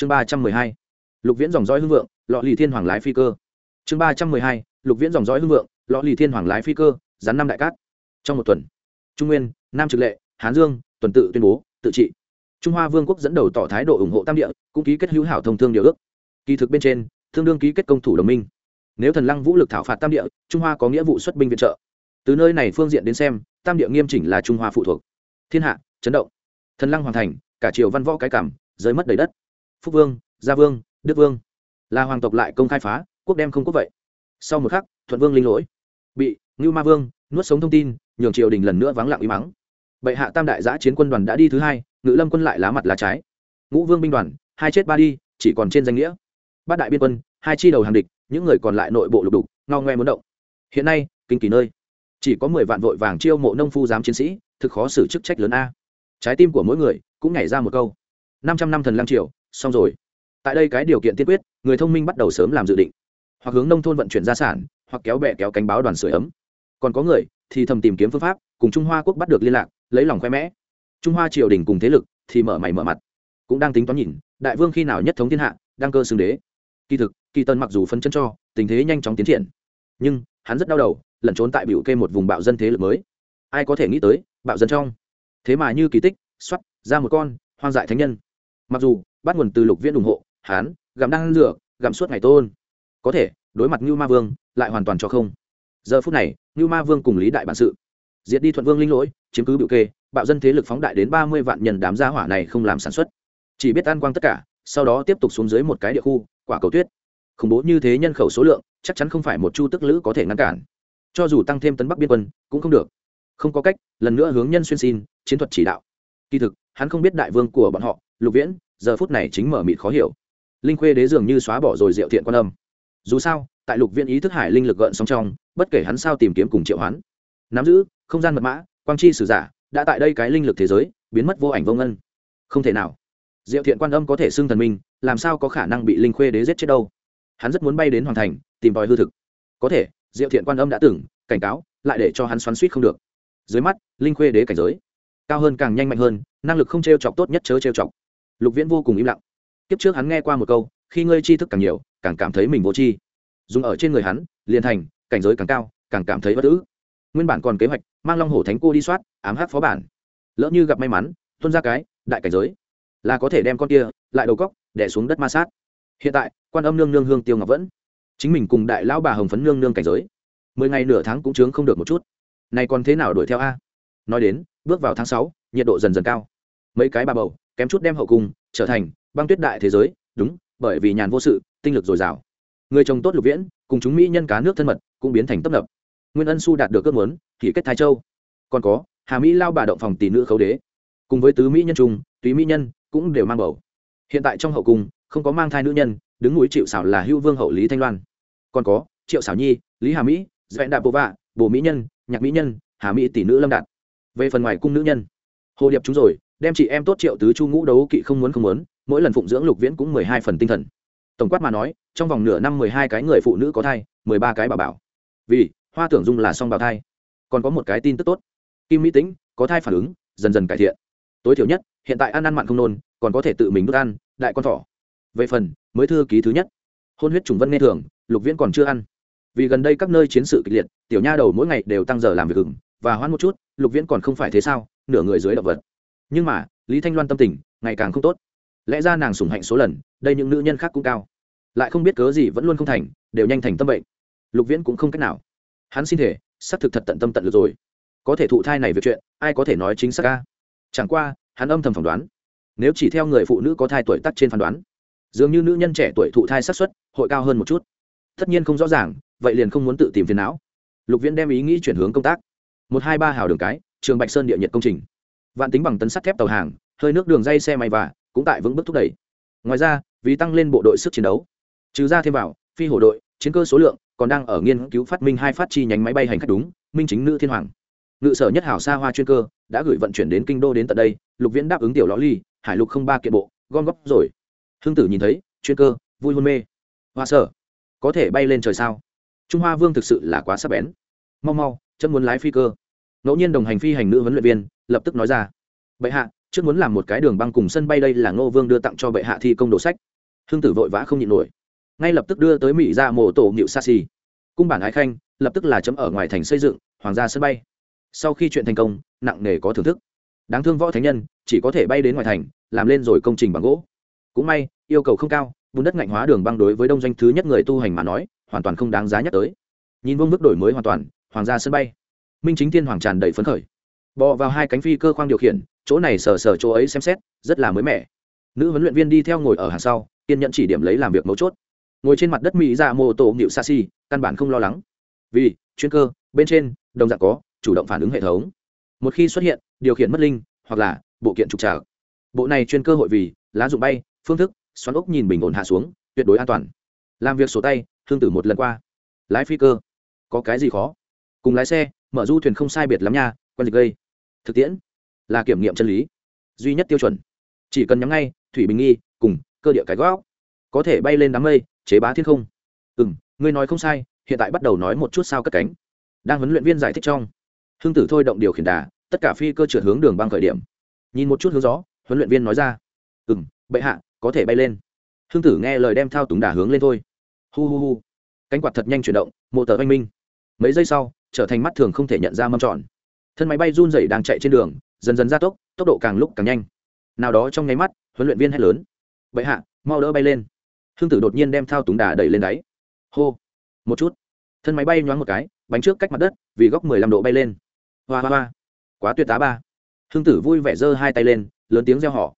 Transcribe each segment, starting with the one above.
chương ba trăm mười hai, lục viễn dòng dõi hưng vượng, lọ lì thiên hoàng lái phi cơ. Chương ba trăm mười hai, lục viễn dòng dõi hưng vượng, lọ lì thiên hoàng lái phi cơ, rắn năm đại cát. Trong một tuần, trung nguyên, nam trực lệ, hán dương, tuần tự tuyên bố, tự trị. Trung hoa vương quốc dẫn đầu tỏ thái độ ủng hộ tam địa, cũng ký kết hữu hảo thông thương điều ước. Kỳ thực bên trên thương đương ký kết công thủ đồng minh. Nếu thần lăng vũ lực thảo phạt tam địa, trung hoa có nghĩa vụ xuất binh viện trợ. Từ nơi này phương diện đến xem, tam địa nghiêm chỉnh là trung hoa phụ thuộc. Thiên hạ, chấn động. Thần lăng hoàn thành, cả triều văn võ cái cảm giới mất đầy đất phúc vương, gia vương, đức vương. Là hoàng tộc lại công khai phá, quốc đem không quốc vậy. Sau một khắc, thuận vương linh lỗi. Bị ngưu ma vương nuốt sống thông tin, nhường triều đình lần nữa vắng lặng uy mắng. Bệ hạ tam đại giã chiến quân đoàn đã đi thứ hai, ngự lâm quân lại lá mặt lá trái. Ngũ vương binh đoàn, hai chết ba đi, chỉ còn trên danh nghĩa. Bát đại biên quân, hai chi đầu hàng địch, những người còn lại nội bộ lục đục, ngao ngoe muốn động. Hiện nay, kinh kỳ nơi, chỉ có mười vạn vội vàng chiêu mộ nông phu giám chiến sĩ, thực khó xử chức trách lớn a. Trái tim của mỗi người cũng nhảy ra một câu. Năm trăm năm thần lăng triều xong rồi. Tại đây cái điều kiện tiên quyết, người thông minh bắt đầu sớm làm dự định. Hoặc hướng nông thôn vận chuyển gia sản, hoặc kéo bè kéo cánh báo đoàn sửa ấm. Còn có người thì thầm tìm kiếm phương pháp, cùng trung hoa quốc bắt được liên lạc, lấy lòng khoe mẽ. Trung hoa triều đình cùng thế lực thì mở mày mở mặt. Cũng đang tính toán nhìn, đại vương khi nào nhất thống thiên hạ, đăng cơ xưng đế. Kỳ thực, kỳ tân mặc dù phân chân cho, tình thế nhanh chóng tiến triển. Nhưng, hắn rất đau đầu, lẩn trốn tại biểu kê một vùng bạo dân thế lực mới. Ai có thể nghĩ tới, bạo dân trong. Thế mà như kỳ tích xuất ra một con, hoang dại thánh nhân mặc dù, bắt nguồn từ lục viên ủng hộ, hán, gặm đang dựa gặm suốt ngày tôn. Có thể, đối mặt như ma vương, lại hoàn toàn cho không. Giờ phút này như ma vương cùng lý đại bản sự. Diệt đi thuận vương linh lỗi, chiếm cứ biểu kê, bạo dân thế lực phóng đại đến ba mươi vạn nhân đám gia hỏa này không làm sản xuất. Chỉ biết ăn quang tất cả, sau đó tiếp tục xuống dưới một cái địa khu, quả cầu tuyết. Khủng bố như thế nhân khẩu số lượng, chắc chắn không phải một chu tức lữ có thể ngăn cản. Cho dù tăng thêm tấn bắc biên quân, cũng không được. Không có cách, lần nữa hướng nhân xuyên xin, chiến thuật chỉ đạo kỳ thực, hắn không biết đại vương của bọn họ, lục viễn, giờ phút này chính mở mịt khó hiểu. Linh khuê đế dường như xóa bỏ rồi diệu thiện quan âm. Dù sao, tại lục viễn ý thức hải linh lực gợn song trong, bất kể hắn sao tìm kiếm cùng triệu hoán. Nắm giữ, không gian mật mã, quang chi sử giả, đã tại đây cái linh lực thế giới, biến mất vô ảnh vô ngân. Không thể nào. Diệu thiện quan âm có thể xưng thần minh, làm sao có khả năng bị linh khuê đế giết chết đâu? Hắn rất muốn bay đến hoàng thành, tìm tòi hư thực. Có thể, diệu thiện quan âm đã từng cảnh cáo, lại để cho hắn xoắn suýt không được. Dưới mắt, linh khuê đế cảnh giới cao hơn càng nhanh mạnh hơn, năng lực không t r e o chọc tốt nhất chớ t r e o chọc. Lục viễn vô cùng im lặng. Kiếp trước hắn nghe qua một câu, khi ngươi tri thức càng nhiều, càng cảm thấy mình vô tri. Dùng ở trên người hắn, liền thành, cảnh giới càng cao, càng cảm thấy bất ứ nguyên bản còn kế hoạch, mang long hổ thánh cô đi soát, ám hát phó bản. Lỡ như gặp may mắn tuân ra cái, đại cảnh giới. Là có thể đem con kia, lại đầu cóc đẻ xuống đất ma sát. Hiện tại, quan âm nương nương hương tiêu ngọc vẫn. Chính mình cùng đại lão bà hồng phấn nương nương cảnh giới. Mười ngày nửa tháng cũng chướng không được một chút. Này còn thế nào đuổi theo a? Nói đến bước vào tháng sáu, nhiệt độ dần dần cao. Mấy cái bà bầu, kém chút đem hậu cung, trở thành băng tuyết đại thế giới, đúng, bởi vì nhàn vô sự, tinh lực dồi dào. Người chồng tốt lục viễn, cùng chúng mỹ nhân cá nước thân mật, cũng biến thành tấp nập. Nguyên ân su đạt được ước muốn, thì kết thái châu. Còn có, hà mỹ lao bà động phòng tỷ nữ khấu đế. Cùng với tứ mỹ nhân trung túy mỹ nhân, cũng đều mang bầu. Hiện tại trong hậu cung, không có mang thai nữ nhân, đứng núi chịu xảo là hưu vương hậu lý thanh loan. Còn có, triệu xảo nhi, lý hà mỹ dẹn đạp bộ vạ, bồ mỹ nhân, nhạc mỹ nhân, hà mỹ tỷ nữ lâm đạt về phần ngoài cung nữ nhân. Hồ điệp chúng rồi, đem chị em tốt triệu tứ chu ngũ đấu kỵ không muốn không muốn, mỗi lần phụng dưỡng lục viễn cũng mười hai phần tinh thần. Tổng quát mà nói, trong vòng nửa năm mười hai cái người phụ nữ có thai, mười ba cái bà bảo. Vì, hoa tưởng dung là song bào thai. Còn có một cái tin tức tốt. Kim mỹ tĩnh, có thai phản ứng, dần dần cải thiện. Tối thiểu nhất, hiện tại ăn ăn mặn không nôn, còn có thể tự mình đốt ăn, đại con thỏ. Về phần, mới thư ký thứ nhất. Hôn huyết trùng vân nghe thường, lục viễn còn chưa ăn. Vì gần đây các nơi chiến sự kịch liệt, tiểu nha đầu mỗi ngày đều tăng giờ làm việc gừng và hoãn một chút, lục viễn còn không phải thế sao, nửa người dưới động vật. Nhưng mà, lý thanh loan tâm tình, ngày càng không tốt. Lẽ ra nàng sủng hạnh số lần, đây những nữ nhân khác cũng cao. Lại không biết cớ gì vẫn luôn không thành, đều nhanh thành tâm bệnh. Lục viễn cũng không cách nào. Hắn xin thể, xác thực thật tận tâm tận lực rồi. Có thể thụ thai này việc chuyện, ai có thể nói chính xác ca chẳng qua, hắn âm thầm phỏng đoán. Nếu chỉ theo người phụ nữ có thai tuổi tắc trên phán đoán, dường như nữ nhân trẻ tuổi thụ thai xác suất, hội cao hơn một chút. Tất nhiên không rõ ràng, vậy liền không muốn tự tìm phiền não. Lục viễn đem ý nghĩ chuyển hướng công tác một hai ba hào đường cái, trường bạch sơn địa nhiệt công trình. Vạn tính bằng tấn sắt thép tàu hàng, hơi nước đường dây xe máy và, cũng tại vững bước thúc đẩy. Ngoài ra, vì tăng lên bộ đội sức chiến đấu. Trừ ra thêm vào, phi hổ đội, chiến cơ số lượng còn đang ở nghiên cứu phát minh hai phát chi nhánh máy bay hành khách đúng, minh chính nữ thiên hoàng. Ngự sở nhất hảo xa hoa chuyên cơ, đã gửi vận chuyển đến kinh đô đến tận đây, lục viễn đáp ứng tiểu lõi ly, hải lục không ba kiện bộ, gom góp rồi. Hương tử nhìn thấy, chuyên cơ, vui hôn mê. Hoa sở, có thể bay lên trời sao? Trung hoa vương thực sự là quá sắc bén. Mau mau chân muốn lái phi cơ. Ngẫu nhiên đồng hành phi hành nữ huấn luyện viên, lập tức nói ra. Bệ hạ, trước muốn làm một cái đường băng cùng sân bay đây là ngô vương đưa tặng cho bệ hạ thi công đồ sách. Hương tử vội vã không nhịn nổi. Ngay lập tức đưa tới mỹ ra mộ tổ nhịu xa xì. Cung bản ái khanh, lập tức là chấm ở ngoài thành xây dựng, hoàng gia sân bay. Sau khi chuyện thành công, nặng nề có thưởng thức. Đáng thương võ thánh nhân, chỉ có thể bay đến ngoài thành, làm lên rồi công trình bằng gỗ. Cũng may, yêu cầu không cao, bùn đất ngạnh hóa đường băng đối với đông doanh thứ nhất người tu hành mà nói, hoàn toàn không đáng giá nhắc tới. Nhìn vương mức đổi mới hoàn toàn hoàng gia sân bay. Minh chính thiên hoàng tràn đầy phấn khởi. Bò vào hai cánh phi cơ khoang điều khiển, chỗ này sờ sờ chỗ ấy xem xét, rất là mới mẻ. Nữ huấn luyện viên đi theo ngồi ở hàng sau, kiên nhẫn chỉ điểm lấy làm việc mấu chốt. Ngồi trên mặt đất mỹ ra mô tổ nhịu xa xi căn bản không lo lắng. Vì, chuyên cơ, bên trên, đồng dạng có, chủ động phản ứng hệ thống. Một khi xuất hiện, điều khiển mất linh, hoặc là, bộ kiện trục trạc bộ này chuyên cơ hội vì, lá dụng bay, phương thức, xoắn ốc nhìn bình ổn hạ xuống, tuyệt đối an toàn. Làm việc sổ tay, thương tử một lần qua. Lái phi cơ. Có cái gì khó? Cùng lái xe, mở du thuyền không sai biệt lắm nha quan dịch gây. Thực tiễn, là kiểm nghiệm chân lý. Duy nhất tiêu chuẩn. Chỉ cần nhắm ngay, thủy bình nghi, cùng, cơ địa cái góc. Có thể bay lên đám mây, chế bá thiên không. Ừ m ngươi nói không sai, hiện tại bắt đầu nói một chút sao cất cánh. Đang huấn luyện viên giải thích trong. Hương tử thôi động điều khiển đà, tất cả phi cơ trượt hướng đường băng khởi điểm. Nhìn một chút hướng gió, huấn luyện viên nói ra. Ừ m bệ hạ, có thể bay lên. Hương tử nghe lời đem thao túng đà hướng lên thôi. Hu hu hu. Cánh quạt thật nhanh chuyển động mộ tờ oanh minh. Mấy giây sau trở thành mắt thường không thể nhận ra mâm tròn. Thân máy bay run rẩy đang chạy trên đường, dần dần gia tốc tốc độ càng lúc càng nhanh. Nào đó trong nháy mắt, huấn luyện viên hét lớn. Bệ hạ, mau đỡ bay lên. Hương tử đột nhiên đem thao túng đà đẩy lên đáy. Hô. Một chút. Thân máy bay nhoáng một cái, bánh trước cách mặt đất, vì góc mười lăm độ bay lên. Hoa hoa hoa. Quá tuyệt tá ba. Hương tử vui vẻ giơ hai tay lên, lớn tiếng reo họ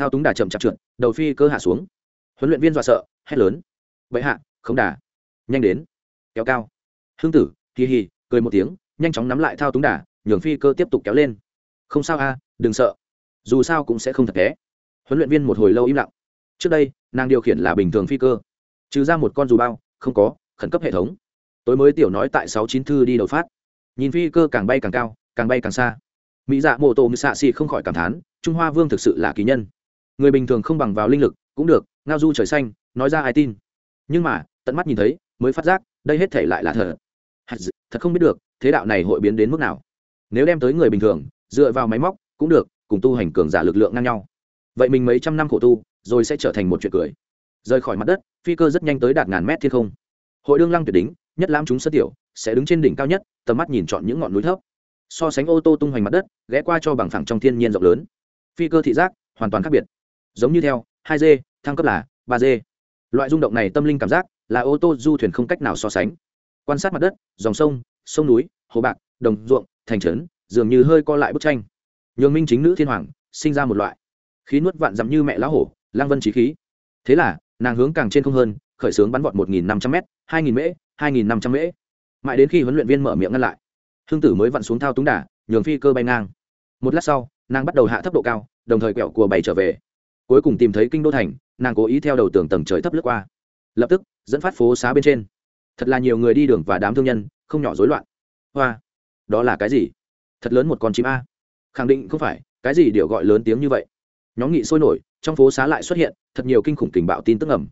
thao túng đà chậm chạp trượt, đầu phi cơ hạ xuống. Huấn luyện viên dọa sợ, hét lớn. Bệ hạ, không đà. Nhanh đến. Kéo cao. Hương tử, kỳ hì cười một tiếng, nhanh chóng nắm lại thao túng đà, nhường phi cơ tiếp tục kéo lên. Không sao a, đừng sợ. Dù sao cũng sẽ không thật té huấn luyện viên một hồi lâu im lặng. Trước đây, nàng điều khiển là bình thường phi cơ. Trừ ra một con dù bao, không có, khẩn cấp hệ thống. Tối mới tiểu nói tại sáu chín thư đi đầu phát. Nhìn phi cơ càng bay càng cao, càng bay càng xa. Mỹ dạ mô tô xạ xì không khỏi cảm thán, trung hoa vương thực sự là kỳ nhân. Người bình thường không bằng vào linh lực, cũng được, ngao du trời xanh, nói ra ai tin. Nhưng mà, tận mắt nhìn thấy, mới phát giác, đây hết thể lại là thở thật không biết được, thế đạo này hội biến đến mức nào. Nếu đem tới người bình thường, dựa vào máy móc, cũng được, cùng tu hành cường giả lực lượng ngang nhau. Vậy mình mấy trăm năm khổ tu, rồi sẽ trở thành một chuyện cười. Rời khỏi mặt đất, phi cơ rất nhanh tới đạt ngàn mét thiên không. Hội đương lăng tuyệt đính nhất lãm chúng sơ tiểu, sẽ đứng trên đỉnh cao nhất, tầm mắt nhìn chọn những ngọn núi thấp. So sánh ô tô tung hoành mặt đất, ghé qua cho bằng phẳng trong thiên nhiên rộng lớn. Phi cơ thị giác, hoàn toàn khác biệt. Giống như theo, hai d thăng cấp là ba d loại rung động này tâm linh cảm giác, là ô tô du thuyền không cách nào so sánh quan sát mặt đất, dòng sông sông núi, hồ bạc, đồng ruộng, thành trấn, dường như hơi co lại bức tranh. Nhường minh chính nữ thiên hoàng, sinh ra một loại. Khí nuốt vạn dặm như mẹ lá hổ, lang vân trí khí. Thế là, nàng hướng càng trên không hơn, khởi xướng bắn vọt một nghìn năm trăm m hai nghìn mễ, hai nghìn năm trăm mễ. Mãi đến khi huấn luyện viên mở miệng ngăn lại, hương tử mới vặn xuống thao túng đà, nhường phi cơ bay ngang. Một lát sau, nàng bắt đầu hạ thấp độ cao, đồng thời quẹo của bày trở về. Cuối cùng tìm thấy kinh đô thành, nàng cố ý theo đầu tường tầng trời thấp lướt qua. Lập tức, dẫn phát phố xá bên trên thật là nhiều người đi đường và đám thương nhân, không nhỏ rối loạn. Hoa, đó là cái gì? Thật lớn một con chim a. Khẳng định không phải, cái gì điều gọi lớn tiếng như vậy? Nhóm nghị sôi nổi, trong phố xá lại xuất hiện, thật nhiều kinh khủng tình bạo tin tức ẩm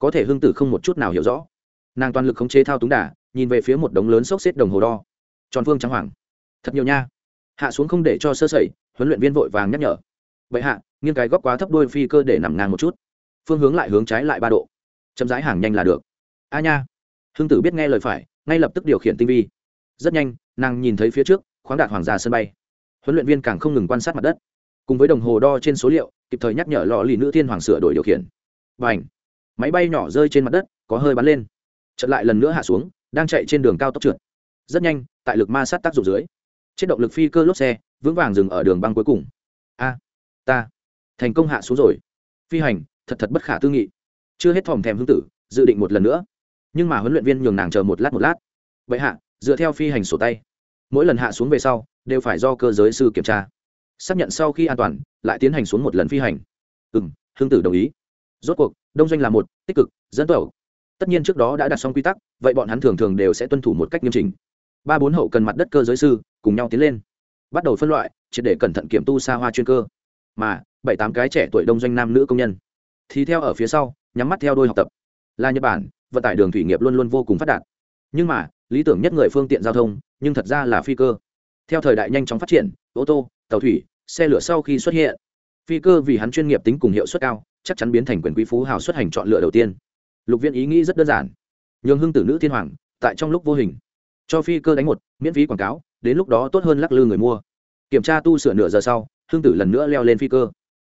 có thể hương tử không một chút nào hiểu rõ. Nàng toàn lực khống chế thao túng đà, nhìn về phía một đống lớn xốc xếp đồng hồ đo. Tròn phương trắng hoàng. Thật nhiều nha. Hạ xuống không để cho sơ sẩy, huấn luyện viên vội vàng nhắc nhở. Vậy hạ, nghiêng cái góc quá thấp đôi phi cơ để nằm ngang một chút. Phương hướng lại hướng trái lại ba độ. Chậm rãi hàng nhanh là được. A nha hương tử biết nghe lời phải, ngay lập tức điều khiển tinh vi. Rất nhanh, nàng nhìn thấy phía trước, khoáng đạt hoàng gia sân bay. Huấn luyện viên càng không ngừng quan sát mặt đất. Cùng với đồng hồ đo trên số liệu, kịp thời nhắc nhở lò lì nữ thiên hoàng sửa đổi điều khiển. Và ảnh máy bay nhỏ rơi trên mặt đất, có hơi bắn lên. Chật lại lần nữa hạ xuống, đang chạy trên đường cao tốc trượt. Rất nhanh, tại lực ma sát tác dụng dưới trên động lực phi cơ lốp xe, vững vàng dừng ở đường băng cuối cùng. A! Ta! Thành công hạ xuống rồi. Phi hành, thật thật bất khả tư nghị. Chưa hết thòm thèm hương tử, dự định một lần nữa nhưng mà huấn luyện viên nhường nàng chờ một lát một lát. Vậy hạ, dựa theo phi hành sổ tay. Mỗi lần hạ xuống về sau, đều phải do cơ giới sư kiểm tra. Xác nhận sau khi an toàn, lại tiến hành xuống một lần phi hành. Ừ m hương tử đồng ý. Rốt cuộc, đông doanh là một, tích cực, dẫn tẩu tất nhiên trước đó đã đặt xong quy tắc, vậy bọn hắn thường thường đều sẽ tuân thủ một cách nghiêm trình ba bốn hậu cần mặt đất cơ giới sư, cùng nhau tiến lên. Bắt đầu phân loại, triệt để cẩn thận kiểm tu xa hoa chuyên cơ. Mà, bảy tám cái trẻ tuổi đông doanh nam nữ công nhân, thì theo ở phía sau, nhắm mắt theo đôi học tập. Là nhật bản vận tải đường thủy nghiệp luôn luôn vô cùng phát đạt. Nhưng mà, lý tưởng nhất người phương tiện giao thông, nhưng thật ra là phi cơ. Theo thời đại nhanh chóng phát triển, ô tô, tàu thủy, xe lửa sau khi xuất hiện, phi cơ vì hắn chuyên nghiệp tính cùng hiệu suất cao, chắc chắn biến thành quyền quý phú hào xuất hành chọn lựa đầu tiên. Lục viễn ý nghĩ rất đơn giản. Nhường hưng tử nữ thiên hoàng, tại trong lúc vô hình, cho phi cơ đánh một, miễn phí quảng cáo, đến lúc đó tốt hơn lắc lư người mua. Kiểm tra tu sửa nửa giờ sau, hưng tử lần nữa leo lên phi cơ.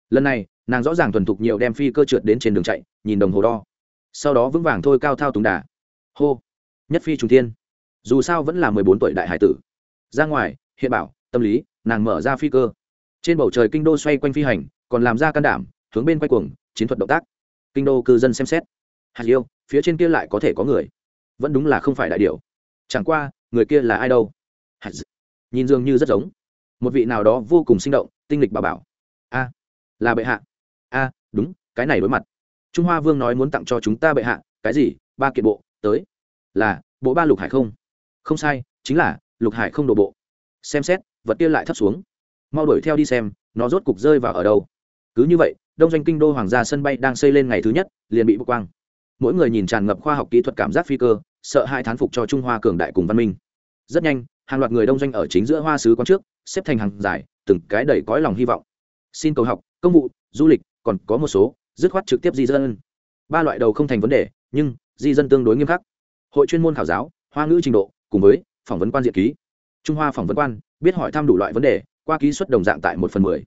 Lần này, nàng rõ ràng thuần thục nhiều đem phi cơ trượt đến trên đường chạy, nhìn đồng hồ đo sau đó vững vàng thôi cao thao túng đà. Hô. Nhất phi trùng thiên. Dù sao vẫn là mười bốn tuổi đại hải tử. Ra ngoài, hiện bảo, tâm lý, nàng mở ra phi cơ. Trên bầu trời kinh đô xoay quanh phi hành, còn làm ra can đảm, hướng bên quay cuồng, chiến thuật động tác. Kinh đô cư dân xem xét. Hạt yêu phía trên kia lại có thể có người. Vẫn đúng là không phải đại điều chẳng qua, người kia là ai đâu? Hạt nhìn dường như rất giống. Một vị nào đó vô cùng sinh động, tinh lịch bà bảo. A. Là bệ hạ. A, đúng, cái này đối mặt trung hoa vương nói muốn tặng cho chúng ta bệ hạ, cái gì? Ba kiện bộ, tới. Là, bộ ba lục hải không? Không sai, chính là, lục hải không đổ bộ. Xem xét, vật kia lại thấp xuống. Mau đuổi theo đi xem, nó rốt cục rơi vào ở đâu. Cứ như vậy, đông doanh kinh đô hoàng gia sân bay đang xây lên ngày thứ nhất, liền bị bốc quang. Mỗi người nhìn tràn ngập khoa học kỹ thuật cảm giác phi cơ, sợ hai thán phục cho trung hoa cường đại cùng văn minh. Rất nhanh, hàng loạt người đông doanh ở chính giữa hoa sứ quán trước, xếp thành hàng dài, từng cái đầy cõi lòng hy vọng. Xin cầu học, công vụ, du lịch, còn có một số dứt khoát trực tiếp di dân. Ba loại đầu không thành vấn đề, nhưng di dân tương đối nghiêm khắc. Hội chuyên môn khảo giáo, hoa ngữ trình độ, cùng với phỏng vấn quan diện ký. Trung hoa phỏng vấn quan, biết hỏi thăm đủ loại vấn đề, qua ký xuất đồng dạng tại một phần mười.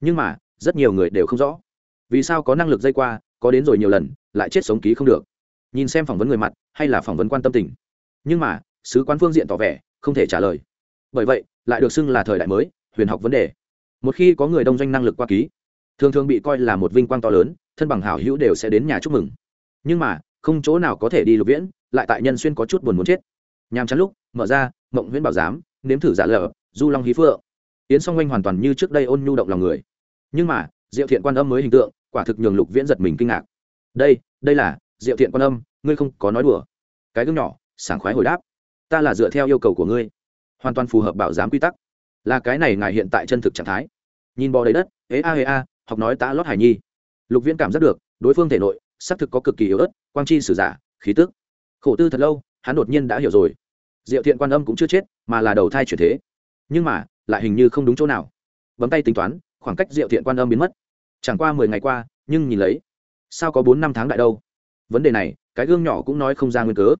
Nhưng mà, rất nhiều người đều không rõ. Vì sao có năng lực dây qua, có đến rồi nhiều lần, lại chết sống ký không được? Nhìn xem phỏng vấn người mặt, hay là phỏng vấn quan tâm tình. Nhưng mà, sứ quán phương diện tỏ vẻ, không thể trả lời. Bởi vậy, lại được xưng là thời đại mới, huyền học vấn đề. Một khi có người đông doanh năng lực qua ký thường thường bị coi là một vinh quang to lớn, thân bằng hảo hữu đều sẽ đến nhà chúc mừng. Nhưng mà, không chỗ nào có thể đi lục viễn, lại tại nhân xuyên có chút buồn muốn chết. Nhàm chán lúc, mở ra, mộng nguyễn bảo giám, nếm thử giả lờ du long hí phượng. Yến song oanh hoàn toàn như trước đây ôn nhu động lòng người. Nhưng mà, diệu thiện quan âm mới hình tượng, quả thực nhường lục viễn giật mình kinh ngạc. Đây đây là, diệu thiện quan âm, ngươi không có nói đùa. Cái gương nhỏ, sảng khoái hồi đáp. Ta là dựa theo yêu cầu của ngươi. Hoàn toàn phù hợp bảo giám quy tắc. Là cái này ngài hiện tại chân thực trạng thái. Nhìn bò đầy đất, ế a ế a học nói tá lót hải nhi. Lục viễn cảm giác được, đối phương thể nội, xác thực có cực kỳ yếu ớt, quang chi sử giả, khí tức. Khổ tư thật lâu, hắn đột nhiên đã hiểu rồi. Diệu thiện quan âm cũng chưa chết, mà là đầu thai chuyển thế. Nhưng mà, lại hình như không đúng chỗ nào. Bấm tay tính toán, khoảng cách diệu thiện quan âm biến mất. Chẳng qua mười ngày qua, nhưng nhìn lấy, sao có bốn năm tháng đại đâu? Vấn đề này, cái gương nhỏ cũng nói không ra nguyên cớ.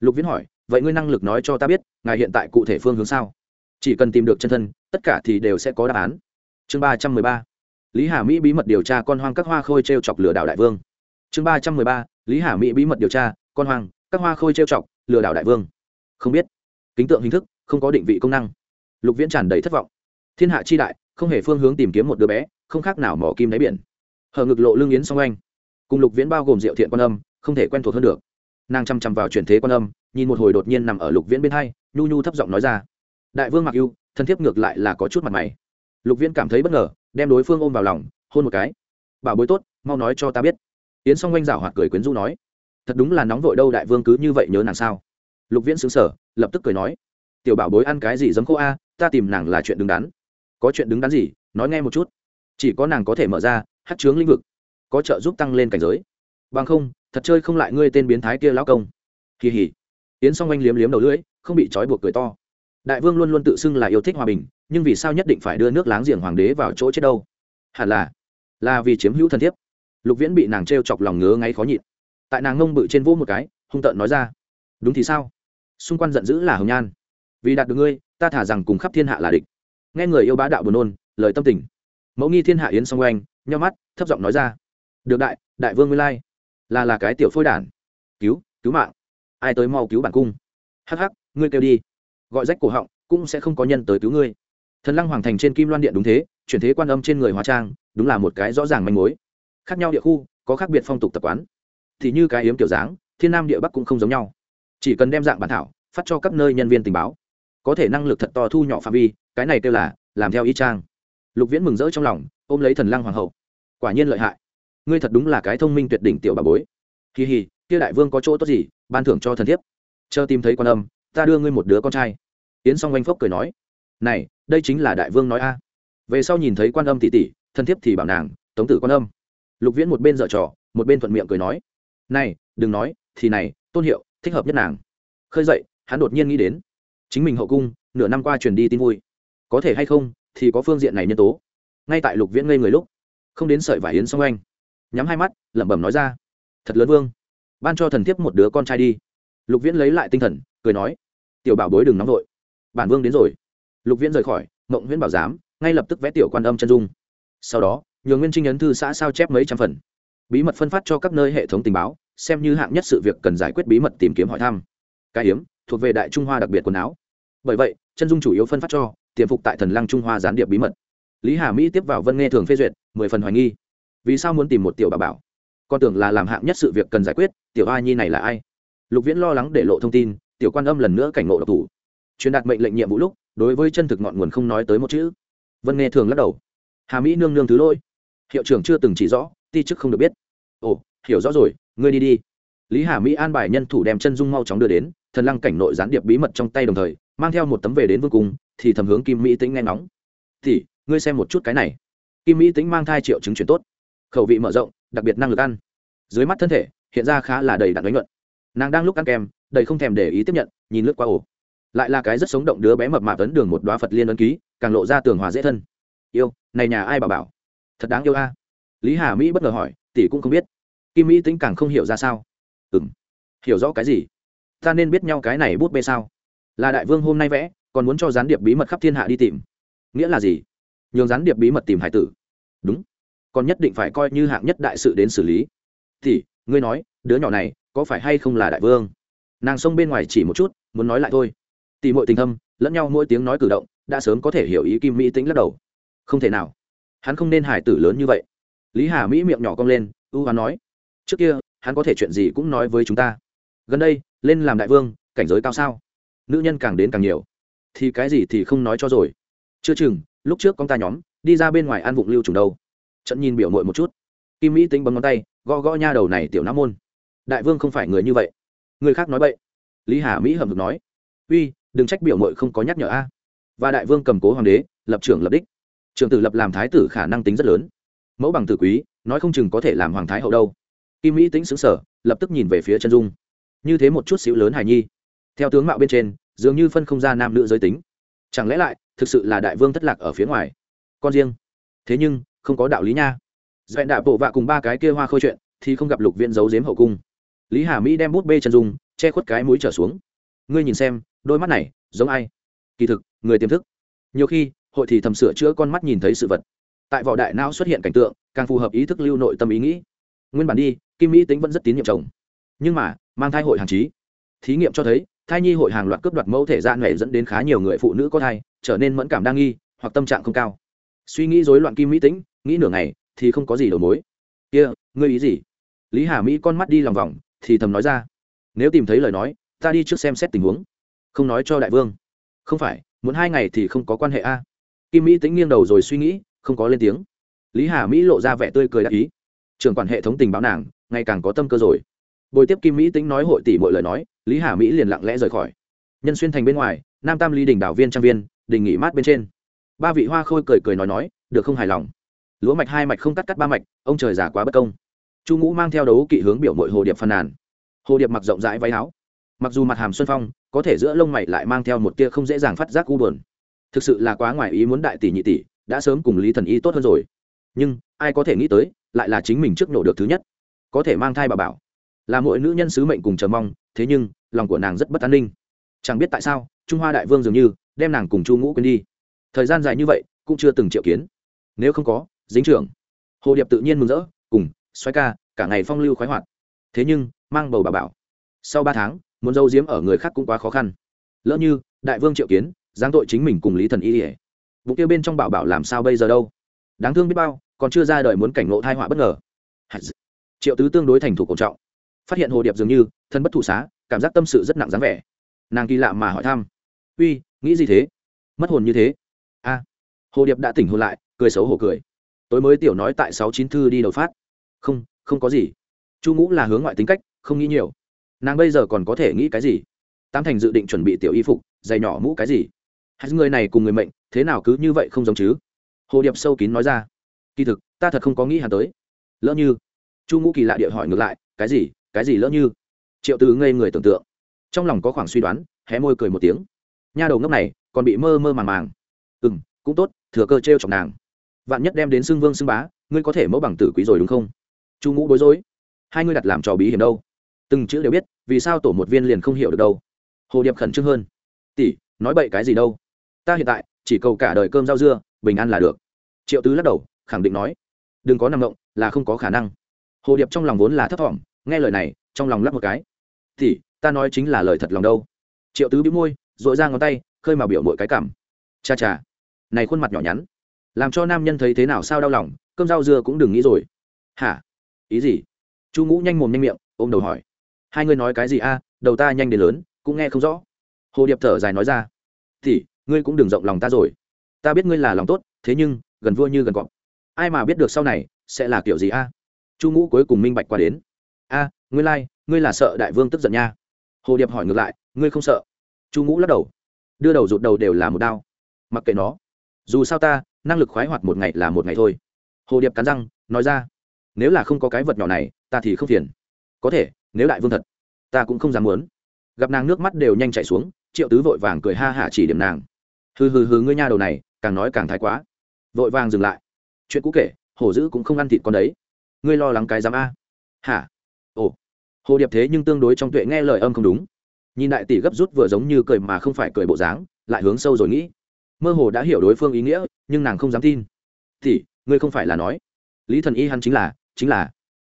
Lục viễn hỏi, vậy ngươi năng lực nói cho ta biết, ngài hiện tại cụ thể phương hướng sao? Chỉ cần tìm được chân thân, tất cả thì đều sẽ có đáp án. Chương ba trăm mười ba lý hà mỹ bí mật điều tra con hoang các hoa khôi t r e o chọc lừa đảo đại vương. Chương ba trăm mười ba, lý hà mỹ bí mật điều tra, con hoang, các hoa khôi t r e o chọc, lừa đảo đại vương. Không biết. Kính tượng hình thức, không có định vị công năng. Lục viễn tràn đầy thất vọng. Thiên hạ chi đại, không hề phương hướng tìm kiếm một đứa bé, không khác nào mỏ kim đáy biển. Hở ngực lộ lương yến song anh cùng lục viễn bao gồm diệu thiện quan âm, không thể quen thuộc hơn được. Nàng chăm chăm vào chuyển thế quan âm, nhìn một hồi đột nhiên nằm ở lục viễn bên hai, nhu nhu thấp giọng nói ra. Đại vương mặc ưu, thân thiết ngược lại là có chút mặt mày lục viễn cảm thấy bất ngờ, đem đối phương ôm vào lòng, hôn một cái. Bảo bối tốt, mau nói cho ta biết. Yến song oanh rảo hoạt cười quyến rũ nói. Thật đúng là nóng vội đâu đại vương cứ như vậy nhớ nàng sao? Lục viễn xứng sở lập tức cười nói. Tiểu bảo bối ăn cái gì giấm khô a, ta tìm nàng là chuyện đứng đắn. Có chuyện đứng đắn gì? Nói nghe một chút. Chỉ có nàng có thể mở ra, hát chướng lĩnh vực, có trợ giúp tăng lên cảnh giới. Bằng không, thật chơi không lại ngươi tên biến thái kia lão công. Kỳ hỉ. Yến song oanh liếm liếm đầu lưỡi, không bị trói buộc cười to. Đại vương luôn luôn tự xưng là yêu thích hòa bình nhưng vì sao nhất định phải đưa nước láng giềng hoàng đế vào chỗ chết đâu? Hẳn là là vì chiếm hữu thân thiết lục viễn bị nàng t r e o chọc lòng ngứa ngáy khó nhịn. Tại nàng ngông bự trên vỗ một cái, hung tợn nói ra, đúng thì sao? Xung quanh giận dữ là hồng nhan. Vì đạt được ngươi, ta thả rằng cùng khắp thiên hạ là địch. Nghe người yêu bá đạo buồn nôn, lời tâm tình. Mẫu nghi thiên hạ yến song oanh nhau mắt, thấp giọng nói ra, được đại đại vương nguyên lai, là là cái tiểu phôi đản. Cứu cứu mạng. Ai tới mau cứu bản cung. Hắc hắc, ngươi kêu đi. Gọi rách cổ họng, cũng sẽ không có nhân tới cứu ngươi thần lăng hoàng thành trên kim loan điện đúng thế, chuyển thế quan âm trên người hóa trang, đúng là một cái rõ ràng manh mối. Khác nhau địa khu, có khác biệt phong tục tập quán. Thì như cái hiếm kiểu dáng, thiên nam địa bắc cũng không giống nhau. Chỉ cần đem dạng bản thảo, phát cho các nơi nhân viên tình báo. Có thể năng lực thật to thu nhỏ phạm vi, cái này kêu là, làm theo ý trang lục viễn mừng rỡ trong lòng, ôm lấy thần lăng hoàng hậu. Quả nhiên lợi hại. Ngươi thật đúng là cái thông minh tuyệt đỉnh tiểu bà bối. Kỳ hì, kia đại vương có chỗ tốt gì, ban thưởng cho thần thiếp. Chờ tìm thấy quan âm, ta đưa ngươi một đứa con trai. Yến song oanh phốc cười nói này, đây chính là đại vương nói a. Về sau nhìn thấy quan âm tỷ tỷ, thân thiếp thì bảo nàng, tống tử quan âm. Lục viễn một bên dở trò, một bên thuận miệng cười nói, này, đừng nói, thì này, tôn hiệu, thích hợp nhất nàng. Khơi dậy, hắn đột nhiên nghĩ đến, chính mình hậu cung, nửa năm qua truyền đi tin vui. Có thể hay không, thì có phương diện này nhân tố. Ngay tại lục viễn ngây người lúc, không đến sợi vải yến xong anh, nhắm hai mắt, lẩm bẩm nói ra, thật lớn vương, ban cho thần thiếp một đứa con trai đi. Lục viễn lấy lại tinh thần, cười nói, tiểu bảo bối đừng nóng vội, bản vương đến rồi lục viễn rời khỏi, mộng viễn bảo giám, ngay lập tức vẽ tiểu quan âm chân dung. Sau đó, nhường nguyên trinh ấn thư xã sao chép mấy trăm phần. Bí mật phân phát cho các nơi hệ thống tình báo, xem như hạng nhất sự việc cần giải quyết bí mật tìm kiếm hỏi thăm. Cái hiếm thuộc về đại trung hoa đặc biệt quần áo. Bởi vậy, chân dung chủ yếu phân phát cho, tiềm phục tại thần lăng trung hoa gián điệp bí mật. Lý hà mỹ tiếp vào vân nghe thường phê duyệt, mười phần hoài nghi. Vì sao muốn tìm một tiểu bà bảo? Con tưởng là làm hạng nhất sự việc cần giải quyết, tiểu a nhi này là ai? Lục viễn lo lắng để lộ thông tin, tiểu quan âm lần nữa cảnh ngộ độc thủ. Truyền đạt mệnh lệnh nhiệm vụ lúc đối với chân thực ngọn nguồn không nói tới một chữ. Vân nghe thường lắc đầu. Hà mỹ nương nương thứ lỗi. Hiệu trưởng chưa từng chỉ rõ, ti chức không được biết. Ồ, hiểu rõ rồi, ngươi đi đi. Lý hà mỹ an bài nhân thủ đem chân dung mau chóng đưa đến, thần lăng cảnh nội gián điệp bí mật trong tay đồng thời, mang theo một tấm về đến vương cung, thì thầm hướng kim mỹ tính nghe nóng thì ngươi xem một chút cái này. Kim mỹ tính mang thai triệu chứng chuyển tốt. Khẩu vị mở rộng, đặc biệt năng lực ăn. Dưới mắt thân thể, hiện ra khá là đầy đặn đánh luận nàng đang lúc ăn kem, đầy không thèm để ý tiếp nhận, nhìn lướt qua ổ lại là cái rất sống động đứa bé mập mạp tấn đường một đoá phật liên ấn ký, càng lộ ra tường hòa dễ thân. Yêu, này nhà ai bảo bảo? Thật đáng yêu a. Lý hà mỹ bất ngờ hỏi, tỷ cũng không biết. Kim mỹ tính càng không hiểu ra sao. Ừ m hiểu rõ cái gì? Ta nên biết nhau cái này bút bê sao? Là đại vương hôm nay vẽ, còn muốn cho gián điệp bí mật khắp thiên hạ đi tìm. Nghĩa là gì? Nhường gián điệp bí mật tìm hải tử. Đúng. Còn nhất định phải coi như hạng nhất đại sự đến xử lý. Thì, ngươi nói, đứa nhỏ này, có phải hay không là đại vương? Nàng xông bên ngoài chỉ một chút, muốn nói lại thôi tỉ mọi tình thâm, lẫn nhau mỗi tiếng nói cử động, đã sớm có thể hiểu ý kim mỹ tính lắc đầu. Không thể nào. Hắn không nên hải tử lớn như vậy. Lý hà mỹ miệng nhỏ cong lên, ưu hắn nói. Trước kia, hắn có thể chuyện gì cũng nói với chúng ta. Gần đây, lên làm đại vương, cảnh giới cao sao? Nữ nhân càng đến càng nhiều. Thì cái gì thì không nói cho rồi. Chưa chừng, lúc trước con ta nhóm, đi ra bên ngoài ăn vụng lưu trùng đâu. Trận nhìn biểu mội một chút. Kim mỹ tính bấm ngón tay, gõ gõ nha đầu này tiểu nam môn. Đại vương không phải người như vậy. Người khác nói vậy lý hà mỹ hầm hực nói. Uy đừng trách biểu mội không có nhắc nhở a. Và đại vương cầm cố hoàng đế, lập trưởng lập đích. Trường tử lập làm thái tử khả năng tính rất lớn. Mẫu bằng tử quý, nói không chừng có thể làm hoàng thái hậu đâu. Kim mỹ tính xứng sở lập tức nhìn về phía chân dung. Như thế một chút xíu lớn hài nhi. Theo tướng mạo bên trên, dường như phân không ra nam nữ giới tính. Chẳng lẽ lại, thực sự là đại vương thất lạc ở phía ngoài? Con riêng. Thế nhưng, không có đạo lý nha. Dẹn đạ bộ vạ cùng ba cái kia hoa khôi chuyện, thì không gặp lục viên giấu giếm hậu cung. Lý hà mỹ đem bút bê chân dung, che khuất cái mũi trở xuống. Ngươi nhìn xem đôi mắt này giống ai? Kỳ thực, người tiềm thức. Nhiều khi, hội thì thầm sửa chữa con mắt nhìn thấy sự vật. Tại vỏ đại não xuất hiện cảnh tượng, càng phù hợp ý thức lưu nội tâm ý nghĩ. Nguyên bản đi, kim mỹ tính vẫn rất tín nhiệm chồng. Nhưng mà, mang thai hội hàng trí. Thí nghiệm cho thấy, thai nhi hội hàng loạt cướp đoạt mẫu thể dạ gian này dẫn đến khá nhiều người phụ nữ có thai, trở nên mẫn cảm đa nghi, hoặc tâm trạng không cao. Suy nghĩ rối loạn kim mỹ tính, nghĩ nửa ngày, thì không có gì đầu mối. Kia, ngươi ý gì? Lý hà mỹ con mắt đi lòng vòng, thì thầm nói ra. Nếu tìm thấy lời nói, ta đi trước xem xét tình huống không nói cho đại vương. Không phải, muốn hai ngày thì không có quan hệ a. Kim mỹ tính nghiêng đầu rồi suy nghĩ, không có lên tiếng. Lý hà mỹ lộ ra vẻ tươi cười đại ý. Trưởng quản hệ thống tình báo nàng, ngày càng có tâm cơ rồi. Bồi tiếp kim mỹ tính nói hội tỷ mọi lời nói, lý hà mỹ liền lặng lẽ rời khỏi. Nhân xuyên thành bên ngoài, nam tam ly đình đảo viên trang viên đình nghỉ mát bên trên. Ba vị hoa khôi cười cười nói nói, được không hài lòng? Lúa mạch hai mạch không cắt cắt ba mạch, ông trời giả quá bất công. Chu ngũ mang theo đấu kỵ hướng biểu mội hồ điệp phàn nàn. Hồ điệp mặc rộng rãi váy áo mặc dù mặt hàm xuân phong có thể giữa lông mày lại mang theo một tia không dễ dàng phát giác u bờn thực sự là quá ngoài ý muốn đại tỷ nhị tỷ đã sớm cùng lý thần y tốt hơn rồi. Nhưng, ai có thể nghĩ tới, lại là chính mình trước nổ được thứ nhất. Có thể mang thai bà bảo. Là mỗi nữ nhân sứ mệnh cùng chờ mong, thế nhưng, lòng của nàng rất bất an ninh. Chẳng biết tại sao, trung hoa đại vương dường như đem nàng cùng chu ngũ quên đi. Thời gian dài như vậy, cũng chưa từng triệu kiến. Nếu không có, dính trưởng. Hồ điệp tự nhiên mừng rỡ, cùng xoay ca, cả ngày phong lưu khoái hoạt. Thế nhưng, mang bầu bà bảo. Sau ba tháng muốn dâu diếm ở người khác cũng quá khó khăn. Lỡ như, đại vương triệu kiến, giáng tội chính mình cùng lý thần y ỉa vụ kêu bên trong bảo bảo làm sao bây giờ đâu? Đáng thương biết bao, còn chưa ra đời muốn cảnh ngộ thai họa bất ngờ. Triệu tứ tương đối thành thủ cổ trọng. Phát hiện hồ điệp dường như, thân bất thủ xá, cảm giác tâm sự rất nặng dáng vẻ. Nàng kỳ lạ mà hỏi thăm. Uy, nghĩ gì thế? Mất hồn như thế? A. Hồ điệp đã tỉnh hồn lại, cười xấu hổ cười. Tối mới tiểu nói tại sáu chín thư đi đầu phát. Không không có gì. Chu ngũ là hướng ngoại tính cách, không nghĩ nhiều nàng bây giờ còn có thể nghĩ cái gì? Tam thành dự định chuẩn bị tiểu y phục, giày nhỏ mũ cái gì? Hai người này cùng người mệnh, thế nào cứ như vậy không giống chứ? Hồ điệp sâu kín nói ra. Kỳ thực, ta thật không có nghĩ hắn tới. Lỡ như, chu ngũ kỳ lạ địa hỏi ngược lại, cái gì cái gì lỡ như? Triệu từ ngây người tưởng tượng. Trong lòng có khoảng suy đoán, hé môi cười một tiếng. Nha đầu ngốc này, còn bị mơ mơ màng màng. Ừ m cũng tốt, thừa cơ t r e o chọc nàng. Vạn nhất đem đến xưng vương xưng bá, ngươi có thể mẫu bằng tử quý rồi đúng không? Chu ngũ bối rối. Hai ngươi đặt làm trò bí hiểm đâu? Từng chữ đều biết vì sao tổ một viên liền không hiểu được đâu. Hồ điệp khẩn trương hơn. Tỷ nói bậy cái gì đâu? Ta hiện tại chỉ cầu cả đời cơm rau dưa bình an là được. Triệu tứ lắc đầu khẳng định nói. Đừng có nằm động, là không có khả năng. Hồ điệp trong lòng vốn là thấp thỏm nghe lời này trong lòng lắp một cái. Tỷ, ta nói chính là lời thật lòng đâu. Triệu tứ bĩu môi dội ra ngón tay khơi mà biểu mỗi cái cảm. Cha cha này khuôn mặt nhỏ nhắn làm cho nam nhân thấy thế nào sao đau lòng cơm rau dưa cũng đừng nghĩ rồi. Hả? Ý gì? Chu ngũ nhanh mồm nhanh miệng ôm đầu hỏi hai ngươi nói cái gì? A đầu ta nhanh đến lớn cũng nghe không rõ. Hồ điệp thở dài nói ra. Thì ngươi cũng đừng rộng lòng ta rồi. Ta biết ngươi là lòng tốt thế nhưng gần vua như gần cọp. Ai mà biết được sau này sẽ là kiểu gì a? Chu ngũ cuối cùng minh bạch qua đến. A ngươi lai、like, ngươi là sợ đại vương tức giận nha. Hồ điệp hỏi ngược lại ngươi không sợ? Chu ngũ lắc đầu. Đưa đầu rụt đầu đều là một đao. Mặc kệ nó. Dù sao ta năng lực khoái hoạt một ngày là một ngày thôi. Hồ điệp cắn răng nói ra. Nếu là không có cái vật nhỏ này ta thì không phiền. Có thể nếu đại vương thật, ta cũng không dám muốn. Gặp nàng nước mắt đều nhanh chạy xuống, triệu tứ vội vàng cười ha hả chỉ điểm nàng. Hừ hừ hừ, ngươi nha đầu này, càng nói càng thái quá. Vội vàng dừng lại. Chuyện cũ kể, hổ dữ cũng không ăn thịt con đấy. Ngươi lo lắng cái dám a. Hả? Ồ. Hồ điệp thế nhưng tương đối trong tuệ nghe lời âm không đúng. Nhìn đại tỷ gấp rút vừa giống như cười mà không phải cười bộ dáng, lại hướng sâu rồi nghĩ. Mơ hồ đã hiểu đối phương ý nghĩa, nhưng nàng không dám tin. Tỷ, ngươi không phải là nói. Lý thần y hắn chính là chính là.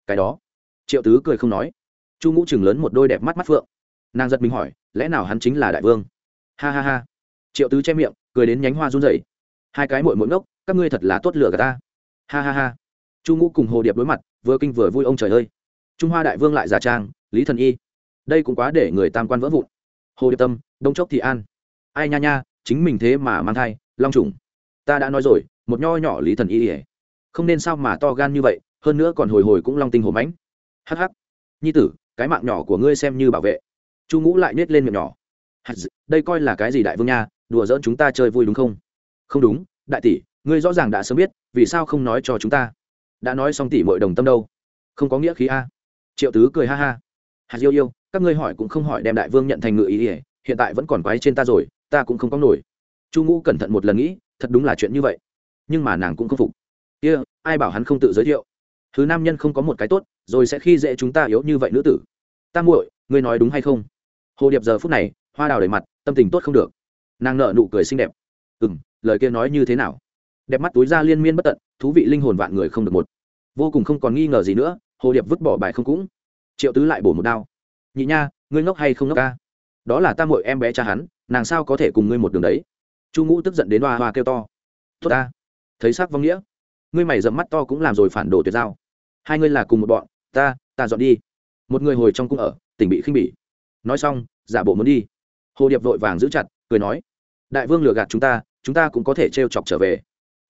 Cái đó. Triệu tứ cười không nói chu ngũ chừng lớn một đôi đẹp mắt mắt phượng nàng giật mình hỏi lẽ nào hắn chính là đại vương ha ha ha triệu tứ che miệng cười đến nhánh hoa run rẩy. hai cái mội mội ngốc, các ngươi thật là tốt lửa cả ta. ha ha ha chu ngũ cùng hồ điệp đối mặt vừa kinh vừa vui ông trời ơi trung hoa đại vương lại giả trang lý thần y đây cũng quá để người tam quan vỡ vụn hồ điệp tâm đông chốc thì an ai nha nha chính mình thế mà mang thai long trùng ta đã nói rồi một nho nhỏ lý thần y ỉa không nên sao mà to gan như vậy hơn nữa còn hồi hồi cũng long tinh hồ mãnh hh nhi tử cái mạng nhỏ của ngươi xem như bảo vệ. Chu ngũ lại nhét lên miệng nhỏ. Đây coi là cái gì đại vương nha đùa giỡn chúng ta chơi vui đúng không? Không đúng đại tỷ ngươi rõ ràng đã sớm biết vì sao không nói cho chúng ta? Đã nói xong tỷ mọi đồng tâm đâu? Không có nghĩa khí a. Triệu tứ cười ha ha. Hạt yêu yêu các ngươi hỏi cũng không hỏi đem đại vương nhận thành ngự ý ỉa hiện tại vẫn còn quái trên ta rồi ta cũng không có nổi. Chu ngũ cẩn thận một lần nghĩ thật đúng là chuyện như vậy. Nhưng mà nàng cũng không phục. Kia、yeah, ai bảo hắn không tự giới thiệu? Thứ nam nhân không có một cái tốt, rồi sẽ khi dễ chúng ta yếu như vậy nữ tử. Ta muội, ngươi nói đúng hay không? Hồ điệp giờ phút này, hoa đào đầy mặt, tâm tình tốt không được. Nàng nợ nụ cười xinh đẹp. Ừ m lời kia nói như thế nào? Đẹp mắt túi ra liên miên bất tận, thú vị linh hồn vạn người không được một. Vô cùng không còn nghi ngờ gì nữa, hồ điệp vứt bỏ bài không cũng. Triệu tứ lại bổ một đao. Nhị nha, ngươi ngốc hay không ngốc ca? Đó là ta mội em bé cha hắn, nàng sao có thể cùng ngươi một đường đấy? Chu ngũ tức giận đến hoa hoa kêu to. Tốt ta. Thấy s ắ c vong nghĩa. Ngươi mày dẫm mắt to cũng làm rồi phản đồ tuyệt giao hai ngươi là cùng một bọn, ta ta dọn đi. Một người hồi trong cung ở, tỉnh bị khinh bỉ. Nói xong, giả bộ muốn đi. Hồ điệp vội vàng giữ chặt, cười nói, đại vương lừa gạt chúng ta chúng ta cũng có thể trêu chọc trở về.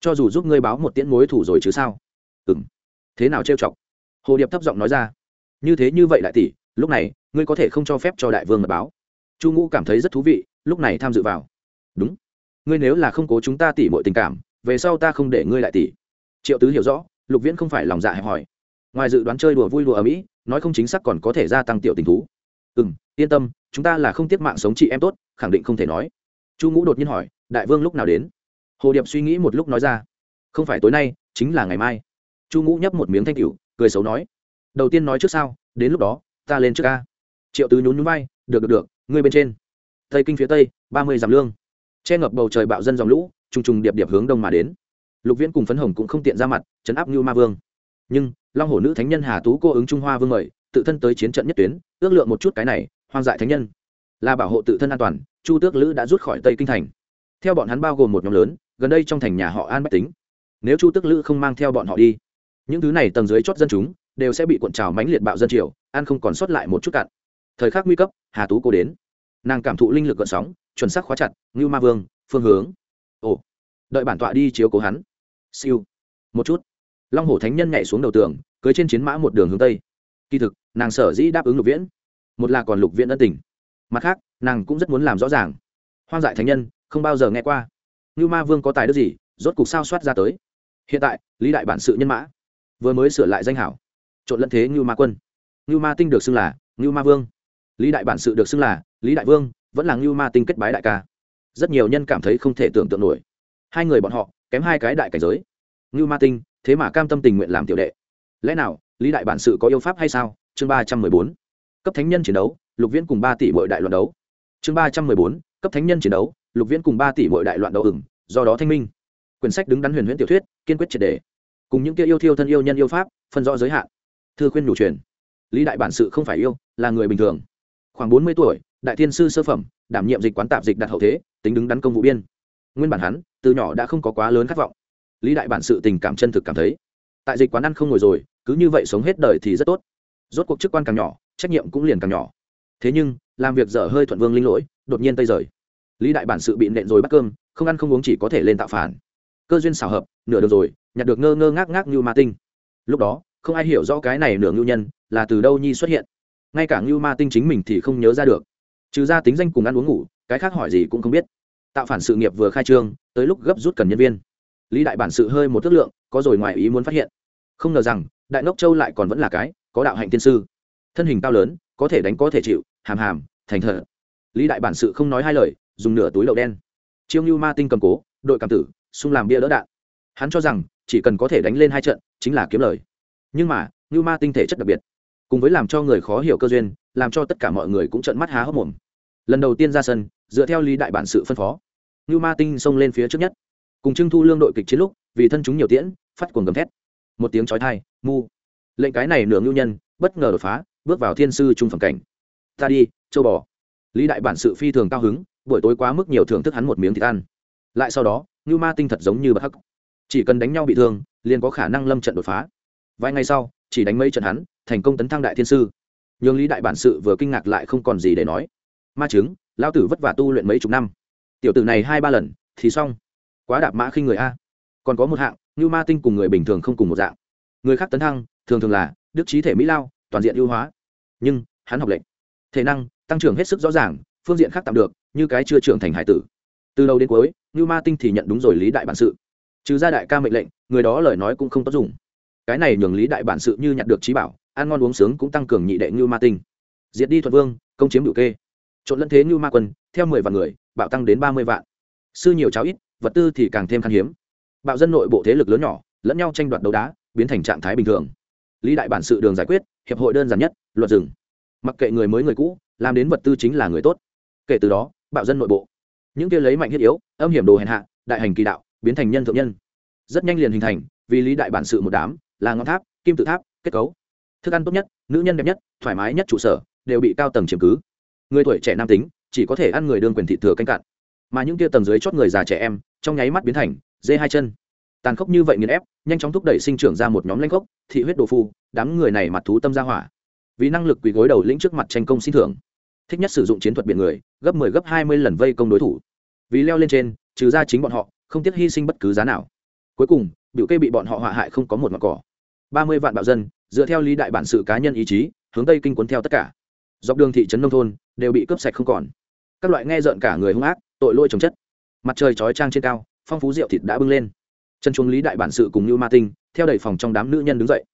Cho dù giúp ngươi báo một tiễn mối thủ rồi chứ sao? Ừ m thế nào trêu chọc? Hồ điệp thấp giọng nói ra. Như thế như vậy đại tỷ lúc này, ngươi có thể không cho phép cho đại vương mật báo. Chu ngũ cảm thấy rất thú vị, lúc này tham dự vào. Đúng, ngươi nếu là không cố chúng ta tỉ mọi tình cảm, về sau ta không để ngươi lại tỉ. Triệu tứ hiểu rõ, lục viễn không phải lòng dạ hẹp hòi ngoài dự đoán chơi đùa vui đùa ở mỹ nói không chính xác còn có thể gia tăng tiểu tình thú. Ừ m yên tâm chúng ta là không tiếp mạng sống chị em tốt khẳng định không thể nói. Chu ngũ đột nhiên hỏi đại vương lúc nào đến? Hồ điệp suy nghĩ một lúc nói ra không phải tối nay chính là ngày mai. Chu ngũ nhấp một miếng thanh cửu cười xấu nói đầu tiên nói trước sao đến lúc đó ta lên trước ca. Triệu tứ nhún nhún bay, được được được ngươi bên trên. Tây kinh phía tây ba mươi dặm lương. Che ngập bầu trời bạo dân dòng lũ trùng trùng điệp điệp hướng đông mà đến. Lục viễn cùng phấn hồng cũng không tiện ra mặt chấn áp như ma vương nhưng, long hổ nữ thánh nhân hà tú cô ứng trung hoa vương mời, tự thân tới chiến trận nhất tuyến, ước lượng một chút cái này, hoang dại thánh nhân. Là bảo hộ tự thân an toàn, chu tước lữ đã rút khỏi tây kinh thành. Theo bọn hắn bao gồm một nhóm lớn, gần đây trong thành nhà họ an bách tính. Nếu chu tước lữ không mang theo bọn họ đi, những thứ này tầng dưới chót dân chúng đều sẽ bị cuộn trào mãnh liệt bạo dân triều, an không còn sót lại một chút cạn. Thời khắc nguy cấp, hà tú cô đến. Nàng cảm thụ linh lực gợn sóng, chuẩn xác khóa chặt, ngưu ma vương, phương hướng. Ồ, đợi bản tọa đi chiếu cố hắn. Siêu. Một chút long hổ thánh nhân nhảy xuống đầu tường, cưới trên chiến mã một đường hướng tây. Kỳ thực, nàng sở dĩ đáp ứng lục viễn, một là còn lục viễn ân tình. Mặt khác, nàng cũng rất muốn làm rõ ràng. Hoang dại thánh nhân, không bao giờ nghe qua. Như ma vương có tài đức gì, rốt cục sao soát ra tới. Hiện tại, lý đại bản sự nhân mã, vừa mới sửa lại danh hảo. Trộn lẫn thế như ma quân. Như ma tinh được xưng là như ma vương. Lý đại bản sự được xưng là lý đại vương, vẫn là như ma tinh kết bái đại ca. Rất nhiều nhân cảm thấy không thể tưởng tượng nổi. Hai người bọn họ, kém hai cái đại cảnh giới. Như ma tinh thế mà cam tâm tình nguyện làm tiểu đệ. Lẽ nào, lý đại bản sự có yêu pháp hay sao? Chương ba trăm mười bốn. Cấp thánh nhân chiến đấu, lục viễn cùng ba tỷ bội đại loạn đấu. Chương ba trăm mười bốn. Cấp thánh nhân chiến đấu, lục viễn cùng ba tỷ bội đại loạn đấu ửng do đó thanh minh. Quyển sách đứng đắn huyền huyễn tiểu thuyết, kiên quyết triệt đề cùng những kia yêu thiêu thân yêu nhân yêu pháp, phân rõ giới hạn. Thư khuyên đủ truyền. Lý đại bản sự không phải yêu, là người bình thường. Khoảng bốn mươi tuổi, đại thiên sư sơ phẩm, đảm nhiệm dịch quán tạp dịch đặt hậu thế, tính đứng đắn công vụ biên. Nguyên bản hắn, từ nhỏ đã không có quá lớn khát vọng lý đại bản sự tình cảm chân thực cảm thấy. Tại dịch quán ăn không ngồi rồi, cứ như vậy sống hết đời thì rất tốt. Rốt cuộc chức quan càng nhỏ, trách nhiệm cũng liền càng nhỏ. Thế nhưng, làm việc dở hơi thuận vương linh lỗi, đột nhiên tây rời. Lý đại bản sự bị nện rồi bắt cơm, không ăn không uống chỉ có thể lên tạo phản. Cơ duyên xảo hợp, nửa đường rồi, nhặt được ngơ ngơ ngác ngác như ma tinh. Lúc đó, không ai hiểu rõ cái này nửa ngưu nhân là từ đâu nhi xuất hiện. Ngay cả ngưu ma tinh chính mình thì không nhớ ra được. Trừ ra tính danh cùng ăn uống ngủ, cái khác hỏi gì cũng không biết. Tạo phản sự nghiệp vừa khai trương, tới lúc gấp rút cần nhân viên lý đại bản sự hơi một thước lượng, có rồi ngoài ý muốn phát hiện. Không ngờ rằng, đại ngốc châu lại còn vẫn là cái, có đạo hạnh tiên sư. Thân hình cao lớn, có thể đánh có thể chịu, hàm hàm, thành thờ lý đại bản sự không nói hai lời, dùng nửa túi lậu đen. Chiêu như ma tinh cầm cố, đội cảm tử xung làm bia đỡ đạn. Hắn cho rằng, chỉ cần có thể đánh lên hai trận, chính là kiếm lời. Nhưng mà, như ma tinh thể chất đặc biệt. Cùng với làm cho người khó hiểu cơ duyên, làm cho tất cả mọi người cũng trợn mắt há hốc mồm. Lần đầu tiên ra sân, dựa theo lý đại bản sự phân phó. Như ma tinh xông lên phía trước nhất cùng trưng thu lương đội kịch chiến lúc, vì thân chúng nhiều tiễn, phát cuồng gầm thét. Một tiếng chói thai mu. Lệnh cái này nửa ngưu nhân, bất ngờ đột phá, bước vào thiên sư trung phẩm cảnh. Ta đi, châu bò. Lý đại bản sự phi thường cao hứng, buổi tối quá mức nhiều thưởng thức hắn một miếng thịt ăn. Lại sau đó, ngưu ma tinh thật giống như bậc hắc. Chỉ cần đánh nhau bị thương, liền có khả năng lâm trận đột phá. Vài ngày sau, chỉ đánh mấy trận hắn, thành công tấn thăng đại thiên sư. Nhưng lý đại bản sự vừa kinh ngạc lại không còn gì để nói. Ma chứng lao tử vất vả tu luyện mấy chục năm. Tiểu tử này hai ba lần, thì xong quá đạp mã khi người a. Còn có một hạng như ma tinh cùng người bình thường không cùng một dạng. Người khác tấn thăng, thường thường là đức trí thể mỹ lao, toàn diện ưu hóa. Nhưng, hắn học lệnh. Thể năng, tăng trưởng hết sức rõ ràng, phương diện khác tạm được, như cái chưa trưởng thành hải tử. Từ đầu đến cuối như ma tinh thì nhận đúng rồi lý đại bản sự. Trừ ra đại ca mệnh lệnh, người đó lời nói cũng không tốt dùng. Cái này nhường lý đại bản sự như nhận được trí bảo, ăn ngon uống sướng cũng tăng cường nhị đệ như ma tinh. Diệt đi thuật vương, công chiếm đủ kê. Trộn lẫn thế như ma quân, theo mười vạn người, bạo tăng đến ba mươi vạn. Sư nhiều cháo ít vật tư thì càng thêm khan hiếm. Bạo dân nội bộ thế lực lớn nhỏ, lẫn nhau tranh đoạt đấu đá, biến thành trạng thái bình thường. Lý đại bản sự đường giải quyết, hiệp hội đơn giản nhất, luật rừng. Mặc kệ người mới người cũ, làm đến vật tư chính là người tốt. Kể từ đó, bạo dân nội bộ. Những kia lấy mạnh thiết yếu, âm hiểm đồ hèn hạ, đại hành kỳ đạo, biến thành nhân thượng nhân. Rất nhanh liền hình thành, vì lý đại bản sự một đám, là ngọn tháp, kim tự tháp, kết cấu. Thức ăn tốt nhất, nữ nhân đẹp nhất, thoải mái nhất trụ sở, đều bị cao tầng chiếm cứ. Người tuổi trẻ nam tính, chỉ có thể ăn người đương quyền thị thừa canh cạn mà những kia tầng dưới chót người già trẻ em, trong nháy mắt biến thành, dê hai chân. Tàn khốc như vậy nghiền ép, nhanh chóng thúc đẩy sinh trưởng ra một nhóm lanh khốc, thị huyết đồ phu, đám người này mặt thú tâm ra hỏa. Vì năng lực quỳ gối đầu lĩnh trước mặt tranh công xin thưởng. Thích nhất sử dụng chiến thuật biển người, gấp 10 gấp 20 lần vây công đối thủ. Vì leo lên trên, trừ ra chính bọn họ, không tiếc hy sinh bất cứ giá nào. Cuối cùng, biểu kê bị bọn họ họa hại không có một mặt cỏ. 30 vạn bạo dân, dựa theo lý đại bản sự cá nhân ý chí, hướng tây kinh cuốn theo tất cả. Dọc đường thị trấn nông thôn, đều bị cướp sạch không còn các loại nghe rợn cả người hung ác, tội lỗi trồng chất. Mặt trời chói trang trên cao, phong phú rượu thịt đã bưng lên. Chân chuông lý đại bản sự cùng như ma tinh, theo đầy phòng trong đám nữ nhân đứng dậy.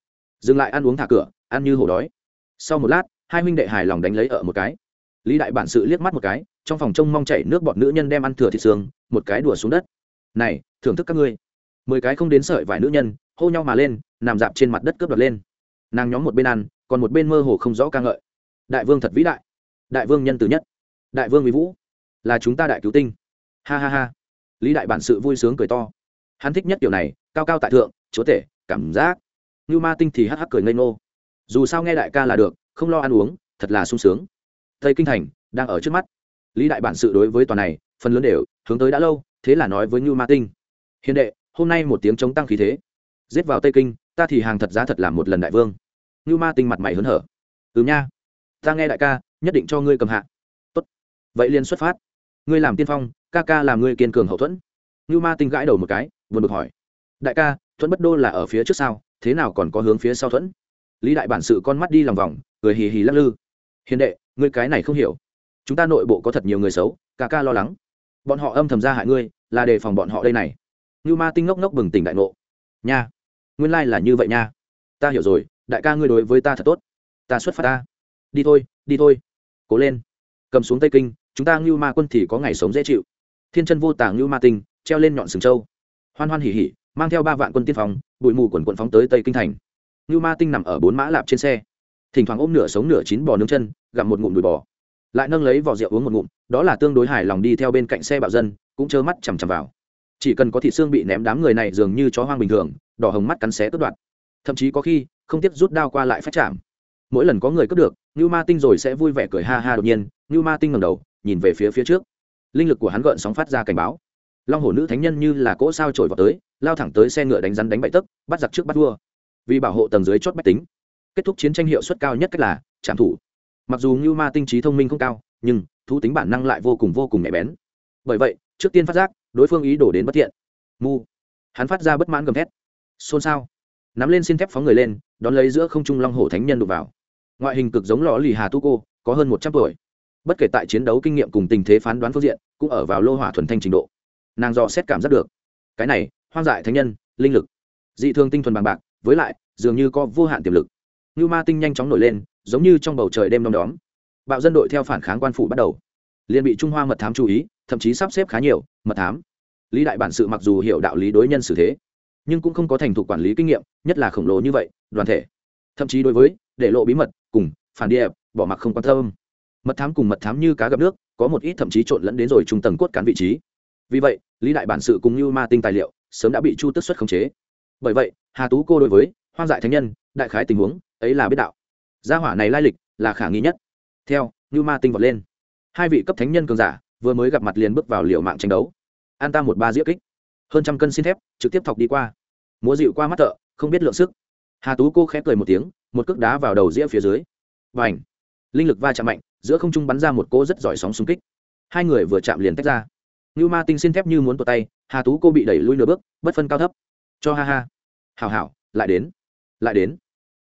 Dừng lại ăn uống thả cửa, ăn như hổ đói. Sau một lát, hai huynh đệ hài lòng đánh lấy ở một cái. Lý đại bản sự liếc mắt một cái, trong phòng trông mong chảy nước bọn nữ nhân đem ăn thừa thịt xương, một cái đùa xuống đất. Này, thưởng thức các ngươi. Mười cái không đến sợi vài nữ nhân, hô nhau mà lên, nằm dạp trên mặt đất cướp đoạt lên. Nàng nhóm một bên ăn, còn một bên mơ hồ không rõ ca ngợi. Đại vương thật vĩ đại. Đại vương nhân từ nhất đại vương mỹ vũ, là chúng ta đại cứu tinh. Ha ha ha. Lý đại bản sự vui sướng cười to. Hắn thích nhất điều này, cao cao tại thượng, chúa tể, cảm giác. Như ma tinh thì hắc hắc cười ngây ngô. Dù sao nghe đại ca là được, không lo ăn uống, thật là sung sướng. Tây kinh thành, đang ở trước mắt. Lý đại bản sự đối với toàn này, phần lớn đều hướng tới đã lâu, thế là nói với như ma tinh. Hiền đệ, hôm nay một tiếng chống tăng khí thế. Giết vào tây kinh, ta thì hàng thật giá thật làm một lần đại vương. Như ma tinh mặt mày hớn hở. Ừ nha. Ta nghe đại ca, nhất định cho ngươi cầm hạ vậy liền xuất phát. Ngươi làm tiên phong, ca ca làm ngươi kiên cường hậu thuẫn. Như ma tinh gãi đầu một cái vừa bực hỏi. Đại ca, thuẫn bất đô là ở phía trước sau thế nào còn có hướng phía sau thuẫn? Lý đại bản sự con mắt đi lòng vòng, cười hì hì lắc lư. Hiền đệ, ngươi cái này không hiểu. Chúng ta nội bộ có thật nhiều người xấu, ca ca lo lắng. Bọn họ âm thầm ra hại ngươi, là đề phòng bọn họ đây này. Như ma tinh ngốc ngốc bừng tỉnh đại ngộ. Nha, nguyên lai là như vậy nha. Ta hiểu rồi, đại ca ngươi đối với ta thật tốt. Ta xuất phát ta. Đi thôi đi thôi. Cố lên. Cầm xuống tây kinh chúng ta ngưu ma quân thì có ngày sống dễ chịu. Thiên chân vô tàng ngưu ma tinh, treo lên nhọn sừng châu. Hoan hoan hỉ hỉ, mang theo ba vạn quân tiên phòng bụi mù quần quận phóng tới tây kinh thành. Ngưu ma tinh nằm ở bốn mã lạp trên xe. Thỉnh thoảng ôm nửa sống nửa chín bò nướng chân, gặm một ngụm đùi bò. Lại nâng lấy vỏ rượu uống một ngụm, đó là tương đối hài lòng đi theo bên cạnh xe bạo dân, cũng trơ mắt chằm chằm vào. Chỉ cần có thịt xương bị ném đám người này dường như chó hoang bình thường, đỏ hồng mắt cắn xé cướp đoạt. Thậm chí có khi, không tiếc rút đao qua lại phát chạm. Mỗi lần có người cướp được như ma tinh rồi sẽ vui vẻ cười ha ha đột nhiên như ma tinh ngầm đầu nhìn về phía phía trước. Linh lực của hắn gợn sóng phát ra cảnh báo. Long hổ nữ thánh nhân như là cỗ sao trổi vào tới, lao thẳng tới xe ngựa đánh rắn đánh bậy tấc, bắt giặc trước bắt vua. Vì bảo hộ tầng dưới chót bách tính, kết thúc chiến tranh hiệu suất cao nhất cách là trảm thủ. Mặc dù ngưu ma tinh trí thông minh không cao, nhưng thú tính bản năng lại vô cùng vô cùng nhạy bén. Bởi vậy, trước tiên phát giác, đối phương ý đổ đến bất thiện. Mu. Hắn phát ra bất mãn gầm thét. Xôn xao. Nắm lên xin thép phóng người lên, đón lấy giữa không trung long hổ thánh nhân đục vào. Ngoại hình cực giống lò lì hà tu cô, có hơn một trăm tuổi bất kể tại chiến đấu kinh nghiệm cùng tình thế phán đoán phương diện, cũng ở vào lô hỏa thuần thanh trình độ. Nàng dò xét cảm giác được. Cái này, hoang dại thánh nhân, linh lực. Dị thường tinh thuần bằng bạc, với lại, dường như có vô hạn tiềm lực. Như ma tinh nhanh chóng nổi lên, giống như trong bầu trời đêm đom đóm. Bạo dân đội theo phản kháng quan phủ bắt đầu. Liền bị trung hoa mật thám chú ý, thậm chí sắp xếp khá nhiều, mật thám. Lý đại bản sự mặc dù hiểu đạo lý đối nhân xử thế, nhưng cũng không có thành thục quản lý kinh nghiệm, nhất là khổng lồ như vậy, đoàn thể. Thậm chí đối với, để lộ bí mật, cùng, phản địa, bỏ mặc không quan tâm mật thám cùng mật thám như cá gặp nước, có một ít thậm chí trộn lẫn đến rồi trung tầng cốt cán vị trí. Vì vậy, lý đại bản sự cùng như ma tinh tài liệu sớm đã bị chu tức xuất khống chế. Bởi vậy, hà tú cô đối với hoang dại thánh nhân, đại khái tình huống ấy là biết đạo. Gia hỏa này lai lịch là khả nghi nhất. Theo như ma tinh vọt lên. Hai vị cấp thánh nhân cường giả vừa mới gặp mặt liền bước vào liệu mạng tranh đấu. An ta một ba diễu kích. Hơn trăm cân xin thép, trực tiếp thọc đi qua. Múa dịu qua mắt thợ, không biết lượng sức. Hà tú cô khép cười một tiếng, một cước đá vào đầu dĩa phía dưới. Và ảnh linh lực va chạm mạnh giữa không trung bắn ra một cô rất giỏi sóng xung kích. Hai người vừa chạm liền tách ra. Như ma tinh xin thép như muốn tụt tay, hà tú cô bị đẩy lui nửa bước, bất phân cao thấp. Cho ha ha. Hào hảo, lại đến. Lại đến.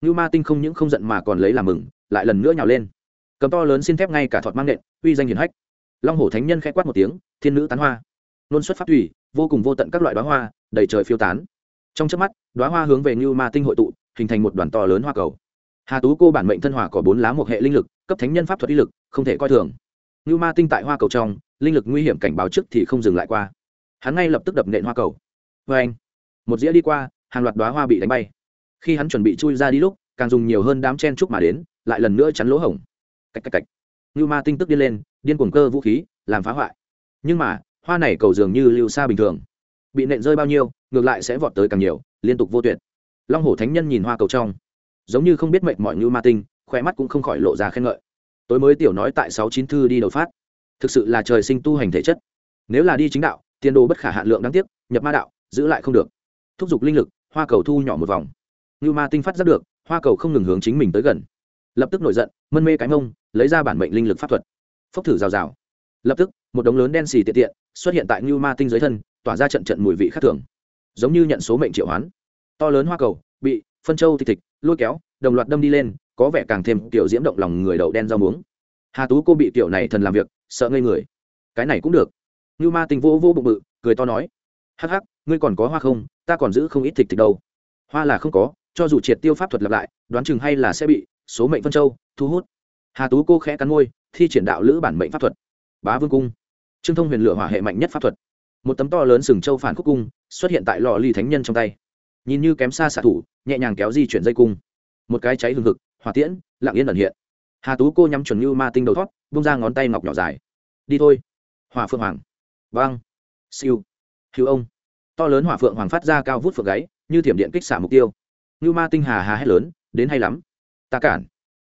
Như ma tinh không những không giận mà còn lấy làm mừng, lại lần nữa nhào lên. Cầm to lớn xin thép ngay cả thọt mang nện, uy danh hiển hách. Long hổ thánh nhân khẽ quát một tiếng, thiên nữ tán hoa. Nôn xuất phát thủy, vô cùng vô tận các loại đoá hoa, đầy trời phiêu tán. Trong trước mắt đoá hoa hướng về như ma tinh hội tụ, hình thành một đoàn to lớn hoa cầu. Hà tú cô bản mệnh thân hỏa có bốn lá một hệ linh lực cấp thánh nhân pháp thuật uy lực, không thể coi thường. Như ma tinh tại hoa cầu trong, linh lực nguy hiểm cảnh báo trước thì không dừng lại qua. Hắn ngay lập tức đập nện hoa cầu. Vê anh, một dĩa đi qua, hàng loạt đoá hoa bị đánh bay. Khi hắn chuẩn bị chui ra đi lúc, càng dùng nhiều hơn đám chen trúc mà đến, lại lần nữa chắn lỗ hổng. Cạch cạch cạch. Như ma tinh tức điên lên, điên cuồng cơ vũ khí, làm phá hoại. Nhưng mà, hoa này cầu dường như lưu xa bình thường. Bị nện rơi bao nhiêu, ngược lại sẽ vọt tới càng nhiều, liên tục vô tuyệt. Long hổ thánh nhân nhìn hoa cầu trong, giống như không biết mệnh mọi như ma tinh khỏe mắt cũng không khỏi lộ ra khen ngợi. Tối mới tiểu nói tại sáu chín thư đi đầu phát. Thực sự là trời sinh tu hành thể chất. Nếu là đi chính đạo tiền đồ bất khả hạn lượng đáng tiếc, nhập ma đạo, giữ lại không được. Thúc giục linh lực, hoa cầu thu nhỏ một vòng. Như ma tinh phát ra được, hoa cầu không ngừng hướng chính mình tới gần. Lập tức nổi giận, mân mê cái mông, lấy ra bản mệnh linh lực pháp thuật. Phốc thử rào rào. Lập tức, một đống lớn đen xì tiện tiện xuất hiện tại như ma tinh dưới thân, tỏa ra trận trận mùi vị khác thường. Giống như nhận số mệnh triệu hoán. To lớn hoa cầu, bị phân châu thịt thịt lôi kéo, đồng loạt đâm đi lên có vẻ càng thêm tiểu diễm động lòng người đậu đen rau muống. Hà tú cô bị tiểu này thần làm việc, sợ ngây người. Cái này cũng được. Như ma tình vô vô bụng bự, cười to nói, hắc hắc, ngươi còn có hoa không? Ta còn giữ không ít thịt thịt đâu. Hoa là không có, cho dù triệt tiêu pháp thuật lặp lại, đoán chừng hay là sẽ bị số mệnh phân châu, thu hút. Hà tú cô khẽ cắn môi, thi triển đạo lữ bản mệnh pháp thuật. Bá vương cung. Trương thông huyền lửa hỏa hệ mạnh nhất pháp thuật. Một tấm to lớn sừng châu phản khúc cung, xuất hiện tại lò ly thánh nhân trong tay. Nhìn như kém xa xạ thủ, nhẹ nhàng kéo di chuyển dây cung. Một cái cháy hừng hực hỏa tiễn, lặng yên ẩn hiện. Hà tú cô nhắm chuẩn như ma tinh đầu thót bung ra ngón tay ngọc nhỏ dài. Đi thôi. Hỏa phượng hoàng. Vang siêu. Hữu ông. To lớn hỏa phượng hoàng phát ra cao vút phượng gáy, như thiểm điện kích xả mục tiêu. Như ma tinh hà hà hét lớn, đến hay lắm. Ta cản.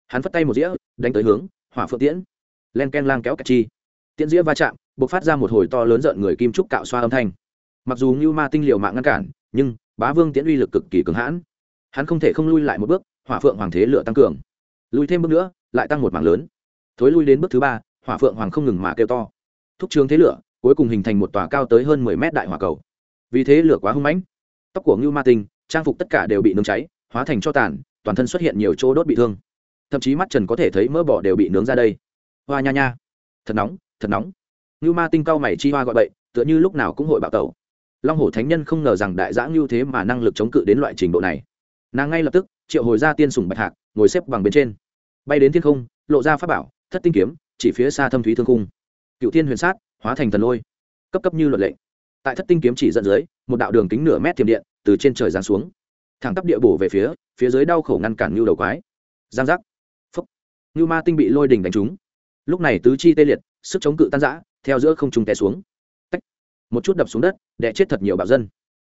Hắn phất tay một dĩa, đánh tới hướng hỏa phượng tiễn. Len ken lang kéo cạch chi. Tiễn dĩa va chạm b ộ c phát ra một hồi to lớn rợn người kim trúc cạo xoa âm thanh. Mặc dù như ma tinh liều mạng ngăn cản, nhưng bá vương tiễn uy lực cực kỳ cứng hãn. Hắn không thể không lui lại một bước hỏa phượng hoàng thế lửa tăng cường. Lùi thêm bước nữa, lại tăng một mảng lớn. Thối lui đến bước thứ ba, hỏa phượng hoàng không ngừng mà kêu to. Thúc trường thế lửa, cuối cùng hình thành một tòa cao tới hơn mười mét đại hỏa cầu. Vì thế lửa quá hung mãnh. Tóc của ngưu ma tinh, trang phục tất cả đều bị nướng cháy, hóa thành cho tàn, toàn thân xuất hiện nhiều chỗ đốt bị thương. Thậm chí mắt trần có thể thấy mỡ bỏ đều bị nướng ra đây. Hoa nha nha. Thật nóng thật nóng. Ngưu ma tinh cao mày chi hoa gọi bậy, tựa như lúc nào cũng hội bạo tẩu. Long hổ thánh nhân không ngờ rằng đại giã ngưu thế mà năng lực chống cự đến loại trình độ này. Nàng ngay lập tức triệu hồi ra tiên sùng bạch hạc, ngồi xếp bằng bên trên. Bay đến thiên không, lộ ra pháp bảo, thất tinh kiếm, chỉ phía xa thâm thúy thương cung cựu thiên huyền sát, hóa thành thần lôi. Cấp cấp như luật lệnh tại thất tinh kiếm chỉ dẫn dưới, một đạo đường kính nửa mét thiềm điện từ trên trời giáng xuống. Thẳng tắp địa bổ về phía phía dưới đau khổ ngăn cản ngưu đầu quái. Giang giác. Phúc. Ngưu ma tinh bị lôi đình đánh trúng. Lúc này tứ chi tê liệt, sức chống cự tan giã theo giữa không trung té xuống. Tách. một chút đập xuống đất đẻ chết thật nhiều bạo dân.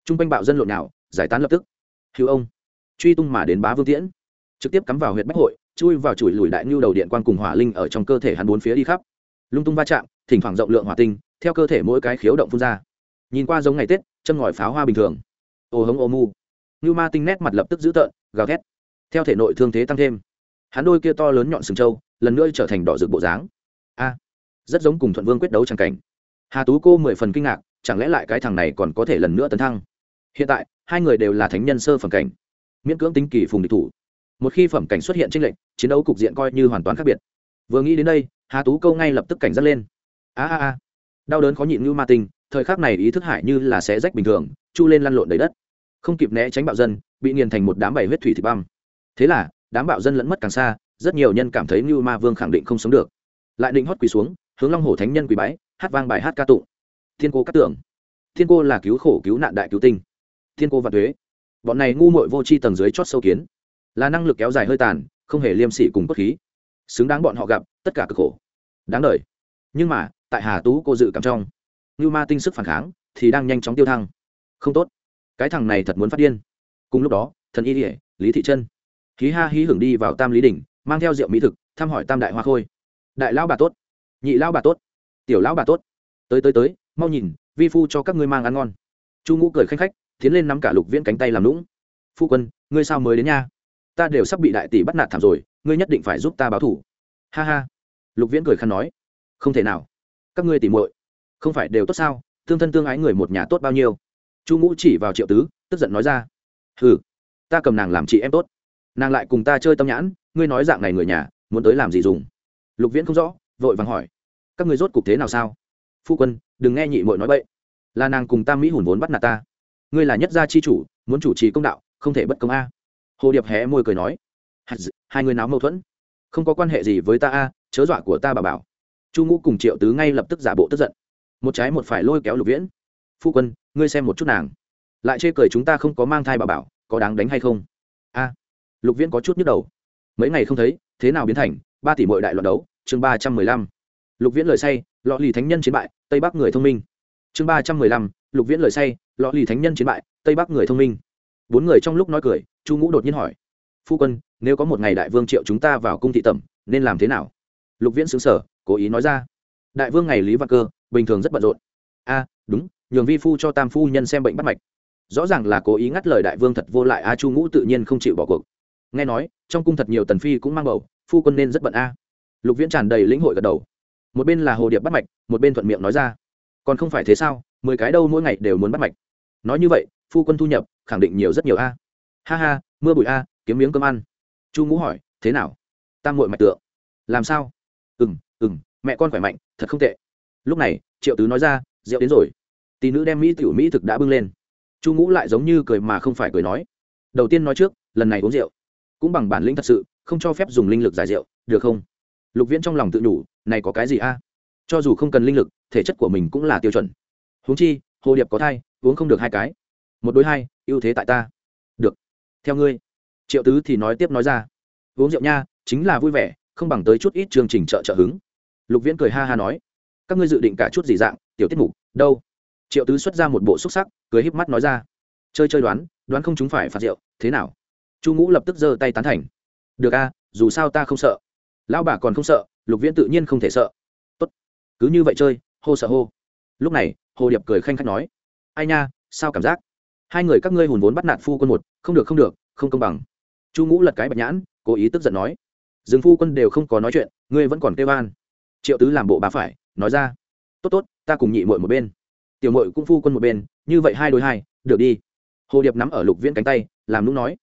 T r u n g quanh bạo dân lộn nào giải tán lập tức. Hữu ông truy tung mà đến bá vương tiễn. Trực tiếp cắm vào huyện bách hội, chui vào chùi lùi đại ngưu đầu điện quan cùng hỏa linh ở trong cơ thể hắn bốn phía đi khắp. Lung tung va chạm, thỉnh thoảng rộng lượng hỏa tinh, theo cơ thể mỗi cái khiếu động phun ra. Nhìn qua giống ngày tết châm ngòi pháo hoa bình thường. Ô hống ô mu. Ngưu ma tinh nét mặt lập tức dữ tợn, gào thét. Theo thể nội thương thế tăng thêm, hắn đôi kia to lớn nhọn sừng trâu, lần nữa trở thành đỏ rực bộ dáng. A, rất giống cùng thuận vương quyết đấu c cảnh. Hà tú cô mười phần kinh ngạc, chẳng lẽ lại cái thằng này còn có thể lần nữa tấn thăng? Hiện tại, hai người đều là thánh nhân sơ phẩm cảnh miễn cưỡng tính kỳ phùng địch thủ. Một khi phẩm cảnh xuất hiện tranh lệch, chiến đấu cục diện coi như hoàn toàn khác biệt. Vừa nghĩ đến đây, hà tú câu ngay lập tức cảnh giác lên. A a a, đau đớn khó nhịn như ma tinh, thời khắc này ý thức hại như là sẽ rách bình thường, chu lên lăn lộn đầy đất. Không kịp né tránh bạo dân, bị nghiền thành một đám bảy huyết thủy thịt băm. Thế là, đám bạo dân lẫn mất càng xa, rất nhiều nhân cảm thấy như ma vương khẳng định không sống được. Lại định hót quỳ xuống, hướng long hồ thánh nhân quỳ bái, hát vang bài hát ca tụng. Thiên cô cắt tưởng. Thiên cô là cứu khổ cứu nạn đại cứu tinh. Thiên cô và thuế bọn này ngu muội vô tri tầng dưới chót sâu kiến. Là năng lực kéo dài hơi tàn không hề liêm sỉ cùng cốt khí. Xứng đáng bọn họ gặp tất cả cực khổ. Đáng đ nhưng mà tại hà tú cô dự cảm trong như ma tinh sức phản kháng thì đang nhanh chóng tiêu thăng. Không tốt. Cái thằng này thật muốn phát điên. Cùng lúc đó thần y ỉa lý thị Trân, khí ha hí hưởng đi vào tam lý đình mang theo rượu mỹ thực thăm hỏi tam đại hoa khôi. Đại lão bà tốt. Nhị lão bà tốt. Tiểu lão bà tốt. Tới tới tới mau nhìn vi phu cho các ngươi mang ăn ngon. Chu ngũ cười khanh khách tiến lên nắm cả lục viễn cánh tay làm lũng. Phu quân, ngươi sao mới đến nha? Ta đều sắp bị đại tỷ bắt nạt thảm rồi, ngươi nhất định phải giúp ta báo thủ ha ha. Lục viễn cười khăn nói. Không thể nào. Các ngươi tỉ muội, không phải đều tốt sao? Thương thân tương ái người một nhà tốt bao nhiêu? Chu ngũ chỉ vào triệu tứ, tức giận nói ra. Hừ, ta cầm nàng làm chị em tốt. Nàng lại cùng ta chơi tâm nhãn, ngươi nói dạng này người nhà, muốn tới làm gì dùng? Lục viễn không rõ, vội vàng hỏi. Các ngươi rốt cục thế nào sao? Phu quân, đừng nghe nhị mội nói bậy. Là nàng cùng ta mỹ hùn vốn bắt nạt ta ngươi là nhất gia chi chủ, muốn chủ trì công đạo, không thể bất công a. Hồ điệp hé môi cười nói hai người náo mâu thuẫn. Không có quan hệ gì với ta a, chớ dọa của ta bà bảo. Chu ngũ cùng triệu tứ ngay lập tức giả bộ tức giận. Một trái một phải lôi kéo lục viễn. Phu quân, ngươi xem một chút nàng. Lại chê cười chúng ta không có mang thai bà bảo, có đáng đánh hay không? A. Lục viễn có chút nhức đầu. Mấy ngày không thấy, thế nào biến thành, ba tỷ mọi đại loạt đấu, chương ba trăm mười lăm. Lục viễn lời say, lọ lì thánh nhân chiến bại, tây bắc người thông minh. Chương ba trăm mười lăm, lục viễn lời say lọ lì thánh nhân chiến bại, tây bắc người thông minh. Bốn người trong lúc nói cười, chu ngũ đột nhiên hỏi, phu quân, nếu có một ngày đại vương triệu chúng ta vào cung thị tẩm, nên làm thế nào? Lục viễn xứng sở cố ý nói ra, đại vương ngày lý văn cơ, bình thường rất bận rộn. A, đúng, nhường vi phu cho tam phu nhân xem bệnh bắt mạch. Rõ ràng là cố ý ngắt lời đại vương thật vô lại, a chu ngũ tự nhiên không chịu bỏ cuộc. Nghe nói, trong cung thật nhiều tần phi cũng mang bầu, phu quân nên rất bận a. Lục viễn tràn đầy lĩnh hội gật đầu. Một bên là hồ điệp bắt mạch, một bên thuận miệng nói ra, còn không phải thế sao, mười cái đâu mỗi ngày đều muốn bắt mạch nói như vậy, phu quân thu nhập khẳng định nhiều rất nhiều a. Ha ha, mưa bụi a, kiếm miếng cơm ăn. Chu ngũ hỏi, thế nào? Tam muội mạch tượng. Làm sao? Ừ m ừ m mẹ con khỏe mạnh, thật không tệ. Lúc này, triệu tứ nói ra, rượu đến rồi. Tỷ nữ đem mỹ tiểu mỹ thực đã bưng lên. Chu ngũ lại giống như cười mà không phải cười nói, đầu tiên nói trước, lần này uống rượu, cũng bằng bản lĩnh thật sự, không cho phép dùng linh lực giải rượu, được không? Lục viễn trong lòng tự nhủ, này có cái gì a? Cho dù không cần linh lực, thể chất của mình cũng là tiêu chuẩn. Huống chi, hồ điệp có thai uống không được hai cái. Một đối hai, ưu thế tại ta. Được. Theo ngươi. Triệu tứ thì nói tiếp nói ra. Uống rượu nha, chính là vui vẻ, không bằng tới chút ít chương trình trợ trợ hứng. Lục viễn cười ha ha nói. Các ngươi dự định cả chút gì dạng, tiểu tiết mục, đâu? Triệu tứ xuất ra một bộ xúc sắc, cười híp mắt nói ra. Chơi chơi đoán đoán không chúng phải phạt rượu, thế nào? Chu ngũ lập tức giơ tay tán thành. Được a, dù sao ta không sợ. Lão bà còn không sợ, lục viễn tự nhiên không thể sợ. Tốt. Cứ như vậy chơi, hô sợ hô. Lúc này, hồ điệp cười khanh khách nói ai nha, sao cảm giác? Hai người các ngươi hùn vốn bắt nạt phu quân một, không được không được, không công bằng. Chu ngũ lật cái bạch nhãn, cố ý tức giận nói. Dừng phu quân đều không có nói chuyện, ngươi vẫn còn kêu an. Triệu tứ làm bộ bà phải, nói ra. Tốt tốt, ta cùng nhị mội một bên. Tiểu mội cũng phu quân một bên, như vậy hai đối hai, được đi. Hồ điệp nắm ở lục viễn cánh tay, làm lúc nói.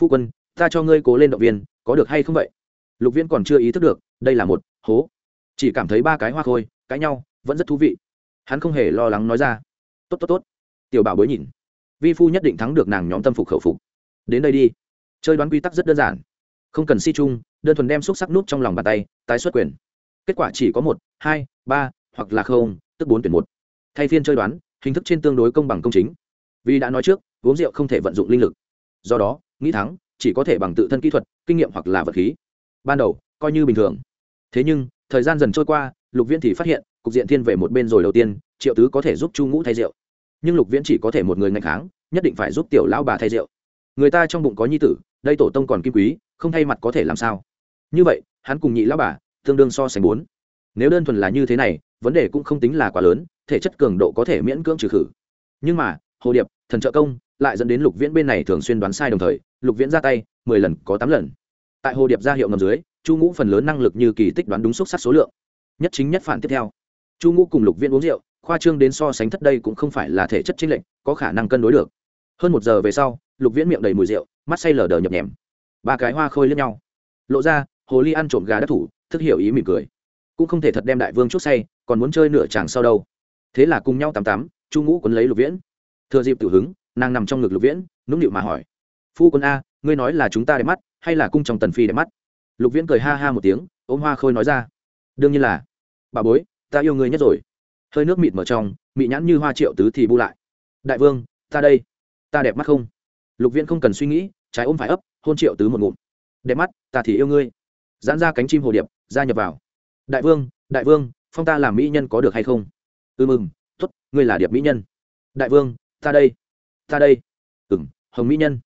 Phu quân, ta cho ngươi cố lên động viên, có được hay không vậy? Lục viễn còn chưa ý thức được, đây là một, hố. Chỉ cảm thấy ba cái hoa khôi, cãi nhau, vẫn rất thú vị. Hắn không hề lo lắng nói ra. Tốt tốt tốt tiểu bảo bối nhìn. Vi phu nhất định thắng được nàng nhóm tâm phục khẩu phục. Đến đây đi. Chơi đoán quy tắc rất đơn giản. Không cần si chung, đơn thuần đem xúc sắc nút trong lòng bàn tay, tái xuất quyền. Kết quả chỉ có một, hai, ba, hoặc là không, tức bốn tuyển một. Thay phiên chơi đoán, hình thức trên tương đối công bằng công chính. Vì đã nói trước, uống rượu không thể vận dụng linh lực. Do đó, nghĩ thắng, chỉ có thể bằng tự thân kỹ thuật, kinh nghiệm hoặc là vật khí. Ban đầu, coi như bình thường. Thế nhưng, thời gian dần trôi qua, lục viễn thì phát hiện, cục diện thiên về một bên rồi đầu tiên, triệu tứ có thể giúp chu ngũ thay rượu nhưng lục viễn chỉ có thể một người ngạch kháng, nhất định phải giúp tiểu lão bà thay rượu. Người ta trong bụng có nhi tử, đây tổ tông còn kim quý, không thay mặt có thể làm sao? Như vậy, hắn cùng nhị lão bà, tương đương so sánh bốn. Nếu đơn thuần là như thế này, vấn đề cũng không tính là quá lớn, thể chất cường độ có thể miễn cưỡng trừ khử. Nhưng mà, hồ điệp, thần trợ công, lại dẫn đến lục viễn bên này thường xuyên đoán sai đồng thời, lục viễn ra tay, mười lần có tám lần. Tại hồ điệp ra hiệu ngầm dưới, chu ngũ phần lớn năng lực như kỳ tích đoán đúng xúc sắc số lượng. Nhất chính nhất phản tiếp theo. Chu ngũ cùng lục viễn uống rượu khoa trương đến so sánh thất đây cũng không phải là thể chất chính lệnh có khả năng cân đối được. Hơn một giờ về sau, lục viễn miệng đầy mùi rượu, mắt say lờ đờ nhập nhèm. Ba cái hoa khôi lẫn nhau. Lộ ra, hồ ly ăn trộm gà đất thủ, thức hiểu ý mỉm cười. Cũng không thể thật đem đại vương chút say, còn muốn chơi nửa chàng sau đâu. Thế là cùng nhau tắm tắm, chu ngũ quấn lấy lục viễn. Thừa dịp tử hứng, nàng nằm trong ngực lục viễn, nũng nịu mà hỏi. Phu quân a, ngươi nói là chúng ta đẹp mắt, hay là cung trong tần phi đẹp mắt? Lục viễn cười ha ha một tiếng, ôm hoa khôi nói ra. Đương nhiên là. Bà bối, ta yêu ngươi nhất rồi hơi nước mịt mở trong, mị nhãn như hoa triệu tứ thì bu lại. Đại vương, ta đây. Ta đẹp mắt không? Lục viễn không cần suy nghĩ, trái ôm phải ấp, hôn triệu tứ một ngụm. Đẹp mắt, ta thì yêu ngươi. Giãn ra cánh chim hồ điệp, gia nhập vào. Đại vương đại vương, phong ta làm mỹ nhân có được hay không? Ư ừ mừng t ố t ngươi là điệp mỹ nhân. Đại vương, ta đây. Ta đây. Ừ m hồng mỹ nhân.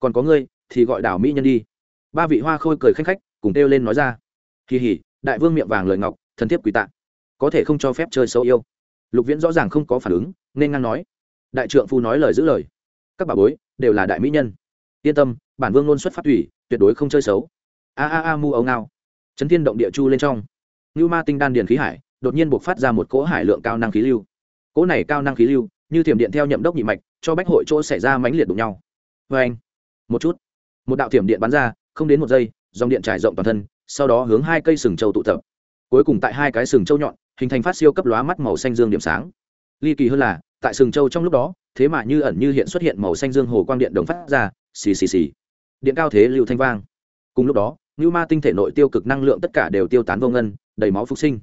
Còn có ngươi, thì gọi đảo mỹ nhân đi. Ba vị hoa khôi cười khanh khách, cùng kêu lên nói ra. Kỳ hỉ, đại vương miệng vàng lời ngọc thần thiếp quỳ tạ. Có thể không cho phép chơi xấu yêu lục viễn rõ ràng không có phản ứng, nên ngang nói, đại trượng phu nói lời giữ lời. Các bà bối đều là đại mỹ nhân. Yên tâm, bản vương luôn xuất phát thủy tuyệt đối không chơi xấu. A a a, mu ấu ngao. Chấn thiên động địa chu lên trong. Như ma tinh đan điền khí hải, đột nhiên buộc phát ra một cỗ hải lượng cao năng khí lưu. Cỗ này cao năng khí lưu, như thiểm điện theo nhậm đốc nhị mạch, cho bách hội chỗ xảy ra mãnh liệt đụng nhau. Vê anh, một chút. Một đạo thiểm điện bắn ra, không đến một giây, dòng điện trải rộng toàn thân, sau đó hướng hai cây sừng châu tụ tập. Cuối cùng tại hai cái sừng châu nhọn hình thành phát siêu cấp lóa mắt màu xanh dương điểm sáng. Ly kỳ hơn là, tại sừng châu trong lúc đó, thế mà như ẩn như hiện xuất hiện màu xanh dương hồ quang điện đồng phát ra, xì xì xì. Điện cao thế lưu thanh vang. Cùng lúc đó lưu ma tinh thể nội tiêu cực năng lượng tất cả đều tiêu tán vô ngân, đầy máu phục sinh.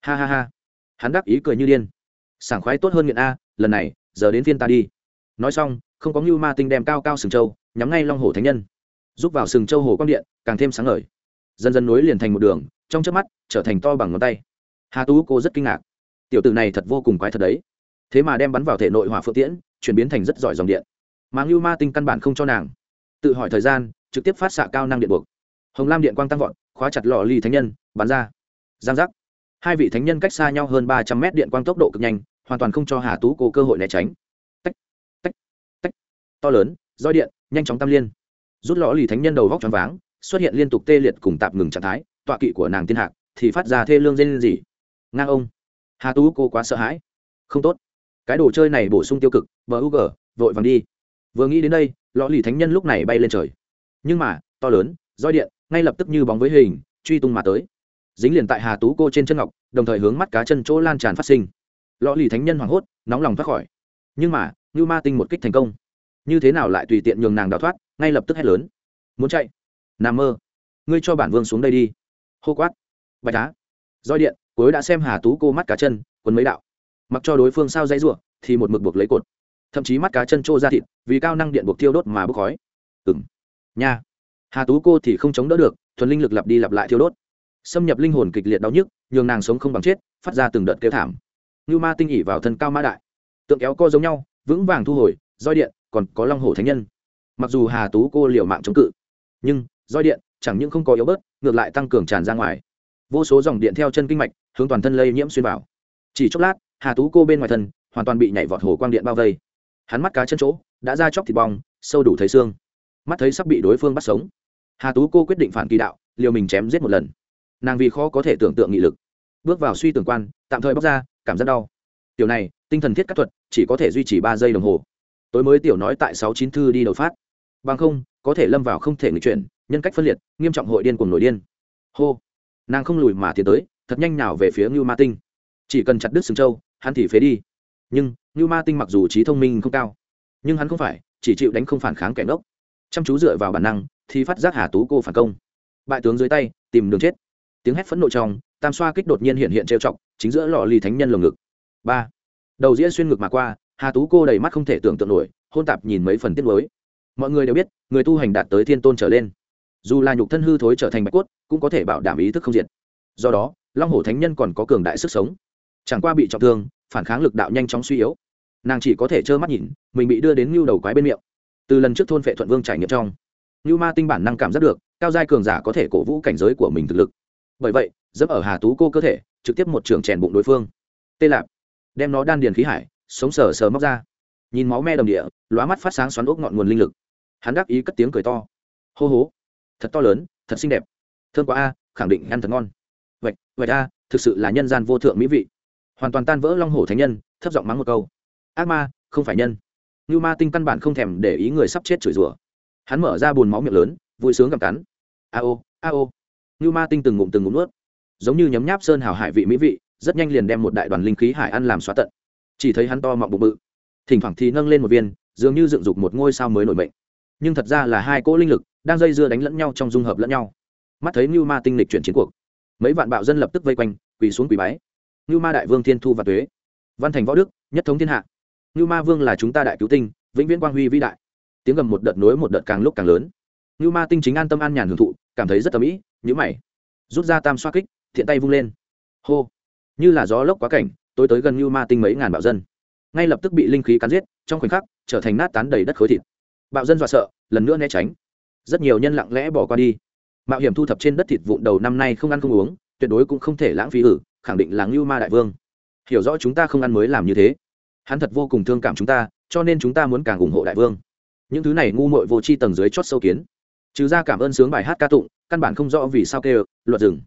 Ha ha ha. Hắn đáp ý cười như điên. Sảng khoái tốt hơn nghiện a, lần này, giờ đến phiên ta đi. Nói xong, không có lưu ma tinh đem cao cao sừng châu, nhắm ngay long hồ thánh nhân. Giúp vào sừng châu hồ quang điện, càng thêm sáng ngời. Dần dần nối liền thành một đường, trong trước mắt, trở thành to bằng ngón tay hà tú cô rất kinh ngạc. Tiểu tử này thật vô cùng quái thật đấy. Thế mà đem bắn vào thể nội hỏa phượng tiễn, chuyển biến thành rất giỏi dòng điện. Mà ngưu ma tinh căn bản không cho nàng. Tự hỏi thời gian, trực tiếp phát xạ cao năng điện buộc. Hồng lam điện quang tăng vọt, khóa chặt lò ly thánh nhân, bắn ra. Giang giác. Hai vị thánh nhân cách xa nhau hơn ba trăm mét điện quang tốc độ cực nhanh, hoàn toàn không cho hà tú cô cơ hội né tránh. Tách tách tách. To lớn, roi điện, nhanh chóng tam liên. Rút lò lì thánh nhân đầu vóc tròn váng, xuất hiện liên tục tê liệt cùng tạm ngừng trạng thái, tọa kỵ của nàng tiên hạc, thì phát ra thê lương dên gì ngang ông. Hà tú cô quá sợ hãi. Không tốt. Cái đồ chơi này bổ sung tiêu cực bug vội vàng đi. Vừa nghĩ đến đây lọ lì thánh nhân lúc này bay lên trời. Nhưng mà to lớn roi điện ngay lập tức như bóng với hình truy tung mà tới. Dính liền tại hà tú cô trên chân ngọc đồng thời hướng mắt cá chân chỗ lan tràn phát sinh. Lọ lì thánh nhân hoảng hốt nóng lòng thoát khỏi. Nhưng mà như ma tinh một kích thành công. Như thế nào lại tùy tiện nhường nàng đào thoát ngay lập tức hét lớn. Muốn chạy? Nằm mơ. Ngươi cho bản vương xuống đây đi. Hô quát. Bạch đá, roi điện cuối đã xem hà tú cô mắt cá chân, quấn mấy đạo. Mặc cho đối phương sao dãy ruộng thì một mực buộc lấy cột. Thậm chí mắt cá chân trô ra thịt, vì cao năng điện buộc thiêu đốt mà bốc khói. Ừng nha. Hà tú cô thì không chống đỡ được, thuần linh lực lặp đi lặp lại thiêu đốt. Xâm nhập linh hồn kịch liệt đau nhức, nhường nàng sống không bằng chết, phát ra từng đợt kêu thảm. Như ma tinh ỉ vào thân cao mã đại. Tượng kéo co giống nhau, vững vàng thu hồi, roi điện, còn có long hổ thánh nhân. Mặc dù hà tú cô liều mạng chống cự, nhưng roi điện chẳng những không có yếu bớt, ngược lại tăng cường tràn ra ngoài vô số dòng điện theo chân kinh mạch, hướng toàn thân lây nhiễm xuyên vào. Chỉ chốc lát, hà tú cô bên ngoài thân, hoàn toàn bị nhảy vọt hồ quang điện bao vây. Hắn mắt cá chân chỗ, đã ra chóc thịt bong, sâu đủ thấy xương. Mắt thấy sắp bị đối phương bắt sống. Hà tú cô quyết định phản kỳ đạo, liều mình chém giết một lần. Nàng vì khó có thể tưởng tượng nghị lực. Bước vào suy tưởng quan, tạm thời bóc ra, cảm giác đau. Tiểu này, tinh thần thiết các thuật, chỉ có thể duy trì ba giây đồng hồ. Tối mới tiểu nói tại sáu chín thư đi đầu phát. Bằng không, có thể lâm vào không thể nghịch chuyển, nhân cách phân liệt, nghiêm trọng hội điên cùng nổi điên. Hô nàng không lùi mà tiến tới, thật nhanh nào về phía ngưu ma tinh. Chỉ cần chặt đứt sừng châu hắn thì phế đi. Nhưng, ngưu ma tinh mặc dù trí thông minh không cao, nhưng hắn không phải, chỉ chịu đánh không phản kháng kẻ ngốc. Chăm chú dựa vào bản năng, thì phát giác hà tú cô phản công. Bại tướng dưới tay, tìm đường chết. Tiếng hét phẫn nộ trong, tam xoa kích đột nhiên hiện hiện trêu chọc, chính giữa lò lì thánh nhân lồng ngực. Ba. Đầu diễn xuyên ngực mà qua, hà tú cô đầy mắt không thể tưởng tượng nổi, hôn tạp nhìn mấy phần tiết mới mọi người đều biết, người tu hành đạt tới thiên tôn trở lên. Dù là nhục thân hư thối trở thành bạch cốt cũng có thể bảo đảm ý thức không diệt. Do đó, long hổ thánh nhân còn có cường đại sức sống. Chẳng qua bị trọng thương, phản kháng lực đạo nhanh chóng suy yếu. Nàng chỉ có thể trơ mắt nhìn, mình bị đưa đến ngưu đầu quái bên miệng. Từ lần trước thôn phệ thuận vương trải nghiệm trong, ngưu ma tinh bản năng cảm giác được, cao giai cường giả có thể cổ vũ cảnh giới của mình thực lực. Bởi vậy, dẫm ở hà tú cô cơ thể, trực tiếp một trường chèn bụng đối phương. Tê lạp, đem nó đan điền khí hải, sống sờ sờ móc ra. Nhìn máu me đầm địa, lóa mắt phát sáng xoắn ốc ngọn nguồn linh lực. Hắn đáp ý cất tiếng cười to. Hô hố thật to lớn, thật xinh đẹp thương quá a, khẳng định ăn thật ngon. Vạch vạch a, thực sự là nhân gian vô thượng mỹ vị. Hoàn toàn tan vỡ long hổ thánh nhân, thấp giọng mắng một câu. Ác ma, không phải nhân. Như ma tinh căn bản không thèm để ý người sắp chết chửi rủa. Hắn mở ra bùn máu miệng lớn, vui sướng gặm cắn. A ô a ô. Như ma tinh từng ngụm từng ngụm nuốt. Giống như nhấm nháp sơn hào hải vị mỹ vị, rất nhanh liền đem một đại đoàn linh khí hải ăn làm xóa tận. Chỉ thấy hắn to mọng bụng bự. Thỉnh thoảng thì nâng lên một viên, dường như dựng dục một ngôi sao mới nổi bệnh nhưng thật ra là hai cỗ linh lực đang dây dưa đánh lẫn nhau trong dung hợp lẫn nhau mắt thấy Nưu ma tinh lịch chuyển chiến cuộc. Mấy vạn bạo dân lập tức vây quanh quỳ xuống quỳ bái. Nưu ma đại vương thiên thu và tuế. Văn thành võ đức nhất thống thiên hạ. Nưu ma vương là chúng ta đại cứu tinh vĩnh viễn quang huy vĩ đại. Tiếng gầm một đợt nối một đợt càng lúc càng lớn. Nưu ma tinh chính an tâm an nhàn hưởng thụ cảm thấy rất tầm ý, nhíu mày. Rút ra tam xoa kích thiện tay vung lên. Hô. Như là gió lốc quá cảnh tối tới gần Nưu ma tinh mấy ngàn bạo dân. Ngay lập tức bị linh khí cắn giết trong khoảnh khắc trở thành nát tán đầy đất khối thịt. Bạo dân dọa sợ lần nữa né tránh. Rất nhiều nhân lặng lẽ bỏ qua đi mạo hiểm thu thập trên đất thịt vụn đầu năm nay không ăn không uống, tuyệt đối cũng không thể lãng phí ử khẳng định là ngưu ma đại vương. Hiểu rõ chúng ta không ăn mới làm như thế. Hắn thật vô cùng thương cảm chúng ta, cho nên chúng ta muốn càng ủng hộ đại vương. Những thứ này ngu muội vô c h i tầng dưới chót sâu kiến. Trừ ra cảm ơn sướng bài hát ca tụng, căn bản không rõ vì sao kêu, luật rừng.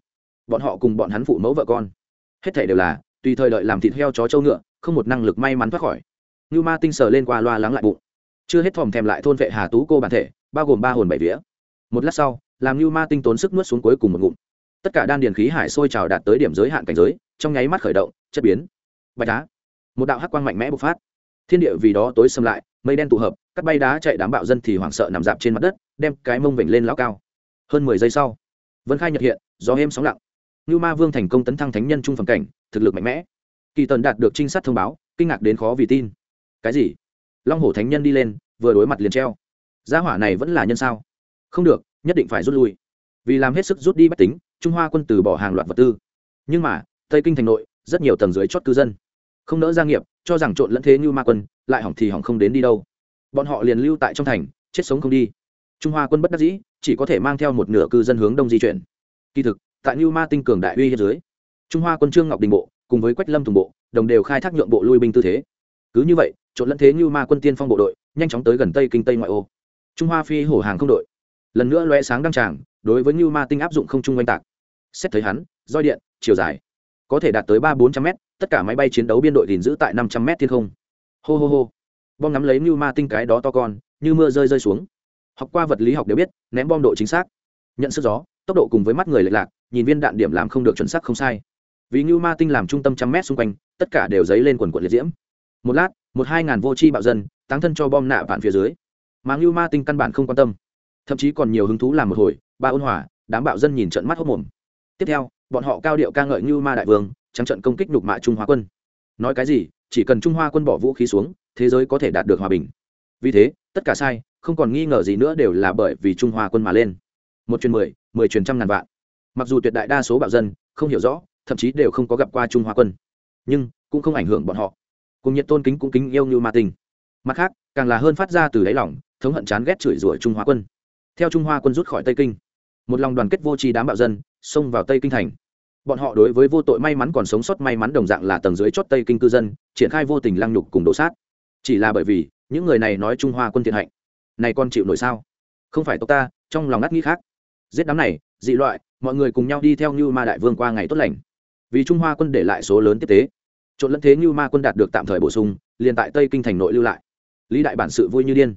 Bọn họ cùng bọn hắn phụ mẫu vợ con. Hết thể đều là, tùy thời đợi làm thịt heo chó trâu ngựa, không một năng lực may mắn thoát khỏi. Như ma tinh sờ lên qua loa lắng lại bụng. Chưa hết thòm thèm lại thôn vệ hà tú cô bản thể, bao gồm ba hồn bảy vía. Một lát sau làm như ma tinh tốn sức nuốt xuống cuối cùng một ngụm. Tất cả đan điền khí hải sôi trào đạt tới điểm giới hạn cảnh giới, trong nháy mắt khởi động, chất biến. Bạch đá. Một đạo hắc quang mạnh mẽ bộc phát. Thiên địa vì đó tối xâm lại, mây đen tụ hợp, cắt bay đá chạy đám bạo dân thì hoảng sợ nằm dạp trên mặt đất, đem cái mông vểnh lên lão cao. Hơn mười giây sau, vân khai nhật hiện, gió êm sóng lặng. Như ma vương thành công tấn thăng thánh nhân trung phẩm cảnh, thực lực mạnh mẽ. Kỳ tần đạt được trinh sát thông báo, kinh ngạc đến khó vì tin. Cái gì? Long hổ thánh nhân đi lên, vừa đối mặt liền treo. Gia hỏa này vẫn là nhân sao? Không được nhất định phải rút lui. Vì làm hết sức rút đi bách tính, trung hoa quân từ bỏ hàng loạt vật tư. Nhưng mà, tây kinh thành nội, rất nhiều tầng dưới chót cư dân. Không nỡ gia nghiệp, cho rằng trộn lẫn thế như ma quân, lại hỏng thì hỏng không đến đi đâu. Bọn họ liền lưu tại trong thành, chết sống không đi. Trung hoa quân bất đắc dĩ, chỉ có thể mang theo một nửa cư dân hướng đông di chuyển. Kỳ thực, tại như ma tinh cường đại uy hiếp dưới, trung hoa quân trương ngọc đình bộ, cùng với quách lâm tùng bộ, đồng đều khai thác nhượng bộ lui binh tư thế. Cứ như vậy, trộn lẫn thế như ma quân tiên phong bộ đội, nhanh chóng tới gần tây kinh tây ngoại ô. Trung hoa phi hổ hàng không đội lần nữa loe sáng đăng tràng, đối với như ma tinh áp dụng không trung oanh tạc. Xét thấy hắn, roi điện, chiều dài, có thể đạt tới ba bốn trăm m tất cả máy bay chiến đấu biên đội gìn giữ tại năm trăm m thiên không. Hô hô hô. Bom nắm lấy như ma tinh cái đó to con, như mưa rơi rơi xuống. Học qua vật lý học đều biết, ném bom độ chính xác, nhận sức gió, tốc độ cùng với mắt người lệch lạc, nhìn viên đạn điểm làm không được chuẩn xác không sai. Vì như ma tinh làm trung tâm trăm mét xung quanh, tất cả đều dấy lên quần quần liệt diễm. Một lát, một hai ngàn vô tri bạo dân, táng thân cho bom nạ vạn phía dưới. Mà như ma tinh căn bản không quan tâm thậm chí còn nhiều hứng thú làm một hồi, ba ôn hòa, đám bạo dân nhìn trận mắt hốc mồm. Tiếp theo, bọn họ cao điệu ca ngợi như ma đại vương, trắng trận công kích nhục mạ trung hoa quân. Nói cái gì, chỉ cần trung hoa quân bỏ vũ khí xuống, thế giới có thể đạt được hòa bình. Vì thế, tất cả sai, không còn nghi ngờ gì nữa đều là bởi vì trung hoa quân mà lên. Một chuyến mười mười chuyến trăm ngàn vạn. Mặc dù tuyệt đại đa số bạo dân, không hiểu rõ, thậm chí đều không có gặp qua trung hoa quân. Nhưng, cũng không ảnh hưởng bọn họ. Cùng nhiệt tôn kính cũng kính yêu như ma tình mặt khác, càng là hơn phát ra từ đáy lỏng thống hận chán ghét chửi rủa trung hoa quân theo trung hoa quân rút khỏi tây kinh một lòng đoàn kết vô tri đám bạo dân xông vào tây kinh thành bọn họ đối với vô tội may mắn còn sống sót may mắn đồng dạng là tầng dưới chót tây kinh cư dân triển khai vô tình lăng nhục cùng đổ sát chỉ là bởi vì những người này nói trung hoa quân thiện hạnh này con chịu nổi sao không phải tộc ta trong lòng ngắt nghĩ khác giết đám này dị loại mọi người cùng nhau đi theo như ma đại vương qua ngày tốt lành vì trung hoa quân để lại số lớn tiếp tế trộn lẫn thế như ma quân đạt được tạm thời bổ sung liền tại tây kinh thành nội lưu lại lý đại bản sự vui như điên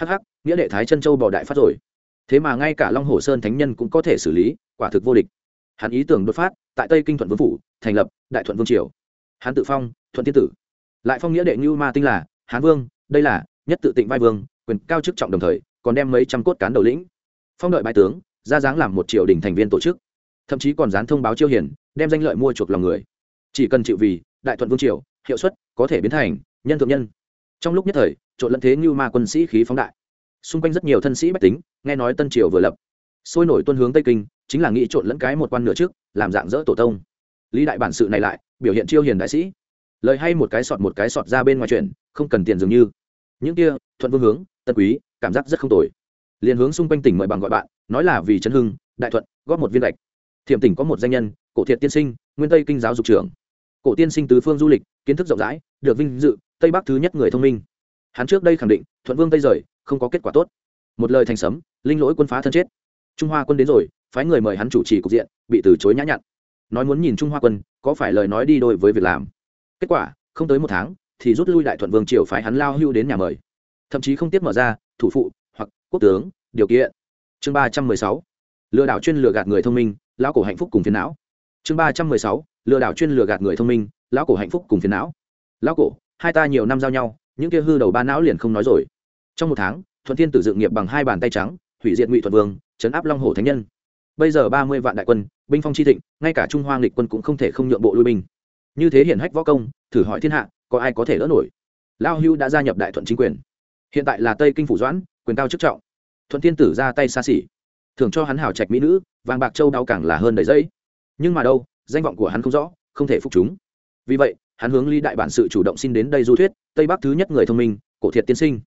hh nghĩa đệ thái chân châu bỏ đại phát rồi thế mà ngay cả long hồ sơn thánh nhân cũng có thể xử lý, quả thực vô địch. Hắn ý tưởng đột phát, tại tây kinh thuận vương phủ, thành lập đại thuận vương triều. Hắn tự phong, thuận tiên tử. Lại phong nghĩa đệ như ma tinh là hán vương, đây là nhất tự tịnh vai vương, quyền cao chức trọng đồng thời, còn đem mấy trăm cốt cán đầu lĩnh. Phong đợi bại tướng, ra dáng làm một triều đình thành viên tổ chức. Thậm chí còn dán thông báo chiêu hiển đem danh lợi mua chuộc lòng người. Chỉ cần chịu vì đại thuận vương triều, hiệu suất có thể biến thành nhân thượng nhân. Trong lúc nhất thời, trộn lẫn thế như ma quân sĩ khí phóng đại xung quanh rất nhiều thân sĩ bách tính, nghe nói tân triều vừa lập. Sôi nổi tuân hướng tây kinh, chính là nghĩ trộn lẫn cái một quan nửa trước, làm dạng dỡ tổ tông. Lý đại bản sự này lại, biểu hiện chiêu hiền đại sĩ. Lời hay một cái sọt một cái sọt ra bên ngoài chuyện, không cần tiền dường như. Những kia, thuận vương hướng, tân quý, cảm giác rất không tồi. Liền hướng xung quanh tỉnh mời bằng gọi bạn, nói là vì trấn hưng, đại thuận, góp một viên gạch. Thiểm tỉnh có một danh nhân, cổ thiệt tiên sinh, nguyên tây kinh giáo dục trưởng. Cổ tiên sinh tứ phương du lịch, kiến thức rộng rãi, được vinh dự, tây bắc thứ nhất người thông minh. Hắn trước đây khẳng định, thuận vương tây rời không có kết quả tốt. Một lời thành sấm, linh lỗi quân phá thân chết. Trung hoa quân đến rồi, phái người mời hắn chủ trì cục diện, bị từ chối nhã nhặn. Nói muốn nhìn trung hoa quân, có phải lời nói đi đôi với việc làm? Kết quả, không tới một tháng, thì rút lui đại thuận vương triều phái hắn lao hưu đến nhà mời. Thậm chí không tiếp mở ra, thủ phụ, hoặc quốc tướng, điều kiện. Chương ba trăm mười sáu, lừa đảo chuyên lừa gạt người thông minh, lão cổ hạnh phúc cùng phiền não. Chương ba trăm mười sáu, lừa đảo chuyên lừa gạt người thông minh, lão cổ hạnh phúc cùng phiền não. Lão cổ, hai ta nhiều năm giao nhau, những kia hư đầu ba não liền không nói rồi trong một tháng, thuận thiên tử dự nghiệp bằng hai bàn tay trắng, hủy diệt ngụy thuận vương, chấn áp long hồ thánh nhân. Bây giờ ba mươi vạn đại quân, binh phong chi thịnh, ngay cả trung hoa nghịch quân cũng không thể không nhượng bộ lui binh. Như thế hiển hách võ công, thử hỏi thiên hạ, có ai có thể đỡ nổi? Lao hưu đã gia nhập đại thuận chính quyền. Hiện tại là tây kinh phủ doãn, quyền cao chức trọng. Thuận thiên tử ra tay xa xỉ. Thường cho hắn hào trạch mỹ nữ, vàng bạc châu đau càng là hơn đầy dẫy. Nhưng mà đâu, danh vọng của hắn không rõ, không thể phục chúng. Vì vậy, hắn hướng ly đại bản sự chủ động xin đến đây du thuyết, tây bắc thứ nhất người thông minh, cổ thiệt tiên sinh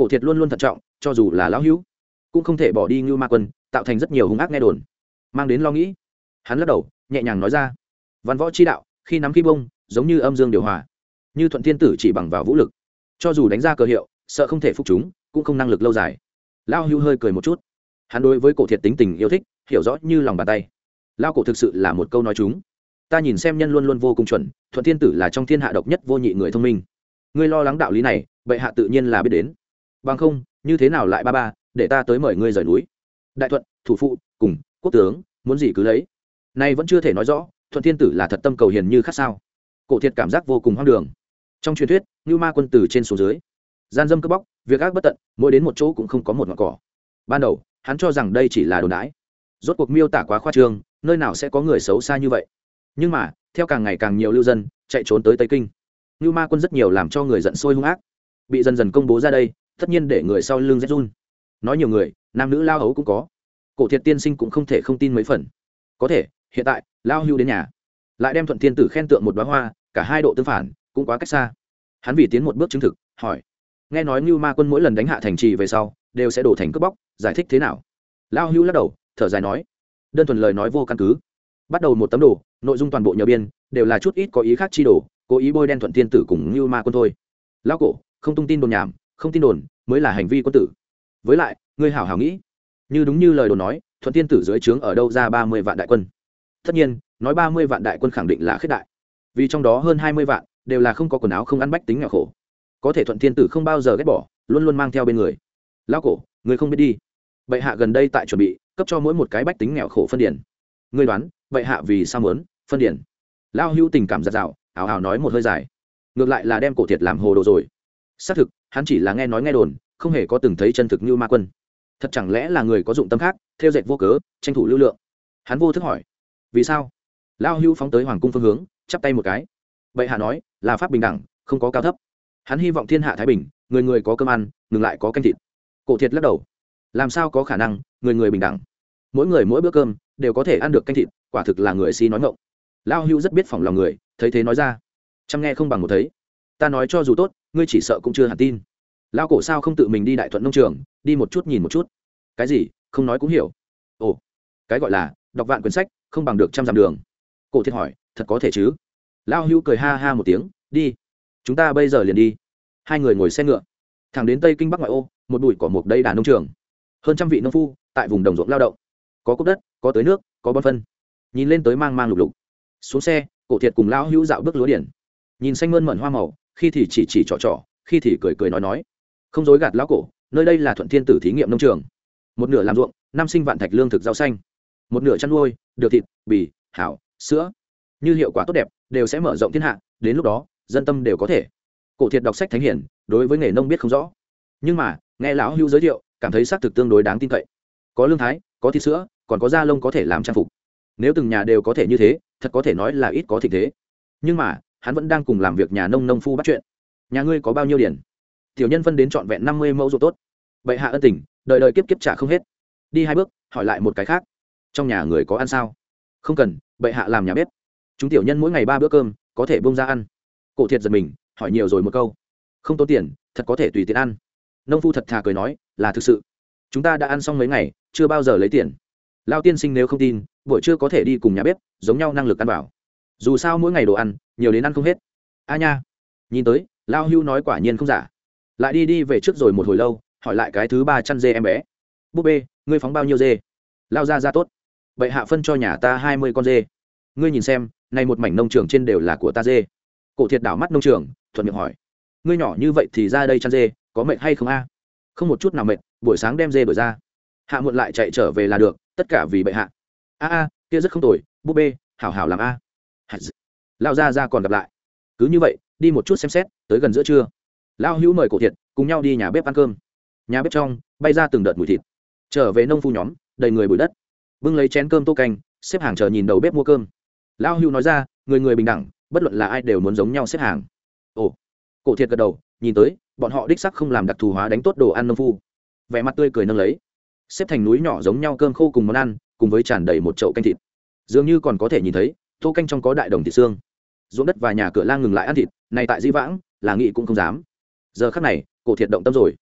cổ thiệt luôn luôn thận trọng, cho dù là lão hữu, cũng không thể bỏ đi như ma quân, tạo thành rất nhiều hung ác nghe đồn. Mang đến lo nghĩ, hắn lắc đầu, nhẹ nhàng nói ra, văn võ chi đạo, khi nắm khi bông, giống như âm dương điều hòa, như thuận thiên tử chỉ bằng vào vũ lực, cho dù đánh ra cờ hiệu, sợ không thể phục chúng, cũng không năng lực lâu dài. Lao hưu hơi cười một chút. Hắn đối với cổ thiệt tính tình yêu thích, hiểu rõ như lòng bàn tay. Lao cổ thực sự là một câu nói chúng. Ta nhìn xem nhân luôn luôn vô cùng chuẩn, thuận thiên tử là trong thiên hạ độc nhất vô nhị người thông minh. Ngươi lo lắng đạo lý này, bệ hạ tự nhiên là biết đến bằng không, như thế nào lại ba ba, để ta tới mời ngươi rời núi? Đại thuận, thủ phụ, cùng quốc tướng, muốn gì cứ lấy? Nay vẫn chưa thể nói rõ, thuận thiên tử là thật tâm cầu hiền như khác sao? Cổ thiệt cảm giác vô cùng hoang đường. Trong truyền thuyết như ma quân tử trên xuống dưới. Gian dâm cướp bóc, việc ác bất tận, mỗi đến một chỗ cũng không có một ngọn cỏ. Ban đầu, hắn cho rằng đây chỉ là đồn đái rốt cuộc miêu tả quá khoa trương, nơi nào sẽ có người xấu xa như vậy? Nhưng mà, theo càng ngày càng nhiều lưu dân, chạy trốn tới tây kinh. Như ma quân rất nhiều làm cho người giận sôi hung ác. Bị dần dần công bố ra đây tất nhiên để người sau lưng rét run. Nói nhiều người, nam nữ lao hấu cũng có. Cổ thiệt tiên sinh cũng không thể không tin mấy phần. Có thể, hiện tại, lao hưu đến nhà. Lại đem thuận thiên tử khen tượng một đoá hoa, cả hai độ tương phản, cũng quá cách xa. Hắn vì tiến một bước chứng thực, hỏi. Nghe nói như ma quân mỗi lần đánh hạ thành trì về sau, đều sẽ đổ thành cướp bóc, giải thích thế nào? Lao hưu lắc đầu, thở dài nói. Đơn thuần lời nói vô căn cứ. Bắt đầu một tấm đồ, nội dung toàn bộ nhờ biên, đều là chút ít có ý khác chi đồ, cố ý bôi đen thuận thiên tử cùng như ma quân thôi. Lao cổ, không tung tin đồn nhảm không tin đồn, mới là hành vi quân tử. Với lại, ngươi hảo hảo nghĩ. Như đúng như lời đồn nói, thuận thiên tử dưới trướng ở đâu ra ba mươi vạn đại quân? Tất nhiên, nói ba mươi vạn đại quân khẳng định là khiết đại. Vì trong đó hơn hai mươi vạn đều là không có quần áo không ăn bách tính nghèo khổ. Có thể thuận thiên tử không bao giờ ghét bỏ, luôn luôn mang theo bên người. Lão cổ người không biết đi. Bệ hạ gần đây tại chuẩn bị, cấp cho mỗi một cái bách tính nghèo khổ phân điển người đoán, bệ hạ vì sao muốn phân điển lao hữu tình cảm giặt rào ảo ảo nói một hơi dài. Ngược lại là đem cổ thiệt làm hồ đồ rồi xác thực, hắn chỉ là nghe nói nghe đồn, không hề có từng thấy chân thực như ma quân. Thật chẳng lẽ là người có dụng tâm khác, theo dệt vô cớ, tranh thủ lưu lượng? Hắn vô thức hỏi. Vì sao? Lao Hưu phóng tới hoàng cung phương hướng, chắp tay một cái. Bệ hạ nói, là pháp bình đẳng, không có cao thấp. Hắn hy vọng thiên hạ thái bình, người người có cơm ăn, ngừng lại có canh thịt. Cổ thiệt lắc đầu. Làm sao có khả năng, người người bình đẳng? Mỗi người mỗi bữa cơm, đều có thể ăn được canh thịt, quả thực là người si nói ngộng lao hưu rất biết phỏng lòng người, thấy thế nói ra. Chăm nghe không bằng một thấy. Ta nói cho dù tốt ngươi chỉ sợ cũng chưa hẳn tin. Lao cổ sao không tự mình đi đại thuận nông trường, đi một chút nhìn một chút. Cái gì? Không nói cũng hiểu. Ồ, cái gọi là, đọc vạn quyển sách, không bằng được trăm dặm đường. Cổ thiệt hỏi, thật có thể chứ? Lao hưu cười ha ha một tiếng, đi. Chúng ta bây giờ liền đi. Hai người ngồi xe ngựa. Thẳng đến tây kinh bắc ngoại ô, một bụi cỏ mục đây đàn nông trường. Hơn trăm vị nông phu, tại vùng đồng ruộng lao động. Có cốc đất, có tới nước, có bón phân. Nhìn lên tới mang mang lục lục. Xuống xe, cổ thiệt cùng lão hữu dạo bước lúa điển. Nhìn xanh mơn mận hoa màu khi thì chỉ chỉ trỏ trỏ khi thì cười cười nói nói. Không dối gạt lão cổ, nơi đây là thuận thiên tử thí nghiệm nông trường. Một nửa làm ruộng, năm sinh vạn thạch lương thực rau xanh. Một nửa chăn nuôi, được thịt, bì, hảo, sữa. Như hiệu quả tốt đẹp, đều sẽ mở rộng thiên hạ, đến lúc đó, dân tâm đều có thể. Cổ thiệt đọc sách thánh hiển, đối với nghề nông biết không rõ. Nhưng mà, nghe lão hưu giới thiệu, cảm thấy xác thực tương đối đáng tin cậy. Có lương thái, có thịt sữa, còn có da lông có thể làm trang phục. Nếu từng nhà đều có thể như thế, thật có thể nói là ít có thịt thế. Nhưng mà hắn vẫn đang cùng làm việc nhà nông nông phu bắt chuyện. Nhà ngươi có bao nhiêu điển tiểu nhân phân đến trọn vẹn năm mươi mẫu ruộng tốt. Bệ hạ ân tình, đợi đợi kiếp kiếp trả không hết. Đi hai bước, hỏi lại một cái khác. Trong nhà người có ăn sao? Không cần, bệ hạ làm nhà bếp. Chúng tiểu nhân mỗi ngày ba bữa cơm, có thể bông ra ăn. Cổ thiệt giật mình, hỏi nhiều rồi một câu. Không tốn tiền, thật có thể tùy tiện ăn. Nông phu thật thà cười nói, là thực sự. Chúng ta đã ăn xong mấy ngày, chưa bao giờ lấy tiền. Lao tiên sinh nếu không tin, buổi trưa có thể đi cùng nhà bếp, giống nhau năng lực ăn bảo dù sao mỗi ngày đồ ăn, nhiều đến ăn không hết. A nha. Nhìn tới, lao hưu nói quả nhiên không giả. Lại đi đi về trước rồi một hồi lâu, hỏi lại cái thứ ba chăn dê em bé. Búp bê, ngươi phóng bao nhiêu dê? Lao ra ra tốt. Vậy hạ phân cho nhà ta hai mươi con dê. Ngươi nhìn xem nay một mảnh nông trường trên đều là của ta dê. Cổ thiệt đảo mắt nông trường, thuận miệng hỏi. Ngươi nhỏ như vậy thì ra đây chăn dê, có mệt hay không a? Không một chút nào mệt, buổi sáng đem dê đổi ra. Hạ muộn lại chạy trở về là được, tất cả vì bệ hạ. A a, kia rất không tồi, búp bê, hảo hảo làm a lao ra ra còn gặp lại. Cứ như vậy, đi một chút xem xét, tới gần giữa trưa. Lao hữu mời cổ thiệt, cùng nhau đi nhà bếp ăn cơm. Nhà bếp trong, bay ra từng đợt mùi thịt. Trở về nông phu nhóm, đầy người bụi đất. Bưng lấy chén cơm tô canh, xếp hàng chờ nhìn đầu bếp mua cơm. Lao hữu nói ra, người người bình đẳng, bất luận là ai đều muốn giống nhau xếp hàng. Ồ. Cổ thiệt gật đầu, nhìn tới, bọn họ đích sắc không làm đặc thù hóa đánh tốt đồ ăn nông phu. Vẻ mặt tươi cười nâng lấy. Xếp thành núi nhỏ giống nhau cơm khô cùng món ăn, cùng với tràn đầy một chậu canh thịt. Dường như còn có thể nhìn thấy tô canh trong có đại đồng thịt xương. Ruộng đất và nhà cửa lang ngừng lại ăn thịt này tại di vãng, là nghị cũng không dám. Giờ khắc này, cổ thiệt động tâm rồi.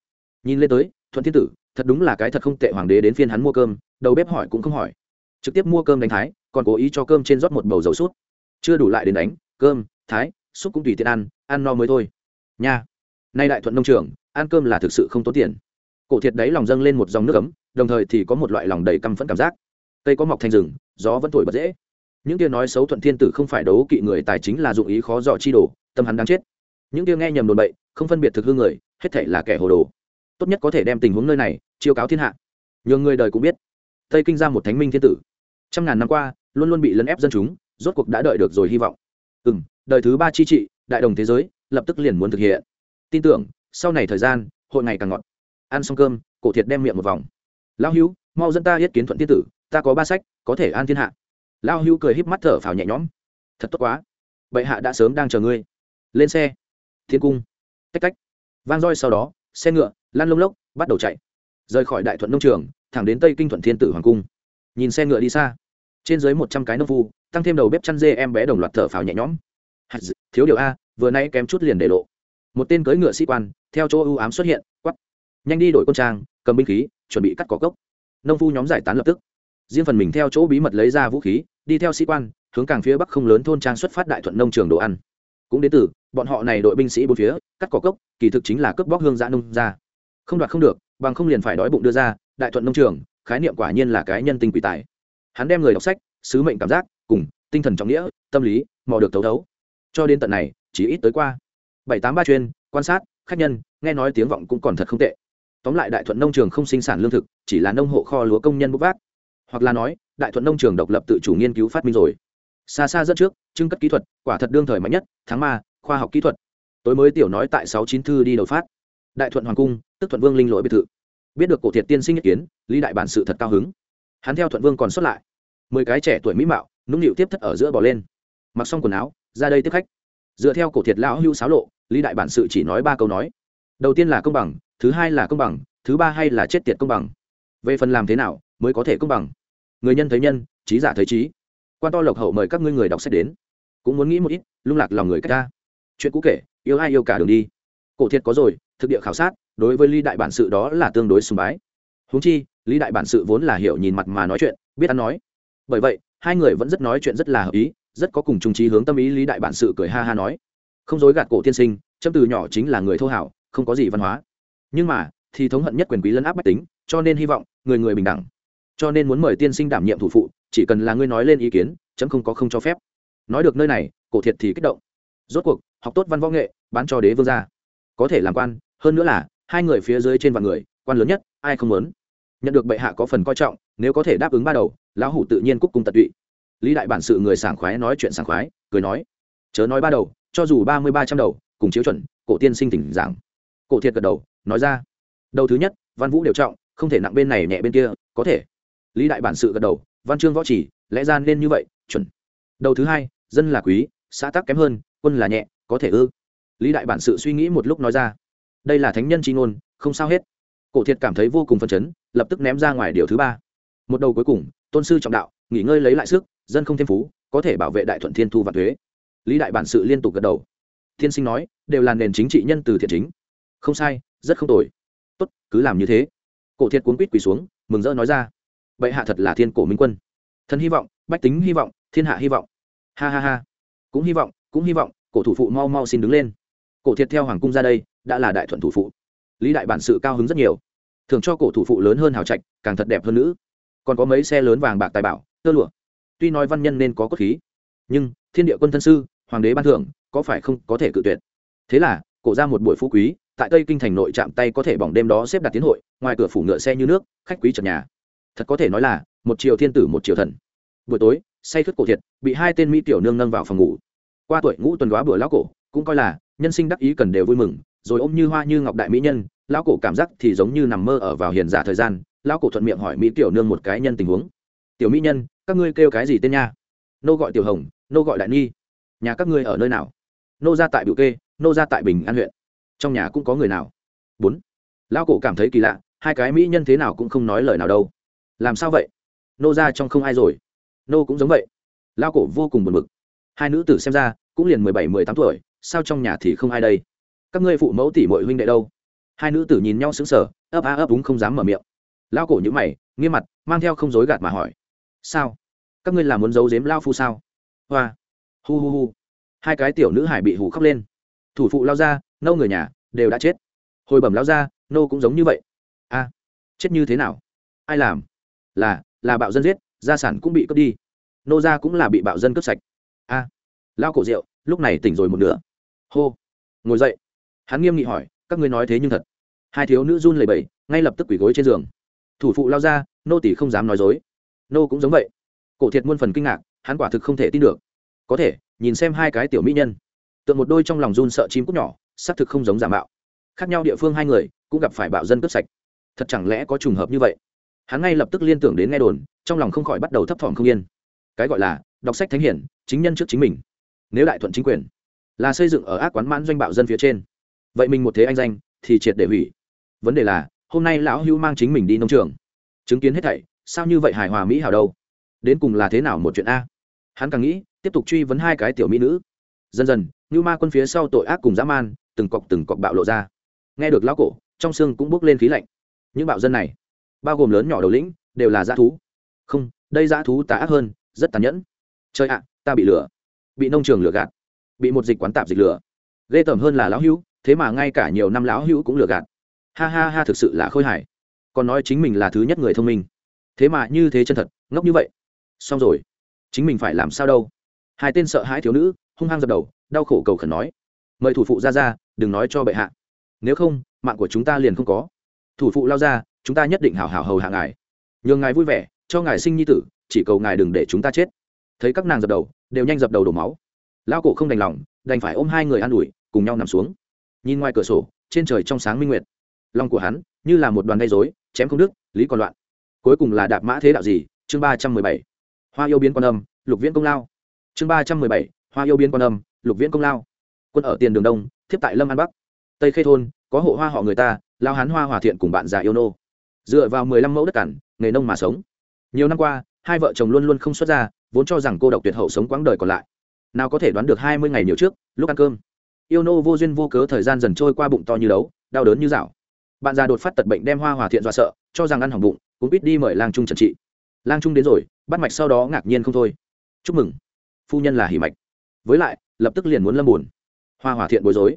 Nhìn lên tới, thuận thiên tử, thật đúng là cái thật không tệ hoàng đế đến phiên hắn mua cơm, đầu bếp hỏi cũng không hỏi. Trực tiếp mua cơm đánh thái, còn cố ý cho cơm trên rót một bầu dầu sút chưa đủ lại đến đánh, cơm, thái xúc cũng tùy tiện ăn ăn no mới thôi. Nha. Nay đại thuận nông trường, ăn cơm là thực sự không tốn tiền. Cổ thiệt đấy lòng dâng lên một dòng nước ấm, đồng thời thì có một loại lòng đầy căm phẫn cảm giác. Cây có mọc thành rừng, gió vẫn thổi bật dễ những kia nói xấu thuận thiên tử không phải đấu kỵ người tài chính là dụng ý khó dò chi đồ, tâm hắn đáng chết. Những kia nghe nhầm đồn bậy, không phân biệt thực hư người, hết thể là kẻ hồ đồ. Tốt nhất có thể đem tình huống nơi này chiêu cáo thiên hạ. Nhường người đời cũng biết. Tây kinh ra một thánh minh thiên tử. Trăm ngàn năm qua, luôn luôn bị lấn ép dân chúng, rốt cuộc đã đợi được rồi hy vọng. Ừ m đời thứ ba chi trị, đại đồng thế giới, lập tức liền muốn thực hiện. Tin tưởng, sau này thời gian, hội ngày càng ngọt. Ăn xong cơm, cổ thiệt đem miệng một vòng. Lão hữu, mau dẫn ta yết kiến thuận thiên tử, ta có ba sách, có thể an thiên hạ lão hữu cười híp mắt thở phào nhẹ nhõm. Thật tốt quá. Bệ hạ đã sớm đang chờ ngươi. Lên xe. Thiên cung. Tách cách vang roi sau đó, xe ngựa, lăn lông lốc, bắt đầu chạy. Rời khỏi đại thuận nông trường, thẳng đến tây kinh thuận thiên tử hoàng cung. Nhìn xe ngựa đi xa. Trên dưới một trăm cái nông phu, tăng thêm đầu bếp chăn dê em bé đồng loạt thở phào nhẹ nhõm. Thiếu điều a, vừa nay kém chút liền để lộ. Một tên cưỡi ngựa sĩ quan, theo chỗ ưu ám xuất hiện, quắp. Nhanh đi đổi quân trang, cầm binh khí, chuẩn bị cắt cỏ cốc. Nông phu nhóm giải tán lập tức riêng phần mình theo chỗ bí mật lấy ra vũ khí, đi theo sĩ quan, hướng càng phía bắc không lớn thôn trang xuất phát đại thuận nông trường đồ ăn. Cũng đến từ, bọn họ này đội binh sĩ bốn phía, cắt cỏ cốc, kỳ thực chính là cướp bóc hương giã nông ra không đoạt không được, bằng không liền phải đói bụng đưa ra, đại thuận nông trường, khái niệm quả nhiên là cái nhân tinh quỷ tài. Hắn đem người đọc sách, sứ mệnh cảm giác, cùng tinh thần trọng nghĩa, tâm lý, mò được thấu thấu. Cho đến tận này, chỉ ít tới qua. Bảy tám ba chuyên, quan sát, khách nhân, nghe nói tiếng vọng cũng còn thật không tệ. Tóm lại đại thuận nông trường không sinh sản lương thực, chỉ là nông hộ kho lúa công nhân bốc vác hoặc là nói, đại thuận nông trường độc lập tự chủ nghiên cứu phát minh rồi. Xa xa dẫn trước, trưng cất kỹ thuật, quả thật đương thời mạnh nhất, tháng ma, khoa học kỹ thuật. Tối mới tiểu nói tại sáu chín thư đi đầu phát. Đại thuận hoàng cung, tức thuận vương linh lỗi biệt thự. Biết được cổ thiệt tiên sinh ý kiến, lý đại bản sự thật cao hứng. Hắn theo thuận vương còn xuất lại. Mười cái trẻ tuổi mỹ mạo, nũng nịu tiếp thất ở giữa bỏ lên. Mặc xong quần áo, ra đây tiếp khách. Dựa theo cổ thiệt lão hưu xáo lộ, lý đại bản sự chỉ nói ba câu nói. Đầu tiên là công bằng, thứ hai là công bằng, thứ ba hay là chết tiệt công bằng về phần làm thế nào mới có thể công bằng? Người nhân thấy nhân, trí giả thấy trí. Quan to lộc hậu mời các ngươi người đọc sách đến. Cũng muốn nghĩ một ít, lung lạc lòng người cách ta. Chuyện cũ kể, yêu ai yêu cả đường đi. Cổ thiệt có rồi, thực địa khảo sát, đối với lý đại bản sự đó là tương đối sùng bái. Húng chi, lý đại bản sự vốn là hiểu nhìn mặt mà nói chuyện, biết ăn nói. Bởi vậy, hai người vẫn rất nói chuyện rất là hợp ý, rất có cùng trung trí hướng tâm ý lý đại bản sự cười ha ha nói. Không dối gạt cổ tiên sinh châm từ nhỏ chính là người thô hảo, không có gì văn hóa. Nhưng mà, thì thống hận nhất quyền quý lấn áp bách tính cho nên hy vọng người người bình đẳng. Cho nên muốn mời tiên sinh đảm nhiệm thủ phụ, chỉ cần là ngươi nói lên ý kiến, chấm không có không cho phép. Nói được nơi này, cổ thiệt thì kích động. Rốt cuộc, học tốt văn võ nghệ, bán cho đế vương gia. Có thể làm quan, hơn nữa là, hai người phía dưới trên vạn người, quan lớn nhất, ai không muốn? Nhận được bệ hạ có phần coi trọng, nếu có thể đáp ứng ba đầu, lão hủ tự nhiên cúc cung tận tụy. Lý đại bản sự người sảng khoái nói chuyện sảng khoái, cười nói, chớ nói ba đầu, cho dù ba mươi ba trăm đầu, cùng chiếu chuẩn, cổ tiên sinh tỉnh giảng cổ thiệt gật đầu, nói ra, đầu thứ nhất, văn vũ đều trọng không thể nặng bên này nhẹ bên kia, có thể. Lý đại bản sự gật đầu, văn chương võ chỉ, lẽ ra nên như vậy, chuẩn. Đầu thứ hai, dân là quý, xã tắc kém hơn, quân là nhẹ, có thể ư? Lý đại bản sự suy nghĩ một lúc nói ra. Đây là thánh nhân tri ngôn, không sao hết. Cổ thiệt cảm thấy vô cùng phân chấn, lập tức ném ra ngoài điều thứ ba. Một đầu cuối cùng, tôn sư trọng đạo, nghỉ ngơi lấy lại sức, dân không thêm phú, có thể bảo vệ đại thuận thiên thu và thuế. Lý đại bản sự liên tục gật đầu. Thiên sinh nói, đều là nền chính trị nhân từ thiện chính. Không sai, rất không tồi. Tốt, cứ làm như thế cổ thiệt cuốn quýt quỳ xuống, mừng rỡ nói ra, bệ hạ thật là thiên cổ minh quân. Thần hy vọng, bách tính hy vọng, thiên hạ hy vọng. Ha ha ha. Cũng hy vọng, cũng hy vọng, cổ thủ phụ mau mau xin đứng lên. Cổ thiệt theo hoàng cung ra đây, đã là đại thuận thủ phụ. Lý đại bản sự cao hứng rất nhiều. Thường cho cổ thủ phụ lớn hơn hào trạch, càng thật đẹp hơn nữ. Còn có mấy xe lớn vàng bạc tài bảo, tơ lụa. Tuy nói văn nhân nên có cốt khí, nhưng thiên địa quân thân sư, hoàng đế ban thưởng, có phải không có thể cự tuyệt? Thế là, cổ ra một buổi phú quý tại tây kinh thành nội chạm tay có thể bỏng đêm đó xếp đặt tiến hội, ngoài cửa phủ ngựa xe như nước, khách quý trần nhà. Thật có thể nói là, một triều thiên tử một triều thần. Buổi tối, say khất cổ thiệt, bị hai tên mỹ tiểu nương nâng vào phòng ngủ. Qua tuổi ngũ tuần đoá bữa lão cổ, cũng coi là, nhân sinh đắc ý cần đều vui mừng, rồi ôm như hoa như ngọc đại mỹ nhân, lão cổ cảm giác thì giống như nằm mơ ở vào hiền giả thời gian, lão cổ thuận miệng hỏi mỹ tiểu nương một cái nhân tình huống. Tiểu mỹ nhân, các ngươi kêu cái gì tên nha? Nô gọi tiểu hồng, nô gọi đại nhi nhà các ngươi ở nơi nào? Nô ra tại biểu kê, nô ra tại bình an huyện trong nhà cũng có người nào? Bốn. Lão cổ cảm thấy kỳ lạ, hai cái mỹ nhân thế nào cũng không nói lời nào đâu. Làm sao vậy? Nô ra trong không ai rồi. Nô cũng giống vậy. Lão cổ vô cùng buồn bực. Hai nữ tử xem ra, cũng liền mười bảy, mười tám tuổi, sao trong nhà thì không ai đây? Các ngươi phụ mẫu tỷ muội huynh đệ đâu? Hai nữ tử nhìn nhau sững sờ, ấp a ấp úng không dám mở miệng. Lão cổ nhữ mày, nghiêm mặt, mang theo không dối gạt mà hỏi. Sao? Các ngươi là muốn giấu giếm lao phu sao? Hoa. Hu hu hu. Hai cái tiểu nữ hải bị hù khóc lên. Thủ phụ lao ra nâu người nhà đều đã chết. Hồi bẩm lao ra nô cũng giống như vậy. A, chết như thế nào? Ai làm? Là là bạo dân giết, gia sản cũng bị cướp đi. Nô gia cũng là bị bạo dân cướp sạch. A lao cổ rượu lúc này tỉnh rồi một nửa. Hô, ngồi dậy. Hắn nghiêm nghị hỏi, các ngươi nói thế nhưng thật. Hai thiếu nữ run lầy bẩy, ngay lập tức quỳ gối trên giường. Thủ phụ lao ra nô tỷ không dám nói dối. Nô cũng giống vậy. Cổ thiệt muôn phần kinh ngạc, hắn quả thực không thể tin được. Có thể, nhìn xem hai cái tiểu mỹ nhân. Tượng một đôi trong lòng run sợ chim cút nhỏ xác thực không giống giả mạo. Khác nhau địa phương hai người cũng gặp phải bạo dân cướp sạch. Thật chẳng lẽ có trùng hợp như vậy? Hắn ngay lập tức liên tưởng đến nghe đồn, trong lòng không khỏi bắt đầu thấp thỏm không yên. Cái gọi là đọc sách thánh hiển, chính nhân trước chính mình. Nếu đại thuận chính quyền, là xây dựng ở ác quán mãn doanh bạo dân phía trên. Vậy mình một thế anh danh thì triệt để hủy. Vấn đề là, hôm nay lão hưu mang chính mình đi nông trường. Chứng kiến hết thảy, sao như vậy hài hòa mỹ hảo đâu? Đến cùng là thế nào một chuyện a? Hắn càng nghĩ, tiếp tục truy vấn hai cái tiểu mỹ nữ. Dần dần như ma quân phía sau tội ác cùng dã man từng cọc từng cọc bạo lộ ra. Nghe được lão cổ, trong xương cũng bước lên khí lạnh. Những bạo dân này, bao gồm lớn nhỏ đầu lĩnh, đều là dã thú. Không, đây dã thú tà ác hơn, rất tàn nhẫn. Chơi ạ, ta bị lừa bị nông trường lừa gạt. Bị một dịch quán tạp dịch lừa ghê tởm hơn là lão hữu, thế mà ngay cả nhiều năm lão hữu cũng lừa gạt. Ha ha ha, thực sự là khôi hài. Còn nói chính mình là thứ nhất người thông minh. Thế mà như thế chân thật, ngốc như vậy. Xong rồi. Chính mình phải làm sao đâu? Hai tên sợ hãi thiếu nữ, hung hăng dập đầu, đau khổ cầu khẩn nói. Mời thủ phụ ra ra đừng nói cho bệ hạ. Nếu không, mạng của chúng ta liền không có. Thủ phụ lao ra, chúng ta nhất định hảo hảo hầu hạ ngài. Nhường ngài vui vẻ, cho ngài sinh nhi tử, chỉ cầu ngài đừng để chúng ta chết. Thấy các nàng dập đầu, đều nhanh dập đầu đổ máu. Lao cổ không đành lòng, đành phải ôm hai người an ủi, cùng nhau nằm xuống. Nhìn ngoài cửa sổ, trên trời trong sáng minh nguyệt. Lòng của hắn, như là một đoàn gây dối chém không đức lý còn loạn. Cuối cùng là đạp mã thế đạo gì? Chương ba trăm mười bảy. Hoa yêu biến quan âm, lục viễn công lao. Chương ba trăm mười bảy. Hoa yêu biến quan âm, lục viễn công lao quân ở tiền đường đông, thiếp tại lâm an bắc. Tây khê thôn, có hộ hoa họ người ta, lao hán hoa hòa thiện cùng bạn già yêu nô. Dựa vào mười lăm mẫu đất cản nghề nông mà sống. Nhiều năm qua, hai vợ chồng luôn luôn không xuất ra, vốn cho rằng cô độc tuyệt hậu sống quãng đời còn lại. Nào có thể đoán được hai mươi ngày nhiều trước, lúc ăn cơm, yêu nô vô duyên vô cớ thời gian dần trôi qua bụng to như đấu, đau đớn như dạo. Bạn già đột phát tật bệnh đem hoa hòa thiện dọa sợ, cho rằng ăn hỏng bụng, cũng biết đi mời lang trung trần trị. Lang trung đến rồi, bắt mạch sau đó ngạc nhiên không thôi. Chúc mừng, phu nhân là hỉ mạch. Với lại, lập tức liền muốn lâm buồn hoa hòa thiện bối rối.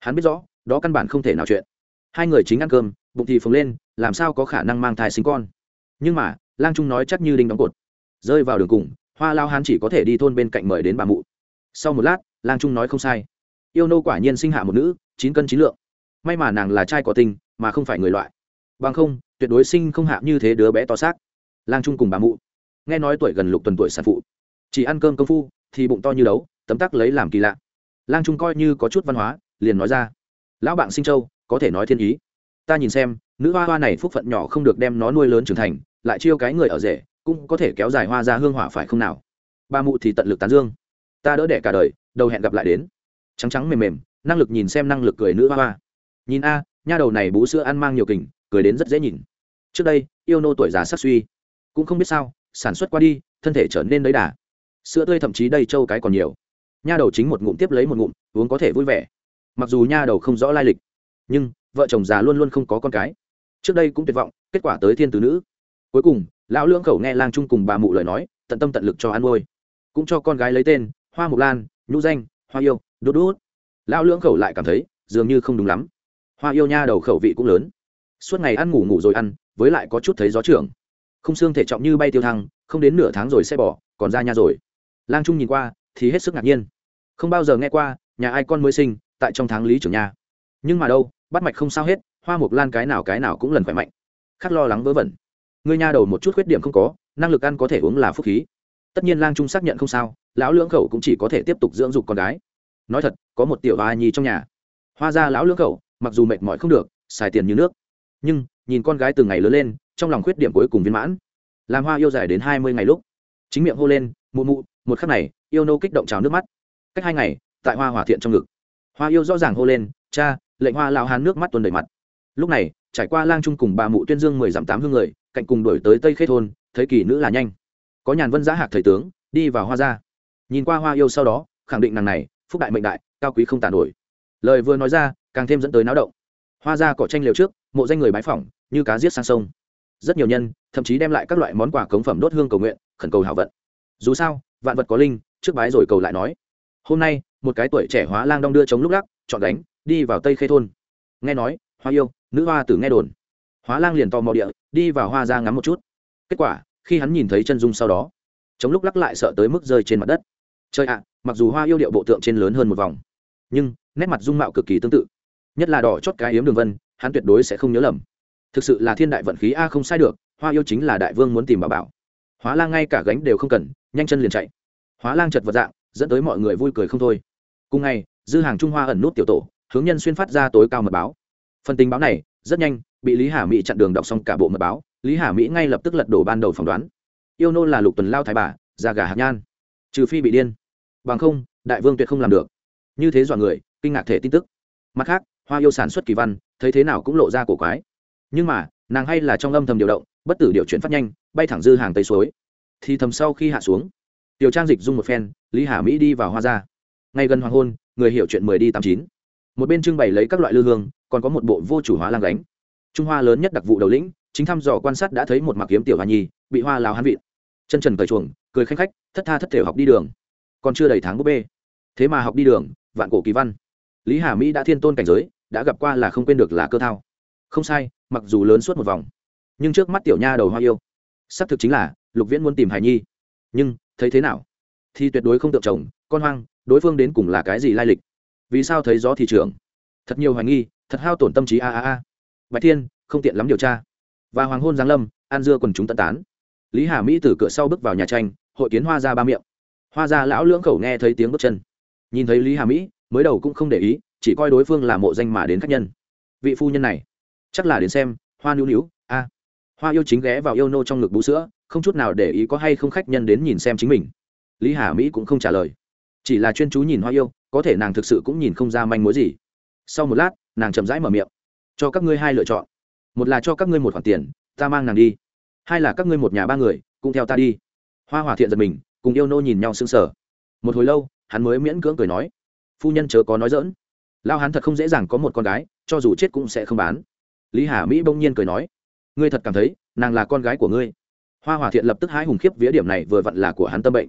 Hắn biết rõ đó căn bản không thể nào chuyện. Hai người chính ăn cơm bụng thì phồng lên làm sao có khả năng mang thai sinh con. Nhưng mà lang trung nói chắc như đinh đóng cột. Rơi vào đường cùng hoa lao hán chỉ có thể đi thôn bên cạnh mời đến bà mụ. Sau một lát lang trung nói không sai. Yêu nô quả nhiên sinh hạ một nữ chín cân chín lượng. May mà nàng là trai có tình, mà không phải người loại. Bằng không tuyệt đối sinh không hạ như thế đứa bé to xác. Lang trung cùng bà mụ. Nghe nói tuổi gần lục tuần tuổi sản phụ. Chỉ ăn cơm công phu thì bụng to như đấu tấm tắc lấy làm kỳ lạ lang trung coi như có chút văn hóa, liền nói ra. Lão bạn sinh châu, có thể nói thiên ý. Ta nhìn xem, nữ hoa hoa này phúc phận nhỏ không được đem nó nuôi lớn trưởng thành, lại chiêu cái người ở rể, cũng có thể kéo dài hoa ra hương hỏa phải không nào? Ba mụ thì tận lực tán dương. Ta đỡ đẻ cả đời, đầu hẹn gặp lại đến. Trắng trắng mềm mềm, năng lực nhìn xem năng lực cười nữ hoa hoa. Nhìn a, nha đầu này bú sữa ăn mang nhiều kình, cười đến rất dễ nhìn. Trước đây, yêu nô tuổi già sắc suy. Cũng không biết sao, sản xuất qua đi, thân thể trở nên đấy đà. Sữa tươi thậm chí đây trâu cái còn nhiều nha đầu chính một ngụm tiếp lấy một ngụm, uống có thể vui vẻ. Mặc dù nha đầu không rõ lai lịch, nhưng vợ chồng già luôn luôn không có con cái. Trước đây cũng tuyệt vọng, kết quả tới thiên tứ nữ. Cuối cùng, lão lưỡng khẩu nghe lang trung cùng bà mụ lời nói, tận tâm tận lực cho ăn ngôi cũng cho con gái lấy tên, hoa mục lan, nhũ danh, hoa yêu đốt đốt lão lưỡng khẩu lại cảm thấy, dường như không đúng lắm. Hoa yêu nha đầu khẩu vị cũng lớn. Suốt ngày ăn ngủ ngủ rồi ăn, với lại có chút thấy gió trưởng. Không xương thể trọng như bay tiêu thăng, không đến nửa tháng rồi sẽ bỏ, còn ra nha rồi. Lang trung nhìn qua thì hết sức ngạc nhiên. Không bao giờ nghe qua, nhà ai con mới sinh, tại trong tháng lý trưởng nhà. Nhưng mà đâu, bắt mạch không sao hết, hoa mục lan cái nào cái nào cũng lần khỏe mạnh. Khắc lo lắng vớ vẩn. Người nhà đầu một chút khuyết điểm không có, năng lực ăn có thể uống là phúc khí. Tất nhiên lang trung xác nhận không sao, lão lưỡng khẩu cũng chỉ có thể tiếp tục dưỡng dục con gái. Nói thật, có một tiểu a nhi trong nhà. Hoa ra lão lưỡng khẩu, mặc dù mệt mỏi không được, xài tiền như nước. Nhưng, nhìn con gái từng ngày lớn lên, trong lòng khuyết điểm cuối cùng viên mãn. Làm hoa yêu dài đến hai mươi ngày lúc, chính miệng hô lên mụ mụ, một khắc này, yêu nô kích động trào nước mắt. Cách hai ngày, tại hoa hỏa thiện trong ngực. Hoa yêu rõ ràng hô lên, cha, lệnh hoa lao hán nước mắt tuôn đầy mặt. Lúc này, trải qua lang trung cùng bà mụ tuyên dương mười dặm tám hương người, cạnh cùng đổi tới tây khê thôn, thấy kỳ nữ là nhanh. Có nhàn vân giá hạc thầy tướng, đi vào hoa ra nhìn qua hoa yêu sau đó, khẳng định nàng này, phúc đại mệnh đại, cao quý không tàn nổi. Lời vừa nói ra, càng thêm dẫn tới náo động. Hoa ra cỏ tranh liều trước, mộ danh người bái phỏng, như cá giết sang sông. Rất nhiều nhân, thậm chí đem lại các loại món quà cống phẩm đốt hương cầu nguyện, khẩn cầu hảo vận dù sao, vạn vật có linh, trước bái rồi cầu lại nói. Hôm nay, một cái tuổi trẻ hóa lang đong đưa chống lúc lắc, chọn đánh đi vào tây khê thôn. Nghe nói, hoa yêu, nữ hoa tử nghe đồn. Hóa lang liền to mò địa, đi vào hoa ra ngắm một chút. Kết quả, khi hắn nhìn thấy chân dung sau đó, chống lúc lắc lại sợ tới mức rơi trên mặt đất. Trời ạ, mặc dù hoa yêu điệu bộ tượng trên lớn hơn một vòng, nhưng, nét mặt dung mạo cực kỳ tương tự. Nhất là đỏ chót cái yếm đường vân, hắn tuyệt đối sẽ không nhớ lầm. Thực sự là thiên đại vận khí a không sai được, hoa yêu chính là đại vương muốn tìm bà bảo. Hóa lang ngay cả gánh đều không cần nhanh chân liền chạy. Hóa lang chật vật dạng, dẫn tới mọi người vui cười không thôi. Cùng ngày, dư hàng trung hoa ẩn nút tiểu tổ, hướng nhân xuyên phát ra tối cao mật báo. Phần tình báo này, rất nhanh, bị lý hà mỹ chặn đường đọc xong cả bộ mật báo, lý hà mỹ ngay lập tức lật đổ ban đầu phỏng đoán. Yêu nô là lục tuần lao thái bà già gà hạt nhan. Trừ phi bị điên. Bằng không, đại vương tuyệt không làm được. Như thế dọa người, kinh ngạc thể tin tức. Mặt khác, hoa yêu sản xuất kỳ văn, thấy thế nào cũng lộ ra cổ quái. Nhưng mà, nàng hay là trong âm thầm điều động, bất tử điều chuyển phát nhanh, bay thẳng dư hàng tây suối thì thầm sau khi hạ xuống. Tiểu trang dịch dung một phen, lý hà mỹ đi vào hoa ra ngay gần hoàng hôn, người hiểu chuyện mười đi tám chín. Một bên trưng bày lấy các loại lư hương, còn có một bộ vô chủ hóa lang đánh trung hoa lớn nhất đặc vụ đầu lĩnh, chính thăm dò quan sát đã thấy một mặc kiếm tiểu hoa nhi, bị hoa lào hán vịn. Chân trần cởi chuồng, cười khanh khách, thất tha thất thể học đi đường. Còn chưa đầy tháng búp bê. Thế mà học đi đường, vạn cổ kỳ văn. Lý hà mỹ đã thiên tôn cảnh giới, đã gặp qua là không quên được là cơ thao. Không sai, mặc dù lớn suốt một vòng, nhưng trước mắt tiểu nha đầu hoa yêu. Xác thực chính là lục viễn muốn tìm Hải nhi. Nhưng, thấy thế nào? Thì tuyệt đối không tượng chồng, con hoang, đối phương đến cùng là cái gì lai lịch? Vì sao thấy gió thị trường thật nhiều hoài nghi, thật hao tổn tâm trí a a a. Bạch thiên, không tiện lắm điều tra. Và hoàng hôn giáng lâm an dưa quần chúng tận tán. Lý hà mỹ từ cửa sau bước vào nhà tranh, hội kiến hoa ra ba miệng. Hoa ra lão lưỡng khẩu nghe thấy tiếng bước chân. Nhìn thấy lý hà mỹ, mới đầu cũng không để ý, chỉ coi đối phương là mộ danh mà đến khách nhân. Vị phu nhân này, chắc là đến xem, hoa nữu nữu, a. Hoa yêu chính ghé vào yêu nô trong ngực bú sữa không chút nào để ý có hay không khách nhân đến nhìn xem chính mình. Lý hà mỹ cũng không trả lời. Chỉ là chuyên chú nhìn hoa yêu, có thể nàng thực sự cũng nhìn không ra manh mối gì. Sau một lát, nàng chậm rãi mở miệng. Cho các ngươi hai lựa chọn. Một là cho các ngươi một khoản tiền, ta mang nàng đi. Hai là các ngươi một nhà ba người, cũng theo ta đi. Hoa hòa thiện giật mình, cùng yêu nô nhìn nhau sững sờ. Một hồi lâu, hắn mới miễn cưỡng cười nói. Phu nhân chớ có nói dỡn lao hắn thật không dễ dàng có một con gái, cho dù chết cũng sẽ không bán. Lý hà mỹ bỗng nhiên cười nói. Ngươi thật cảm thấy, nàng là con gái của ngươi hoa hòa thiện lập tức hái hùng khiếp vía điểm này vừa vặn là của hắn tâm bệnh.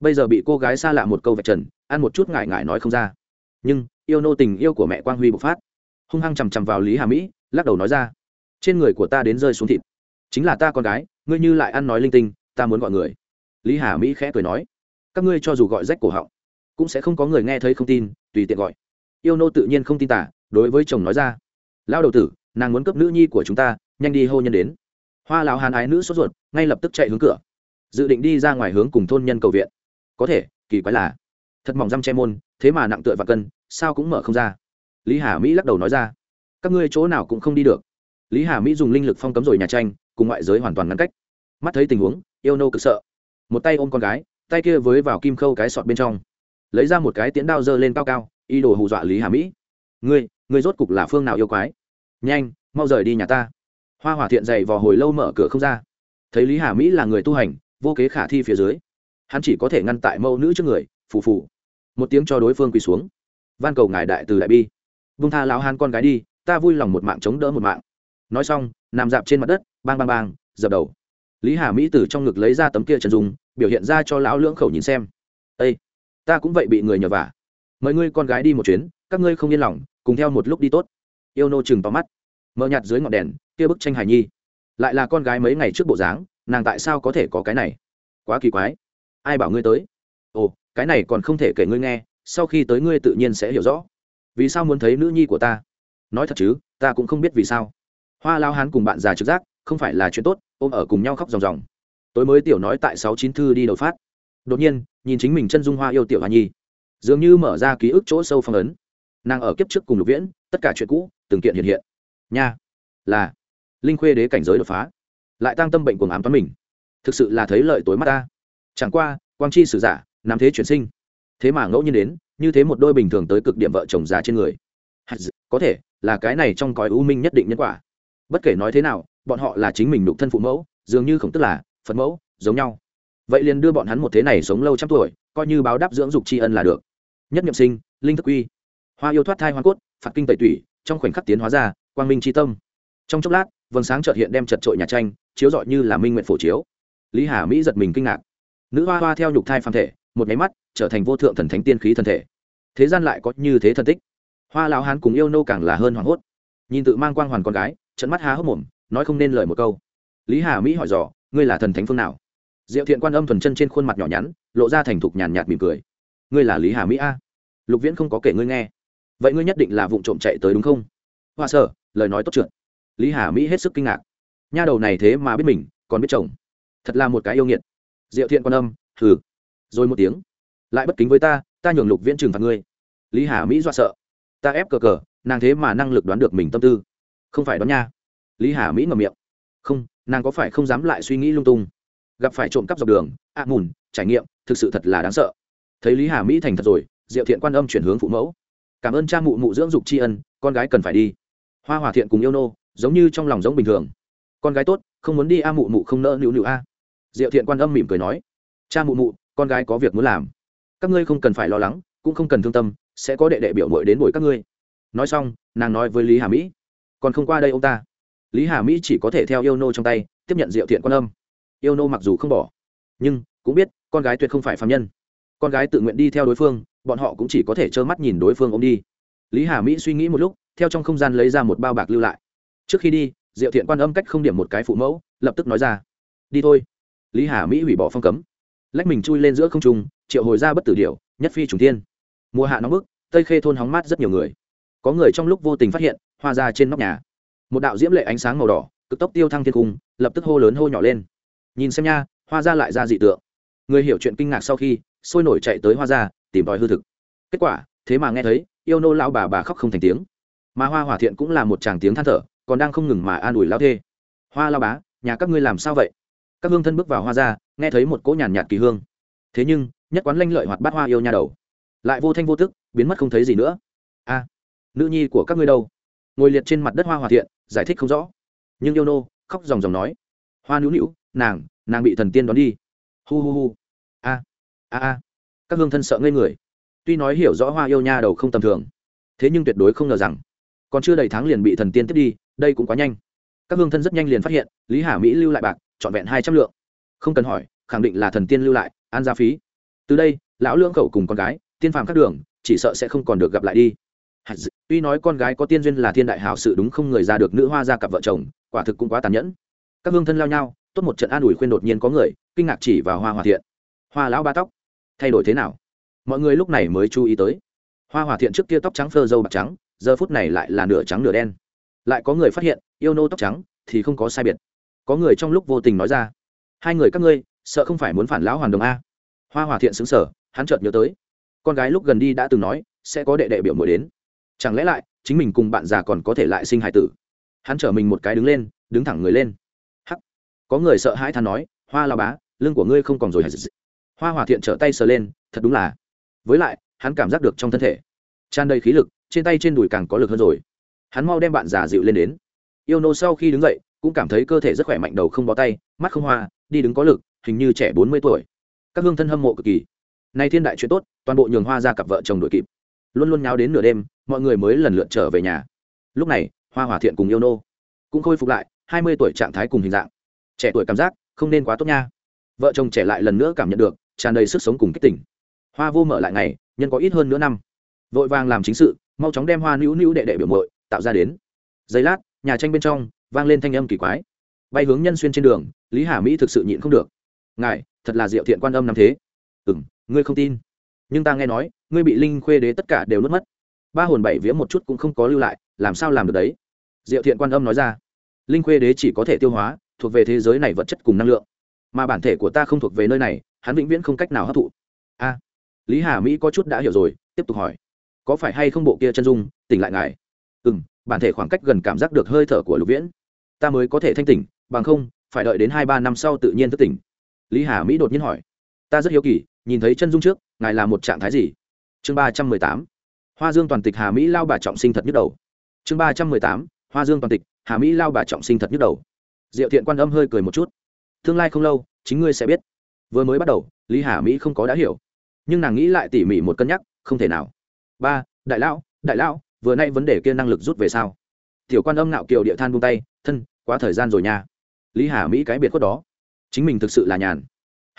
Bây giờ bị cô gái xa lạ một câu vạch trần, ăn một chút ngại ngại nói không ra. Nhưng, yêu nô tình yêu của mẹ quang huy bộc phát. Hung hăng chằm chằm vào lý hà mỹ, lắc đầu nói ra, trên người của ta đến rơi xuống thịt. Chính là ta con gái, ngươi như lại ăn nói linh tinh, ta muốn gọi người. Lý hà mỹ khẽ cười nói, các ngươi cho dù gọi rách cổ họng, cũng sẽ không có người nghe thấy không tin, tùy tiện gọi. Yêu nô tự nhiên không tin tả, đối với chồng nói ra lao đầu tử, nàng muốn cấp nữ nhi của chúng ta, nhanh đi hô nhân đến. Hoa lão hàn ái nữ sốt ruột ngay lập tức chạy hướng cửa. Dự định đi ra ngoài hướng cùng thôn nhân cầu viện. Có thể, kỳ quái là, thật mỏng răm che môn, thế mà nặng tựa và cân, sao cũng mở không ra. Lý hà mỹ lắc đầu nói ra, các ngươi chỗ nào cũng không đi được. Lý hà mỹ dùng linh lực phong cấm rồi nhà tranh, cùng ngoại giới hoàn toàn ngăn cách. Mắt thấy tình huống, yêu nô cực sợ. Một tay ôm con gái, tay kia với vào kim khâu cái sọt bên trong. Lấy ra một cái tiễn đao dơ lên cao cao y đồ hù dọa lý hà mỹ. Ngươi ngươi rốt cục là phương nào yêu quái? Nhanh, mau rời đi nhà ta. Hoa hỏa thiện dày vò hồi lâu mở cửa không ra thấy lý hà mỹ là người tu hành, vô kế khả thi phía dưới. Hắn chỉ có thể ngăn tại mẫu nữ trước người, phù phù. Một tiếng cho đối phương quỳ xuống. Van cầu ngài đại từ đại bi. Vung tha lão han con gái đi, ta vui lòng một mạng chống đỡ một mạng. Nói xong, nằm dạp trên mặt đất, bang bang bang, dập đầu. Lý hà mỹ từ trong ngực lấy ra tấm kia trần dùng biểu hiện ra cho lão lưỡng khẩu nhìn xem. Ây ta cũng vậy bị người nhờ vả. Mời ngươi con gái đi một chuyến, các ngươi không yên lòng, cùng theo một lúc đi tốt. Yêu nô chừng tóm mắt. Mờ nhạt dưới ngọn đèn, kia bức tranh hài nhi lại là con gái mấy ngày trước bộ dáng, nàng tại sao có thể có cái này? Quá kỳ quái. Ai bảo ngươi tới? Ồ, cái này còn không thể kể ngươi nghe, sau khi tới ngươi tự nhiên sẽ hiểu rõ. Vì sao muốn thấy nữ nhi của ta? Nói thật chứ, ta cũng không biết vì sao. Hoa lao hán cùng bạn già trực giác, không phải là chuyện tốt, ôm ở cùng nhau khóc ròng ròng. Tối mới tiểu nói tại sáu chín thư đi đầu phát. Đột nhiên, nhìn chính mình chân dung hoa yêu tiểu hoa nhi. Dường như mở ra ký ức chỗ sâu phong ấn. Nàng ở kiếp trước cùng lục viễn, tất cả chuyện cũ, từng kiện hiện hiện. Nha, là linh khuê đế cảnh giới đột phá, lại tăng tâm bệnh cuồng ám toán mình. Thực sự là thấy lợi tối mắt ta. Chẳng qua, quang chi sử giả nam thế chuyển sinh. Thế mà ngẫu nhiên đến, như thế một đôi bình thường tới cực điểm vợ chồng già trên người. Có thể, là cái này trong cõi u minh nhất định nhân quả. Bất kể nói thế nào, bọn họ là chính mình đục thân phụ mẫu, dường như khổng tức là, phật mẫu, giống nhau. Vậy liền đưa bọn hắn một thế này sống lâu trăm tuổi, coi như báo đáp dưỡng dục tri ân là được. Nhất nhậm sinh, linh thức quy hoa yêu thoát thai hoa cốt, phạt kinh tẩy tủy, trong khoảnh khắc tiến hóa ra, quang minh tri tâm. Trong chốc lát vầng sáng trợt hiện đem chật trội nhà tranh, chiếu rọi như là minh nguyện phổ chiếu. Lý hà mỹ giật mình kinh ngạc. Nữ hoa hoa theo nhục thai phàm thể, một máy mắt, trở thành vô thượng thần thánh tiên khí thân thể. Thế gian lại có như thế thân tích. Hoa lão hán cùng yêu nô càng là hơn hoảng hốt. Nhìn tự mang quang hoàn con gái trận mắt há hốc mồm, nói không nên lời một câu. Lý hà mỹ hỏi dò, ngươi là thần thánh phương nào? Diệu thiện quan âm thuần chân trên khuôn mặt nhỏ nhắn, lộ ra thành thục nhàn nhạt mỉm cười. Ngươi là lý hà mỹ a? Lục viễn không có kể ngươi nghe. Vậy ngươi nhất định là vụ trộm chạy tới đúng không? Hoa sở lời nói tốt trượt lý hà mỹ hết sức kinh ngạc. Nha đầu này thế mà biết mình còn biết chồng. Thật là một cái yêu nghiệt. Diệu thiện quan âm thử rồi một tiếng. Lại bất kính với ta ta nhường lục viễn trừng phạt ngươi. Lý hà mỹ dọa sợ. Ta ép cờ cờ nàng thế mà năng lực đoán được mình tâm tư. Không phải đoán nha. Lý hà mỹ ngầm miệng. Không nàng có phải không dám lại suy nghĩ lung tung? Gặp phải trộm cắp dọc đường ạ à, mùn trải nghiệm thực sự thật là đáng sợ. Thấy lý hà mỹ thành thật rồi diệu thiện quan âm chuyển hướng phụ mẫu. Cảm ơn cha mụ mụ dưỡng dục tri ân con gái cần phải đi. Hoa hòa thiện cùng yêu nô giống như trong lòng giống bình thường. Con gái tốt, không muốn đi a mụ mụ không nỡ nịu nịu a. Diệu thiện quan âm mỉm cười nói, cha mụ mụ, con gái có việc muốn làm. Các ngươi không cần phải lo lắng, cũng không cần thương tâm, sẽ có đệ đệ biểu mội đến bồi các ngươi. Nói xong, nàng nói với lý hà mỹ, còn không qua đây ông ta. Lý hà mỹ chỉ có thể theo yêu nô trong tay, tiếp nhận diệu thiện quan âm. Yêu nô mặc dù không bỏ, nhưng cũng biết con gái tuyệt không phải phạm nhân. Con gái tự nguyện đi theo đối phương, bọn họ cũng chỉ có thể trơ mắt nhìn đối phương ông đi. Lý hà mỹ suy nghĩ một lúc, theo trong không gian lấy ra một bao bạc lưu lại trước khi đi, diệu thiện quan âm cách không điểm một cái phụ mẫu, lập tức nói ra. Đi thôi. Lý hà mỹ hủy bỏ phong cấm. Lách mình chui lên giữa không trung, triệu hồi ra bất tử điệu nhất phi trùng thiên. Mùa hạ nóng bức, tây khê thôn hóng mát rất nhiều người. Có người trong lúc vô tình phát hiện, hoa ra trên nóc nhà. Một đạo diễm lệ ánh sáng màu đỏ, cực tốc tiêu thăng thiên cung, lập tức hô lớn hô nhỏ lên. Nhìn xem nha, hoa ra lại ra dị tượng. Người hiểu chuyện kinh ngạc sau khi, sôi nổi chạy tới hoa ra, tìm tòi hư thực. Kết quả, thế mà nghe thấy, yêu nô lão bà bà khóc không thành tiếng. Mà hoa hỏa thiện cũng là một chàng tiếng than thở còn đang không ngừng mà an ủi lao thê. Hoa lao bá, nhà các ngươi làm sao vậy? Các hương thân bước vào hoa ra, nghe thấy một cỗ nhàn nhạt kỳ hương. Thế nhưng, nhất quán lanh lợi hoạt bát hoa yêu nha đầu. Lại vô thanh vô tức, biến mất không thấy gì nữa. A, nữ nhi của các ngươi đâu? Ngồi liệt trên mặt đất hoa hòa thiện, giải thích không rõ. Nhưng yêu nô, khóc ròng ròng nói. Hoa nữu nữu, nàng nàng bị thần tiên đón đi. Hu hu hu. A a a. Các hương thân sợ ngây người. Tuy nói hiểu rõ hoa yêu nha đầu không tầm thường, thế nhưng tuyệt đối không ngờ rằng còn chưa đầy tháng liền bị thần tiên tiếp đi, đây cũng quá nhanh. Các hương thân rất nhanh liền phát hiện, lý hà mỹ lưu lại bạc, trọn vẹn hai trăm lượng. Không cần hỏi, khẳng định là thần tiên lưu lại, an gia phí. Từ đây, lão lưỡng khẩu cùng con gái, tiên phàm các đường, chỉ sợ sẽ không còn được gặp lại đi. Tuy nói con gái có tiên duyên là thiên đại hảo sự đúng không người ra được nữ hoa ra cặp vợ chồng, quả thực cũng quá tàn nhẫn. Các hương thân lao nhau, tốt một trận an ủi khuyên đột nhiên có người, kinh ngạc chỉ vào hoa hòa thiện. Hoa lão ba tóc, thay đổi thế nào? Mọi người lúc này mới chú ý tới. Hoa hòa thiện trước kia tóc trắng phơ dâu bạc trắng giờ phút này lại là nửa trắng nửa đen. Lại có người phát hiện, yêu nô tóc trắng, thì không có sai biệt. Có người trong lúc vô tình nói ra, hai người các ngươi, sợ không phải muốn phản lão hoàn đồng a. Hoa hòa thiện xứng sở hắn chợt nhớ tới. Con gái lúc gần đi đã từng nói, sẽ có đệ đệ biểu mội đến. Chẳng lẽ lại, chính mình cùng bạn già còn có thể lại sinh hải tử? Hắn chở mình một cái đứng lên, đứng thẳng người lên. Hắc! Có người sợ hãi than nói, hoa lao bá, lưng của ngươi không còn rồi hả? Hoa hòa thiện trở tay sờ lên, thật đúng là. Với lại, hắn cảm giác được trong thân thể, tràn đầy khí lực trên tay trên đùi càng có lực hơn rồi. Hắn mau đem bạn già dịu lên đến. Yêu nô sau khi đứng dậy, cũng cảm thấy cơ thể rất khỏe mạnh, đầu không bó tay, mắt không hoa, đi đứng có lực, hình như trẻ bốn mươi tuổi. Các hương thân hâm mộ cực kỳ. Nay thiên đại chuyện tốt, toàn bộ nhường hoa ra cặp vợ chồng đội kịp. Luôn luôn nháo đến nửa đêm, mọi người mới lần lượt trở về nhà. Lúc này, hoa hòa thiện cùng yêu nô cũng khôi phục lại, hai mươi tuổi trạng thái cùng hình dạng. Trẻ tuổi cảm giác không nên quá tốt nha. Vợ chồng trẻ lại lần nữa cảm nhận được, tràn đầy sức sống cùng kích tỉnh hoa vô mở lại ngày, nhân có ít hơn nửa năm. Vội vàng làm chính sự mau chóng đem hoa nữu nữu đệ đệ biểu mội tạo ra đến. Giây lát, nhà tranh bên trong vang lên thanh âm kỳ quái. Bay hướng nhân xuyên trên đường, lý hà mỹ thực sự nhịn không được. Ngài, thật là diệu thiện quan âm năm thế. Ừ m ngươi không tin. Nhưng ta nghe nói, ngươi bị linh khuê đế tất cả đều nuốt mất. Ba hồn bảy vía một chút cũng không có lưu lại, làm sao làm được đấy? Diệu thiện quan âm nói ra. Linh khuê đế chỉ có thể tiêu hóa, thuộc về thế giới này vật chất cùng năng lượng. Mà bản thể của ta không thuộc về nơi này, hắn vĩnh viễn không cách nào hấp thụ. A. Lý hà mỹ có chút đã hiểu rồi, tiếp tục hỏi có phải hay không bộ kia chân dung, tỉnh lại ngài. Ừ m bản thể khoảng cách gần cảm giác được hơi thở của lục viễn. Ta mới có thể thanh tỉnh, bằng không, phải đợi đến hai ba năm sau tự nhiên thức tỉnh. Lý hà mỹ đột nhiên hỏi. Ta rất hiếu kỳ, nhìn thấy chân dung trước, ngài là một trạng thái gì? Chương ba trăm mười tám. Hoa dương toàn tịch hà mỹ lao bà trọng sinh thật nhức đầu. Chương ba trăm mười tám. Hoa dương toàn tịch hà mỹ lao bà trọng sinh thật nhức đầu. Diệu thiện quan âm hơi cười một chút. Tương lai không lâu, chính ngươi sẽ biết. Vừa mới bắt đầu, lý hà mỹ không có đã hiểu. Nhưng nàng nghĩ lại tỉ mỉ một cân nhắc, không thể nào ba, đại lão đại lão, vừa nay vấn đề kia năng lực rút về sao? Tiểu quan âm nạo kiều địa than buông tay, thân, quá thời gian rồi nha. Lý hà mỹ cái biệt khuất đó. Chính mình thực sự là nhàn.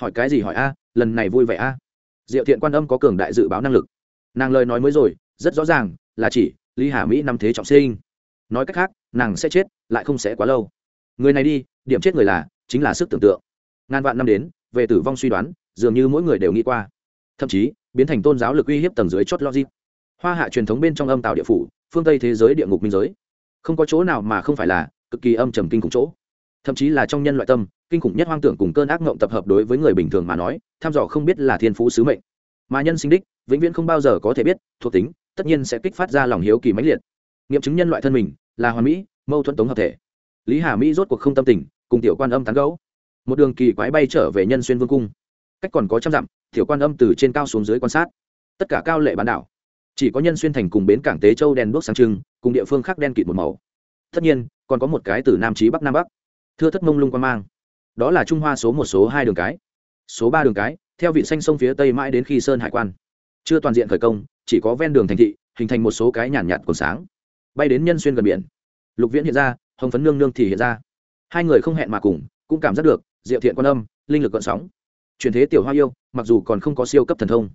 Hỏi cái gì hỏi a, lần này vui vẻ a. Diệu thiện quan âm có cường đại dự báo năng lực. Nàng lời nói mới rồi, rất rõ ràng, là chỉ, lý hà mỹ năm thế trọng sinh. Nói cách khác, nàng sẽ chết, lại không sẽ quá lâu. Người này đi, điểm chết người là, chính là sức tưởng tượng. Ngàn vạn năm đến, về tử vong suy đoán, dường như mỗi người đều nghĩ qua. Thậm chí, biến thành tôn giáo lực uy hiếp tầng dưới chót logic hoa hạ truyền thống bên trong âm tạo địa phủ, phương tây thế giới địa ngục minh giới. Không có chỗ nào mà không phải là cực kỳ âm trầm kinh khủng chỗ. Thậm chí là trong nhân loại tâm, kinh khủng nhất hoang tưởng cùng cơn ác mộng tập hợp đối với người bình thường mà nói, tham dò không biết là thiên phú sứ mệnh. Mà nhân sinh đích, vĩnh viễn không bao giờ có thể biết, thuộc tính, tất nhiên sẽ kích phát ra lòng hiếu kỳ mãnh liệt. Nghiệm chứng nhân loại thân mình, là hoàn mỹ, mâu thuẫn tống hợp thể. Lý hà mỹ rốt cuộc không tâm tình, cùng tiểu quan âm tán gấu một đường kỳ quái bay trở về nhân xuyên vương cung. Cách còn có trăm dặm, tiểu quan âm từ trên cao xuống dưới quan sát. Tất cả cao lệ bán đảo chỉ có nhân xuyên thành cùng bến cảng tế châu đen đuốc sáng trưng, cùng địa phương khác đen kịt một màu. Tất nhiên, còn có một cái từ nam trí bắc nam bắc. Thưa thất mông lung quan mang. Đó là trung hoa số một, số hai đường cái. Số ba đường cái, theo vị xanh sông phía tây mãi đến khi sơn hải quan. Chưa toàn diện khởi công, chỉ có ven đường thành thị, hình thành một số cái nhàn nhạt còn sáng. Bay đến nhân xuyên gần biển. Lục viễn hiện ra, hồng phấn nương nương thì hiện ra. Hai người không hẹn mà cùng, cũng cảm giác được, diệu thiện quan âm, linh lực gợn sóng. Truyền thế tiểu hoa yêu, mặc dù còn không có siêu cấp thần thông.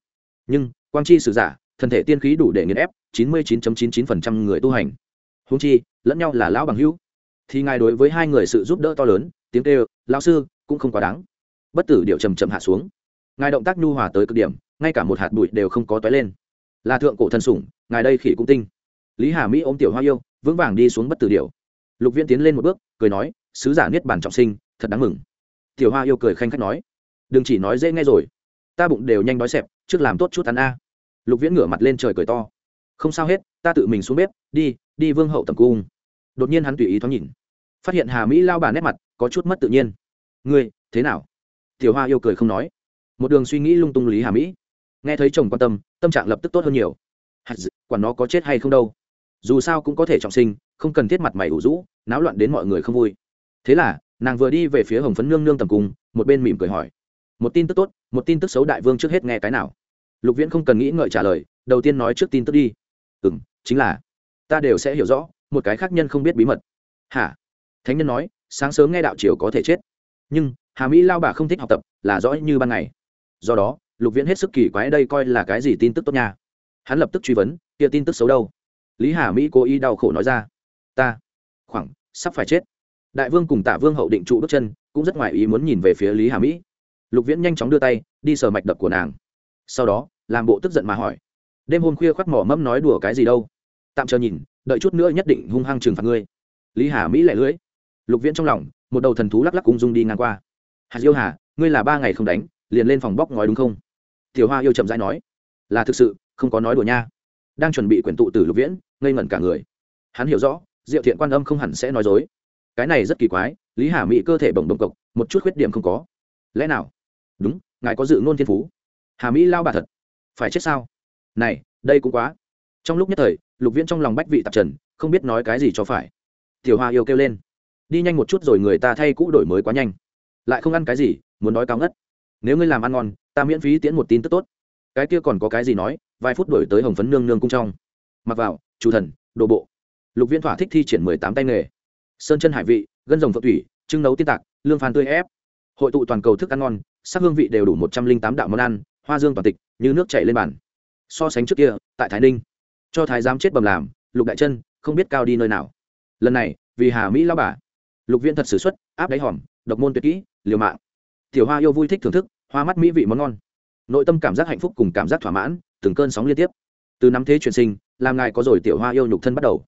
Nhưng, quang chi sử giả thân thể tiên khí đủ để nghiền ép, chín mươi 99.99% người tu hành. Huống chi, lẫn nhau là lão bằng hữu. Thì ngài đối với hai người sự giúp đỡ to lớn, tiếng kêu, lão sư, cũng không quá đáng. Bất tử điệu chậm chậm hạ xuống. Ngài động tác nhu hòa tới cực điểm, ngay cả một hạt bụi đều không có tóe lên. Là thượng cổ thần sủng, ngài đây khỉ cũng tinh. Lý hà mỹ ôm tiểu hoa yêu, vững vàng đi xuống bất tử điệu. Lục viễn tiến lên một bước, cười nói, sứ giả niết bàn trọng sinh, thật đáng mừng. Tiểu hoa yêu cười khanh khách nói, đừng chỉ nói dễ nghe rồi, ta bụng đều nhanh đói xẹp, trước làm tốt chút ăn a lục viễn ngửa mặt lên trời cười to. Không sao hết ta tự mình xuống bếp đi đi vương hậu tầm cung. Đột nhiên hắn tùy ý thoáng nhìn. Phát hiện hà mỹ lao bà nét mặt có chút mất tự nhiên. Ngươi thế nào? Tiểu hoa yêu cười không nói. Một đường suy nghĩ lung tung lý hà mỹ. Nghe thấy chồng quan tâm tâm trạng lập tức tốt hơn nhiều. Hạt dự, quản nó có chết hay không đâu. Dù sao cũng có thể trọng sinh không cần thiết mặt mày ủ rũ náo loạn đến mọi người không vui. Thế là nàng vừa đi về phía hồng phấn nương nương tầm cung một bên mỉm cười hỏi. Một tin tức tốt một tin tức xấu đại vương trước hết nghe cái nào? Lục viễn không cần nghĩ ngợi trả lời, đầu tiên nói trước tin tức đi. Ừ m chính là, ta đều sẽ hiểu rõ, một cái khác nhân không biết bí mật. Hả? Thánh nhân nói, sáng sớm nghe đạo triều có thể chết. Nhưng, hà mỹ lao bà không thích học tập, là rõ như ban ngày. Do đó, lục viễn hết sức kỳ quái đây coi là cái gì tin tức tốt nha. Hắn lập tức truy vấn, kia tin tức xấu đâu? Lý hà mỹ cố ý đau khổ nói ra, ta, khoảng, sắp phải chết. Đại vương cùng Tả vương hậu định trụ bước chân, cũng rất ngoài ý muốn nhìn về phía lý hà mỹ. Lục viễn nhanh chóng đưa tay, đi sờ mạch đập của nàng sau đó, làm bộ tức giận mà hỏi, đêm hôm khuya khoác mỏ mẫm nói đùa cái gì đâu? Tạm chờ nhìn, đợi chút nữa nhất định hung hăng trừng phạt ngươi. Lý hà mỹ lẻ lưỡi. Lục viễn trong lòng, một đầu thần thú lắc lắc cung dung đi ngang qua. Hạt yêu hà, ngươi là ba ngày không đánh, liền lên phòng bóc ngói đúng không? Tiểu hoa yêu chậm rãi nói, là thực sự, không có nói đùa nha. Đang chuẩn bị quyển tụ từ lục viễn, ngây ngẩn cả người. Hắn hiểu rõ, diệu thiện quan âm không hẳn sẽ nói dối. Cái này rất kỳ quái, lý hà mỹ cơ thể bồng bồng cộc, một chút khuyết điểm không có. Lẽ nào? Đúng, ngài có dự ngôn thiên phú hà mỹ lao bà thật. Phải chết sao? Này, đây cũng quá. Trong lúc nhất thời, lục viễn trong lòng bách vị tạp trần, không biết nói cái gì cho phải. Tiểu hoa yêu kêu lên. Đi nhanh một chút rồi người ta thay cũ đổi mới quá nhanh. Lại không ăn cái gì, muốn nói cao ngất. Nếu ngươi làm ăn ngon, ta miễn phí tiễn một tin tức tốt. Cái kia còn có cái gì nói, vài phút đổi tới hồng phấn nương nương cung trong. Mặc vào, chủ thần, đồ bộ. Lục Viễn thỏa thích thi triển mười tám tay nghề. Sơn chân hải vị, gân rồng phượng thủy, trưng nấu tiên tạc, lương phan tươi ép. Hội tụ toàn cầu thức ăn ngon, sắc hương vị đều đủ một trăm linh tám đạo món ăn hoa dương toàn tịch, như nước chảy lên bàn. So sánh trước kia, tại thái ninh, cho thái giám chết bầm làm, lục đại chân không biết cao đi nơi nào. Lần này, vì hà mỹ lao bà, lục viên thật s ử x u ấ t áp đáy hòm, độc môn tuyệt kỹ, liều mạng. Tiểu hoa yêu vui thích thưởng thức, hoa mắt mỹ vị món ngon. Nội tâm cảm giác hạnh phúc cùng cảm giác thỏa mãn, từng cơn sóng liên tiếp. Từ năm thế truyền sinh, làm ngài có rồi tiểu hoa yêu nhục thân bắt đầu.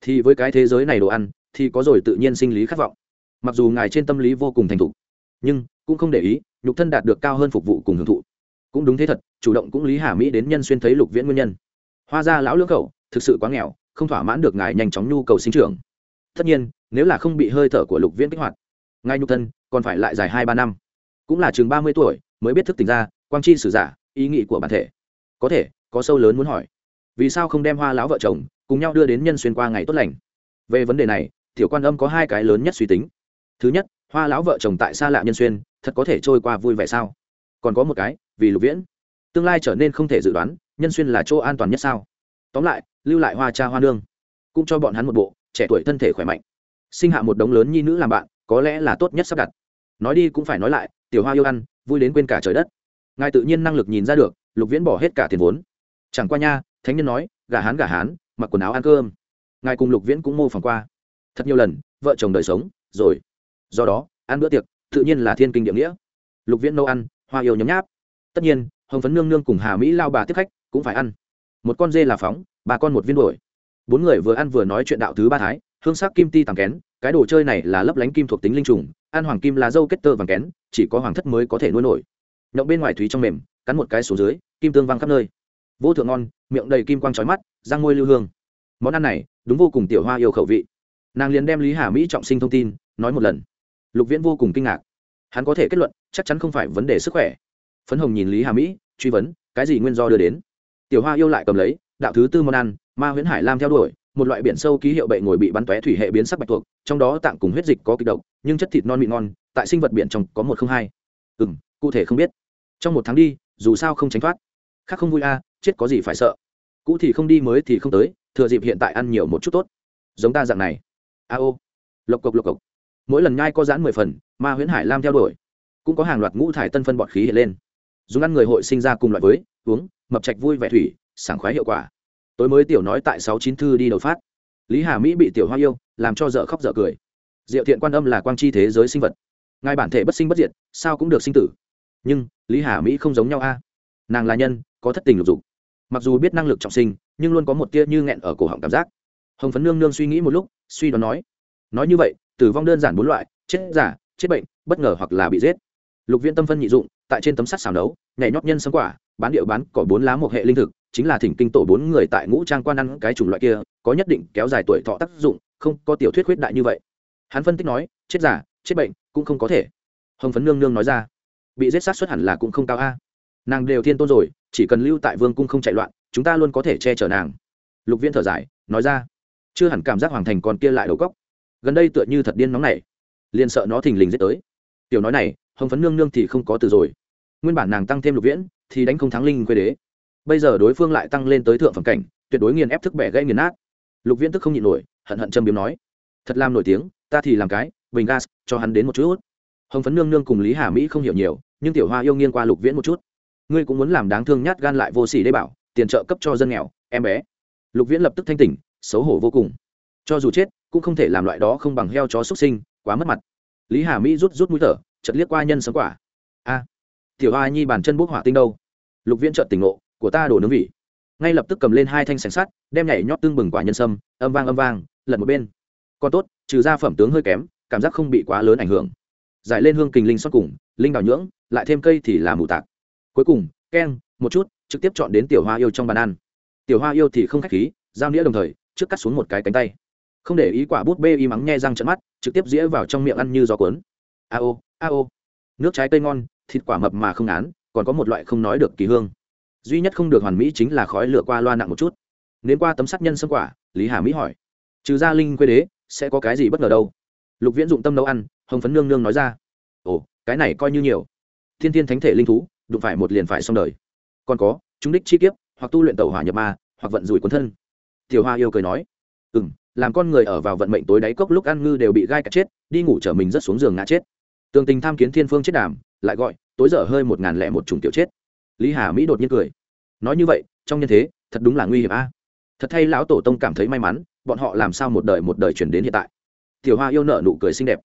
Thì với cái thế giới này đồ ăn, thì có rồi tự nhiên sinh lý khát vọng. Mặc dù ngài trên tâm lý vô cùng thành thục, nhưng cũng không để ý, nhục thân đạt được cao hơn phục vụ cùng hưởng thụ cũng đúng thế thật, chủ động cũng lý hà mỹ đến nhân xuyên thấy lục viễn nguyên nhân. Hoa gia lão lưỡng khẩu thực sự quá nghèo, không thỏa mãn được ngài nhanh chóng nhu cầu sinh trưởng. Tất nhiên, nếu là không bị hơi thở của lục viễn kích hoạt, ngài nhục thân còn phải lại dài hai ba năm. Cũng là chừng ba mươi tuổi, mới biết thức tỉnh ra, quang chi sử giả, ý nghĩ của bản thể. Có thể, có sâu lớn muốn hỏi, vì sao không đem hoa lão vợ chồng cùng nhau đưa đến nhân xuyên qua ngày tốt lành? Về vấn đề này, tiểu quan âm có hai cái lớn nhất suy tính. Thứ nhất, hoa lão vợ chồng tại xa lạ nhân xuyên, thật có thể trôi qua vui vẻ sao? Còn có một cái vì lục viễn. Tương lai trở nên không thể dự đoán, nhân xuyên là chỗ an toàn nhất sao? Tóm lại, lưu lại hoa cha hoa nương, cũng cho bọn hắn một bộ, trẻ tuổi thân thể khỏe mạnh. Sinh hạ một đống lớn nhi nữ làm bạn, có lẽ là tốt nhất sắp đặt. Nói đi cũng phải nói lại, tiểu hoa yêu ăn, vui đến quên cả trời đất. Ngài tự nhiên năng lực nhìn ra được, lục viễn bỏ hết cả tiền vốn. Chẳng qua nha, thánh nhân nói gà hán gà hán, mặc quần áo ăn cơm. Ngài cùng lục viễn cũng mô phỏng qua. Thật nhiều lần, vợ chồng đời sống, rồi. Do đó, ăn bữa tiệc, tự nhiên là thiên kinh địa nghĩa. Lục viễn nấu ăn, hoa yêu nhấm nháp tất nhiên, hồng phấn nương nương cùng hà mỹ lao bà tiếp khách cũng phải ăn. Một con dê là phóng, ba con một viên đổi bốn người vừa ăn vừa nói chuyện đạo thứ ba thái, hương sắc kim ti tàng kén, cái đồ chơi này là lấp lánh kim thuộc tính linh trùng, ăn hoàng kim là dâu kết tơ vàng kén, chỉ có hoàng thất mới có thể nuôi nổi. Nhậu bên ngoài thúy trong mềm, cắn một cái xuống dưới, kim tương văng khắp nơi. Vô thượng ngon, miệng đầy kim quang trói mắt, răng môi lưu hương. Món ăn này, đúng vô cùng tiểu hoa yêu khẩu vị. Nàng liền đem lý hà mỹ trọng sinh thông tin, nói một lần. Lục viễn vô cùng kinh ngạc. Hắn có thể kết luận, chắc chắn không phải vấn đề sức khỏe phấn hồng nhìn lý hà mỹ, truy vấn, cái gì nguyên do đưa đến? Tiểu hoa yêu lại cầm lấy, đạo thứ tư món ăn, ma huyễn hải lam theo đuổi, một loại biển sâu ký hiệu bệ ngồi bị bắn tóe thủy hệ biến sắc bạch tuộc, trong đó tạng cùng huyết dịch có kịch độc, nhưng chất thịt non mịn ngon, tại sinh vật biển trong có một không hai. Ừ m cụ thể không biết. Trong một tháng đi, dù sao không tránh thoát. Khác không vui a chết có gì phải sợ. Cũ thì không đi, mới thì không tới, thừa dịp hiện tại ăn nhiều một chút tốt. Giống ta dạng này. A ô. Lộc cộc lộc cộc. Mỗi lần nhai có dán mười phần, ma huyễn hải lam theo đuổi. Cũng có hàng loạt ngũ thải tân phân bọt khí hiện lên dùng ăn người hội sinh ra cùng loại với, uống, mập trạch vui vẻ thủy, sảng khoái hiệu quả. Tối mới tiểu nói tại sáu chín thư đi đầu phát. Lý hà mỹ bị tiểu hoa yêu, làm cho dở khóc dở cười. Diệu thiện quan âm là quang chi thế giới sinh vật. Ngài bản thể bất sinh bất diệt, sao cũng được sinh tử. Nhưng, lý hà mỹ không giống nhau a. Nàng là nhân, có thất tình lục dục. Mặc dù biết năng lực trọng sinh, nhưng luôn có một tia như nghẹn ở cổ họng cảm giác. Hồng phấn nương nương suy nghĩ một lúc, suy đoán nói. Nói như vậy, tử vong đơn giản bốn loại, chết giả, chết bệnh, bất ngờ hoặc là bị giết. Lục viên tâm phân nhị dụng tại trên tấm sắt xào nấu, nhảy nhót nhân sấm quả, bán điệu bán cỏ bốn lá một hệ linh thực, chính là thỉnh kinh tổ bốn người tại ngũ trang quan ăn cái chủng loại kia, có nhất định kéo dài tuổi thọ tác dụng, không có tiểu thuyết khuyết đại như vậy. Hắn phân tích nói, chết giả chết bệnh, cũng không có thể. Hồng phấn nương nương nói ra, bị giết sát xuất hẳn là cũng không cao a. Nàng đều thiên tôn rồi, chỉ cần lưu tại vương cung không chạy loạn, chúng ta luôn có thể che chở nàng. Lục viên thở dài, nói ra, chưa hẳn cảm giác hoàng thành còn kia lại đầu góc. Gần đây tựa như thật điên nóng này liền sợ nó thình lình giết tới. Tiểu nói này hồng phấn nương nương thì không có từ rồi. Nguyên bản nàng tăng thêm lục viễn, thì đánh không thắng linh quê đế. Bây giờ đối phương lại tăng lên tới thượng phẩm cảnh, tuyệt đối nghiền ép thức bẻ gây nghiền nát. Lục viễn tức không nhịn nổi, hận hận châm biếm nói, thật làm nổi tiếng, ta thì làm cái, bình gas, cho hắn đến một chút. Hồng phấn nương nương cùng lý hà mỹ không hiểu nhiều, nhưng tiểu hoa yêu nghiêng qua lục viễn một chút. Ngươi cũng muốn làm đáng thương nhát gan lại vô s ỉ đê bảo, tiền trợ cấp cho dân nghèo, em bé. Lục viễn lập tức thanh tỉnh, xấu hổ vô cùng. Cho dù chết, cũng không thể làm loại đó không bằng heo chó xuất sinh, quá mất mặt. Lý hà mỹ rút rút mũi thở chật liếc qua nhân sấm quả. A, tiểu hoa nhi bàn chân bốc hỏa tinh đâu? Lục viễn trợt tỉnh ngộ, của ta đổ nướng vị. Ngay lập tức cầm lên hai thanh sành sắt, đem nhảy nhót tương bừng quả nhân sâm, âm vang âm vang, lật một bên. Còn tốt, trừ ra phẩm tướng hơi kém, cảm giác không bị quá lớn ảnh hưởng. Giải lên hương kình linh xót cùng, linh đào nhưỡng, lại thêm cây thì là mù tạc. Cuối cùng, keng, một chút, trực tiếp chọn đến tiểu hoa yêu trong bàn ăn. Tiểu hoa yêu thì không khách khí, giao nghĩa đồng thời, trước cắt xuống một cái cánh tay. Không để ý quả bút bê y mắng nhe răng trận mắt, trực tiếp dĩa vào trong miệng ăn như gió cuốn. A ô a ô. Nước trái cây ngon, thịt quả mập mà không án, còn có một loại không nói được kỳ hương. Duy nhất không được hoàn mỹ chính là khói lửa qua loa nặng một chút. Nếu qua tấm sắt nhân sâm quả, lý hà mỹ hỏi. Trừ gia linh quê đế, sẽ có cái gì bất ngờ đâu? Lục viễn dụng tâm nấu ăn, hồng phấn nương nương nói ra. Ồ, cái này coi như nhiều. Thiên thiên thánh thể linh thú, đụng phải một liền phải xong đời. Còn có, chúng đích chi kiếp, hoặc tu luyện tẩu hỏa nhập ma, hoặc vận rủi cuốn thân. Tiểu hoa yêu cười nói. Ừ m làm con người ở vào vận mệnh tối đáy cốc lúc ăn ngư đều bị gai cắt chết, đi ngủ chở mình rất xuống giường ngã chết tường tình tham kiến thiên phương chết đàm, lại gọi, tối dở hơi một ngàn lẻ một chủng tiểu chết. Lý hà mỹ đột nhiên cười. Nói như vậy, trong nhân thế, thật đúng là nguy hiểm a. Thật thay lão tổ tông cảm thấy may mắn, bọn họ làm sao một đời một đời chuyển đến hiện tại. Tiểu hoa yêu nợ nụ cười xinh đẹp.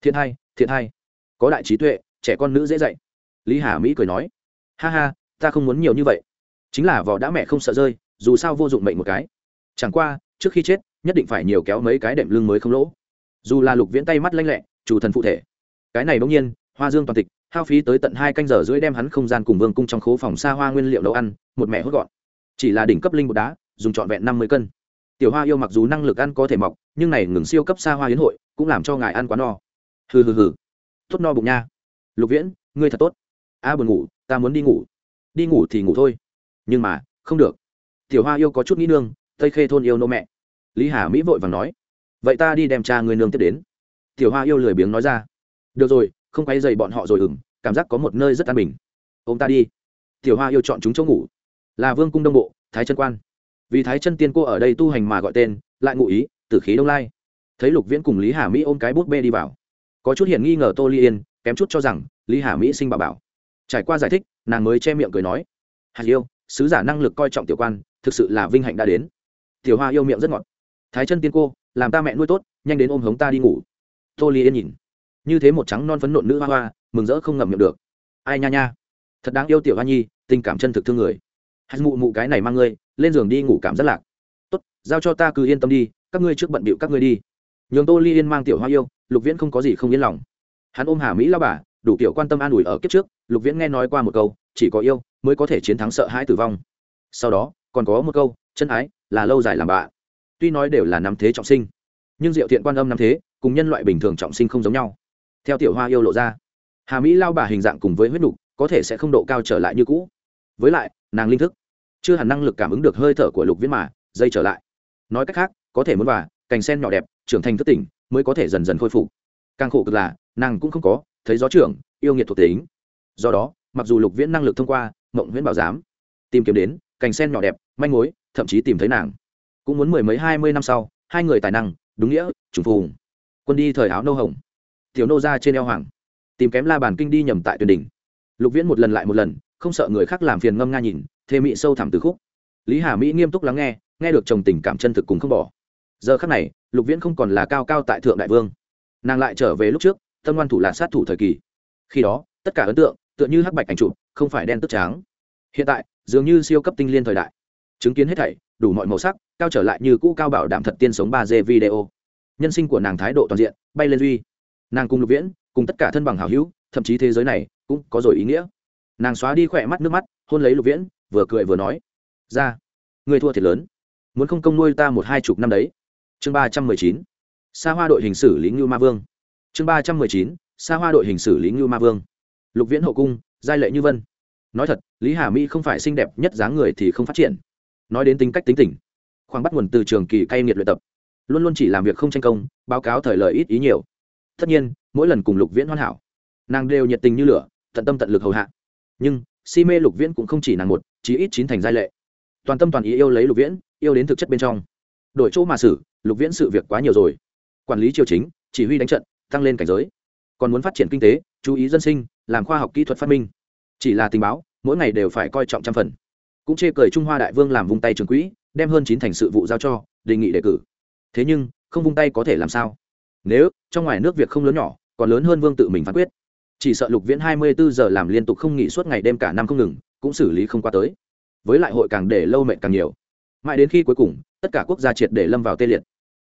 Thiện hai thiện hai có đại trí tuệ, trẻ con nữ dễ dạy. Lý hà mỹ cười nói. Ha ha, ta không muốn nhiều như vậy. Chính là vỏ đã mẹ không sợ rơi, dù sao vô dụng mệnh một cái. Chẳng qua, trước khi chết, nhất định phải nhiều kéo mấy cái đệm lưng mới không lỗ. Dù là lục viễn tay mắt lanh lẹ, chủ thần phụ thể cái này bỗng nhiên, hoa dương toàn tịch, hao phí tới tận hai canh giờ rưỡi đem hắn không gian cùng vương cung trong khố phòng xa hoa nguyên liệu nấu ăn, một mẹ hốt gọn. Chỉ là đỉnh cấp linh bột đá, dùng trọn vẹn năm mươi cân. Tiểu hoa yêu mặc dù năng lực ăn có thể mọc, nhưng này ngừng siêu cấp xa hoa hiến hội, cũng làm cho ngài ăn quá no. Hừ hừ hừ. Tốt no bụng nha. Lục viễn, ngươi thật tốt. A buồn ngủ, ta muốn đi ngủ. Đi ngủ thì ngủ thôi. Nhưng mà, không được. Tiểu hoa yêu có chút nghĩ nương, tây khê thôn yêu nô mẹ. Lý hà mỹ vội vàng nói. Vậy ta đi đem cha người nương tiếp đến. Tiểu hoa yêu lười biếng nói ra được rồi, không quay dày bọn họ rồi ừng cảm giác có một nơi rất an bình. Ô m ta đi. Tiểu hoa yêu chọn chúng chỗ ngủ. Là vương cung đông bộ, thái chân quan. Vì thái chân tiên cô ở đây tu hành mà gọi tên, lại ngụ ý, tử khí đông lai. Thấy lục viễn cùng lý hà mỹ ôm cái bút bê đi vào. Có chút hiện nghi ngờ tô ly yên, kém chút cho rằng, lý hà mỹ sinh bà bảo. Trải qua giải thích, nàng mới che miệng cười nói. Hạt yêu, sứ giả năng lực coi trọng tiểu quan, thực sự là vinh hạnh đã đến. Tiểu hoa yêu miệng rất ngọt. Thái chân tiên cô, làm ta mẹ nuôi tốt, nhanh đến ôm hống ta đi ngủ. Tô ly yên nhìn như thế một trắng non phấn nộn nữ hoa hoa, mừng rỡ không ngậm miệng được. Ai nha nha. Thật đáng yêu tiểu hoa nhi, tình cảm chân thực thương người. Hãy mụ mụ cái này mang ngươi, lên giường đi ngủ cảm rất lạc. Tốt, giao cho ta cứ yên tâm đi, các ngươi trước bận bịu các ngươi đi. Nhường tô ly yên mang tiểu hoa yêu, lục viễn không có gì không yên lòng. Hắn ôm hà mỹ lao bà, đủ kiểu quan tâm an ủi ở kiếp trước, lục viễn nghe nói qua một câu, chỉ có yêu mới có thể chiến thắng sợ hãi tử vong. Sau đó, còn có một câu, chân ái là lâu dài làm bạ. Tuy nói đều là năm thế trọng sinh, nhưng diệu thiện quan âm năm thế, cùng nhân loại bình thường trọng sinh không giống nhau theo tiểu hoa yêu lộ ra. Hà mỹ lao bà hình dạng cùng với huyết nục, có thể sẽ không độ cao trở lại như cũ. Với lại, nàng linh thức, chưa hẳn năng lực cảm ứng được hơi thở của lục viễn mà, dây trở lại. Nói cách khác, có thể muốn và cành sen nhỏ đẹp, trưởng thành thức tỉnh, mới có thể dần dần khôi phục. Càng khổ cực là, nàng cũng không có, thấy gió trưởng, yêu nghiệt thuộc tính. Do đó, mặc dù lục viễn năng lực thông qua, mộng nguyễn bảo giám, tìm kiếm đến, cành sen nhỏ đẹp, manh mối, thậm chí tìm thấy nàng. Cũng muốn mười mấy hai mươi năm sau, hai người tài năng, đúng nghĩa, trùng phùng. Quân đi thời áo nâu hồng tiểu nô ra trên eo hoàng, tìm kém la bàn kinh đi nhầm tại tuyển đỉnh. Lục viễn một lần lại một lần, không sợ người khác làm phiền ngâm nga nhìn thê mị sâu thẳm từ khúc. Lý hà mỹ nghiêm túc lắng nghe nghe được chồng tình cảm chân thực cùng không bỏ. Giờ khắc này, lục viễn không còn là cao cao tại thượng đại vương. Nàng lại trở về lúc trước, tâm ngoan thủ là sát thủ thời kỳ. Khi đó, tất cả ấn tượng, tựa như hắc bạch ảnh chụp, không phải đen tức tráng hiện tại, dường như siêu cấp tinh liên thời đại. Chứng kiến hết thảy, đủ mọi màu sắc, cao trở lại như cũ cao bảo đảm thật tiên sống ba d video. Nhân sinh của nàng thái độ toàn diện, bay lên duy nàng cùng lục viễn, cùng tất cả thân bằng hào hữu, thậm chí thế giới này cũng có rồi ý nghĩa. Nàng xóa đi khỏe mắt nước mắt, hôn lấy lục viễn, vừa cười vừa nói, ra, người thua thiệt lớn. Muốn không công nuôi ta một hai chục năm đấy. Chương ba trăm mười chín xa hoa đội hình xử lý ngưu ma vương. Chương ba trăm mười chín xa hoa đội hình xử lý ngưu ma vương. Lục viễn hậu cung, giai lệ như vân. Nói thật, lý hà mỹ không phải xinh đẹp nhất dáng người thì không phát triển. Nói đến tính cách tính tình, khoảng bắt nguồn từ trường kỳ cay nghiệt luyện tập. Luôn luôn chỉ làm việc không tranh công, báo cáo thời lợi ít ý nhiều tất nhiên, mỗi lần cùng lục viễn hoàn hảo, nàng đều nhiệt tình như lửa, tận tâm tận lực hầu hạ. Nhưng, si mê lục viễn cũng không chỉ nàng một, chí ít chín thành giai lệ. Toàn tâm toàn ý yêu lấy lục viễn, yêu đến thực chất bên trong. Đổi chỗ mà xử, lục viễn sự việc quá nhiều rồi. Quản lý triều chính, chỉ huy đánh trận, tăng lên cảnh giới. Còn muốn phát triển kinh tế, chú ý dân sinh, làm khoa học kỹ thuật phát minh. Chỉ là tình báo, mỗi ngày đều phải coi trọng trăm phần. Cũng chê cười trung hoa đại vương làm vung tay trường quỹ, đem hơn chín thành sự vụ giao cho, đề nghị đề cử. Thế nhưng, không vung tay có thể làm sao? Nếu, trong ngoài nước việc không lớn nhỏ, còn lớn hơn vương tự mình phán quyết. Chỉ sợ lục viễn hai mươi bốn giờ làm liên tục không nghỉ suốt ngày đêm cả năm không ngừng, cũng xử lý không qua tới. Với lại hội càng để lâu mệnh càng nhiều. Mãi đến khi cuối cùng, tất cả quốc gia triệt để lâm vào tê liệt.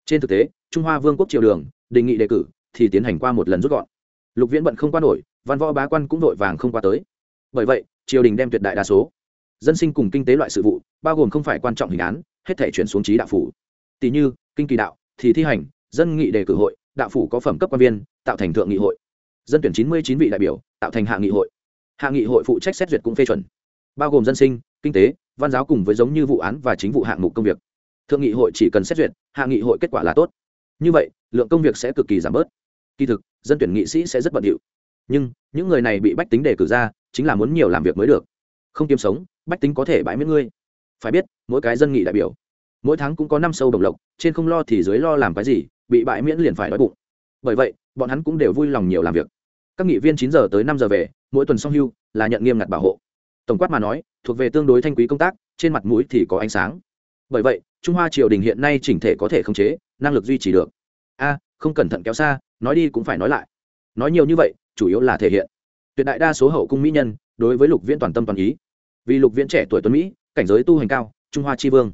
Trên thực tế, trung hoa vương quốc triều đường, đề nghị đề cử, thì tiến hành qua một lần rút gọn. Lục viễn bận không qua nổi, văn võ bá quan cũng vội vàng không qua tới. Bởi vậy, triều đình đem tuyệt đại đa số dân sinh cùng kinh tế loại sự vụ, bao gồm không phải quan trọng hình án, hết thể chuyển xuống trí đạo phủ. Tỷ như, kinh kỳ đạo, thì thi hành, dân nghị đề cử hội đạo phủ có phẩm cấp quan viên, tạo thành thượng nghị hội. Dân tuyển chín mươi chín vị đại biểu, tạo thành hạ nghị hội. Hạ nghị hội phụ trách xét duyệt cũng phê chuẩn. Bao gồm dân sinh, kinh tế, văn giáo cùng với giống như vụ án và chính vụ hạng mục công việc. Thượng nghị hội chỉ cần xét duyệt, hạ nghị hội kết quả là tốt. Như vậy, lượng công việc sẽ cực kỳ giảm bớt. Kỳ thực, dân tuyển nghị sĩ sẽ rất bận điệu. Nhưng, những người này bị bách tính đề cử ra, chính là muốn nhiều làm việc mới được. Không kiếm sống, bách tính có thể bãi miễn ngươi. Phải biết, mỗi cái dân nghị đại biểu mỗi tháng cũng có năm sâu đồng lộc, trên không lo thì dưới lo làm cái gì, bị bãi miễn liền phải đói bụng. Bởi vậy, bọn hắn cũng đều vui lòng nhiều làm việc. Các nghị viên chín giờ tới năm giờ về, mỗi tuần song hưu, là nhận nghiêm ngặt bảo hộ. Tổng quát mà nói, thuộc về tương đối thanh quý công tác, trên mặt mũi thì có ánh sáng. Bởi vậy, trung hoa triều đình hiện nay chỉnh thể có thể khống chế, năng lực duy trì được. A, không cẩn thận kéo xa, nói đi cũng phải nói lại. Nói nhiều như vậy, chủ yếu là thể hiện. Tuyệt đại đa số hậu cung mỹ nhân, đối với lục viễn toàn tâm toàn ý. Vì lục viễn trẻ tuổi tuấn mỹ, cảnh giới tu hành cao, trung hoa tri vương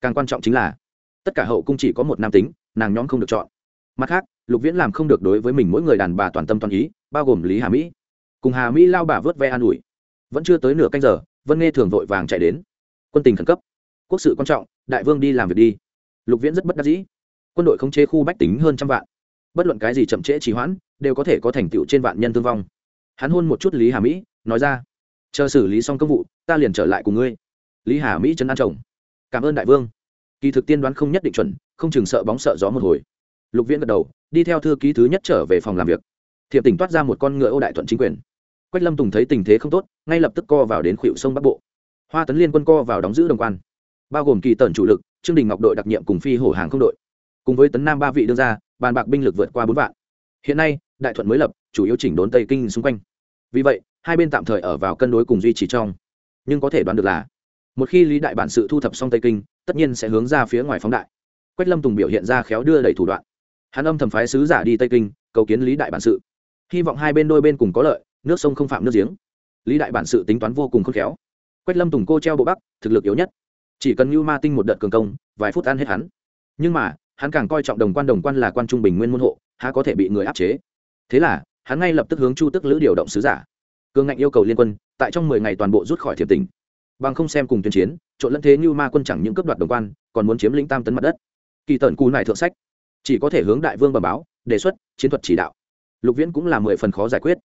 càng quan trọng chính là, tất cả hậu cung chỉ có một nam tính, nàng nhóm không được chọn. Mặt khác, lục viễn làm không được đối với mình mỗi người đàn bà toàn tâm toàn ý, bao gồm lý hà mỹ. Cùng hà mỹ lao bà vớt ve an ủi. Vẫn chưa tới nửa canh giờ, vân nghe thường vội vàng chạy đến. Quân tình khẩn cấp. Quốc sự quan trọng, đại vương đi làm việc đi. Lục viễn rất bất đắc dĩ. Quân đội khống chế khu bách tính hơn trăm vạn. Bất luận cái gì chậm trễ trì hoãn, đều có thể có thành tựu trên vạn nhân thương vong. Hắn hôn một chút lý hà mỹ, nói ra, chờ xử lý xong công vụ, ta liền trở lại cùng ngươi. Lý hà mỹ trấn an chồng cảm ơn đại vương. Kỳ thực tiên đoán không nhất định chuẩn, không chừng sợ bóng sợ gió một hồi. Lục viễn gật đầu, đi theo thư ký thứ nhất trở về phòng làm việc. Thiệp tỉnh toát ra một con ngựa ô đại thuận chính quyền. Quách lâm tùng thấy tình thế không tốt, ngay lập tức co vào đến khuỵu sông bắc bộ. Hoa tấn liên quân co vào đóng giữ đồng quan. Bao gồm kỳ tần chủ lực, trương đình ngọc đội đặc nhiệm cùng phi hổ hàng không đội. Cùng với tấn nam ba vị đưa ra bàn bạc binh lực vượt qua bốn vạn. Hiện nay, đại thuận mới lập, chủ yếu chỉnh đốn tây kinh xung quanh. Vì vậy, hai bên tạm thời ở vào cân đối cùng duy trì trong. Nhưng có thể đoán được là một khi lý đại bản sự thu thập xong tây kinh, tất nhiên sẽ hướng ra phía ngoài phóng đại. Quách lâm tùng biểu hiện ra khéo đưa đẩy thủ đoạn. Hắn âm thầm phái sứ giả đi tây kinh, cầu kiến lý đại bản sự. Hy vọng hai bên đôi bên cùng có lợi, nước sông không phạm nước giếng. Lý đại bản sự tính toán vô cùng khôn khéo. Quách lâm tùng cô treo bộ bắc, thực lực yếu nhất. Chỉ cần như ma tinh một đợt cường công, vài phút ăn hết hắn. Nhưng mà, hắn càng coi trọng đồng quan đồng quan là quan trung bình nguyên môn hộ, há có thể bị người áp chế. Thế là, hắn ngay lập tức hướng chu tức lữ điều động sứ giả. Cương ngạnh yêu cầu liên quân, tại trong mười ngày toàn bộ rút khỏi thiệp tỉnh bằng không xem cùng tuyên chiến, trộn lẫn thế như ma quân chẳng những cấp đoạt đồng quan, còn muốn chiếm lĩnh tam tấn mặt đất. Kỳ tần cù này thượng sách. Chỉ có thể hướng đại vương bẩm báo, đề xuất, chiến thuật chỉ đạo. Lục viễn cũng là mười phần khó giải quyết.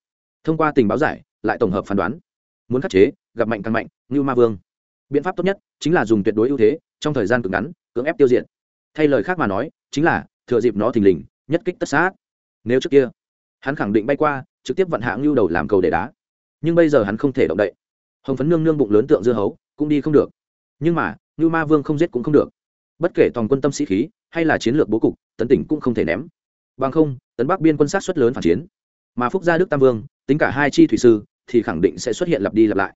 Thông qua tình báo giải, lại tổng hợp phán đoán. Muốn khắc chế, gặp mạnh càng mạnh, như ma vương. Biện pháp tốt nhất chính là dùng tuyệt đối ưu thế, trong thời gian cực ngắn, cưỡng ép tiêu diệt. Thay lời khác mà nói, chính là thừa dịp nó thình lình, nhất kích tất sát. Nếu trước kia, hắn khẳng định bay qua, trực tiếp vận hạng lưu đầu làm cầu để đá. Nhưng bây giờ hắn không thể động đậy hồng phấn nương nương bụng lớn tượng dưa hấu, cũng đi không được. Nhưng mà như ma vương không giết cũng không được. Bất kể toàn quân tâm sĩ khí, hay là chiến lược bố cục, tấn tỉnh cũng không thể ném. Bằng không, tấn bắc biên quân sát xuất lớn phản chiến. Mà phúc gia đức tam vương, tính cả hai chi thủy sư, thì khẳng định sẽ xuất hiện lặp đi lặp lại.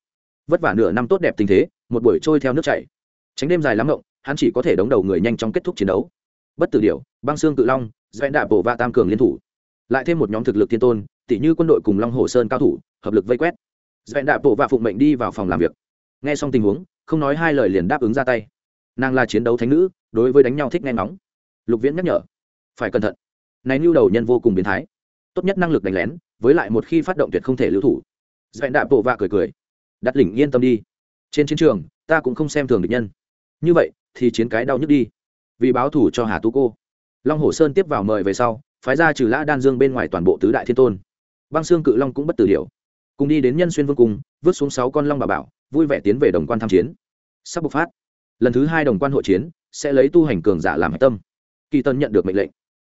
Vất vả nửa năm tốt đẹp tình thế, một buổi trôi theo nước chảy. Tránh đêm dài lắm rộng hắn chỉ có thể đóng đầu người nhanh chóng kết thúc chiến đấu. Bất tử điểu, băng xương cự long dẹn đạp bộ và tam cường liên thủ. Lại thêm một nhóm thực lực thiên tôn tỷ như quân đội cùng long hồ sơn cao thủ, hợp lực vây quét doanh đạ bộ và phụng mệnh đi vào phòng làm việc. Nghe xong tình huống, không nói hai lời liền đáp ứng ra tay. Nàng là chiến đấu thánh nữ, đối với đánh nhau thích nghe ngóng. Lục viễn nhắc nhở, phải cẩn thận. Này nhu đầu nhân vô cùng biến thái. Tốt nhất năng lực đánh lén, với lại một khi phát động tuyệt không thể lưu thủ. Doanh đạ bộ và cười cười, đặt lỉnh yên tâm đi. Trên chiến trường, ta cũng không xem thường địch nhân. Như vậy, thì chiến cái đau nhức đi. Vì báo thủ cho hà tú cô. Long hồ sơn tiếp vào mời về sau, phái ra trừ lã đan dương bên ngoài toàn bộ tứ đại thiên tôn. Băng xương cự long cũng bất tử điều cùng đi đến nhân xuyên vương cung, vứt xuống sáu con long bà bảo, vui vẻ tiến về đồng quan tham chiến. Sắp bộc phát. Lần thứ hai đồng quan hội chiến, sẽ lấy tu hành cường giả làm hạch tâm. Kỳ tân nhận được mệnh lệnh.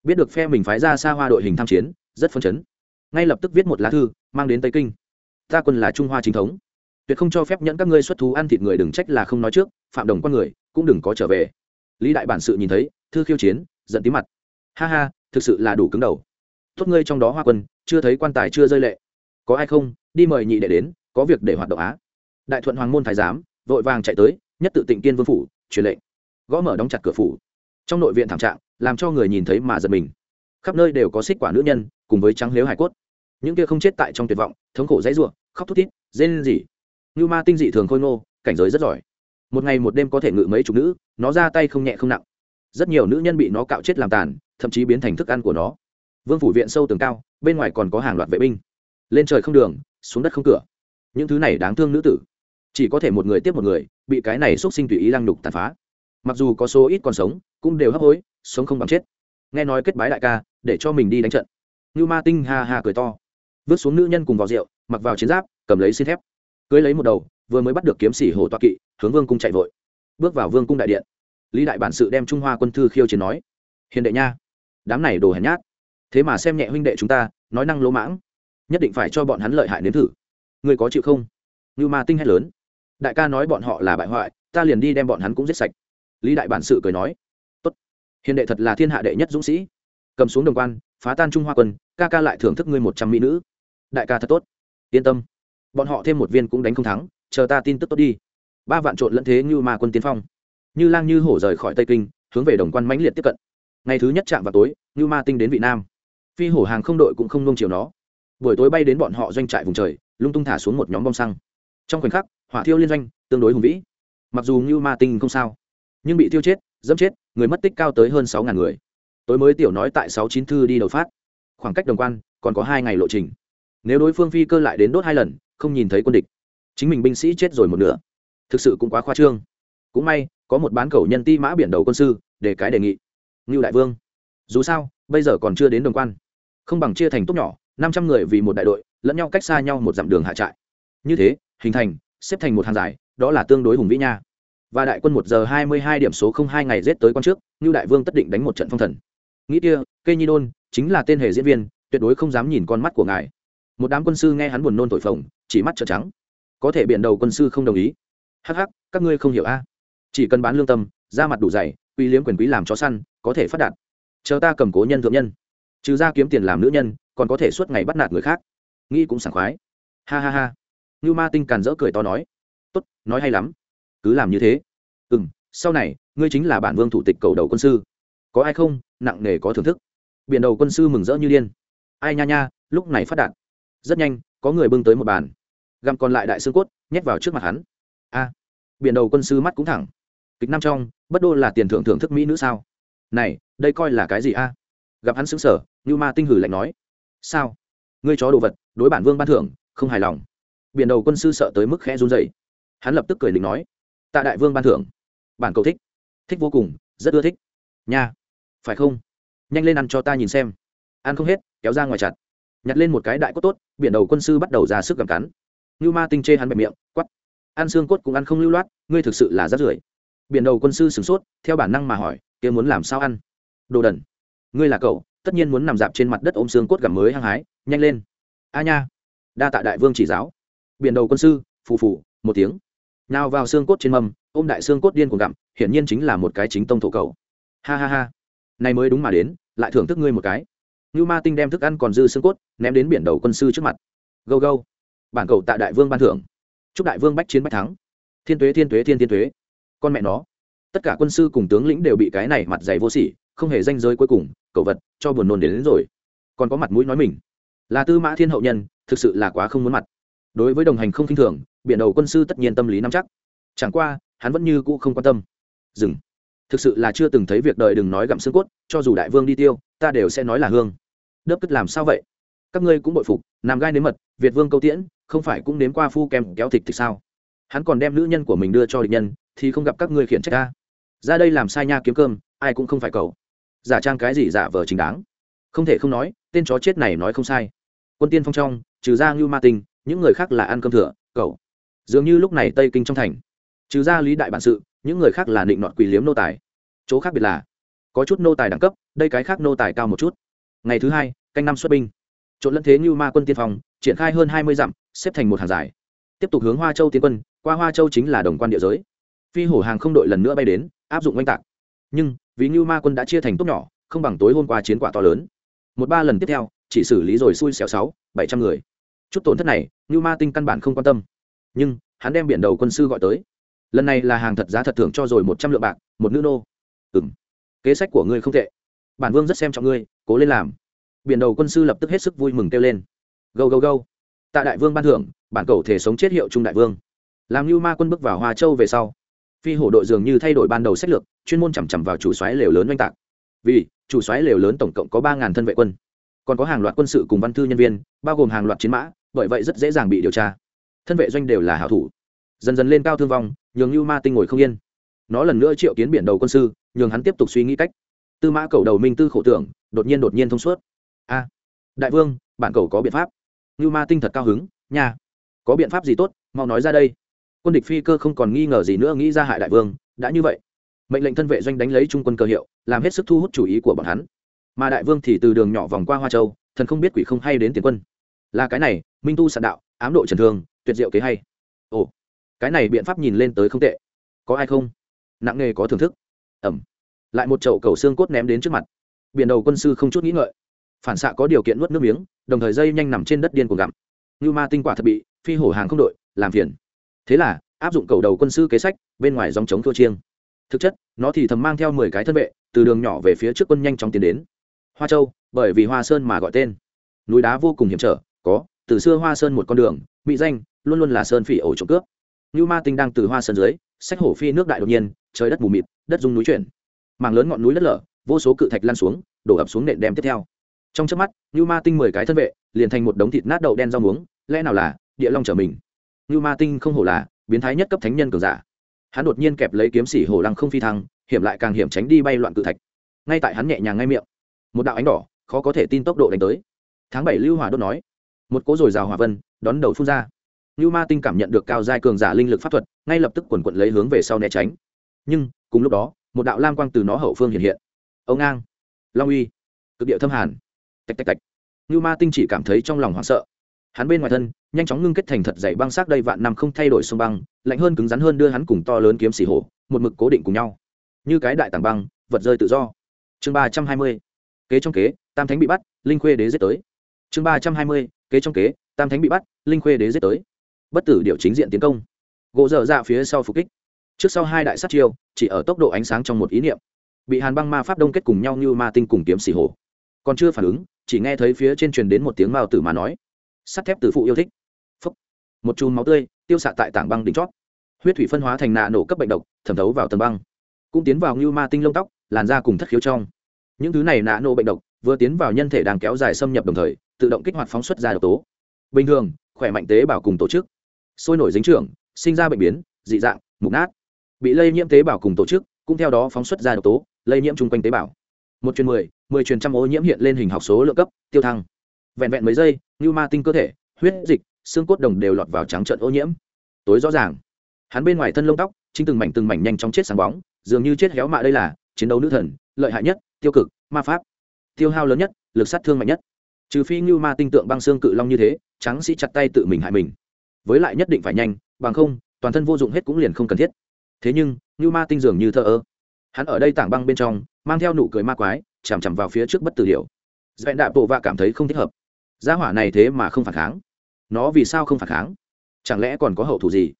Biết được phe mình phái ra xa hoa đội hình tham chiến, rất phân chấn. Ngay lập tức viết một lá thư, mang đến tây kinh. Ta quân là trung hoa chính thống. Tuyệt không cho phép nhẫn các ngươi xuất thú ăn thịt người, đừng trách là không nói trước, phạm đồng con người, cũng đừng có trở về. Lý đại bản sự nhìn thấy, thư khiêu chiến, giận tí mặt. Ha ha, thực sự là đủ cứng đầu. Tốt ngươi trong đó hoa quân, chưa thấy quan tài chưa rơi lệ. Có ai không? Đi mời nhị đệ đến, có việc để hoạt động á. Đại thuận hoàng môn thái giám, vội vàng chạy tới, nhất tự tịnh kiên vương phủ, truyền lệnh. Gõ mở đóng chặt cửa phủ. Trong nội viện thảm trạng, làm cho người nhìn thấy mà giật mình. Khắp nơi đều có xích quả nữ nhân, cùng với trắng lếu hải cốt. Những kia không chết tại trong tuyệt vọng, thống khổ dãy ruộng, khóc thút thít dên gì như ma tinh dị thường khôi ngô, cảnh giới rất giỏi. Một ngày một đêm có thể ngự mấy chục nữ, nó ra tay không nhẹ không nặng. Rất nhiều nữ nhân bị nó cạo chết làm tàn, thậm chí biến thành thức ăn của nó. Vương phủ viện sâu tường cao, bên ngoài còn có hàng loạt vệ binh. Lên trời không đường xuống đất không cửa. Những thứ này đáng thương nữ tử. Chỉ có thể một người tiếp một người, bị cái này x u ấ t sinh tùy ý lăng đục tàn phá. Mặc dù có số ít còn sống, cũng đều hấp hối, sống không bằng chết. Nghe nói kết bái đại ca, để cho mình đi đánh trận. Như ma tinh ha ha cười to. Vứt xuống nữ nhân cùng vào rượu, mặc vào chiến giáp, cầm lấy xin thép. Cưới lấy một đầu, vừa mới bắt được kiếm sĩ hồ toa kỵ, hướng vương cung chạy vội. Bước vào vương cung đại điện. Lý đại bản sự đem trung hoa quân thư khiêu chiến nói. Hiền đệ nha, đám này đồ hèn nhát. Thế mà xem nhẹ huynh đệ chúng ta, nói năng lỗ mãng nhất định phải cho bọn hắn lợi hại nếm thử. Người có chịu không? Như ma tinh hét lớn. Đại ca nói bọn họ là bại hoại, ta liền đi đem bọn hắn cũng giết sạch. Lý đại bản sự cười nói. Tốt. Hiền đệ thật là thiên hạ đệ nhất dũng sĩ. Cầm xuống đồng quan, phá tan trung hoa quân, ca ca lại thưởng thức ngươi một trăm mỹ nữ. Đại ca thật tốt. Yên tâm. Bọn họ thêm một viên cũng đánh không thắng, chờ ta tin tức tốt đi. Ba vạn trộn lẫn thế như ma quân tiến phong. Như lang như hổ rời khỏi tây kinh, hướng về đồng quan mãnh liệt tiếp cận. Ngày thứ nhất chạm vào tối như ma tinh đến vị nam. Phi hổ hàng không đội cũng không nông chiều nó buổi tối bay đến bọn họ doanh trại vùng trời, lung tung thả xuống một nhóm bom xăng. Trong khoảnh khắc, hỏa thiêu liên doanh, tương đối hùng vĩ. Mặc dù như ma tinh không sao, nhưng bị tiêu chết, dẫm chết, người mất tích cao tới hơn sáu ngàn người. Tối mới tiểu nói tại sáu chín thư đi đầu phát. Khoảng cách đồng quan, còn có hai ngày lộ trình. Nếu đối phương phi cơ lại đến đốt hai lần, không nhìn thấy quân địch, chính mình binh sĩ chết rồi một nửa. Thực sự cũng quá khoa trương. Cũng may, có một bán cầu nhân ti mã biển đầu quân sư, để cái đề nghị. Ngưu đại vương, dù sao, bây giờ còn chưa đến đồng quan. Không bằng chia thành tốt nhỏ năm trăm người vì một đại đội, lẫn nhau cách xa nhau một dặm đường hạ trại. Như thế, hình thành, xếp thành một hàng dài, đó là tương đối hùng vĩ nha. Và đại quân một giờ hai mươi hai điểm số không hai ngày rết tới quan trước như đại vương tất định đánh một trận phong thần. Nghĩ kia cây nhi đôn, chính là tên hề diễn viên, tuyệt đối không dám nhìn con mắt của ngài. Một đám quân sư nghe hắn buồn nôn thổi phồng, chỉ mắt trợn trắng. Có thể biện đầu quân sư không đồng ý. Hắc hắc, các ngươi không hiểu a. Chỉ cần bán lương tâm, ra mặt đủ dày uy liếm quyền quý làm chó săn, có thể phát đạt. Chờ ta cầm cố nhân thượng nhân. Trừ ra kiếm tiền làm nữ nhân còn có thể suốt ngày bắt nạt người khác. Nghĩ cũng sảng khoái. Ha ha ha. Như ma tinh càn dỡ cười to nói. Tốt, nói hay lắm. Cứ làm như thế. Ừ m sau này, ngươi chính là bản vương thủ tịch cầu đầu quân sư. Có ai không, nặng nề có thưởng thức. Biển đầu quân sư mừng rỡ như điên. Ai nha nha, lúc này phát đạt. Rất nhanh, có người bưng tới một bàn. Găm còn lại đại xương cốt, nhét vào trước mặt hắn. A, biển đầu quân sư mắt cũng thẳng. Kịch năm trong, bất đô là tiền thưởng thưởng thức mỹ nữ sao? Này, đây coi là cái gì a? Gặp hắn xứng sở như ma tinh hử lạnh nói sao? Ngươi chó đồ vật, đối bản vương ban thưởng, không hài lòng. Biển đầu quân sư sợ tới mức khẽ run dậy hắn lập tức cười lính nói, tạ đại vương ban thưởng, bản cầu thích. Thích vô cùng, rất ưa thích. Nha, phải không? Nhanh lên ăn cho ta nhìn xem. Ăn không hết, kéo ra ngoài chặt. Nhặt lên một cái đại cốt tốt, biển đầu quân sư bắt đầu ra sức cầm cắn. Như ma tinh chê hắn bẹp miệng quắp ăn xương cốt cũng ăn không lưu loát, ngươi thực sự là rát rưởi. Biển đầu quân sư sửng sốt, theo bản năng mà hỏi, kia muốn làm sao ăn? Đồ đần, ngươi là cậu tất nhiên muốn nằm dạp trên mặt đất ôm xương cốt gặm mới hăng hái, nhanh lên. A nha. Đa tạ đại vương chỉ giáo. Biển đầu quân sư, phù phù, một tiếng. Nào vào xương cốt trên mâm, ôm đại xương cốt điên cuồng gặm, hiển nhiên chính là một cái chính tông thổ cầu. Ha ha ha. Này mới đúng mà đến, lại thưởng thức ngươi một cái. Như ma tinh đem thức ăn còn dư xương cốt, ném đến biển đầu quân sư trước mặt. Gâu gâu. Bản cầu tạ đại vương ban thưởng. Chúc đại vương bách chiến bách thắng. Thiên tuế thiên tuế, thiên thiên tuế. Con mẹ nó. Tất cả quân sư cùng tướng lĩnh đều bị cái này mặt dày vô sỉ không hề danh giới cuối cùng cậu vật cho buồn nôn đến, đến rồi. Còn có mặt mũi nói mình. Là tư mã thiên hậu nhân thực sự là quá không muốn mặt. Đối với đồng hành không k i n h thường biển đầu quân sư tất nhiên tâm lý nắm chắc. Chẳng qua hắn vẫn như cũ không quan tâm. Dừng. Thực sự là chưa từng thấy việc đời đừng nói gặm xương cốt cho dù đại vương đi tiêu ta đều sẽ nói là hương. Đớp cất làm sao vậy? Các ngươi cũng bội phục làm gai nếm mật việt vương câu tiễn không phải cũng nếm qua phu kem kéo thịt thì sao? Hắn còn đem nữ nhân của mình đưa cho địch nhân thì không gặp các ngươi khiển trách ta. Ra đây làm sai nha kiếm cơm ai cũng không phải cầu giả trang cái gì giả vờ chính đáng. Không thể không nói, tên chó chết này nói không sai. Quân tiên phong trong, trừ ra ngưu ma tinh, những người khác là ăn cơm thừa, cậu. Dường như lúc này tây kinh trong thành. Trừ ra lý đại bản sự, những người khác là định nọt quỷ liếm nô tài. Chỗ khác biệt là, có chút nô tài đẳng cấp, đây cái khác nô tài cao một chút. Ngày thứ hai, canh năm xuất binh. Trộn lẫn thế như ma quân tiên phong, triển khai hơn hai mươi dặm, xếp thành một hàng dài. Tiếp tục hướng hoa châu tiến quân, qua hoa châu chính là đồng quan địa giới. Phi hổ hàng không đội lần nữa bay đến, áp dụng oanh tạc. Nhưng vì như ma quân đã chia thành tốt nhỏ, không bằng tối hôm qua chiến quả to lớn. Một ba lần tiếp theo, chỉ xử lý rồi xui xẻo sáu, bảy trăm người. Chút tổn thất này như ma tinh căn bản không quan tâm. Nhưng, hắn đem biển đầu quân sư gọi tới. Lần này là hàng thật giá thật thưởng cho rồi một trăm lượng bạc, một nữ nô. Ừng kế sách của ngươi không tệ. Bản vương rất xem trọng ngươi, cố lên làm. Biển đầu quân sư lập tức hết sức vui mừng kêu lên. Gâu gâu gâu. Tạ đại vương ban thưởng, bản cầu thể sống chết hiệu trung đại vương. Làm như ma quân bước vào hoa châu về sau, phi hổ đội dường như thay đổi ban đầu sách lược chuyên môn chằm chằm vào chủ xoáy lều lớn oanh tạc. Vì, chủ xoáy lều lớn tổng cộng có ba thân vệ quân. Còn có hàng loạt quân sự cùng văn thư nhân viên, bao gồm hàng loạt chiến mã, bởi vậy rất dễ dàng bị điều tra. Thân vệ doanh đều là hảo thủ. Dần dần lên cao thương vong, nhường như ma tinh ngồi không yên. Nó lần nữa triệu kiến biển đầu quân sư, nhường hắn tiếp tục suy nghĩ cách. Tư mã cầu đầu minh tư khổ tưởng, đột nhiên đột nhiên thông suốt. A, đại vương, bản cầu có biện pháp. Như ma tinh thật cao hứng, nha. Có biện pháp gì tốt, mau nói ra đây. Quân địch phi cơ không còn nghi ngờ gì nữa, nghĩ ra hại đại vương, đã như vậy mệnh lệnh thân vệ doanh đánh lấy trung quân cơ hiệu, làm hết sức thu hút chủ ý của bọn hắn. Mà đại vương thì từ đường nhỏ vòng qua hoa châu, thần không biết quỷ không hay đến tiền quân. Là cái này, minh tu sạn đạo, ám độ trần thương, tuyệt diệu kế hay. Ồ, cái này biện pháp nhìn lên tới không tệ. Có ai không? Nặng nghề có thưởng thức. Ẩm. Lại một chậu cầu xương cốt ném đến trước mặt. Biển đầu quân sư không chút nghĩ ngợi. Phản xạ có điều kiện nuốt nước miếng, đồng thời dây nhanh nằm trên đất điên của gặm. Như ma tinh quả thật bị phi hổ hàng không đội, làm phiền. Thế là, áp dụng cầu đầu quân sư kế sách, bên ngoài dòng chống thua chiêng thực chất, nó thì thầm mang theo mười cái thân vệ, từ đường nhỏ về phía trước quân nhanh chóng tiến đến. Hoa châu, bởi vì hoa sơn mà gọi tên. Núi đá vô cùng hiểm trở, có, từ xưa hoa sơn một con đường, mỹ danh, luôn luôn là sơn phỉ ổ trộm cướp. Như ma tinh đang từ hoa sơn dưới sách hổ phi nước đại đột nhiên, trời đất mù mịt, đất dung núi chuyển. Mảng lớn ngọn núi đất lở, vô số cự thạch lan xuống, đổ ập xuống nện đem tiếp theo. Trong chớp mắt như ma tinh mười cái thân vệ, liền thành một đống thịt nát đậu đen rau muống, lẽ nào là địa long trở mình? Như ma tinh không hổ là biến thái nhất cấp thánh nhân cường giả hắn đột nhiên kẹp lấy kiếm sĩ hổ lăng không phi thăng, hiểm lại càng hiểm tránh đi bay loạn cự thạch. Ngay tại hắn nhẹ nhàng ngay miệng, một đạo ánh đỏ, khó có thể tin tốc độ đánh tới. Tháng bảy lưu hỏa đốt nói, một cỗ rồi rào hỏa vân, đón đầu phun ra. Lưu ma tinh cảm nhận được cao giai cường giả linh lực pháp thuật, ngay lập tức quần quận lấy hướng về sau né tránh. Nhưng, cùng lúc đó, một đạo lam quang từ nó hậu phương hiện hiện. Ông ngang. Long uy. Cực địa thâm hàn. Tạch tạch tạch. Lưu ma tinh chỉ cảm thấy trong lòng hoảng sợ hắn bên ngoài thân, nhanh chóng ngưng kết thành thật dày băng xác đây vạn năm không thay đổi sông băng, lạnh hơn cứng rắn hơn đưa hắn cùng to lớn kiếm xỉ hổ, một mực cố định cùng nhau. Như cái đại tảng băng, vật rơi tự do. Chương ba trăm hai mươi, kế trong kế, tam thánh bị bắt, linh khuê đế giết tới. Chương ba trăm hai mươi, kế trong kế, tam thánh bị bắt, linh khuê đế giết tới. Bất tử điệu chính diện tiến công. Gỗ dở ra phía sau phục kích. Trước sau hai đại sát chiêu, chỉ ở tốc độ ánh sáng trong một ý niệm. Bị hàn băng ma pháp đông kết cùng nhau như ma tinh cùng kiếm xỉ hổ. Còn chưa phản ứng, chỉ nghe thấy phía trên truyền đến một tiếng mao tử mà nói sắt thép từ phụ yêu thích. Phúc. một chùm máu tươi, tiêu xạ tại tảng băng đỉnh chót. Huyết thủy phân hóa thành nạ nổ cấp bệnh độc, thẩm thấu vào tầng băng. Cũng tiến vào như ma tinh lông tóc, làn da cùng thất khiếu trong. Những thứ này nạ nổ bệnh độc, vừa tiến vào nhân thể đang kéo dài xâm nhập đồng thời, tự động kích hoạt phóng xuất ra độc tố. Bình thường, khỏe mạnh tế bào cùng tổ chức. Sôi nổi dính trưởng, sinh ra bệnh biến, dị dạng, mục nát. Bị lây nhiễm tế bào cùng tổ chức, cũng theo đó phóng xuất ra độc tố, lây nhiễm chung quanh tế bào. Một chuyến mười mười truyền trăm ô nhiễm hiện lên hình học số lượng cấp, tiêu thăng vẹn vẹn mấy giây như ma tinh cơ thể huyết dịch xương cốt đồng đều lọt vào trắng trận ô nhiễm. Tối rõ ràng hắn bên ngoài thân lông tóc chính từng mảnh từng mảnh nhanh chóng chết sáng bóng dường như chết héo mạ đây là chiến đấu nữ thần lợi hại nhất tiêu cực ma pháp. Tiêu hao lớn nhất lực sát thương mạnh nhất. Trừ phi như ma tinh tượng băng xương cự long như thế trắng sĩ chặt tay tự mình hại mình. Với lại nhất định phải nhanh bằng không toàn thân vô dụng hết cũng liền không cần thiết. Thế nhưng như ma tinh dường như thờ ơ. Hắn ở đây tảng băng bên trong mang theo nụ cười ma quái chằm chằm vào phía trước bất tử điệu dạy đạp bộ và cảm thấy không thích hợp gia hỏa này thế mà không phản kháng. Nó vì sao không phản kháng? Chẳng lẽ còn có hậu thủ gì?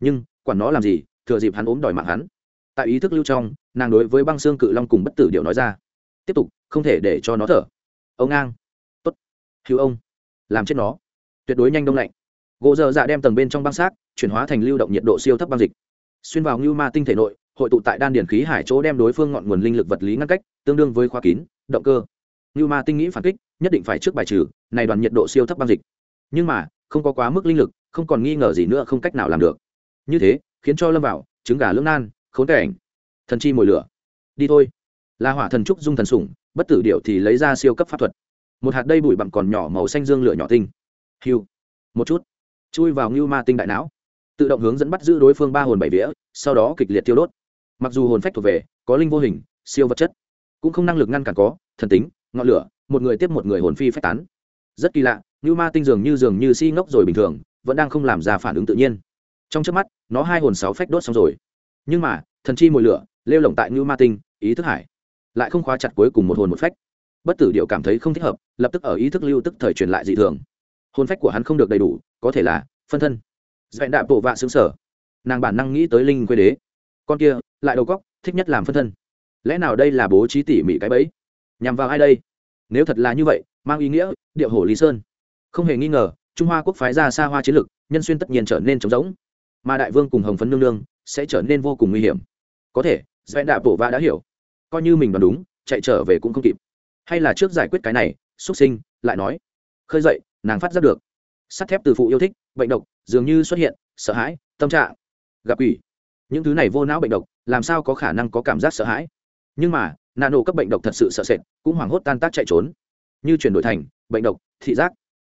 Nhưng, quản nó làm gì, thừa dịp hắn ốm đòi mạng hắn. Tại ý thức lưu trong, nàng đối với băng xương cự long cùng bất tử điệu nói ra. Tiếp tục, không thể để cho nó thở. Ông ngang. Tốt. Hữu ông. Làm chết nó. Tuyệt đối nhanh đông lạnh. Gỗ dơ dạ đem tầng bên trong băng xác, chuyển hóa thành lưu động nhiệt độ siêu thấp băng dịch. Xuyên vào ngưu ma tinh thể nội, hội tụ tại đan điển khí hải chỗ đem đối phương ngọn nguồn linh lực vật lý ngăn cách, tương đương với khoa kín, động cơ ngưu ma tinh nghĩ phản kích, nhất định phải trước bài trừ, này đoàn nhiệt độ siêu thấp băng dịch. Nhưng mà, không có quá mức linh lực, không còn nghi ngờ gì nữa không cách nào làm được. Như thế, khiến cho lâm vào trứng gà lưỡng nan, khốn cảnh. Thần chi mồi lửa. Đi thôi. La hỏa thần trúc dung thần sủng, bất tử điệu thì lấy ra siêu cấp pháp thuật. Một hạt đây bụi bặm còn nhỏ màu xanh dương lửa nhỏ tinh. Hiu một chút. Chui vào ngưu ma tinh đại não. Tự động hướng dẫn bắt giữ đối phương ba hồn bảy vía, sau đó kịch liệt tiêu đốt. Mặc dù hồn phách thuộc về, có linh vô hình, siêu vật chất. Cũng không năng lực ngăn cản có, thần tính ngọn lửa, một người tiếp một người hồn phi phách tán. Rất kỳ lạ như ma tinh dường như dường như si ngốc rồi bình thường, vẫn đang không làm ra phản ứng tự nhiên. Trong trước mắt, nó hai hồn sáu phách đốt xong rồi. Nhưng mà, thần chi mồi lửa, lêu lỏng tại như ma tinh, ý thức hải. Lại không khóa chặt cuối cùng một hồn một phách. Bất tử điệu cảm thấy không thích hợp, lập tức ở ý thức lưu tức thời truyền lại dị thường. Hồn phách của hắn không được đầy đủ, có thể là phân thân. Dẹn đạp bộ vạ xứng sở. Nàng bản năng nghĩ tới linh quê đế. Con kia, lại đầu góc, thích nhất làm phân thân. Lẽ nào đây là bố trí tỉ mỉ cái bẫy? Nhằm vào ai đây? Nếu thật là như vậy, mang ý nghĩa, điệu hổ lý sơn. Không hề nghi ngờ, trung hoa quốc phái ra xa hoa chiến lực nhân xuyên tất nhiên trở nên trống rỗng. Mà đại vương cùng hồng phấn nương nương sẽ trở nên vô cùng nguy hiểm. Có thể dạy đạp bộ va đã hiểu. Coi như mình đoán đúng, chạy trở về cũng không kịp. Hay là trước giải quyết cái này xuất sinh lại nói. Khơi dậy, nàng phát giác được. Sắt thép từ phụ yêu thích, bệnh độc, dường như xuất hiện, sợ hãi, tâm trạng. Gặp quỷ. Những thứ này vô não bệnh độc, làm sao có khả năng có cảm giác sợ hãi? Nhưng mà nạn nổ cấp bệnh độc thật sự sợ sệt, cũng hoảng hốt tan tác chạy trốn. Như chuyển đổi thành bệnh độc, thị giác.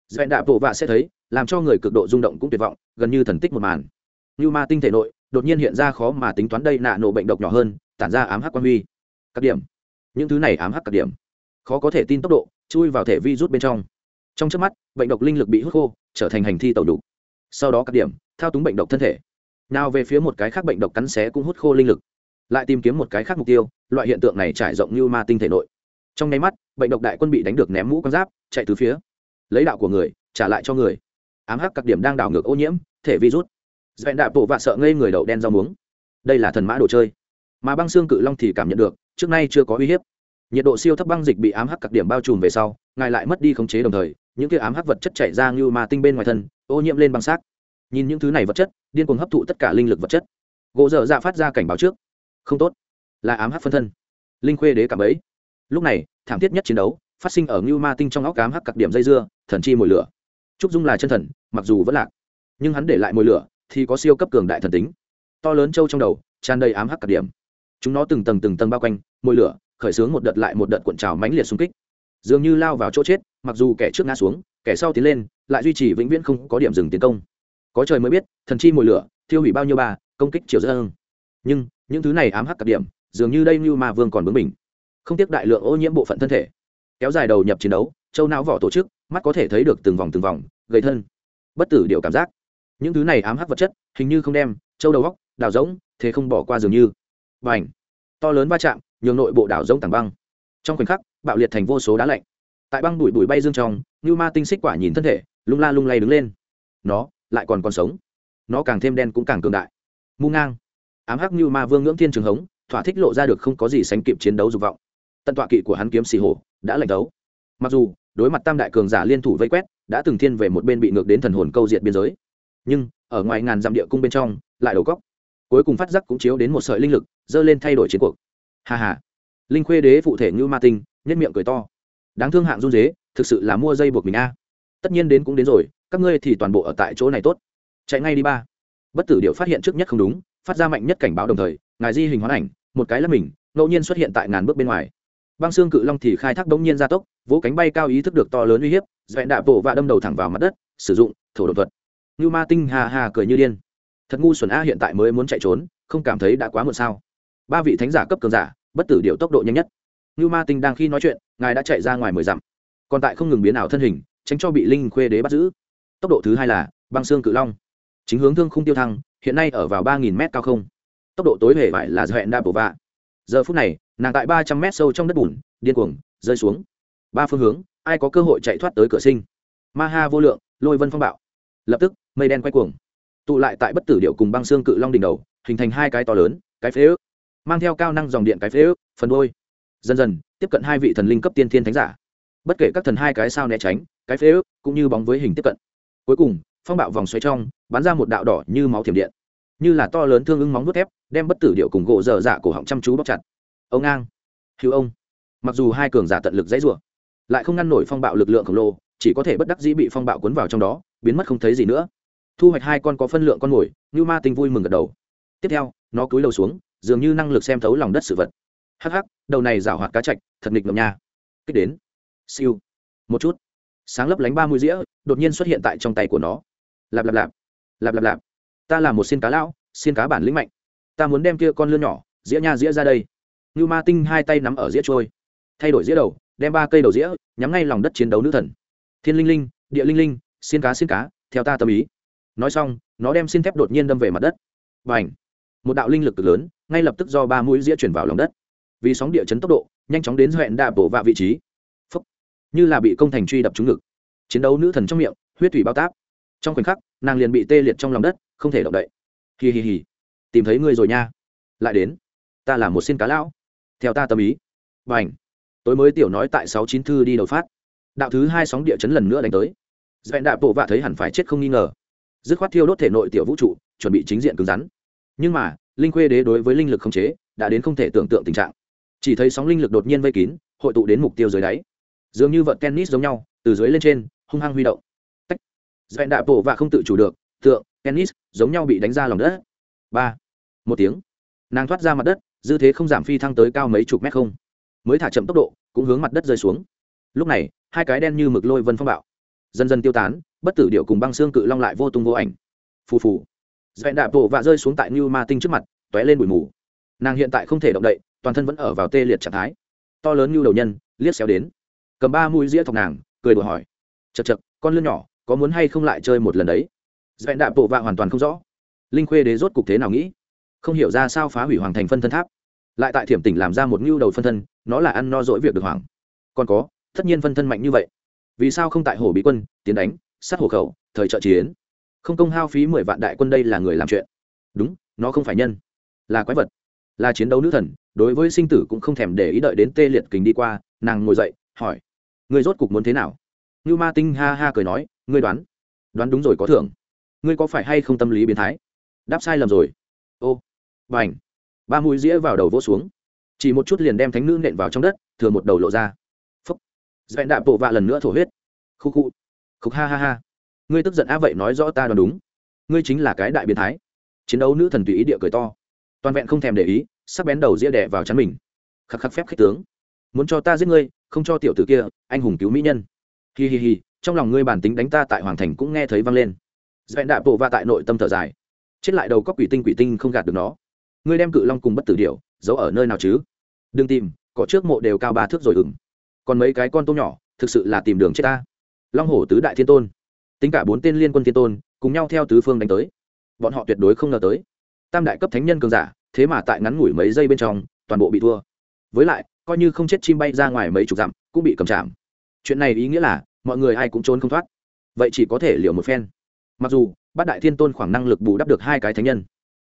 Dẹn đạp bộ vạ sẽ thấy, làm cho người cực độ rung động cũng tuyệt vọng, gần như thần tích một màn. Như ma tinh thể nội, đột nhiên hiện ra khó mà tính toán đây nạ nổ bệnh độc nhỏ hơn, tản ra ám hắc quan huy. Các điểm. Những thứ này ám hắc các điểm. Khó có thể tin tốc độ, chui vào thể vi rút bên trong. Trong trước mắt, bệnh độc linh lực bị hút khô, trở thành hành thi tẩu đủ. Sau đó các điểm, thao túng bệnh độc thân thể. Nào về phía một cái khác bệnh độc cắn xé cũng hút khô linh lực lại tìm kiếm một cái khác mục tiêu, loại hiện tượng này trải rộng như ma tinh thể nội. Trong nháy mắt, bệnh độc đại quân bị đánh được ném mũ con giáp, chạy từ phía. Lấy đạo của người, trả lại cho người. Ám hắc các điểm đang đảo ngược ô nhiễm, thể virus dẹn đạp bộ và sợ ngây người đậu đen rau muống. Đây là thần mã đồ chơi. Mà băng xương cự long thì cảm nhận được, trước nay chưa có uy hiếp. Nhiệt độ siêu thấp băng dịch bị ám hắc các điểm bao trùm về sau, ngài lại mất đi khống chế đồng thời, những cái ám hắc vật chất chảy ra như ma tinh bên ngoài thân, ô nhiễm lên băng xác. Nhìn những thứ này vật chất, điên cuồng hấp thụ tất cả linh lực vật chất. Gỗ dở dạ phát ra cảnh báo trước không tốt. Là ám hắc phân thân. Linh khuê đế cảm ấy lúc này, thảm thiết nhất chiến đấu phát sinh ở ngưu ma tinh trong óc ám hắc cặc điểm dây dưa, thần chi mồi lửa. Trúc dung là chân thần, mặc dù vẫn lạc, nhưng hắn để lại mồi lửa thì có siêu cấp cường đại thần tính. To lớn trâu trong đầu, tràn đầy ám hắc cặc điểm. Chúng nó từng tầng từng tầng bao quanh, mồi lửa, khởi xướng một đợt lại một đợt cuộn trào mãnh liệt xung kích. Dường như lao vào chỗ chết, mặc dù kẻ trước ngã xuống, kẻ sau tiến lên, lại duy trì vĩnh viễn không có điểm dừng tiến công. Có trời mới biết, thần chi mồi lửa thiêu hủy bao nhiêu bà, công kích chiều dân. Nhưng những thứ này ám hắc cặp điểm, dường như đây như ma vương còn bướng mình không tiếc đại lượng ô nhiễm bộ phận thân thể. Kéo dài đầu nhập chiến đấu, châu não vỏ tổ chức, mắt có thể thấy được từng vòng từng vòng gây thân. Bất tử điệu cảm giác. Những thứ này ám hắc vật chất, hình như không đem, châu đầu góc đào rỗng, thế không bỏ qua dường như. Và ảnh to lớn va chạm, nhường nội bộ đảo rỗng tảng băng. Trong khoảnh khắc, bạo liệt thành vô số đá lạnh. Tại băng bụi bụi bay dương trong như ma tinh xích quả nhìn thân thể, lung la lung lay đứng lên. Nó lại còn còn sống. Nó càng thêm đen cũng càng cường đại. Mu ngang ám hắc như ma vương ngưỡng thiên trường hống, thỏa thích lộ ra được không có gì sánh kịp chiến đấu dục vọng. Tận tọa kỵ của hắn kiếm xì hổ đã lạnh đấu mặc dù, đối mặt tam đại cường giả liên thủ vây quét, đã từng thiên về một bên bị ngược đến thần hồn câu diệt biên giới. Nhưng, ở ngoài ngàn dặm địa cung bên trong, lại đầu góc cuối cùng phát giác cũng chiếu đến một sợi linh lực, dơ lên thay đổi chiến cuộc. Hà hà linh khuê đế phụ thể như ma tinh, nhất miệng cười to. Đáng thương hạng run dế thực sự là mua dây buộc mình a. Tất nhiên đến cũng đến rồi, các ngươi thì toàn bộ ở tại chỗ này tốt. Chạy ngay đi ba. Bất tử điệu phát hiện trước nhất không đúng phát ra mạnh nhất cảnh báo đồng thời, ngài di hình hoán ảnh, một cái là mình, ngẫu nhiên xuất hiện tại ngàn bước bên ngoài. Băng xương cự long thì khai thác đống nhiên gia tốc, vỗ cánh bay cao ý thức được to lớn uy hiếp dẹn đạ bộ và đâm đầu thẳng vào mặt đất, sử dụng, thổ đột thuật. Như ma tinh hà hà cười như điên. Thật ngu xuẩn a, hiện tại mới muốn chạy trốn, không cảm thấy đã quá muộn sao? Ba vị thánh giả cấp cường giả, bất tử điệu tốc độ nhanh nhất. Như ma tinh đang khi nói chuyện, ngài đã chạy ra ngoài mười dặm. Còn tại không ngừng biến ảo thân hình, tránh cho bị linh khuê đế bắt giữ. Tốc độ thứ hai là băng xương cự long. Chính hướng thương không tiêu thăng hiện nay ở vào ba nghìn m cao không. Tốc độ tối hề vải là dẹn đa bộ vạ. Giờ phút này, nàng tại ba trăm mét sâu trong đất bùn, điên cuồng, rơi xuống. Ba phương hướng, ai có cơ hội chạy thoát tới cửa sinh? Ma ha vô lượng, lôi vân phong bạo. Lập tức, mây đen quay cuồng. Tụ lại tại bất tử điệu cùng băng xương cự long đỉnh đầu, hình thành hai cái to lớn, cái phế ước. Mang theo cao năng dòng điện cái phế ước, phần đôi dần dần, tiếp cận hai vị thần linh cấp tiên thiên thánh giả. Bất kể các thần hai cái sao né tránh, cái phế ước cũng như bóng với hình tiếp cận. Cuối cùng phong bạo vòng xoáy trong, bắn ra một đạo đỏ như máu thiểm điện. Như là to lớn thương ưng móng vuốt thép, đem bất tử điệu cùng gỗ dở dạ cổ họng chăm chú bóc chặt. Ông ngang. Hữu ông. Mặc dù hai cường giả tận lực dãy rủa, lại không ngăn nổi phong bạo lực lượng khổng lồ, chỉ có thể bất đắc dĩ bị phong bạo cuốn vào trong đó, biến mất không thấy gì nữa. Thu hoạch hai con có phân lượng con mồi như ma tinh vui mừng gật đầu. Tiếp theo, nó cúi đầu xuống, dường như năng lực xem thấu lòng đất sự vật. Hắc hắc, đầu này rảo hoạt cá chạch, thật nghịch ngầm nha. Kích đến. Siêu. Một chút. Sáng lấp lánh ba mũi dĩa, đột nhiên xuất hiện tại trong tay của nó lạp lạp lạp. Lạp lạp lạp. Ta là một xin cá lão, xin cá bản lĩnh mạnh. Ta muốn đem kia con lươn nhỏ, dĩa nha dĩa ra đây. Như ma tinh hai tay nắm ở dĩa trôi. Thay đổi dĩa đầu, đem ba cây đầu dĩa, nhắm ngay lòng đất chiến đấu nữ thần. Thiên linh linh, địa linh linh, xin cá xin cá, theo ta tâm ý. Nói xong, nó đem xin thép đột nhiên đâm về mặt đất. Và ảnh một đạo linh lực cực lớn, ngay lập tức do ba mũi dĩa chuyển vào lòng đất. Vì sóng địa chấn tốc độ, nhanh chóng đến huyện đạp bổ vạ vị trí. Phúc. như là bị công thành truy đập trúng ngực. Chiến đấu nữ thần trong miệng, huyết thủy bao táp trong khoảnh khắc, nàng liền bị tê liệt trong lòng đất, không thể động đậy. Hì hì hì tìm thấy ngươi rồi nha. Lại đến. Ta là một xin cá lão. Theo ta tâm ý. Và ảnh tối mới tiểu nói tại sáu chín thư đi đầu phát. Đạo thứ hai sóng địa chấn lần nữa đánh tới. Dẹn đạp bộ vạ thấy hẳn phải chết không nghi ngờ. Dứt khoát thiêu đốt thể nội tiểu vũ trụ, chuẩn bị chính diện cứng rắn. Nhưng mà, linh khuê đế đối với linh lực không chế, đã đến không thể tưởng tượng tình trạng. Chỉ thấy sóng linh lực đột nhiên vây kín, hội tụ đến mục tiêu dưới đáy. Dường như vợt tennis giống nhau, từ dưới lên trên, hung hăng huy động dẹn đạp bộ và không tự chủ được, tượng, tennis, giống nhau bị đánh ra lòng đất. Ba, một tiếng. Nàng thoát ra mặt đất, dư thế không giảm phi thăng tới cao mấy chục mét không. Mới thả chậm tốc độ, cũng hướng mặt đất rơi xuống. Lúc này, hai cái đen như mực lôi vân phong bạo. Dần dần tiêu tán, bất tử điệu cùng băng xương cự long lại vô tung vô ảnh. Phù phù. Dẹn đạp bộ và rơi xuống tại New ma tinh trước mặt t ó é lên bụi mù. Nàng hiện tại không thể động đậy, toàn thân vẫn ở vào tê liệt trạng thái. To lớn như đầu nhân, liếc xéo đến. Cầm ba mũi dĩa thọc nàng, cười đùa hỏi. Chật chật con lươn nhỏ có muốn hay không lại chơi một lần đấy? Dạy đạp bộ vạ hoàn toàn không rõ. Linh khuê đế rốt cục thế nào nghĩ? Không hiểu ra sao phá hủy hoàng thành phân thân tháp. Lại tại thiểm tỉnh làm ra một ngưu đầu phân thân, nó là ăn no dỗi việc được hoàng còn có, tất nhiên phân thân mạnh như vậy. Vì sao không tại hồ bí quân, tiến đánh, sát hộ khẩu, thời trợ chiến? Không công hao phí mười vạn đại quân đây là người làm chuyện. Đúng, nó không phải nhân. Là quái vật. Là chiến đấu nữ thần, đối với sinh tử cũng không thèm để ý đợi đến tê liệt kính đi qua, nàng ngồi dậy, hỏi người rốt cục muốn thế nào? Như ma tinh ha ha cười nói ngươi đoán đoán đúng rồi có thưởng. Ngươi có phải hay không tâm lý biến thái? Đáp sai lầm rồi. Ô b à n h ba mũi dĩa vào đầu vỗ xuống. Chỉ một chút liền đem thánh nữ nện vào trong đất, thừa một đầu lộ ra. Phúc. Dẹn đạp bộ vạ lần nữa thổ huyết. Khu khu. Khúc ha ha ha. Ngươi tức giận á vậy nói rõ ta đoán đúng. Ngươi chính là cái đại biến thái. Chiến đấu nữ thần tùy ý địa cười to. Toàn vẹn không thèm để ý, sắc bén đầu ria đẻ vào chắn mình. Khắc khắc phép khích tướng. Muốn cho ta giết ngươi, không cho tiểu tử kia, anh hùng cứu mỹ nhân hi hi hi, trong lòng ngươi bản tính đánh ta tại hoàng thành cũng nghe thấy vang lên. Dẹn đạp bộ va tại nội tâm thở dài. Chết lại đầu có quỷ tinh quỷ tinh không gạt được nó. Ngươi đem cự long cùng bất tử điệu giấu ở nơi nào chứ? Đừng tìm có trước mộ đều cao ba thước rồi ừng còn mấy cái con tôm nhỏ, thực sự là tìm đường chết ta. Long hổ tứ đại thiên tôn, tính cả bốn tên liên quân thiên tôn, cùng nhau theo tứ phương đánh tới. Bọn họ tuyệt đối không ngờ tới. Tam đại cấp thánh nhân cường giả, thế mà tại ngắn ngủi mấy giây bên trong, toàn bộ bị thua. Với lại, coi như không chết chim bay ra ngoài mấy chục dặm, cũng bị cầm chạm chuyện này ý nghĩa là, mọi người ai cũng trốn không thoát. Vậy chỉ có thể liều một phen. Mặc dù, bát đại thiên tôn khoảng năng lực bù đắp được hai cái thánh nhân.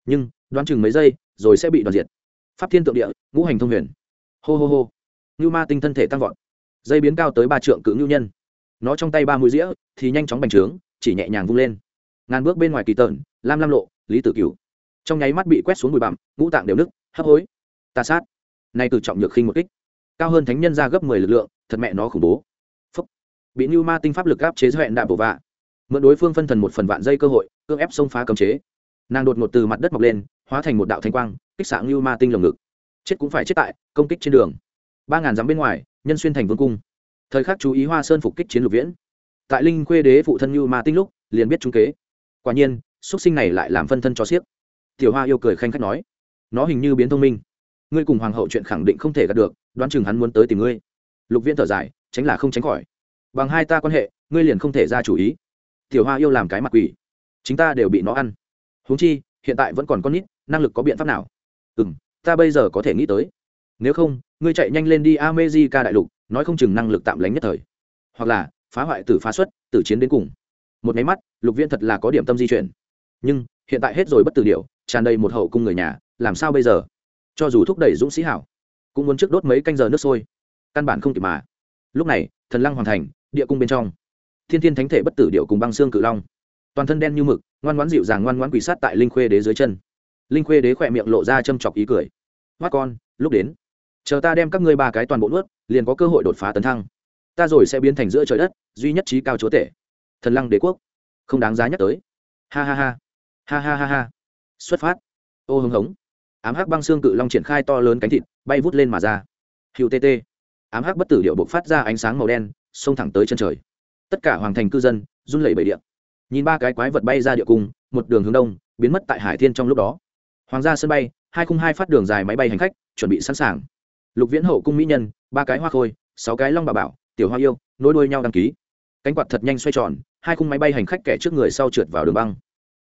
Nhưng, đoán chừng mấy giây, rồi sẽ bị đoàn diệt. Pháp thiên tượng địa, ngũ hành thông huyền. Hô hô hô. Ngưu ma tinh thân thể tăng vọt. Dây biến cao tới ba trượng cự ngưu nhân. Nó trong tay ba mũi dĩa, thì nhanh chóng bành trướng, chỉ nhẹ nhàng vung lên. Ngàn bước bên ngoài kỳ tợn, lam lam lộ, lý tử cửu. Trong nháy mắt bị quét xuống bụi bặm, ngũ tạng đều nứt, hấp hối. Ta sát. Nay từ trọng nhược khinh một kích. Cao hơn thánh nhân ra gấp mười lực lượng, thật mẹ nó khủng bố bị New ma tinh pháp lực áp chế dọa đạm bổ vạ. Mượn đối phương phân thần một phần vạn dây cơ hội, cưỡng ép xông phá cấm chế. Nàng đột ngột từ mặt đất mọc lên, hóa thành một đạo thanh quang, kích sáng New ma tinh lồng ngực. Chết cũng phải chết tại, công kích trên đường. Ba ngàn dặm bên ngoài, nhân xuyên thành vương cung. Thời khắc chú ý hoa sơn phục kích chiến lục viễn. Tại linh khuê đế phụ thân New ma tinh lúc, liền biết trung kế. Quả nhiên xuất sinh này lại làm phân thân cho xiếc tiểu hoa yêu cười khanh khách nói, nó hình như biến thông minh. Ngươi cùng hoàng hậu chuyện khẳng định không thể gạt được, đoán chừng hắn muốn tới tìm ngươi. Lục viễn thở dài, tránh là không tránh khỏi bằng hai ta quan hệ, ngươi liền không thể ra chủ ý. Tiểu hoa yêu làm cái mặt quỷ. Chính ta đều bị nó ăn. Huống chi, hiện tại vẫn còn con nít, năng lực có biện pháp nào? Ừ m ta bây giờ có thể nghĩ tới. Nếu không, ngươi chạy nhanh lên đi amejica đại lục, nói không chừng năng lực tạm lánh nhất thời. Hoặc là, phá hoại tử phá xuất, tử chiến đến cùng. Một máy mắt, lục viên thật là có điểm tâm di chuyển. Nhưng, hiện tại hết rồi bất tử điệu tràn đầy một hậu cung người nhà, làm sao bây giờ? Cho dù thúc đẩy dũng sĩ hảo, cũng muốn trước đốt mấy canh giờ nước sôi. Căn bản không kịp mà. Lúc này, thần lăng hoàn thành địa cung bên trong. Thiên thiên thánh thể bất tử điệu cùng băng xương cự long. Toàn thân đen như mực, ngoan ngoãn dịu dàng ngoan ngoãn quỳ sát tại linh khuê đế dưới chân. Linh khuê đế khỏe miệng lộ ra châm chọc ý cười. Mắt con, lúc đến, chờ ta đem các ngươi ba cái toàn bộ nuốt, liền có cơ hội đột phá tấn thăng. Ta rồi sẽ biến thành giữa trời đất, duy nhất trí cao chúa tể. Thần lăng đế quốc, không đáng giá nhắc tới. Ha ha ha. Ha ha ha ha. Xuất phát. Ô hưng hống. Ám hắc băng xương cự long triển khai to lớn cánh thịt, bay vút lên mà ra. Hiệu tt ám hắc bất tử điệu buộc phát ra ánh sáng màu đen xông thẳng tới chân trời. Tất cả hoàng thành cư dân run lẩy bẩy điện. Nhìn ba cái quái vật bay ra địa cung, một đường hướng đông, biến mất tại hải thiên trong lúc đó. Hoàng gia sân bay, hai khung hai phát đường dài máy bay hành khách, chuẩn bị sẵn sàng. Lục viễn hậu cung mỹ nhân, ba cái hoa khôi, sáu cái long bà bảo, tiểu hoa yêu, nối đuôi nhau đăng ký. Cánh quạt thật nhanh xoay tròn, hai khung máy bay hành khách kẻ trước người sau trượt vào đường băng.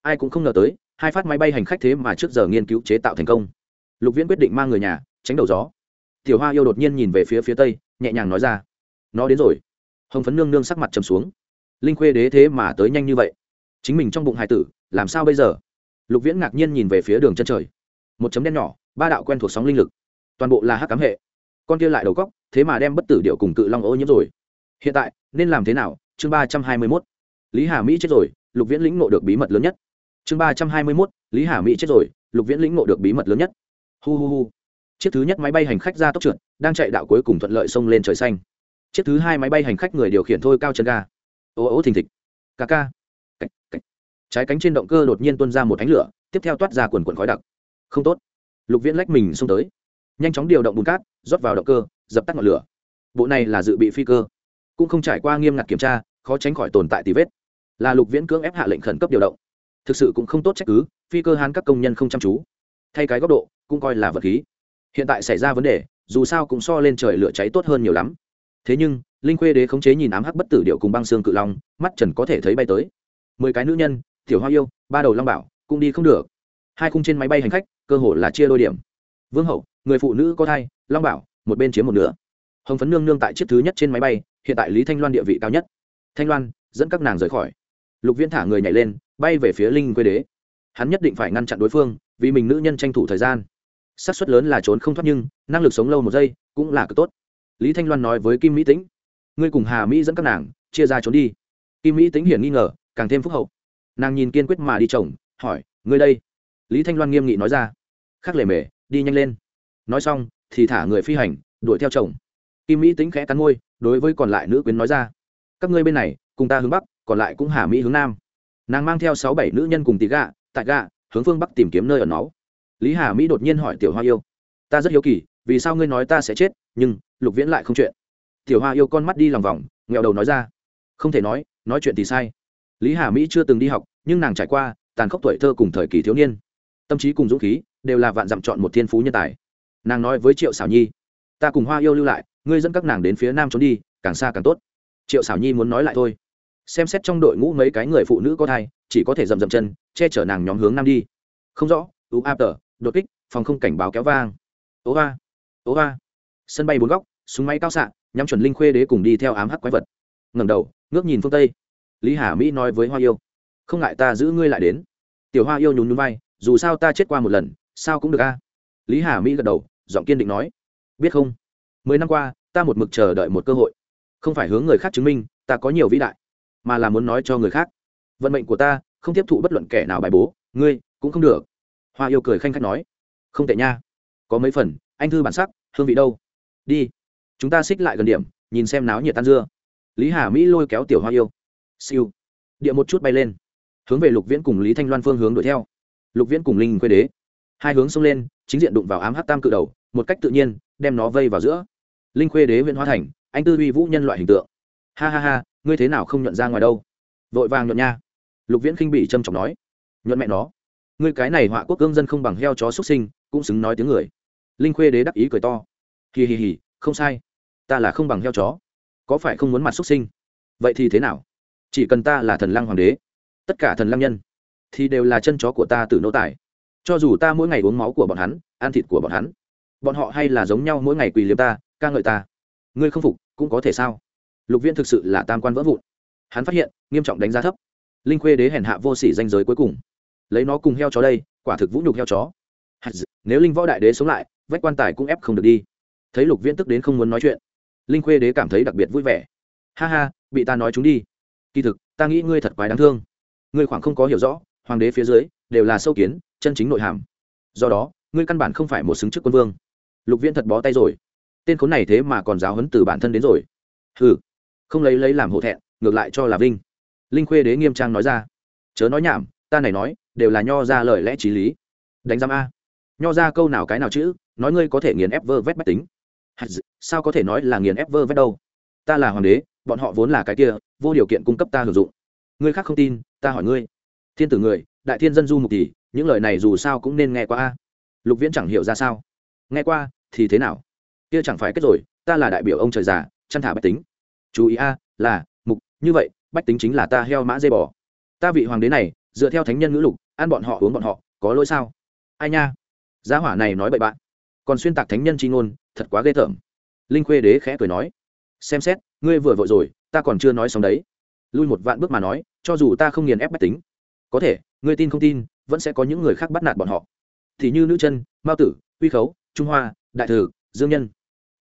Ai cũng không ngờ tới, hai phát máy bay hành khách thế mà trước giờ nghiên cứu chế tạo thành công. Lục viễn quyết định mang người nhà, tránh đầu gió. Tiểu hoa yêu đột nhiên nhìn về phía phía tây, nhẹ nhàng nói ra, nó đến rồi hồng phấn nương nương sắc mặt trầm xuống. Linh khuê đế thế mà tới nhanh như vậy? Chính mình trong bụng hải tử, làm sao bây giờ? Lục viễn ngạc nhiên nhìn về phía đường chân trời. Một chấm đen nhỏ, ba đạo quen thuộc sóng linh lực. Toàn bộ là hắc cám hệ. Con kia lại đầu góc, thế mà đem bất tử điệu cùng cự long ô nhiễm rồi. Hiện tại, nên làm thế nào? Chương ba trăm hai mươi mốt. Lý hà mỹ chết rồi, lục viễn lĩnh ngộ được bí mật lớn nhất. Chương ba trăm hai mươi mốt, lý hà mỹ chết rồi, lục viễn lĩnh ngộ được bí mật lớn nhất. Hu hu hu. Chiếc thứ nhất máy bay hành khách ra tốc trượt, đang chạy đạo cuối cùng thuận lợi xông lên trời xanh chiếc thứ hai máy bay hành khách người điều khiển thôi cao chân ga. Ô ô thình thịch. Ca ca. Cạch, cạch. trái cánh trên động cơ đột nhiên tuôn ra một ánh lửa tiếp theo toát ra quần quần khói đặc. Không tốt. Lục viễn lách mình xông tới. Nhanh chóng điều động bùn cát rót vào động cơ dập tắt ngọn lửa. Bộ này là dự bị phi cơ. Cũng không trải qua nghiêm ngặt kiểm tra khó tránh khỏi tồn tại tì vết. Là lục viễn cưỡng ép hạ lệnh khẩn cấp điều động. Thực sự cũng không tốt trách cứ phi cơ hán các công nhân không chăm chú. Thay cái góc độ cũng coi là vật khí. Hiện tại xảy ra vấn đề dù sao cũng so lên trời lửa cháy tốt hơn nhiều lắm thế nhưng, linh khuê đế khống chế nhìn ám hắc bất tử điệu cùng băng xương cự long, mắt trần có thể thấy bay tới. Mười cái nữ nhân, tiểu hoa yêu, ba đầu long bảo, cũng đi không được. Hai khung trên máy bay hành khách, cơ hội là chia đôi điểm. Vương hậu, người phụ nữ có thai, long bảo, một bên chiếm một nửa. Hồng phấn nương nương tại chiếc thứ nhất trên máy bay, hiện tại lý thanh loan địa vị cao nhất. Thanh loan, dẫn các nàng rời khỏi. Lục viễn thả người nhảy lên, bay về phía linh quê đế. Hắn nhất định phải ngăn chặn đối phương, vì mình nữ nhân tranh thủ thời gian. Xác suất lớn là trốn không thoát nhưng, năng lực sống lâu một giây, cũng là cực tốt lý thanh loan nói với kim mỹ tĩnh, ngươi cùng hà mỹ dẫn các nàng, chia ra trốn đi. Kim mỹ tĩnh hiển nghi ngờ, càng thêm phúc hậu. Nàng nhìn kiên quyết mà đi chồng, hỏi, ngươi đây? Lý thanh loan nghiêm nghị nói ra, khắc lề mề, đi nhanh lên. Nói xong, thì thả người phi hành, đuổi theo chồng. Kim mỹ tính khẽ cắn môi, đối với còn lại nữ quyến nói ra, các ngươi bên này, cùng ta hướng bắc, còn lại cũng hà mỹ hướng nam. Nàng mang theo sáu bảy nữ nhân cùng tí gạ, tại gạ, hướng phương bắc tìm kiếm nơi ở nó. Lý hà mỹ đột nhiên hỏi tiểu hoa yêu, ta rất hiếu kỳ, vì sao ngươi nói ta sẽ chết, nhưng lục viễn lại không chuyện. Tiểu hoa yêu con mắt đi lòng vòng nghèo đầu nói ra. Không thể nói nói chuyện thì sai. Lý hà mỹ chưa từng đi học, nhưng nàng trải qua, tàn khốc tuổi thơ cùng thời kỳ thiếu niên. Tâm trí cùng dũng khí, đều là vạn dặm chọn một thiên phú nhân tài. Nàng nói với triệu xảo nhi, ta cùng hoa yêu lưu lại, ngươi dẫn các nàng đến phía nam trốn đi, càng xa càng tốt. Triệu xảo nhi muốn nói lại thôi. Xem xét trong đội ngũ mấy cái người phụ nữ có thai, chỉ có thể dầm dầm chân, che chở nàng nhóm hướng nam đi. Không rõ ưu áp tờ, đột kích, phòng không cảnh báo kéo vang. Ố va ố va sân bay bốn góc, súng máy cao xạ, nhắm chuẩn linh khuê đế cùng đi theo ám hắc quái vật. Ngẩng đầu, ngước nhìn phương tây. Lý hà mỹ nói với hoa yêu, không ngại ta giữ ngươi lại đến. Tiểu hoa yêu nhún nhún vai, dù sao ta chết qua một lần, sao cũng được a. Lý hà mỹ gật đầu, giọng kiên định nói, biết không? Mười năm qua, ta một mực chờ đợi một cơ hội. Không phải hướng người khác chứng minh, ta có nhiều vĩ đại, mà là muốn nói cho người khác. Vận mệnh của ta, không tiếp thụ bất luận kẻ nào bài bố, ngươi cũng không được. Hoa yêu cười khanh khách nói, không tệ nha. Có mấy phần, anh thư bản sắc, hương vị đâu? Đi. Chúng ta xích lại gần điểm, nhìn xem náo nhiệt tan dưa. Lý hà mỹ lôi kéo tiểu hoa yêu. Siêu. Địa một chút bay lên. Hướng về lục viễn cùng lý thanh loan phương hướng đuổi theo. Lục viễn cùng linh quê đế. Hai hướng xông lên, chính diện đụng vào ám hát tam cự đầu, một cách tự nhiên, đem nó vây vào giữa. Linh khuê đế huyện hóa thành, anh tư uy vũ nhân loại hình tượng. Ha ha ha, ngươi thế nào không nhận ra ngoài đâu? Vội vàng nhuận nha. Lục viễn khinh bị trâm trọng nói. Nhuận mẹ nó. Ngươi cái này họa quốc cương dân không bằng heo chó xuất sinh, cũng xứng nói tiếng người. Linh khuê đế đắc ý cười to hì hì hì, không sai. Ta là không bằng heo chó. Có phải không muốn mặt xuất sinh? Vậy thì thế nào? Chỉ cần ta là thần lăng hoàng đế, tất cả thần lăng nhân, thì đều là chân chó của ta từ nô tài. Cho dù ta mỗi ngày uống máu của bọn hắn, ăn thịt của bọn hắn, bọn họ hay là giống nhau mỗi ngày quỳ liếm ta, ca ngợi ta. Ngươi không phục, cũng có thể sao? Lục viên thực sự là tam quan vỡ vụn. Hắn phát hiện, nghiêm trọng đánh giá thấp. Linh khuê đế hèn hạ vô sỉ danh giới cuối cùng. Lấy nó cùng heo chó đây, quả thực vũ nhục heo chó. Nếu linh võ đại đế sống lại, vách quan tài cũng ép không được đi thấy lục viễn tức đến không muốn nói chuyện. Linh khuê đế cảm thấy đặc biệt vui vẻ. Ha ha, bị ta nói chúng đi. Kỳ thực, ta nghĩ ngươi thật quái đáng thương. Ngươi khoảng không có hiểu rõ, hoàng đế phía dưới đều là sâu kiến, chân chính nội hàm. Do đó, ngươi căn bản không phải một xứng chức quân vương. Lục viễn thật bó tay rồi. Tên khốn này thế mà còn giáo hấn từ bản thân đến rồi. Ừ không lấy lấy làm hổ thẹn, ngược lại cho là vinh. Linh khuê đế nghiêm trang nói ra. Chớ nói nhảm, ta này nói, đều là nho ra lời lẽ t r í lý. Đánh giam a. Nho ra câu nào cái nào chữ, nói ngươi có thể nghiền ép vơ vét bách tính sao có thể nói là nghiền ép vơ vét đâu? Ta là hoàng đế, bọn họ vốn là cái kia, vô điều kiện cung cấp ta hưởng dụng. Ngươi khác không tin, ta hỏi ngươi. Thiên tử người, đại thiên dân du mục tỷ những lời này dù sao cũng nên nghe qua a. Lục viễn chẳng hiểu ra sao. Nghe qua, thì thế nào? Kia chẳng phải kết rồi, ta là đại biểu ông trời già, chăn thả bách tính. Chú ý a, là, mục, như vậy, bách tính chính là ta heo mã dây bò. Ta vị hoàng đế này, dựa theo thánh nhân ngữ lục, ăn bọn họ uống bọn họ, có lỗi sao? Ai nha? Giá hỏa này nói bậy bạn còn xuyên tạc thánh nhân c h i ngôn, thật quá ghê tởm. Linh khuê đế khẽ cười nói, xem xét, ngươi vừa vội rồi, ta còn chưa nói xong đấy. Lui một vạn bước mà nói, cho dù ta không nghiền ép bách tính, có thể, ngươi tin không tin, vẫn sẽ có những người khác bắt nạt bọn họ. Thì như nữ chân, mao tử, uy khấu, trung hoa, đại thử dương nhân,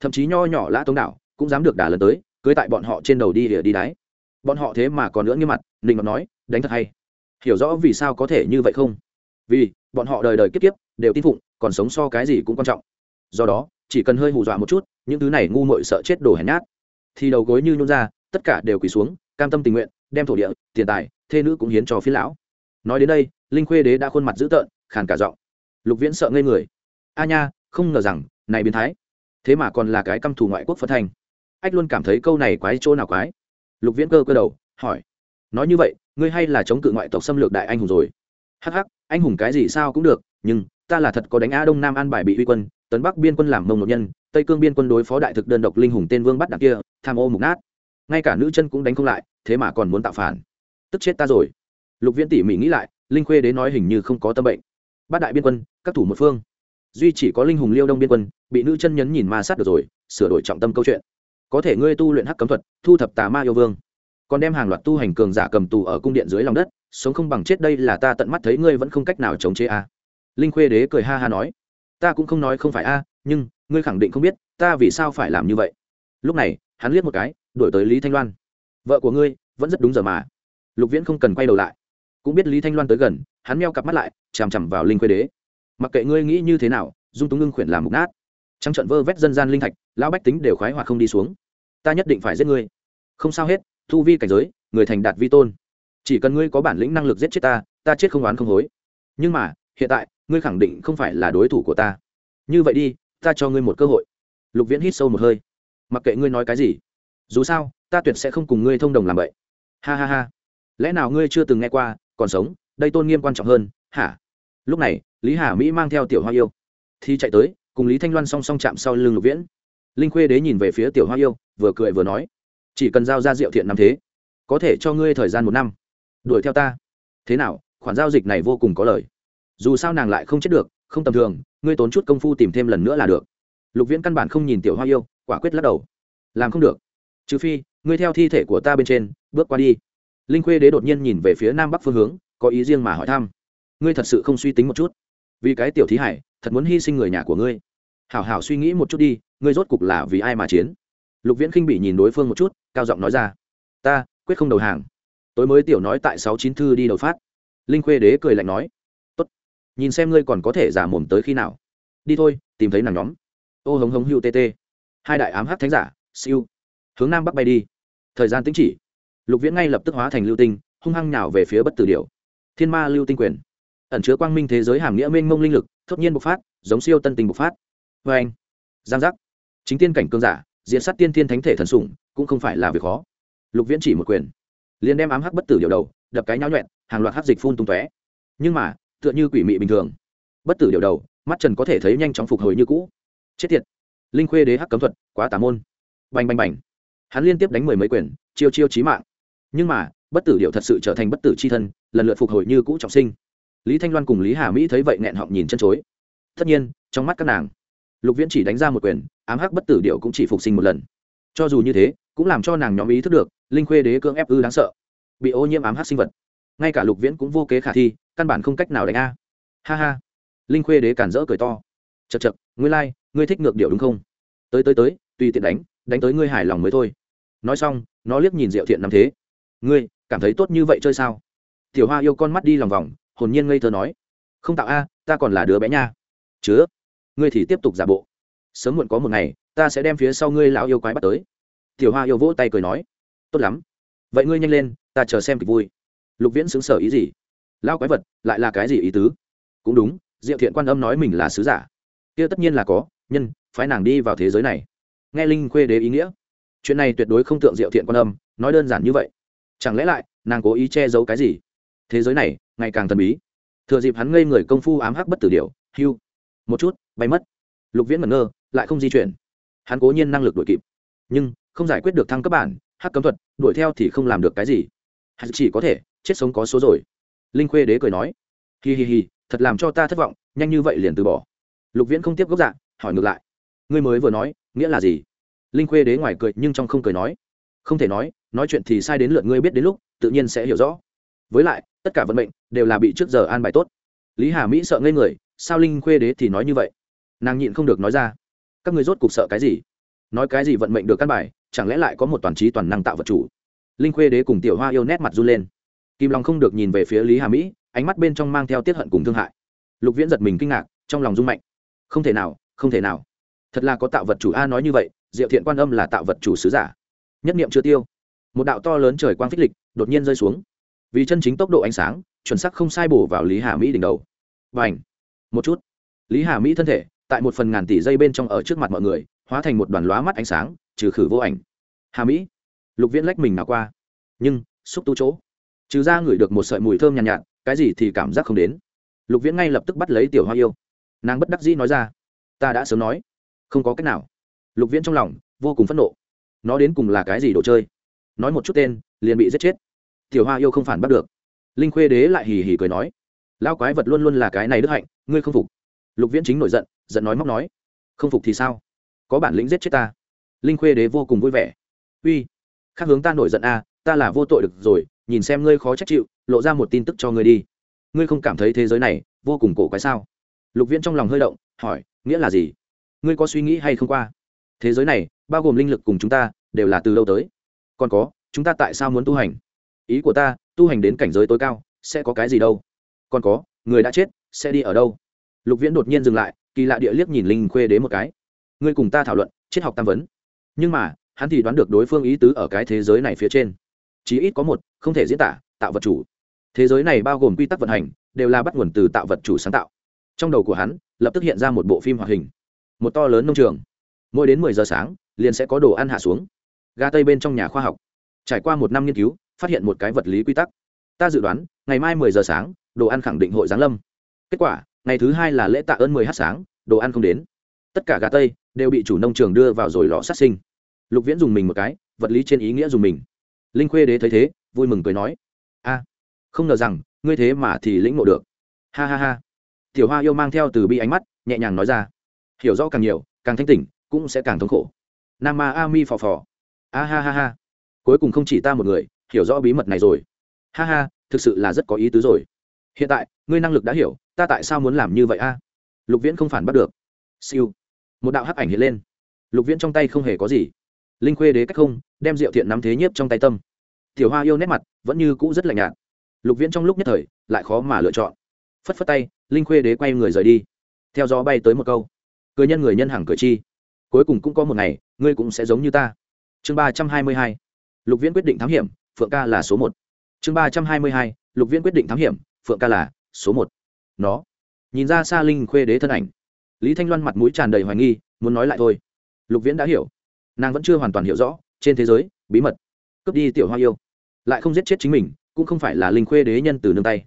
thậm chí nho nhỏ lã tống đảo cũng dám được đả lần tới, cưới tại bọn họ trên đầu đi địa đi đáy bọn họ thế mà còn nữa nghiêm mặt, nịnh ngọc nói, đánh thật hay. Hiểu rõ vì sao có thể như vậy không? Vì, bọn họ đời đời kiếp kiếp, đều tin phụng, còn sống so cái gì cũng quan trọng do đó, chỉ cần hơi hù dọa một chút, những thứ này ngu muội sợ chết đổ hèn nhát. Thì đầu gối như nhún ra, tất cả đều quỳ xuống, cam tâm tình nguyện, đem thổ địa, tiền tài, thê nữ cũng hiến cho phi lão. Nói đến đây, linh khuê đế đã khuôn mặt dữ tợn, khàn cả giọng. Lục viễn sợ ngây người. A nha, không ngờ rằng, này biến thái. Thế mà còn là cái căm thù ngoại quốc phân thành. Ách luôn cảm thấy câu này quái chỗ nào quái. Lục viễn cơ cơ đầu, hỏi. Nói như vậy, ngươi hay là chống cự ngoại tộc xâm lược đại anh hùng rồi? Hắc hắc, anh hùng cái gì sao cũng được, nhưng ta là thật có đánh a đông nam an bài bị uy quân tấn bắc biên quân làm mông một nhân, tây cương biên quân đối phó đại thực đơn độc linh hùng tên vương bắt đặc kia, tham ô mục nát. Ngay cả nữ chân cũng đánh không lại, thế mà còn muốn tạo phản. Tức chết ta rồi. Lục viễn tỉ mỉ nghĩ lại, linh khuê đến nói hình như không có tâm bệnh. Bát đại biên quân, các thủ một phương. Duy chỉ có linh hùng liêu đông biên quân, bị nữ chân nhấn nhìn ma sát được rồi, sửa đổi trọng tâm câu chuyện. Có thể ngươi tu luyện hắc cấm thuật, thu thập tà ma yêu vương. Còn đem hàng loạt tu hành cường giả cầm tù ở cung điện dưới lòng đất, sống không bằng chết đây là ta tận mắt thấy ngươi vẫn không cách nào chống chế a. Linh khuê đế cười ha ha nói ta cũng không nói không phải a, nhưng, ngươi khẳng định không biết, ta vì sao phải làm như vậy. Lúc này, hắn liếc một cái, đuổi tới lý thanh loan. Vợ của ngươi, vẫn rất đúng giờ mà. Lục viễn không cần quay đầu lại. Cũng biết lý thanh loan tới gần, hắn meo cặp mắt lại, chằm chằm vào linh quê đế. Mặc kệ ngươi nghĩ như thế nào, dung túng ngưng khuyển làm mục nát. Trăng trận vơ vét dân gian linh thạch, lão bách tính đều khoái hoặc không đi xuống. Ta nhất định phải giết ngươi. Không sao hết, thu vi cảnh giới, người thành đạt vi tôn. Chỉ cần ngươi có bản lĩnh năng lực giết chết ta ta chết không oán không hối. Nhưng mà, hiện tại ngươi khẳng định không phải là đối thủ của ta. Như vậy đi, ta cho ngươi một cơ hội. Lục viễn hít sâu một hơi. Mặc kệ ngươi nói cái gì, dù sao, ta tuyệt sẽ không cùng ngươi thông đồng làm vậy. Ha ha ha. Lẽ nào ngươi chưa từng nghe qua, còn sống, đây tôn nghiêm quan trọng hơn, hả? Lúc này, lý hà mỹ mang theo tiểu hoa yêu. Thì chạy tới, cùng lý thanh loan song song chạm sau lưng lục viễn. Linh khuê đế nhìn về phía tiểu hoa yêu, vừa cười vừa nói, chỉ cần giao ra rượu thiện năm thế, có thể cho ngươi thời gian một năm. Đuổi theo ta. Thế nào? Khoản giao dịch này vô cùng có lời dù sao nàng lại không chết được, không tầm thường, ngươi tốn chút công phu tìm thêm lần nữa là được. Lục viễn căn bản không nhìn tiểu hoa yêu, quả quyết lắc đầu. Làm không được. Trừ phi, ngươi theo thi thể của ta bên trên, bước qua đi. Linh khuê đế đột nhiên nhìn về phía nam bắc phương hướng, có ý riêng mà hỏi thăm. Ngươi thật sự không suy tính một chút? Vì cái tiểu thí hải, thật muốn hy sinh người nhà của ngươi. Hảo hảo suy nghĩ một chút đi, ngươi rốt cục là vì ai mà chiến? Lục viễn khinh bị nhìn đối phương một chút, cao giọng nói ra. Ta, quyết không đầu hàng. Tối mới tiểu nói tại sáu chín thư đi đầu phát. Linh khuê đế cười lạnh nói nhìn xem ngươi còn có thể giả mồm tới khi nào. Đi thôi, tìm thấy nàng nhóm. Ô hống hống hưu tt hai đại ám hát thánh giả, siêu. Hướng nam bắc bay đi. Thời gian tính chỉ. Lục viễn ngay lập tức hóa thành lưu tinh, hung hăng nhào về phía bất tử điều thiên ma lưu tinh quyền. Ẩn chứa quang minh thế giới hàm nghĩa mênh mông linh lực, thốt nhiên bộc phát, giống siêu tân tình bộc phát. Vê anh. Giang giác. Chính tiên cảnh cương giả, diện sát tiên thiên thánh thể thần sủng, cũng không phải là việc khó. Lục viễn chỉ một quyền. Liền đem ám hắc bất tử điều đầu, đập cái nháo nhuẹn, hàng loạt hắc dịch phun tung tóe. Nhưng mà tựa như quỷ mị bình thường. Bất tử điều đầu, mắt trần có thể thấy nhanh chóng phục hồi như cũ. Chết tiệt. Linh khuê đế hắc cấm thuật, quá tà môn. Bành bành bành. Hắn liên tiếp đánh mười mấy quyền, chiêu chiêu chí mạng. Nhưng mà, bất tử điệu thật sự trở thành bất tử c h i thân, lần lượt phục hồi như cũ trọng sinh. Lý thanh loan cùng lý hà mỹ thấy vậy nghẹn họng nhìn chân chối. Tất nhiên, trong mắt các nàng, lục viễn chỉ đánh ra một quyền, ám hắc bất tử điệu cũng chỉ phục sinh một lần. Cho dù như thế, cũng làm cho nàng nhóm ý thức được, linh khuê đế cưỡng ép ư đáng sợ. Bị ô nhiễm ám hắc sinh vật ngay cả lục viễn cũng vô kế khả thi căn bản không cách nào đánh a. Ha ha. Linh khuê đế cản rỡ cười to. Chật chật ngươi lai、like, ngươi thích ngược điệu đúng không? Tới tới tới tùy tiện đánh đánh tới ngươi hài lòng mới thôi. Nói xong nó liếc nhìn diệu thiện nằm thế. Ngươi cảm thấy tốt như vậy chơi sao? Tiểu hoa yêu con mắt đi lòng vòng hồn nhiên ngây thơ nói. Không tạo a ta còn là đứa bé nha. Chứa. Ngươi thì tiếp tục giả bộ. Sớm muộn có một ngày ta sẽ đem phía sau ngươi lão yêu quái bắt tới. Tiểu hoa yêu vỗ tay cười nói. Tốt lắm. Vậy ngươi nhanh lên ta chờ xem kịch vui lục viễn xứng sở ý gì? Lão quái vật, lại là cái gì ý tứ? Cũng đúng, diệu thiện quan âm nói mình là sứ giả. Kia tất nhiên là có, nhân, phái nàng đi vào thế giới này. Nghe linh khuê đế ý nghĩa. Chuyện này tuyệt đối không tượng diệu thiện quan âm, nói đơn giản như vậy. Chẳng lẽ lại, nàng cố ý che giấu cái gì? Thế giới này, ngày càng thần bí. Thừa dịp hắn ngây người công phu ám hắc bất tử điều hưu. Một chút, bay mất. Lục viễn mẩn ngơ, lại không di chuyển. Hắn cố nhiên năng lực đuổi kịp. Nhưng, không giải quyết được thăng cấp bản, hắc cấm thuật, đuổi theo thì không làm được cái gì. Hắn chỉ có thể chết sống có số rồi. Linh khuê đế cười nói, hi hi hi, thật làm cho ta thất vọng, nhanh như vậy liền từ bỏ. Lục viễn không tiếp gốc dạ hỏi ngược lại, ngươi mới vừa nói, nghĩa là gì? Linh khuê đế ngoài cười nhưng trong không cười nói, không thể nói nói chuyện thì sai đến lượt ngươi biết đến lúc, tự nhiên sẽ hiểu rõ. Với lại, tất cả vận mệnh đều là bị trước giờ an bài tốt. Lý hà mỹ sợ ngây người, sao linh khuê đế thì nói như vậy? Nàng nhịn không được nói ra, các người rốt cục sợ cái gì? Nói cái gì vận mệnh được căn bài, chẳng lẽ lại có một toàn trí toàn năng tạo vật chủ? Linh khuê đế cùng tiểu hoa yêu nét mặt run lên kim long không được nhìn về phía lý hà mỹ, ánh mắt bên trong mang theo tiết hận cùng thương hại. Lục viễn giật mình kinh ngạc, trong lòng rung mạnh. Không thể nào, không thể nào. Thật là có tạo vật chủ a nói như vậy, diệu thiện quan âm là tạo vật chủ sứ giả. Nhất niệm chưa tiêu. Một đạo to lớn trời quang phích lịch đột nhiên rơi xuống. Vì chân chính tốc độ ánh sáng, chuẩn sắc không sai bổ vào lý hà mỹ đỉnh đầu. Và ảnh một chút. Lý hà mỹ thân thể, tại một phần ngàn tỷ dây bên trong ở trước mặt mọi người, hóa thành một đoàn lóa mắt ánh sáng, trừ khử vô ảnh. Hà mỹ. Lục viễn lách mình nào qua. Nhưng, xúc tu chỗ trừ ra ngửi được một sợi mùi thơm nhàn nhạt, nhạt cái gì thì cảm giác không đến. Lục viễn ngay lập tức bắt lấy tiểu hoa yêu. Nàng bất đắc dĩ nói ra ta đã sớm nói không có cách nào. Lục viễn trong lòng vô cùng phẫn nộ. Nó đến cùng là cái gì đồ chơi? Nói một chút tên liền bị giết chết. Tiểu hoa yêu không phản bắt được. Linh khuê đế lại hì hì cười nói lao quái vật luôn luôn là cái này đức hạnh ngươi không phục. Lục viễn chính nổi giận giận nói móc nói không phục thì sao? Có bản lĩnh giết chết ta. Linh khuê đế vô cùng vui vẻ uy khác hướng ta nổi giận a à, ta là vô tội được rồi nhìn xem ngươi khó trách chịu, lộ ra một tin tức cho ngươi đi. Ngươi không cảm thấy thế giới này vô cùng cổ quái sao? Lục viễn trong lòng hơi động, hỏi, nghĩa là gì? Ngươi có suy nghĩ hay không qua? Thế giới này, bao gồm linh lực cùng chúng ta, đều là từ lâu tới? Còn có, chúng ta tại sao muốn tu hành? Ý của ta, tu hành đến cảnh giới tối cao, sẽ có cái gì đâu? Còn có, người đã chết, sẽ đi ở đâu? Lục viễn đột nhiên dừng lại, kỳ lạ địa liếc nhìn linh khuê đế một cái. Ngươi cùng ta thảo luận, triết học tam vấn. Nhưng mà, hắn thì đoán được đối phương ý tứ ở cái thế giới này phía trên. Chí ít có một không thể diễn tả, tạo vật chủ. Thế giới này bao gồm quy tắc vận hành, đều là bắt nguồn từ tạo vật chủ sáng tạo. Trong đầu của hắn, lập tức hiện ra một bộ phim hoạt hình. Một to lớn nông trường. Mỗi đến mười giờ sáng, liền sẽ có đồ ăn hạ xuống. Ga tây bên trong nhà khoa học. Trải qua một năm nghiên cứu, phát hiện một cái vật lý quy tắc. Ta dự đoán, ngày mai mười giờ sáng, đồ ăn khẳng định hội giáng lâm. Kết quả, ngày thứ hai là lễ tạ ơn mười h sáng, đồ ăn không đến. Tất cả gà tây đều bị chủ nông trường đưa vào rồi lò sát sinh. Lục viễn dùng mình một cái, vật lý trên ý nghĩa dùng mình. Linh khuê đế thấy thế vui mừng cười nói, a, không ngờ rằng, ngươi thế mà thì lĩnh ngộ được. Ha ha ha. Tiểu hoa yêu mang theo từ bi ánh mắt, nhẹ nhàng nói ra, hiểu rõ càng nhiều, càng thanh tỉnh, cũng sẽ càng thống khổ. Nam ma a mi phò phò. A ha ha ha. Cuối cùng không chỉ ta một người, hiểu rõ bí mật này rồi. Ha ha, thực sự là rất có ý tứ rồi. Hiện tại, ngươi năng lực đã hiểu, ta tại sao muốn làm như vậy a? Lục viễn không phản bắt được. Siêu. Một đạo hắc ảnh hiện lên. Lục viễn trong tay không hề có gì. Linh khuê đế cách không, đem rượu thiện nắm thế nhiếp trong tay tâm tiểu hoa yêu nét mặt vẫn như cũ rất lạnh nhạt. Lục viễn trong lúc nhất thời lại khó mà lựa chọn. Phất phất tay, linh khuê đế quay người rời đi. Theo gió bay tới một câu, cười nhân người nhân hàng cười chi. Cuối cùng cũng có một ngày, ngươi cũng sẽ giống như ta. Chương ba trăm hai mươi hai, lục viễn quyết định thám hiểm, phượng ca là số một. Chương ba trăm hai mươi hai, lục viễn quyết định thám hiểm, phượng ca là số một. Nó, nhìn ra xa linh khuê đế thân ảnh. Lý thanh loan mặt mũi tràn đầy hoài nghi, muốn nói lại thôi. Lục viễn đã hiểu. Nàng vẫn chưa hoàn toàn hiểu rõ, trên thế giới, bí mật. Cướp đi tiểu hoa yêu lại không giết chết chính mình, cũng không phải là linh khuê đế nhân từ nương tay,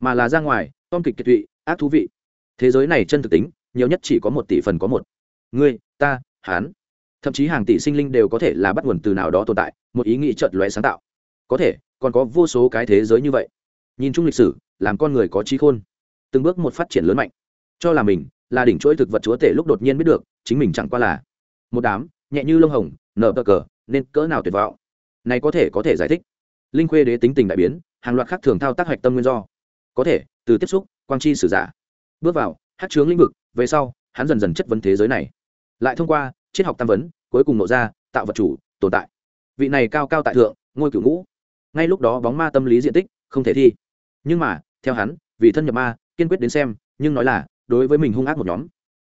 mà là ra ngoài tom kịch kiệt thụy, ác thú vị. Thế giới này chân thực tính, nhiều nhất chỉ có một tỷ phần có một. Ngươi, ta hán thậm chí hàng tỷ sinh linh đều có thể là bắt nguồn từ nào đó tồn tại, một ý nghĩ chợt lóe sáng tạo. Có thể, còn có vô số cái thế giới như vậy. Nhìn chung lịch sử, làm con người có trí khôn. Từng bước một phát triển lớn mạnh. Cho là mình, là đỉnh chuỗi thực vật chúa tể lúc đột nhiên biết được, chính mình chẳng qua là một đám nhẹ như lông hồng, nở bờ cờ, nên cỡ nào tuyệt vọng. Này có thể có thể giải thích linh khuê đế tính tình đại biến, hàng loạt khác thường thao tác hoạch tâm nguyên do. Có thể, từ tiếp xúc, quang chi sử giả. Bước vào, hát chướng lĩnh vực, về sau, hắn dần dần chất vấn thế giới này. Lại thông qua, triết học tam vấn, cuối cùng nộ ra, tạo vật chủ, tồn tại. Vị này cao cao tại thượng, ngôi cửu ngũ. Ngay lúc đó bóng ma tâm lý diện tích, không thể thi. Nhưng mà, theo hắn, vì thân nhập ma, kiên quyết đến xem, nhưng nói là, đối với mình hung ác một nhóm.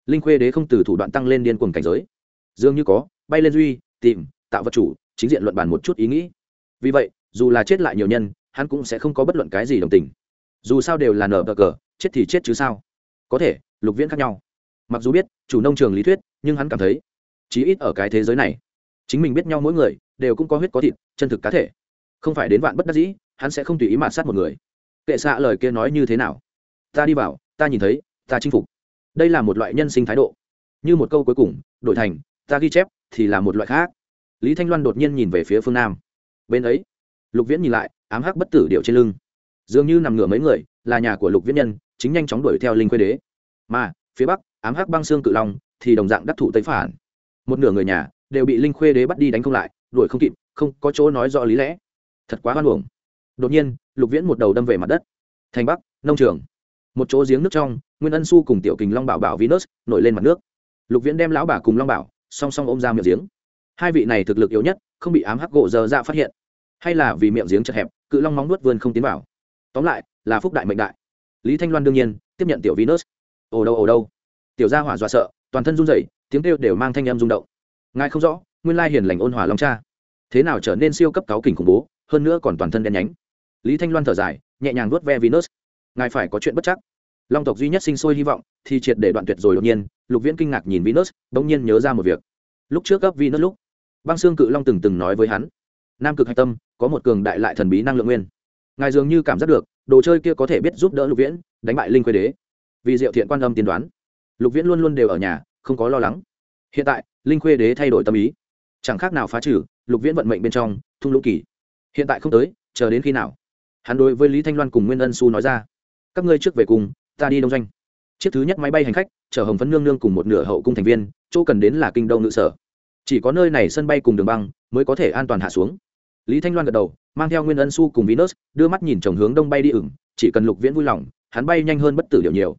Linh khuê đế không từ thủ đoạn tăng lên điên cuồng cảnh giới. Dường như có, bay lên duy, tìm, tạo vật chủ, chính diện luận bàn một chút ý nghĩ. Vì vậy dù là chết lại nhiều nhân, hắn cũng sẽ không có bất luận cái gì đồng tình. Dù sao đều là nở bờ cờ, chết thì chết chứ sao? Có thể, lục viễn khác nhau. Mặc dù biết, chủ nông trường lý thuyết, nhưng hắn cảm thấy, chí ít ở cái thế giới này, chính mình biết nhau mỗi người, đều cũng có huyết có thịt, chân thực cá thể. Không phải đến vạn bất đắc dĩ, hắn sẽ không tùy ý mạt sát một người. Kệ xạ lời kia nói như thế nào? Ta đi vào, ta nhìn thấy, ta chinh phục. Đây là một loại nhân sinh thái độ. Như một câu cuối cùng, đổi thành, ta ghi chép, thì là một loại khác. Lý thanh loan đột nhiên nhìn về phía phương nam. Bên ấy lục viễn nhìn lại, ám hắc bất tử điệu trên lưng. Dường như nằm ngửa mấy người, là nhà của lục viễn nhân, chính nhanh chóng đuổi theo linh quê đế. Mà, phía bắc, ám hắc băng xương cự long, thì đồng dạng đắc thủ tây phản. Một nửa người nhà, đều bị linh khuê đế bắt đi đánh không lại, đuổi không kịp, không có chỗ nói rõ lý lẽ. Thật quá hoan hồng. Đột nhiên, lục viễn một đầu đâm về mặt đất. Thành bắc, nông trường. Một chỗ giếng nước trong, nguyên ân su cùng tiểu kình long bảo bảo venus nổi lên mặt nước. Lục viễn đem lão bà cùng long bảo, song song ôm ra miệng giếng. Hai vị này thực lực yếu nhất, không bị ám hắc gỗ dơ ra phát hiện hay là vì miệng giếng chật hẹp, cự long móng nuốt vươn không tiến vào. Tóm lại, là phúc đại mệnh đại. Lý thanh loan đương nhiên, tiếp nhận tiểu venus. Ồ đâu ồ đâu. Tiểu gia hỏa dọa sợ, toàn thân run rẩy, tiếng kêu đều mang thanh âm rung động. Ngài không rõ, nguyên lai hiền lành ôn hòa long cha. Thế nào trở nên siêu cấp cáo kình khủng bố, hơn nữa còn toàn thân đen nhánh. Lý thanh loan thở dài, nhẹ nhàng vuốt ve venus. Ngài phải có chuyện bất chắc. Long tộc duy nhất sinh sôi hy vọng, thì triệt để đoạn tuyệt rồi đột nhiên, lục viễn kinh ngạc nhìn venus, bỗng nhiên nhớ ra một việc. Lúc trước gấp venus lúc, băng xương cự long từng từng nói với hắn. Nam cực hạch tâm có một cường đại lại thần bí năng lượng nguyên. Ngài dường như cảm giác được, đồ chơi kia có thể biết giúp đỡ lục viễn, đánh bại linh quê đế. Vì diệu thiện quan âm tiên đoán, lục viễn luôn luôn đều ở nhà, không có lo lắng. Hiện tại, linh khuê đế thay đổi tâm ý. Chẳng khác nào phá trừ, lục viễn vận mệnh bên trong, thung lũng kỳ. Hiện tại không tới, chờ đến khi nào? Hắn đối với lý thanh loan cùng nguyên ân su nói ra. Các ngươi trước về cùng, ta đi đông doanh. Chiếc thứ nhất máy bay hành khách, chở hồng phấn nương nương cùng một nửa hậu cung thành viên, chỗ cần đến là kinh đông ngự sở. Chỉ có nơi này sân bay cùng đường băng, mới có thể an toàn hạ xuống lý thanh loan gật đầu, mang theo nguyên ân su cùng venus, đưa mắt nhìn chồng hướng đông bay đi ửng, chỉ cần lục viễn vui lòng, hắn bay nhanh hơn bất tử điều nhiều.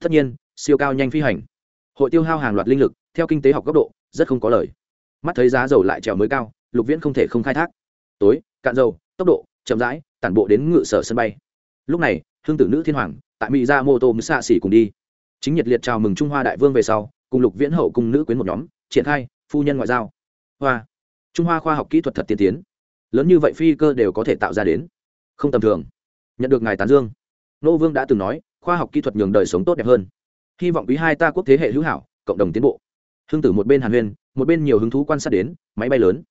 Tất nhiên, siêu cao nhanh phi hành. Hội tiêu hao hàng loạt linh lực, theo kinh tế học góc độ, rất không có lời. Mắt thấy giá dầu lại trèo mới cao, lục viễn không thể không khai thác. Tối, cạn dầu, tốc độ, chậm rãi, tản bộ đến ngự sở sân bay. Lúc này, hương tử nữ thiên hoàng, tại mỹ ra mô tô xạ xỉ cùng đi. Chính nhiệt liệt chào mừng trung hoa đại vương về sau, cùng lục viễn hậu cùng nữ quyến một nhóm, triển khai, phu nhân ngoại giao. Hoa. Trung hoa khoa học kỹ thuật thật tiên tiến lớn như vậy phi cơ đều có thể tạo ra đến. Không tầm thường. Nhận được ngài tán dương. Nô vương đã từng nói, khoa học kỹ thuật nhường đời sống tốt đẹp hơn. Hy vọng quý hai ta quốc thế hệ hữu hảo, cộng đồng tiến bộ. Hưng tử một bên hàn huyên, một bên nhiều hứng thú quan sát đến, máy bay lớn.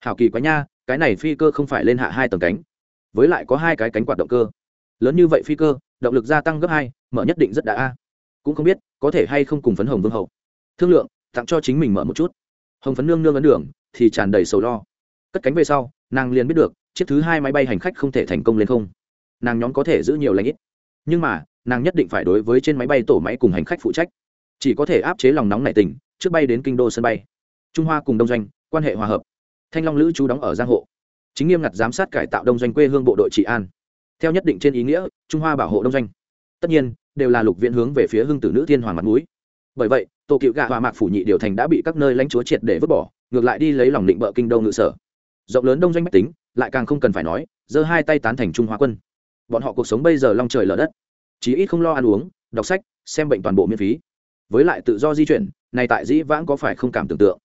Hảo kỳ quá nha, cái này phi cơ không phải lên hạ hai tầng cánh. Với lại có hai cái cánh quạt động cơ. Lớn như vậy phi cơ, động lực gia tăng gấp hai, mở nhất định rất đã a. Cũng không biết, có thể hay không cùng phấn hồng vương hậu. Thương lượng, tặng cho chính mình mở một chút. Hồng phấn nương nương ấn đường, thì tràn đầy sầu lo cất cánh về sau, nàng liền biết được, chiếc thứ hai máy bay hành khách không thể thành công lên không. Nàng nhóm có thể giữ nhiều lãnh ít. Nhưng mà, nàng nhất định phải đối với trên máy bay tổ máy cùng hành khách phụ trách. Chỉ có thể áp chế lòng nóng nảy tình, trước bay đến kinh đô sân bay. Trung hoa cùng đông doanh, quan hệ hòa hợp. Thanh long lữ chú đóng ở giang hộ. Chính nghiêm ngặt giám sát cải tạo đông doanh quê hương bộ đội trị an. Theo nhất định trên ý nghĩa, trung hoa bảo hộ đông doanh. Tất nhiên, đều là lục viện hướng về phía hưng tử nữ thiên hoàng mặt mũi. Bởi vậy tổ cựu gạ hòa mạc phủ nhị điều thành đã bị các nơi lãnh chúa triệt để vứt bỏ, ngược lại đi lấy lòng định bợ kinh đô ngự sở rộng lớn đông doanh mách tính, lại càng không cần phải nói, giơ hai tay tán thành trung hoa quân. Bọn họ cuộc sống bây giờ long trời lở đất. Chí ít không lo ăn uống, đọc sách, xem bệnh toàn bộ miễn phí. Với lại tự do di chuyển, này tại dĩ vãng có phải không cảm tưởng tượng?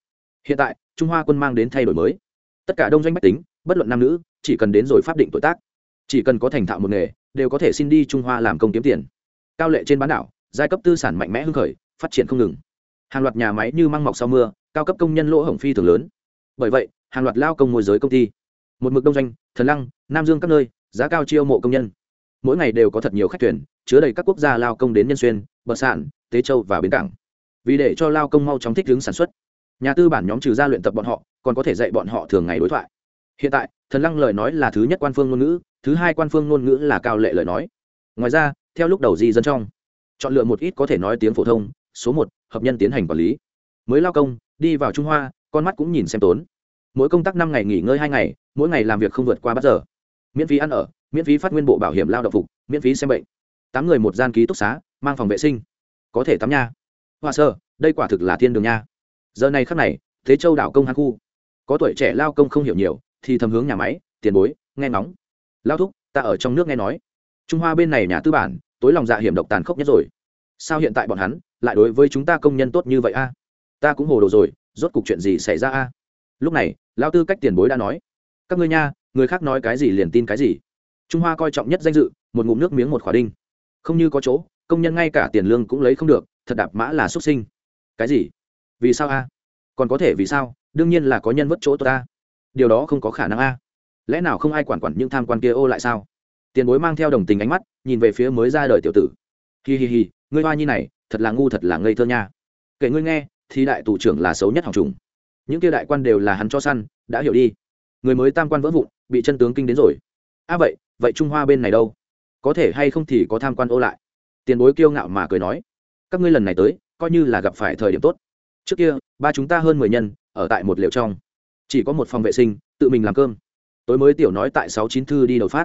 Hiện tại, trung hoa quân mang đến thay đổi mới. Tất cả đông doanh mách tính, bất luận nam nữ, chỉ cần đến rồi pháp định tuổi tác, chỉ cần có thành thạo một nghề, đều có thể xin đi trung hoa làm công kiếm tiền. Cao lệ trên bán đảo, giai cấp tư sản mạnh mẽ hưng khởi, phát triển không ngừng. Hàng loạt nhà máy như măng mọc sau mưa, cao cấp công nhân lỗ hổng phi thường lớn. Bởi vậy hàng loạt lao công môi giới công ty. Một mực đông doanh, thần lăng, nam dương các nơi, giá cao chiêu mộ công nhân. Mỗi ngày đều có thật nhiều khách tuyển, chứa đầy các quốc gia lao công đến nhân xuyên, bờ sản tế châu và bến cảng. Vì để cho lao công mau chóng thích ứng sản xuất, nhà tư bản nhóm trừ ra luyện tập bọn họ, còn có thể dạy bọn họ thường ngày đối thoại. Hiện tại, thần lăng lời nói là thứ nhất quan phương ngôn ngữ, thứ hai quan phương ngôn ngữ là cao lệ lời nói. Ngoài ra, theo lúc đầu di dân trong, chọn lựa một ít có thể nói tiếng phổ thông, số một, hợp nhân tiến hành quản lý. Mới lao công, đi vào trung hoa, con mắt cũng nhìn xem tốn mỗi công tác năm ngày nghỉ ngơi hai ngày, mỗi ngày làm việc không vượt qua bắt giờ. Miễn phí ăn ở, miễn phí phát nguyên bộ bảo hiểm lao động phục, miễn phí xem bệnh. Tám người một gian ký túc xá, mang phòng vệ sinh. Có thể tắm nha. Hoa sơ, đây quả thực là thiên đường nha. Giờ này khắc này, thế châu đảo công hàn khu. Có tuổi trẻ lao công không hiểu nhiều, thì thầm hướng nhà máy, tiền bối, nghe nóng lao thúc, ta ở trong nước nghe nói. Trung hoa bên này nhà tư bản, tối lòng dạ hiểm độc tàn khốc nhất rồi. Sao hiện tại bọn hắn lại đối với chúng ta công nhân tốt như vậy a? Ta cũng hồ đồ rồi, rốt cuộc chuyện gì xảy ra a? Lúc này lao tư cách tiền bối đã nói, các ngươi nha, người khác nói cái gì liền tin cái gì. Trung hoa coi trọng nhất danh dự, một ngụm nước miếng một khỏa đinh. Không như có chỗ, công nhân ngay cả tiền lương cũng lấy không được, thật đạp mã là xuất sinh. Cái gì? Vì sao a? Còn có thể vì sao? Đương nhiên là có nhân vất chỗ ta điều đó không có khả năng a. Lẽ nào không ai quản quản những tham quan kia ô lại sao? Tiền bối mang theo đồng tình ánh mắt, nhìn về phía mới ra đời tiểu tử. Hi hi hi, ngươi hoa nhi này, thật là ngu thật là ngây thơ nha. Kể ngươi nghe, thì đại tù trưởng là xấu nhất học trùng những kia đại quan đều là hắn cho săn, đã hiểu đi. Người mới tam quan vỡ vụn, bị chân tướng kinh đến rồi. A à vậy vậy trung hoa bên này đâu? Có thể hay không thì có tham quan ô lại? Tiền bối kiêu ngạo mà cười nói. Các ngươi lần này tới, coi như là gặp phải thời điểm tốt. Trước kia, ba chúng ta hơn mười nhân, ở tại một liều trong. Chỉ có một phòng vệ sinh, tự mình làm cơm. Tối mới tiểu nói tại sáu chín thư đi đầu phát.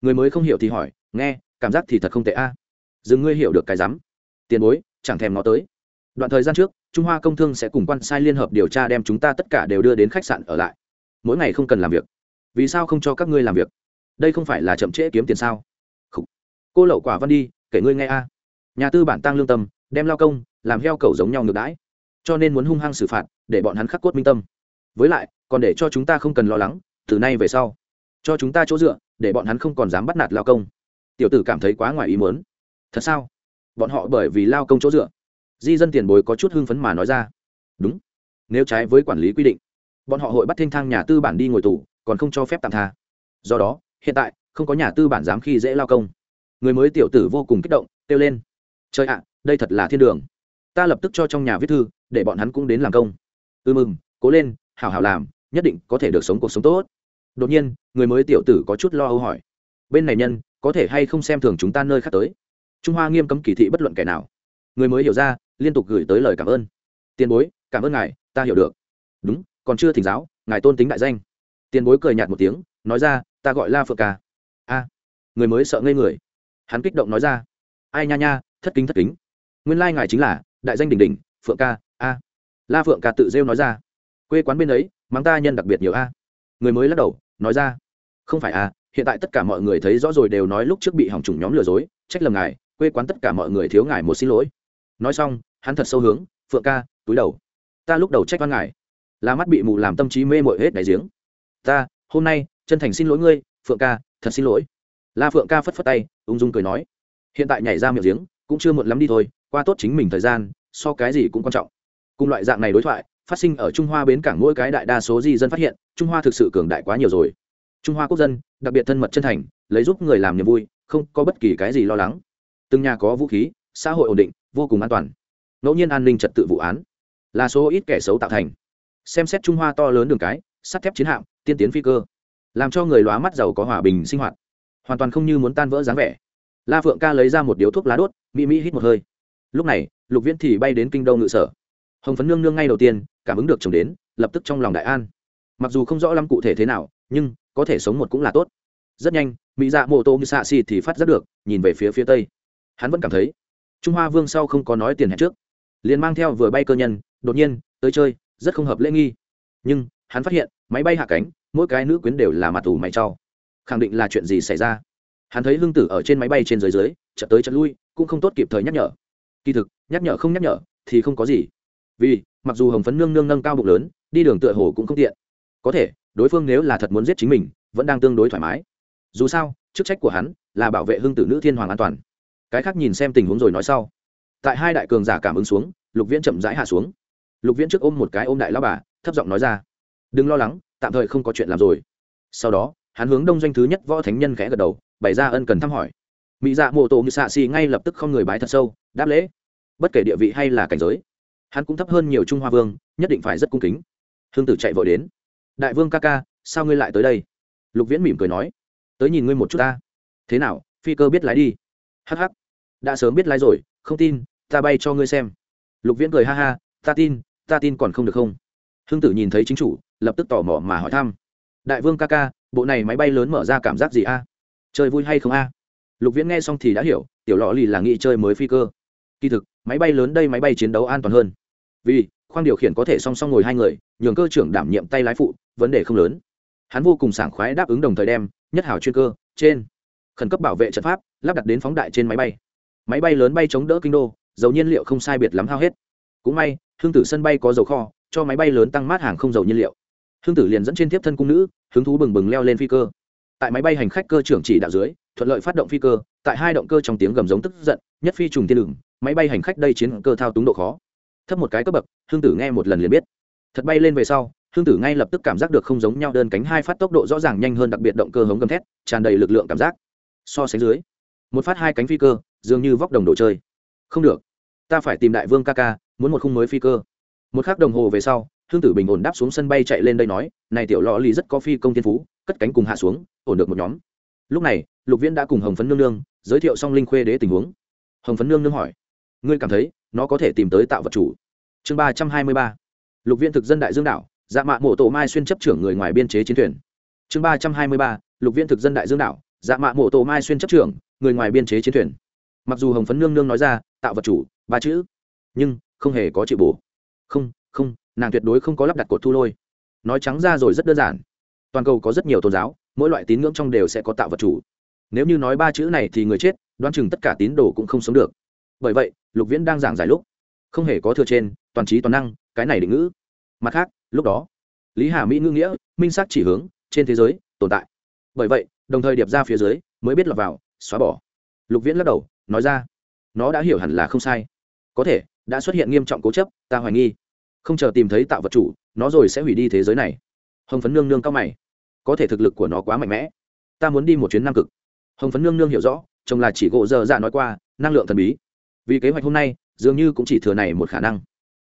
Người mới không hiểu thì hỏi, nghe, cảm giác thì thật không tệ a. À. dừng ngươi hiểu được cái rắm. Tiền bối, chẳng thèm nó tới. Đoạn thời gian trước trung hoa công thương sẽ cùng quan sai liên hợp điều tra đem chúng ta tất cả đều đưa đến khách sạn ở lại. Mỗi ngày không cần làm việc. Vì sao không cho các ngươi làm việc? Đây không phải là chậm trễ kiếm tiền sao? Khủ. cô lậu quả văn đi, kể ngươi nghe a. Nhà tư bản tăng lương tâm, đem lao công, làm heo cầu giống nhau ngược đãi. Cho nên muốn hung hăng xử phạt, để bọn hắn khắc cốt minh tâm. Với lại, còn để cho chúng ta không cần lo lắng, từ nay về sau, cho chúng ta chỗ dựa, để bọn hắn không còn dám bắt nạt lao công. Tiểu tử cảm thấy quá ngoài ý muốn. Thật sao? Bọn họ bởi vì lao công chỗ dựa di dân tiền bối có chút hưng phấn mà nói ra. Đúng. Nếu trái với quản lý quy định, bọn họ hội bắt thanh thang nhà tư bản đi ngồi tù, còn không cho phép tạm tha. Do đó, hiện tại, không có nhà tư bản dám khi dễ lao công. Người mới tiểu tử vô cùng kích động, kêu lên. Trời ạ, đây thật là thiên đường. Ta lập tức cho trong nhà viết thư, để bọn hắn cũng đến làm công. Ư mừng, cố lên, hảo hảo làm, nhất định có thể được sống cuộc sống tốt. Đột nhiên, người mới tiểu tử có chút lo âu hỏi. Bên này nhân, có thể hay không xem thường chúng ta nơi khác tới? Trung hoa nghiêm cấm kỳ thị bất luận kẻ nào. Người mới hiểu ra liên tục gửi tới lời cảm ơn. Tiền bối, cảm ơn ngài, ta hiểu được. Đúng, còn chưa thỉnh giáo, ngài tôn tính đại danh. Tiền bối cười nhạt một tiếng, nói ra, ta gọi la phượng ca. A, người mới sợ ngây người. Hắn kích động nói ra. Ai nha nha, thất kính thất kính. Nguyên lai ngài chính là, đại danh đình đình phượng ca, a. La phượng ca tự rêu nói ra. Quê quán bên ấy, mắng ta nhân đặc biệt nhiều a. Người mới lắc đầu, nói ra. Không phải a, hiện tại tất cả mọi người thấy rõ rồi đều nói lúc trước bị hỏng chủng nhóm lừa dối, trách lầm ngài, quê quán tất cả mọi người thiếu ngài một xin lỗi. Nói xong hắn thật sâu hướng, phượng ca, túi đầu. Ta lúc đầu trách văn ngài. Là mắt bị mù làm tâm trí mê mội hết đại giếng. Ta, hôm nay, chân thành xin lỗi ngươi, phượng ca, thật xin lỗi. La phượng ca phất phất tay, ung dung cười nói. Hiện tại nhảy ra miệng giếng, cũng chưa muộn lắm đi thôi, qua tốt chính mình thời gian, so cái gì cũng quan trọng. Cùng loại dạng này đối thoại, phát sinh ở trung hoa bến cảng mỗi cái đại đa số di dân phát hiện, trung hoa thực sự cường đại quá nhiều rồi. Trung hoa quốc dân, đặc biệt thân mật chân thành, lấy giúp người làm niềm vui, không có bất kỳ cái gì lo lắng. Từng nhà có vũ khí, xã hội ổn định, vô cùng an toàn ngẫu nhiên an ninh trật tự vụ án. Là số ít kẻ xấu tạo thành. Xem xét trung hoa to lớn đường cái, sắt thép chiến hạm, tiên tiến phi cơ. Làm cho người lóa mắt giàu có hòa bình sinh hoạt. Hoàn toàn không như muốn tan vỡ dáng vẻ. La phượng ca lấy ra một điếu thuốc lá đốt mỹ mỹ hít một hơi. Lúc này, lục viễn thì bay đến kinh đô ngự sở. Hồng phấn nương nương ngay đầu tiên, cảm ứng được chồng đến, lập tức trong lòng đại an. Mặc dù không rõ lắm cụ thể thế nào, nhưng có thể sống một cũng là tốt. Rất nhanh, mỹ dạ mô tô như xạ xì thì phát rất được, nhìn về phía phía tây. Hắn vẫn cảm thấy, trung hoa vương sau không có nói tiền hẹn trước liền mang theo vừa bay cơ nhân, đột nhiên, tới chơi, rất không hợp lễ nghi. Nhưng, hắn phát hiện, máy bay hạ cánh, mỗi cái nữ quyến đều là mặt tù mày trau khẳng định là chuyện gì xảy ra? Hắn thấy hương tử ở trên máy bay trên dưới dưới, chợt tới chợt lui, cũng không tốt kịp thời nhắc nhở. Kỳ thực, nhắc nhở không nhắc nhở, thì không có gì. Vì, mặc dù hồng phấn nương nương nâng cao bụng lớn, đi đường tựa hồ cũng không tiện. Có thể, đối phương nếu là thật muốn giết chính mình, vẫn đang tương đối thoải mái. Dù sao, chức trách của hắn là bảo vệ hương tử nữ thiên hoàng an toàn. Cái khác nhìn xem tình huống rồi nói sau. Tại hai đại cường giả cảm ứng xuống lục viễn chậm rãi hạ xuống. Lục viễn trước ôm một cái ôm đại lao bà, thấp giọng nói ra, đừng lo lắng, tạm thời không có chuyện làm rồi. Sau đó, hắn hướng đông doanh thứ nhất võ thánh nhân khẽ gật đầu, bày ra ân cần thăm hỏi. Mỹ dạ mô tô như xạ xì ngay lập tức không người bái thật sâu, đáp lễ. Bất kể địa vị hay là cảnh giới, hắn cũng thấp hơn nhiều trung hoa vương, nhất định phải rất cung kính. Hương tử chạy vội đến. Đại vương ca ca, sao ngươi lại tới đây? Lục viễn mỉm cười nói, tới nhìn ngươi một chút ta. Thế nào, phi cơ biết lái đi. Hh ắ c ắ c đã sớm biết lái rồi, không tin, ta bay cho ngươi xem lục viễn cười ha ha, ta tin ta tin còn không được không? Hưng tử nhìn thấy chính chủ, lập tức tò mò mà hỏi thăm. Đại vương ca ca, bộ này máy bay lớn mở ra cảm giác gì a? Chơi vui hay không a? Lục viễn nghe xong thì đã hiểu, tiểu lọ lì là nghĩ chơi mới phi cơ. Kỳ thực, máy bay lớn đây máy bay chiến đấu an toàn hơn. Vì, khoang điều khiển có thể song song ngồi hai người, nhường cơ trưởng đảm nhiệm tay lái phụ, vấn đề không lớn. Hắn vô cùng sảng khoái đáp ứng đồng thời đem, nhất hảo chuyên cơ, trên, khẩn cấp bảo vệ trận pháp, lắp đặt đến phóng đại trên máy bay. Máy bay lớn bay chống đỡ kinh đô dầu nhiên liệu không sai biệt lắm hao hết. Cũng may, hương tử sân bay có dầu kho, cho máy bay lớn tăng mát hàng không dầu nhiên liệu. Hương tử liền dẫn trên tiếp thân cung nữ, hứng thú bừng bừng leo lên phi cơ. Tại máy bay hành khách cơ trưởng chỉ đạo dưới, thuận lợi phát động phi cơ, tại hai động cơ trong tiếng gầm giống tức giận, nhất phi trùng tiên đường, máy bay hành khách đây chiến cơ thao túng độ khó. Thấp một cái cấp bậc, hương tử nghe một lần liền biết. Thật bay lên về sau, hương tử ngay lập tức cảm giác được không giống nhau, đơn cánh hai phát tốc độ rõ ràng nhanh hơn đặc biệt động cơ hống gầm thét, tràn đầy lực lượng cảm giác. So sánh dưới, một phát hai cánh phi cơ, dường như vóc đồng đồ chơi. Không được ta phải tìm đại vương ca ca, muốn một khung mới phi cơ. Một khắc đồng hồ về sau, hương tử bình ổn đáp xuống sân bay chạy lên đây nói, này tiểu lò lì rất có phi công thiên phú, cất cánh cùng hạ xuống, ổn được một nhóm. Lúc này, lục viễn đã cùng hồng phấn nương nương giới thiệu xong linh khuê đế tình huống. Hồng phấn nương nương hỏi, ngươi cảm thấy nó có thể tìm tới tạo vật chủ? Chương ba trăm hai mươi ba. Lục viễn thực dân đại dương đảo dạ mạ mộ tổ mai xuyên chấp trưởng người ngoài biên chế chiến thuyền. Chương ba trăm hai mươi ba, lục viễn thực dân đại dương đảo dạ mạ mộ tổ mai xuyên chấp trưởng người ngoài biên chế chiến thuyền. Mặc dù hồng phấn nương nương nói ra, tạo vật chủ ba chữ. Nhưng, không hề có chịu bổ. Không không, nàng tuyệt đối không có lắp đặt cột thu lôi. Nói trắng ra rồi rất đơn giản. Toàn cầu có rất nhiều tôn giáo, mỗi loại tín ngưỡng trong đều sẽ có tạo vật chủ. Nếu như nói ba chữ này thì người chết, đoán chừng tất cả tín đồ cũng không sống được. Bởi vậy, lục viễn đang giảng giải lúc, không hề có thừa trên, toàn trí toàn năng, cái này định ngữ. Mặt khác, lúc đó, lý hà mỹ ngữ nghĩa, minh xác chỉ hướng, trên thế giới, tồn tại. Bởi vậy, đồng thời điệp ra phía dưới, mới biết lọt vào, xóa bỏ. Lục viễn lắc đầu, nói ra, nó đã hiểu hẳn là không sai có thể, đã xuất hiện nghiêm trọng cố chấp, ta hoài nghi. Không chờ tìm thấy tạo vật chủ, nó rồi sẽ hủy đi thế giới này. Hồng phấn nương nương cao mày. Có thể thực lực của nó quá mạnh mẽ. Ta muốn đi một chuyến nam cực. Hồng phấn nương nương hiểu rõ, chồng là chỉ gỗ dơ dạ nói qua, năng lượng thần bí. Vì kế hoạch hôm nay, dường như cũng chỉ thừa này một khả năng.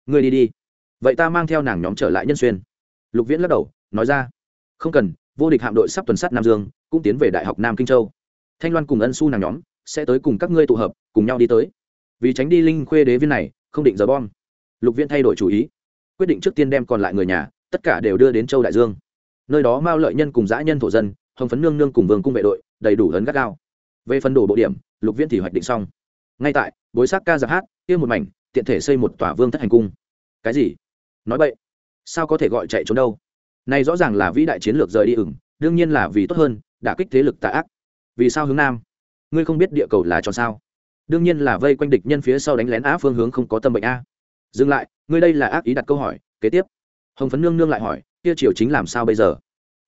Ngươi đi đi. Vậy ta mang theo nàng nhóm trở lại nhân xuyên. Lục viễn lắc đầu, nói ra. Không cần, vô địch hạm đội sắp tuần sát nam dương, cũng tiến về đại học nam kinh châu. Thanh loan cùng ân su nàng nhóm sẽ tới cùng các ngươi tụ hợp, cùng nhau đi tới vì tránh đi linh khuê đế viên này, không định giờ bom. Lục viễn thay đổi chủ ý, quyết định trước tiên đem còn lại người nhà, tất cả đều đưa đến châu đại dương. Nơi đó mao lợi nhân cùng dã nhân thổ dân, hồng phấn nương nương cùng vương cung vệ đội, đầy đủ lớn gắt gao. Về phân đổ bộ điểm, lục viễn thì hoạch định xong. Ngay tại, bối xác ca giặc hát, kia một mảnh, tiện thể xây một tòa vương thất hành cung. Cái gì? Nói vậy sao có thể gọi chạy trốn đâu? Này rõ ràng là vĩ đại chiến lược rời đi ửng, đương nhiên là vì tốt hơn đã kích thế lực tà ác. Vì sao hướng nam? Ngươi không biết địa cầu là tròn sao? Đương nhiên là vây quanh địch nhân phía sau đánh lén á phương hướng không có tâm bệnh a. Dừng lại, ngươi đây là ác ý đặt câu hỏi, kế tiếp. Hồng phấn nương nương lại hỏi, kia triều chính làm sao bây giờ?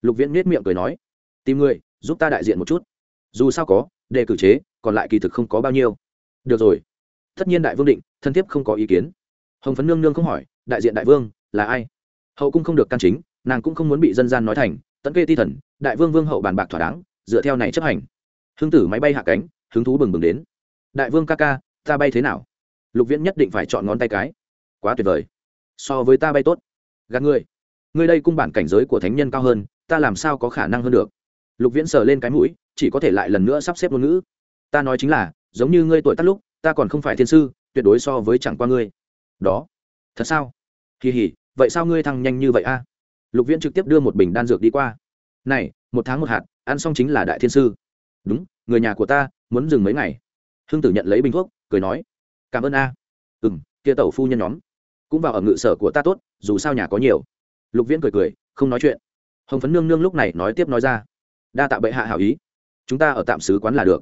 Lục viễn miết miệng cười nói, tìm người, giúp ta đại diện một chút. Dù sao có, đề cử chế, còn lại kỳ thực không có bao nhiêu. Được rồi. Tất nhiên đại vương định, thân thiết không có ý kiến. Hồng phấn nương nương không hỏi, đại diện đại vương, là ai? Hậu cung không được can chính, nàng cũng không muốn bị dân gian nói thành, tận kê ti thần, đại vương vương hậu bàn bạc thỏa đáng, dựa theo này chấp hành. Hương tử máy bay hạ cánh, hứng thú bừng bừng đến đại vương ca ca, ta bay thế nào? Lục viễn nhất định phải chọn ngón tay cái. Quá tuyệt vời. So với ta bay tốt. Gạt ngươi ngươi đây cung bản cảnh giới của thánh nhân cao hơn, ta làm sao có khả năng hơn được? Lục viễn sờ lên cái mũi, chỉ có thể lại lần nữa sắp xếp ngôn ngữ. Ta nói chính là, giống như ngươi tuổi tắt lúc, ta còn không phải thiên sư, tuyệt đối so với chẳng qua ngươi. Đó. Thật sao? Kỳ hỉ, vậy sao ngươi thăng nhanh như vậy a? Lục viễn trực tiếp đưa một bình đan dược đi qua. Này, một tháng một hạt, ăn xong chính là đại thiên sư. Đúng, người nhà của ta, muốn dừng mấy ngày. Hương tử nhận lấy bình thuốc, cười nói, cảm ơn a. Ừ m kia tẩu phu nhân nhóm cũng vào ở ngự sở của ta tốt, dù sao nhà có nhiều. Lục viễn cười cười, không nói chuyện. Hồng phấn nương nương lúc này nói tiếp nói ra, đa tạ bệ hạ hảo ý, chúng ta ở tạm sứ quán là được.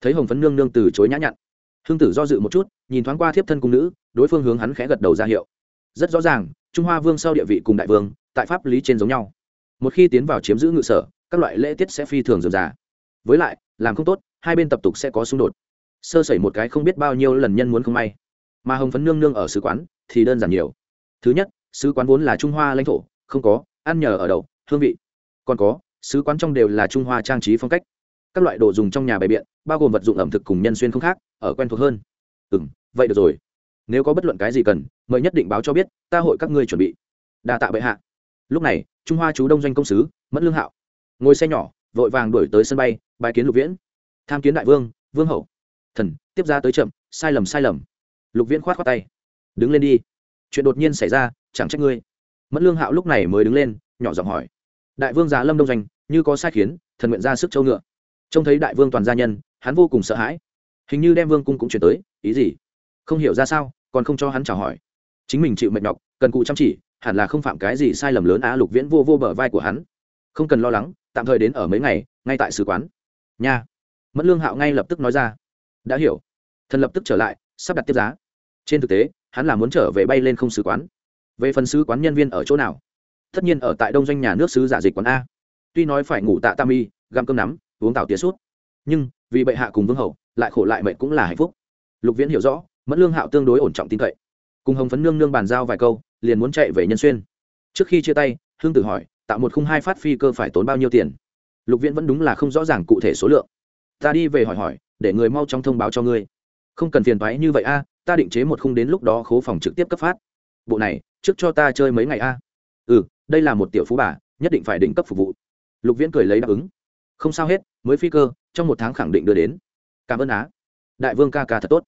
Thấy hồng phấn nương nương từ chối nhã nhặn hương tử do dự một chút, nhìn thoáng qua thiếp thân cung nữ, đối phương hướng hắn khẽ gật đầu ra hiệu. Rất rõ ràng, trung hoa vương sau địa vị cùng đại vương, tại pháp lý trên giống nhau. Một khi tiến vào chiếm giữ ngự sở, các loại lễ tiết sẽ phi thường dườm già với lại, làm không tốt, hai bên tập tục sẽ có xung đột sơ sẩy một cái không biết bao nhiêu lần nhân muốn không may. Mà hồng phấn nương nương ở sứ quán thì đơn giản nhiều. Thứ nhất, sứ quán vốn là trung hoa lãnh thổ, không có, ăn nhờ ở đậu, hương vị. Còn có, sứ quán trong đều là trung hoa trang trí phong cách. Các loại đồ dùng trong nhà bày biện, bao gồm vật dụng ẩm thực cùng nhân xuyên không khác, ở quen thuộc hơn. Ừ m vậy được rồi. Nếu có bất luận cái gì cần, mời nhất định báo cho biết, ta hội các ngươi chuẩn bị. Đa tạ bệ hạ. Lúc này, trung hoa chú đông doanh công sứ mất lương hạo, ngồi xe nhỏ, vội vàng đuổi tới sân bay bài kiến lục viễn. Tham kiến đại vương vương hậu thần, tiếp ra tới chậm, sai lầm sai lầm. Lục viễn khoát khoát tay. Đứng lên đi. Chuyện đột nhiên xảy ra, chẳng trách ngươi. Mẫn lương hạo lúc này mới đứng lên, nhỏ giọng hỏi. Đại vương già lâm đông doanh, như có sai khiến, thần nguyện ra sức châu ngựa. Trông thấy đại vương toàn gia nhân, hắn vô cùng sợ hãi. Hình như đem vương cung cũng chuyển tới, ý gì? Không hiểu ra sao, còn không cho hắn chào hỏi. Chính mình chịu mệt nhọc, cần cụ chăm chỉ, hẳn là không phạm cái gì sai lầm lớn á lục viễn vô vô bờ vai của hắn. Không cần lo lắng, tạm thời đến ở mấy ngày, ngay tại sứ quán. Nha. Mẫn lương hạo ngay lập tức nói ra đã hiểu. Thần lập tức trở lại, sắp đặt tiếp giá. Trên thực tế, hắn là muốn trở về bay lên không sứ quán. Về phần sứ quán nhân viên ở chỗ nào? Tất nhiên ở tại đông doanh nhà nước sứ giả dịch quán a. Tuy nói phải ngủ tạ tam y găm cơm nắm, uống tảo tía suốt nhưng vì bệ hạ cùng vương hậu lại khổ lại mệnh cũng là hạnh phúc. Lục viễn hiểu rõ, mẫn lương hạo tương đối ổn trọng tin cậy. Cùng hồng phấn nương nương bàn giao vài câu, liền muốn chạy về nhân xuyên. Trước khi chia tay, hương tử hỏi tạo một khung hai phát phi cơ phải tốn bao nhiêu tiền? Lục viễn vẫn đúng là không rõ ràng cụ thể số lượng. Ta đi về hỏi hỏi để người mau trong thông báo cho ngươi. Không cần phiền thoái như vậy a, ta định chế một khung đến lúc đó khố phòng trực tiếp cấp phát. Bộ này, trước cho ta chơi mấy ngày a. Ừ đây là một tiểu phú bà, nhất định phải định cấp phục vụ. Lục viễn cười lấy đáp ứng. Không sao hết, mới phi cơ, trong một tháng khẳng định đưa đến. Cảm ơn á. Đại vương ca ca thật tốt.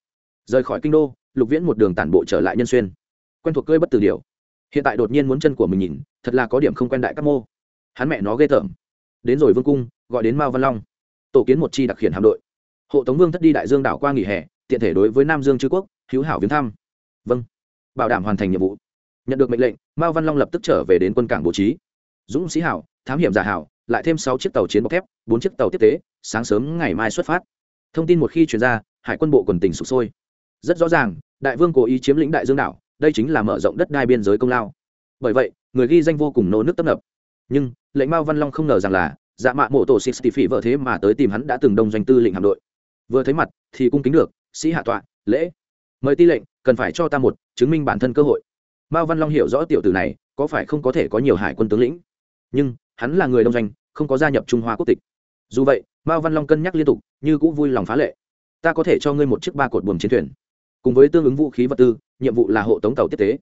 Rời khỏi kinh đô, lục viễn một đường tản bộ trở lại nhân xuyên. Quen thuộc cơi bất tử điều hiện tại đột nhiên muốn chân của mình nhìn, thật là có điểm không quen đại các mô. Hắn mẹ nó ghê tởm. Đến rồi vương cung, gọi đến mao văn long. Tổ kiến một chi đặc khiển hạm đội hộ tống vương thất đi đại dương đảo qua nghỉ hè, tiện thể đối với nam dương chư quốc, hữu hảo viếng thăm. Vâng. Bảo đảm hoàn thành nhiệm vụ. Nhận được mệnh lệnh, mao văn long lập tức trở về đến quân cảng bố trí. Dũng sĩ hảo, thám hiểm giả hảo, lại thêm sáu chiếc tàu chiến bọc thép, bốn chiếc tàu tiếp tế, sáng sớm ngày mai xuất phát. Thông tin một khi chuyển ra, hải quân bộ quần tỉnh sụp sôi. Rất rõ ràng, đại vương cố ý chiếm lĩnh đại dương đảo, đây chính là mở rộng đất đai biên giới công lao. Bởi vậy, người ghi danh vô cùng nô nước tấp nập. Nhưng, lệnh mao văn long không ngờ rằng là dạ mạ mộ tổ xịt phỉ vợ thế mà tới tìm hắn đã từng đông doanh tư lệnh hạm đội vừa thấy mặt, thì cung kính được, sĩ hạ tọa, lễ. Mời ti lệnh, cần phải cho ta một, chứng minh bản thân cơ hội. Mao văn long hiểu rõ tiểu tử này, có phải không có thể có nhiều hải quân tướng lĩnh? Nhưng, hắn là người đông doanh, không có gia nhập trung hoa quốc tịch. Dù vậy, mao văn long cân nhắc liên tục, như cũng vui lòng phá lệ. Ta có thể cho ngươi một chiếc ba cột buồm chiến thuyền. Cùng với tương ứng vũ khí vật tư, nhiệm vụ là hộ tống tàu tiếp tế.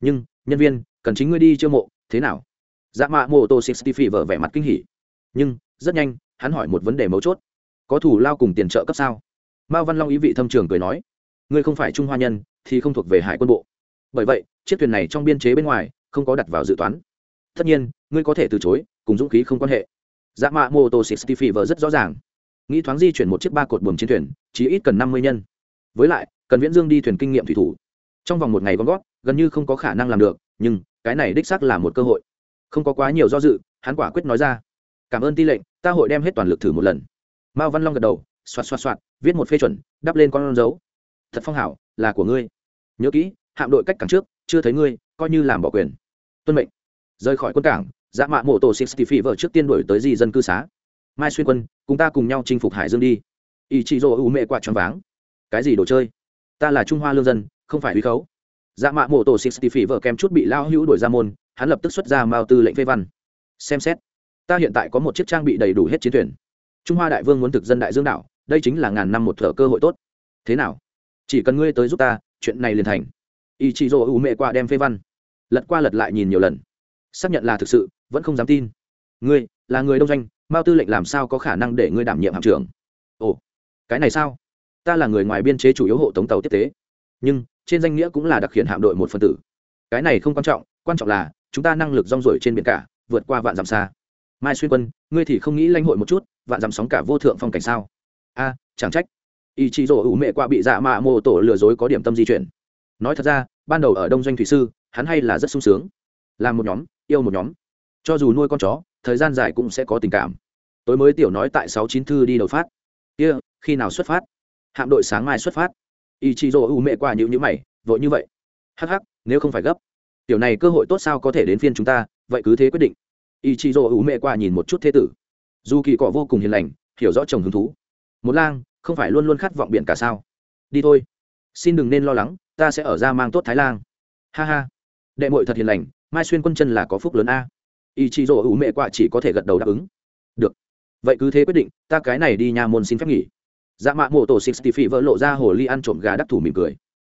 Nhưng, nhân viên, cần chính ngươi đi chiêu mộ, thế nào? Dạ mạ mô tô sixty phi vợ vẻ mặt kinh hỉ. Nhưng, rất nhanh, hắn hỏi một vấn đề mấu chốt có thủ lao cùng tiền trợ cấp sao? Mao văn long ý vị thâm trường cười nói, ngươi không phải trung hoa nhân, thì không thuộc về hải quân bộ. Bởi vậy, chiếc thuyền này trong biên chế bên ngoài, không có đặt vào dự toán. Tất nhiên, ngươi có thể từ chối, cùng dũng khí không quan hệ. Dạ mạ mô tô sixty phi vợ rất rõ ràng. Nghĩ thoáng di chuyển một chiếc ba cột buồm chiến thuyền chỉ ít cần năm mươi nhân. Với lại, cần viễn dương đi thuyền kinh nghiệm thủy thủ. Trong vòng một ngày gom gót, gần như không có khả năng làm được, nhưng cái này đích xác là một cơ hội. Không có quá nhiều do dự, hắn quả quyết nói ra, cảm ơn ti lệnh, ta hội đem hết toàn lực thử một lần mao văn long gật đầu, xoạt xoạt xoạt, viết một phê chuẩn, đắp lên con dấu. Thật phong hảo, là của ngươi. Nhớ kỹ, hạm đội cách cảng trước, chưa thấy ngươi, coi như làm bỏ quyền. Tuân mệnh. Rời khỏi quân cảng dã mạ mộ tổ sixty phi vợ trước tiên đổi tới di dân cư xá. Mai xuyên quân, cùng ta cùng nhau chinh phục hải dương đi. Ý chị dỗ u mẹ quạt tròn váng. Cái gì đồ chơi? Ta là trung hoa lương dân, không phải huy khấu. Dạ mạ mộ tổ sixty phi vợ kèm chút bị lao hữu đổi ra môn, hắn lập tức xuất ra mao tư lệnh phê văn. Xem xét. Ta hiện tại có một chiếc trang bị đầy đủ hết chiến thuyền trung hoa đại vương muốn thực dân đại dương đảo đây chính là ngàn năm một thợ cơ hội tốt. Thế nào? Chỉ cần ngươi tới giúp ta, chuyện này liền thành. Ý chị dỗ ưu mẹ qua đem phê văn, lật qua lật lại nhìn nhiều lần. Xác nhận là thực sự, vẫn không dám tin. Ngươi, là người đông doanh, mao tư lệnh làm sao có khả năng để ngươi đảm nhiệm hạm trưởng? Ồ, cái này sao? Ta là người ngoài biên chế chủ yếu hộ tống tàu tiếp tế. Nhưng, trên danh nghĩa cũng là đặc hiện hạm đội một phần tử. Cái này không quan trọng quan trọng là, chúng ta năng lực rong rổi trên biển cả, vượt qua vạn dặm xa. Mai xuyên quân, ngươi thì không nghĩ lãnh hội một chút vạn dặm sóng cả vô thượng phong cảnh sao? A, chẳng trách. Ý chí rổ ủ mẹ qua bị dạ mạ mô tổ lừa dối có điểm tâm di chuyển. Nói thật ra, ban đầu ở đông doanh thủy sư, hắn hay là rất sung sướng. Làm một nhóm, yêu một nhóm. Cho dù nuôi con chó, thời gian dài cũng sẽ có tình cảm. Tối mới tiểu nói tại sáu chín thư đi đầu phát. Kia, khi nào xuất phát? Hạm đội sáng mai xuất phát. Ý chí rổ ủ mẹ qua nhữ nhữ mày, vội như vậy. Hắc hắc, nếu không phải gấp. Tiểu này cơ hội tốt sao có thể đến phiên chúng ta, vậy cứ thế quyết định. Ý chí rổ ủ mẹ qua nhìn một chút thế tử dù kỳ cọ vô cùng hiền lành, hiểu rõ chồng hứng thú. Một lang, không phải luôn luôn khát vọng biển cả sao? Đi thôi. Xin đừng nên lo lắng, ta sẽ ở ra mang tốt thái lan ha ha. Đệ mội thật hiền lành, mai xuyên quân chân là có phúc lớn a. Ý chí rổ ủ mẹ quạ chỉ có thể gật đầu đáp ứng. Được. Vậy cứ thế quyết định, ta cái này đi nhà môn xin phép nghỉ. Dạ mạ mộ tổ sixty phi vỡ lộ ra hồ ly ăn trộm gà đắc thủ mỉm cười.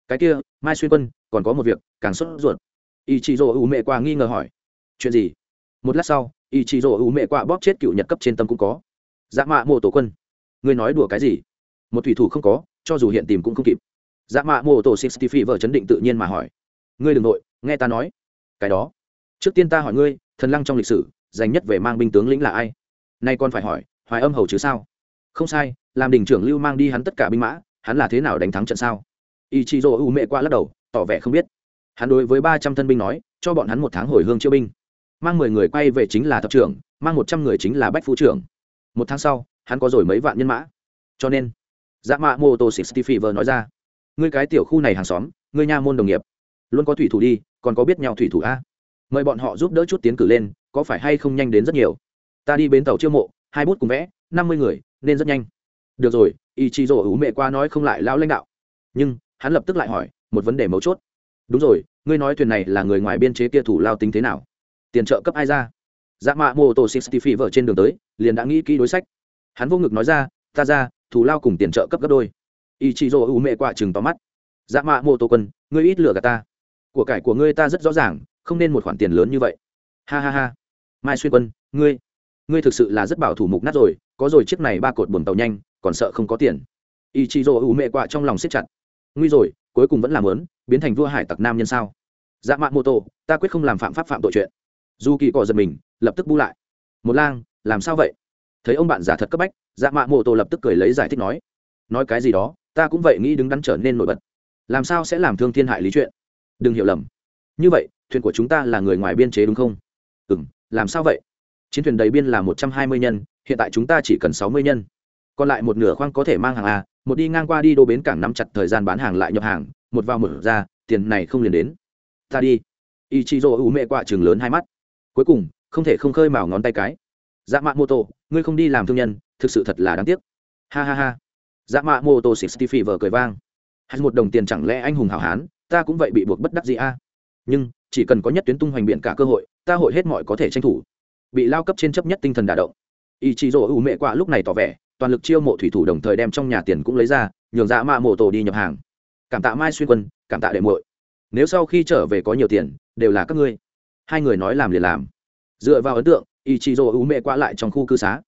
Cái kia, mai xuyên quân, còn có một việc, càng sốt ruột. Ý chí rổ ủ mẹ quạ nghi ngờ hỏi. Chuyện gì? Một lát sau ý chí rổ ủ mẹ quạ bóp chết cựu nhật cấp trên tâm cũng có. Dạ mạ mô tổ quân, ngươi nói đùa cái gì? Một thủy thủ không có, cho dù hiện tìm cũng không kịp. Dạ mạ mô tổ sixty phi vợ chấn định tự nhiên mà hỏi. Ngươi đ ừ n g nội, nghe ta nói. Cái đó. Trước tiên ta hỏi ngươi, thần lăng trong lịch sử, dành nhất về mang binh tướng lĩnh là ai? Nay còn phải hỏi, hoài âm hầu chứ sao? Không sai, làm đình trưởng lưu mang đi hắn tất cả binh mã, hắn là thế nào đánh thắng trận sao? Y chí dô u mẹ quạ lắc đầu, tỏ vẻ không biết. Hắn đối với ba trăm thân binh nói, cho bọn hắn một tháng hồi hương chiêu binh mang mười người quay về chính là thập trưởng, mang một trăm người chính là bách phu trưởng. Một tháng sau, hắn có rồi mấy vạn nhân mã. Cho nên dạ mạ mô tô sixty fever nói ra, ngươi cái tiểu khu này hàng xóm, ngươi nha môn đồng nghiệp, luôn có thủy thủ đi, còn có biết nhau thủy thủ a? Mời bọn họ giúp đỡ chút tiến cử lên, có phải hay không nhanh đến rất nhiều? Ta đi bến tàu chiêu mộ, hai bút cùng vẽ, năm mươi người, nên rất nhanh. Được rồi ý chí rổ ủ mẹ qua nói không lại lão lãnh đạo. Nhưng, hắn lập tức lại hỏi, một vấn đề mấu chốt. Đúng rồi, ngươi nói thuyền này là người ngoài biên chế kia thủ lao tính thế nào? Tiền trợ cấp ai ra? Dạ mạ mô tô sixty phi vợ trên đường tới, liền đã nghĩ kỹ đối sách. Hắn vô ngực nói ra, ta ra, thù lao cùng tiền trợ cấp gấp đôi. Ý chí dỗ ủ mẹ quạ chừng tóm mắt. Dạ mạ mô tô quân, ngươi ít lừa gạt ta. Của cải của ngươi ta rất rõ ràng, không nên một khoản tiền lớn như vậy. Ha ha ha. Mai xuyên quân, ngươi ngươi thực sự là rất bảo thủ mục nát rồi, có rồi chiếc này ba cột buồn tàu nhanh, còn sợ không có tiền. Ý chí dỗ ủ mẹ quạ trong lòng siết chặt. Nguy rồi, cuối cùng vẫn làm lớn, biến thành vua hải tặc nam nhân sao? Dạ mạ mô tô, ta quyết không làm phạm pháp phạm tội chuyện dù kỳ cọ giật mình, lập tức bu lại. Một lang, làm sao vậy? Thấy ông bạn giả thật cấp bách dạ mạ mô tô lập tức cười lấy giải thích nói nói cái gì đó, ta cũng vậy nghĩ đứng đắn trở nên nổi bật. Làm sao sẽ làm thương thiên hại lý chuyện? Đừng hiểu lầm. Như vậy, thuyền của chúng ta là người ngoài biên chế đúng không? Ừ m làm sao vậy? Chiến thuyền đầy biên là một trăm hai mươi nhân, hiện tại chúng ta chỉ cần sáu mươi nhân. Còn lại một nửa khoang có thể mang hàng a, một đi ngang qua đi đô bến cảng nắm chặt thời gian bán hàng lại nhập hàng, một vào một ra, tiền này không liền đến. Ta đi. Y chi rô u mẹ quạ chừng lớn hai mắt cuối cùng, không thể không khơi mào ngón tay cái. Dạ mạ mô tô, ngươi không đi làm thương nhân, thực sự thật là đáng tiếc. Ha ha ha. Dạ mạ mô tô xịt phi vờ cười vang. Hay một đồng tiền chẳng lẽ anh hùng hảo hán, ta cũng vậy bị buộc bất đắc gì a. Nhưng, chỉ cần có nhất tuyến tung hoành biện cả cơ hội, ta hội hết mọi có thể tranh thủ. Bị lao cấp trên chấp nhất tinh thần đả động. Ý chí rỗ ủ mẹ quạ lúc này tỏ vẻ, toàn lực chiêu mộ thủy thủ đồng thời đem trong nhà tiền cũng lấy ra, nhường dạ mạ mô tô đi nhập hàng. Cảm tạ mai xuyên quân, cảm tạ đệ muội. Nếu sau khi trở về có nhiều tiền, đều là các ngươi hai người nói làm liền làm. Dựa vào ấn tượng ý chí dỗ ú mẹ qua lại trong khu cư xá.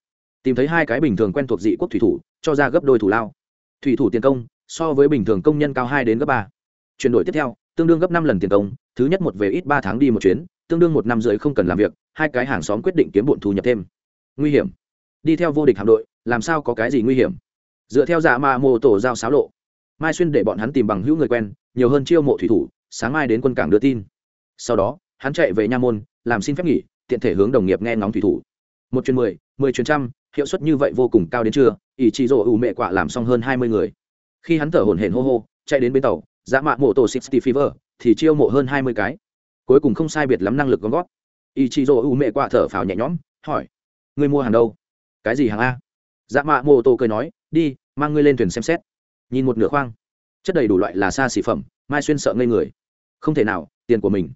Tìm thấy hai cái bình thường quen thuộc dị quốc thủy thủ, cho ra gấp đôi thủ lao. Thủy thủ tiền công, so với bình thường công nhân cao hai đến gấp ba. Chuyển đổi tiếp theo, tương đương gấp năm lần tiền công, thứ nhất một về ít ba tháng đi một chuyến, tương đương một năm rưỡi không cần làm việc, hai cái hàng xóm quyết định kiếm bộn thu nhập thêm. Nguy hiểm. Đi theo vô địch hạm đội, làm sao có cái gì nguy hiểm? Dựa theo dạ ma mô tổ giao xáo lộ, mai xuyên để bọn hắn tìm bằng hữu người quen, nhiều hơn chiêu mộ thủy thủ, sáng mai đến quân cảng đưa tin. Sau đó hắn chạy về nha môn, làm xin phép nghỉ, tiện thể hướng đồng nghiệp nghe ngóng thủy thủ. Một chuyến mười mười chuyến trăm, hiệu suất như vậy vô cùng cao đến trưa, ỷ trị rỗ ủ mẹ quạ làm xong hơn hai mươi người. Khi hắn thở hổn hển hô hô, chạy đến bến tàu, dã mạ mộ tổ sixty fever, thì chiêu mộ hơn hai mươi cái. Cuối cùng không sai biệt lắm năng lực gom gót ỷ trị rỗ ủ mẹ quạ thở phào nhẹ nhõm, hỏi người mua hàng đâu? Cái gì hàng a? Dã mạ mộ tổ cười nói, đi, mang ngươi lên thuyền xem xét. Nhìn một nửa khoang, chất đầy đủ loại là xa xỉ phẩm, mai xuyên sợ ngây người. Không thể nào, tiền của mình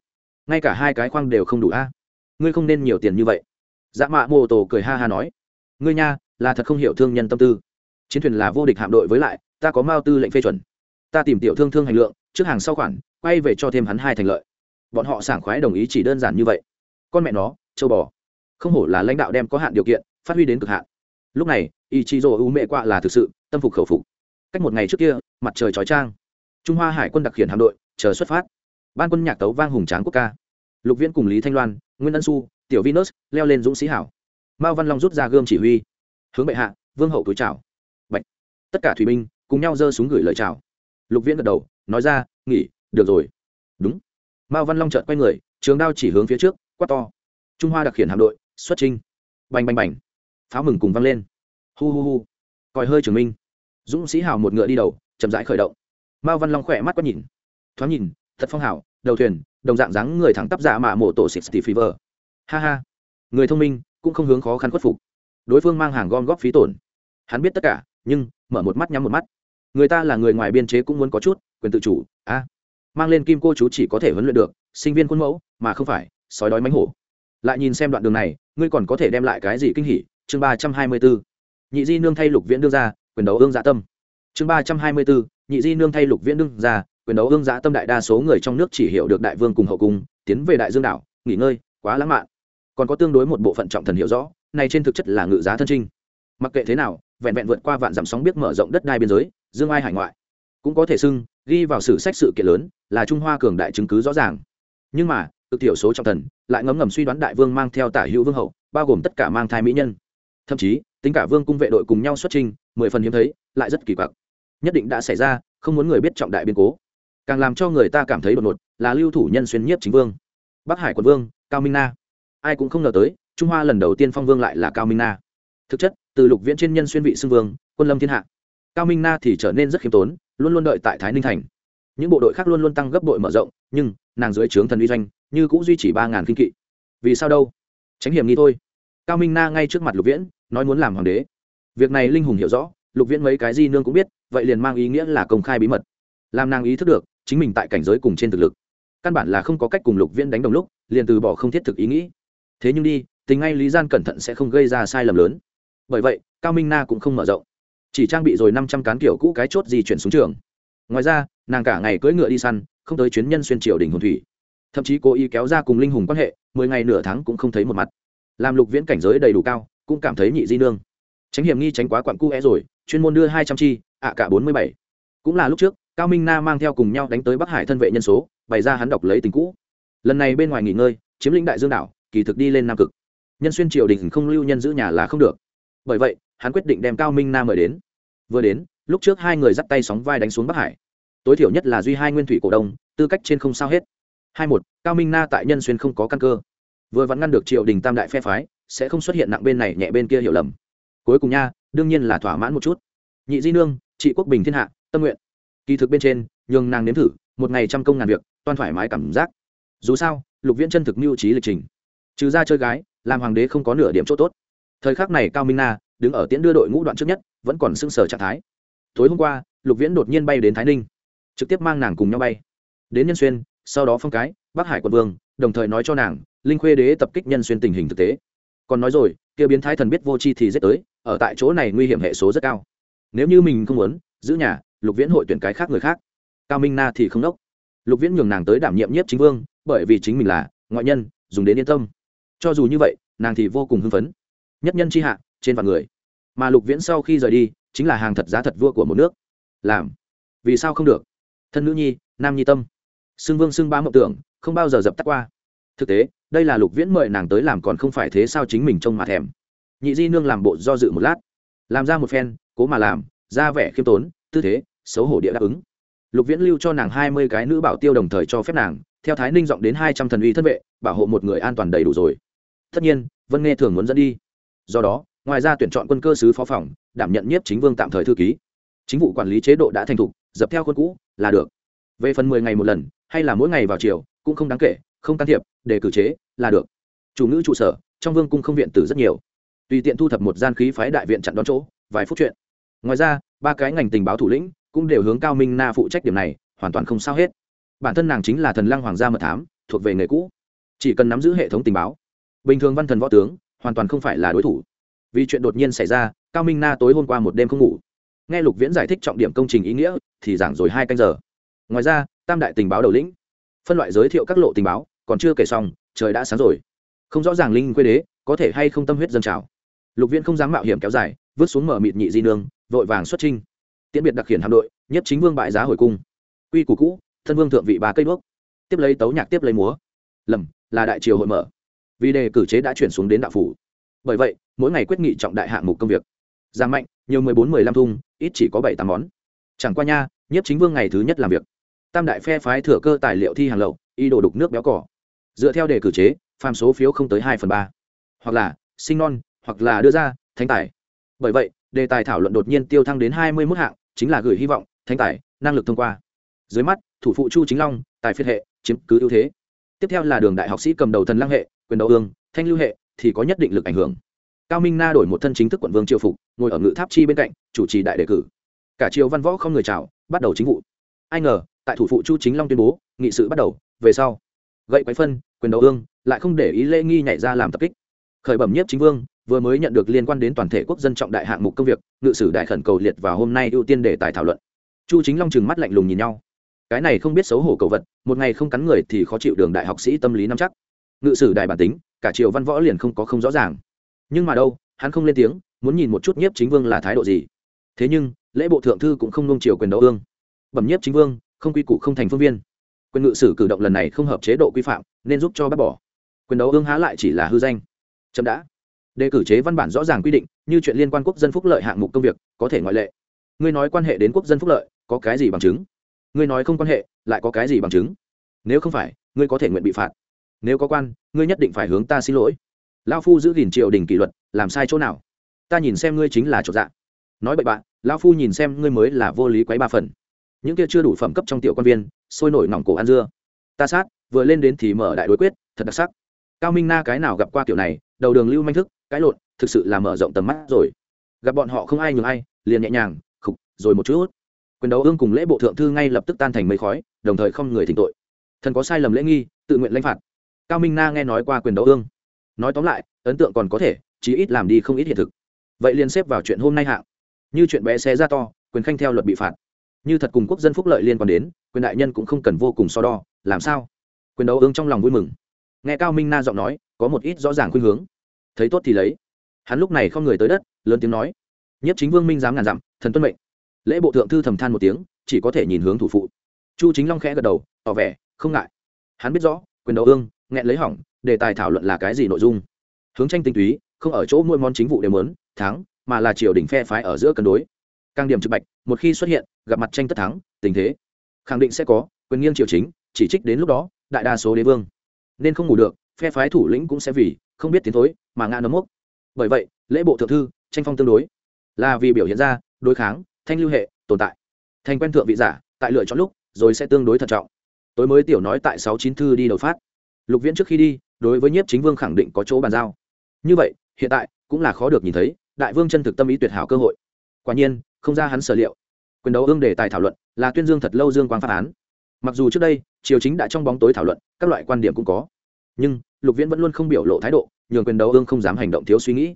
ngay cả hai cái khoang đều không đủ a. Ngươi không nên nhiều tiền như vậy. Dạ mạ mô Tô cười ha ha nói. Ngươi nha, là thật không hiểu thương nhân tâm tư. Chiến thuyền là vô địch hạm đội với lại, ta có mao tư lệnh phê chuẩn. Ta tìm tiểu thương thương hành lượng, trước hàng sau khoản, quay về cho thêm hắn hai thành lợi. Bọn họ sảng khoái đồng ý chỉ đơn giản như vậy. Con mẹ nó, châu bò. Không hổ là lãnh đạo đem có hạn điều kiện, phát huy đến cực hạn. Lúc này ý chí rồ u mẹ quạ là thực sự, tâm phục khẩu phục. Cách một ngày trước kia, mặt trời trói trang trung hoa hải quân đặc khiển hạm đội, chờ xuất phát ban quân nhạc tấu vang hùng tráng quốc ca. Lục viễn cùng lý thanh loan, nguyên ân su tiểu vinus, leo lên dũng sĩ hảo. Mao văn long rút ra gươm chỉ huy. Hướng bệ hạ, vương hậu túi chào. Bạch. tất cả thủy binh cùng nhau giơ súng gửi lời chào. Lục viễn gật đầu, nói ra, nghỉ, được rồi. Đúng. Mao văn long chợt quay người, trường đao chỉ hướng phía trước, quát to. Trung hoa đặc khiển hạm đội, xuất trinh bành bành bành. Pháo mừng cùng vang lên. Hu hu hu. Còi hơi trường minh. Dũng sĩ hào một ngựa đi đầu, chậm rãi khởi động. Mao văn long khỏe mắt quá nhìn. Thoáng nhìn, thật phong hảo đầu thuyền, đồng dạng dáng người thẳng tắp dạ mạ mộ tổ sixty fever ha ha. Người thông minh, cũng không hướng khó khăn khuất phục. Đối phương mang hàng gom góp phí tổn. Hắn biết tất cả, nhưng mở một mắt nhắm một mắt. Người ta là người ngoài biên chế cũng muốn có chút, quyền tự chủ, a. Mang lên kim cô chú chỉ có thể huấn luyện được, sinh viên khuôn mẫu, mà không phải, sói đói mánh hổ. Lại nhìn xem đoạn đường này, ngươi còn có thể đem lại cái gì kinh hỉ? Chương ba trăm hai mươi bốn nhị di nương thay lục viễn đương ra, quyền đấu ương dạ tâm. Chương ba trăm hai mươi bốn nhị di nương thay lục viễn đương ra quyền đấu ương giã tâm đại đa số người trong nước chỉ hiểu được đại vương cùng hậu cung, tiến về đại dương đảo, nghỉ ngơi, quá lãng mạn. Còn có tương đối một bộ phận trọng thần hiểu rõ, này trên thực chất là ngự giá thân trinh. Mặc kệ thế nào, vẹn vẹn vượt qua vạn dặm sóng biết mở rộng đất đai biên giới, dương ai hải ngoại. Cũng có thể xưng, ghi vào sử sách sự kiện lớn, là trung hoa cường đại chứng cứ rõ ràng. Nhưng mà, cực thiểu số trọng thần, lại ngấm ngầm suy đoán đại vương mang theo tả hữu vương hậu, bao gồm tất cả mang thai mỹ nhân. Thậm chí, tính cả vương cung vệ đội cùng nhau xuất trình, mười phần hiếm thấy, lại rất kỳ quặc. Nhất định đã xảy ra, không muốn người biết trọng đại biên cố càng làm cho người ta cảm thấy đột ngột, là lưu thủ nhân xuyên nhiếp chính vương. Bắc hải quận vương, cao minh na. Ai cũng không ngờ tới, trung hoa lần đầu tiên phong vương lại là cao minh na. Thực chất, từ lục viễn trên nhân xuyên vị xưng vương, quân lâm thiên hạ. Cao minh na thì trở nên rất khiêm tốn, luôn luôn đợi tại thái ninh thành. Những bộ đội khác luôn luôn tăng gấp đội mở rộng, nhưng, nàng dưới trướng thần uy doanh, như cũng duy trì ba ngàn kinh kỵ. Vì sao đâu? Tránh hiểm nghi thôi. Cao minh na ngay trước mặt lục viễn, nói muốn làm hoàng đế. Việc này linh hùng hiểu rõ, lục viễn mấy cái di nương cũng biết, vậy liền mang ý nghĩa là công khai bí mật. Làm nàng ý thức được chính mình tại cảnh giới cùng trên thực lực. Căn bản là không có cách cùng lục viễn đánh đồng lúc, liền từ bỏ không thiết thực ý nghĩ. Thế nhưng đi tình ngay lý gian cẩn thận sẽ không gây ra sai lầm lớn. Bởi vậy, cao minh na cũng không mở rộng. Chỉ trang bị rồi năm trăm cán kiểu cũ cái chốt di chuyển xuống trường. Ngoài ra, nàng cả ngày cưỡi ngựa đi săn, không tới chuyến nhân xuyên triều đình hồn thủy. Thậm chí cố ý kéo ra cùng linh hùng quan hệ, mười ngày nửa tháng cũng không thấy một mặt. Làm lục viễn cảnh giới đầy đủ cao, cũng cảm thấy nhị di nương. Tránh hiểm nghi tránh quá quặn cu é rồi, chuyên môn đưa hai trăm chi, ạ cả bốn mươi bảy. Cũng là lúc trước cao minh na mang theo cùng nhau đánh tới bắc hải thân vệ nhân số, bày ra hắn đọc lấy tình cũ. Lần này bên ngoài nghỉ ngơi, chiếm lĩnh đại dương đảo, kỳ thực đi lên nam cực. Nhân xuyên triều đình không lưu nhân giữ nhà là không được. Bởi vậy, hắn quyết định đem cao minh na mời đến. Vừa đến, lúc trước hai người dắt tay sóng vai đánh xuống bắc hải. Tối thiểu nhất là duy hai nguyên thủy cổ đông, tư cách trên không sao hết. Hai một, cao minh na tại nhân xuyên không có căn cơ. Vừa vẫn ngăn được triều đình tam đại phe phái, sẽ không xuất hiện nặng bên này nhẹ bên kia hiểu lầm. Cuối cùng nha, đương nhiên là thỏa mãn một chút. Nhị di nương, trị quốc bình thiên hạ, tâm nguyện kỳ thực bên trên, nhường nàng nếm thử, một ngày trăm công ngàn việc, toan thoải mái cảm giác. Dù sao, lục viễn chân thực mưu trí lịch trình. Trừ ra chơi gái, làm hoàng đế không có nửa điểm chỗ tốt. Thời khắc này cao minh na đứng ở tiễn đưa đội ngũ đoạn trước nhất, vẫn còn sưng sờ trạng thái. Tối hôm qua, lục viễn đột nhiên bay đến thái ninh, trực tiếp mang nàng cùng nhau bay. Đến nhân xuyên, sau đó phong cái, bắc hải quận vương, đồng thời nói cho nàng, linh khuê đế tập kích nhân xuyên tình hình thực tế. Còn nói rồi, kia biến thái thần biết vô chi thì dết tới, ở tại chỗ này nguy hiểm hệ số rất cao. Nếu như mình không muốn, giữ nhà lục viễn hội tuyển cái khác người khác. Cao minh na thì không đốc. Lục viễn nhường nàng tới đảm nhiệm nhiếp chính vương, bởi vì chính mình là ngoại nhân, dùng đến yên tâm. Cho dù như vậy, nàng thì vô cùng hưng phấn. Nhất nhân c hạ, trên vạn người. Mà lục viễn sau khi rời đi, chính là hàng thật giá thật vua của một nước. Làm. Vì sao không được? Thân nữ nhi, nam nhi tâm. Xưng vương xưng ba mộng tưởng, không bao giờ dập tắt qua. Thực tế, đây là lục viễn mời nàng tới làm còn không phải thế sao chính mình trông mà thèm. Nhị di nương làm bộ do dự một lát. Làm ra một phen, cố mà làm, ra vẻ khiêm tốn tư thế, xấu hổ địa đáp ứng. Lục viễn lưu cho nàng hai mươi cái nữ bảo tiêu đồng thời cho phép nàng, theo thái ninh dọn đến hai trăm thần uy thân vệ, bảo hộ một người an toàn đầy đủ rồi. Tất nhiên, vân nghe thường muốn dẫn đi. Do đó, ngoài ra tuyển chọn quân cơ sứ phó phòng, đảm nhận nhiếp chính vương tạm thời thư ký. Chính vụ quản lý chế độ đã thành thục, dập theo quân cũ, là được. Về phần mười ngày một lần, hay là mỗi ngày vào chiều cũng không đáng kể, không can thiệp, để cử chế, là được. Chủ ngữ trụ sở, trong vương cung không viện tử rất nhiều. Tùy tiện thu thập một gian khí phái đại viện chặn đón chỗ, vài phút chuyện. Ngoài ra ba cái ngành tình báo thủ lĩnh cũng đều hướng cao minh na phụ trách điểm này, hoàn toàn không sao hết. Bản thân nàng chính là thần lăng hoàng gia mật thám, thuộc về nghề cũ. Chỉ cần nắm giữ hệ thống tình báo, bình thường văn thần võ tướng, hoàn toàn không phải là đối thủ. Vì chuyện đột nhiên xảy ra, cao minh na tối hôm qua một đêm không ngủ. Nghe lục viễn giải thích trọng điểm công trình ý nghĩa, thì giảng rồi hai canh giờ. Ngoài ra, tam đại tình báo đầu lĩnh, phân loại giới thiệu các lộ tình báo, còn chưa kể xong, trời đã sáng rồi. Không rõ ràng linh quê đế có thể hay không tâm huyết dân trào. Lục viễn không dám mạo hiểm kéo dài, vứt xuống mở mịt nhị di nương vội vàng xuất trinh tiễn biệt đặc khiển hạm đội, nhất chính vương bại giá hồi cung. Quy củ cũ, thân vương thượng vị bà cây đuốc. Tiếp lấy tấu nhạc tiếp lấy múa. Lầm, là đại triều hội mở. Vì đề cử chế đã chuyển xuống đến đạo phủ. Bởi vậy, mỗi ngày quyết nghị trọng đại hạng mục công việc. Giảm mạnh, nhiều mười bốn mười lăm thung, ít chỉ có bảy tám món. Chẳng qua nha nhiếp chính vương ngày thứ nhất làm việc. Tam đại phe phái thừa cơ tài liệu thi hàng lậu, y đồ đục nước béo cỏ. Dựa theo đề cử chế, phàm số phiếu không tới hai phần ba. Hoặc là, sinh non, hoặc là đưa ra, thánh tài. Bởi vậy đề tài thảo luận đột nhiên tiêu thăng đến hai mươi mức hạng, chính là gửi hy vọng, thánh tài, năng lực thông qua. Dưới mắt, thủ phụ chu chính long, tài phiệt hệ, chiếm cứ ưu thế. Tiếp theo là đường đại học sĩ cầm đầu thần lăng hệ, quyền đấu ương, thanh lưu hệ, thì có nhất định lực ảnh hưởng. Cao minh na đổi một thân chính thức quận vương triều phục, ngồi ở ngự tháp chi bên cạnh, chủ trì đại đề cử. Cả triều văn võ không người chào, bắt đầu chính vụ. Ai ngờ, tại thủ phụ chu chính long tuyên bố, nghị sự bắt đầu, về sau. Gậy quái phân, quyền đấu ương, lại không để ý lễ nghi nhảy ra làm tập kích. Khởi bẩm nhiếp chính vương vừa mới nhận được liên quan đến toàn thể quốc dân trọng đại hạng mục công việc, ngự sử đại khẩn cầu liệt và hôm nay ưu tiên để tài thảo luận. Chu chính long chừng mắt lạnh lùng nhìn nhau. Cái này không biết xấu hổ cầu vật, một ngày không cắn người thì khó chịu đường đại học sĩ tâm lý nắm chắc. Ngự sử đại bản tính, cả triều văn võ liền không có không rõ ràng. Nhưng mà đâu, hắn không lên tiếng, muốn nhìn một chút nhiếp chính vương là thái độ gì. Thế nhưng, lễ bộ thượng thư cũng không nung chiều quyền đấu ương. Bẩm nhiếp chính vương, không quy củ không thành phương viên. Quyền ngự sử cử động lần này không hợp chế độ quy phạm, nên giúp cho bác bỏ. Quyền đấu ương há lại chỉ là hư danh. Chậm đã đề cử chế văn bản rõ ràng quy định, như chuyện liên quan quốc dân phúc lợi hạng mục công việc, có thể ngoại lệ. Ngươi nói quan hệ đến quốc dân phúc lợi, có cái gì bằng chứng? Ngươi nói không quan hệ, lại có cái gì bằng chứng? Nếu không phải, ngươi có thể nguyện bị phạt. Nếu có quan, ngươi nhất định phải hướng ta xin lỗi. Lao phu giữ gìn triều đình kỷ luật, làm sai chỗ nào? Ta nhìn xem ngươi chính là chỗ dạ. Nói bậy bạn lao phu nhìn xem ngươi mới là vô lý quấy ba phần. Những kia chưa đủ phẩm cấp trong tiểu quan viên, sôi nổi nòng cổ ăn dưa. Ta sát, vừa lên đến thì mở đại đối quyết, thật đặc sắc. Cao minh na cái nào gặp qua kiểu này, đầu đường lưu manh thức cái lộn, thực sự là mở rộng tầm mắt rồi. Gặp bọn họ không ai nhường ai, liền nhẹ nhàng, khục, rồi một chút. Quyền đấu ương cùng lễ bộ thượng thư ngay lập tức tan thành mây khói, đồng thời không người thỉnh tội. Thần có sai lầm lễ nghi, tự nguyện lãnh phạt. Cao minh na nghe nói qua quyền đấu ương. Nói tóm lại, ấn tượng còn có thể, chí ít làm đi không ít hiện thực. Vậy liền xếp vào chuyện hôm nay hạng. Như chuyện bé xé ra to, quyền khanh theo luật bị phạt. Như thật cùng quốc dân phúc lợi liên quan đến, quyền đại nhân cũng không cần vô cùng so đo, làm sao? Quyền đấu ương trong lòng vui mừng. Nghe cao minh na giọng nói, có một ít rõ ràng khuynh hướng thấy tốt thì lấy. Hắn lúc này không người tới đất, lớn tiếng nói. Nhất chính vương minh dám ngàn dặm, thần tuân mệnh. Lễ bộ thượng thư thầm than một tiếng, chỉ có thể nhìn hướng thủ phụ. Chu chính long khẽ gật đầu, tỏ vẻ, không ngại. Hắn biết rõ, quyền đầu ương, nghẹn lấy hỏng, đề tài thảo luận là cái gì nội dung. Hướng tranh tinh túy, không ở chỗ mỗi món chính vụ đều muốn, thắng, mà là triều đình phe phái ở giữa cân đối. Càng điểm trực bạch, một khi xuất hiện, gặp mặt tranh tất thắng, tình thế khẳng định sẽ có, quyền nghiêng triều chính, chỉ trích đến lúc đó, đại đa số đế vương. Nên không ngủ được, phe phái thủ lĩnh cũng sẽ vì không biết tiến thối, mà ngã nấm mốc. Bởi vậy, lễ bộ thượng thư, tranh phong tương đối. Là vì biểu hiện ra, đối kháng, thanh lưu hệ, tồn tại. Thành quen thượng vị giả, tại lựa chọn lúc, rồi sẽ tương đối thận trọng. Tối mới tiểu nói tại sáu chín thư đi đầu phát. Lục viễn trước khi đi, đối với nhiếp chính vương khẳng định có chỗ bàn giao. Như vậy, hiện tại, cũng là khó được nhìn thấy, đại vương chân thực tâm ý tuyệt hảo cơ hội. Quả nhiên, không ra hắn sở liệu. Quyền đấu ương đề tài thảo luận, là tuyên dương thật lâu dương quang phát án. Mặc dù trước đây, triều chính đã trong bóng tối thảo luận, các loại quan điểm cũng có nhưng lục viễn vẫn luôn không biểu lộ thái độ, nhường quyền đấu ương không dám hành động thiếu suy nghĩ.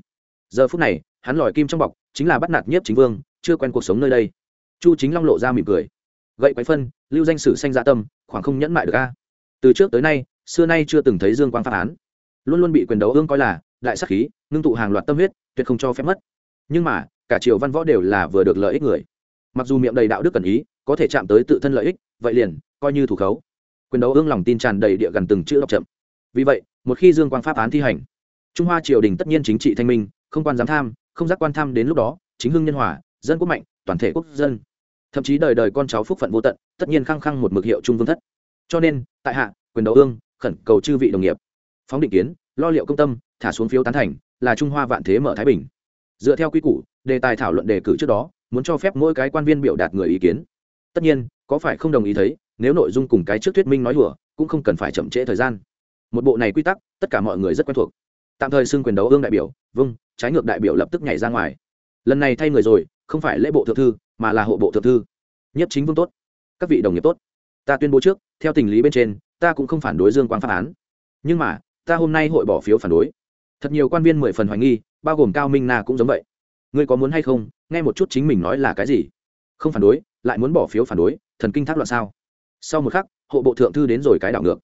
Giờ phút này, hắn lòi kim trong bọc, chính là bắt nạt nhiếp chính vương, chưa quen cuộc sống nơi đây. Chu chính long lộ ra mỉm cười. Gậy quái phân, lưu danh sử sanh dạ tâm, khoảng không nhẫn mại được a. Từ trước tới nay, xưa nay chưa từng thấy dương quang phát án. Luôn luôn bị quyền đấu ương coi là đại sắc khí, ngưng tụ hàng loạt tâm huyết, tuyệt không cho phép mất. Nhưng mà, cả triều văn võ đều là vừa được lợi ích người. Mặc dù miệng đầy đạo đức cần ý, có thể chạm tới tự thân lợi ích, vậy liền, coi như thủ khấu. Quyền đấu ương lòng tin tràn đầy địa gần từng chữ đọc chậm vì vậy, một khi dương quang pháp án thi hành, trung hoa triều đình tất nhiên chính trị thanh minh, không quan giám tham, không giác quan tham đến lúc đó, chính hưng nhân hòa, dân quốc mạnh, toàn thể quốc dân. Thậm chí đời đời con cháu phúc phận vô tận, tất nhiên khăng khăng một mực hiệu trung vương thất. Cho nên, tại hạ, quyền đấu ương, khẩn cầu chư vị đồng nghiệp. Phóng định kiến, lo liệu công tâm, thả xuống phiếu tán thành, là trung hoa vạn thế mở thái bình. Dựa theo quy củ, đề tài thảo luận đề cử trước đó, muốn cho phép mỗi cái quan viên biểu đạt người ý kiến. Tất nhiên, có phải không đồng ý thấy, nếu nội dung cùng cái trước thuyết minh nói đùa, cũng không cần phải chậm trễ thời gian một bộ này quy tắc, tất cả mọi người rất quen thuộc. Tạm thời xưng quyền đấu ương đại biểu vâng trái ngược đại biểu lập tức nhảy ra ngoài. Lần này thay người rồi, không phải lễ bộ thượng thư, mà là hộ bộ thượng thư. Nhất chính vương tốt. Các vị đồng nghiệp tốt. Ta tuyên bố trước, theo tình lý bên trên, ta cũng không phản đối dương quang pháp án. Nhưng mà, ta hôm nay hội bỏ phiếu phản đối. Thật nhiều quan viên mười phần hoài nghi, bao gồm cao minh na cũng giống vậy. Ngươi có muốn hay không, nghe một chút chính mình nói là cái gì? Không phản đối, lại muốn bỏ phiếu phản đối, thần kinh thác loạn sao? Sau một khắc, hộ bộ thượng thư đến rồi cái đảo ngược.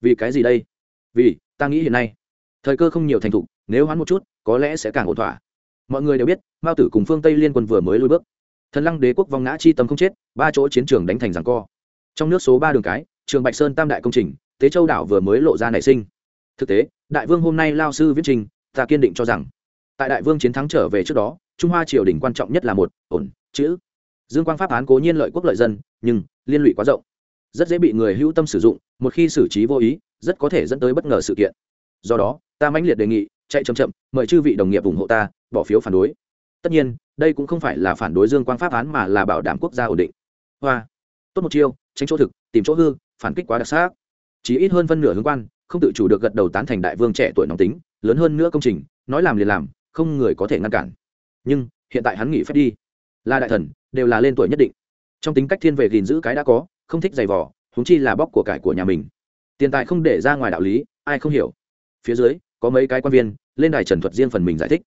Vì cái gì đây? Vì, ta nghĩ hiện nay, thời cơ không nhiều thành thục, nếu hoán một chút, có lẽ sẽ càng ổn thỏa. Mọi người đều biết, mao tử cùng phương tây liên quân vừa mới lui bước. Thần lăng đế quốc vong ngã chi tâm không chết, ba chỗ chiến trường đánh thành rằng co. Trong nước số ba đường cái, trường bạch sơn tam đại công trình, tế châu đảo vừa mới lộ ra nảy sinh. Thực tế, đại vương hôm nay lao sư viết trình, ta kiên định cho rằng, tại đại vương chiến thắng trở về trước đó, trung hoa triều đình quan trọng nhất là một, ổn, chữ. Dương quang pháp án cố nhiên lợi quốc lợi dân, nhưng liên lụy quá rộng rất dễ bị người hữu tâm sử dụng, một khi xử trí vô ý, rất có thể dẫn tới bất ngờ sự kiện. Do đó, ta mãnh liệt đề nghị, chạy chậm chậm, mời chư vị đồng nghiệp ủng hộ ta, bỏ phiếu phản đối. Tất nhiên, đây cũng không phải là phản đối dương quang pháp án mà là bảo đảm quốc gia ổn định. Hoa. Tốt một chiêu, tránh chỗ thực, tìm chỗ hư, phản kích quá đặc sắc. Chỉ ít hơn phân nửa hướng quan, không tự chủ được gật đầu tán thành đại vương trẻ tuổi nóng tính, lớn hơn nữa công trình, nói làm liền làm, không người có thể ngăn cản. Nhưng, hiện tại hắn nghỉ phép đi. Là đại thần, đều là lên tuổi nhất định. Trong tính cách thiên về gìn giữ cái đã có không thích giày vò húng chi là bóc của cải của nhà mình. Tiền tài không để ra ngoài đạo lý, ai không hiểu. Phía dưới, có mấy cái quan viên, lên đài trần thuật riêng phần mình giải thích.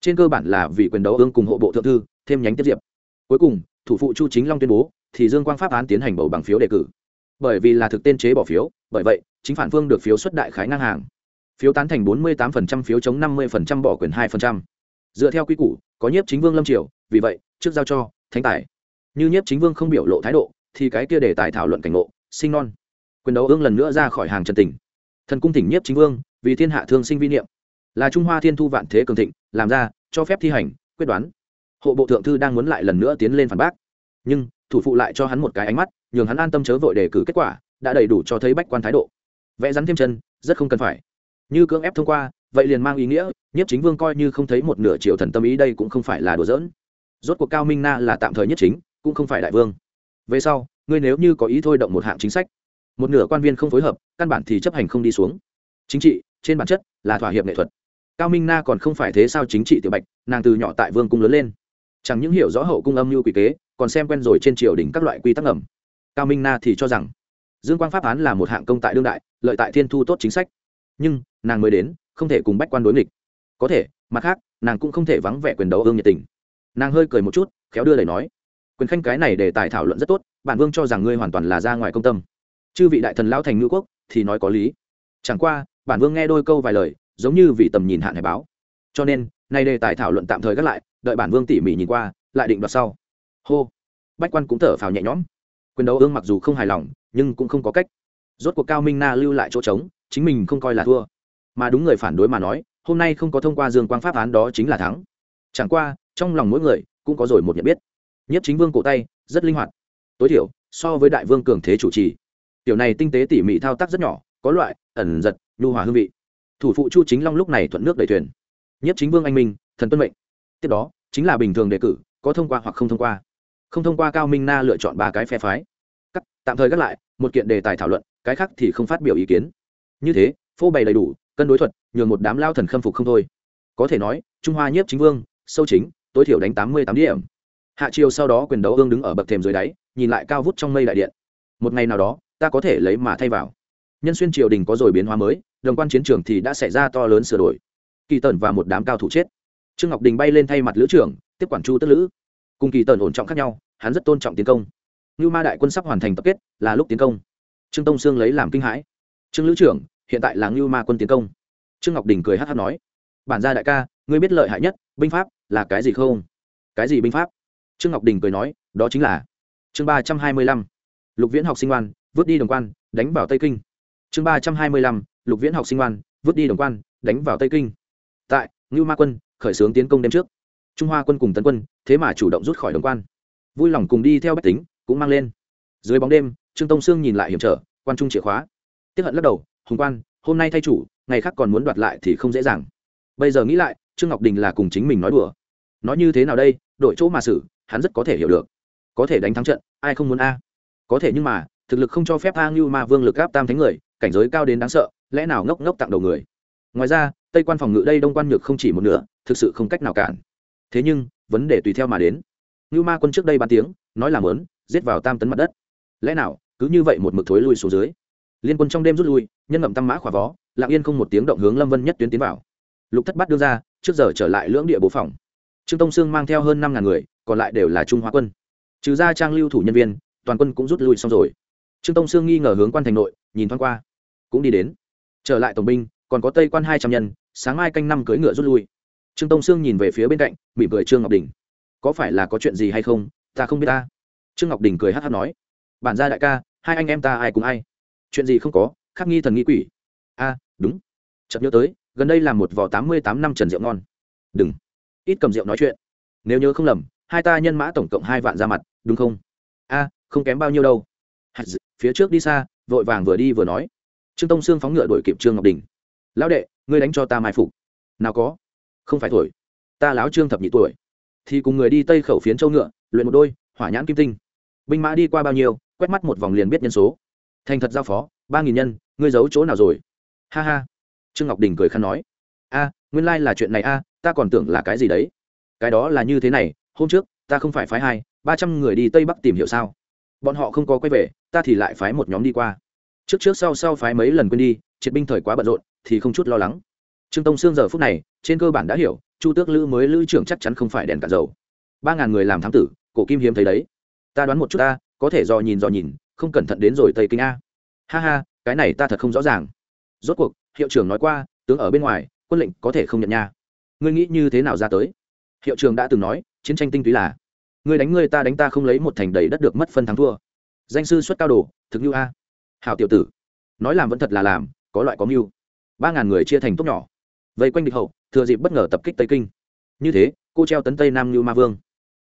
Trên cơ bản là vì quyền đấu ương cùng hộ bộ thượng thư, thêm nhánh tiếp diệp. Cuối cùng, thủ phụ chu chính long tuyên bố, thì dương quang pháp án tiến hành bầu bằng phiếu đề cử. Bởi vì là thực tên chế bỏ phiếu, bởi vậy, chính phản phương được phiếu xuất đại khái ngang hàng. Phiếu tán thành 48% phiếu chống 50% bỏ quyền 2%. dựa theo quy củ, có nhiếp chính vương lâm triều, vì vậy, trước giao cho, thánh tài. Như nhiếp chính vương không biểu lộ thái độ thì cái kia để tài thảo luận cảnh ngộ, sinh non. Quyền đấu ương lần nữa ra khỏi hàng trần tình. Thần cung thỉnh nhiếp chính vương, vì thiên hạ thương sinh vi niệm. Là trung hoa thiên thu vạn thế cường thịnh, làm ra, cho phép thi hành, quyết đoán. Hộ bộ thượng thư đang muốn lại lần nữa tiến lên phản bác. Nhưng, thủ phụ lại cho hắn một cái ánh mắt, nhường hắn an tâm chớ vội đề cử kết quả, đã đầy đủ cho thấy bách quan thái độ. Vẽ rắn thêm chân, rất không cần phải. Như cưỡng ép thông qua, vậy liền mang ý nghĩa, nhiếp chính vương coi như không thấy một nửa triệu thần tâm ý đây cũng không phải là đùa giỡn. Rốt cuộc cao minh na là tạm thời nhất chính, cũng không phải đại vương về sau, ngươi nếu như có ý thôi động một hạng chính sách, một nửa quan viên không phối hợp, căn bản thì chấp hành không đi xuống. Chính trị, trên bản chất, là thỏa hiệp nghệ thuật. Cao minh na còn không phải thế sao chính trị tiểu bạch, nàng từ nhỏ tại vương cung lớn lên. Chẳng những hiểu rõ hậu cung âm mưu quỷ kế, còn xem quen rồi trên triều đình các loại quy tắc ẩm cao minh na thì cho rằng, dương quang pháp án là một hạng công tại đương đại, lợi tại thiên thu tốt chính sách. Nhưng, nàng mới đến, không thể cùng bách quan đối nghịch. Có thể, mặt khác, nàng cũng không thể vắng vẻ quyền đấu ương nhiệt tình. Nàng hơi cười một chút, khéo đưa lời nói quyền khanh cái này để tài thảo luận rất tốt, bản vương cho rằng ngươi hoàn toàn là ra ngoài công tâm. Chư vị đại thần lão thành ngữ quốc, thì nói có lý. Chẳng qua, bản vương nghe đôi câu vài lời, giống như vì tầm nhìn hạn hải báo. Cho nên, nay đề tài thảo luận tạm thời gác lại, đợi bản vương tỉ mỉ nhìn qua, lại định đoạt sau. Hô. Bách quan cũng thở phào nhẹ nhõm. Quyền đấu ương mặc dù không hài lòng, nhưng cũng không có cách. Rốt cuộc cao minh na lưu lại chỗ trống, chính mình không coi là thua. Mà đúng người phản đối mà nói, hôm nay không có thông qua dương quang pháp án đó chính là thắng. Chẳng qua, trong lòng mỗi người, cũng có rồi một nhận biết nhất chính vương cổ tay, rất linh hoạt. Tối thiểu, so với đại vương cường thế chủ trì. Tiểu này tinh tế tỉ mỉ thao tác rất nhỏ, có loại ẩn giật, nhu hòa hương vị. Thủ phụ chu chính long lúc này thuận nước đẩy thuyền. Nhất chính vương anh minh, thần tuân mệnh. Tiếp đó, chính là bình thường đề cử, có thông qua hoặc không thông qua. Không thông qua cao minh na lựa chọn ba cái phe phái. Cắt, tạm thời gác lại, một kiện đề tài thảo luận, cái khác thì không phát biểu ý kiến. Như thế, phô bày đầy đủ, cân đối thuật, nhường một đám lao thần khâm phục không thôi. Có thể nói, trung hoa nhiếp chính vương, sâu chính, tối thiểu đánh tám mươi tám điểm hạ chiều sau đó quyền đấu ương đứng ở bậc thềm dưới đáy, nhìn lại cao vút trong mây đại điện. Một ngày nào đó, ta có thể lấy mà thay vào. Nhân xuyên triều đình có rồi biến hóa mới, đồng quan chiến trường thì đã xảy ra to lớn sửa đổi. Kỳ tần và một đám cao thủ chết. Trương ngọc đình bay lên thay mặt lữ trưởng, tiếp quản chu tất lữ. Cùng kỳ tần ổn trọng khác nhau, hắn rất tôn trọng tiến công. Như ma đại quân sắp hoàn thành tập kết, là lúc tiến công. Trương tông sương lấy làm kinh hãi. Trương lữ trưởng, hiện tại là ngưu ma quân tiến công. Trương ngọc đình cười hát hát nói. Bản gia đại ca, ngươi biết lợi hại nhất, binh pháp là cái gì không? Cái gì binh pháp? Trương ngọc đình cười nói, đó chính là chương ba trăm hai mươi lăm. Lục viễn học sinh ngoan vứt đi đồng quan, đánh vào tây kinh. Chương ba trăm hai mươi lăm, lục viễn học sinh ngoan vứt đi đồng quan, đánh vào tây kinh. Tại ngưu ma quân, khởi xướng tiến công đêm trước, trung hoa quân cùng tấn quân, thế mà chủ động rút khỏi đồng quan. Vui lòng cùng đi theo bách tính, cũng mang lên. Dưới bóng đêm, trương tông sương nhìn lại hiểm trở, quan trung chìa khóa. Tiếp hận lắc đầu, hùng quan, hôm nay thay chủ, ngày khác còn muốn đoạt lại thì không dễ dàng. Bây giờ nghĩ lại, trương ngọc đình là cùng chính mình nói đùa nói như thế nào đây? Đội chỗ mà xử, hắn rất có thể hiểu được. Có thể đánh thắng trận, ai không muốn a? Có thể nhưng mà, thực lực không cho phép a ngưu ma vương lực gáp tam thánh người, cảnh giới cao đến đáng sợ, lẽ nào ngốc ngốc tặng đầu người? Ngoài ra, tây quan phòng ngự đây đông quan nhược không chỉ một nửa, thực sự không cách nào cản. Thế nhưng, vấn đề tùy theo mà đến. Ngưu ma quân trước đây bàn tiếng, nói làm lớn giết vào tam tấn mặt đất. Lẽ nào, cứ như vậy một mực thối lui xuống dưới. Liên quân trong đêm rút lui, nhân ngậm tam mã khỏa vó, lặng yên không một tiếng động hướng lâm vân nhất tuyến tiến vào. Lục thất bắt đưa ra, trước giờ trở lại lưỡng địa bố phòng trương tông sương mang theo hơn năm ngàn người, còn lại đều là trung hoa quân. Trừ ra trang lưu thủ nhân viên, toàn quân cũng rút lui xong rồi. Trương tông sương nghi ngờ hướng quan thành nội, nhìn thoáng qua, cũng đi đến. Trở lại tổng binh, còn có tây quan hai trăm nhân, sáng mai canh năm cưỡi ngựa rút lui. Trương tông sương nhìn về phía bên cạnh, mỉm cười trương ngọc đình. Có phải là có chuyện gì hay không? Ta không biết ta. Trương ngọc đình cười hát hát nói. Bản gia đại ca, hai anh em ta ai cùng ai? Chuyện gì không có, khắc nghi thần nghi quỷ. A, đúng. Chợt nhớ tới, gần đây là một vỏ tám mươi tám năm trần rượu ngon. Đừng ít cầm rượu nói chuyện. Nếu nhớ không lầm hai ta nhân mã tổng cộng hai vạn ra mặt đúng không? A không kém bao nhiêu đâu. Hạt dự, phía trước đi xa vội vàng vừa đi vừa nói. Trương tông sương phóng ngựa đuổi kịp trương ngọc đình. Lão đệ ngươi đánh cho ta mai phục. Nào có. Không phải thổi. Ta láo trương thập nhị tuổi. Thì cùng người đi tây khẩu phiến châu ngựa luyện một đôi hỏa nhãn kim tinh. Binh mã đi qua bao nhiêu quét mắt một vòng liền biết nhân số. Thành thật giao phó ba nghìn nhân ngươi giấu chỗ nào rồi? Ha ha. Trương ngọc đình cười khăn nói. A nguyên lai、like、là chuyện này a ta còn tưởng là cái gì đấy? Cái đó là như thế này, hôm trước, ta không phải phái hai, ba trăm người đi tây bắc tìm hiểu sao? Bọn họ không có quay về, ta thì lại phái một nhóm đi qua. Trước trước sau sau phái mấy lần quên đi, triệt binh thời quá bận rộn, thì không chút lo lắng. Trương tông sương giờ phút này, trên cơ bản đã hiểu, chu tước lữ mới lữ trưởng chắc chắn không phải đèn cả dầu. Ba ngàn người làm thám tử, cổ kim hiếm thấy đấy. Ta đoán một chút ta, có thể dò nhìn dò nhìn, không cẩn thận đến rồi tây kinh a. Ha ha, cái này ta thật không rõ ràng. Rốt cuộc, hiệu trưởng nói qua, tướng ở bên ngoài, quân lệnh có thể không nhận nha ngươi nghĩ như thế nào ra tới? Hiệu trường đã từng nói, chiến tranh tinh túy là, ngươi đánh ngươi ta đánh ta không lấy một thành đầy đất được mất phân thắng thua. Danh sư xuất cao đồ, thực như a. Hảo tiểu tử, nói làm vẫn thật là làm, có loại có mưu. Ba ngàn người chia thành tốt nhỏ. Vây quanh địch hậu, thừa dịp bất ngờ tập kích tây kinh. Như thế, cô treo tấn tây nam như ma vương.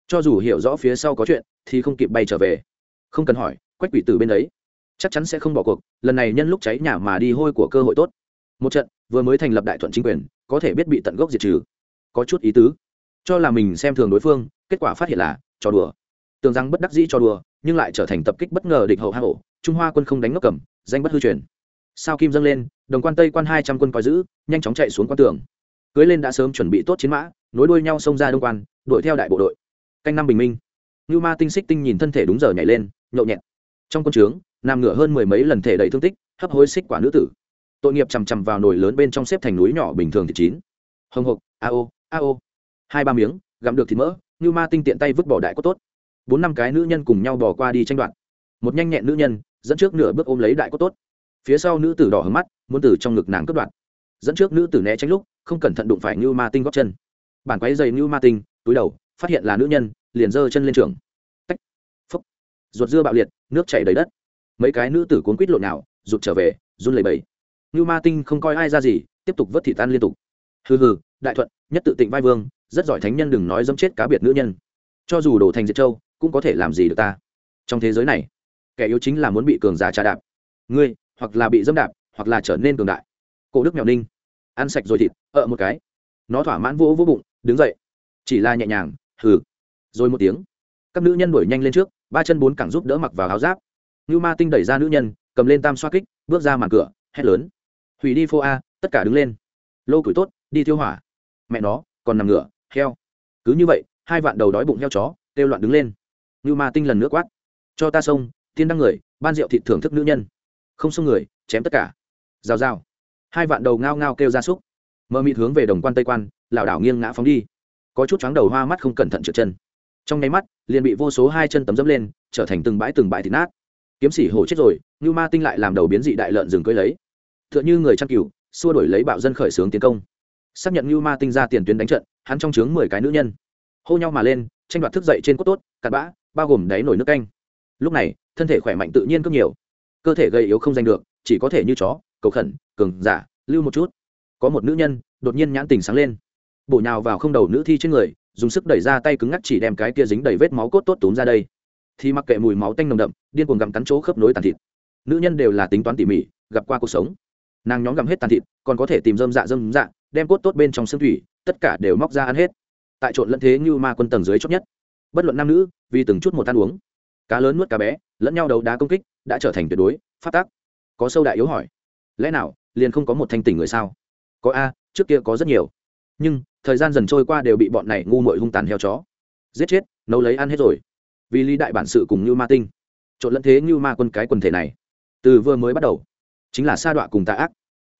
Cho dù hiểu rõ phía sau có chuyện, thì không kịp bay trở về. Không cần hỏi, quách quỷ tử bên đấy. Chắc chắn sẽ không bỏ cuộc, lần này nhân lúc cháy nhà mà đi hôi của cơ hội tốt. Một trận, vừa mới thành lập đại thuận chính quyền có thể biết bị tận gốc diệt trừ. Có chút ý tứ. Cho là mình xem thường đối phương, kết quả phát hiện là trò đùa. Tưởng rằng bất đắc dĩ trò đùa, nhưng lại trở thành tập kích bất ngờ địch hậu hạ hổ. Trung hoa quân không đánh ngốc cầm, danh bất hư truyền. Sao kim dâng lên, đồng quan tây quan hai trăm quân coi giữ, nhanh chóng chạy xuống quan tường. Cưới lên đã sớm chuẩn bị tốt chiến mã, nối đuôi nhau xông ra đông quan, đuổi theo đại bộ đội. Canh năm bình minh. Như ma tinh xích tinh nhìn thân thể đúng giờ nhảy lên, nhậu nhẹt. Trong quân trướng nằm ngửa hơn mười mấy lần thể đầy thương tích, hấp hối xích quả nữ tử tội nghiệp chằm chằm vào nồi lớn bên trong xếp thành núi nhỏ bình thường thì chín. Hồng hộc a ô a ô hai ba miếng, gặm được thịt mỡ, như ma tinh tiện tay vứt bỏ đại cốt tốt. Bốn năm cái nữ nhân cùng nhau bỏ qua đi tranh đoạt. Một nhanh nhẹn nữ nhân, dẫn trước nửa bước ôm lấy đại cốt tốt. Phía sau nữ tử đỏ hứng mắt, muốn từ trong ngực nàng cướp đoạt. Dẫn trước nữ tử né tránh lúc, không cẩn thận đụng phải như ma tinh góp chân. Bản quay dày như ma tinh, túi đầu, phát hiện là nữ nhân, liền giơ chân lên trường. Tách. Phúc. Ruột dưa bạo liệt, nước chảy đầy đất. Mấy cái nữ tử cuốn quýt lộn nào rụt trở về, run lẩy bẩy. Nưu ma tinh không coi ai ra gì, tiếp tục vớt thịt tan liên tục. Hừ hừ, đại thuận, nhất tự tịnh vai vương, rất giỏi thánh nhân đừng nói dẫm chết cá biệt nữ nhân. Cho dù đổ thành diệt châu, cũng có thể làm gì được ta? Trong thế giới này, kẻ yếu chính là muốn bị cường giả trà đạp. Ngươi, hoặc là bị dẫm đạp, hoặc là trở nên cường đại. Cổ đức mèo ninh, ăn sạch rồi thịt, ợ một cái. Nó thỏa mãn vỗ vỗ bụng, đứng dậy. Chỉ là nhẹ nhàng, hừ. Rồi một tiếng, các nữ nhân đuổi nhanh lên trước, ba chân bốn cẳng giúp đỡ mặc vào áo giáp. Nưu ma tinh đẩy ra nữ nhân, cầm lên tam xoa kích, bước ra màn cửa, hét lớn hủy đi phô a, tất cả đứng lên. Lô củi tốt, đi thiêu hỏa. Mẹ nó, còn nằm ngửa, heo. Cứ như vậy, hai vạn đầu đói bụng heo chó, kêu loạn đứng lên. Như ma tinh lần nữa quát. Cho ta xông tiên đăng người, ban rượu thịt thưởng thức nữ nhân. Không xông người, chém tất cả. Rào rào. Hai vạn đầu ngao ngao kêu ra súc. Mơ mịt hướng về đồng quan tây quan, lảo đảo nghiêng ngã phóng đi. Có chút chóng đầu hoa mắt không cẩn thận trượt chân. Trong nháy mắt, liền bị vô số hai chân tấm dẫm lên, trở thành từng bãi từng bãi thịt nát. Kiếm sĩ hổ chết rồi như ma tinh lại làm đầu biến dị đại lợn rừng cưới lấy tựa như người chăn cừu, xua đổi lấy bạo dân khởi xướng tiến công. Xác nhận Nưu ma tinh ra tiền tuyến đánh trận, hắn trong chướng mười cái nữ nhân. Hô nhau mà lên, tranh đoạt thức dậy trên cốt tốt, cặn bã, bao gồm đáy nổi nước canh. Lúc này, thân thể khỏe mạnh tự nhiên cấp nhiều. Cơ thể gầy yếu không giành được, chỉ có thể như chó, cầu khẩn, cường giả, lưu một chút. Có một nữ nhân, đột nhiên nhãn tình sáng lên. Bổ nhào vào không đầu nữ thi trên người, dùng sức đẩy ra tay cứng ngắc chỉ đem cái kia dính đầy vết máu cốt tốt túm ra đây. Thì mặc kệ mùi máu tanh nồng đậm, điên cuồng gặm cắn chỗ khớp nối tàn thịt. Nữ nhân đều là tính toán tỉ mỉ, gặp qua cuộc sống nàng nhóm gặm hết tàn thịt, còn có thể tìm dơm dạ dơm dạ đem cốt tốt bên trong xương thủy, tất cả đều móc ra ăn hết. Tại trộn lẫn thế như ma quân tầng dưới chót nhất, bất luận nam nữ, vì từng chút một ăn uống. Cá lớn nuốt cá bé, lẫn nhau đấu đá công kích, đã trở thành tuyệt đối, phát tác. Có sâu đại yếu hỏi, lẽ nào, liền không có một thanh tỉnh người sao? Có a, trước kia có rất nhiều. Nhưng, thời gian dần trôi qua đều bị bọn này ngu mội hung tàn heo chó. Giết chết, nấu lấy ăn hết rồi. Vì lý đại bản sự cùng như ma tinh, trộn lẫn thế như ma quân cái quần thể này. Từ vừa mới bắt đầu chính là sa đọa cùng tà ác.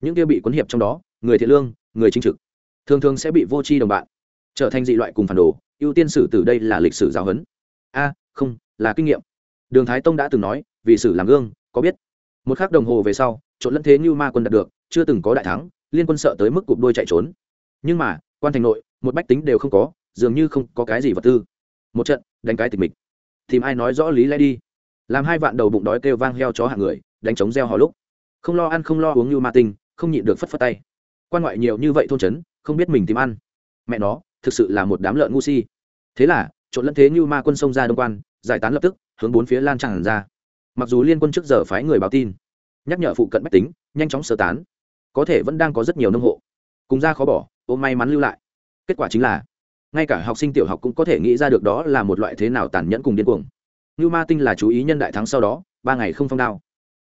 Những kia bị quấn hiệp trong đó, người thiện lương, người chính trực, thường thường sẽ bị vô tri đồng bạn, trở thành dị loại cùng phản đồ, ưu tiên sử từ đây là lịch sử giáo huấn. A, không, là kinh nghiệm. Đường thái tông đã từng nói, vì sử làm gương, có biết. Một khắc đồng hồ về sau, trộn lẫn thế như ma quân đạt được, chưa từng có đại thắng, liên quân sợ tới mức cụp đôi chạy trốn. Nhưng mà, quan thành nội, một bách tính đều không có, dường như không có cái gì vật tư. Một trận, đánh cái tịch mịch. Tìm ai nói rõ lý lẽ đi. Làm hai vạn đầu bụng đói kêu vang heo chó hạng người, đánh chống gieo hò lúc không lo ăn không lo uống như ma tinh, không nhịn được phất phất tay. Quan ngoại nhiều như vậy thôn trấn, không biết mình tìm ăn. Mẹ nó, thực sự là một đám lợn ngu si. Thế là, trộn lẫn thế như ma quân sông ra đông quan, giải tán lập tức, hướng bốn phía lan tràn ra. Mặc dù liên quân trước giờ phái người báo tin, nhắc nhở phụ cận bách tính, nhanh chóng sơ tán. Có thể vẫn đang có rất nhiều nông hộ. Cùng ra khó bỏ, ôm may mắn lưu lại. Kết quả chính là, ngay cả học sinh tiểu học cũng có thể nghĩ ra được đó là một loại thế nào tàn nhẫn cùng điên cuồng. Như ma tinh là chú ý nhân đại thắng sau đó, ba ngày không phong đao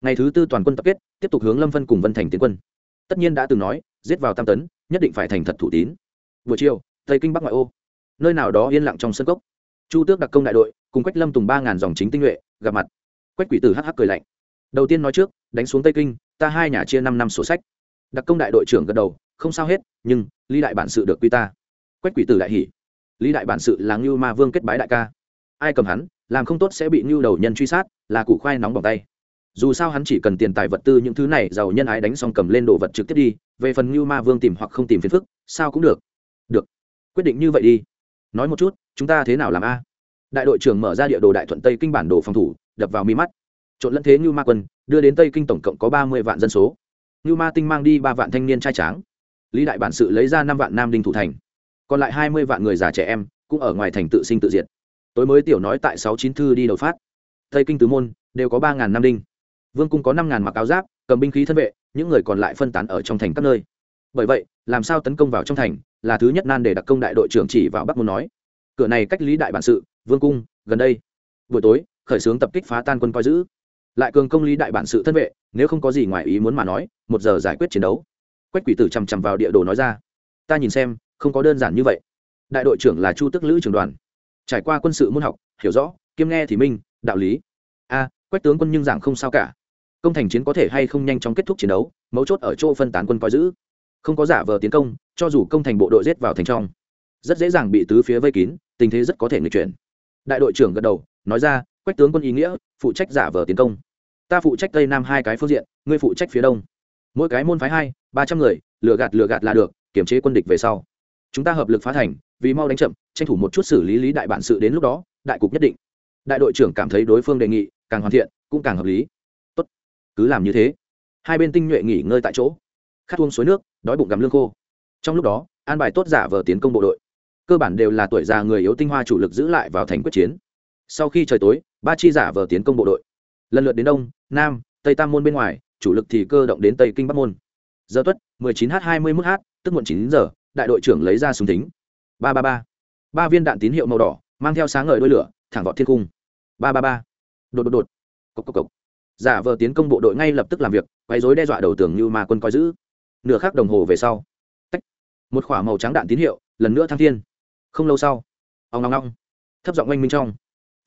ngày thứ tư toàn quân tập kết, tiếp tục hướng lâm phân cùng vân thành tiến quân. Tất nhiên đã từng nói, giết vào tam tấn, nhất định phải thành thật thủ tín. Buổi chiều, tây kinh bắc ngoại ô, nơi nào đó yên lặng trong sân cốc. Chu tước đặc công đại đội, cùng quách lâm tùng ba ngàn dòng chính tinh nhuệ, gặp mặt. Quách quỷ tử hh cười lạnh. Đầu tiên nói trước, đánh xuống tây kinh, ta hai nhà chia năm năm sổ sách. Đặc công đại đội trưởng gật đầu, không sao hết, nhưng ly đại bản sự được quy ta. Quách quỷ tử đại hỉ. Lý đại bản sự là ngưu ma vương kết bái đại ca. Ai cầm hắn, làm không tốt sẽ bị ngưu đầu nhân truy sát, là củ khoai nóng bỏng tay dù sao hắn chỉ cần tiền tài vật tư những thứ này giàu nhân ái đánh xong cầm lên đồ vật trực tiếp đi, về phần như ma vương tìm hoặc không tìm phiền phức, sao cũng được. Được. Quyết định như vậy đi. Nói một chút, chúng ta thế nào làm a? Đại đội trưởng mở ra địa đồ đại thuận tây kinh bản đồ phòng thủ, đập vào mi mắt. Trộn lẫn thế như ma quân, đưa đến tây kinh tổng cộng có ba mươi vạn dân số. Như ma tinh mang đi ba vạn thanh niên trai tráng. Lý đại bản sự lấy ra năm vạn nam đinh thủ thành. Còn lại hai mươi vạn người già trẻ em, cũng ở ngoài thành tự sinh tự diệt. Tối mới tiểu nói tại sáu chín thư đi đầu phát. Tây kinh tứ môn, đều có ba ngàn nam đinh vương cung có năm ngàn mặc áo giáp, cầm binh khí thân vệ, những người còn lại phân tán ở trong thành các nơi. Bởi vậy, làm sao tấn công vào trong thành là thứ nhất nan để đặc công đại đội trưởng chỉ vào bắc môn nói. Cửa này cách lý đại bản sự, vương cung, gần đây. Buổi tối, khởi xướng tập kích phá tan quân coi giữ. Lại cường công lý đại bản sự thân vệ, nếu không có gì ngoài ý muốn mà nói, một giờ giải quyết chiến đấu. Quách quỷ tử chằm chằm vào địa đồ nói ra. Ta nhìn xem, không có đơn giản như vậy. Đại đội trưởng là chu tức lữ trưởng đoàn. Trải qua quân sự môn học, hiểu rõ, kiêm nghe thì minh, đạo lý. A, quách tướng quân nhưng giảng không sao cả công thành chiến có thể hay không nhanh chóng kết thúc chiến đấu, mấu chốt ở chỗ phân tán quân coi giữ. Không có giả vờ tiến công, cho dù công thành bộ đội giết vào thành trong, rất dễ dàng bị tứ phía vây kín, tình thế rất có thể người chuyển. Đại đội trưởng gật đầu, nói ra, quách tướng quân ý nghĩa, phụ trách giả vờ tiến công. Ta phụ trách tây nam hai cái phương diện, ngươi phụ trách phía đông. Mỗi cái môn phái hai, ba trăm người, lừa gạt lừa gạt là được, kiểm chế quân địch về sau. Chúng ta hợp lực phá thành, vì mau đánh chậm, tranh thủ một chút xử lý lý đại bản sự đến lúc đó, đại cục nhất định. Đại đội trưởng cảm thấy đối phương đề nghị, càng hoàn thiện, cũng càng hợp lý cứ làm như thế. Hai bên tinh nhuệ nghỉ ngơi tại chỗ. Khát uống suối nước, đói bụng gặm lương khô. Trong lúc đó, an bài tốt giả vờ tiến công bộ đội. Cơ bản đều là tuổi già người yếu tinh hoa chủ lực giữ lại vào thành quyết chiến. Sau khi trời tối, ba chi giả vờ tiến công bộ đội. Lần lượt đến đông, nam, tây tam môn bên ngoài, chủ lực thì cơ động đến tây kinh bắc môn. Giờ tuất 19 h 21 h tức muộn chín giờ, đại đội trưởng lấy ra súng thính. Ba ba ba. Ba viên đạn tín hiệu màu đỏ, mang theo sáng ngời đôi lửa, thẳng vọt thiên cung. Ba ba ba. Đột đột đột. Cộc cộc cộc giả vờ tiến công bộ đội ngay lập tức làm việc, quấy rối đe dọa đầu tường như ma quân coi giữ. Nửa khắc đồng hồ về sau. Tách. Một k h ỏ a màu trắng đạn tín hiệu, lần nữa thăng thiên. Không lâu sau ông ngong ngong thấp giọng oanh minh trong.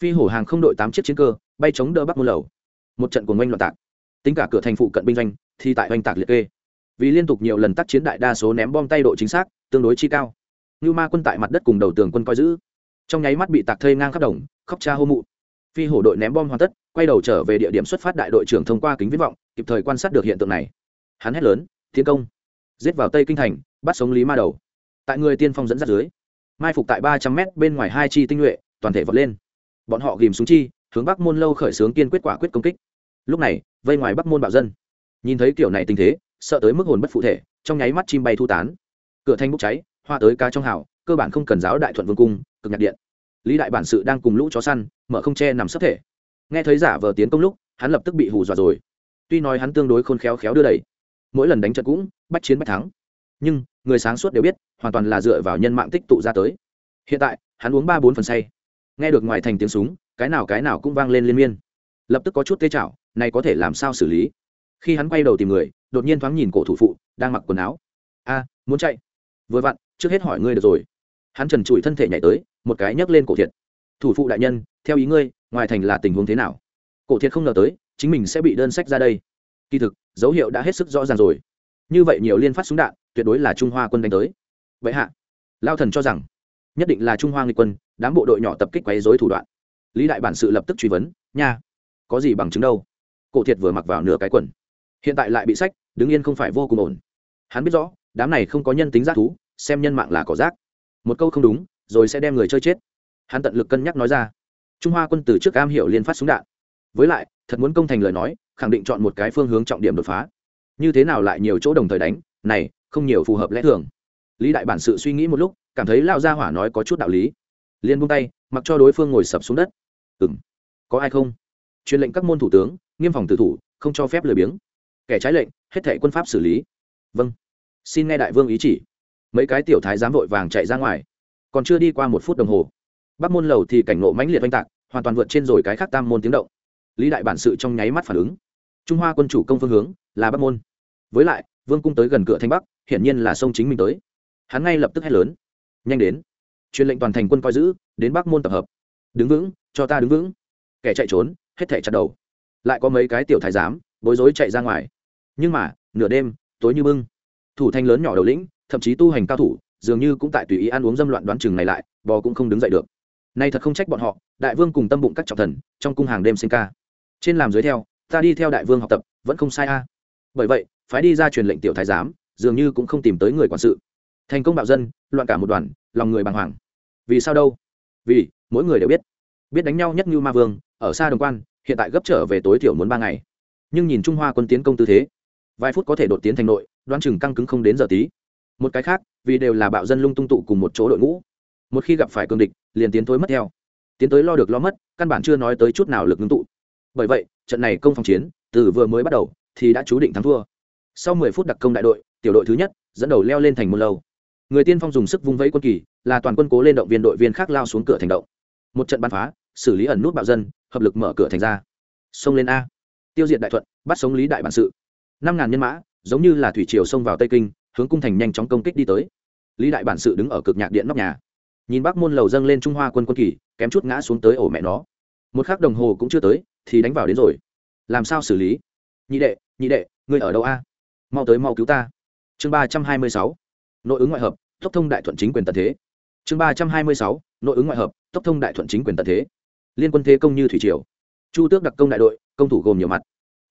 Phi hổ hàng không đội tám chiếc chiến cơ, bay chống đỡ bắc môn lầu. Một trận của oanh loạn tạc. Tính cả cửa thành phụ cận binh doanh, thì tại oanh tạc liệt kê. Vì liên tục nhiều lần tác chiến đại đa số ném bom tay độ chính xác, tương đối chi cao. Như ma quân tại mặt đất cùng đầu tường quân coi giữ. Trong nháy mắt bị tạc thây ngang khắp đồng, khóc cha hô mụ. Phi hổ đội ném bom hoàn tất quay đầu trở về địa điểm xuất phát đại đội trưởng thông qua kính viễn vọng, kịp thời quan sát được hiện tượng này. Hắn hét lớn, thiên công! Giết vào tây kinh thành, bắt sống lý ma đầu. Tại người tiên phong dẫn dắt dưới, mai phục tại ba trăm mét bên ngoài hai chi tinh nhuệ, toàn thể vọt lên. Bọn họ ghìm súng chi, hướng bắc môn lâu khởi xướng kiên quyết quả quyết công kích. Lúc này, vây ngoài bắc môn bạo dân. Nhìn thấy kiểu này tình thế, sợ tới mức hồn bất phụ thể, trong nháy mắt chim bay thu tán. Cửa thanh bốc cháy, hoa tới cá trong hào, cơ bản không cần giáo đại thuận vương cung, cực nhạc điện. Lý đại bản sự đang cùng lũ chó săn, mở không che nằm sấp thể nghe thấy giả vờ tiến công lúc, hắn lập tức bị hù dọa rồi. Tuy nói hắn tương đối khôn khéo khéo đưa đẩy, mỗi lần đánh trận cũng bách chiến bách thắng. Nhưng, người sáng suốt đều biết, hoàn toàn là dựa vào nhân mạng tích tụ ra tới. Hiện tại, hắn uống ba bốn phần say. Nghe được ngoài thành tiếng súng, cái nào cái nào cũng vang lên liên miên. Lập tức có chút tê chảo này có thể làm sao xử lý? Khi hắn quay đầu tìm người, đột nhiên thoáng nhìn cổ thủ phụ, đang mặc quần áo. A, muốn chạy? Vừa vặn, trước hết hỏi ngươi được rồi. Hắn trần trụi thân thể nhảy tới, một cái nhấc lên cổ thiệt. Thủ phụ đại nhân, theo ý ngươi ngoài thành là tình huống thế nào? Cổ thiệt không ngờ tới, chính mình sẽ bị đơn sách ra đây. Kỳ thực, dấu hiệu đã hết sức rõ ràng rồi. Như vậy nhiều liên phát súng đạn, tuyệt đối là trung hoa quân đánh tới. Vậy hạ, lao thần cho rằng, nhất định là trung hoa nghịch quân, đám bộ đội nhỏ tập kích quấy dối thủ đoạn. Lý đại bản sự lập tức truy vấn, nha, có gì bằng chứng đâu? Cổ thiệt vừa mặc vào nửa cái quần. Hiện tại lại bị sách, đứng yên không phải vô cùng ổn. Hắn biết rõ, đám này không có nhân tính giác thú, xem nhân mạng là cỏ rác. Một câu không đúng, rồi sẽ đem người chơi chết. Hắn tận lực cân nhắc nói ra trung hoa quân từ trước am hiểu liên phát súng đạn. Với lại, thật muốn công thành lời nói, khẳng định chọn một cái phương hướng trọng điểm đột phá. Như thế nào lại nhiều chỗ đồng thời đánh, này, không nhiều phù hợp lẽ thường. Lý đại bản sự suy nghĩ một lúc, cảm thấy lao gia hỏa nói có chút đạo lý. Liên buông tay, mặc cho đối phương ngồi sập xuống đất. Ừng có ai không? Truyền lệnh các môn thủ tướng, nghiêm phòng tử thủ, không cho phép lười biếng. Kẻ trái lệnh, hết thệ quân pháp xử lý. Vâng. Xin nghe đại vương ý chỉ. Mấy cái tiểu thái giám vội vàng chạy ra ngoài. Còn chưa đi qua một phút đồng hồ bắc môn lầu thì cảnh nộ mãnh liệt oanh tạc, hoàn toàn vượt trên rồi cái khác tam môn tiếng động. Lý đại bản sự trong nháy mắt phản ứng. Trung hoa quân chủ công phương hướng là bắc môn. Với lại, vương cung tới gần cửa thanh bắc, hiển nhiên là sông chính mình tới. Hắn ngay lập tức hét lớn. Nhanh đến. Truyền lệnh toàn thành quân coi giữ, đến bắc môn tập hợp. Đứng vững, cho ta đứng vững. Kẻ chạy trốn, hết thể chặt đầu. Lại có mấy cái tiểu thái giám, bối rối chạy ra ngoài. Nhưng mà, nửa đêm, tối như bưng. Thủ thanh lớn nhỏ đầu lĩnh, thậm chí tu hành cao thủ, dường như cũng tại tùy ý ăn uống dâm loạn đoán chừng này lại, bò cũng không đứng dậy được nay thật không trách bọn họ, đại vương cùng tâm bụng các trọng thần, trong cung hàng đêm sinh ca. Trên làm dưới theo, ta đi theo đại vương học tập, vẫn không sai a. Bởi vậy, phái đi ra truyền lệnh tiểu thái giám, dường như cũng không tìm tới người quản sự. Thành công bạo dân, loạn cả một đoàn, lòng người bàng hoàng. Vì sao đâu? Vì, mỗi người đều biết. Biết đánh nhau nhất như ma vương, ở xa đồng quan, hiện tại gấp trở về tối thiểu muốn ba ngày. Nhưng nhìn trung hoa quân tiến công tư thế, vài phút có thể đột tiến thành nội, đoán chừng căng cứng không đến giờ tí. Một cái khác, vì đều là bạo dân lung tung tụ cùng một chỗ đội ngũ một khi gặp phải cương địch, liền tiến thối mất theo. Tiến tới lo được lo mất, căn bản chưa nói tới chút nào lực ngưng tụ. Bởi vậy, trận này công phòng chiến, từ vừa mới bắt đầu, thì đã chú định thắng thua. Sau mười phút đặc công đại đội, tiểu đội thứ nhất, dẫn đầu leo lên thành môn lâu người tiên phong dùng sức vung vẫy quân kỳ, là toàn quân cố lên động viên đội viên khác lao xuống cửa thành động. Một trận bắn phá, xử lý ẩn nút bạo dân, hợp lực mở cửa thành ra. Xông lên a. Tiêu diệt đại thuận, bắt sống lý đại bản sự. Năm ngàn nhân mã, giống như là thủy triều xông vào tây kinh, hướng cung thành nhanh chóng công kích đi tới. Lý đại bản sự đứng ở cực nhạc điện nóc nhà nhìn bác môn lầu dâng lên trung hoa quân quân kỳ, kém chút ngã xuống tới ổ mẹ nó. Một khắc đồng hồ cũng chưa tới, thì đánh vào đến rồi. Làm sao xử lý? Nhị đệ nhị đệ, ngươi ở đâu a? Mau tới mau cứu ta. Chương ba trăm hai mươi sáu. Nội ứng ngoại hợp, tốc thông đại thuận chính quyền tận thế. Chương ba trăm hai mươi sáu. Nội ứng ngoại hợp, tốc thông đại thuận chính quyền tận thế. Liên quân thế công như thủy triều. Chu tước đặc công đại đội, công thủ gồm nhiều mặt.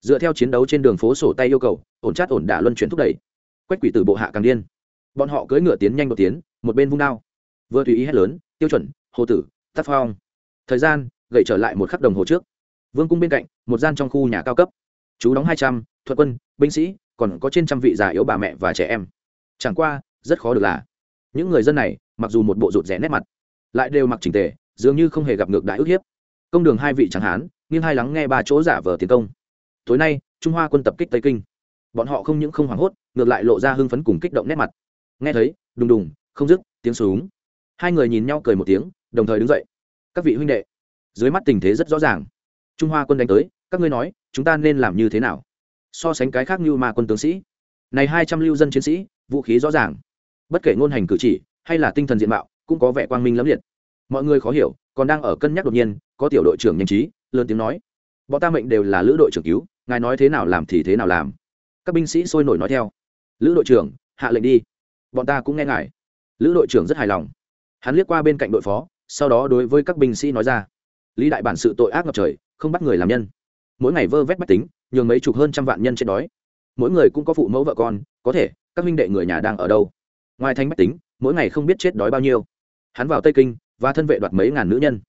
Dựa theo chiến đấu trên đường phố sổ tay yêu cầu, ổn chát ổn đả luân chuyển thúc đẩy. Quách quỷ từ bộ hạ càng điên. Bọn họ cưỡi ngựa tiến nhanh một tiến, một bên vung đao vừa tùy ý hét lớn, tiêu chuẩn, hồ tử tác phong thời gian, gậy trở lại một khắc đồng hồ trước. Vương cung bên cạnh, một gian trong khu nhà cao cấp. Chú đóng hai trăm, thuận quân, binh sĩ, còn có trên trăm vị già yếu bà mẹ và trẻ em. Chẳng qua, rất khó được là, những người dân này, mặc dù một bộ rụt rẽ nét mặt, lại đều mặc chỉnh tề, dường như không hề gặp ngược đại ức hiếp. Công đường hai vị chẳng hán nhưng hai lắng nghe ba chỗ giả vờ tiến công. Tối nay, trung hoa quân tập kích tây kinh. Bọn họ không những không hoảng hốt, ngược lại lộ ra hưng phấn cùng kích động nét mặt. Nghe thấy, đùng đùng, không dứt, tiếng súng hai người nhìn nhau cười một tiếng, đồng thời đứng dậy. Các vị huynh đệ. Dưới mắt tình thế rất rõ ràng. Trung hoa quân đánh tới, các ngươi nói, chúng ta nên làm như thế nào? So sánh cái khác như ma quân tướng sĩ. Này hai trăm lưu dân chiến sĩ, vũ khí rõ ràng. Bất kể ngôn hành cử chỉ, hay là tinh thần diện mạo, cũng có vẻ quang minh lẫm liệt. Mọi người khó hiểu, còn đang ở cân nhắc đột nhiên, có tiểu đội trưởng nhanh trí, lớn tiếng nói, bọn ta mệnh đều là lữ đội trưởng cứu, ngài nói thế nào làm thì thế nào làm. Các binh sĩ sôi nổi nói theo, lữ đội trưởng, hạ lệnh đi. Bọn ta cũng nghe ngài. Lữ đội trưởng rất hài lòng hắn liếc qua bên cạnh đội phó, sau đó đối với các binh sĩ nói ra, lý đại bản sự tội ác ngập trời, không bắt người làm nhân. Mỗi ngày vơ vét bách tính, nhường mấy chục hơn trăm vạn nhân chết đói. Mỗi người cũng có phụ mẫu vợ con, có thể, các minh đệ người nhà đang ở đâu. Ngoài thanh bách tính, mỗi ngày không biết chết đói bao nhiêu. Hắn vào tây kinh, và thân vệ đoạt mấy ngàn nữ nhân.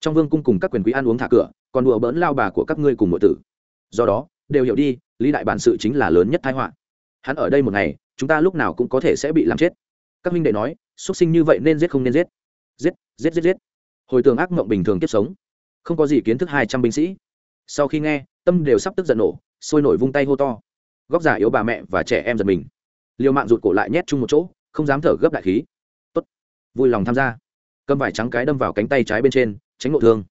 Trong vương cung cùng các quyền quý ăn uống thả cửa, còn đùa bỡn lao bà của các ngươi cùng mọi tử. Do đó, đều hiểu đi, lý đại bản sự chính là lớn nhất thái họa. Hắn ở đây một ngày, chúng ta lúc nào cũng có thể sẽ bị làm chết. Các minh đệ nói xuất sinh như vậy nên giết không nên giết. Giết giết giết giết. Hồi tường ác mộng bình thường tiếp sống. Không có gì kiến thức hai trăm binh sĩ. Sau khi nghe, tâm đều sắp tức giận nổ, sôi nổi vung tay hô to. Góc giả yếu bà mẹ và trẻ em giật mình. Liều mạng rụt cổ lại nhét chung một chỗ, không dám thở gấp đại khí. Tốt. Vui lòng tham gia. Cầm vải trắng cái đâm vào cánh tay trái bên trên, tránh ngộ thương.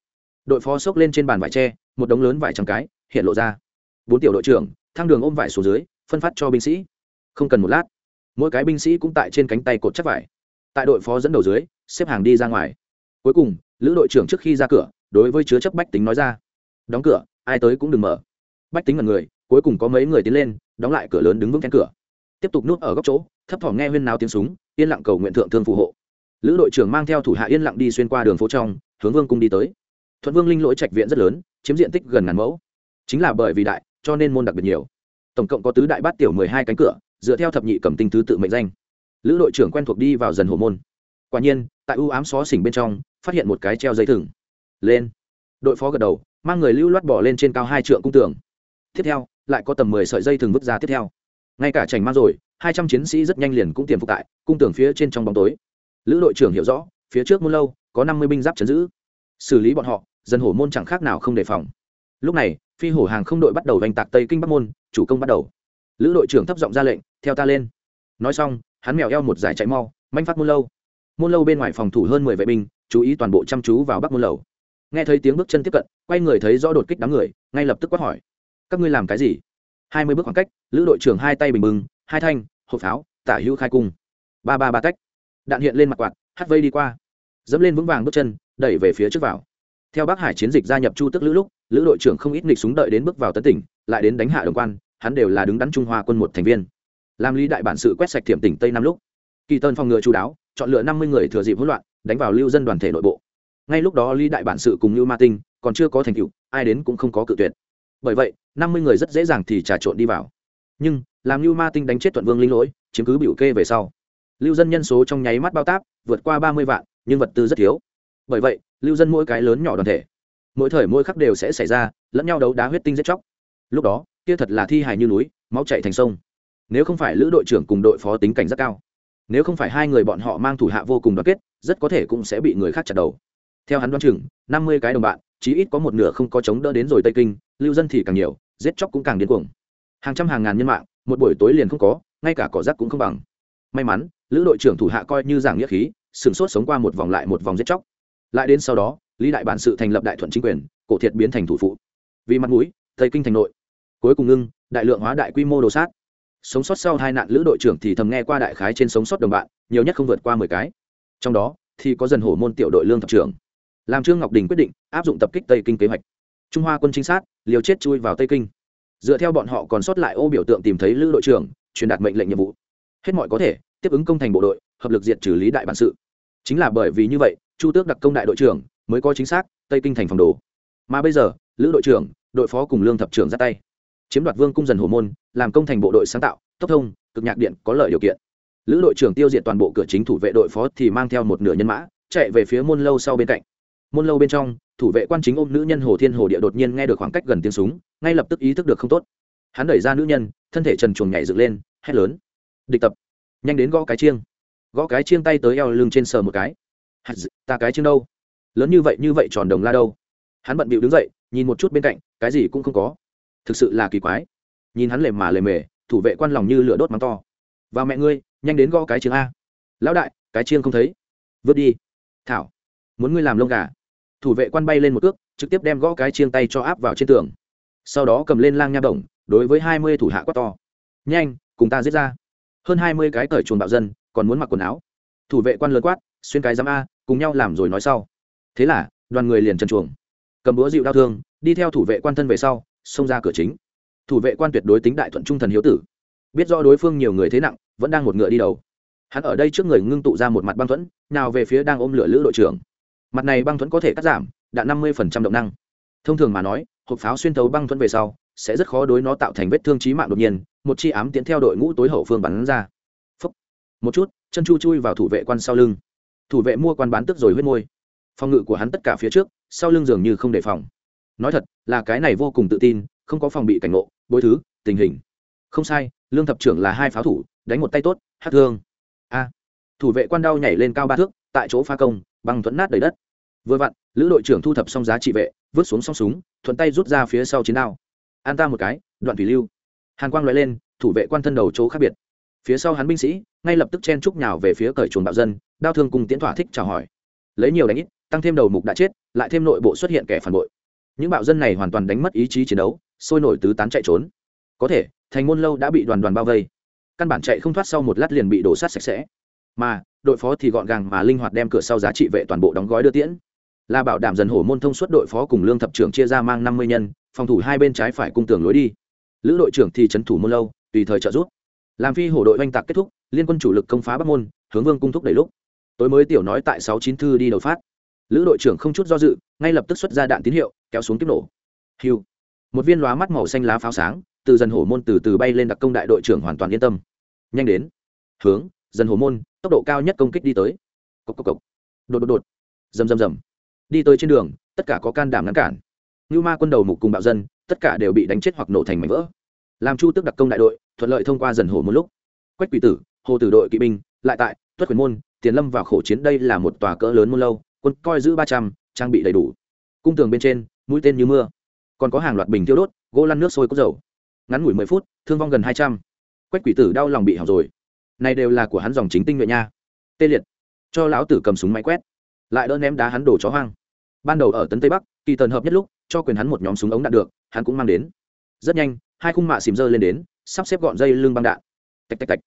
Đội phó xốc lên trên bàn vải tre, một đống lớn vải trắng cái, hiện lộ ra. Bốn tiểu đội trưởng, thang đường ôm vải xuống dưới, phân phát cho binh sĩ. Không cần một lát. Mỗi cái binh sĩ cũng tại trên cánh tay cột chắc vải tại đội phó dẫn đầu dưới, xếp hàng đi ra ngoài. Cuối cùng, lữ đội trưởng trước khi ra cửa, đối với chứa chấp bách tính nói ra. Đóng cửa, ai tới cũng đừng mở. Bách tính là người, cuối cùng có mấy người tiến lên, đóng lại cửa lớn đứng vững cánh cửa. Tiếp tục núp ở góc chỗ, thấp thỏm nghe huyên náo tiếng súng, yên lặng cầu nguyện thượng thương phù hộ. Lữ đội trưởng mang theo thủ hạ yên lặng đi xuyên qua đường phố trong, hướng vương cung đi tới. Thuận vương linh lỗi trạch viện rất lớn, chiếm diện tích gần ngàn mẫu. Chính là bởi vì đại, cho nên môn đặc biệt nhiều. Tổng cộng có tứ đại bát tiểu mười hai cánh cửa, dựa theo thập nhị cầm tinh thứ tự mệnh danh lữ đội trưởng quen thuộc đi vào dần hồ môn. Quả nhiên, tại ưu ám xó xỉnh bên trong, phát hiện một cái treo dây thừng. Lên. Đội phó gật đầu, mang người lưu loát bỏ lên trên cao hai trượng cung tường. Tiếp theo, lại có tầm mười sợi dây thừng vứt ra tiếp theo. Ngay cả chành mang rồi, hai trăm chiến sĩ rất nhanh liền cũng tiềm phục tại cung tường phía trên trong bóng tối. Lữ đội trưởng hiểu rõ, phía trước môn lâu, có năm mươi binh giáp chấn giữ. Xử lý bọn họ dân hổ môn chẳng khác nào không đề phòng. Lúc này, phi hổ hàng không đội bắt đầu đánh tạc tây kinh bắc môn, chủ công bắt đầu. Lữ đội trưởng thấp giọng ra lệnh, theo ta lên. Nói xong hắn mèo eo một giải chạy mau, manh phát muôn lâu. Môn lâu bên ngoài phòng thủ hơn mười vệ binh, chú ý toàn bộ chăm chú vào bắc môn lầu. Nghe thấy tiếng bước chân tiếp cận, quay người thấy rõ đột kích đám người, ngay lập tức quát hỏi, các ngươi làm cái gì? Hai mươi bước khoảng cách, lữ đội trưởng hai tay bình bừng, hai thanh, hộp pháo, tả hữu khai cung. Ba ba ba cách. đạn hiện lên mặt quạt, hát vây đi qua. Dẫm lên vững vàng bước chân, đẩy về phía trước vào. Theo bắc hải chiến dịch gia nhập chu tức lữ lúc, lữ đội trưởng không ít nghịch súng đợi đến bước vào tấn tỉnh, lại đến đánh hạ đồng quan, hắn đều là đứng đắn trung hoa quân một thành viên làm lý đại bản sự quét sạch thiểm tỉnh tây Nam lúc kỳ tân phòng ngừa chú đáo chọn lựa năm mươi người thừa dịp hỗn loạn đánh vào lưu dân đoàn thể nội bộ ngay lúc đó lý đại bản sự cùng Lưu ma tinh còn chưa có thành tựu ai đến cũng không có cự tuyệt bởi vậy năm mươi người rất dễ dàng thì trà trộn đi vào nhưng làm Lưu ma tinh đánh chết thuận vương linh lỗi chiếm cứ biểu kê về sau lưu dân nhân số trong nháy mắt bao táp vượt qua ba mươi vạn nhưng vật tư rất thiếu bởi vậy lưu dân mỗi cái lớn nhỏ đoàn thể mỗi thời mỗi khắc đều sẽ xảy ra lẫn nhau đấu đá huyết tinh giết chóc lúc đó kia thật là thi hài như núi máu chạy thành sông nếu không phải lữ đội trưởng cùng đội phó tính cảnh rất cao, nếu không phải hai người bọn họ mang thủ hạ vô cùng đoàn kết, rất có thể cũng sẽ bị người khác chặt đầu. Theo hắn đoán chừng, năm mươi cái đồng bạn, chí ít có một nửa không có chống đỡ đến rồi tây kinh, lưu dân thì càng nhiều, giết chóc cũng càng điên cuồng. Hàng trăm hàng ngàn nhân mạng, một buổi tối liền không có, ngay cả cỏ rác cũng không bằng. May mắn, lữ đội trưởng thủ hạ coi như giảng nghĩa khí sửng sốt sống qua một vòng lại một vòng giết chóc. Lại đến sau đó, lý đại bản sự thành lập đại thuận chính quyền, cổ thiệt biến thành thủ phụ. Vì mặt mũi, tây kinh thành nội. Cuối cùng ngưng, đại lượng hóa đại quy mô đồ sát sống sót sau hai nạn lữ đội trưởng thì thầm nghe qua đại khái trên sống sót đồng bạn, nhiều nhất không vượt qua mười cái. Trong đó, thì có dần hổ môn tiểu đội lương thập trưởng. Làm trương ngọc đình quyết định, áp dụng tập kích tây kinh kế hoạch. Trung hoa quân chính sát, liều chết chui vào tây kinh. Dựa theo bọn họ còn sót lại ô biểu tượng tìm thấy lữ đội trưởng, truyền đạt mệnh lệnh nhiệm vụ. Hết mọi có thể, tiếp ứng công thành bộ đội, hợp lực diệt trừ lý đại bản sự. Chính là bởi vì như vậy, chu tước đặc công đại đội trưởng mới có chính xác tây kinh thành phòng đồ. Mà bây giờ, lữ đội trưởng, đội phó cùng lương thập trưởng ra tay chiếm đoạt vương cung dần hồ môn, làm công thành bộ đội sáng tạo, tốc thông, cực nhạc điện có lợi điều kiện. Lữ đội trưởng tiêu diệt toàn bộ cửa chính thủ vệ đội phó thì mang theo một nửa nhân mã, chạy về phía môn lâu sau bên cạnh. Môn lâu bên trong, thủ vệ quan chính ôm nữ nhân hồ thiên hồ địa đột nhiên nghe được khoảng cách gần tiếng súng, ngay lập tức ý thức được không tốt. Hắn đẩy ra nữ nhân, thân thể trần chuồng nhảy dựng lên, hét lớn. Địch tập, nhanh đến gõ cái chiêng. Gõ cái chiêng tay tới eo lưng trên sờ một cái. Ta cái chiêng đâu? Lớn như vậy như vậy tròn đồng la đâu? Hắn bận bịu đứng dậy, nhìn một chút bên cạnh, cái gì cũng không có thực sự là kỳ quái. Nhìn hắn lề mà lề mề, thủ vệ quan lòng như lửa đốt mắng to. Và mẹ ngươi, nhanh đến gõ cái chiêng a. Lão đại, cái chiêng không thấy. Vứt đi. Thảo, muốn ngươi làm lông gà. Thủ vệ quan bay lên một cước, trực tiếp đem gõ cái chiêng tay cho áp vào trên tường. Sau đó cầm lên lang nha bổng đối với hai mươi thủ hạ quát to. Nhanh, cùng ta giết ra. Hơn hai mươi cái cởi chuồng bạo dân, còn muốn mặc quần áo. Thủ vệ quan lớn quát, xuyên cái giám a, cùng nhau làm rồi nói sau. Thế là, đoàn người liền trần chuồng. Cầm búa dịu đau thương, đi theo thủ vệ quan thân về sau xông ra cửa chính. Thủ vệ quan tuyệt đối tính đại thuận trung thần hiếu tử. Biết do đối phương nhiều người thế nặng, vẫn đang một ngựa đi đầu. Hắn ở đây trước người ngưng tụ ra một mặt băng thuẫn, nào về phía đang ôm lửa lữ đội trưởng. Mặt này băng thuẫn có thể cắt giảm đạn năm mươi động năng. Thông thường mà nói, hộp pháo xuyên thấu băng thuẫn về sau, sẽ rất khó đối nó tạo thành vết thương trí mạng đột nhiên, một chi ám tiến theo đội ngũ tối hậu phương bắn ra. Phúc. một chút, chân chu chui vào thủ vệ quan sau lưng. Thủ vệ mua quan bán tức rồi huyết môi. Phòng ngự của hắn tất cả phía trước, sau lưng dường như không đề phòng. Nói thật là cái này vô cùng tự tin, không có phòng bị cảnh ngộ, bối thứ, tình hình. Không sai, lương thập trưởng là hai pháo thủ, đánh một tay tốt, hát thương. A. Thủ vệ quan đau nhảy lên cao ba thước, tại chỗ pha công băng thuẫn nát đầy đất. Vừa vặn, lữ đội trưởng thu thập xong giá trị vệ, vứt xuống song súng, thuận tay rút ra phía sau chiến đao. An ta một cái, đoạn thủy lưu. Hàn quang loại lên, thủ vệ quan thân đầu chỗ khác biệt. Phía sau hắn binh sĩ, ngay lập tức chen trúc nhào về phía cởi chuồng bạo dân, đao thương cùng tiến thỏa thích chào hỏi. Lấy nhiều đánh ít, tăng thêm đầu mục đã chết, lại thêm nội bộ xuất hiện kẻ phản bội những bạo dân này hoàn toàn đánh mất ý chí chiến đấu, sôi nổi tứ tán chạy trốn. Có thể, thành môn lâu đã bị đoàn đoàn bao vây. Căn bản chạy không thoát sau một lát liền bị đổ sát sạch sẽ. Mà, đội phó thì gọn gàng mà linh hoạt đem cửa sau giá trị vệ toàn bộ đóng gói đưa tiễn. Là bảo đảm dần hổ môn thông suốt đội phó cùng lương thập trưởng chia ra mang năm mươi nhân, phòng thủ hai bên trái phải cung tường lối đi. Lữ đội trưởng thì trấn thủ môn lâu, tùy thời trợ giúp. Làm phi hổ đội oanh tạc kết thúc, liên quân chủ lực công phá bắc môn, hướng vương cung thúc đầy lúc. Tối mới tiểu nói tại sáu chín thư đi đầu phát lữ đội trưởng không chút do dự, ngay lập tức xuất ra đạn tín hiệu, kéo xuống kiếp nổ. Hiu. Một viên lóa mắt màu xanh lá pháo sáng, từ dần hổ môn từ từ bay lên đặc công đại đội trưởng hoàn toàn yên tâm. Nhanh đến. Hướng, dần hổ môn, tốc độ cao nhất công kích đi tới. Cốc cốc cốc. đột đột đột. Rầm rầm rầm. Đi tới trên đường, tất cả có can đảm ngăn cản. Như ma quân đầu mục cùng bạo dân, tất cả đều bị đánh chết hoặc nổ thành mảnh vỡ. Làm chu tước đặc công đại đội, thuận lợi thông qua dần hổ một lúc. Quách quỷ tử, hồ tử đội kỵ binh, lại tại tuất quyền môn, tiền lâm vào khổ chiến đây là một tòa cỡ lớn môn lâu quân coi giữ ba trăm, trang bị đầy đủ. Cung tường bên trên, mũi tên như mưa. Còn có hàng loạt bình tiêu đốt, gỗ lăn nước sôi cốc dầu. Ngắn ngủi mười phút, thương vong gần hai trăm. Quách quỷ tử đau lòng bị hỏng rồi. Này đều là của hắn dòng chính tinh nhuệ nha. Tê liệt. Cho lão tử cầm súng máy quét. Lại đỡ ném đá hắn đổ chó hoang. Ban đầu ở tấn tây bắc, kỳ tần hợp nhất lúc, cho quyền hắn một nhóm súng ống đạn được, hắn cũng mang đến. Rất nhanh, hai khung mạ xìm dơ lên đến, sắp xếp gọn dây lưng băng đạn. Tạch tạch tạch.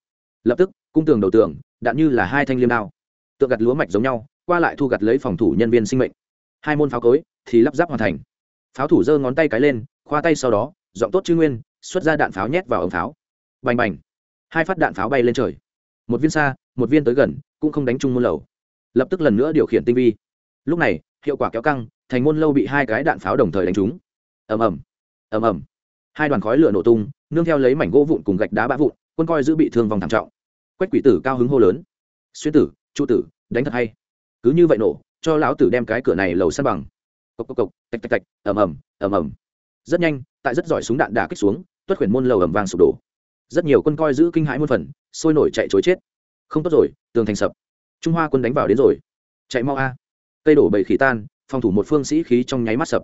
Lập tức, cung tường đầu tường, đạn như là hai thanh liêm đao. Tượng gặt lúa mạch giống nhau qua lại thu gặt lấy phòng thủ nhân viên sinh mệnh. Hai môn pháo cối thì lắp ráp hoàn thành. Pháo thủ giơ ngón tay cái lên, khoa tay sau đó, giọng tốt chư nguyên, xuất ra đạn pháo nhét vào ống pháo. Bành bành. Hai phát đạn pháo bay lên trời. Một viên xa, một viên tới gần, cũng không đánh chung môn lầu. Lập tức lần nữa điều khiển tinh vi. Lúc này, hiệu quả kéo căng, thành môn lâu bị hai cái đạn pháo đồng thời đánh trúng. Ầm ầm. Ầm ầm. Hai đoàn khói lửa nổ tung, nương theo lấy mảnh gỗ vụn cùng gạch đá bã vụn, quân coi giữ bị thương vòng thảm trọng. Quách quỷ tử cao hứng hô lớn. Xuyên tử, trụ tử, đánh thật hay cứ như vậy nổ, cho lão tử đem cái cửa này lầu săn bằng. Cộc cộc cộc, tạch tạch tạch, ầm ầm ầm ầm. Rất nhanh, tại rất giỏi súng đạn đả kích xuống, tuất khuyển môn lầu ầm vang sụp đổ. Rất nhiều quân coi giữ kinh hãi muôn phần, sôi nổi chạy chối chết. Không tốt rồi, tường thành sập. Trung hoa quân đánh vào đến rồi. Chạy mau a. Cây đổ bầy khí tan, phòng thủ một phương sĩ khí trong nháy mắt sập.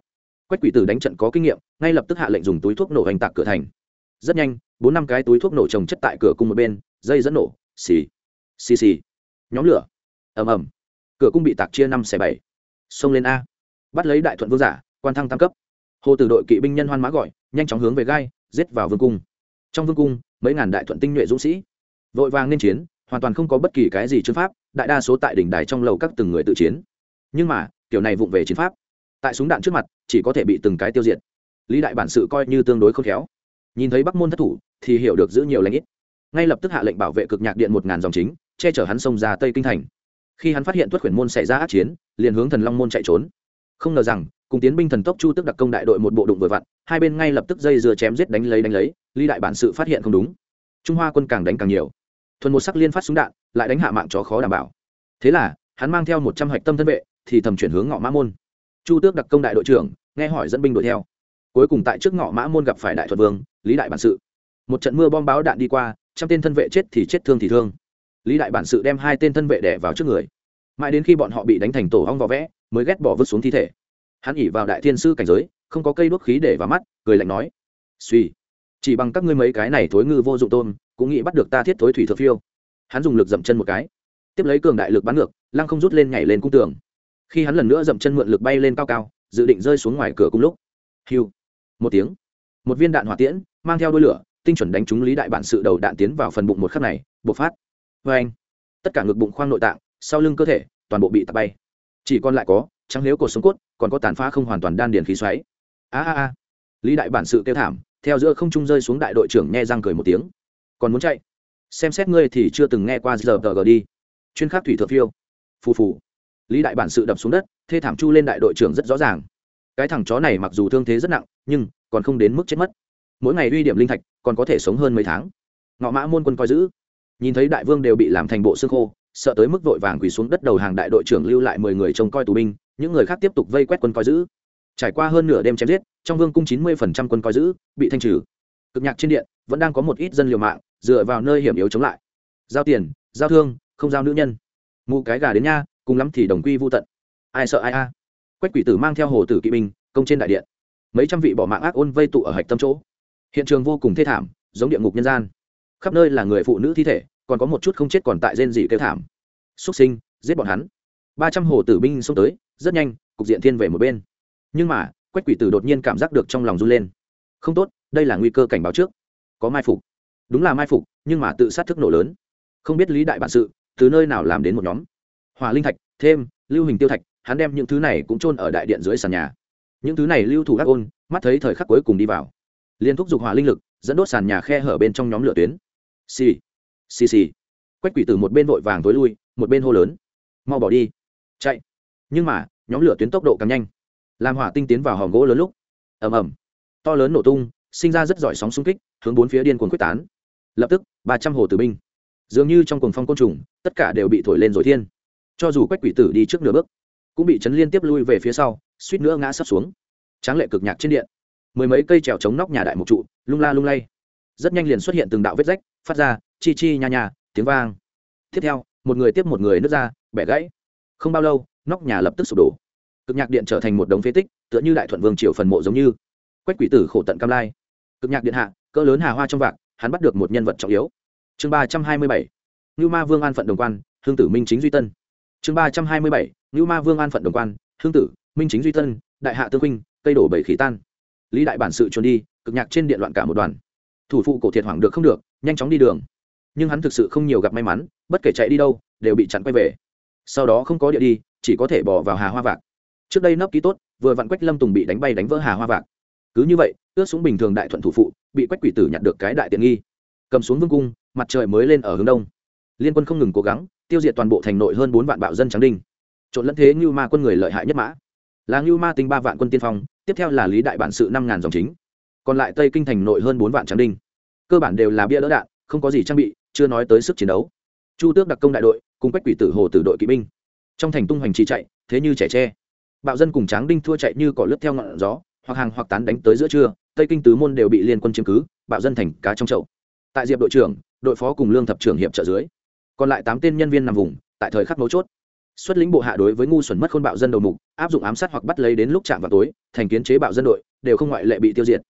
Quách quỷ tử đánh trận có kinh nghiệm, ngay lập tức hạ lệnh dùng túi thuốc nổ hành tạc cửa thành. Rất nhanh, bốn năm cái túi thuốc nổ trồng chất tại cửa cung một bên, dây dẫn nổ. Xì. Xì xì. Nhóm lửa. Ầm ầm cửa cung bị tạc chia năm xẻ bảy. Xông lên a. Bắt lấy đại thuận vương giả, quan thăng tam cấp. Hồ tử đội kỵ binh nhân hoan mã gọi, nhanh chóng hướng về gai, giết vào vương cung. Trong vương cung, mấy ngàn đại thuận tinh nhuệ dũng sĩ. Vội vàng nên chiến, hoàn toàn không có bất kỳ cái gì chứng pháp, đại đa số tại đỉnh đài trong lầu các từng người tự chiến. Nhưng mà, kiểu này vụng về chiến pháp. Tại súng đạn trước mặt, chỉ có thể bị từng cái tiêu diệt. Lý đại bản sự coi như tương đối khôn khéo. Nhìn thấy bắc môn thất thủ, thì hiểu được giữ nhiều lãnh ít. Ngay lập tức hạ lệnh bảo vệ cực nhạc điện một ngàn dòng chính, che chở hắn sông ra tây kinh thành khi hắn phát hiện tuất khuyển môn xảy ra ác chiến, liền hướng thần long môn chạy trốn. Không ngờ rằng, cùng tiến binh thần tốc chu tức đặc công đại đội một bộ đụng vừa vặn, hai bên ngay lập tức dây dừa chém giết đánh lấy đánh lấy ly đại bản sự phát hiện không đúng. Trung hoa quân càng đánh càng nhiều. Thuần một sắc liên phát súng đạn, lại đánh hạ mạng chó khó đảm bảo. Thế là, hắn mang theo một trăm hạch tâm thân vệ, thì thầm chuyển hướng ngõ mã môn. Chu tước đặc công đại đội trưởng, nghe hỏi dẫn binh đuổi theo. Cuối cùng tại trước ngõ mã môn gặp phải đại thuật vương, lý đại bản sự. Một trận mưa bom báo đạn đi qua, trăm tên thân vệ chết thì chết thương thì thương lý đại bản sự đem hai tên thân vệ đẻ vào trước người. Mãi đến khi bọn họ bị đánh thành tổ hong vỏ vẽ, mới ghét bỏ vứt xuống thi thể. Hắn ỉ vào đại thiên sư cảnh giới, không có cây đuốc khí để vào mắt, cười lạnh nói suy chỉ bằng các ngươi mấy cái này thối ngư vô dụng tôm, cũng nghĩ bắt được ta thiết thối thủy thượng phiêu. Hắn dùng lực dậm chân một cái, tiếp lấy cường đại lực bắn ngược, lăng không rút lên nhảy lên cung tường. Khi hắn lần nữa dậm chân mượn lực bay lên cao cao, dự định rơi xuống ngoài cửa cung lúc, hiu, một tiếng, một viên đạn hỏa tiễn, mang theo đôi lửa, tinh chuẩn đánh trúng lý đại bản sự đầu đạn tiến vào phần bụng một khắc này, bộc phát vê anh. Tất cả ngực bụng khoang nội tạng, sau lưng cơ thể, toàn bộ bị tạt bay. Chỉ còn lại có, trắng nếu cột sống cốt, còn có tàn phá không hoàn toàn đan điền khí xoáy. A a a. Lý đại bản sự kêu thảm, theo giữa không trung rơi xuống đại đội trưởng nghe răng cười một tiếng. Còn muốn chạy? Xem xét ngươi thì chưa từng nghe qua giờ tờ gờ đi. Chuyên khắc thủy thượng phiêu. Phù phù. Lý đại bản sự đập xuống đất, thê thảm chu lên đại đội trưởng rất rõ ràng. Cái thằng chó này mặc dù thương thế rất nặng, nhưng còn không đến mức chết mất. Mỗi ngày uy điểm linh thạch, còn có thể sống hơn mấy tháng. Ngọ mã môn quân coi giữ nhìn thấy đại vương đều bị làm thành bộ xương khô, sợ tới mức vội vàng quỳ xuống đất đầu hàng đại đội trưởng lưu lại mười người trông coi tù binh, những người khác tiếp tục vây quét quân coi giữ. Trải qua hơn nửa đêm chém giết, trong vương cung chín mươi phần trăm quân coi giữ bị thanh trừ. Cực nhạc trên điện, vẫn đang có một ít dân liều mạng, dựa vào nơi hiểm yếu chống lại. Giao tiền, giao thương, không giao nữ nhân. Mụ cái gà đến nha, cùng lắm thì đồng quy vô tận. Ai sợ ai a? Quách quỷ tử mang theo hồ tử kỵ binh, công trên đại điện. Mấy trăm vị bỏ mạng ác ôn vây tụ ở hạch tâm chỗ. Hiện trường vô cùng thê thảm, giống địa ngục nhân gian khắp nơi là người phụ nữ thi thể, còn có một chút không chết còn tại rên dị kêu thảm. Xuất sinh, giết bọn hắn. Ba trăm hồ tử binh xông tới, rất nhanh, cục diện thiên về một bên. Nhưng mà, quách quỷ tử đột nhiên cảm giác được trong lòng run lên. Không tốt, đây là nguy cơ cảnh báo trước. Có mai phục. Đúng là mai phục, nhưng mà tự sát thức nổ lớn. Không biết lý đại bản sự, từ nơi nào làm đến một nhóm. Hòa linh thạch, thêm, lưu hình tiêu thạch, hắn đem những thứ này cũng chôn ở đại điện dưới sàn nhà. Những thứ này lưu thủ các ôn, mắt thấy thời khắc cuối cùng đi vào. Liên thúc giục hỏa linh lực, dẫn đốt sàn nhà khe hở bên trong nhóm lửa tuyến xì. Xì xì. Quách quỷ từ một bên vội vàng tối lui, một bên hô lớn. Mau bỏ đi. Chạy. Nhưng mà, nhóm lửa tuyến tốc độ càng nhanh. Làm hỏa tinh tiến vào hòm gỗ lớn lúc. Ầm ầm. To lớn nổ tung, sinh ra rất giỏi sóng xung kích, hướng bốn phía điên cuồng quyết tán. Lập tức, ba trăm hồ tử binh. Dường như trong cuồng phong côn trùng, tất cả đều bị thổi lên rồi thiên. Cho dù quách quỷ tử đi trước nửa bước, cũng bị chấn liên tiếp lui về phía sau, suýt nữa ngã sắp xuống. Tráng lệ cực nhạc trên điện. Mười mấy cây trèo chống nóc nhà đại mục trụ, lung la lung lay. Rất nhanh liền xuất hiện từng đạo vết rách phát ra, chi chi nha nha, tiếng vang. Tiếp theo, một người tiếp một người nứt ra, bẻ gãy. Không bao lâu, nóc nhà lập tức sụp đổ. Cực nhạc điện trở thành một đống phế tích, tựa như đại thuận vương triều phần mộ giống như. Quách quỷ tử khổ tận cam lai. Cực nhạc điện hạ, cỡ lớn hà hoa trong vạc, hắn bắt được một nhân vật trọng yếu. Chương ba trăm hai mươi bảy, ngưu ma vương an phận đồng quan, hương tử minh chính duy tân. Chương ba trăm hai mươi bảy, ngưu ma vương an phận đồng quan, hương tử minh chính duy tân, đại hạ tương huynh, cây đổ bảy khí tan. Lý đại bản sự trốn đi, cực nhạc trên điện loạn cả một đoàn thủ phụ cổ thiệt hoảng được không được, nhanh chóng đi đường. Nhưng hắn thực sự không nhiều gặp may mắn, bất kể chạy đi đâu, đều bị chặn quay về. Sau đó không có địa đi, chỉ có thể bỏ vào hà hoa vạc. Trước đây nấp ký tốt, vừa vặn quách lâm tùng bị đánh bay đánh vỡ hà hoa vạc. Cứ như vậy ướt súng bình thường đại thuận thủ phụ, bị quách quỷ tử nhặt được cái đại tiện nghi. Cầm xuống vương cung, mặt trời mới lên ở hướng đông. Liên quân không ngừng cố gắng, tiêu diệt toàn bộ thành nội hơn bốn vạn bạo dân trắng đinh. Trộn lẫn thế như ma quân người lợi hại nhất mã. Là như ma tinh ba vạn quân tiên phong, tiếp theo là lý đại bản sự năm ngàn dòng chính còn lại tây kinh thành nội hơn bốn vạn tráng đinh. Cơ bản đều là bia đỡ đạn, không có gì trang bị, chưa nói tới sức chiến đấu. Chu tước đặc công đại đội, cùng quách quỷ tử hồ tử đội kỵ binh. Trong thành tung hoành trì chạy, thế như trẻ tre. Bạo dân cùng tráng đinh thua chạy như cỏ lướt theo ngọn gió, hoặc hàng hoặc tán đánh tới giữa trưa, tây kinh tứ môn đều bị liên quân chiếm cứ, bạo dân thành cá trong chậu. Tại diệp đội trưởng, đội phó cùng lương thập trưởng hiệp trợ dưới, còn lại tám tên nhân viên nằm vùng, tại thời khắc mấu chốt. Xuất lĩnh bộ hạ đối với ngu xuẩn mất khôn bạo dân đầu mục, áp dụng ám sát hoặc bắt lấy đến lúc chạm vào tối, thành kiến chế bạo dân đội, đều không ngoại lệ bị tiêu diệt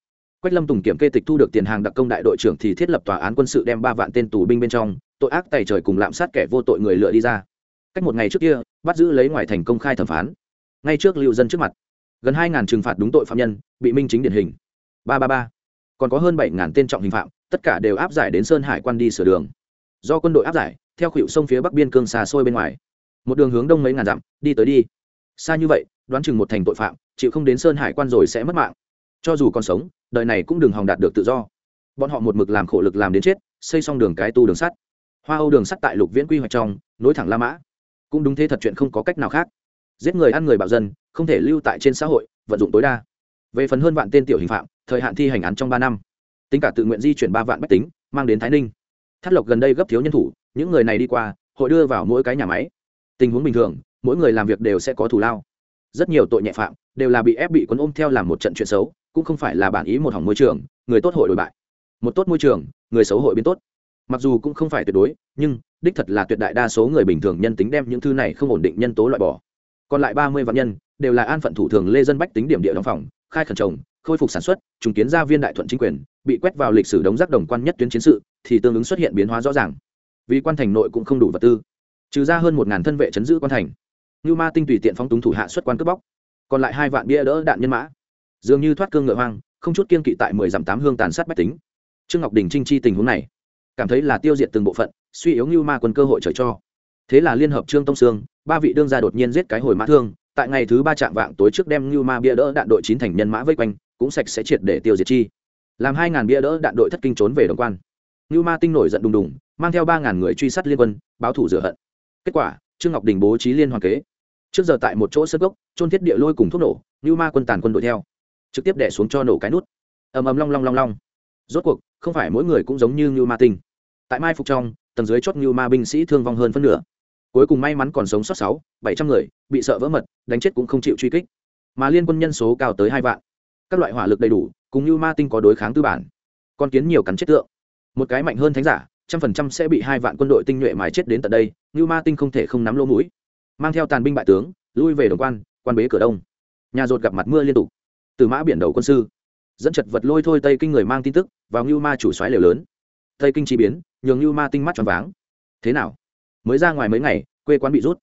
quách lâm tùng kiểm kê tịch thu được tiền hàng đặc công đại đội trưởng thì thiết lập tòa án quân sự đem ba vạn tên tù binh bên trong, tội ác tày trời cùng lạm sát kẻ vô tội người lựa đi ra. Cách một ngày trước kia, bắt giữ lấy ngoài thành công khai thẩm phán. Ngay trước lưu dân trước mặt, gần hai ngàn trừng phạt đúng tội phạm nhân, bị minh chính điển hình. Ba ba ba. Còn có hơn bảy ngàn tên trọng hình phạm, tất cả đều áp giải đến sơn hải quan đi sửa đường. Do quân đội áp giải, theo khuỵu sông phía bắc biên cương xa xôi bên ngoài. Một đường hướng đông mấy ngàn dặm, đi tới đi. Xa như vậy, đoán chừng một thành tội phạm, chịu không đến sơn hải quan rồi sẽ mất mạng cho dù còn sống, đời này cũng đừng hòng đạt được tự do. Bọn họ một mực làm khổ lực làm đến chết, xây xong đường cái tu đường sắt. Hoa âu đường sắt tại lục viễn quy hoạch trong, nối thẳng la mã. Cũng đúng thế thật chuyện không có cách nào khác. Giết người ăn người bạo dân, không thể lưu tại trên xã hội, vận dụng tối đa. Về phần hơn vạn tên tiểu hình phạm, thời hạn thi hành án trong ba năm. Tính cả tự nguyện di chuyển ba vạn bách tính, mang đến thái ninh. Thắt lộc gần đây gấp thiếu nhân thủ, những người này đi qua, hội đưa vào mỗi cái nhà máy. Tình huống bình thường, mỗi người làm việc đều sẽ có thù lao. Rất nhiều tội nhẹ phạm, đều là bị ép bị quấn ôm theo làm một trận chuyện xấu cũng không phải là bản ý một hỏng môi trường, người tốt hội đổi bại. Một tốt môi trường, người xấu hội biến tốt. Mặc dù cũng không phải tuyệt đối, nhưng đích thật là tuyệt đại đa số người bình thường nhân tính đem những thứ này không ổn định nhân tố loại bỏ. Còn lại ba mươi vạn nhân đều là an phận thủ thường lê dân bách tính điểm địa đóng phòng, khai khẩn trồng, khôi phục sản xuất, trùng kiến gia viên đại thuận chính quyền, bị quét vào lịch sử đống rác đồng quan nhất tuyến chiến sự, thì tương ứng xuất hiện biến hóa rõ ràng. Vì quan thành nội cũng không đủ vật tư, trừ ra hơn một ngàn thân vệ chấn giữ quan thành. Như ma tinh tùy tiện phóng túng thủ hạ xuất quan cướp bóc. Còn lại hai vạn bia đỡ đạn nhân mã dường như thoát cương ngựa hoang, không chút kiên kỵ tại mười dặm tám hương tàn sát bách tính. Trương ngọc đình trinh chi tình huống này, cảm thấy là tiêu diệt từng bộ phận, suy yếu như ma quân cơ hội trời cho. Thế là liên hợp trương tông sương, ba vị đương gia đột nhiên giết cái hồi mã thương, tại ngày thứ ba chạm vạng tối trước đem như ma bia đỡ đạn đội chín thành nhân mã vây quanh, cũng sạch sẽ triệt để tiêu diệt chi. Làm hai ngàn bia đỡ đạn đội thất kinh trốn về đồng quan. Như ma tinh nổi giận đùng đùng, mang theo ba ngàn người truy sát liên quân, báo thủ rửa hận. Kết quả, trương ngọc đình bố trí liên hoàn kế. Trước giờ tại một chỗ sơ gốc trôn thiết địa lôi cùng thuốc nổ như ma quân tàn quân đuổi theo trực tiếp đẻ xuống cho nổ cái nút. Ầm ầm long long long long. Rốt cuộc, không phải mỗi người cũng giống như như ma tinh. Tại mai phục trong, tầng dưới chót như ma binh sĩ thương vong hơn phân nửa. Cuối cùng may mắn còn sống sót sáu, bảy trăm người, bị sợ vỡ mật, đánh chết cũng không chịu truy kích. Mà liên quân nhân số cao tới hai vạn. Các loại hỏa lực đầy đủ, cùng như ma tinh có đối kháng tư bản. Con kiến nhiều cắn chết tượng. Một cái mạnh hơn thánh giả, trăm phần trăm sẽ bị hai vạn quân đội tinh nhuệ mài chết đến tận đây như ma tinh không thể không nắm lỗ mũi. Mang theo tàn binh bại tướng, lui về đồng quan quan bế cửa đông. Nhà rột gặp mặt mưa liên tục từ mã biển đầu quân sư. Dẫn chật vật lôi thôi tây kinh người mang tin tức, vào ngưu ma chủ xoáy lều lớn. Tây kinh chi biến, nhường ngưu ma tinh mắt tròn váng. Thế nào? Mới ra ngoài mấy ngày, quê quán bị rút.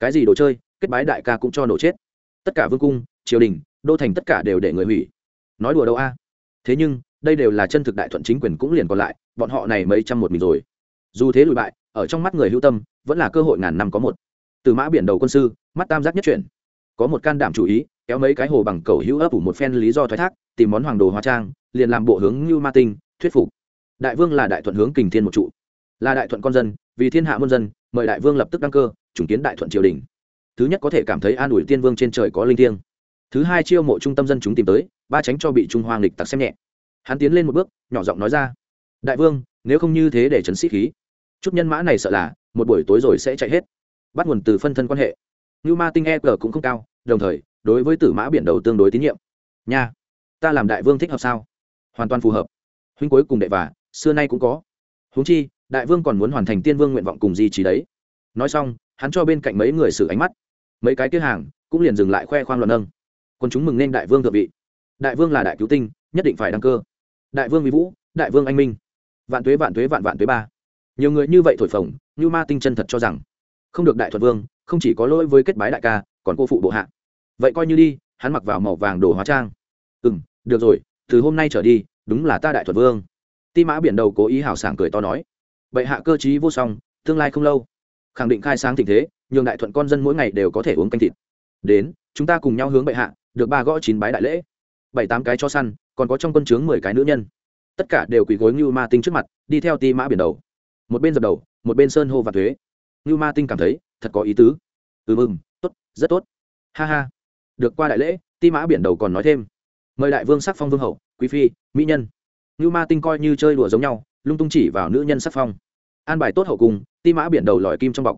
Cái gì đồ chơi, kết bái đại ca cũng cho nổ chết. Tất cả vương cung, triều đình, đô thành tất cả đều để người hủy. Nói đùa đâu a? Thế nhưng, đây đều là chân thực đại thuận chính quyền cũng liền còn lại, bọn họ này mấy trăm một mình rồi. Dù thế lùi bại, ở trong mắt người hữu tâm, vẫn là cơ hội ngàn năm có một. Từ mã biển đầu quân sư, mắt tam giác nhất chuyển có một can đảm chủ ý, kéo mấy cái hồ bằng cầu hữu ấp ủ một phen lý do thoái thác, tìm món hoàng đồ hóa trang, liền làm bộ hướng như ma tinh, thuyết phục. Đại vương là đại thuận hướng kình thiên một trụ. Là đại thuận con dân, vì thiên hạ muôn dân, mời đại vương lập tức đăng cơ chủng kiến đại thuận triều đình. Thứ nhất có thể cảm thấy an ủi tiên vương trên trời có linh thiêng. Thứ hai chiêu mộ trung tâm dân chúng tìm tới, ba tránh cho bị trung hoàng lịch tặc xem nhẹ. Hắn tiến lên một bước, nhỏ giọng nói ra, đại vương, nếu không như thế để chấn sĩ khí, chút nhân mã này sợ là, một buổi tối rồi sẽ chạy hết. Bắt nguồn từ phân thân quan hệ như ma tinh e g cũng không cao, đồng thời, đối với tử mã biển đầu tương đối tín nhiệm. Nha, ta làm đại vương thích hợp sao? Hoàn toàn phù hợp. Huynh cuối cùng đệ và xưa nay cũng có. Huống chi, đại vương còn muốn hoàn thành tiên vương nguyện vọng cùng gì trí đấy. Nói xong, hắn cho bên cạnh mấy người xử ánh mắt. Mấy cái kia hàng, cũng liền dừng lại khoe khoang luận nâng. Quân chúng mừng nên đại vương thượng vị. Đại vương là đại cứu tinh, nhất định phải đăng cơ. Đại vương mỹ vũ, đại vương anh minh. Vạn tuế vạn tuế vạn vạn tuế ba. Nhiều người như vậy thổi phồng như ma tinh chân thật cho rằng không được đại thuật vương, không chỉ có lỗi với kết bái đại ca, còn cô phụ bộ hạ. Vậy coi như đi, hắn mặc vào màu vàng đồ hóa trang. Ừ m được rồi, từ hôm nay trở đi, đúng là ta đại thuật vương. Ti mã biển đầu cố ý hào sảng cười to nói. Bệ hạ cơ chí vô song, tương lai không lâu. Khẳng định khai sáng tình thế, nhường đại thuận con dân mỗi ngày đều có thể uống canh thịt. Đến, chúng ta cùng nhau hướng bệ hạ, được ba gõ chín bái đại lễ. Bảy tám cái cho săn, còn có trong quân chướng mười cái nữ nhân. Tất cả đều quỳ gối như ma tinh trước mặt, đi theo ti mã biển đầu. Một bên dập đầu, một bên sơn hô và thuế như ma tinh cảm thấy, thật có ý tứ. Ừ mừng, tốt, rất tốt. Ha ha. Được qua đại lễ, ti mã biển đầu còn nói thêm. Mời đại vương sắc phong vương hậu, quý phi, mỹ nhân. Như ma tinh coi như chơi đùa giống nhau, lung tung chỉ vào nữ nhân sắc phong. An bài tốt hậu cùng, ti mã biển đầu lòi kim trong bọc.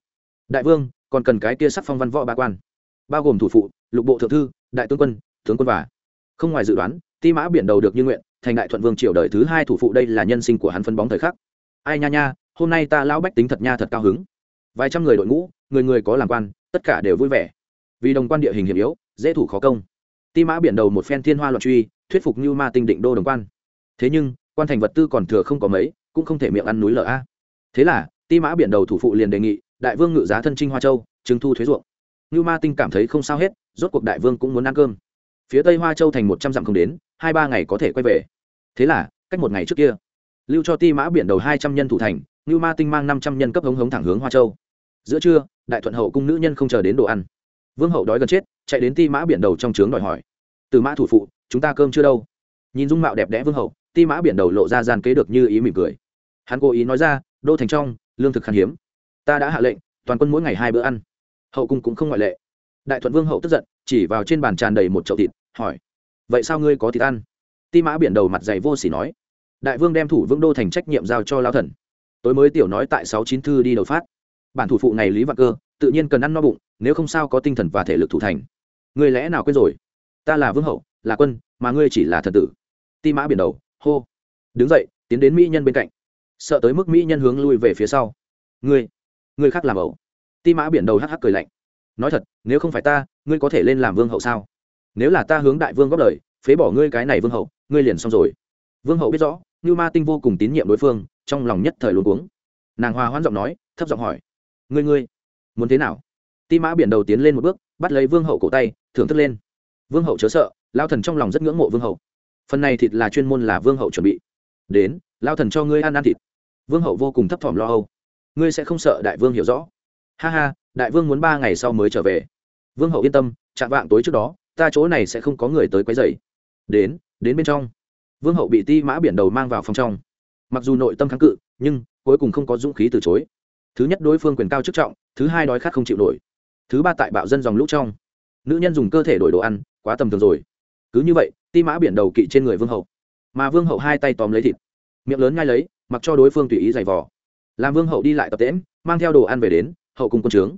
Đại vương, còn cần cái kia sắc phong văn võ ba quan. Bao gồm thủ phụ, lục bộ thượng thư, đại tướng quân tướng quân và. Không ngoài dự đoán, ti mã biển đầu được như nguyện, thành đại thuận vương triều đời thứ hai thủ phụ đây là nhân sinh của hắn phân bóng thời khắc. Ai nha nha, hôm nay ta lão bách tính thật nha thật cao hứng vài trăm người đội ngũ, người người có làm quan, tất cả đều vui vẻ. Vì đồng quan địa hình hiểm yếu, dễ thủ khó công. Ti mã biển đầu một phen thiên hoa loạn truy, thuyết phục như ma tinh định đô đồng quan. Thế nhưng, quan thành vật tư còn thừa không có mấy, cũng không thể miệng ăn núi lở a. Thế là, ti mã biển đầu thủ phụ liền đề nghị, đại vương ngự giá thân trinh hoa châu trưng thu thuế ruộng. Như ma tinh cảm thấy không sao hết, rốt cuộc đại vương cũng muốn ăn cơm. Phía tây hoa châu thành một trăm dặm không đến, hai ba ngày có thể quay về. Thế là, cách một ngày trước kia, lưu cho ti mã biển đầu hai trăm nhân thủ thành, như ma tinh mang năm trăm nhân cấp hống hống thẳng hướng hoa châu giữa trưa, đại thuận hậu cung nữ nhân không chờ đến đồ ăn. Vương hậu đói gần chết, chạy đến ti mã biển đầu trong trướng đòi hỏi. Từ mã thủ phụ, chúng ta cơm chưa đâu? Nhìn dung mạo đẹp đẽ vương hậu, ti mã biển đầu lộ ra gian kế được như ý mỉm cười. Hắn cố ý nói ra, đô thành trong, lương thực khan hiếm. Ta đã hạ lệnh, toàn quân mỗi ngày hai bữa ăn. Hậu cung cũng không ngoại lệ. Đại thuận vương hậu tức giận, chỉ vào trên bàn tràn đầy một chậu thịt, hỏi, vậy sao ngươi có thịt ăn? Ti mã biển đầu mặt dày vô sỉ nói, đại vương đem thủ vương đô thành trách nhiệm giao cho lao thần. Tối mới tiểu nói tại sáu chín thư đi đầu phát bản thủ phụ này lý vạn cơ, tự nhiên cần ăn no bụng, nếu không sao có tinh thần và thể lực thủ thành. Ngươi lẽ nào quên rồi? Ta là vương hậu, là quân, mà ngươi chỉ là thần tử. Ti mã biển đầu, hô. Đứng dậy, tiến đến mỹ nhân bên cạnh. Sợ tới mức mỹ nhân hướng lui về phía sau. Ngươi ngươi khác làm ẩu. Ti mã biển đầu hắc hắc cười lạnh. Nói thật, nếu không phải ta, ngươi có thể lên làm vương hậu sao? Nếu là ta hướng đại vương góp lời, phế bỏ ngươi cái này vương hậu, ngươi liền xong rồi. Vương hậu biết rõ như ma tinh vô cùng tín nhiệm đối phương, trong lòng nhất thời luôn cuống. Nàng hoa hoãn giọng nói, thấp giọng hỏi ngươi ngươi, muốn thế nào? Ti mã biển đầu tiến lên một bước, bắt lấy vương hậu cổ tay, thưởng thức lên. Vương hậu chớ sợ, lao thần trong lòng rất ngưỡng mộ vương hậu. Phần này thịt là chuyên môn là vương hậu chuẩn bị. Đến, lao thần cho ngươi ăn ăn thịt. Vương hậu vô cùng thấp thỏm lo âu. Ngươi sẽ không sợ đại vương hiểu rõ. Ha ha, đại vương muốn ba ngày sau mới trở về. Vương hậu yên tâm, chạm vạng tối trước đó, ta chỗ này sẽ không có người tới quấy dày đến đến bên trong. Vương hậu bị ti mã biển đầu mang vào phòng trong. Mặc dù nội tâm kháng cự, nhưng cuối cùng không có dũng khí từ chối thứ nhất đối phương quyền cao chức trọng, thứ hai đói khát không chịu nổi. Thứ ba tại bạo dân dòng lũ trong. Nữ nhân dùng cơ thể đổi đồ ăn, quá tầm thường rồi. Cứ như vậy, ti mã biển đầu kỵ trên người vương hậu. Mà vương hậu hai tay tóm lấy thịt. Miệng lớn ngay lấy, mặc cho đối phương tùy ý giày vò. Làm vương hậu đi lại tập tễm mang theo đồ ăn về đến, hậu cung quân trướng.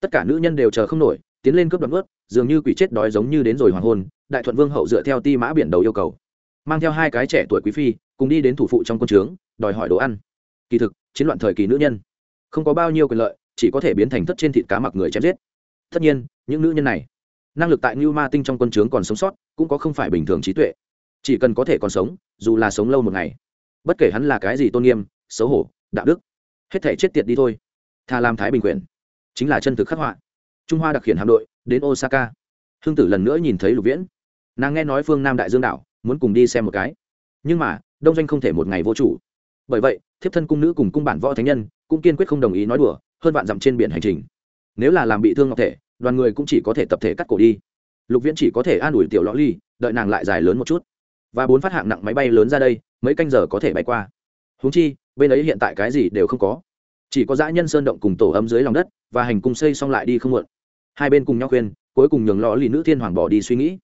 Tất cả nữ nhân đều chờ không nổi, tiến lên cướp đoạt ướt dường như quỷ chết đói giống như đến rồi hoàng hôn, đại thuận vương hậu dựa theo ti mã biển đầu yêu cầu. Mang theo hai cái trẻ tuổi quý phi, cùng đi đến thủ phụ trong quân trướng, đòi hỏi đồ ăn. Kỳ thực, chiến loạn thời kỳ nữ nhân không có bao nhiêu quyền lợi, chỉ có thể biến thành thất trên thịt cá mặc người chém giết. Tất nhiên, những nữ nhân này, năng lực tại New ma tinh trong quân trướng còn sống sót, cũng có không phải bình thường trí tuệ. Chỉ cần có thể còn sống, dù là sống lâu một ngày, bất kể hắn là cái gì tôn nghiêm, xấu hổ, đạo đức, hết thể chết tiệt đi thôi. Thà làm thái bình quyền, chính là chân thực khắc họa. Trung hoa đặc khiển hạm đội, đến osaka. Hương tử lần nữa nhìn thấy lục viễn. Nàng nghe nói phương nam đại dương đảo, muốn cùng đi xem một cái. Nhưng mà, đông doanh không thể một ngày vô chủ. Bởi vậy, thiếp thân cung nữ cùng cung bản võ thánh nhân cũng kiên quyết không đồng ý nói đùa, hơn vạn dặm trên biển hành trình. Nếu là làm bị thương ngọc thể, đoàn người cũng chỉ có thể tập thể cắt cổ đi. Lục viễn chỉ có thể an ủi tiểu lõ ly, đợi nàng lại dài lớn một chút. Và bốn phát hạng nặng máy bay lớn ra đây, mấy canh giờ có thể bay qua. Húng chi, bên ấy hiện tại cái gì đều không có. Chỉ có dã nhân sơn động cùng tổ ấm dưới lòng đất, và hành cung xây xong lại đi không muộn. Hai bên cùng nhau khuyên, cuối cùng nhường lõ lì nữ thiên hoàng bỏ đi suy nghĩ.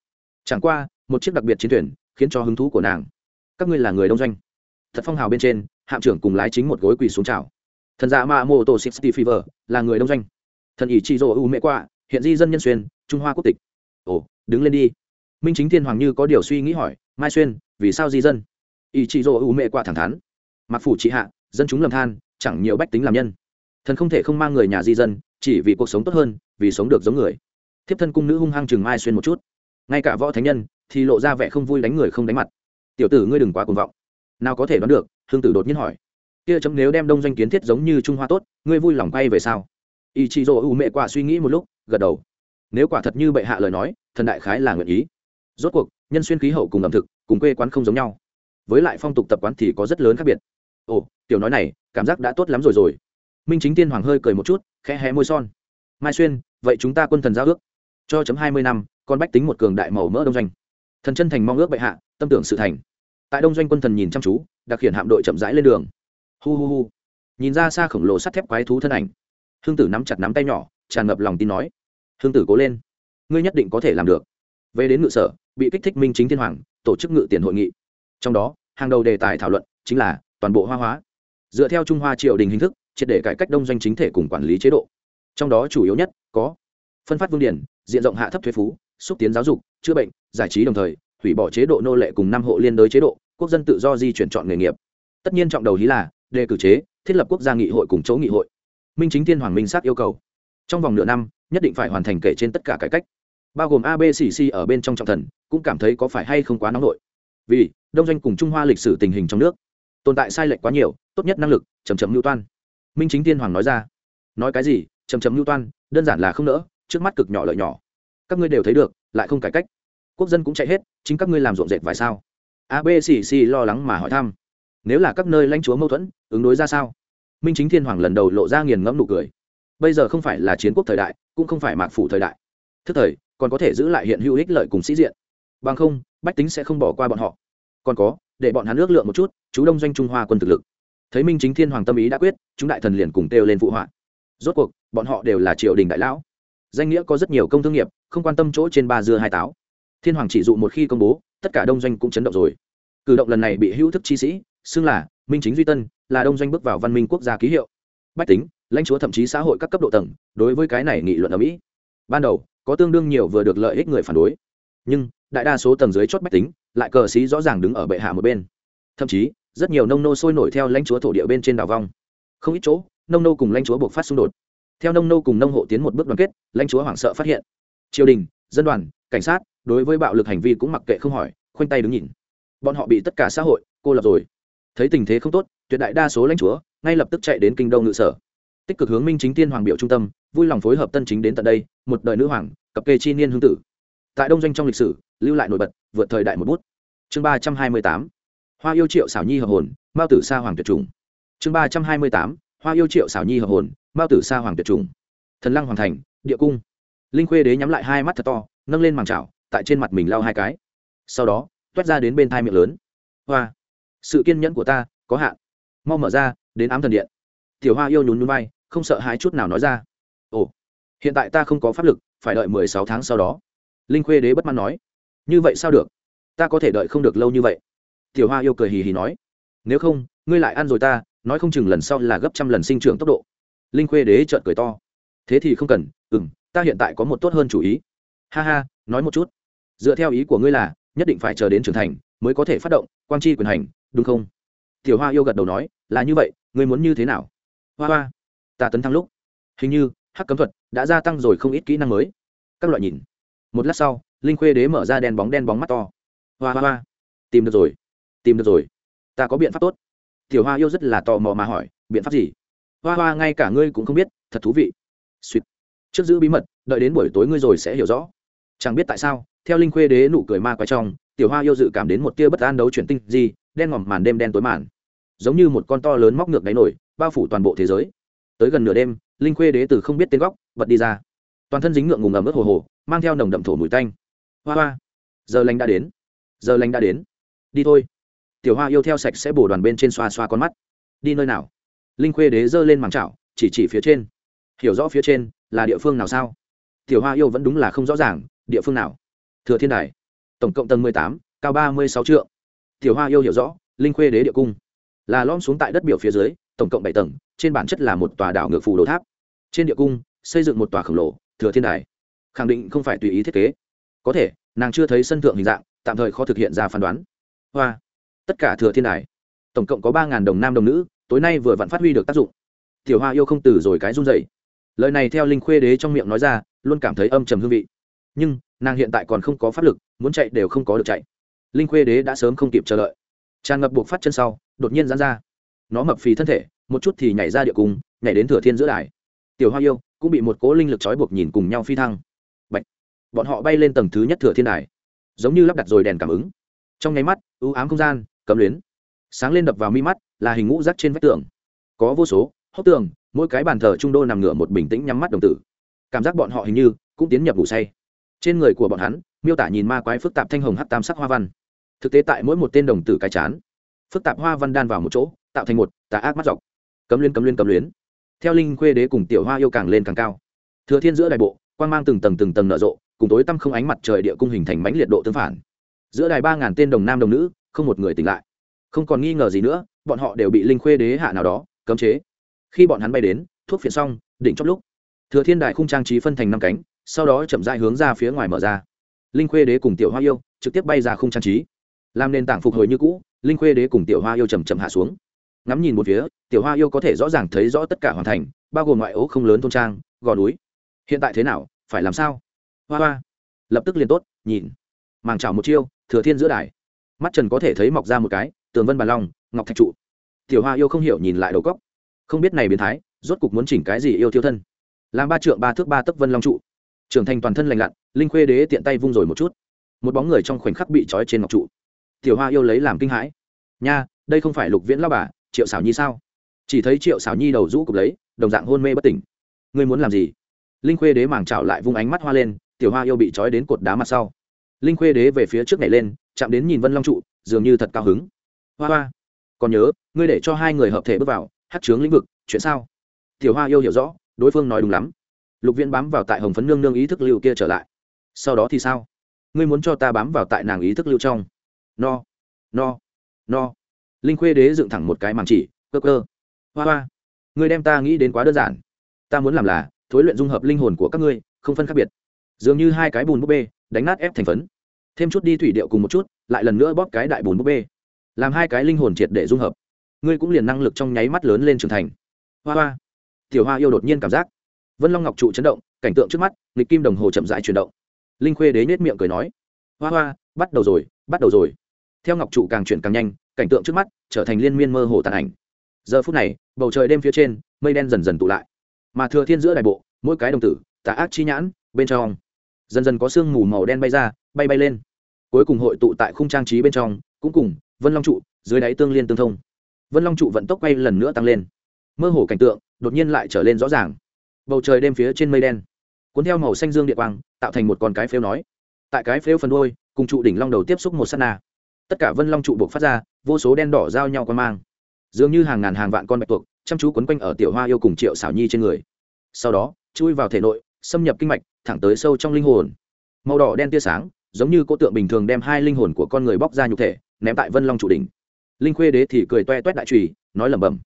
Chẳng qua, một chiếc đặc biệt chiến thuyền, khiến cho hứng thú của nàng. Các ngươi là người đông doanh. Thật phong hào bên trên, hạm trưởng cùng lái chính một gối quỳ xuống chào thần dạ mạ mô tô sixty fever là người đông doanh. Thần ỷ trị rỗ u mẹ quạ hiện di dân nhân xuyên, trung hoa quốc tịch. Ồ, đứng lên đi. Minh chính thiên hoàng như có điều suy nghĩ hỏi, mai xuyên, vì sao di dân? Ỷ trị rỗ u mẹ quạ thẳng thắn. Mặc phủ trị hạ, dân chúng lầm than, chẳng nhiều bách tính làm nhân. Thần không thể không mang người nhà di dân, chỉ vì cuộc sống tốt hơn, vì sống được giống người. Thiếp thân cung nữ hung hăng chừng mai xuyên một chút. Ngay cả võ thánh nhân thì lộ ra vẻ không vui đánh người không đánh mặt. Tiểu tử ngươi đừng quá cuồng vọng. Nào có thể đoán được, hương tử đột nhiên hỏi kia chấm nếu đem đông doanh kiến thiết giống như trung hoa tốt, ngươi vui lòng quay về sao? Ý chị dỗ ủ mẹ quả suy nghĩ một lúc, gật đầu. Nếu quả thật như bệ hạ lời nói, thần đại khái là nguyện ý. Rốt cuộc, nhân xuyên khí hậu cùng ẩm thực, cùng quê quán không giống nhau. Với lại phong tục tập quán thì có rất lớn khác biệt. Ồ, tiểu nói này, cảm giác đã tốt lắm rồi rồi. Minh chính tiên hoàng hơi cười một chút, khẽ hé môi son. Mai xuyên, vậy chúng ta quân thần giao ước. Cho chấm hai mươi năm, con bách tính một cường đại màu mỡ đông doanh. Thần chân thành mong ước bệ hạ, tâm tưởng sự thành. Tại đông doanh quân thần nhìn chăm chú, đặc hiện hạm đội chậm rãi lên đường hu hu hu. Nhìn ra xa khổng lồ sắt thép quái thú thân ảnh. Hương tử nắm chặt nắm tay nhỏ, tràn ngập lòng tin nói. Hương tử cố lên. Ngươi nhất định có thể làm được. Về đến ngự sở, bị kích thích minh chính thiên hoàng, tổ chức ngự tiền hội nghị. Trong đó, hàng đầu đề tài thảo luận chính là toàn bộ hoa hóa. Dựa theo trung hoa triều đình hình thức, triệt để cải cách đông doanh chính thể cùng quản lý chế độ. Trong đó chủ yếu nhất có phân phát vương điển, diện rộng hạ thấp thuế phú, xúc tiến giáo dục, chữa bệnh, giải trí đồng thời, hủy bỏ chế độ nô lệ cùng năm hộ liên đới chế độ, quốc dân tự do di chuyển chọn nghề nghiệp. Tất nhiên trọng đầu hí là đề cử chế, thiết lập quốc gia nghị hội cùng chỗ nghị hội. Minh chính thiên hoàng minh Sát yêu cầu. Trong vòng nửa năm, nhất định phải hoàn thành kể trên tất cả cải cách. Bao gồm abcc ở bên trong trọng thần, cũng cảm thấy có phải hay không quá nóng nổi vì, đông doanh cùng trung hoa lịch sử tình hình trong nước, tồn tại sai lệch quá nhiều, tốt nhất năng lực chầm chậm mưu toan. Minh chính thiên hoàng nói ra. Nói cái gì chầm chậm mưu toan, đơn giản là không nỡ, trước mắt cực nhỏ lợi nhỏ. Các ngươi đều thấy được, lại không cải cách. Quốc dân cũng chạy hết, chính các ngươi làm ruộng dệt vài sao? Abcc lo lắng mà hỏi thăm nếu là các nơi lãnh chúa mâu thuẫn, ứng đối ra sao? Minh chính thiên hoàng lần đầu lộ ra nghiền ngẫm nụ cười. Bây giờ không phải là chiến quốc thời đại, cũng không phải mạc phủ thời đại. Thức thời, còn có thể giữ lại hiện hữu ích lợi cùng sĩ diện. Bằng không, bách tính sẽ không bỏ qua bọn họ. Còn có, để bọn hắn ước lượng một chút, chú đông doanh trung hoa quân thực lực. Thấy minh chính thiên hoàng tâm ý đã quyết, chúng đại thần liền cùng kêu lên phụ họa. Rốt cuộc, bọn họ đều là triều đình đại lão. Danh nghĩa có rất nhiều công thương nghiệp, không quan tâm chỗ trên ba dưa hai táo. Thiên hoàng chỉ dụ một khi công bố, tất cả đông doanh cũng chấn động rồi. Cử động lần này bị hữu thức chi sĩ xưng là minh chính duy tân, là đông doanh bước vào văn minh quốc gia ký hiệu. Bách tính, lãnh chúa thậm chí xã hội các cấp độ tầng, đối với cái này nghị luận ở mỹ. Ban đầu, có tương đương nhiều vừa được lợi ích người phản đối. Nhưng, đại đa số tầng dưới chót bách tính, lại cờ xí rõ ràng đứng ở bệ hạ một bên. Thậm chí, rất nhiều nông nô sôi nổi theo lãnh chúa thổ địa bên trên đảo vong. Không ít chỗ, nông nô cùng lãnh chúa buộc phát xung đột. Theo nông nô cùng nông hộ tiến một bước đoàn kết, lãnh chúa hoảng sợ phát hiện. Triều đình, dân đoàn, cảnh sát, đối với bạo lực hành vi cũng mặc kệ không hỏi, khoanh tay đứng nhìn. Bọn họ bị tất cả xã hội cô lập rồi thấy tình thế không tốt, tuyệt đại đa số lãnh chúa ngay lập tức chạy đến kinh đông ngự sở. Tích cực hướng minh chính tiên hoàng biểu trung tâm, vui lòng phối hợp tân chính đến tận đây, một đời nữ hoàng cập kê chi niên hương tử. Tại đông doanh trong lịch sử, lưu lại nổi bật, vượt thời đại một bút. Chương ba trăm hai mươi tám, hoa yêu triệu xảo nhi hợp hồn, mao tử sa hoàng tuyệt trùng chương ba trăm hai mươi tám, hoa yêu triệu xảo nhi hợp hồn, mao tử sa hoàng tuyệt trùng thần lăng hoàng thành, địa cung. Linh khuê đế nhắm lại hai mắt thật to, nâng lên màng trào tại trên mặt mình lau hai cái. Sau đó, toét ra đến bên thai miệng lớn. Hoa sự kiên nhẫn của ta có hạn. Mau mở ra, đến ám thần điện. Tiểu hoa yêu nhún nhún bay không sợ hãi chút nào nói ra. Ồ, hiện tại ta không có pháp lực, phải đợi mười sáu tháng sau đó. Linh khuê đế bất mãn nói. Như vậy sao được? Ta có thể đợi không được lâu như vậy. Tiểu hoa yêu cười hì hì nói. Nếu không, ngươi lại ăn rồi ta, nói không chừng lần sau là gấp trăm lần sinh trưởng tốc độ. Linh khuê đế trợn cười to. Thế thì không cần ừ m ta hiện tại có một tốt hơn chủ ý. Ha ha, nói một chút. Dựa theo ý của ngươi là, nhất định phải chờ đến trưởng thành, mới có thể phát động quang chi quyền hành đúng không? Tiểu hoa yêu gật đầu nói, là như vậy, ngươi muốn như thế nào? Hoa hoa, ta tấn thăng lúc. Hình như, hắc cấm thuật đã gia tăng rồi không ít kỹ năng mới. Các loại nhìn. Một lát sau, linh khuê đế mở ra đèn bóng đen bóng mắt to. Hoa hoa hoa, tìm được rồi, tìm được rồi. Ta có biện pháp tốt. Tiểu hoa yêu rất là tò mò mà hỏi, biện pháp gì? Hoa hoa, ngay cả ngươi cũng không biết, thật thú vị. Suýt trước giữ bí mật, đợi đến buổi tối ngươi rồi sẽ hiểu rõ. Chẳng biết tại sao, theo linh khuê đế nụ cười ma quái trong, tiểu hoa yêu dự cảm đến một tia bất an đấu chuyển tinh gì đen ngòm màn đêm đen tối màn. Giống như một con to lớn móc ngược đáy nổi, bao phủ toàn bộ thế giới. Tới gần nửa đêm, linh khuê đế từ không biết tên góc, bật đi ra. Toàn thân dính ngượng ngùng ẩm ướt hồ hồ, mang theo nồng đậm thổ mùi tanh. Hoa hoa, giờ lành đã đến. Giờ lành đã đến. Đi thôi. Tiểu hoa yêu theo sạch sẽ bổ đoàn bên trên xoa xoa con mắt. Đi nơi nào? Linh khuê đế giơ lên màng chảo, chỉ chỉ phía trên. Hiểu rõ phía trên, là địa phương nào sao? Tiểu hoa yêu vẫn đúng là không rõ ràng, địa phương nào? Thừa thiên đài. Tổng cộng tầng mười tám, cao ba mươi sáu triệu tiểu hoa yêu hiểu rõ, linh khuê đế địa cung. Là lom xuống tại đất biểu phía dưới, tổng cộng bảy tầng, trên bản chất là một tòa đảo ngược phù đồ tháp. Trên địa cung, xây dựng một tòa khổng lồ, thừa thiên đài. Khẳng định không phải tùy ý thiết kế. Có thể, nàng chưa thấy sân thượng hình dạng, tạm thời khó thực hiện ra phán đoán. Hoa. Tất cả thừa thiên đài. Tổng cộng có ba đồng nam đồng nữ, tối nay vừa vặn phát huy được tác dụng. Tiểu hoa yêu không từ rồi cái run dậy lời này theo linh khuê đế trong miệng nói ra, luôn cảm thấy âm trầm hương vị. Nhưng, nàng hiện tại còn không có pháp lực, muốn chạy đều không có được chạy linh khuê đế đã sớm không kịp chờ đợi. Tràn ngập buộc phát chân sau, đột nhiên dán ra. Nó mập phì thân thể, một chút thì nhảy ra địa cung, nhảy đến thừa thiên giữa đài. Tiểu hoa yêu cũng bị một cố linh lực trói buộc nhìn cùng nhau phi thăng. Bạch. bọn họ bay lên tầng thứ nhất thừa thiên đài. Giống như lắp đặt rồi đèn cảm ứng. Trong nháy mắt ưu ám không gian, cấm luyến. Sáng lên đập vào mi mắt, là hình ngũ rác trên vách tường. Có vô số, hốc tường, mỗi cái bàn thờ trung đô nằm ngửa một bình tĩnh nhắm mắt đồng tử. Cảm giác bọn họ hình như cũng tiến nhập ngủ say. Trên người của bọn hắn, miêu tả nhìn ma quái phức tạp thanh hồng hát tam sắc hoa văn thực tế tại mỗi một tên đồng tử cái chán, phức tạp hoa văn đan vào một chỗ, tạo thành một tà ác mắt dọc cấm liên cấm liên cấm luyến. Theo linh khuê đế cùng tiểu hoa yêu càng lên càng cao. Thừa thiên giữa đại bộ quan g mang từng tầng từng tầng nở rộ, cùng tối tăm không ánh mặt trời địa cung hình thành mãnh liệt độ tương phản. Giữa đài ba ngàn tên đồng nam đồng nữ, không một người tỉnh lại. Không còn nghi ngờ gì nữa, bọn họ đều bị linh khuê đế hạ nào đó, cấm chế. Khi bọn hắn bay đến, thuốc phiện xong, đỉnh chót lúc, thừa thiên đại khung trang trí phân thành năm cánh, sau đó chậm dại hướng ra phía ngoài mở ra. Linh khuê đế cùng tiểu hoa yêu, trực tiếp bay ra khung trang trí làm nền tảng phục hồi như cũ, linh khuê đế cùng tiểu hoa yêu chầm chầm hạ xuống. Ngắm nhìn một phía, tiểu hoa yêu có thể rõ ràng thấy rõ tất cả hoàn thành, bao gồm ngoại ố không lớn thôn trang, gò núi. Hiện tại thế nào, phải làm sao? Hoa hoa. Lập tức liền tốt, nhìn. Màng trào một chiêu, thừa thiên giữa đài. Mắt trần có thể thấy mọc ra một cái, tường vân bàn long, ngọc thạch trụ. Tiểu hoa yêu không hiểu nhìn lại đầu cóc không biết này biến thái, rốt cục muốn chỉnh cái gì yêu thiêu thân. Làm ba trượng ba thước ba tấc vân long trụ. Trưởng thành toàn thân lành lặn, linh khuê đế tiện tay vung rồi một chút. Một bóng người trong khoảnh khắc bị trói trên ngọc trụ tiểu hoa yêu lấy làm kinh hãi. Nha, đây không phải lục viễn lao bà, triệu xảo nhi sao? Chỉ thấy triệu xảo nhi đầu rũ cục lấy, đồng dạng hôn mê bất tỉnh. Ngươi muốn làm gì? Linh khuê đế màng trào lại vung ánh mắt hoa lên, tiểu hoa yêu bị trói đến cột đá mặt sau. Linh khuê đế về phía trước này lên, chạm đến nhìn vân long trụ, dường như thật cao hứng. Hoa hoa, còn nhớ, ngươi để cho hai người hợp thể bước vào, hát chướng lĩnh vực, chuyện sao? Tiểu hoa yêu hiểu rõ, đối phương nói đúng lắm. Lục viễn bám vào tại hồng phấn nương nương ý thức lưu kia trở lại. Sau đó thì sao? Ngươi muốn cho ta bám vào tại nàng ý thức lưu trong no no no. Linh khuê đế dựng thẳng một cái màng chỉ, cơ cơ. Hoa hoa người đem ta nghĩ đến quá đơn giản. Ta muốn làm là, thối luyện dung hợp linh hồn của các ngươi, không phân khác biệt. Dường như hai cái bùn búp bê, đánh nát ép thành phấn. Thêm chút đi thủy điệu cùng một chút, lại lần nữa bóp cái đại bùn búp bê. Làm hai cái linh hồn triệt để dung hợp. Ngươi cũng liền năng lực trong nháy mắt lớn lên trưởng thành. Hoa hoa, tiểu hoa yêu đột nhiên cảm giác. Vân long ngọc trụ chấn động, cảnh tượng trước mắt, nghịch kim đồng hồ chậm rãi chuyển động. Linh khuê đế nết miệng cười nói, hoa hoa, bắt đầu rồi, bắt đầu rồi theo ngọc trụ càng chuyển càng nhanh, cảnh tượng trước mắt trở thành liên miên mơ hồ tàn ảnh. Giờ phút này, bầu trời đêm phía trên, mây đen dần dần tụ lại. Mà thừa thiên giữa đại bộ, mỗi cái đồng tử, tà ác chi nhãn, bên trong, dần dần có sương mù màu đen bay ra, bay bay lên. Cuối cùng hội tụ tại khung trang trí bên trong, cũng cùng vân long trụ, dưới đáy tương liên tương thông. Vân long trụ vận tốc quay lần nữa tăng lên. Mơ hồ cảnh tượng đột nhiên lại trở lên rõ ràng. Bầu trời đêm phía trên mây đen, cuốn theo màu xanh dương địa quang, tạo thành một con cái phêu nói. Tại cái phêu phần đôi cùng trụ đỉnh long đầu tiếp xúc một s á t na tất cả vân long trụ buộc phát ra, vô số đen đỏ giao nhau con mang. Dường như hàng ngàn hàng vạn con bạch tuộc, chăm chú quấn quanh ở tiểu hoa yêu cùng triệu xảo nhi trên người. Sau đó, chui vào thể nội, xâm nhập kinh mạch, thẳng tới sâu trong linh hồn. Màu đỏ đen tia sáng, giống như cô tượng bình thường đem hai linh hồn của con người bóc ra nhục thể, ném tại vân long trụ đỉnh. Linh khuê đế thì cười toe toét đại trùy, nói lẩm bẩm.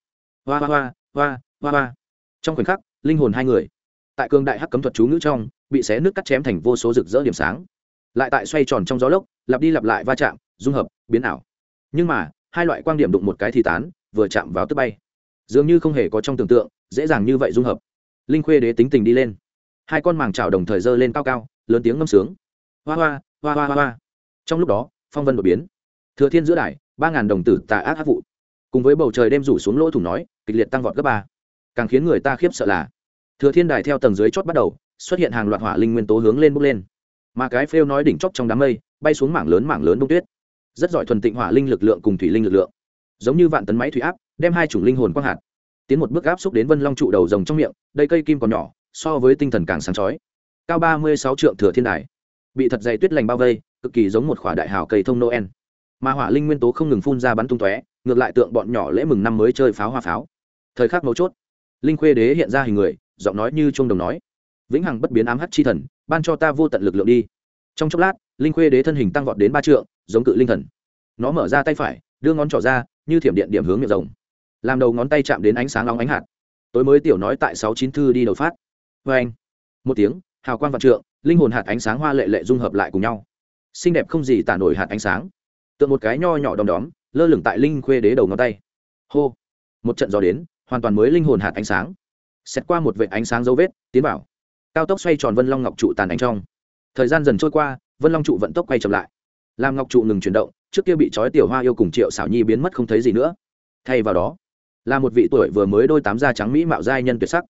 Hoa hoa hoa hoa hoa hoa. Trong khoảnh khắc, linh hồn hai người, tại cường đại hắc cấm thuật chú ngữ trong, bị xé nước cắt chém thành vô số rực rỡ điểm sáng. Lại tại xoay tròn trong gió lốc, lặp đi lặp lại va chạm dung hợp, biến ảo. Nhưng mà, hai loại quan điểm đụng một cái thì tán, vừa chạm vào tức bay. Dường như không hề có trong tưởng tượng, dễ dàng như vậy dung hợp. Linh khuê đế tính tình đi lên. Hai con màng trào đồng thời dơ lên cao cao, lớn tiếng ngâm sướng. Hoa hoa hoa hoa hoa hoa. Trong lúc đó, phong vân đột biến. Thừa thiên giữa đài, ba ngàn đồng tử tà ác hát vụ. Cùng với bầu trời đêm rủ xuống lỗ thủng nói, kịch liệt tăng vọt gấp ba. Càng khiến người ta khiếp sợ là, thừa thiên đài theo tầng dưới chót bắt đầu, xuất hiện hàng loạt hỏa linh nguyên tố hướng lên bốc lên. Mà cái phêu nói đỉnh chóp trong đám mây, bay xuống mảng lớn mảng lớn đông tuyết rất giỏi thuần tịnh hỏa linh lực lượng cùng thủy linh lực lượng, giống như vạn tấn máy thủy áp, đem hai chủng linh hồn quang hạt, tiến một bước áp xúc đến vân long trụ đầu rồng trong miệng, đây cây kim còn nhỏ, so với tinh thần càng sáng chói. Cao ba mươi sáu trượng thừa thiên đài, bị thật dày tuyết lành bao vây, cực kỳ giống một khỏa đại hào cây thông noel. Mà hỏa linh nguyên tố không ngừng phun ra bắn tung tóe, ngược lại tượng bọn nhỏ lễ mừng năm mới chơi pháo hoa pháo. Thời khắc mấu chốt, linh khuê đế hiện ra hình người, giọng nói như trung đồng nói. Vĩnh hằng bất biến ám hắc chi thần, ban cho ta vô tận lực lượng đi. Trong chốc lát, linh khuê đế thân hình tăng vọt đến ba trượng giống cự linh thần. Nó mở ra tay phải, đưa ngón trỏ ra, như thiểm điện điểm hướng miệng rồng. Làm đầu ngón tay chạm đến ánh sáng long ánh hạt. Tối mới tiểu nói tại sáu chín thư đi đầu phát. Vê anh, một tiếng, hào quang vạn trượng, linh hồn hạt ánh sáng hoa lệ lệ dung hợp lại cùng nhau. Xinh đẹp không gì tả nổi hạt ánh sáng. Tượng một cái nho nhỏ đom đóm, lơ lửng tại linh khuê đế đầu ngón tay. Hô, một trận gió đến, hoàn toàn mới linh hồn hạt ánh sáng. Xét qua một vệ ánh sáng dấu vết, tiến bảo cao tốc xoay tròn vân long ngọc trụ tàn ánh trong. Thời gian dần trôi qua, vân long trụ vận tốc quay chậm lại làm ngọc trụ ngừng chuyển động, trước kia bị trói tiểu hoa yêu cùng triệu xảo nhi biến mất không thấy gì nữa. Thay vào đó, là một vị tuổi vừa mới đôi tám da trắng mỹ mạo giai nhân tuyệt sắc.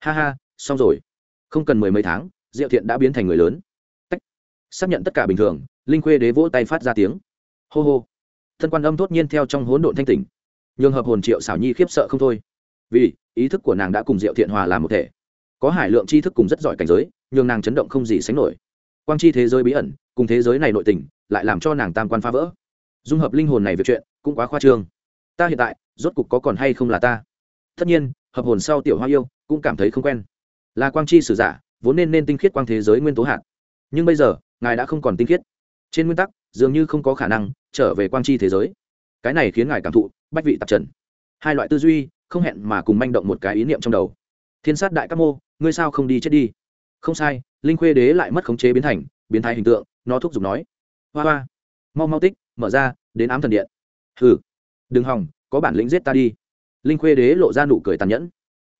Ha ha, xong rồi. Không cần mười mấy tháng, diệu thiện đã biến thành người lớn. Tách. xác nhận tất cả bình thường, linh khuê đế vỗ tay phát ra tiếng. Hô hô. Thân quan âm thốt nhiên theo trong hỗn độn thanh tỉnh. Nhường hợp hồn triệu xảo nhi khiếp sợ không thôi. Vì, ý thức của nàng đã cùng diệu thiện hòa làm một thể. Có hải lượng tri thức cùng rất giỏi cảnh giới, nhường nàng chấn động không gì sánh nổi. Quang chi thế giới bí ẩn cùng thế giới này nội tình, lại làm cho nàng tam quan phá vỡ. Dung hợp linh hồn này việc chuyện, cũng quá khoa trương. Ta hiện tại, rốt cục có còn hay không là ta? Tất nhiên, hợp hồn sau tiểu hoa yêu, cũng cảm thấy không quen. Là quang chi sử giả, vốn nên nên tinh khiết quang thế giới nguyên tố hạt. Nhưng bây giờ, ngài đã không còn tinh khiết. Trên nguyên tắc, dường như không có khả năng trở về quang chi thế giới. Cái này khiến ngài cảm thụ, bách vị tạp trần. Hai loại tư duy, không hẹn mà cùng manh động một cái ý niệm trong đầu. Thiên sát đại các mô, ngươi sao không đi chết đi? Không sai, linh khuê đế lại mất khống chế biến thành, biến thái hình tượng nó thúc giục nói, hoa hoa, mau mau tích, mở ra, đến ám thần điện. Hừ, đừng hòng có bản lĩnh giết ta đi. Linh khuê đế lộ ra nụ cười tàn nhẫn.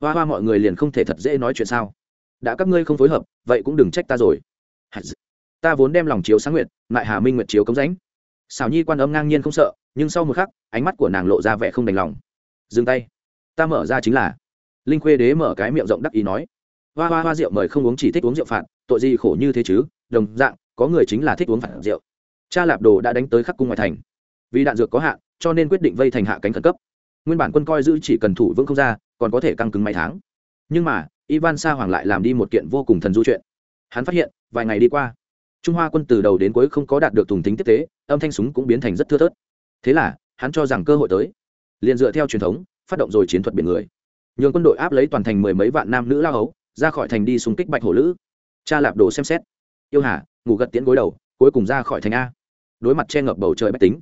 Hoa hoa, mọi người liền không thể thật dễ nói chuyện sao? Đã các ngươi không phối hợp, vậy cũng đừng trách ta rồi. Ta vốn đem lòng chiếu sáng nguyện lại hà minh nguyện chiếu cống ránh xảo nhi quan âm ngang nhiên không sợ, nhưng sau một khắc, ánh mắt của nàng lộ ra vẻ không đành lòng. Dừng tay, ta mở ra chính là. Linh khuê đế mở cái miệng rộng đắc ý nói. Hoa hoa hoa rượu mời không uống chỉ thích uống rượu phạt, tội gì khổ như thế chứ? Đồng dạng có người chính là thích uống phản rượu. Cha lạp đồ đã đánh tới khắc cung ngoài thành. Vì đạn dược có hạn, cho nên quyết định vây thành hạ cánh khẩn cấp. Nguyên bản quân coi giữ chỉ cần thủ vững không ra, còn có thể căng cứng mấy tháng. Nhưng mà, ivan sa hoàng lại làm đi một kiện vô cùng thần du chuyện. Hắn phát hiện, vài ngày đi qua, trung hoa quân từ đầu đến cuối không có đạt được thùng tính tiếp tế, âm thanh súng cũng biến thành rất thưa thớt. Thế là, hắn cho rằng cơ hội tới. Liền dựa theo truyền thống, phát động rồi chiến thuật biển người. Nhường quân đội áp lấy toàn thành mười mấy vạn nam nữ lao hấu, ra khỏi thành đi xung kích bạch hổ lữ. Cha lạp đồ xem xét. Yêu hà ngủ gật tiễn gối đầu, cuối cùng ra khỏi thành a. Đối mặt che ngập bầu trời bách tính,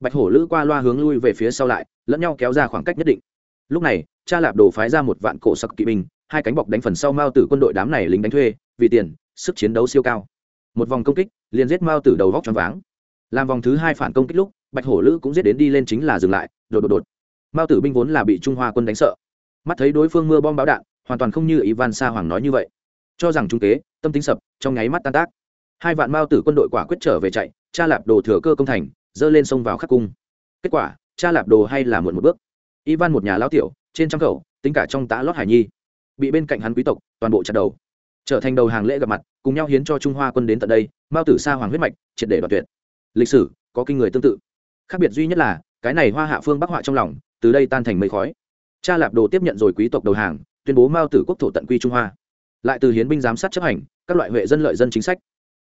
bạch hổ lữ qua loa hướng lui về phía sau lại, lẫn nhau kéo ra khoảng cách nhất định. Lúc này, cha lạp đồ phái ra một vạn cổ sặc kỵ binh, hai cánh bọc đánh phần sau mao tử quân đội đám này lính đánh thuê, vì tiền, sức chiến đấu siêu cao. Một vòng công kích, liền giết mao tử đầu vóc choáng váng. Làm vòng thứ hai phản công kích lúc, bạch hổ lữ cũng giết đến đi lên chính là dừng lại, đột đột đột. Mao tử binh vốn là bị trung hoa quân đánh sợ. Mắt thấy đối phương mưa bom báo đạn, hoàn toàn không như ivan sa hoàng nói như vậy. Cho rằng trung kế, tâm tính sập, trong nháy mắt tan tác hai vạn mao tử quân đội quả quyết trở về chạy, cha lạp đồ thừa cơ công thành, dơ lên sông vào khắc cung. Kết quả, cha lạp đồ hay là muộn một bước. Ivan một nhà lao tiểu, trên trăm khẩu tính cả trong tá lót hải nhi. Bị bên cạnh hắn quý tộc, toàn bộ chặt đầu. Trở thành đầu hàng lễ gặp mặt, cùng nhau hiến cho trung hoa quân đến tận đây, mao tử sa hoàng huyết mạch, triệt để đoạt tuyệt. Lịch sử, có kinh người tương tự. Khác biệt duy nhất là, cái này hoa hạ phương bắc họa trong lòng, từ đây tan thành mây khói. Cha lạp đồ tiếp nhận rồi quý tộc đầu hàng, tuyên bố mao tử quốc thổ tận quy trung hoa. Lại từ hiến binh giám sát chấp hành, các loại huệ dân lợi dân chính sách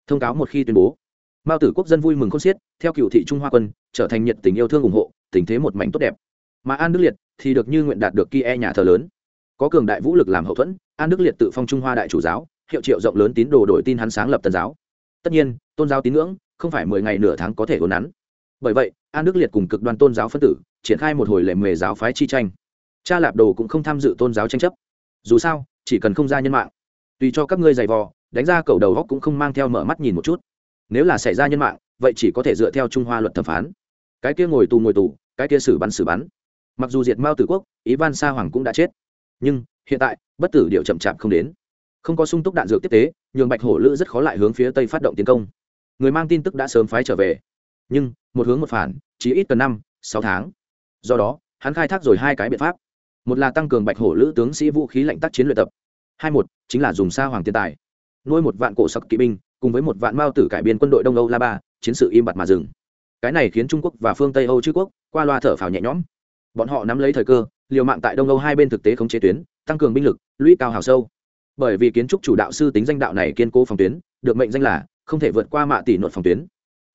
thông cáo một khi tuyên bố. Mao tử quốc dân vui mừng khôn xiết, theo cựu thị trung hoa quân, trở thành nhiệt tình yêu thương ủng hộ, tình thế một mảnh tốt đẹp. Mà an đức liệt thì được như nguyện đạt được kia e nhà thờ lớn. Có cường đại vũ lực làm hậu thuẫn, an đức liệt tự phong trung hoa đại chủ giáo, hiệu triệu rộng lớn tín đồ đổi tin hắn sáng lập tần giáo. Tất nhiên, tôn giáo tín ngưỡng không phải mười ngày nửa tháng có thể ổn nắn. Bởi vậy, an đức liệt cùng cực đoan tôn giáo phân tử triển khai một hồi lệ mề giáo phái chi tranh. Cha lạp đồ cũng không tham dự tôn giáo tranh chấp. Dù sao, chỉ cần không ra nhân mạng, tùy cho các ngươi giày vò đánh ra cầu đầu góc cũng không mang theo mở mắt nhìn một chút. Nếu là xảy ra nhân mạng, vậy chỉ có thể dựa theo trung hoa luật thẩm phán. Cái kia ngồi tù ngồi tù, cái kia xử bắn xử bắn. Mặc dù diệt mao tử quốc ivan sa hoàng cũng đã chết. Nhưng, hiện tại, bất tử điệu chậm chạp không đến. Không có sung túc đạn dược tiếp tế, nhường bạch hổ lữ rất khó lại hướng phía tây phát động tiến công. Người mang tin tức đã sớm phái trở về. Nhưng, một hướng một phản, chỉ ít cần năm, sáu tháng. Do đó, hắn khai thác rồi hai cái biện pháp. Một là tăng cường bạch hổ lữ tướng sĩ vũ khí lạnh tác chiến luyện tập. Hai một, chính là dùng sa hoàng tiền tài nuôi một vạn cổ sặc kỵ binh, cùng với một vạn mao tử cải biên quân đội đông âu la ba, chiến sự im bặt mà dừng. Cái này khiến trung quốc và phương tây âu chư quốc qua loa thở phào nhẹ nhõm. Bọn họ nắm lấy thời cơ, liều mạng tại đông âu hai bên thực tế khống chế tuyến, tăng cường binh lực, lũy cao hào sâu. Bởi vì kiến trúc chủ đạo sư tính danh đạo này kiên cố phòng tuyến, được mệnh danh là không thể vượt qua mạ tỷ nội phòng tuyến.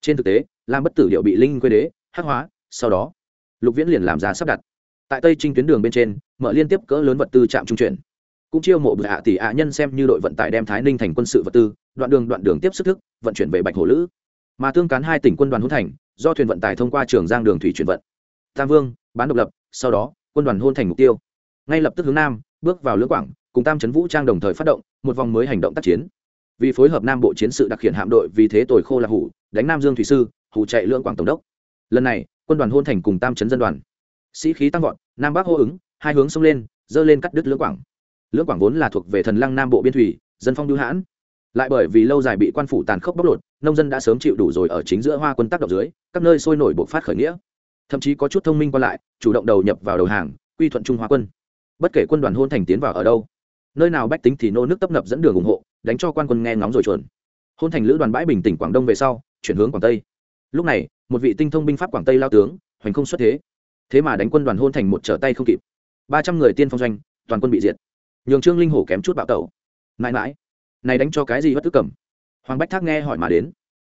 Trên thực tế, lam bất tử điệu bị linh quê đế, hắc hóa, sau đó, lục viễn liền làm giá sắp đặt. Tại tây trinh tuyến đường bên trên, mở liên tiếp cỡ lớn vật tư trạm trung chuyển cũng chiêu mộ bự hạ tỷ ạ nhân xem như đội vận tải đem thái ninh thành quân sự vật tư, đoạn đường đoạn đường tiếp sức thức, vận chuyển về bạch hồ lữ. Mà tương cán hai tỉnh quân đoàn hôn thành, do thuyền vận tải thông qua trường giang đường thủy chuyển vận. Tam vương, bán độc lập, sau đó, quân đoàn hôn thành mục tiêu. Ngay lập tức hướng nam, bước vào lưỡng quảng, cùng tam trấn vũ trang đồng thời phát động, một vòng mới hành động tác chiến. Vì phối hợp nam bộ chiến sự đặc hiện hạm đội, vì thế tồi khô là hủ, đánh nam dương thủy sư, hủ chạy lưỡng quảng tổng đốc. Lần này, quân đoàn hôn thành cùng tam trấn dân đoàn. Sĩ khí tăng vọt, nam bắc hô ứng, hai hướng xông lên, dơ lên cắt đứt lưỡng quảng lưỡng quảng vốn là thuộc về thần lăng nam bộ biên thủy, dân phong đưu hãn. Lại bởi vì lâu dài bị quan phủ tàn khốc bóc lột, nông dân đã sớm chịu đủ rồi ở chính giữa hoa quân tác động dưới, các nơi sôi nổi bộc phát khởi nghĩa. Thậm chí có chút thông minh qua lại, chủ động đầu nhập vào đầu hàng, quy thuận trung hoa quân. Bất kể quân đoàn hôn thành tiến vào ở đâu, nơi nào bách tính thì nô nước tấp nập dẫn đường ủng hộ, đánh cho quan quân nghe ngóng rồi chuồn. Hôn thành lữ đoàn bãi bình tỉnh quảng đông về sau, chuyển hướng quảng tây. Lúc này, một vị tinh thông binh pháp quảng tây lao tướng, hoành không xuất thế. Thế mà đánh quân đoàn hôn thành một trở tay không kịp. Ba trăm người tiên phong doanh, toàn quân bị diệt nhường trương linh hổ kém chút bạo tẩu. Mãi mãi, này đánh cho cái gì bất tức cầm? Hoàng bách thác nghe hỏi mà đến.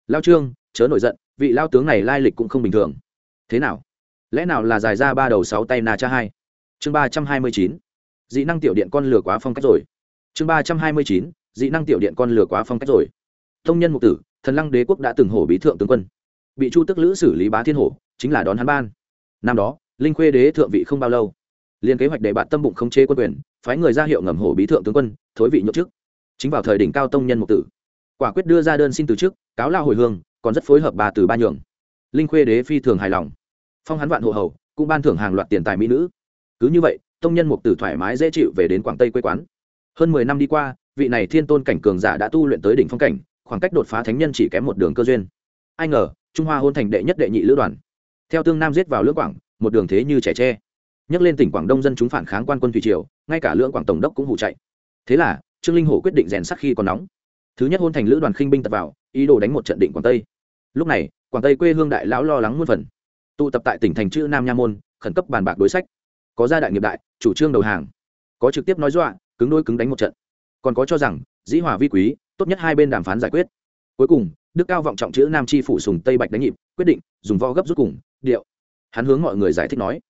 Lao trương, chớ nổi giận, vị lao tướng này lai lịch cũng không bình thường. Thế nào? Lẽ nào là dài ra ba đầu sáu tay nà cha hai? Chương ba trăm hai mươi chín, dị năng tiểu điện con lửa quá phong cách rồi. Chương ba trăm hai mươi chín, dị năng tiểu điện con lửa quá phong cách rồi. Thông nhân mục tử, thần lăng đế quốc đã từng hổ bí thượng tướng quân. Bị chu tức lữ xử lý bá thiên hổ, chính là đón hắn ban. Năm đó, linh khuê đế thượng vị không bao lâu. Liên kế hoạch để bạn tâm bụng không chế quân quyền phái người ra hiệu ngầm hổ bí thượng tướng quân, thối vị nhậu chức. Chính vào thời đỉnh cao tông nhân mục tử, quả quyết đưa ra đơn xin từ chức, cáo lao hồi hương, còn rất phối hợp bà từ ba nhường linh khuê đế phi thường hài lòng. Phong hắn vạn hộ hầu, cũng ban thưởng hàng loạt tiền tài mỹ nữ. Cứ như vậy, tông nhân mục tử thoải mái dễ chịu về đến quảng tây quê quán. Hơn mười năm đi qua, vị này thiên tôn cảnh cường giả đã tu luyện tới đỉnh phong cảnh, khoảng cách đột phá thánh nhân chỉ kém một đường cơ duyên. Ai ngờ, trung hoa hôn thành đệ nhất đệ nhị lữ đoàn. Theo tương nam giết vào lữ quảng, một đường thế như trẻ tre nhắc lên tỉnh quảng đông dân chúng phản kháng quan quân thủy triều, ngay cả lưỡng quảng tổng đốc cũng hụ chạy. Thế là, trương linh hổ quyết định rèn sắc khi còn nóng. Thứ nhất hôn thành lữ đoàn khinh binh tập vào, ý đồ đánh một trận định quảng tây. Lúc này, quảng tây quê hương đại lão lo lắng muôn phần. Tụ tập tại tỉnh thành chữ nam nha môn, khẩn cấp bàn bạc đối sách. Có gia đại nghiệp đại, chủ trương đầu hàng. Có trực tiếp nói dọa, cứng đôi cứng đánh một trận. Còn có cho rằng, dĩ hòa vi quý, tốt nhất hai bên đàm phán giải quyết. Cuối cùng, đức cao vọng trọng chữ nam chi phủ sùng tây bạch đánh nhịp, quyết định dùng vo gấp rút cùng, điệu. Hắn hướng mọi người giải thích nói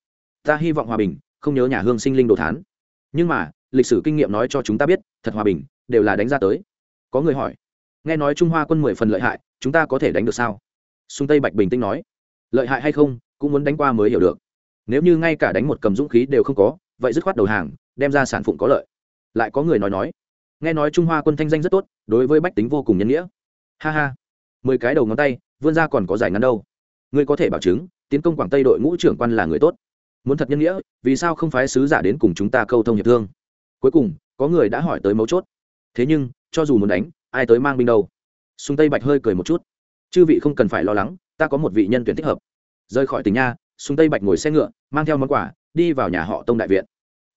ta hy vọng hòa bình, không nhớ nhà hương sinh linh đồ thán. Nhưng mà, lịch sử kinh nghiệm nói cho chúng ta biết, thật hòa bình, đều là đánh ra tới. Có người hỏi, nghe nói trung hoa quân mười phần lợi hại, chúng ta có thể đánh được sao? Sùng tây bạch bình tĩnh nói, lợi hại hay không, cũng muốn đánh qua mới hiểu được. Nếu như ngay cả đánh một cầm dũng khí đều không có, vậy dứt khoát đầu hàng, đem ra sản phụng có lợi. Lại có người nói nói, nghe nói trung hoa quân thanh danh rất tốt, đối với bách tính vô cùng nhân nghĩa. Ha ha, mười cái đầu ngón tay, vươn ra còn có giải ngắn đâu. Ngươi có thể bảo chứng, tiến công quảng tây đội ngũ trưởng quan là người tốt muốn thật nhân nghĩa, vì sao không phái sứ giả đến cùng chúng ta câu thông hiệp thương? Cuối cùng, có người đã hỏi tới mấu chốt. Thế nhưng, cho dù muốn đánh, ai tới mang binh đâu? Sung tây bạch hơi cười một chút. Chư vị không cần phải lo lắng, ta có một vị nhân tuyển thích hợp. Rời khỏi tỉnh nha sung tây bạch ngồi xe ngựa, mang theo món quà, đi vào nhà họ tông đại viện.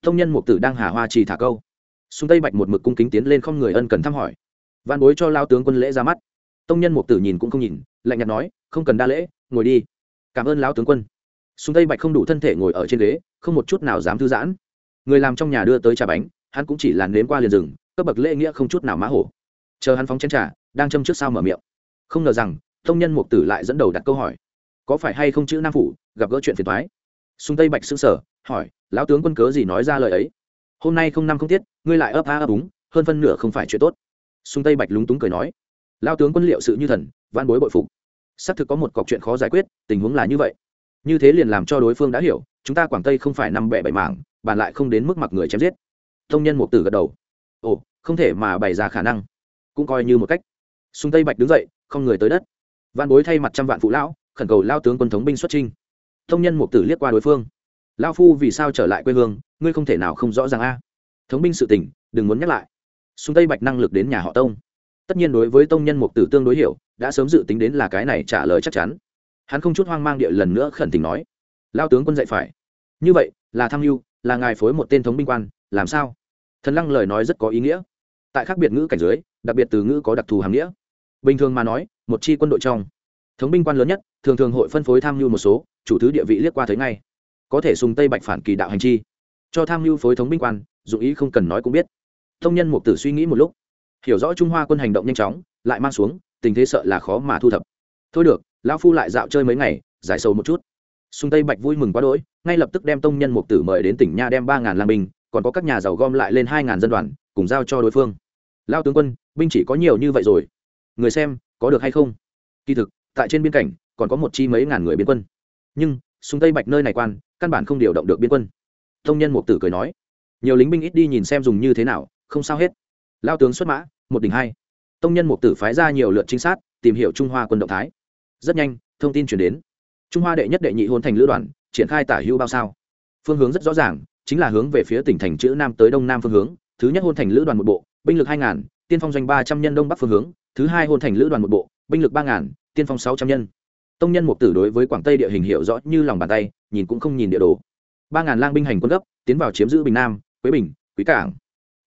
Thông nhân mục tử đang hà hoa trì thả câu. Sung tây bạch một mực cung kính tiến lên không người ân cần thăm hỏi. Văn bối cho lao tướng quân lễ ra mắt. Tông nhân mục tử nhìn cũng không nhìn, lạnh nhạt nói, không cần đa lễ, ngồi đi. Cảm ơn lão tướng quân sung tây bạch không đủ thân thể ngồi ở trên ghế, không một chút nào dám thư giãn. Người làm trong nhà đưa tới trà bánh, hắn cũng chỉ làn nếm qua liền rừng cấp bậc lễ nghĩa không chút nào mã hổ. Chờ hắn phóng chén trà, đang châm trước sao mở miệng. Không ngờ rằng, tông nhân mục tử lại dẫn đầu đặt câu hỏi. Có phải hay không chữ nam phủ, gặp gỡ chuyện phiền thoái sung tây bạch xưng sở hỏi, lão tướng quân cớ gì nói ra lời ấy? Hôm nay không năm không tiết, ngươi lại ấp a ấp úng, hơn phân nửa không phải chuyện tốt. Sung tây bạch lúng túng cười nói lao tướng quân liệu sự như thần văn bối bội phục. Xác thực có một cọc chuyện khó giải quyết, tình huống là như vậy như thế liền làm cho đối phương đã hiểu, chúng ta quảng tây không phải năm bẻ bảy mảng, bàn lại không đến mức mặc người chém giết. Tông nhân một tử gật đầu. Ồ, không thể mà bày ra khả năng. Cũng coi như một cách. Sung tây bạch đứng dậy, không người tới đất. Văn bối thay mặt trăm vạn phụ lão, khẩn cầu lao tướng quân thống binh xuất trinh tông nhân một tử liếc qua đối phương. Lao phu vì sao trở lại quê hương, ngươi không thể nào không rõ ràng a. Thống binh sự tình, đừng muốn nhắc lại. Sung tây bạch năng lực đến nhà họ tông. Tất nhiên đối với tông nhân mục tử tương đối hiểu, đã sớm dự tính đến là cái này trả lời chắc chắn hắn không chút hoang mang địa lần nữa khẩn tình nói, lao tướng quân dạy phải. Như vậy, là tham mưu, là ngài phối một tên thống binh quan, làm sao? Thần lăng lời nói rất có ý nghĩa. Tại khác biệt ngữ cảnh giới đặc biệt từ ngữ có đặc thù hàm nghĩa. Bình thường mà nói, một chi quân đội trong, thống binh quan lớn nhất, thường thường hội phân phối tham mưu một số, chủ thứ địa vị liếc qua thấy ngay. Có thể sùng tây bạch phản kỳ đạo hành chi, cho tham mưu phối thống binh quan dụng ý không cần nói cũng biết. Thông nhân mục tử suy nghĩ một lúc, hiểu rõ trung hoa quân hành động nhanh chóng, lại mang xuống, tình thế sợ là khó mà thu thập. Thôi được lão phu lại dạo chơi mấy ngày, giải sầu một chút. Xung tây bạch vui mừng quá đỗi, ngay lập tức đem tông nhân mục tử mời đến tỉnh nha đem ba ngàn lang binh, còn có các nhà giàu gom lại lên hai ngàn dân đoàn, cùng giao cho đối phương. Lao tướng quân, binh chỉ có nhiều như vậy rồi. Người xem, có được hay không? Kỳ thực, tại trên biên cảnh, còn có một chi mấy ngàn người biên quân. Nhưng, xung tây bạch nơi này quan, căn bản không điều động được biên quân. Tông nhân mục tử cười nói, nhiều lính binh ít đi nhìn xem dùng như thế nào, không sao hết. Lao tướng xuất mã, một đỉnh hai. Tông nhân mục tử phái ra nhiều lượt trinh sát, tìm hiểu trung hoa quân động thái rất nhanh, thông tin chuyển đến. Trung hoa đệ nhất đệ nhị hôn thành lữ đoàn, triển khai tả hữu bao sao. Phương hướng rất rõ ràng, chính là hướng về phía tỉnh thành chữ nam tới đông nam phương hướng. Thứ nhất hôn thành lữ đoàn một bộ, binh lực hai ngàn, tiên phong doanh ba trăm nhân đông bắc phương hướng. Thứ hai hôn thành lữ đoàn một bộ, binh lực ba ngàn, tiên phong sáu trăm nhân. Tông nhân mục tử đối với quảng tây địa hình hiệu rõ như lòng bàn tay, nhìn cũng không nhìn địa đồ. Ba ngàn lang binh hành quân gấp, tiến vào chiếm giữ bình nam, quế bình, quý cảng.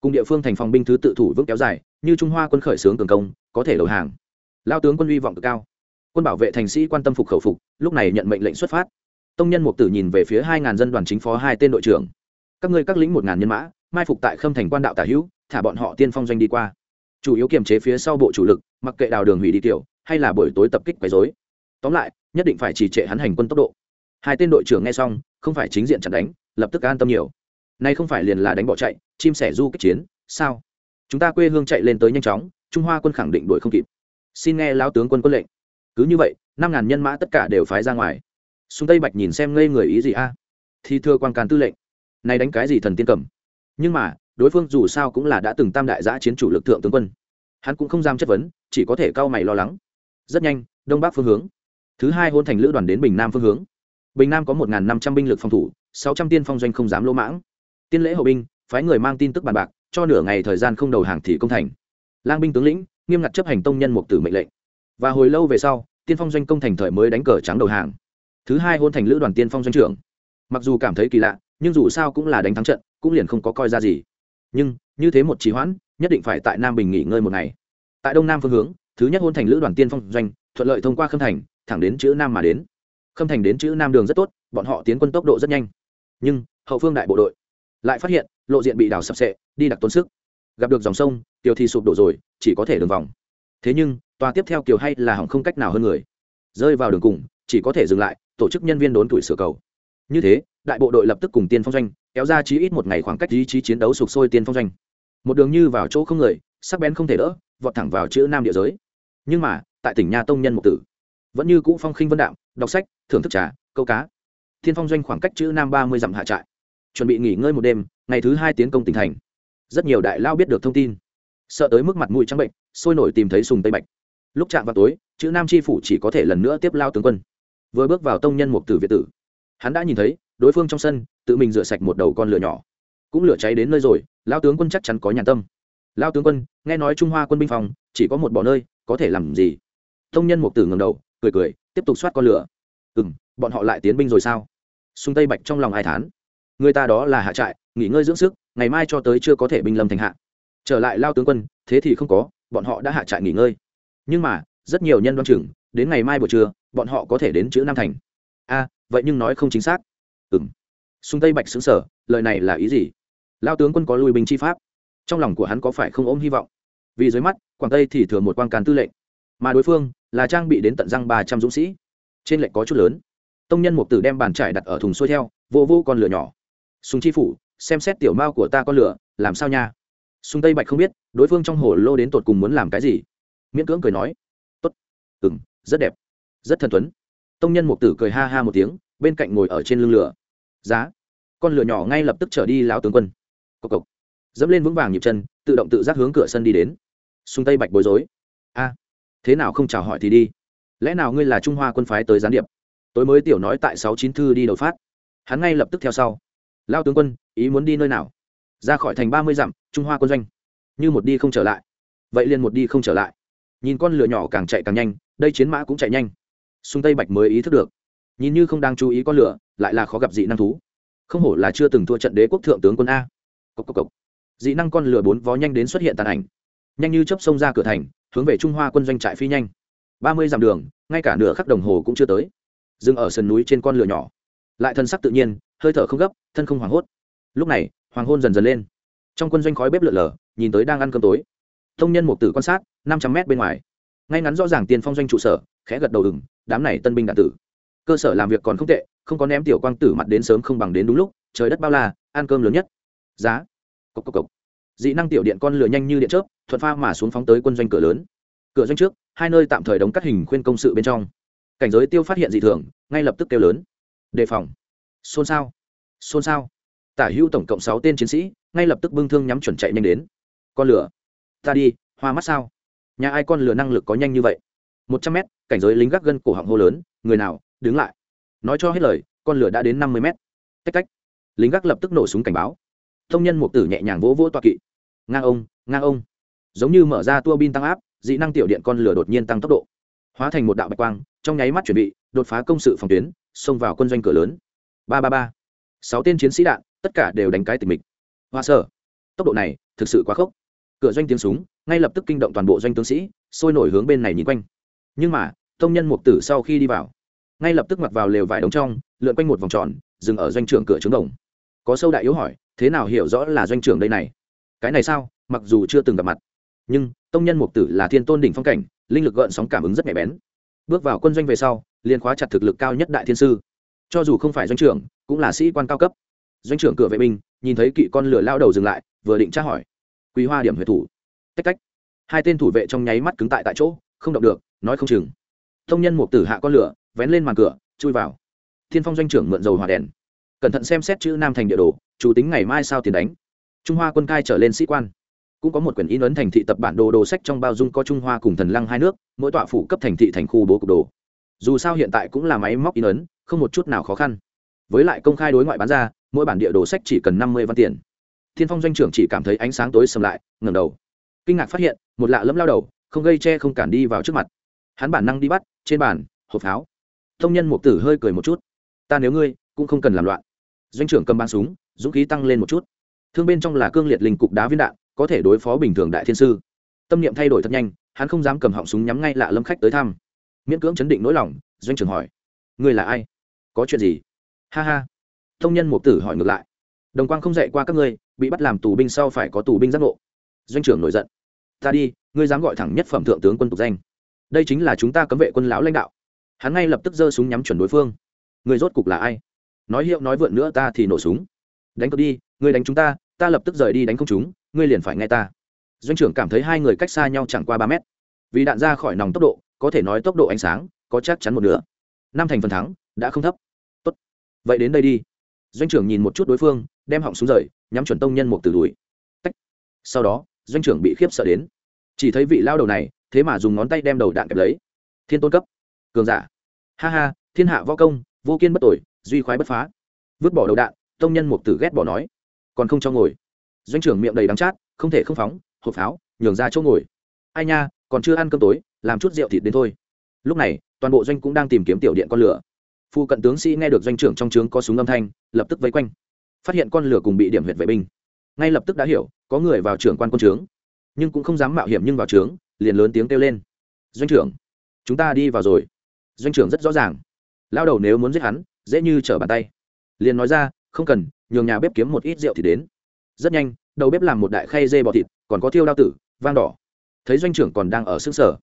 Cùng địa phương thành phòng binh thứ tự thủ vững kéo dài, như trung hoa quân khởi xướng cường công, có thể đầu hàng. Lao tướng quân hy vọng cực cao quân bảo vệ thành sĩ quan tâm phục khẩu phục, lúc này nhận mệnh lệnh xuất phát. Tông nhân mục tử nhìn về phía hai ngàn dân đoàn chính phó hai tên đội trưởng. Các ngươi các lính một ngàn nhân mã, mai phục tại khâm thành quan đạo tả hữu, thả bọn họ tiên phong doanh đi qua. Chủ yếu kiềm chế phía sau bộ chủ lực, mặc kệ đào đường hủy đi tiểu, hay là buổi tối tập kích quấy dối tóm lại, nhất định phải trì trệ hắn hành quân tốc độ. Hai tên đội trưởng nghe xong, không phải chính diện chặn đánh, lập tức an tâm nhiều. Nay không phải liền là đánh bỏ chạy, chim sẻ du kích chiến, sao? Chúng ta quê hương chạy lên tới nhanh chóng, trung hoa quân khẳng định đuổi không kịp. Xin nghe lao tướng quân quân lệnh cứ như vậy, năm ngàn nhân mã tất cả đều phái ra ngoài. Súng tây bạch nhìn xem ngây người ý gì a? Thì thưa quan càn tư lệnh, này đánh cái gì thần tiên cầm? Nhưng mà, đối phương dù sao cũng là đã từng tam đại giã chiến chủ lực thượng tướng quân. Hắn cũng không dám chất vấn, chỉ có thể cau mày lo lắng. Rất nhanh, đông bắc phương hướng. Thứ hai hôn thành lữ đoàn đến bình nam phương hướng. Bình nam có một năm trăm binh lực phòng thủ, sáu trăm tiên phong doanh không dám lỗ mãng. Tiên lễ hậu binh, phái người mang tin tức bàn bạc, cho nửa ngày thời gian không đầu hàng thì công thành. Lang binh tướng lĩnh, nghiêm ngặt chấp hành tông nhân mục tử mệnh lệnh và hồi lâu về sau, tiên phong doanh công thành thời mới đánh cờ trắng đầu hàng. Thứ hai hôn thành lữ đoàn tiên phong doanh trưởng. Mặc dù cảm thấy kỳ lạ, nhưng dù sao cũng là đánh thắng trận, cũng liền không có coi ra gì. Nhưng, như thế một trì hoãn, nhất định phải tại nam bình nghỉ ngơi một ngày. Tại đông nam phương hướng, thứ nhất hôn thành lữ đoàn tiên phong doanh, thuận lợi thông qua khâm thành, thẳng đến chữ nam mà đến. Khâm thành đến chữ nam đường rất tốt, bọn họ tiến quân tốc độ rất nhanh. Nhưng, hậu phương đại bộ đội lại phát hiện, lộ diện bị đào sập sệ, đi đặc tốn sức. Gặp được dòng sông kiều thì sụp đổ rồi, chỉ có thể đường vòng. Thế nhưng tòa tiếp theo kiểu hay là hỏng không cách nào hơn người. Rơi vào đường cùng, chỉ có thể dừng lại, tổ chức nhân viên đốn tuổi sửa cầu. Như thế, đại bộ đội lập tức cùng tiên phong doanh, kéo ra chí ít một ngày khoảng cách ý chí chiến đấu sụp sôi tiên phong doanh. Một đường như vào chỗ không người, sắc bén không thể đỡ, vọt thẳng vào chữ nam địa giới. Nhưng mà, tại tỉnh nha tông nhân mục tử, vẫn như cũ phong khinh vân đạm, đọc sách, thưởng thức trà, câu cá. Thiên phong doanh khoảng cách chữ nam ba mươi dặm hạ trại. Chuẩn bị nghỉ ngơi một đêm, ngày thứ hai tiến công tỉnh thành. Rất nhiều đại lao biết được thông tin. Sợ tới mức mặt mũi trắng bệnh, sôi nổi tìm thấy sùng tây bạch lúc chạm vào tối chữ nam tri phủ chỉ có thể lần nữa tiếp lao tướng quân. Vừa bước vào tông nhân mục tử việt tử hắn đã nhìn thấy đối phương trong sân tự mình rửa sạch một đầu con lửa nhỏ. Cũng lửa cháy đến nơi rồi lao tướng quân chắc chắn có nhàn tâm. Lao tướng quân nghe nói trung hoa quân binh phòng chỉ có một bỏ nơi có thể làm gì? Tông nhân mục tử ngầm đầu cười cười tiếp tục soát con lửa. Ừ m bọn họ lại tiến binh rồi sao? Sung tây bạch trong lòng hai tháng, người ta đó là hạ trại nghỉ ngơi dưỡng sức ngày mai cho tới chưa có thể binh lâm thành hạ. Trở lại lao tướng quân thế thì không có bọn họ đã hạ trại nghỉ ngơi nhưng mà, rất nhiều nhân đoan chừng, đến ngày mai buổi trưa, bọn họ có thể đến chữ nam thành. A vậy nhưng nói không chính xác. Ừng sung xung tây bạch xứng sở lời này là ý gì? Lao tướng quân có lui binh chi pháp. Trong lòng của hắn có phải không ôm hy vọng? Vì dưới mắt, quảng tây thì thừa một quan càn tư lệnh. Mà đối phương là trang bị đến tận răng ba trăm dũng sĩ. Trên lệnh có chút lớn. Tông nhân mục tử đem bàn trải đặt ở thùng xuôi theo, vô vô con lửa nhỏ. Súng chi phủ, xem xét tiểu mao của ta con lửa, làm sao nha? Xung tây bạch không biết, đối phương trong hồ lô đến tột cùng muốn làm cái gì? Miễn cưỡng cười nói, tốt ừng rất đẹp, rất thân tuấn. Tông nhân mục tử cười ha ha một tiếng, bên cạnh ngồi ở trên lưng lửa. Giá. Con lửa nhỏ ngay lập tức trở đi lão tướng quân. Cộc cộc. Dẫm lên vững vàng nhịp chân, tự động tự giác hướng cửa sân đi đến. Xung tây bạch bối rối. A, thế nào không chào hỏi thì đi? Lẽ nào ngươi là trung hoa quân phái tới gián điệp? Tối mới tiểu nói tại sáu chín thư đi đầu phát. Hắn ngay lập tức theo sau. Lao tướng quân, ý muốn đi nơi nào? Ra khỏi thành ba mươi dặm, trung hoa quân doanh. Như một đi không trở lại. Vậy liền một đi không trở lại nhìn con lửa nhỏ càng chạy càng nhanh, đây chiến mã cũng chạy nhanh. Sung tây bạch mới ý thức được. Nhìn như không đang chú ý con lửa, lại là khó gặp dị năng thú. Không hổ là chưa từng thua trận đế quốc thượng tướng quân a. Cốc cốc cốc. dị năng con lửa bốn vó nhanh đến xuất hiện tàn ảnh. Nhanh như chấp sông ra cửa thành, hướng về trung hoa quân doanh trại phi nhanh. Ba mươi dặm đường, ngay cả nửa khắc đồng hồ cũng chưa tới. Dừng ở sườn núi trên con lửa nhỏ. Lại thân sắc tự nhiên, hơi thở không gấp, thân không hoảng hốt. Lúc này, hoàng hôn dần dần lên. Trong quân doanh khói bếp lượn lờ, nhìn tới đang ăn cơm tối thông nhân mục tử quan sát, năm trăm mét bên ngoài. Ngay ngắn rõ ràng tiền phong doanh trụ sở, khẽ gật đầu ừng đám này tân binh đạn tử. Cơ sở làm việc còn không tệ, không có ném tiểu quang tử mặt đến sớm không bằng đến đúng lúc, trời đất bao la, ăn cơm lớn nhất. Giá. Cốc cốc cốc. dị năng tiểu điện con lửa nhanh như điện chớp, thuận pha mà xuống phóng tới quân doanh cửa lớn. Cửa doanh trước, hai nơi tạm thời đóng cắt hình khuyên công sự bên trong. Cảnh giới tiêu phát hiện dị thường, ngay lập tức kêu lớn. Đề phòng. Xôn xao. Xôn xao. Tả hữu tổng cộng sáu tên chiến sĩ, ngay lập tức bưng thương nhắm chuẩn chạy nhanh đến. Con lửa ta đi, hoa mắt sao? Nhà ai con lừa năng lực có nhanh như vậy? Một trăm mét, cảnh giới lính gác gân cổ họng hô lớn, người nào, đứng lại. Nói cho hết lời, con lửa đã đến năm mươi mét. Tách tách. Lính gác lập tức nổ súng cảnh báo. Thông nhân một tử nhẹ nhàng vỗ vỗ toa kỵ. Ngang ông ngang ông. Giống như mở ra tua bin tăng áp, dị năng tiểu điện con lửa đột nhiên tăng tốc độ. Hóa thành một đạo bạch quang, trong nháy mắt chuẩn bị, đột phá công sự phòng tuyến, xông vào quân doanh cửa lớn. Ba ba ba. Sáu tên chiến sĩ đạn, tất cả đều đánh cái tình mình. hoa sở. Tốc độ này thực sự quá khốc cửa doanh tiếng súng, ngay lập tức kinh động toàn bộ doanh tướng sĩ, sôi nổi hướng bên này nhìn quanh. Nhưng mà, tông nhân mục tử sau khi đi vào, ngay lập tức mặc vào lều vải đống trong, lượn quanh một vòng tròn, dừng ở doanh trưởng cửa trướng đồng. Có sâu đại yếu hỏi, thế nào hiểu rõ là doanh trưởng đây này? Cái này sao? Mặc dù chưa từng gặp mặt. Nhưng, tông nhân mục tử là thiên tôn đỉnh phong cảnh, linh lực gợn sóng cảm ứng rất nhạy bén. Bước vào quân doanh về sau, liền khóa chặt thực lực cao nhất đại thiên sư. Cho dù không phải doanh trưởng, cũng là sĩ quan cao cấp. Doanh trưởng cửa vệ binh, nhìn thấy kỵ con lửa lao đầu dừng lại, vừa định tra hỏi quý hoa điểm huyệt thủ. Tách tách. Hai tên thủ vệ trong nháy mắt cứng tại tại chỗ, không động được, nói không chừng. Thông nhân một tử hạ con lửa, vén lên màn cửa, chui vào. Thiên phong doanh trưởng mượn dầu hỏa đèn. Cẩn thận xem xét chữ nam thành địa đồ chủ tính ngày mai sao tiền đánh. Trung hoa quân cai trở lên sĩ quan. Cũng có một quyển in ấn thành thị tập bản đồ đồ sách trong bao dung có trung hoa cùng thần lăng hai nước, mỗi tọa phủ cấp thành thị thành khu bố cục đồ. Dù sao hiện tại cũng là máy móc in ấn, không một chút nào khó khăn. Với lại công khai đối ngoại bán ra, mỗi bản địa đồ sách chỉ cần năm mươi văn tiền thiên phong doanh trưởng chỉ cảm thấy ánh sáng tối sầm lại, ngẩng đầu. Kinh ngạc phát hiện, một lạ lẫm lao đầu, không gây che không cản đi vào trước mặt. Hắn bản năng đi bắt, trên bàn, hộp pháo. Thông nhân mục tử hơi cười một chút. Ta nếu ngươi, cũng không cần làm loạn. Doanh trưởng cầm bắn súng, dũng khí tăng lên một chút. Thương bên trong là cương liệt linh cục đá viên đạn, có thể đối phó bình thường đại thiên sư. Tâm niệm thay đổi thật nhanh, hắn không dám cầm họng súng nhắm ngay lạ lâm khách tới thăm. Miễn cưỡng chấn định nỗi lòng, doanh trưởng hỏi. Ngươi là ai? Có chuyện gì? Ha ha. Thông nhân mục tử hỏi ngược lại. Đồng quang không dạy qua các ngươi bị bắt làm tù binh sau phải có tù binh giác ngộ. Doanh trưởng nổi giận. Ta đi, ngươi dám gọi thẳng nhất phẩm thượng tướng quân tục danh. Đây chính là chúng ta cấm vệ quân lão lãnh đạo. Hắn ngay lập tức giơ súng nhắm chuẩn đối phương. Người rốt cục là ai? Nói hiệu nói vượn nữa ta thì nổ súng. Đánh cược đi, ngươi đánh chúng ta ta lập tức rời đi đánh không chúng, ngươi liền phải nghe ta. Doanh trưởng cảm thấy hai người cách xa nhau chẳng qua ba mét. Vì đạn ra khỏi nòng tốc độ, có thể nói tốc độ ánh sáng, có chắc chắn một nửa. Năm thành phần thắng, đã không thấp. Tốt. Vậy đến đây đi. Doanh trưởng nhìn một chút đối phương, đem họng xuống rời nhắm chuẩn tông nhân một từ đùi. Tách. sau đó, doanh trưởng bị khiếp sợ đến. Chỉ thấy vị lao đầu này, thế mà dùng ngón tay đem đầu đạn kẹp lấy. Thiên tôn cấp. Cường giả. Ha ha, thiên hạ võ công, vô kiên bất tội duy khoái bất phá. Vứt bỏ đầu đạn, tông nhân một tử ghét bỏ nói. Còn không cho ngồi. Doanh trưởng miệng đầy đắng chát, không thể không phóng, hộp pháo, nhường ra chỗ ngồi. Ai nha, còn chưa ăn cơm tối, làm chút rượu thịt đến thôi. Lúc này, toàn bộ doanh cũng đang tìm kiếm tiểu điện con lửa. Phu cận tướng sĩ nghe được doanh trưởng trong trướng có súng âm thanh, lập tức vây quanh phát hiện con lửa cùng bị điểm huyệt vệ binh. Ngay lập tức đã hiểu, có người vào trưởng quan quân trướng. Nhưng cũng không dám mạo hiểm nhưng vào trướng, liền lớn tiếng kêu lên. Doanh trưởng, chúng ta đi vào rồi. Doanh trưởng rất rõ ràng. Lao đầu nếu muốn giết hắn, dễ như trở bàn tay. Liền nói ra, không cần, nhường nhà bếp kiếm một ít rượu thì đến. Rất nhanh, đầu bếp làm một đại khay dê bò thịt, còn có thiêu đao tử, vang đỏ. Thấy doanh trưởng còn đang ở xương sở.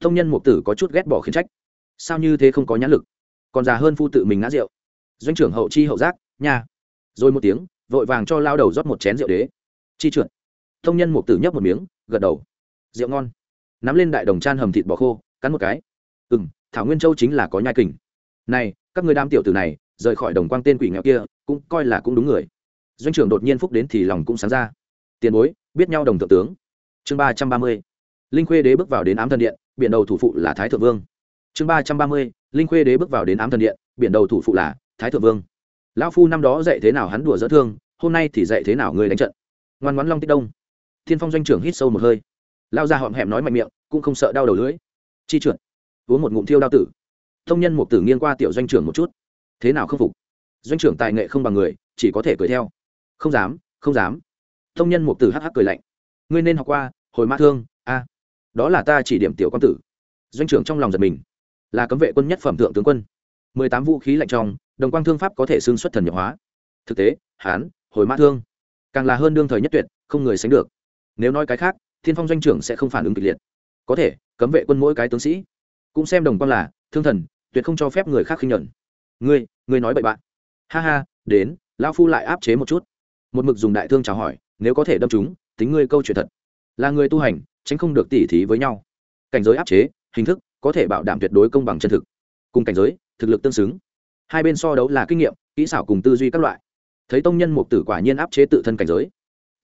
Thông nhân mục tử có chút ghét bỏ khiến trách. Sao như thế không có nhãn lực? Còn già hơn phu tự mình ngã rượu. Doanh trưởng hậu chi hậu giác nhà rồi một tiếng, vội vàng cho lao đầu rót một chén rượu đế. Chi trượt. Thông nhân một tử nhấp một miếng, gật đầu. Rượu ngon. Nắm lên đại đồng chan hầm thịt bò khô, cắn một cái. Ừ m thảo nguyên châu chính là có nhai kình. Này, các người đam tiểu tử này, rời khỏi đồng quang tên quỷ nghèo kia, cũng coi là cũng đúng người. Doanh trưởng đột nhiên phúc đến thì lòng cũng sáng ra. Tiền bối, biết nhau đồng thượng tướng. Chương ba trăm ba mươi. Linh khuê đế bước vào đến ám thần điện, biển đầu thủ phụ là thái thượng vương. Chương ba trăm ba mươi. Linh khuê đế bước vào đến ám thần điện, biển đầu thủ phụ là thái thượng vương lão phu năm đó dạy thế nào hắn đùa dỡ thương, hôm nay thì dạy thế nào người đánh trận. Ngoan ngoãn long tích đông. Thiên phong doanh trưởng hít sâu một hơi. Lao ra họm hẹm nói mạnh miệng, cũng không sợ đau đầu lưỡi. Chi trượt uống một ngụm thiêu đao tử. Thông nhân một tử nghiêng qua tiểu doanh trưởng một chút. Thế nào không phục? Doanh trưởng tài nghệ không bằng người, chỉ có thể cười theo. Không dám không dám. Thông nhân một tử hắc hắc cười lạnh. Ngươi nên học qua, hồi mã thương, a. Đó là ta chỉ điểm tiểu quan tử. Doanh trưởng trong lòng giật mình. Là cấm vệ quân nhất phẩm thượng tướng quân. Mười tám vũ khí lạnh trong đồng quang thương pháp có thể xưng xuất thần nhập hóa. Thực tế, hán, hồi mã thương, càng là hơn đương thời nhất tuyệt, không người sánh được. Nếu nói cái khác, thiên phong doanh trưởng sẽ không phản ứng kịch liệt. Có thể, cấm vệ quân mỗi cái tướng sĩ, cũng xem đồng quang là, thương thần, tuyệt không cho phép người khác khinh nhuận. Ngươi ngươi nói bậy bạn. Ha ha, đến, lão phu lại áp chế một chút. Một mực dùng đại thương chào hỏi, nếu có thể đâm chúng, tính ngươi câu chuyện thật. Là người tu hành, tránh không được tỉ thí với nhau. Cảnh giới áp chế, hình thức, có thể bảo đảm tuyệt đối công bằng chân thực. Cùng cảnh giới, thực lực tương xứng hai bên so đấu là kinh nghiệm, kỹ xảo cùng tư duy các loại. Thấy tông nhân mục tử quả nhiên áp chế tự thân cảnh giới.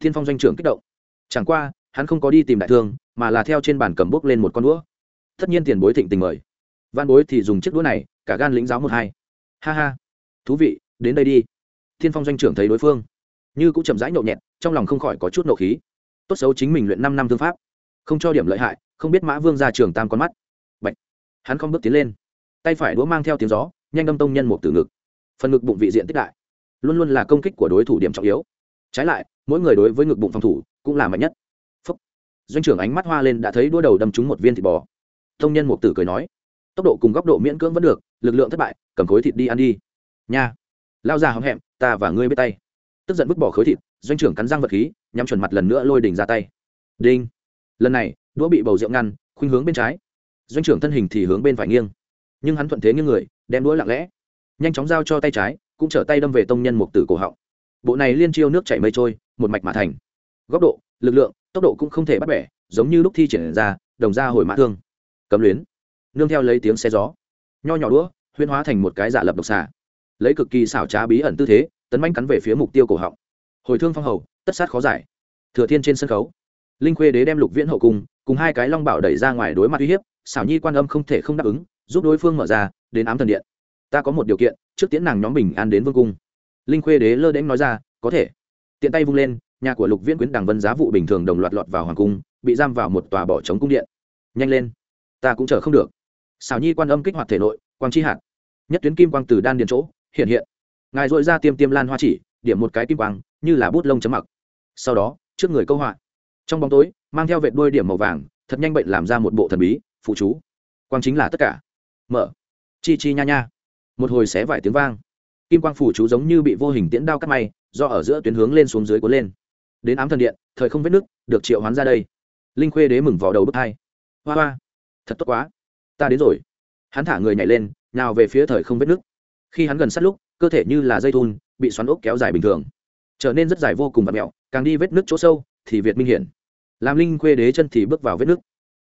Thiên phong doanh trưởng kích động. Chẳng qua, hắn không có đi tìm đại thương, mà là theo trên bàn cầm bốc lên một con đũa. Tất nhiên tiền bối thịnh tình mời. Văn bối thì dùng chiếc đũa này, cả gan lĩnh giáo một hai. Ha ha. Thú vị, đến đây đi. Thiên phong doanh trưởng thấy đối phương. Như cũng chậm rãi nhậu nhẹt, trong lòng không khỏi có chút nộ khí. Tốt xấu chính mình luyện năm năm thương pháp. Không cho điểm lợi hại, không biết mã vương ra trường tam con mắt. Bạch. hắn không bước tiến lên. Tay phải đũa mang theo tiếng gió nhanh đâm tông nhân một từ ngực. Phần ngực bụng vị diện tích đại. Luôn luôn là công kích của đối thủ điểm trọng yếu. Trái lại, mỗi người đối với ngực bụng phòng thủ cũng là mạnh nhất. Phúc. doanh trưởng ánh mắt hoa lên đã thấy đua đầu đâm trúng một viên thịt bò. Tông nhân một tử cười nói, tốc độ cùng góc độ miễn cưỡng vẫn được, lực lượng thất bại, cầm khối thịt đi ăn đi. Nha. Lao ra hóm hẹm ta và ngươi biết tay. Tức giận vứt bỏ khối thịt, doanh trưởng cắn răng vật khí, nhắm chuẩn mặt lần nữa lôi đỉnh ra tay. Đinh. Lần này, đũa bị bầu rượu ngăn, khuynh hướng bên trái. Doanh trưởng thân hình thì hướng bên phải nghiêng. Nhưng hắn thuận thế nghiêng người đem đũa lặng lẽ, nhanh chóng giao cho tay trái, cũng trở tay đâm về tông nhân mục tử cổ họng. Bộ này liên chiêu nước chảy mây trôi, một mạch mà thành. Góc độ, lực lượng, tốc độ cũng không thể bắt bẻ, giống như lúc thi triển ra, đồng ra hồi mã thương. Cấm luyến. Nương theo lấy tiếng xe gió, nho nhỏ đũa huyên hóa thành một cái giả lập độc xà. Lấy cực kỳ xảo trá bí ẩn tư thế, tấn manh cắn về phía mục tiêu cổ họng. Hồi thương phong hầu, tất sát khó giải. Thừa thiên trên sân khấu, linh khuê đế đem lục viễn hậu cung cùng hai cái long bảo đẩy ra ngoài đối mặt uy hiếp, xảo nhi quan âm không thể không đáp ứng giúp đối phương mở ra, đến ám thần điện. Ta có một điều kiện, trước tiễn nàng nhóm bình an đến vương cung. Linh khuê đế lơ đễnh nói ra, có thể. Tiện tay vung lên, nhà của lục viễn quyến đằng vân giá vụ bình thường đồng loạt lọt vào hoàng cung, bị giam vào một tòa bỏ trống cung điện. Nhanh lên. Ta cũng chờ không được. Xảo nhi quan âm kích hoạt thể nội, quang chi hạt. Nhất tuyến kim quang từ đan điền chỗ, hiện hiện. Ngài dội ra tiêm tiêm lan hoa chỉ, điểm một cái kim quang, như là bút lông chấm mặc. Sau đó, trước người câu họa. Trong bóng tối, mang theo vệt đuôi điểm màu vàng, thật nhanh bệnh làm ra một bộ thần bí, phụ chú. Quang chính là tất cả mở. Chi chi nha nha. Một hồi xé vải tiếng vang. Kim quang phủ chú giống như bị vô hình tiễn đao cắt may, do ở giữa tuyến hướng lên xuống dưới cuốn lên. Đến ám thần điện, thời không vết nước được triệu hoán ra đây. Linh khuê đế mừng vào đầu bước hai. Hoa hoa. Thật tốt quá. Ta đến rồi. Hắn thả người nhảy lên, nào về phía thời không vết nước khi hắn gần sát lúc, cơ thể như là dây thun, bị xoắn ốc kéo dài bình thường. Trở nên rất dài vô cùng và mẹo, càng đi vết nước chỗ sâu, thì việt minh hiển. Làm linh khuê đế chân thì bước vào vết nước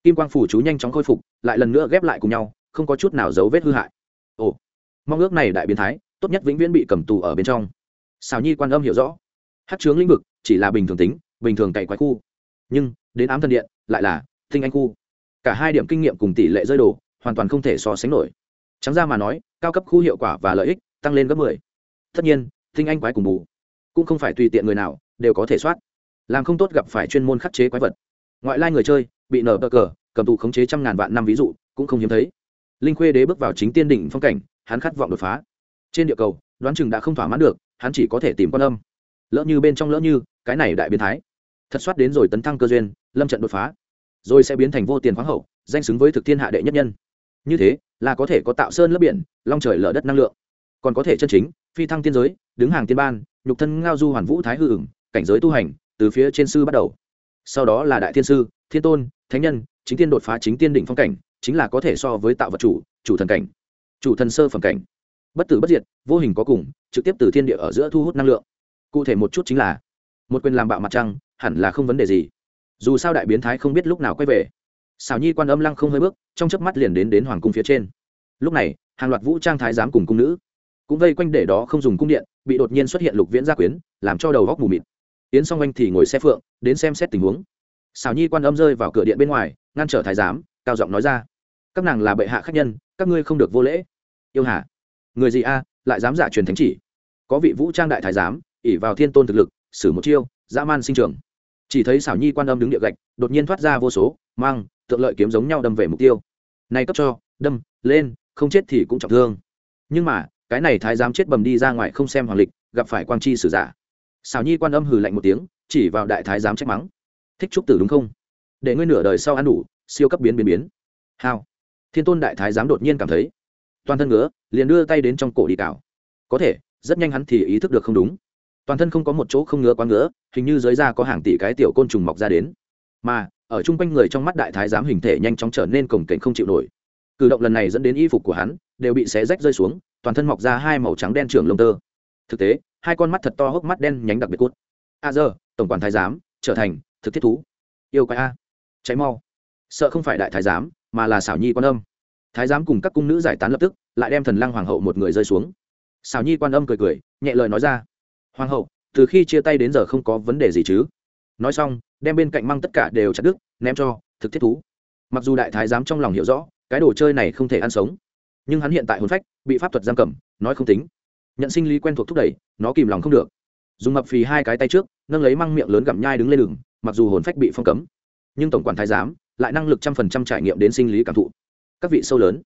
kim quang phủ chú nhanh chóng khôi phục, lại lần nữa ghép lại cùng nhau không có chút nào dấu vết hư hại. Ồ, mong ước này đại biến thái, tốt nhất vĩnh viễn bị cầm tù ở bên trong. Xào nhi quan âm hiểu rõ. Hát chướng lĩnh vực chỉ là bình thường tính, bình thường cày quái khu. Nhưng, đến ám thần điện, lại là Thinh anh khu. Cả hai điểm kinh nghiệm cùng tỷ lệ rơi đồ, hoàn toàn không thể so sánh nổi. Trắng ra mà nói, cao cấp khu hiệu quả và lợi ích tăng lên gấp 10. tất nhiên Thinh anh quái cùng bù cũng không phải tùy tiện người nào đều có thể soát. Làm không tốt gặp phải chuyên môn khắc chế quái vật. Ngoại lai người chơi, bị nở bờ cờ, cầm tù khống chế trăm ngàn vạn năm ví dụ, cũng không hiếm thấy linh khuê đế bước vào chính tiên đỉnh phong cảnh, hắn khát vọng đột phá. Trên địa cầu, đoán chừng đã không thỏa mãn được, hắn chỉ có thể tìm quan âm. Lỡ như bên trong lỡ như, cái này đại biến thái. Thật soát đến rồi tấn thăng cơ duyên, lâm trận đột phá. Rồi sẽ biến thành vô tiền khoáng hậu, danh xứng với thực thiên hạ đệ nhất nhân. Như thế, là có thể có tạo sơn lớp biển, long trời lở đất năng lượng. Còn có thể chân chính, phi thăng tiên giới, đứng hàng tiên ban, nhục thân ngao du hoàn vũ thái hư ửng, cảnh giới tu hành, từ phía trên sư bắt đầu. Sau đó là đại thiên sư, thiên tôn, thánh nhân, chính tiên đột phá chính tiên đỉnh phong cảnh chính là có thể so với tạo vật chủ chủ thần cảnh, chủ thần sơ phẩm cảnh. Bất tử bất diệt, vô hình có cùng, trực tiếp từ thiên địa ở giữa thu hút năng lượng. Cụ thể một chút chính là, một quyền làm bạo mặt trăng, hẳn là không vấn đề gì. Dù sao đại biến thái không biết lúc nào quay về. Xảo nhi quan âm lăng không hơi bước, trong chớp mắt liền đến đến hoàng cung phía trên. Lúc này, hàng loạt vũ trang thái giám cùng cung nữ, cũng vây quanh để đó không dùng cung điện, bị đột nhiên xuất hiện lục viễn gia quyến, làm cho đầu góc mù mịt. Yến song anh thì ngồi xe phượng, đến xem xét tình huống. Xảo nhi quan âm rơi vào cửa điện bên ngoài, ngăn trở thái giám cao giọng nói ra. Các nàng là bệ hạ khách nhân, các ngươi không được vô lễ. Yêu hà. Người gì a, lại dám giả truyền thánh chỉ. Có vị vũ trang đại thái giám ỉ vào thiên tôn thực lực xử một chiêu, dã man sinh trường chỉ thấy xảo nhi quan âm đứng địa gạch, đột nhiên thoát ra vô số, mang, tượng lợi kiếm giống nhau đâm về mục tiêu. Này cấp cho, đâm, lên, không chết thì cũng trọng thương. Nhưng mà, cái này thái giám chết bầm đi ra ngoài không xem hoàng lịch, gặp phải quang chi sử giả. Xảo nhi quan âm hừ lạnh một tiếng, chỉ vào đại thái giám trách mắng. Thích trúc tử đúng không? Để ngươi nửa đời sau ăn đủ siêu cấp biến biến biến. Hao. Thiên tôn đại thái giám đột nhiên cảm thấy, toàn thân ngứa, liền đưa tay đến trong cổ đi cào. Có thể, rất nhanh hắn thì ý thức được không đúng. Toàn thân không có một chỗ không ngứa quá ngứa, hình như dưới da có hàng tỷ cái tiểu côn trùng mọc ra đến. Mà, ở chung quanh người trong mắt đại thái giám hình thể nhanh chóng trở nên cổng kềnh không chịu nổi. Cử động lần này dẫn đến y phục của hắn đều bị xé rách rơi xuống, toàn thân mọc ra hai màu trắng đen trưởng lông tơ. Thực tế, hai con mắt thật to hốc mắt đen nhánh đặc biệt cút. A à giờ tổng quản thái giám, trở thành thực thiết thú. Yêu quái a. Cháy mau sợ không phải đại thái giám, mà là xảo nhi quan âm. Thái giám cùng các cung nữ giải tán lập tức, lại đem thần lăng hoàng hậu một người rơi xuống. Xảo nhi quan âm cười cười, nhẹ lời nói ra. Hoàng hậu, từ khi chia tay đến giờ không có vấn đề gì chứ? Nói xong, đem bên cạnh mang tất cả đều chặt đứt, ném cho, thực thiết thú. Mặc dù đại thái giám trong lòng hiểu rõ, cái đồ chơi này không thể ăn sống, nhưng hắn hiện tại hồn phách, bị pháp thuật giam cầm, nói không tính. Nhận sinh lý quen thuộc thúc đẩy, nó kìm lòng không được. Dùng mập phì hai cái tay trước, nâng lấy măng miệng lớn gặm nhai đứng lên đường, mặc dù hồn phách bị phong cấm. Nhưng tổng quản thái giám lại năng lực trăm phần trăm trải nghiệm đến sinh lý cảm thụ. Các vị sâu lớn,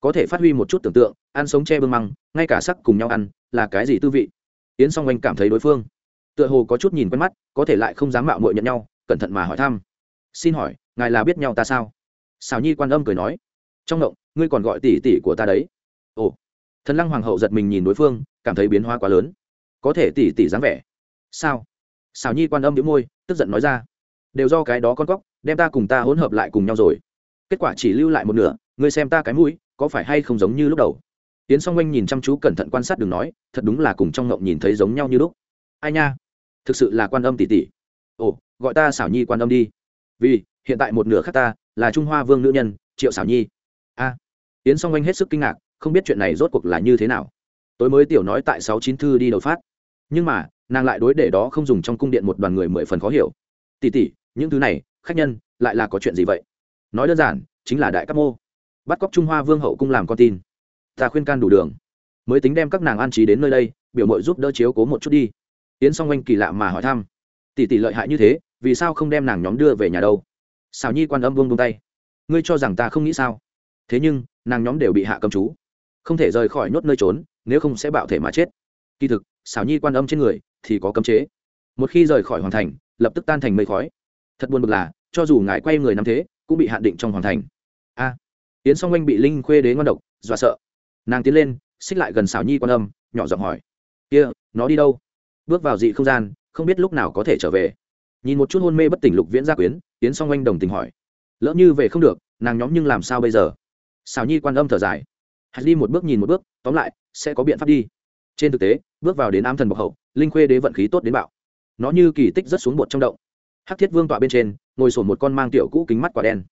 có thể phát huy một chút tưởng tượng, ăn sống che bưng măng, ngay cả sắc cùng nhau ăn, là cái gì tư vị? Yến song oanh cảm thấy đối phương, tựa hồ có chút nhìn quen mắt, có thể lại không dám mạo muội nhận nhau, cẩn thận mà hỏi thăm. Xin hỏi, ngài là biết nhau ta sao? Xào nhi quan âm cười nói, trong động ngươi còn gọi tỷ tỷ của ta đấy. Ồ, thần lăng hoàng hậu giật mình nhìn đối phương, cảm thấy biến hóa quá lớn. Có thể tỷ tỷ dáng vẻ. Sao? Xào nhi quan âm đĩu môi, tức giận nói ra, đều do cái đó con cóc đem ta cùng ta hỗn hợp lại cùng nhau rồi. Kết quả chỉ lưu lại một nửa ngươi xem ta cái mũi có phải hay không giống như lúc đầu? Tiến song oanh nhìn chăm chú cẩn thận quan sát đừng nói thật đúng là cùng trong ngộng nhìn thấy giống nhau như lúc. Ai nha? Thực sự là quan âm tỷ tỷ. Ồ gọi ta xảo nhi quan âm đi. Vì hiện tại một nửa khác ta là trung hoa vương nữ nhân triệu xảo nhi. A. À, tiến song oanh hết sức kinh ngạc không biết chuyện này rốt cuộc là như thế nào. Tối mới tiểu nói tại sáu chín thư đi đầu phát. Nhưng mà nàng lại đối để đó không dùng trong cung điện một đoàn người mười phần khó hiểu. Tỷ tỷ những thứ này khách nhân, lại là có chuyện gì vậy? Nói đơn giản, chính là đại các mô. Bắt cóc trung hoa vương hậu cung làm con tin. Ta khuyên can đủ đường. Mới tính đem các nàng an trí đến nơi đây, biểu mội giúp đỡ chiếu cố một chút đi. Yến song oanh kỳ lạ mà hỏi thăm. Tỷ tỷ lợi hại như thế, vì sao không đem nàng nhóm đưa về nhà đâu? Xào nhi quan âm vương buông tay. Ngươi cho rằng ta không nghĩ sao? Thế nhưng, nàng nhóm đều bị hạ cầm chú. Không thể rời khỏi nhốt nơi trốn, nếu không sẽ bạo thể mà chết. Kỳ thực xảo nhi quan âm trên người thì có cấm chế. Một khi rời khỏi hoàn thành, lập tức tan thành mây khói. Thật buồn bực là cho dù ngài quay người nắm thế cũng bị hạn định trong hoàn thành. A. À, yến song oanh bị linh khuê đế ngon độc dọa sợ. Nàng tiến lên xích lại gần xảo nhi quan âm nhỏ giọng hỏi. Kia nó đi đâu? Bước vào dị không gian không biết lúc nào có thể trở về. Nhìn một chút hôn mê bất tỉnh lục viễn gia quyến yến song oanh đồng tình hỏi. Lỡ như về không được nàng nhóm nhưng làm sao bây giờ? Xảo nhi quan âm thở dài. Hạt đi một bước nhìn một bước tóm lại sẽ có biện pháp đi. Trên thực tế bước vào đến ám thần bọc hậu linh khuê đế vận khí tốt đến bạo. Nó như kỳ tích rất xuống bột trong động hắc thiết vương tọa bên trên, ngồi sổn một con mang tiểu cũ kính mắt quả đen.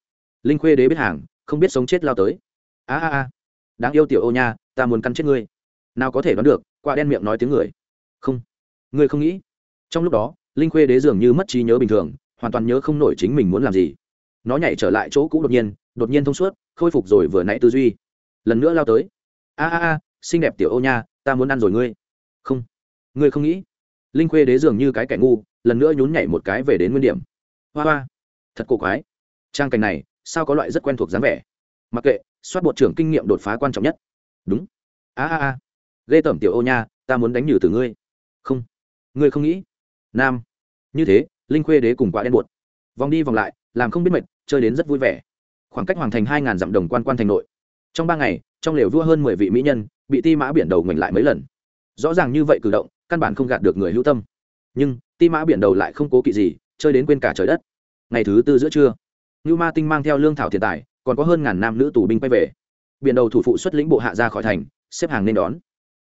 Linh khuê đế biết hàng, không biết sống chết lao tới. A a a. Đáng yêu tiểu ô nha, ta muốn cắn chết ngươi. Nào có thể đoán được, quả đen miệng nói tiếng người. Không. Ngươi không nghĩ. Trong lúc đó, linh khuê đế dường như mất trí nhớ bình thường, hoàn toàn nhớ không nổi chính mình muốn làm gì. Nó nhảy trở lại chỗ cũ đột nhiên đột nhiên thông suốt, khôi phục rồi vừa nãy tư duy. Lần nữa lao tới. A a a, xinh đẹp tiểu ô nha, ta muốn ăn rồi ngươi. Không. Ngươi không nghĩ. Linh khuê đế dường như cái kẻ ngu lần nữa nhún nhảy một cái về đến nguyên điểm. Hoa hoa, thật cổ quái. Trang cảnh này, sao có loại rất quen thuộc dáng vẻ? Mặc kệ, soát bộ trưởng kinh nghiệm đột phá quan trọng nhất. Đúng. A a a. Ghê tởm tiểu ô nha, ta muốn đánh nhử từ ngươi. Không. Ngươi không nghĩ. Nam. Như thế, linh khuê đế cùng quả đen bột vòng đi vòng lại, làm không biết mệt, chơi đến rất vui vẻ. Khoảng cách hoàng thành hai ngàn dặm đồng quan quan thành nội. Trong ba ngày, trong lều vua hơn mười vị mỹ nhân, bị ti mã biển đầu ngoảnh lại mấy lần. Rõ ràng như vậy cử động, căn bản không gạt được người hữu tâm. Nhưng ti mã biển đầu lại không cố kỵ gì, chơi đến quên cả trời đất. Ngày thứ tư giữa trưa, ngưu ma tinh mang theo lương thảo thiền tài, còn có hơn ngàn nam nữ tù binh quay về. Biển đầu thủ phụ xuất lĩnh bộ hạ ra khỏi thành, xếp hàng nên đón.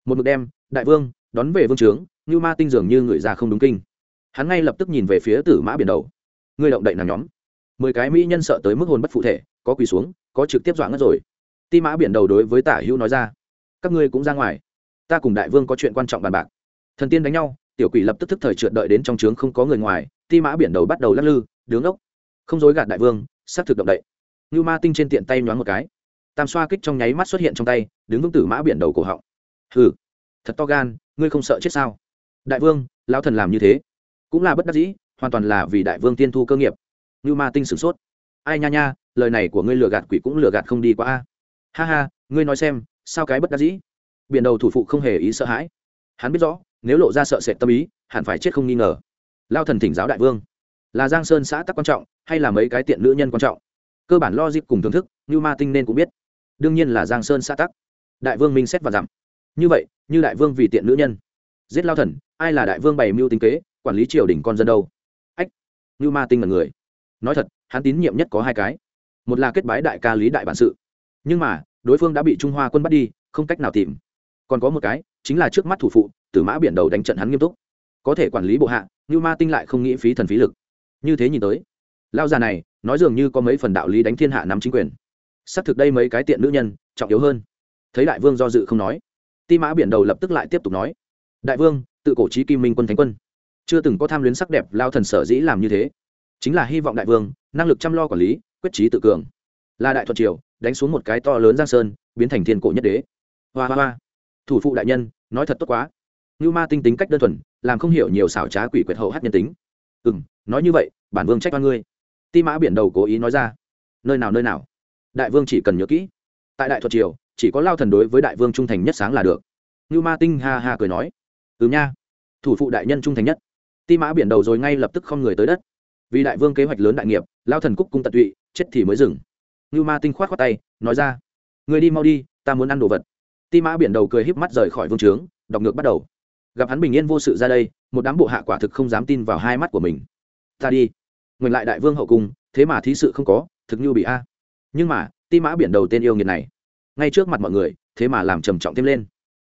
Một mực đem, đại vương, đón về vương trướng, ngưu ma tinh dường như người già không đúng kinh. Hắn ngay lập tức nhìn về phía tử mã biển đầu. Người động đậy nàng nhóm. Mười cái mỹ nhân sợ tới mức hồn bất phụ thể, có quỳ xuống, có trực tiếp dọa ngất rồi. Ti mã biển đầu đối với tả hữu nói ra, các ngươi cũng ra ngoài. Ta cùng đại vương có chuyện quan trọng bàn bạc. Thần tiên đánh nhau tiểu quỷ lập tức thức thời trượt đợi đến trong trướng không có người ngoài, ti mã biển đầu bắt đầu lắc lư, đứng ốc. Không dối gạt đại vương xác thực động đậy. Như ma tinh trên tiện tay nhoáng một cái. Tam xoa kích trong nháy mắt xuất hiện trong tay, đứng vững tử mã biển đầu cổ họng. Hừ, thật to gan, ngươi không sợ chết sao? Đại vương, lão thần làm như thế, cũng là bất đắc dĩ, hoàn toàn là vì đại vương tiên thu cơ nghiệp. Như ma tinh sửng sốt. Ai nha nha, lời này của ngươi lừa gạt quỷ cũng lừa gạt không đi qua a. Ha ha, ngươi nói xem, sao cái bất đắc dĩ? Biển đầu thủ phụ không hề ý sợ hãi. Hắn biết rõ nếu lộ ra sợ sệt tâm ý, hẳn phải chết không nghi ngờ. Lao thần thỉnh giáo đại vương. Là giang sơn xã tắc quan trọng, hay là mấy cái tiện nữ nhân quan trọng? Cơ bản lo dịp cùng thưởng thức, như ma tinh nên cũng biết. Đương nhiên là giang sơn xã tắc. Đại vương minh xét và dặm. Như vậy, như đại vương vì tiện nữ nhân. Giết lao thần, ai là đại vương bày mưu tính kế, quản lý triều đình con dân đâu? Ách, như ma tinh là người. Nói thật, hắn tín nhiệm nhất có hai cái. Một là kết bái đại ca lý đại bản sự. Nhưng mà, đối phương đã bị trung hoa quân bắt đi, không cách nào tìm. Còn có một cái, chính là trước mắt thủ phụ tử mã biển đầu đánh trận hắn nghiêm túc. Có thể quản lý bộ hạ như ma tinh lại không nghĩ phí thần phí lực. Như thế nhìn tới lao già này, nói dường như có mấy phần đạo lý đánh thiên hạ nắm chính quyền. Xác thực đây mấy cái tiện nữ nhân, trọng yếu hơn. Thấy đại vương do dự không nói, ti mã biển đầu lập tức lại tiếp tục nói, đại vương, tự cổ trí kim minh quân thánh quân. Chưa từng có tham luyến sắc đẹp lao thần sở dĩ làm như thế. Chính là hy vọng đại vương, năng lực chăm lo quản lý, quyết trí tự cường. Là đại thuận triều, đánh xuống một cái to lớn giang sơn, biến thành thiên cổ nhất đế. Hoa hoa hoa. Thủ phụ đại nhân, nói thật tốt quá. Nưu ma tinh tính cách đơn thuần, làm không hiểu nhiều xảo trá quỷ quyệt hậu hắc nhân tính. Ừ nói như vậy, bản vương trách oan ngươi. Ti mã biển đầu cố ý nói ra. Nơi nào nơi nào? Đại vương chỉ cần nhớ kỹ. Tại đại thuật triều, chỉ có lao thần đối với đại vương trung thành nhất sáng là được. Nưu ma tinh ha ha cười nói. Ừ nha. Thủ phụ đại nhân trung thành nhất. Ti mã biển đầu rồi ngay lập tức không người tới đất. Vì đại vương kế hoạch lớn đại nghiệp, lao thần cúc cung tận tụy, chết thì mới dừng. Nưu ma tinh khoát khoát tay, nói ra. Ngươi đi mau đi, ta muốn ăn đồ vật. Ti mã biển đầu cười híp mắt rời khỏi vương trướng, đọc ngược bắt đầu gặp hắn bình yên vô sự ra đây, một đám bộ hạ quả thực không dám tin vào hai mắt của mình. Ta đi. Ngừng lại đại vương hậu cung thế mà thí sự không có, thực như bị a. Nhưng mà, ti mã biển đầu tên yêu nghiệt này. Ngay trước mặt mọi người, thế mà làm trầm trọng thêm lên.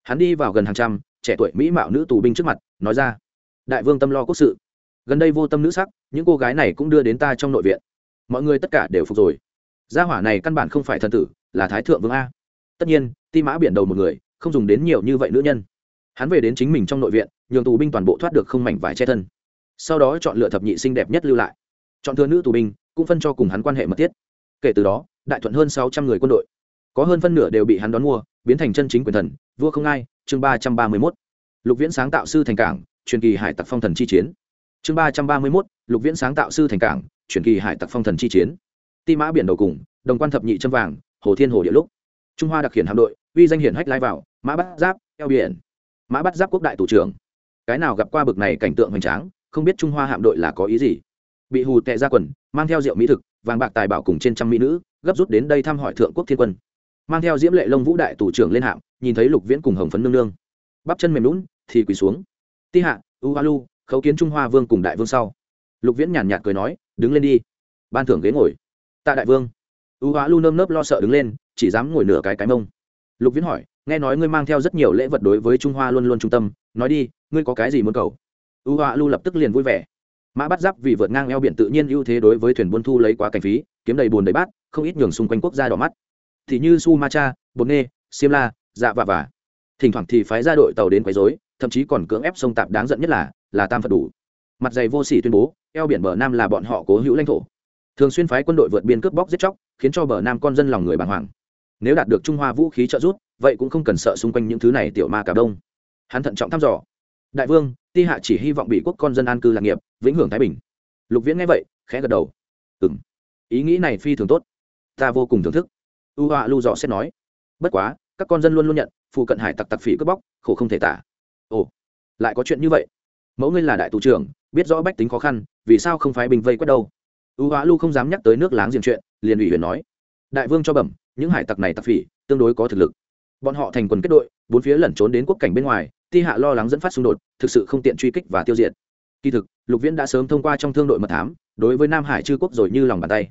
Hắn đi vào gần hàng trăm, trẻ tuổi mỹ mạo nữ tù binh trước mặt, nói ra, đại vương tâm lo quốc sự. Gần đây vô tâm nữ sắc, những cô gái này cũng đưa đến ta trong nội viện. Mọi người tất cả đều phục rồi. Gia hỏa này căn bản không phải thần tử, là thái thượng vương a. Tất nhiên, ti mã biển đầu một người, không dùng đến nhiều như vậy nữ nhân hắn về đến chính mình trong nội viện, nhường tù binh toàn bộ thoát được không mảnh vải che thân. Sau đó chọn lựa thập nhị xinh đẹp nhất lưu lại. Chọn thừa nữ tù binh, cũng phân cho cùng hắn quan hệ mật thiết. Kể từ đó, đại thuận hơn sáu trăm người quân đội. Có hơn phân nửa đều bị hắn đón mua, biến thành chân chính quyền thần, vua không ai, chương ba trăm ba mươi mốt. Lục viễn sáng tạo sư thành cảng, truyền kỳ hải tặc phong thần chi chiến. Chương ba trăm ba mươi mốt, lục viễn sáng tạo sư thành cảng, truyền kỳ hải tặc phong thần chi chiến. Ti mã biển đầu cùng, đồng quan thập nhị châm vàng, hồ thiên hồ địa lúc. Trung hoa đặc hiển hạm đội, uy danh hiển hách lai vào, mã bắt giáp, eo biển mã bắt giáp quốc đại thủ trưởng. Cái nào gặp qua bực này cảnh tượng hoành tráng, không biết trung hoa hạm đội là có ý gì. Bị hù tệ ra quần, mang theo rượu mỹ thực, vàng bạc tài bảo cùng trên trăm mỹ nữ, gấp rút đến đây thăm hỏi thượng quốc thiên quân. Mang theo diễm lệ lông vũ đại thủ trưởng lên hạm, nhìn thấy lục viễn cùng hồng phấn nương nương. Bắp chân mềm lún thì quỳ xuống. Ti hạ, u a lu, khấu kiến trung hoa vương cùng đại vương sau. Lục viễn nhàn nhạt cười nói, đứng lên đi. Ban thưởng ghế ngồi. Tạ đại vương. U a lu nơm nớp lo sợ đứng lên, chỉ dám ngồi nửa cái cái mông. Lục viễn hỏi nghe nói ngươi mang theo rất nhiều lễ vật đối với trung hoa luôn luôn trung tâm, nói đi, ngươi có cái gì muốn cầu? U hoa lu lập tức liền vui vẻ. Mã bắt giáp vì vượt ngang eo biển tự nhiên ưu thế đối với thuyền buôn thu lấy quá cảnh phí, kiếm đầy bùn đầy bát, không ít nhường xung quanh quốc gia đỏ mắt. Thì như su ma cha bồn nê siêm la dạ và và thỉnh thoảng thì phái ra đội tàu đến quấy rối, thậm chí còn cưỡng ép sông tạp đáng giận nhất là là tam phật đủ. Mặt dày vô sỉ tuyên bố, eo biển bờ nam là bọn họ cố hữu lãnh thổ. Thường xuyên phái quân đội vượt biên cướp bóc giết chóc, khiến cho bờ nam con dân lòng người bàng hoàng nếu đạt được trung hoa vũ khí trợ giúp, vậy cũng không cần sợ xung quanh những thứ này tiểu ma cả đông. Hắn thận trọng thăm dò. Đại vương, ti hạ chỉ hy vọng bị quốc con dân an cư lạc nghiệp, vĩnh hưởng thái bình. Lục viễn nghe vậy, khẽ gật đầu. Ừng ý nghĩ này phi thường tốt. Ta vô cùng thưởng thức. U họa lưu dọ xét nói. Bất quá, các con dân luôn luôn nhận, phụ cận hải tặc tặc phỉ cướp bóc, khổ không thể tả. Ồ, lại có chuyện như vậy. Mẫu ngươi là đại tù trưởng, biết rõ bách tính khó khăn, vì sao không phái bình vây quét đâu? U họa lưu không dám nhắc tới nước láng giềng chuyện, liền ủy huyền nói đại vương cho bẩm, những hải tặc này tặc phỉ, tương đối có thực lực. Bọn họ thành quần kết đội, bốn phía lẩn trốn đến quốc cảnh bên ngoài, ti hạ lo lắng dẫn phát xung đột, thực sự không tiện truy kích và tiêu diệt. Kỳ thực, lục viễn đã sớm thông qua trong thương đội mật thám, đối với nam hải chư quốc rồi như lòng bàn tay.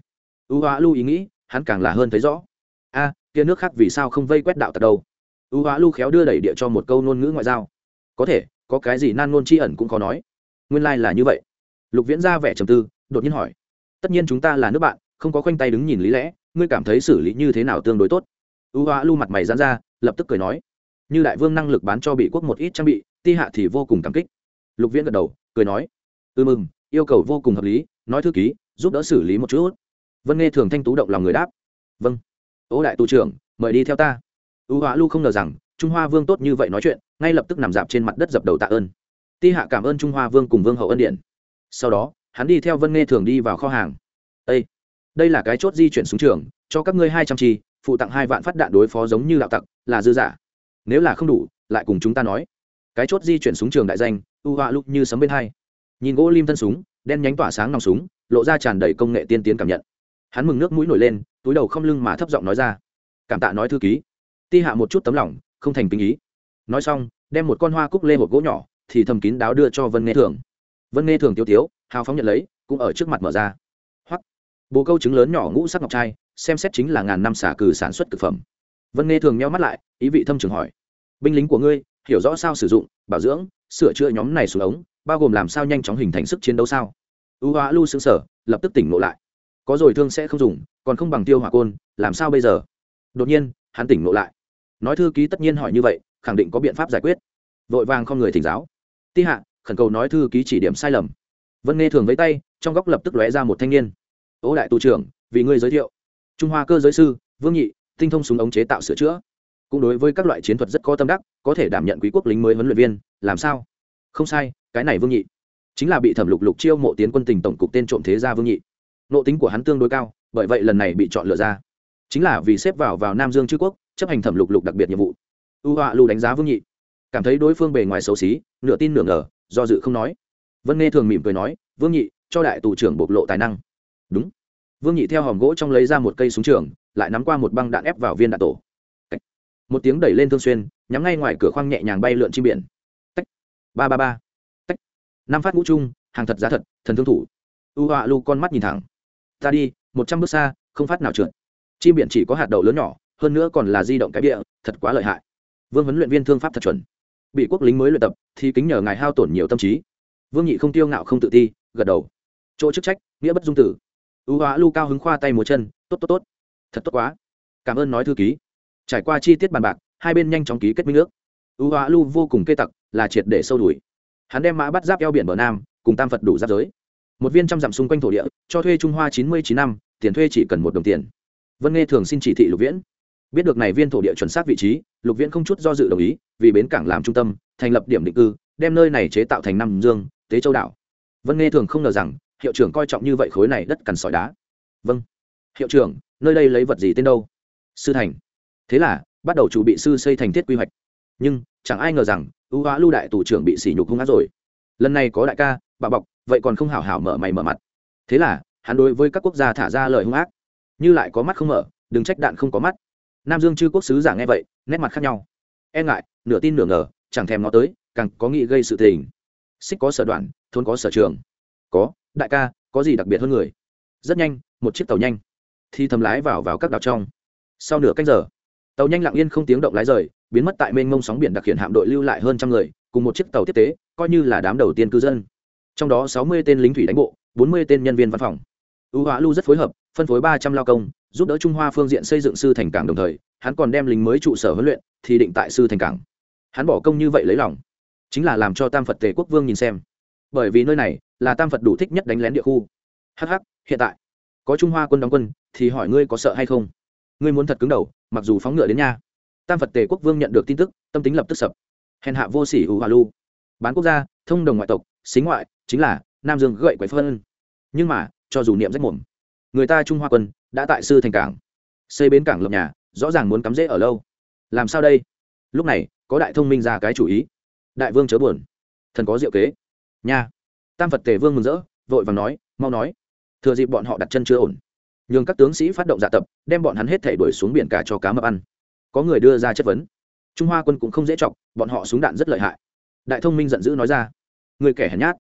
U hóa lưu ý nghĩ, hắn càng là hơn thấy rõ. A, kia nước khác vì sao không vây quét đạo tặc đâu? U hóa lưu khéo đưa đẩy địa cho một câu ngôn ngữ ngoại giao. Có thể, có cái gì nan ngôn tri ẩn cũng khó nói. Nguyên lai、like、là như vậy. Lục viễn ra vẻ trầm tư, đột nhiên hỏi. Tất nhiên chúng ta là nước bạn, không có khoanh tay đứng nhìn lý lẽ ngươi cảm thấy xử lý như thế nào tương đối tốt? Ưu hoa lu mặt mày dán ra, lập tức cười nói. Như đại vương năng lực bán cho bị quốc một ít trang bị, ti hạ thì vô cùng cảm kích. Lục viễn gật đầu, cười nói. Ư ừ mừng, yêu cầu vô cùng hợp lý, nói thư ký, giúp đỡ xử lý một chút. Vân nghe thường thanh tú động lòng người đáp. Vâng. Ô đại tu trưởng, mời đi theo ta. Ưu Hoa lu không ngờ rằng, trung hoa vương tốt như vậy nói chuyện, ngay lập tức nằm dạp trên mặt đất dập đầu tạ ơn. Ti hạ cảm ơn trung hoa vương cùng vương hậu ân điện sau đó, hắn đi theo vân nghe thường đi vào kho hàng. Ây đây là cái chốt di chuyển xuống trường, cho các ngươi hai trăm chi, phụ tặng hai vạn phát đạn đối phó giống như đạo tặc, là dư giả. Nếu là không đủ, lại cùng chúng ta nói. Cái chốt di chuyển xuống trường đại danh, u họa lúc như sấm bên hai. Nhìn gỗ lim thân súng, đen nhánh tỏa sáng nòng súng, lộ ra tràn đầy công nghệ tiên tiến cảm nhận. Hắn mừng nước mũi nổi lên, túi đầu không lưng mà thấp giọng nói ra. Cảm tạ nói thư ký. Ti hạ một chút tấm lòng, không thành tình ý. Nói xong, đem một con hoa cúc lê một gỗ nhỏ, thì thầm kín đáo đưa cho vân nghe thường. Vân nghe thường tiêu tiếu, hào phóng nhận lấy, cũng ở trước mặt mở ra bồ câu trứng lớn nhỏ ngũ sắc ngọc trai, xem xét chính là ngàn năm xả cừ sản xuất thực phẩm. Vân nghe thường meo mắt lại, ý vị thâm trường hỏi. Binh lính của ngươi, hiểu rõ sao sử dụng, bảo dưỡng, sửa chữa nhóm này xuống ống, bao gồm làm sao nhanh chóng hình thành sức chiến đấu sao? Ưu hóa lu xương sở lập tức tỉnh ngộ lại. Có rồi thương sẽ không dùng, còn không bằng tiêu hỏa côn, làm sao bây giờ? Đột nhiên, hắn tỉnh ngộ lại. Nói thư ký tất nhiên hỏi như vậy, khẳng định có biện pháp giải quyết. Vội vàng không người thỉnh giáo. Ti hạ, khẩn cầu nói thư ký chỉ điểm sai lầm. Vân nghe thường với tay, trong góc lập tức lóe ra một thanh niên ố đại tù trưởng, vì ngươi giới thiệu. Trung hoa cơ giới sư, vương nhị, tinh thông súng ống chế tạo sửa chữa. Cũng đối với các loại chiến thuật rất có tâm đắc, có thể đảm nhận quý quốc lính mới huấn luyện viên, làm sao? Không sai, cái này vương nhị. Chính là bị thẩm lục lục chiêu mộ tiến quân tình tổng cục tên trộm thế gia vương nhị. Nộ tính của hắn tương đối cao, bởi vậy lần này bị chọn lựa ra. Chính là vì xếp vào vào nam dương chư quốc, chấp hành thẩm lục lục đặc biệt nhiệm vụ. U họa lưu đánh giá vương nhị. Cảm thấy đối phương bề ngoài xấu xí, nửa tin nửa ngờ, do dự không nói. Vân nghe thường mỉm cười nói, vương nhị, cho đại tù trưởng bộc lộ tài năng đúng. Vương nhị theo hòm gỗ trong lấy ra một cây súng trường, lại nắm qua một băng đạn ép vào viên đạn tổ. Một tiếng đẩy lên thương xuyên, nhắm ngay ngoài cửa khoang nhẹ nhàng bay lượn chim biển. Tách ba ba ba. Tách năm phát ngũ chung hàng thật giá thật, thần thương thủ. U họa lu con mắt nhìn thẳng. Ta đi, một trăm bước xa, không phát nào trượt. Chim biển chỉ có hạt đậu lớn nhỏ, hơn nữa còn là di động cái địa thật quá lợi hại. Vương huấn luyện viên thương pháp thật chuẩn. Bị quốc lính mới luyện tập, thì kính nhờ ngài hao tổn nhiều tâm trí. Vương nhị không tiêu ngạo không tự ti, gật đầu. Chỗ chức trách, nghĩa bất dung tử ưu hóa lu cao hứng khoa tay múa chân, tốt tốt tốt. Thật tốt quá. Cảm ơn nói thư ký. Trải qua chi tiết bàn bạc, hai bên nhanh chóng ký kết minh ước. Ưu hóa lu vô cùng kê tặc, là triệt để sâu đuổi. Hắn đem mã bắt giáp eo biển bờ nam, cùng tam phật đủ giáp giới. Một viên trăm dặm xung quanh thổ địa, cho thuê trung hoa chín mươi chín năm, tiền thuê chỉ cần một đồng tiền. Vân nghe thường xin chỉ thị lục viễn. Biết được này viên thổ địa chuẩn xác vị trí, lục viễn không chút do dự đồng ý, vì bến cảng làm trung tâm, thành lập điểm định cư, đem nơi này chế tạo thành nam dương, tế châu đảo. Vân nghe thường không ngờ rằng hiệu trưởng coi trọng như vậy khối này đất cằn sỏi đá. Vâng. Hiệu trưởng, nơi đây lấy vật gì tên đâu? Sư thành. Thế là, bắt đầu chủ bị sư xây thành thiết quy hoạch. Nhưng, chẳng ai ngờ rằng ưu hóa lưu đại tù trưởng bị sỉ nhục hung ác rồi. Lần này có đại ca, bà bọc, vậy còn không hảo hảo mở mày mở mặt. Thế là, hắn đối với các quốc gia thả ra lời hung ác. Như lại có mắt không mở, đừng trách đạn không có mắt. Nam dương chư quốc sứ giả nghe vậy, nét mặt khác nhau. E ngại, nửa tin nửa ngờ, chẳng thèm nó tới, càng có nghị gây sự tình. Xích có sở đoạn, thôn có sở trường. Có đại ca, có gì đặc biệt hơn người? Rất nhanh, một chiếc tàu nhanh. Thì thầm lái vào vào các đảo trong. Sau nửa canh giờ, tàu nhanh lặng yên không tiếng động lái rời, biến mất tại mênh mông sóng biển đặc hiện hạm đội lưu lại hơn trăm người, cùng một chiếc tàu tiếp tế, coi như là đám đầu tiên cư dân. Trong đó sáu mươi tên lính thủy đánh bộ, bốn mươi tên nhân viên văn phòng. Ưu hóa lưu rất phối hợp, phân phối ba trăm lao công, giúp đỡ trung hoa phương diện xây dựng sư thành cảng đồng thời, hắn còn đem lính mới trụ sở huấn luyện, thì định tại sư thành cảng. Hắn bỏ công như vậy lấy lòng, chính là làm cho tam phật tề quốc vương nhìn xem. Bởi vì nơi này là tam phật đủ thích nhất đánh lén địa khu. Hh hiện tại, có trung hoa quân đóng quân, thì hỏi ngươi có sợ hay không? Ngươi muốn thật cứng đầu, mặc dù phóng ngựa đến nha tam phật tề quốc vương nhận được tin tức, tâm tính lập tức sập. Hèn hạ vô sỉ hữu hòa lu bán quốc gia, thông đồng ngoại tộc, xính ngoại, chính là nam dương gậy quậy phân. Nhưng mà, cho dù niệm rách mồm, người ta trung hoa quân đã tại sư thành cảng, xây bến cảng lập nhà, rõ ràng muốn cắm rễ ở lâu. Làm sao đây? Lúc này, có đại thông minh ra cái chủ ý. Đại vương chớ buồn. Thần có diệu kế. Nha tam phật tề vương mừng rỡ, vội vàng nói, mau nói. Thừa dịp bọn họ đặt chân chưa ổn, nhường các tướng sĩ phát động dạ tập, đem bọn hắn hết thể đuổi xuống biển cả cho cá mập ăn. Có người đưa ra chất vấn. Trung hoa quân cũng không dễ chọc, bọn họ súng đạn rất lợi hại. Đại thông minh giận dữ nói ra, người kẻ hèn nhát,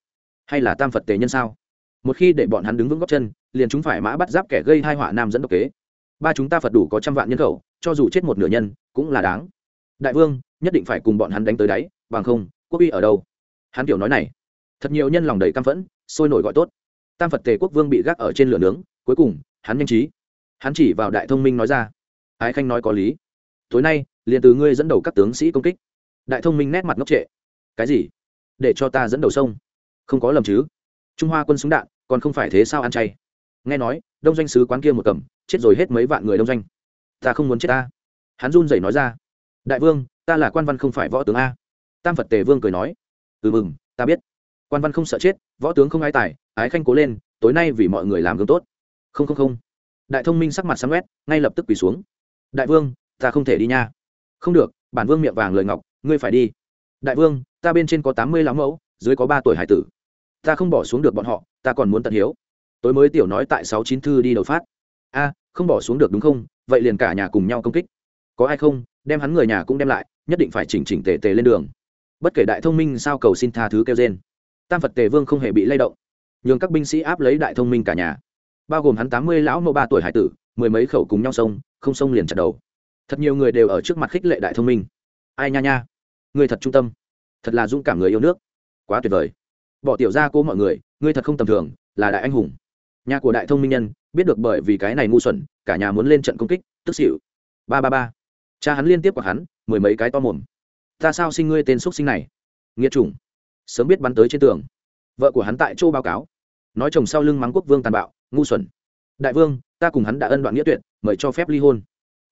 hay là tam phật tề nhân sao? Một khi để bọn hắn đứng vững góc chân, liền chúng phải mã bắt giáp kẻ gây hai họa nam dẫn độc kế. Ba chúng ta phật đủ có trăm vạn nhân khẩu, cho dù chết một nửa nhân, cũng là đáng. Đại vương, nhất định phải cùng bọn hắn đánh tới đáy, bằng không, quốc uy ở đâu? Hắn kiểu nói này thật nhiều nhân lòng đầy căm phẫn, sôi nổi gọi tốt. Tam phật tề quốc vương bị gác ở trên lửa nướng, cuối cùng, hắn nhanh trí. Hắn chỉ vào đại thông minh nói ra, ái khanh nói có lý. Tối nay, liền từ ngươi dẫn đầu các tướng sĩ công kích. Đại thông minh nét mặt ngốc trệ. Cái gì? Để cho ta dẫn đầu sông? Không có lầm chứ. Trung hoa quân súng đạn, còn không phải thế sao ăn chay? Nghe nói, đông doanh sứ quán kia một cầm, chết rồi hết mấy vạn người đông doanh. Ta không muốn chết ta. Hắn run rẩy nói ra, đại vương, ta là quan văn không phải võ tướng a. Tam phật tề vương cười nói ừ mừng ta biết quan văn không sợ chết, võ tướng không ai tài, ái khanh cố lên, tối nay vì mọi người làm gương tốt. Không không không. Đại thông minh sắc mặt sáng quét, ngay lập tức quỳ xuống. Đại vương, ta không thể đi nha. Không được, bản vương miệng vàng lời ngọc, ngươi phải đi. Đại vương, ta bên trên có tám mươi lão mẫu, dưới có ba tuổi hải tử. Ta không bỏ xuống được bọn họ, ta còn muốn tận hiếu. Tối mới tiểu nói tại sáu chín thư đi đầu phát. A, không bỏ xuống được đúng không? Vậy liền cả nhà cùng nhau công kích. Có ai không? Đem hắn người nhà cũng đem lại, nhất định phải chỉnh chỉnh tề tề lên đường. Bất kể đại thông minh sao cầu xin tha thứ kêu trên tam phật tề vương không hề bị lay động nhường các binh sĩ áp lấy đại thông minh cả nhà bao gồm hắn tám mươi lão mẫu ba tuổi hải tử mười mấy khẩu cùng nhau sông không sông liền chặt đầu thật nhiều người đều ở trước mặt khích lệ đại thông minh ai nha nha người thật trung tâm thật là dũng cảm người yêu nước quá tuyệt vời bỏ tiểu ra cố mọi người ngươi thật không tầm thường là đại anh hùng nhà của đại thông minh nhân biết được bởi vì cái này ngu xuẩn cả nhà muốn lên trận công kích tức xỉu ba ba ba cha hắn liên tiếp của hắn mười mấy cái to mồm ta sao sinh ngươi tên x sinh này nghĩa chủng sớm biết bắn tới trên tường. Vợ của hắn tại châu báo cáo. Nói chồng sau lưng mắng quốc vương tàn bạo, ngu xuẩn. Đại vương, ta cùng hắn đã ân đoạn nghĩa tuyệt, mời cho phép ly hôn.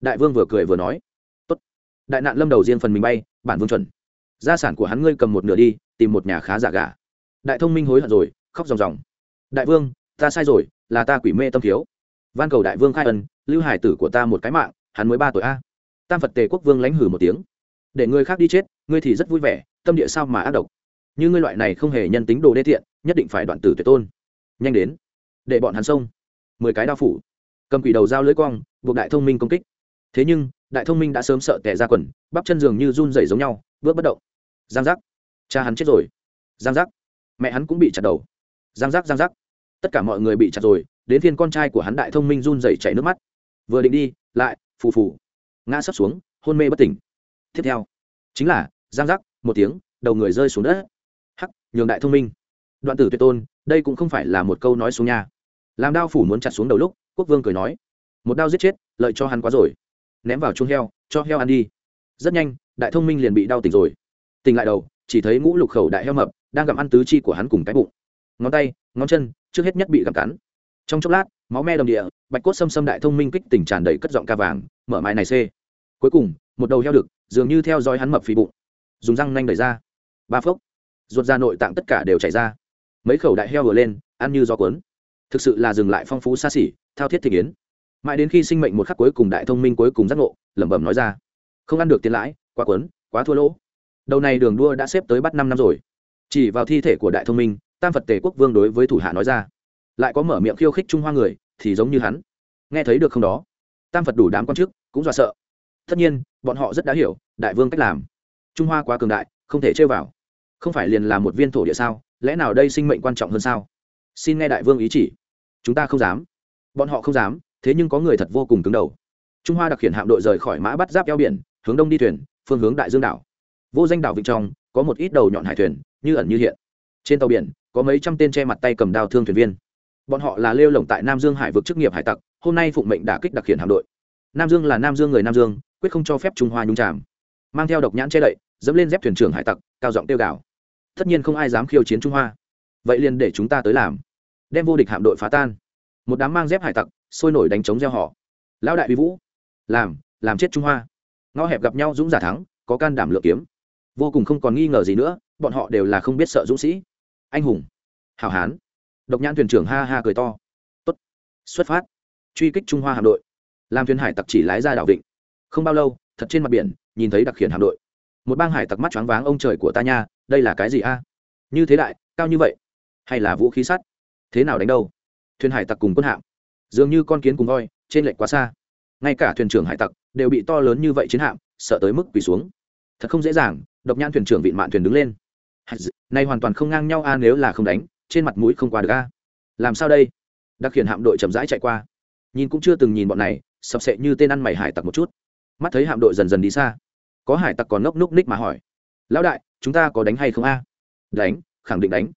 Đại vương vừa cười vừa nói. Tốt. đại nạn lâm đầu riêng phần mình bay, bản vương chuẩn. Gia sản của hắn ngươi cầm một nửa đi, tìm một nhà khá giả gà đại thông minh hối hận rồi, khóc ròng ròng. Đại vương, ta sai rồi, là ta quỷ mê tâm thiếu. Van cầu đại vương khai ân, lưu hải tử của ta một cái mạng, hắn mới ba tuổi a. Tam phật tề quốc vương lánh hử một tiếng. Để người khác đi chết, ngươi thì rất vui vẻ, tâm địa sao mà ác độc như ngươi loại này không hề nhân tính đồ đê tiện, nhất định phải đoạn tử tuyệt tôn. Nhanh đến, để bọn hắn xông. Mười cái đao phủ. Cầm quỷ đầu dao lưỡi quang buộc đại thông minh công kích. Thế nhưng, đại thông minh đã sớm sợ tẻ ra quần, bắp chân giường như run rẩy giống nhau, bước bất động. Giang giác. Cha hắn chết rồi. Giang giác. Mẹ hắn cũng bị chặt đầu. Giang giác giang giác. Tất cả mọi người bị chặt rồi, đến phiên con trai của hắn đại thông minh run rẩy chảy nước mắt. Vừa định đi, lại, phù phù. Ngã sấp xuống, hôn mê bất tỉnh. Tiếp theo, chính là, giang giác, một tiếng, đầu người rơi xuống đất nhường đại thông minh. Đoạn tử tuyệt tôn, đây cũng không phải là một câu nói xuống nhà làm đao phủ muốn chặt xuống đầu lúc, quốc vương cười nói, một đao giết chết, lợi cho hắn quá rồi. Ném vào chuông heo, cho heo ăn đi. Rất nhanh, đại thông minh liền bị đau tỉnh rồi. Tỉnh lại đầu, chỉ thấy ngũ lục khẩu đại heo mập đang gặm ăn tứ chi của hắn cùng cái bụng. Ngón tay, ngón chân, trước hết nhất bị gặm cắn. Trong chốc lát, máu me đồng địa, bạch cốt xâm xâm đại thông minh kích tỉnh tràn đầy cất giọng ca vàng, mở mái này xê. Cuối cùng, một đầu heo đực dường như theo dõi hắn mập phì bụng. Dùng răng nanh đẩy ra. Ba phốc ruột ra nội tạng tất cả đều chảy ra. Mấy khẩu đại heo vừa lên, ăn như gió cuốn. Thực sự là dừng lại phong phú xa xỉ, thao thiết thị kiến mãi đến khi sinh mệnh một khắc cuối cùng đại thông minh cuối cùng giác ngộ, lẩm bẩm nói ra, không ăn được tiền lãi, quá quấn quá thua lỗ. Đầu này đường đua đã xếp tới bắt năm năm rồi. Chỉ vào thi thể của đại thông minh, tam phật tề quốc vương đối với thủ hạ nói ra, lại có mở miệng khiêu khích trung hoa người, thì giống như hắn. Nghe thấy được không đó, tam phật đủ đám quan chức, cũng dọa sợ. Tất nhiên, bọn họ rất đã hiểu đại vương cách làm. Trung hoa quá cường đại, không thể chơi vào không phải liền là một viên thổ địa sao? Lẽ nào đây sinh mệnh quan trọng hơn sao? Xin nghe đại vương ý chỉ. Chúng ta không dám. Bọn họ không dám, thế nhưng có người thật vô cùng cứng đầu. Trung hoa đặc hiện hạm đội rời khỏi mã bắt giáp eo biển, hướng đông đi thuyền, phương hướng đại dương đảo. Vô danh đảo vịnh trong, có một ít đầu nhọn hải thuyền, như ẩn như hiện. Trên tàu biển, có mấy trăm tên che mặt tay cầm đao thương thuyền viên. Bọn họ là lêu lồng tại nam dương hải vực chức nghiệp hải tặc, hôm nay phụng mệnh đả kích đặc hiện hạm đội. Nam dương là nam dương người nam dương, quyết không cho phép trung hoa nhung tràm mang theo độc nhãn che đậy, dẫm lên dép thuyền trưởng hải tặc, cao giọng tiêu gạo tất nhiên không ai dám khiêu chiến trung hoa. Vậy liền để chúng ta tới làm. Đem vô địch hạm đội phá tan. Một đám mang dép hải tặc, sôi nổi đánh chống gieo họ. Lão đại uy vũ. Làm làm chết trung hoa. Ngõ hẹp gặp nhau dũng giả thắng, có can đảm lựa kiếm. Vô cùng không còn nghi ngờ gì nữa, bọn họ đều là không biết sợ dũng sĩ. Anh hùng. Hào hán. Độc nhãn thuyền trưởng ha ha cười to. Tốt. Xuất phát. Truy kích trung hoa hạm đội. Làm thuyền hải tặc chỉ lái ra đảo vịnh. Không bao lâu, thật trên mặt biển, nhìn thấy đặc khiển hạm đội một bang hải tặc mắt choáng váng ông trời của ta nha, đây là cái gì a? Như thế đại, cao như vậy? Hay là vũ khí sắt? Thế nào đánh đâu? Thuyền hải tặc cùng quân hạm. Dường như con kiến cùng voi, trên lệch quá xa. Ngay cả thuyền trưởng hải tặc đều bị to lớn như vậy chiến hạm, sợ tới mức quỳ xuống. Thật không dễ dàng, độc nhãn thuyền trưởng vịn mạn thuyền đứng lên. Này hoàn toàn không ngang nhau a, nếu là không đánh, trên mặt mũi không qua được a. Làm sao đây? Đặc khiển hạm đội chậm rãi chạy qua. Nhìn cũng chưa từng nhìn bọn này, sập sệ như tên ăn mày hải tặc một chút. Mắt thấy hạm đội dần dần đi xa có hải tặc còn ngốc núc ních mà hỏi. Lão đại, chúng ta có đánh hay không a? Đánh, khẳng định đánh.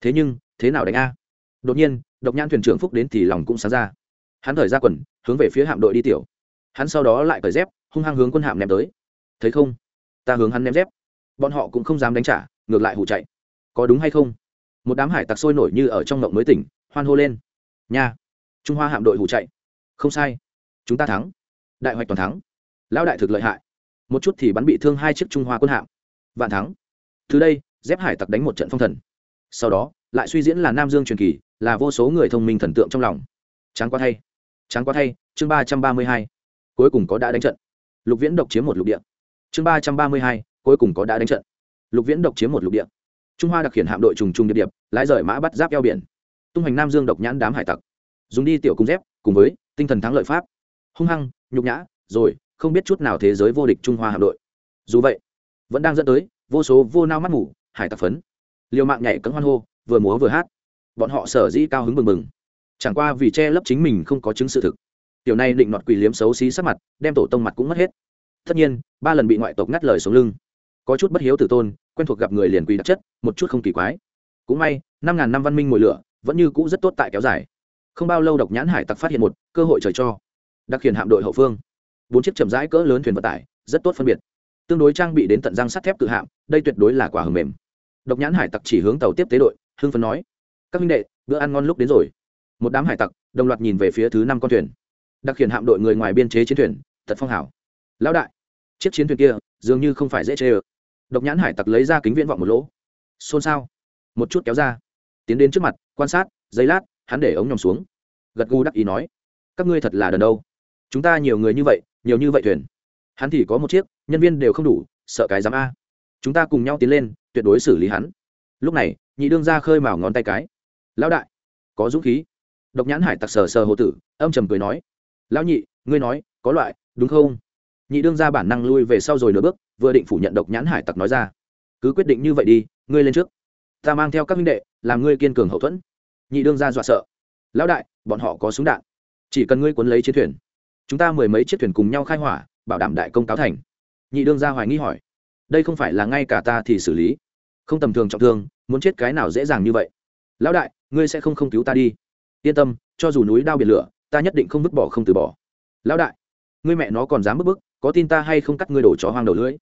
Thế nhưng, thế nào đánh a? Đột nhiên, độc nhãn thuyền trưởng phúc đến thì lòng cũng sáng ra. Hắn thời ra quần, hướng về phía hạm đội đi tiểu. Hắn sau đó lại cởi dép, hung hăng hướng quân hạm ném tới. Thấy không? Ta hướng hắn ném dép. Bọn họ cũng không dám đánh trả, ngược lại hụ chạy. Có đúng hay không? Một đám hải tặc sôi nổi như ở trong ngộng mới tỉnh, hoan hô lên. Nha! Trung hoa hạm đội hụ chạy. Không sai. Chúng ta thắng. Đại hoạch toàn thắng. Lão đại thực lợi hại một chút thì bắn bị thương hai chiếc trung hoa quân hạm. Vạn thắng. Từ đây, dép hải tặc đánh một trận phong thần. Sau đó, lại suy diễn là nam dương truyền kỳ, là vô số người thông minh thần tượng trong lòng. Tráng quá thay. Tráng quá thay, chương ba trăm ba mươi hai. Cuối cùng có đã đánh trận. Lục viễn độc chiếm một lục địa. Chương ba trăm ba mươi hai, cuối cùng có đã đánh trận. Lục viễn độc chiếm một lục địa. Trung hoa đặc hiện hạm đội trùng trùng địa điệp lái rời mã bắt giáp eo biển. Tung hành nam dương độc nhãn đám hải tặc. Dùng đi tiểu cung dép, cùng với tinh thần thắng lợi pháp. Hung hăng, nhục nhã, rồi không biết chút nào thế giới vô địch trung hoa hạm đội. Dù vậy, vẫn đang dẫn tới vô số vô nao mắt ngủ hải tặc phấn. Liều mạng nhảy cấm hoan hô, vừa múa vừa hát. Bọn họ sở dĩ cao hứng mừng mừng chẳng qua vì che lấp chính mình không có chứng sự thực. Tiểu này định nọt quỷ liếm xấu xí sắc mặt, đem tổ tông mặt cũng mất hết. Tất nhiên, ba lần bị ngoại tộc ngắt lời xuống lưng. Có chút bất hiếu tử tôn, quen thuộc gặp người liền quỳ đặc chất, một chút không kỳ quái. Cũng may, năm ngàn năm văn minh mồi lửa, vẫn như cũ rất tốt tại kéo dài. Không bao lâu độc nhãn hải tặc phát hiện một cơ hội trời cho. Đặc hiện hạm đội hậu phương bốn chiếc chậm rãi cỡ lớn thuyền vận tải, rất tốt phân biệt. Tương đối trang bị đến tận răng sắt thép cự hạm, đây tuyệt đối là quả hầm mềm. Độc nhãn hải tặc chỉ hướng tàu tiếp tế đội, hưng phấn nói. Các minh đệ, bữa ăn ngon lúc đến rồi. Một đám hải tặc, đồng loạt nhìn về phía thứ năm con thuyền. Đặc hiện hạm đội người ngoài biên chế chiến thuyền tật phong hảo lão đại, chiếc chiến thuyền kia, dường như không phải dễ chê ơ. Độc nhãn hải tặc lấy ra kính viễn vọng một lỗ. Xôn xao. Một chút kéo ra. Tiến đến trước mặt, quan sát giấy lát, hắn để ống nhòm xuống. Gật gù đắc ý nói. Các ngươi thật là đần đâu. Chúng ta nhiều người như vậy nhiều như vậy thuyền. Hắn thì có một chiếc, nhân viên đều không đủ, sợ cái dám a. Chúng ta cùng nhau tiến lên, tuyệt đối xử lý hắn. Lúc này, nhị đương ra khơi mào ngón tay cái. Lão đại, có dũng khí. Độc nhãn hải tặc sờ sờ hồ tử, âm trầm cười nói. Lão nhị, ngươi nói, có loại, đúng không? Nhị đương ra bản năng lui về sau rồi nửa bước, vừa định phủ nhận độc nhãn hải tặc nói ra. Cứ quyết định như vậy đi, ngươi lên trước. Ta mang theo các minh đệ, làm ngươi kiên cường hậu thuẫn. Nhị đương ra dọa sợ. Lão đại, bọn họ có súng đạn. Chỉ cần ngươi cuốn lấy chiến thuyền chúng ta mười mấy chiếc thuyền cùng nhau khai hỏa, bảo đảm đại công cáo thành. Nhị đương gia hoài nghi hỏi. Đây không phải là ngay cả ta thì xử lý. Không tầm thường trọng thương, muốn chết cái nào dễ dàng như vậy. Lão đại, ngươi sẽ không không cứu ta đi. Yên tâm, cho dù núi đao biển lửa, ta nhất định không vứt bỏ không từ bỏ. Lão đại, ngươi mẹ nó còn dám bức bức, có tin ta hay không cắt ngươi đổ chó hoang đầu lưới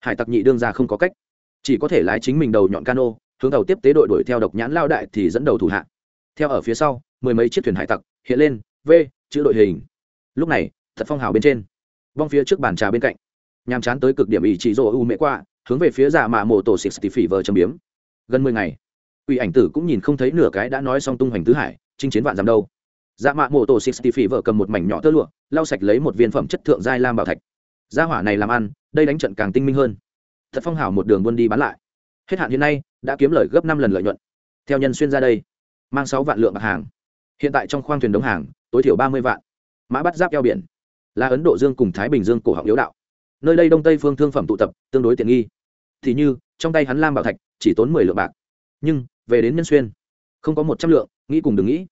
hải tặc nhị đương ra không có cách. Chỉ có thể lái chính mình đầu nhọn cano, hướng đầu tiếp tế đội đuổi theo độc nhãn lao đại thì dẫn đầu thủ hạ. Theo ở phía sau, mười mấy chiếc thuyền hải tặc hiện lên, v, chữ đội hình lúc này, thật phong hào bên trên. Vong phía trước bàn trà bên cạnh. Nhàm chán tới cực điểm ý chỉ rồ u mễ qua, hướng về phía giả mạ mộ tổ xịt tỷ phỉ vờ châm biếm. Gần mười ngày ủy ảnh tử cũng nhìn không thấy nửa cái đã nói xong tung hoành tứ hải, chinh chiến vạn dằm đâu. Dạ mạ mộ tổ xịt tỷ phỉ vợ cầm một mảnh nhỏ tơ lụa, lau sạch lấy một viên phẩm chất thượng giai lam bảo thạch. Gia hỏa này làm ăn, đây đánh trận càng tinh minh hơn. Thật phong hào một đường buôn đi bán lại. Hết hạn hiện nay, đã kiếm lời gấp năm lần lợi nhuận. Theo nhân xuyên ra đây, mang sáu vạn lượng bạc hàng. Hiện tại trong khoang thuyền đống hàng, tối thiểu ba mươi vạn mã bắt giáp eo biển. Là ấn độ dương cùng thái bình dương cổ họng yếu đạo. Nơi đây đông tây phương thương phẩm tụ tập, tương đối tiện nghi. Thì như, trong tay hắn lam bảo thạch, chỉ tốn mười lượng bạc. Nhưng, về đến nhân xuyên, không có một trăm lượng, nghĩ cùng đừng nghĩ.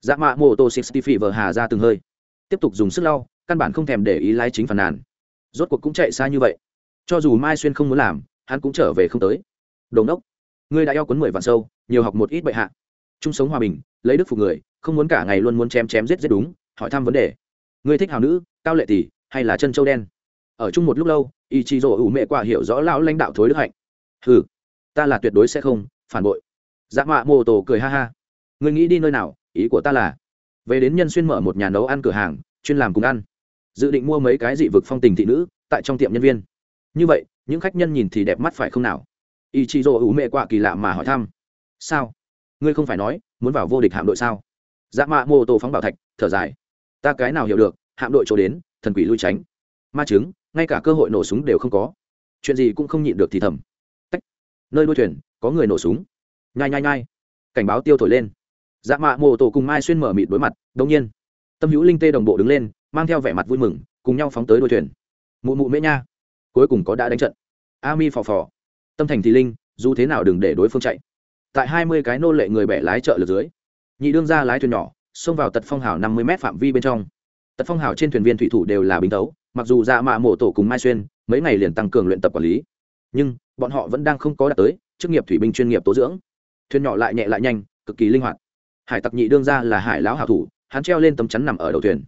Dạ mạ mô tô sixty phi vờ hà ra từng hơi. Tiếp tục dùng sức lau, căn bản không thèm để ý lái chính phản nàn. Rốt cuộc cũng chạy xa như vậy. Cho dù mai xuyên không muốn làm, hắn cũng trở về không tới. Đồn đốc ngươi đã eo quấn mười vạn sâu, nhiều học một ít bệ hạ. Chung sống hòa bình, lấy đức phục người, không muốn cả ngày luôn muốn chém chém giết giết đúng, hỏi thăm vấn đề ngươi thích hào nữ cao lệ tỷ hay là chân châu đen? Ở chung một lúc lâu ý chí rỗ ủ mẹ quả hiểu rõ lão lãnh đạo thối đức hạnh. Hừ, ta là tuyệt đối sẽ không phản bội. Dạ mạ mô tổ cười ha ha. Ngươi nghĩ đi nơi nào ý của ta là về đến nhân xuyên mở một nhà nấu ăn cửa hàng chuyên làm cùng ăn. Dự định mua mấy cái dị vực phong tình thị nữ tại trong tiệm nhân viên. Như vậy những khách nhân nhìn thì đẹp mắt phải không nào? Ý chí rỗ ủ mẹ quả kỳ lạ mà hỏi thăm. Sao? Ngươi không phải nói muốn vào vô địch hạm đội sao? Dạ mạ mô tô phóng bảo thạch thở dài ta cái nào hiểu được, hạm đội chỗ đến, thần quỷ lui tránh. Ma chứng ngay cả cơ hội nổ súng đều không có. Chuyện gì cũng không nhịn được thì thầm. Tách. nơi đuôi thuyền, có người nổ súng. Nhai nhai nhai. Cảnh báo tiêu thổi lên. Dạ mạ mô tổ cùng mai xuyên mở mịt đối mặt đông nhiên. Tâm hữu linh tê đồng bộ đứng lên, mang theo vẻ mặt vui mừng, cùng nhau phóng tới đuôi thuyền. Mụ mụ mễ nha. Cuối cùng có đã đánh trận. A mi phò phò. Tâm thành thì linh, dù thế nào đừng để đối phương chạy. Tại hai mươi cái nô lệ người bẻ lái chợ lượt dưới, nhị đương ra lái thuyền nhỏ xông vào tật phong hào năm mươi m phạm vi bên trong. Tật phong hào trên thuyền viên thủy thủ đều là bình tấu, mặc dù dạ mạ mổ tổ cùng mai xuyên mấy ngày liền tăng cường luyện tập quản lý, nhưng bọn họ vẫn đang không có đạt tới chức nghiệp thủy binh chuyên nghiệp tố dưỡng. Thuyền nhỏ lại nhẹ lại nhanh, cực kỳ linh hoạt. Hải tặc nhị đương ra là hải lão hảo thủ, hắn treo lên tấm chắn nằm ở đầu thuyền.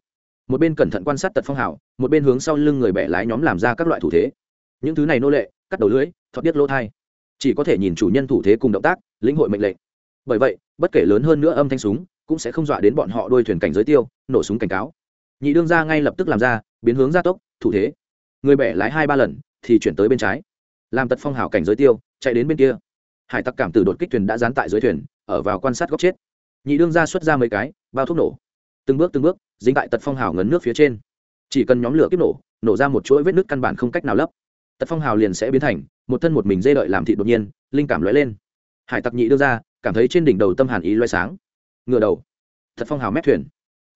Một bên cẩn thận quan sát tật phong hảo một bên hướng sau lưng người bẻ lái nhóm làm ra các loại thủ thế. Những thứ này nô lệ, cắt đầu lưỡi, thoát biết lỗ thai. Chỉ có thể nhìn chủ nhân thủ thế cùng động tác, lĩnh hội mệnh lệnh. Bởi vậy, bất kể lớn hơn nữa âm thanh súng cũng sẽ không dọa đến bọn họ đôi thuyền cảnh giới tiêu, nổ súng cảnh cáo. Nhị đương ra ngay lập tức làm ra, biến hướng gia tốc, thủ thế. Người bẻ lái hai ba lần, thì chuyển tới bên trái. Làm tật phong hào cảnh giới tiêu, chạy đến bên kia. Hải tặc cảm tử đột kích thuyền đã dán tại dưới thuyền, ở vào quan sát góc chết. Nhị đương ra xuất ra mấy cái, bao thuốc nổ. Từng bước từng bước, dính tại tật phong hào ngấn nước phía trên. Chỉ cần nhóm lửa kiếp nổ nổ ra một chuỗi vết nước căn bản không cách nào lấp. Tật phong hào liền sẽ biến thành, một thân một mình dê đợi làm thị đột nhiên, linh cảm lóe lên. Hải tặc nhị đưa ra cảm thấy trên đỉnh đầu tâm hàn ý loay sáng ngựa đầu. Thật phong hào mép thuyền.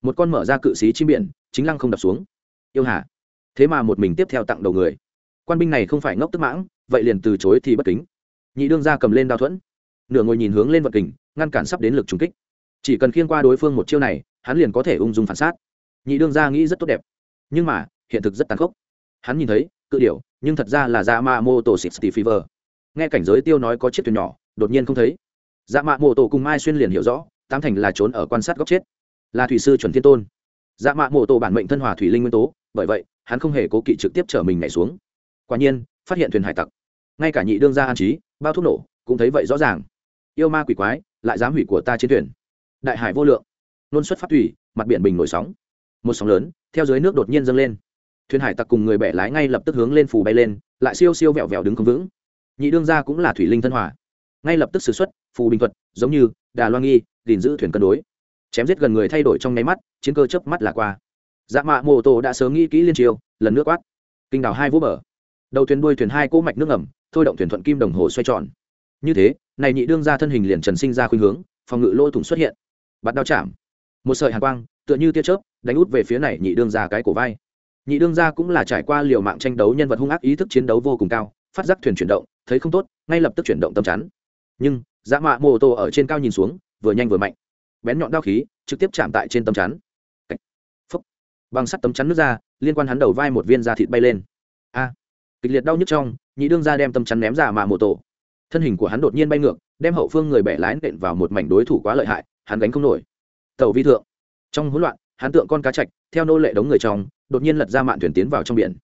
Một con mở ra cự xí chim biển, chính lăng không đập xuống. Yêu hà. Thế mà một mình tiếp theo tặng đầu người. Quan binh này không phải ngốc tức mãng, vậy liền từ chối thì bất kính. Nhị đương ra cầm lên đao thuẫn. Nửa ngồi nhìn hướng lên vật kình, ngăn cản sắp đến lực trung kích. Chỉ cần khiêng qua đối phương một chiêu này, hắn liền có thể ung dung phản sát. Nhị đương ra nghĩ rất tốt đẹp. Nhưng mà, hiện thực rất tàn khốc. Hắn nhìn thấy, cự điểu, nhưng thật ra là dạ mạ mô tổ xịt steve fever. Nghe cảnh giới tiêu nói có chiếc thuyền nhỏ, đột nhiên không thấy. Dạ mạ mô tổ cùng mai xuyên liền hiểu rõ tám thành là trốn ở quan sát góc chết. Là thủy sư chuẩn thiên tôn. Dạ mạ mộ tổ bản mệnh thân hòa thủy linh nguyên tố, bởi vậy, hắn không hề cố kỵ trực tiếp chở mình nhảy xuống. Quả nhiên, phát hiện thuyền hải tặc. Ngay cả nhị đương gia an trí, bao thuốc nổ, cũng thấy vậy rõ ràng. Yêu ma quỷ quái, lại dám hủy của ta chiến thuyền. Đại hải vô lượng. Luôn xuất phát thủy, mặt biển bình nổi sóng. Một sóng lớn, theo dưới nước đột nhiên dâng lên. Thuyền hải tặc cùng người bẻ lái ngay lập tức hướng lên phù bay lên, lại siêu siêu vẹo vẹo đứng không vững. Nhị đương gia cũng là thủy linh thân hòa ngay lập tức xử xuất phù bình thuật, giống như đà loan nghi, gìn giữ thuyền cân đối. Chém giết gần người thay đổi trong nháy mắt, chiến cơ chớp mắt là qua. Dạ mạ mô tô đã sớm nghĩ kỹ liên triều, lần nước quát. Kinh đào hai vỗ bờ. Đầu thuyền đuôi thuyền hai cỗ mạch nước ngầm, thôi động thuyền thuận kim đồng hồ xoay tròn. Như thế, này nhị đương ra thân hình liền trần sinh ra khuynh hướng, phòng ngự lỗ thủng xuất hiện. Bắt đao chạm. Một sợi hàn quang, tựa như tia chớp, đánh út về phía này nhị đương ra cái cổ vai. Nhị đương ra cũng là trải qua liều mạng tranh đấu nhân vật hung ác ý thức chiến đấu vô cùng cao, phát giác thuyền chuyển động, thấy không tốt, ngay lập tức chuyển động tâm chắn nhưng dã mạ mô tô ở trên cao nhìn xuống, vừa nhanh vừa mạnh. Bén nhọn đao khí trực tiếp chạm tại trên tấm chắn. Phúc. bằng sắt tấm chắn nước ra, liên quan hắn đầu vai một viên da thịt bay lên. A. Kịch liệt đau nhức trong, nhị đương ra đem tấm chắn ném ra mạ mô tô. Thân hình của hắn đột nhiên bay ngược, đem hậu phương người bẻ lái nện vào một mảnh đối thủ quá lợi hại, hắn đánh không nổi. Tàu vi thượng. Trong hỗn loạn, hắn tượng con cá chạch, theo nô lệ đống người trong, đột nhiên lật ra mạn thuyền tiến vào trong biển.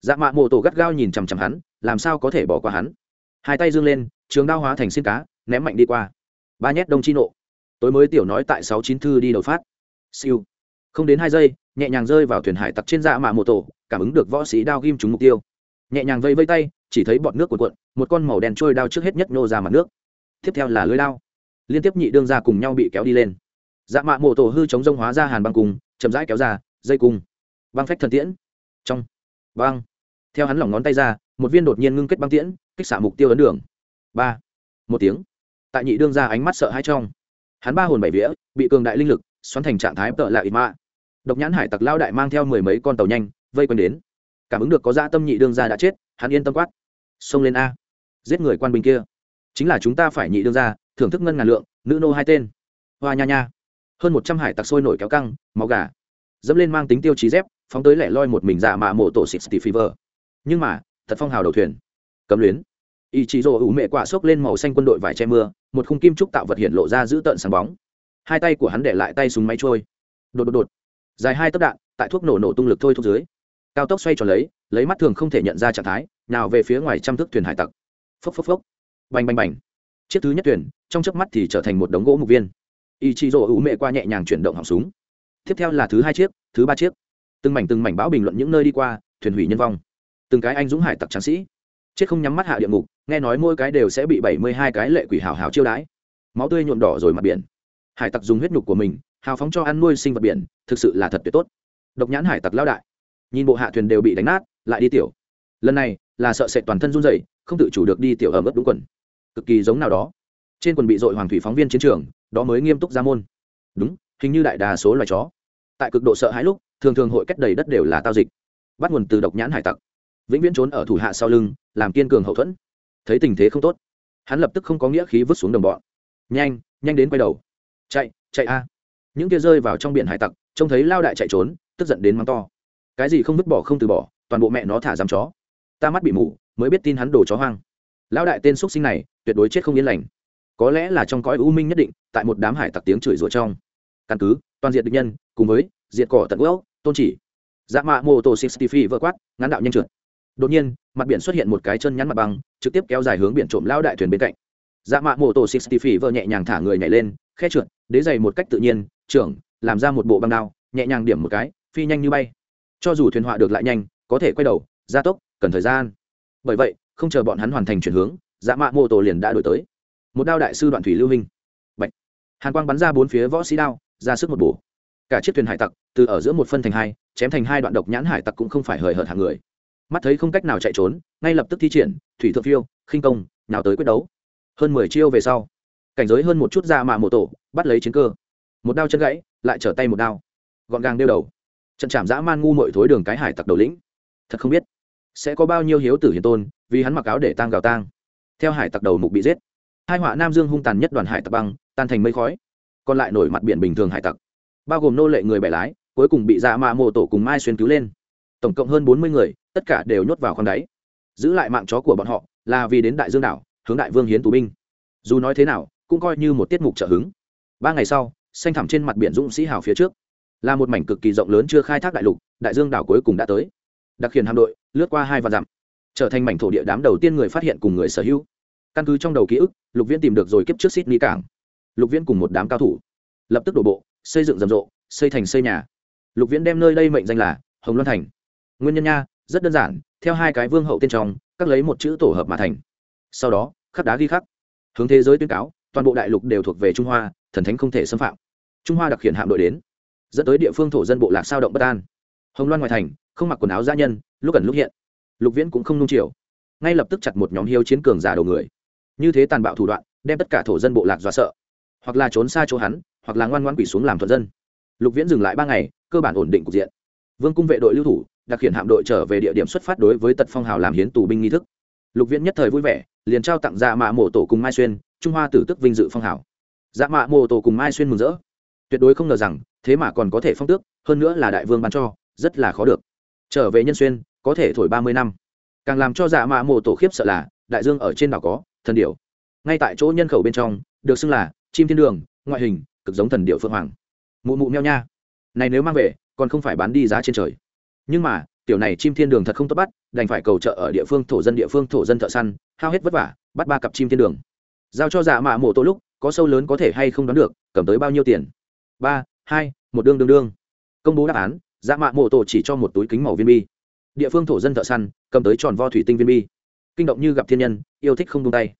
Dạ mạ mô tô gắt gao nhìn chằm chằm hắn, làm sao có thể bỏ qua hắn? Hai tay dương lên trường đao hóa thành xin cá ném mạnh đi qua. Ba nhét đông chi nộ. Tối mới tiểu nói tại sáu chín thư đi đầu phát. Siêu. Không đến hai giây nhẹ nhàng rơi vào thuyền hải tặc trên dạ mạ mô tổ cảm ứng được võ sĩ đao ghim trúng mục tiêu. Nhẹ nhàng vây vây tay chỉ thấy bọt nước cuộn cuộn một con màu đen trôi đao trước hết nhất nô ra mặt nước. Tiếp theo là lưới đao. Liên tiếp nhị đương ra cùng nhau bị kéo đi lên. Dạ mạ mô tổ hư chống rông hóa ra hàn băng cùng, chậm rãi kéo ra dây cung. Băng phách thần tiễn. Trong. Băng. Theo hắn lỏng ngón tay ra một viên đột nhiên ngưng kết băng tiễn kích xả mục tiêu ấn đường ba một tiếng tại nhị đương ra ánh mắt sợ hãi trong hắn ba hồn bảy vía bị cường đại linh lực xoắn thành trạng thái tợ lạ ít mạ độc nhãn hải tặc lao đại mang theo mười mấy con tàu nhanh vây quanh đến cảm ứng được có dã tâm nhị đương ra đã chết hắn yên tâm quát xông lên a giết người quan binh kia chính là chúng ta phải nhị đương ra thưởng thức ngân ngàn lượng nữ nô hai tên hoa nha nha hơn một trăm hải tặc sôi nổi kéo căng máu gà dẫm lên mang tính tiêu chí dép phóng tới lẻ loi một mình dạ mạ mộ tổ xịt steve fever nhưng mà thật phong hào đầu thuyền cấm luyến ý chí rồ ủ mẹ quả xốc lên màu xanh quân đội vải che mưa, một khung kim trúc tạo vật hiện lộ ra giữ tợn sáng bóng. Hai tay của hắn để lại tay súng máy trôi. Đột đột đột. Dài hai tấc đạn, tại thuốc nổ nổ tung lực thôi thuốc dưới. Cao tốc xoay tròn lấy lấy mắt thường không thể nhận ra trạng thái, nào về phía ngoài trăm thước thuyền hải tặc. Phốc phốc phốc. Bành bành bành. Chiếc thứ nhất thuyền, trong chớp mắt thì trở thành một đống gỗ mục viên. Ý chí rồ ủ mẹ qua nhẹ nhàng chuyển động họng súng. Tiếp theo là thứ hai chiếc, thứ ba chiếc. Từng mảnh từng mảnh báo bình luận những nơi đi qua, thuyền hủy nhân vong. Từng cái anh dũng hải tặc tráng sĩ. Chết không nhắm mắt hạ địa ngục nghe nói mỗi cái đều sẽ bị bảy mươi hai cái lệ quỷ hào hào chiêu đãi. Máu tươi nhuộm đỏ rồi mặt biển. Hải tặc dùng huyết nhục của mình, hào phóng cho ăn nuôi sinh vật biển, thực sự là thật tuyệt tốt. Độc nhãn hải tặc lao đại. Nhìn bộ hạ thuyền đều bị đánh nát, lại đi tiểu. Lần này, là sợ sệt toàn thân run rẩy, không tự chủ được đi tiểu ở mức đúng quần. Cực kỳ giống nào đó. Trên quần bị dội hoàng thủy phóng viên chiến trường, đó mới nghiêm túc ra môn. Đúng, hình như đại đa số loài chó. Tại cực độ sợ hãi lúc, thường thường hội cách đầy đất đều là tao dịch. Bắt nguồn từ độc nhãn hải tặc. Vĩnh viễn trốn ở thủ hạ sau lưng, làm kiên cường hậu thuẫn thấy tình thế không tốt. Hắn lập tức không có nghĩa khí vứt xuống đồng bọn. Nhanh nhanh đến quay đầu. Chạy chạy a. Những kia rơi vào trong biển hải tặc, trông thấy lao đại chạy trốn, tức giận đến mắng to. Cái gì không vứt bỏ không từ bỏ, toàn bộ mẹ nó thả dám chó. Ta mắt bị mù, mới biết tin hắn đổ chó hoang. Lao đại tên xúc sinh này, tuyệt đối chết không yên lành. Có lẽ là trong cõi u minh nhất định, tại một đám hải tặc tiếng chửi rủa trong. Căn cứ, toàn diện địch nhân, cùng với diệt cỏ tận gốc, tôn chỉ. Dạ mạ mô tô sixty phi vỡ quát, ngắn đạo nhanh trượt đột nhiên, mặt biển xuất hiện một cái chân nhắn mặt băng, trực tiếp kéo dài hướng biển trộm lao đại thuyền bên cạnh. Dạ mạ mô tô sixty phỉ vợ nhẹ nhàng thả người nhảy lên, khe trượt, đế dày một cách tự nhiên, trưởng, làm ra một bộ băng đao, nhẹ nhàng điểm một cái, phi nhanh như bay. Cho dù thuyền họa được lại nhanh, có thể quay đầu, gia tốc, cần thời gian. Bởi vậy, không chờ bọn hắn hoàn thành chuyển hướng dạ mạ mô tô liền đã đổi tới. Một đao đại sư đoạn thủy lưu minh Bạch. hàn quang bắn ra bốn phía võ sĩ đao, ra sức một bổ. Cả chiếc thuyền hải tặc, từ ở giữa một phân thành hai, chém thành hai đoạn độc nhãn hải tặc cũng không phải hời hợt hàng người mắt thấy không cách nào chạy trốn, ngay lập tức thi triển, thủy thượng phiêu, khinh công nào tới quyết đấu. Hơn mười chiêu về sau, cảnh giới hơn một chút ra mạ mộ tổ, bắt lấy chiến cơ. Một đao chân gãy, lại trở tay một đao. Gọn gàng đeo đầu. Trận chạm dã man ngu mội thối đường cái hải tặc đầu lĩnh. Thật không biết, sẽ có bao nhiêu hiếu tử hiền tôn, vì hắn mặc áo để tang gào tang. Theo hải tặc đầu mục bị giết, hai họa nam dương hung tàn nhất đoàn hải tặc băng, tan thành mây khói. Còn lại nổi mặt biển bình thường hải tặc, bao gồm nô lệ người bẻ lái, cuối cùng bị dạ mạ mộ tổ cùng mai xuyên cứu lên. Tổng cộng hơn bốn mươi người tất cả đều nhốt vào con đáy. Giữ lại mạng chó của bọn họ là vì đến đại dương đảo, hướng đại vương hiến tù binh. Dù nói thế nào, cũng coi như một tiết mục trợ hứng. Ba ngày sau, xanh thẳm trên mặt biển dũng sĩ hào phía trước. Là một mảnh cực kỳ rộng lớn chưa khai thác đại lục, đại dương đảo cuối cùng đã tới. Đặc hiện hạm đội, lướt qua hai vạn dặm, trở thành mảnh thổ địa đám đầu tiên người phát hiện cùng người sở hữu. Căn cứ trong đầu ký ức, lục viễn tìm được rồi kiếp trước sydney cảng. Lục viễn cùng một đám cao thủ, lập tức đổ bộ, xây dựng rầm rộ, xây thành xây nhà. Lục viễn đem nơi đây mệnh danh là hồng loan thành. Nguyên nhân nha rất đơn giản, theo hai cái vương hậu tên trong, các lấy một chữ tổ hợp mà thành. Sau đó, khắc đá ghi khắc. Hướng thế giới tuyên cáo, toàn bộ đại lục đều thuộc về trung hoa, thần thánh không thể xâm phạm. Trung hoa đặc hiện hạm đội đến, dẫn tới địa phương thổ dân bộ lạc sao động bất an. Hồng loan ngoài thành, không mặc quần áo gia nhân, lúc ẩn lúc hiện. Lục viễn cũng không nung chiều, ngay lập tức chặt một nhóm hiếu chiến cường giả đầu người. Như thế tàn bạo thủ đoạn, đem tất cả thổ dân bộ lạc dọa sợ. Hoặc là trốn xa chỗ hắn, hoặc là ngoan ngoan quỷ xuống làm thuận dân. Lục viễn dừng lại ba ngày, cơ bản ổn định cục diện. Vương cung vệ đội lưu thủ đặc hiện hạm đội trở về địa điểm xuất phát đối với tật phong hào làm hiến tù binh nghi thức. Lục viễn nhất thời vui vẻ, liền trao tặng dạ mạ mộ tổ cùng mai xuyên, trung hoa tử tức vinh dự phong hào. Dạ mạ mộ tổ cùng mai xuyên mừng rỡ. Tuyệt đối không ngờ rằng, thế mà còn có thể phong tước, hơn nữa là đại vương ban cho, rất là khó được. Trở về nhân xuyên, có thể thổi ba mươi năm. Càng làm cho dạ mạ mộ tổ khiếp sợ là, đại dương ở trên đảo có, thần điểu. Ngay tại chỗ nhân khẩu bên trong, được xưng là chim thiên đường, ngoại hình, cực giống thần điệu phượng hoàng. Mụ mụ meo nha. Này nếu mang về, còn không phải bán đi giá trên trời nhưng mà, tiểu này chim thiên đường thật không tốt bắt, đành phải cầu trợ ở địa phương thổ dân địa phương thổ dân thợ săn, hao hết vất vả, bắt ba cặp chim thiên đường. Giao cho giả mạ mổ tổ lúc, có sâu lớn có thể hay không đoán được, cầm tới bao nhiêu tiền? Ba, hai, một đương đương đương. Công bố đáp án dạ mạ mộ tổ chỉ cho một túi kính màu viên bi. Địa phương thổ dân thợ săn, cầm tới tròn vo thủy tinh viên bi. Kinh động như gặp thiên nhân, yêu thích không tung tay.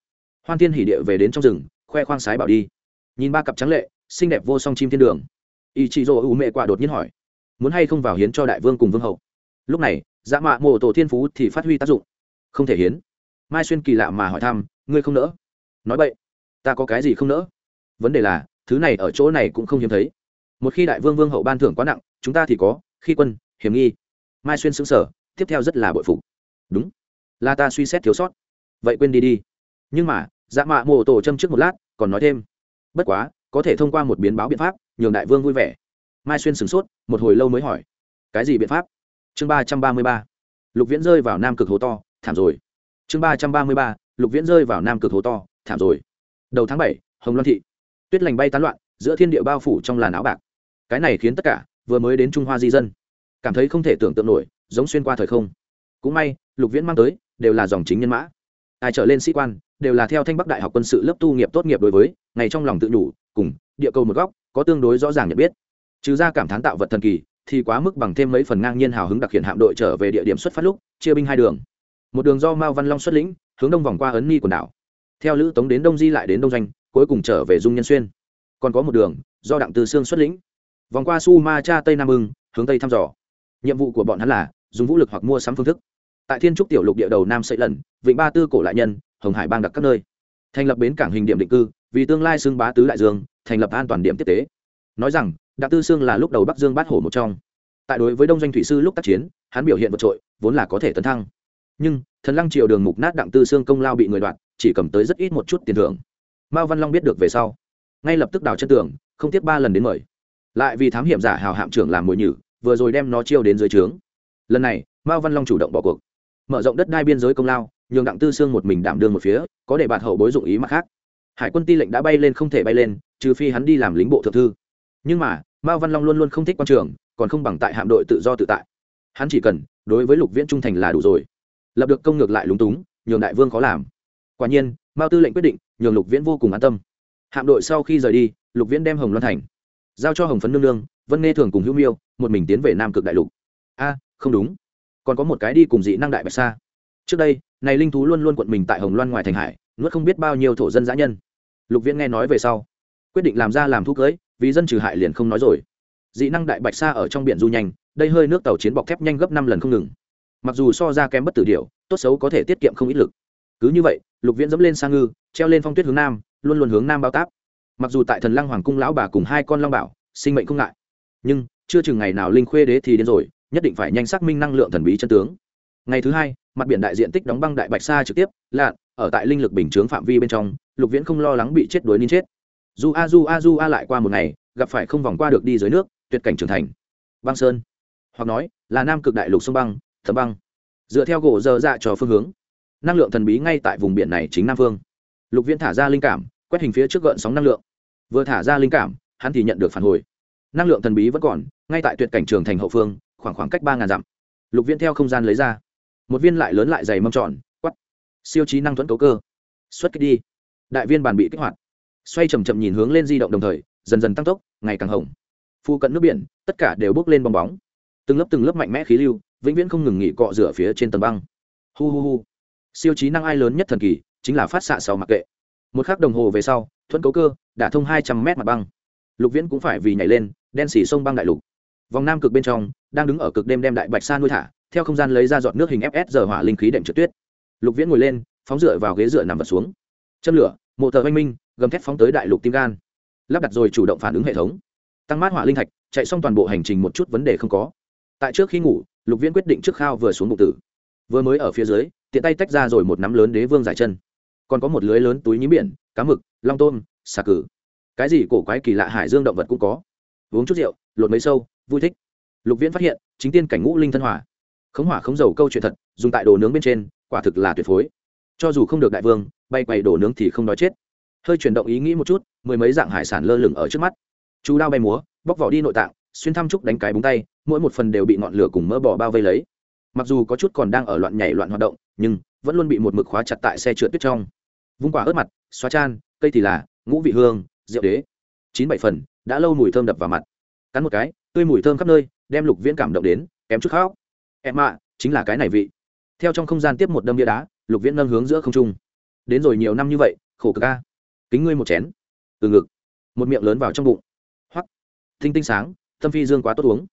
Hoan thiên hỉ địa về đến trong rừng, khoe khoang sái bảo đi. Nhìn ba cặp trắng lệ, xinh đẹp vô song chim thiên đường. Ý chị dỗ ủ mẹ quả đột nhiên hỏi muốn hay không vào hiến cho đại vương cùng vương hậu. Lúc này dạ mạ mộ tổ thiên phú thì phát huy tác dụng. Không thể hiến. Mai xuyên kỳ lạ mà hỏi thăm, ngươi không nỡ? Nói vậy ta có cái gì không nỡ? Vấn đề là, thứ này ở chỗ này cũng không hiếm thấy. Một khi đại vương vương hậu ban thưởng quá nặng, chúng ta thì có, khi quân, hiểm nghi. Mai xuyên xứng sở tiếp theo rất là bội phục. Đúng, là ta suy xét thiếu sót. Vậy quên đi đi. Nhưng mà dạ mạ mộ tổ châm trước một lát, còn nói thêm, bất quá, có thể thông qua một biến báo biện pháp, nhường đại vương vui vẻ mai xuyên sửng sốt, một hồi lâu mới hỏi, cái gì biện pháp? Chương ba trăm ba mươi ba, lục viễn rơi vào nam cực hố to, thảm rồi. Chương ba trăm ba mươi ba, lục viễn rơi vào nam cực hố to, thảm rồi. Đầu tháng bảy, hồng loan thị. Tuyết lành bay tán loạn, giữa thiên địa bao phủ trong làn áo bạc. Cái này khiến tất cả vừa mới đến trung hoa di dân cảm thấy không thể tưởng tượng nổi, giống xuyên qua thời không. Cũng may, lục viễn mang tới, đều là dòng chính nhân mã. Ai trở lên sĩ quan, đều là theo thanh bắc đại học quân sự lớp tu nghiệp tốt nghiệp đối với, ngày trong lòng tự nhủ, cùng, địa cầu một góc, có tương đối rõ ràng nhận biết trừ ra cảm thán tạo vật thần kỳ, thì quá mức bằng thêm mấy phần ngang nhiên hào hứng đặc hiện hạm đội trở về địa điểm xuất phát lúc, chia binh hai đường. Một đường do mao văn long xuất lĩnh, hướng đông vòng qua ấn ni quần đảo. Theo lữ tống đến đông di lại đến đông doanh, cuối cùng trở về dung nhân xuyên. Còn có một đường, do đặng từ sương xuất lĩnh. Vòng qua su ma cha tây nam ưng, hướng tây thăm dò. Nhiệm vụ của bọn hắn là, dùng vũ lực hoặc mua sắm phương thức. Tại thiên trúc tiểu lục địa đầu nam sậy lần, vịnh ba tư cổ lại nhân, hồng hải bang đặc các nơi. Thành lập bến cảng hình điểm định cư, vì tương lai xưng bá tứ đại dương, thành lập an toàn điểm tiếp tế. Nói rằng đặng tư sương là lúc đầu bắc dương bát hổ một trong tại đối với đông doanh thủy sư lúc tác chiến hắn biểu hiện vượt trội vốn là có thể tấn thăng nhưng thần lăng triều đường mục nát đặng tư sương công lao bị người đoạt chỉ cầm tới rất ít một chút tiền thưởng mao văn long biết được về sau ngay lập tức đào chân tường không tiếp ba lần đến mời lại vì thám hiểm giả hào hạm trưởng làm mồi nhử vừa rồi đem nó chiêu đến dưới trướng lần này mao văn long chủ động bỏ cuộc mở rộng đất đai biên giới công lao nhường đặng tư sương một mình đảm đương một phía có để bạn hậu bối dụng ý mặt khác hải quân ti lệnh đã bay lên không thể bay lên trừ phi hắn đi làm lính bộ thượng thư nhưng mà, mao văn long luôn luôn không thích quan trường, còn không bằng tại hạm đội tự do tự tại. Hắn chỉ cần, đối với lục viễn trung thành là đủ rồi. Lập được công ngược lại lúng túng, nhường đại vương khó làm. Quả nhiên, mao tư lệnh quyết định, nhường lục viễn vô cùng an tâm. Hạm đội sau khi rời đi, lục viễn đem hồng loan thành, giao cho hồng phấn nương nương, vân nghe thường cùng hữu miêu, một mình tiến về nam cực đại lục. A, không đúng. Còn có một cái đi cùng dị năng đại bạch sa. Trước đây, này linh thú luôn luôn quận mình tại hồng loan ngoài thành hải, nuốt không biết bao nhiêu thổ dân dã nhân. Lục viễn nghe nói về sau, quyết định làm ra làm thu cưới vì dân trừ hại liền không nói rồi. Dị năng đại bạch sa ở trong biển du nhanh, đây hơi nước tàu chiến bọc thép nhanh gấp năm lần không ngừng. Mặc dù so ra kém bất tử điều tốt xấu có thể tiết kiệm không ít lực. Cứ như vậy, lục viễn dẫm lên sang ngư, treo lên phong tuyết hướng nam, luôn luôn hướng nam bao táp. Mặc dù tại thần lăng hoàng cung lão bà cùng hai con long bảo, sinh mệnh không ngại, nhưng chưa chừng ngày nào linh khuê đế thì đến rồi, nhất định phải nhanh xác minh năng lượng thần bí chân tướng. Ngày thứ hai, mặt biển đại diện tích đóng băng đại bạch sa trực tiếp lạn ở tại linh lực bình chướng phạm vi bên trong, lục viễn không lo lắng bị chết đuối nín chết du a du a du a lại qua một ngày, gặp phải không vòng qua được đi dưới nước, tuyệt cảnh trưởng thành. Băng sơn. Hoặc nói, là nam cực đại lục sông băng thấm băng. Dựa theo gỗ dơ dạ cho phương hướng. Năng lượng thần bí ngay tại vùng biển này chính nam phương. Lục viễn thả ra linh cảm, quét hình phía trước gợn sóng năng lượng. Vừa thả ra linh cảm, hắn thì nhận được phản hồi. Năng lượng thần bí vẫn còn, ngay tại tuyệt cảnh trường thành hậu phương, khoảng khoảng cách ba ngàn dặm. Lục viễn theo không gian lấy ra. Một viên lại lớn lại dày mâm tròn quắp siêu trí năng thuẫn cấu cơ. Xuất kích đi. Đại viên bàn bị kích hoạt xoay chầm chậm nhìn hướng lên di động đồng thời, dần dần tăng tốc, ngày càng hồng. Phu cận nước biển, tất cả đều bước lên bong bóng. Từng lớp từng lớp mạnh mẽ khí lưu, vĩnh viễn không ngừng nghỉ cọ rửa phía trên tầng băng. Hu hu hu. Siêu trí năng ai lớn nhất thần kỳ, chính là phát xạ sau mặc kệ. Một khắc đồng hồ về sau, thuẫn cấu cơ đã thông hai trăm mét mặt băng. Lục viễn cũng phải vì nhảy lên, đen xỉ sông băng đại lục. Vòng nam cực bên trong, đang đứng ở cực đêm đem đại bạch sa nuôi thả, theo không gian lấy ra giọt nước hình fs giờ hỏa linh khí đệm trượt tuyết. Lục viễn ngồi lên, phóng dựa vào ghế dựa nằm vật xuống. Châm lửa, mộ thờ oanh minh gầm thép phóng tới đại lục tim gan. Lắp đặt rồi chủ động phản ứng hệ thống. Tăng mát hỏa linh thạch, chạy xong toàn bộ hành trình một chút vấn đề không có. Tại trước khi ngủ, lục viễn quyết định trước khao vừa xuống bụng tử. Vừa mới ở phía dưới, tiện tay tách ra rồi một nắm lớn đế vương giải chân. Còn có một lưới lớn túi nhí biển, cá mực, long tôm, xà cử. Cái gì cổ quái kỳ lạ hải dương động vật cũng có. Uống chút rượu, lột mấy sâu, vui thích. Lục viễn phát hiện, chính tiên cảnh ngũ linh thân hỏa. Khống hỏa khống dầu câu chuyện thật, dùng tại đồ nướng bên trên, quả thực là tuyệt phối. Cho dù không được đại vương, bay quầy đồ nướng thì không nói chết hơi chuyển động ý nghĩ một chút, mười mấy dạng hải sản lơ lửng ở trước mắt. Chú đao bay múa, bóc vỏ đi nội tạng, xuyên thăm trúc đánh cái búng tay, mỗi một phần đều bị ngọn lửa cùng mỡ bò bao vây lấy. Mặc dù có chút còn đang ở loạn nhảy loạn hoạt động, nhưng vẫn luôn bị một mực khóa chặt tại xe trượt tuyết trong. Vung quả ớt mặt, xóa chan, cây thì là, ngũ vị hương, rượu đế. Chín bảy phần, đã lâu mùi thơm đập vào mặt. Cắn một cái, tươi mùi thơm khắp nơi, đem lục viễn cảm động đến, kém chút khóc. Em ạ, chính là cái này vị. Theo trong không gian tiếp một đâm bia đá, lục viễn nâng hướng giữa không trung. Đến rồi nhiều năm như vậy, khổ cực ca kính ngươi một chén. Từ ngực một miệng lớn vào trong bụng. Hoặc, tinh tinh sáng tâm phi dương quá tốt uống.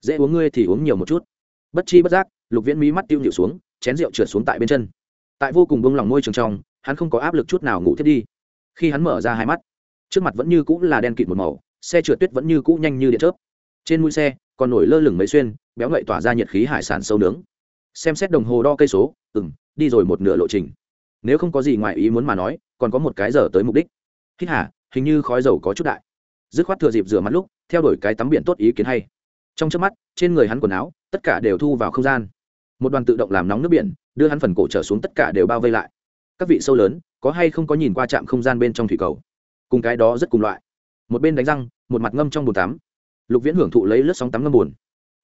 Dễ uống ngươi thì uống nhiều một chút. Bất chi bất giác lục viễn mí mắt tiêu nhịu xuống chén rượu trượt xuống tại bên chân. Tại vô cùng bông lòng môi trường trong hắn không có áp lực chút nào ngủ thiết đi. Khi hắn mở ra hai mắt trước mặt vẫn như cũ là đen kịt một màu xe trượt tuyết vẫn như cũ nhanh như điện chớp. Trên mũi xe còn nổi lơ lửng mấy xuyên béo ngậy tỏa ra nhiệt khí hải sản sâu nướng. Xem xét đồng hồ đo cây số ừ m đi rồi một nửa lộ trình. Nếu không có gì ngoài ý muốn mà nói còn có một cái giờ tới mục đích. Hít hả hình như khói dầu có chút đại. Dứt khoát thừa dịp rửa mặt lúc, theo đuổi cái tắm biển tốt ý kiến hay. Trong trước mắt, trên người hắn quần áo, tất cả đều thu vào không gian. Một đoàn tự động làm nóng nước biển, đưa hắn phần cổ trở xuống tất cả đều bao vây lại. Các vị sâu lớn, có hay không có nhìn qua trạm không gian bên trong thủy cầu? Cùng cái đó rất cùng loại. Một bên đánh răng, một mặt ngâm trong bồn tắm. Lục viễn hưởng thụ lấy lướt sóng tắm ngâm bồn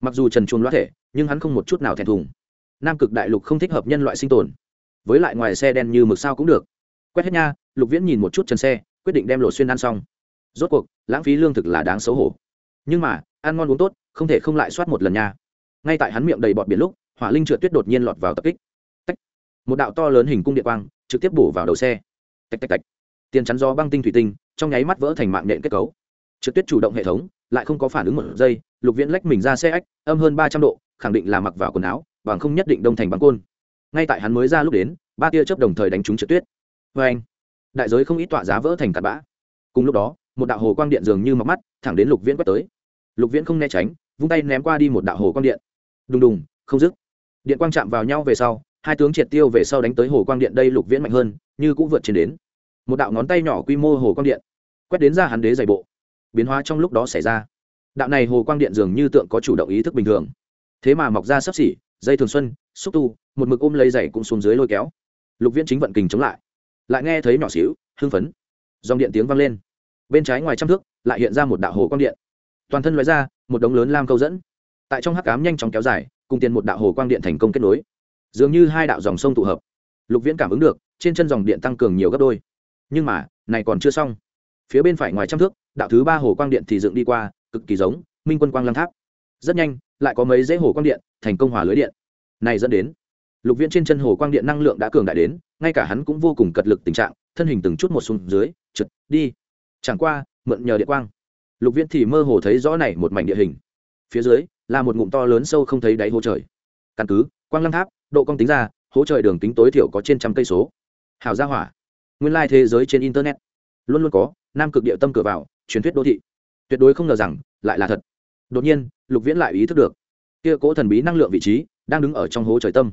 mặc dù trần chuồng loa thể, nhưng hắn không một chút nào thèm thùng. Nam cực đại lục không thích hợp nhân loại sinh tồn. Với lại ngoài xe đen như mực sao cũng được quét hết nha, lục viễn nhìn một chút chân xe, quyết định đem lộ xuyên ăn xong. Rốt cuộc, lãng phí lương thực là đáng xấu hổ. Nhưng mà, ăn ngon uống tốt, không thể không lại soát một lần nha. Ngay tại hắn miệng đầy bọt biển lúc, hỏa linh trượt tuyết đột nhiên lọt vào tập kích. Tách. một đạo to lớn hình cung điện quang, trực tiếp bổ vào đầu xe. Tạch tạch tạch tiền chắn gió băng tinh thủy tinh, trong nháy mắt vỡ thành mạng nhện kết cấu. Trượt tuyết chủ động hệ thống, lại không có phản ứng một giây, lục viễn lách mình ra xe ách, âm hơn ba trăm độ, khẳng định là mặc vào quần áo, bằng không nhất định đông thành bằng côn. Ngay tại hắn mới ra lúc đến, ba tia chớp đồng thời đánh trúng trượt tuyết vê anh, đại giới không ít tọa giá vỡ thành cặn bã. Cùng lúc đó, một đạo hồ quang điện dường như mọc mắt, thẳng đến lục viễn quét tới. Lục viễn không né tránh, vung tay ném qua đi một đạo hồ quang điện. Đùng đùng, không dứt. Điện quang chạm vào nhau về sau, hai tướng triệt tiêu về sau đánh tới hồ quang điện đây lục viễn mạnh hơn, như cũng vượt trên đến. Một đạo ngón tay nhỏ quy mô hồ quang điện, quét đến ra hắn đế dày bộ. Biến hóa trong lúc đó xảy ra. Đạo này hồ quang điện dường như tượng có chủ động ý thức bình thường. Thế mà mọc ra sấp xỉ, dây thường xuân, xúc tu, một mực ôm lấy dày cũng xuống dưới lôi kéo. Lục viễn chính vận kình chống lại lại nghe thấy nhỏ xíu, hưng phấn. Dòng điện tiếng vang lên. Bên trái ngoài trăm thước, lại hiện ra một đạo hồ quang điện. Toàn thân loại ra, một đống lớn lam câu dẫn. Tại trong hắc cám nhanh chóng kéo dài, cùng tiền một đạo hồ quang điện thành công kết nối. Dường như hai đạo dòng sông tụ hợp. Lục viễn cảm ứng được, trên chân dòng điện tăng cường nhiều gấp đôi. Nhưng mà, này còn chưa xong. Phía bên phải ngoài trăm thước, đạo thứ ba hồ quang điện thì dựng đi qua, cực kỳ giống minh quân quang lăng tháp. Rất nhanh, lại có mấy dãy hồ quang điện thành công hòa lưới điện. Này dẫn đến, lục viễn trên chân hồ quang điện năng lượng đã cường đại đến ngay cả hắn cũng vô cùng cật lực tình trạng, thân hình từng chút một xuống dưới, trượt, đi. Chẳng qua, mượn nhờ địa quang. Lục viễn thì mơ hồ thấy rõ này một mảnh địa hình. Phía dưới, là một ngụm to lớn sâu không thấy đáy hố trời. Căn cứ, quang lăng tháp, độ cong tính ra, hố trời đường tính tối thiểu có trên trăm cây số. Hào gia hỏa. Nguyên lai thế giới trên internet. Luôn luôn có, nam cực địa tâm cửa vào, truyền thuyết đô thị. Tuyệt đối không ngờ rằng, lại là thật. Đột nhiên, lục viễn lại ý thức được. Kia cố thần bí năng lượng vị trí, đang đứng ở trong hố trời tâm.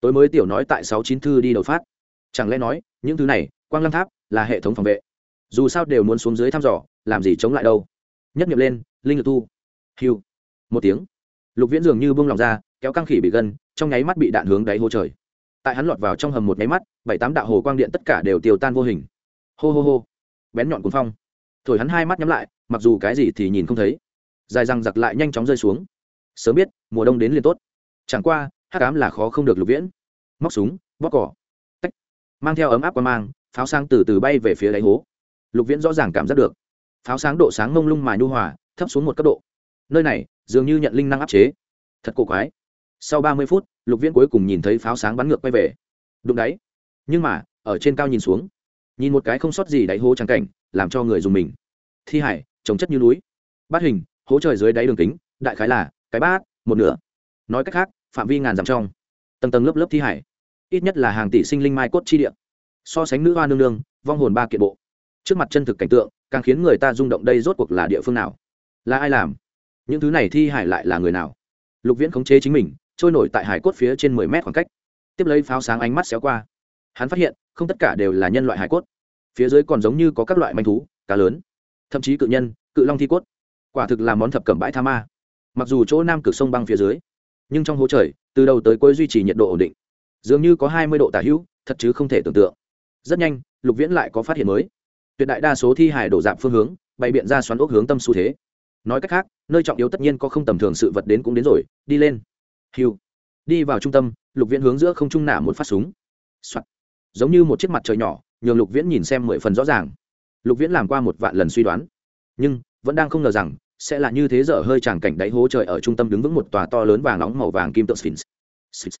Tối mới tiểu nói tại sáu chín thư đi đầu phát chẳng lẽ nói, những thứ này, quang lăng tháp là hệ thống phòng vệ? Dù sao đều muốn xuống dưới thăm dò, làm gì chống lại đâu? Nhất nghiệm lên, linh lực thu. Hiu một tiếng. Lục viễn dường như bông lòng ra, kéo căng khỉ bị gân, trong nháy mắt bị đạn hướng đáy hô trời. Tại hắn lọt vào trong hầm một nháy mắt, bảy tám đạo hồ quang điện tất cả đều tiêu tan vô hình. Hô hô hô. Bén nhọn cuốn phong. Thổi hắn hai mắt nhắm lại, mặc dù cái gì thì nhìn không thấy. Dài răng giặc lại nhanh chóng rơi xuống. Sớm biết, mùa đông đến liền tốt. Chẳng qua, hắc ám là khó không được lục viễn. Móc súng bóc cỏ mang theo ấm áp qua mang, pháo sáng từ từ bay về phía đáy hố. Lục viễn rõ ràng cảm giác được, pháo sáng độ sáng mông lung mà nhu hòa, thấp xuống một cấp độ. Nơi này, dường như nhận linh năng áp chế. Thật cổ quái. Sau ba mươi phút, lục viễn cuối cùng nhìn thấy pháo sáng bắn ngược quay về. Đụng đáy nhưng mà, ở trên cao nhìn xuống, nhìn một cái không sót gì đáy hố trắng cảnh, làm cho người dùng mình. Thi hải, trồng chất như núi. Bát hình, hố trời dưới đáy đường kính, đại khái là cái bát, một nửa. Nói cách khác, phạm vi ngàn dặm trong, tầng tầng lớp lớp thi hải ít nhất là hàng tỷ sinh linh mai cốt chi địa. So sánh nữ hoa nương nương, vong hồn ba kiện bộ. Trước mặt chân thực cảnh tượng, càng khiến người ta rung động đây rốt cuộc là địa phương nào? Là ai làm? Những thứ này thi hải lại là người nào? Lục viễn khống chế chính mình, trôi nổi tại hải cốt phía trên mười mét khoảng cách. Tiếp lấy pháo sáng ánh mắt xéo qua. Hắn phát hiện, không tất cả đều là nhân loại hải cốt. Phía dưới còn giống như có các loại manh thú, cá lớn. Thậm chí cự nhân, cự long thi cốt. Quả thực là món thập cẩm bãi tha ma. Mặc dù chỗ nam cực sông băng phía dưới, nhưng trong hố trời, từ đầu tới cuối duy trì nhiệt độ ổn định dường như có hai mươi độ tả hữu, thật chứ không thể tưởng tượng. Rất nhanh, lục viễn lại có phát hiện mới. Tuyệt đại đa số thi hài đổ dạp phương hướng, bày biện ra xoắn ốc hướng tâm xu thế. Nói cách khác, nơi trọng yếu tất nhiên có không tầm thường sự vật đến cũng đến rồi, đi lên. Hiu đi vào trung tâm, lục viễn hướng giữa không trung nả một phát súng、Soạn. giống như một chiếc mặt trời nhỏ, nhường lục viễn nhìn xem mười phần rõ ràng. Lục viễn làm qua một vạn lần suy đoán. Nhưng, vẫn đang không ngờ rằng, sẽ là như thế dở hơi tràng cảnh đáy hố trời ở trung tâm đứng vững một tòa to lớn vàng nóng màu vàng kim tự sphinx. Sphinx.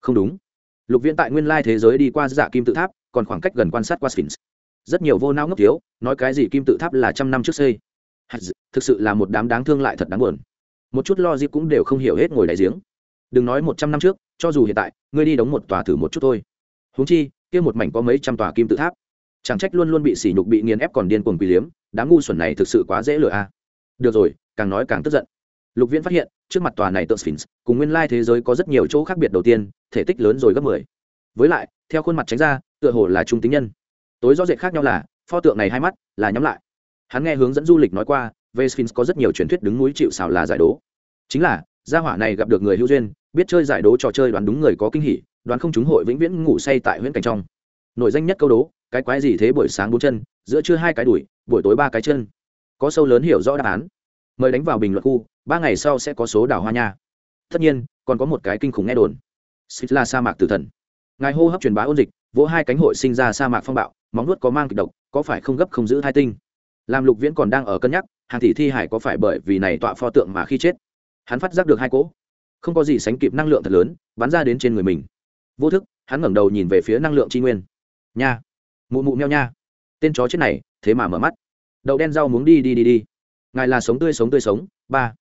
không đúng lục viễn tại nguyên lai thế giới đi qua dạ kim tự tháp, còn khoảng cách gần quan sát qua sphinx. Rất nhiều vô não ngốc thiếu, nói cái gì kim tự tháp là trăm năm trước xây. Thực sự là một đám đáng thương lại thật đáng buồn. Một chút lo dịp cũng đều không hiểu hết ngồi đại giếng. Đừng nói một trăm năm trước, cho dù hiện tại, ngươi đi đóng một tòa thử một chút thôi. Huống chi, kia một mảnh có mấy trăm tòa kim tự tháp. Chẳng trách luôn luôn bị sỉ nhục bị nghiền ép còn điên cuồng quỳ liếm, đám ngu xuẩn này thực sự quá dễ lừa a. Được rồi, càng nói càng tức giận lục viễn phát hiện, trước mặt tòa này tượng sphinx, cùng nguyên lai thế giới có rất nhiều chỗ khác biệt đầu tiên, thể tích lớn rồi gấp mười. Với lại, theo khuôn mặt tránh ra, tựa hồ là trung tính nhân. Tối rõ rệt khác nhau là, pho tượng này hai mắt là nhắm lại. Hắn nghe hướng dẫn du lịch nói qua, về sphinx có rất nhiều truyền thuyết đứng núi chịu xào là giải đố. Chính là, gia hỏa này gặp được người hữu duyên, biết chơi giải đố trò chơi đoán đúng người có kinh hỉ, đoán không chúng hội vĩnh viễn ngủ say tại huyện cảnh trong. Nội danh nhất câu đố, cái quái gì thế buổi sáng bốn chân, giữa trưa hai cái đùi buổi tối ba cái chân. Có sâu lớn hiểu rõ đáp án. Mời đánh vào bình luận khu ba ngày sau sẽ có số đào hoa nha. Tất nhiên, còn có một cái kinh khủng nghe đồn. Xích là sa mạc tử thần. Ngài hô hấp truyền bá ôn dịch, vỗ hai cánh hội sinh ra sa mạc phong bạo, móng nuốt có mang kịch độc, có phải không gấp không giữ hai tinh? Làm lục viễn còn đang ở cân nhắc, hàng tỷ thi hải có phải bởi vì này tọa pho tượng mà khi chết? Hắn phát giác được hai cỗ. Không có gì sánh kịp năng lượng thật lớn, bắn ra đến trên người mình. Vô thức, hắn ngẩng đầu nhìn về phía năng lượng tri nguyên. Nha. Mụ mụ meo nha. Tên chó chết này, thế mà mở mắt. Đậu đen rau muống đi đi đi đi. Ngài là sống tươi sống tươi, sống. Ba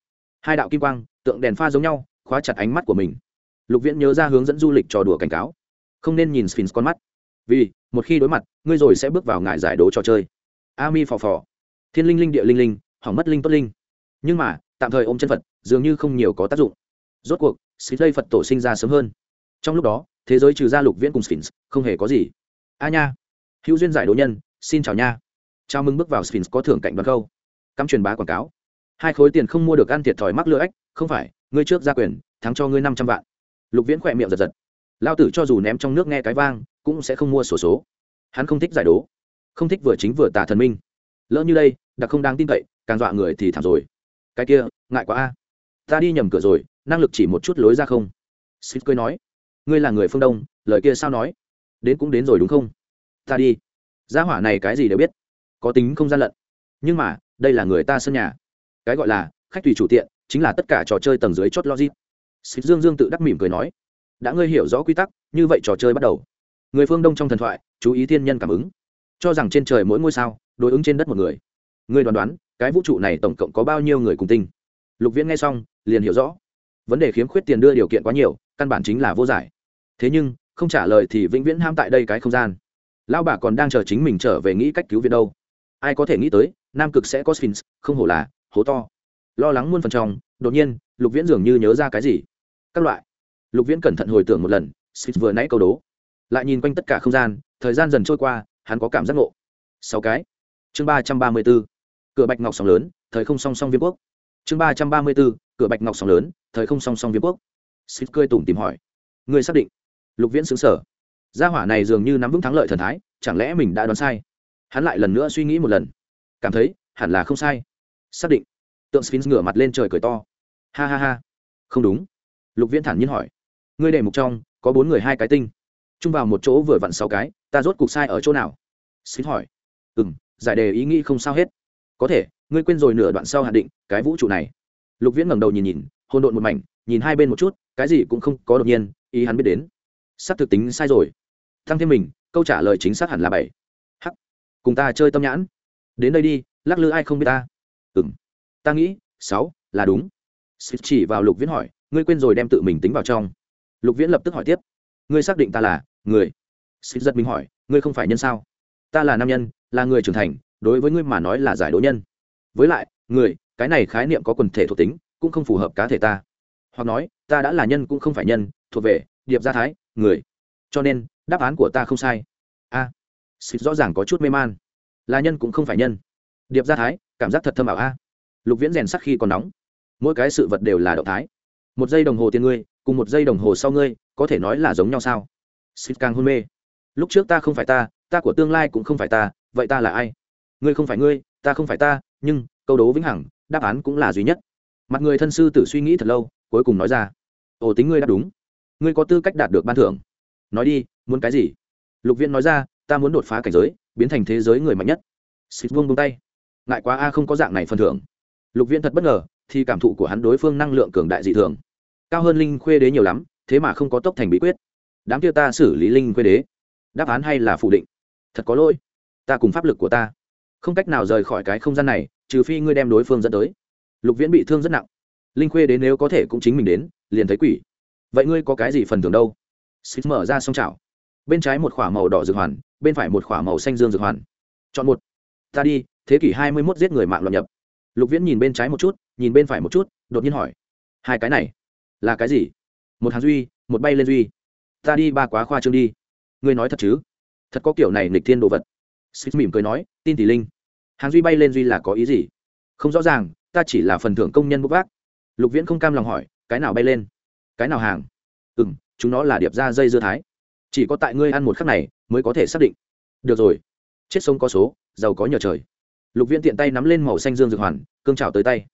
hai đạo kim quang, tượng đèn pha giống nhau, khóa chặt ánh mắt của mình. Lục viễn nhớ ra hướng dẫn du lịch trò đùa cảnh cáo. Không nên nhìn sphinx con mắt. Vì, một khi đối mặt, ngươi rồi sẽ bước vào ngài giải đố trò chơi. A mi phò phò. Thiên linh linh, địa linh linh, hỏng mất linh tốt linh. Nhưng mà, tạm thời ôm chân phật, dường như không nhiều có tác dụng. Rốt cuộc, sphinx lây phật tổ sinh ra sớm hơn. Trong lúc đó, thế giới trừ gia lục viễn cùng sphinx, không hề có gì. A nha. Hữu duyên giải đố nhân, xin chào nha. Chào mừng bước vào sphinx có thưởng cạnh đoàn câu. Cắm truyền bá quảng cáo hai khối tiền không mua được ăn thiệt thòi mắc lựa ếch, không phải, ngươi trước ra quyền, thắng cho ngươi năm trăm vạn. Lục viễn khỏe miệng giật giật. Lao tử cho dù ném trong nước nghe cái vang, cũng sẽ không mua sổ số. Hắn không thích giải đố. Không thích vừa chính vừa tà thần minh. Lỡ như đây, đặc không đáng tin cậy, càng dọa người thì thảm rồi. Cái kia, ngại quá a. Ta đi nhầm cửa rồi, năng lực chỉ một chút lối ra không? Xích cười nói. Ngươi là người phương đông, lời kia sao nói? Đến cũng đến rồi đúng không? Ta đi. Gia hỏa này cái gì đều biết. Có tính không gian lận. Nhưng mà, đây là người ta sân nhà cái gọi là khách tùy chủ tiện, chính là tất cả trò chơi tầng dưới chót logic. Xích dương dương tự đắc mỉm cười nói, đã ngươi hiểu rõ quy tắc, như vậy trò chơi bắt đầu. Người phương đông trong thần thoại, chú ý thiên nhân cảm ứng. Cho rằng trên trời mỗi ngôi sao, đối ứng trên đất một người. Ngươi đoán đoán, cái vũ trụ này tổng cộng có bao nhiêu người cùng tinh? Lục viễn nghe xong, liền hiểu rõ. Vấn đề khiếm khuyết tiền đưa điều kiện quá nhiều, căn bản chính là vô giải. Thế nhưng, không trả lời thì vĩnh viễn ham tại đây cái không gian. Lão bà còn đang chờ chính mình trở về nghĩ cách cứu viện đâu. Ai có thể nghĩ tới, nam cực sẽ có sphinx, không hổ là hố to. Lo lắng muôn phần trong, đột nhiên, lục viễn dường như nhớ ra cái gì. Các loại. Lục viễn cẩn thận hồi tưởng một lần sphinx vừa nãy câu đố. Lại nhìn quanh tất cả không gian, thời gian dần trôi qua, hắn có cảm giác ngộ. Sáu cái. Chương ba trăm ba mươi b ố cửa bạch ngọc sóng lớn, thời không song song viêm quốc. Chương ba trăm ba mươi b ố cửa bạch ngọc sóng lớn, thời không song song viêm quốc. Xích cười tủm tìm hỏi. Người xác định? Lục viễn xứng sở gia hỏa này dường như nắm vững thắng lợi thần thái, chẳng lẽ mình đã đoán sai? Hắn lại lần nữa suy nghĩ một lần. Cảm thấy, hẳn là không sai xác định. Tượng sphinx ngửa mặt lên trời cười to. Ha ha ha. Không đúng. Lục viễn thản nhiên hỏi. Ngươi đề mục trong, có bốn người hai cái tinh. Chung vào một chỗ vừa vặn sáu cái, ta rốt cục sai ở chỗ nào? Xin hỏi. Ừ m giải đề ý nghĩ không sao hết. Có thể, ngươi quên rồi nửa đoạn sau hạn định, cái vũ trụ này. Lục viễn ngẩng đầu nhìn nhìn, hôn độn một mảnh, nhìn hai bên một chút, cái gì cũng không có đột nhiên, ý hắn biết đến. Sắp thực tính sai rồi. Thăng thêm mình, câu trả lời chính xác hẳn là bảy. Hắc, cùng ta chơi tâm nhãn. Đến đây đi, lắc lư ai không biết ta ừng ta nghĩ sáu là đúng. Xịt chỉ vào lục viễn hỏi ngươi quên rồi đem tự mình tính vào trong. Lục viễn lập tức hỏi tiếp ngươi xác định ta là người? Xịt giật mình hỏi ngươi không phải nhân sao? Ta là nam nhân là người trưởng thành đối với ngươi mà nói là giải đố nhân. Với lại người cái này khái niệm có quần thể thuộc tính cũng không phù hợp cá thể ta. Hoặc nói ta đã là nhân cũng không phải nhân thuộc về điệp gia thái người. Cho nên đáp án của ta không sai. A. À, xịt rõ ràng có chút mê man. Là nhân cũng không phải nhân. Điệp gia thái cảm giác thật thâm ảo a. Lục viễn rèn sắc khi còn nóng. Mỗi cái sự vật đều là động thái. Một giây đồng hồ tiền ngươi, cùng một giây đồng hồ sau ngươi, có thể nói là giống nhau sao? Xịt càng hôn mê. Lúc trước ta không phải ta ta của tương lai cũng không phải ta, vậy ta là ai? Ngươi không phải ngươi, ta không phải ta, nhưng câu đố vĩnh hằng, đáp án cũng là duy nhất. Mặt người thân sư tử suy nghĩ thật lâu, cuối cùng nói ra. Ồ, tính ngươi đã đúng. Ngươi có tư cách đạt được ban thưởng. Nói đi, muốn cái gì? Lục viên nói ra, ta muốn đột phá cảnh giới, biến thành thế giới người mạnh nhất. Xịt vuông bông tay ngại quá a không có dạng này phần thưởng. Lục Viễn thật bất ngờ, thì cảm thụ của hắn đối phương năng lượng cường đại dị thường. Cao hơn linh khuê đế nhiều lắm, thế mà không có tốc thành bí quyết. Đám kia ta xử lý linh khuê đế. Đáp án hay là phủ định? Thật có lỗi. Ta cùng pháp lực của ta. Không cách nào rời khỏi cái không gian này, trừ phi ngươi đem đối phương dẫn tới. Lục viễn bị thương rất nặng. Linh khuê đến nếu có thể cũng chính mình đến, liền thấy quỷ. Vậy ngươi có cái gì phần thưởng đâu? Xích mở ra xong chảo. Bên trái một k h ỏ a màu đỏ dược hoàn, bên phải một k h ỏ a màu xanh dương dược hoàn. Chọn một. Ta đi thế kỷ hai mươi mốt giết người mạng loạn nhập. Lục viễn nhìn bên trái một chút nhìn bên phải một chút đột nhiên hỏi hai cái này là cái gì? Một hàng duy một bay lên duy. Ta đi ba quá khoa trương đi. Ngươi nói thật chứ? Thật có kiểu này nghịch thiên đồ vật. Xích mỉm cười nói tin tỷ linh hàng duy bay lên duy là có ý gì? Không rõ ràng ta chỉ là phần thưởng công nhân bốc vác. Lục viễn không cam lòng hỏi cái nào bay lên? Cái nào hàng? Ừm, chúng nó là điệp ra dây dưa thái. Chỉ có tại ngươi ăn một khắc này mới có thể xác định. Được rồi chết sống có số giàu có nhờ trời lục viễn tiện tay nắm lên màu xanh dương dược hoàn, cương trào tới tay.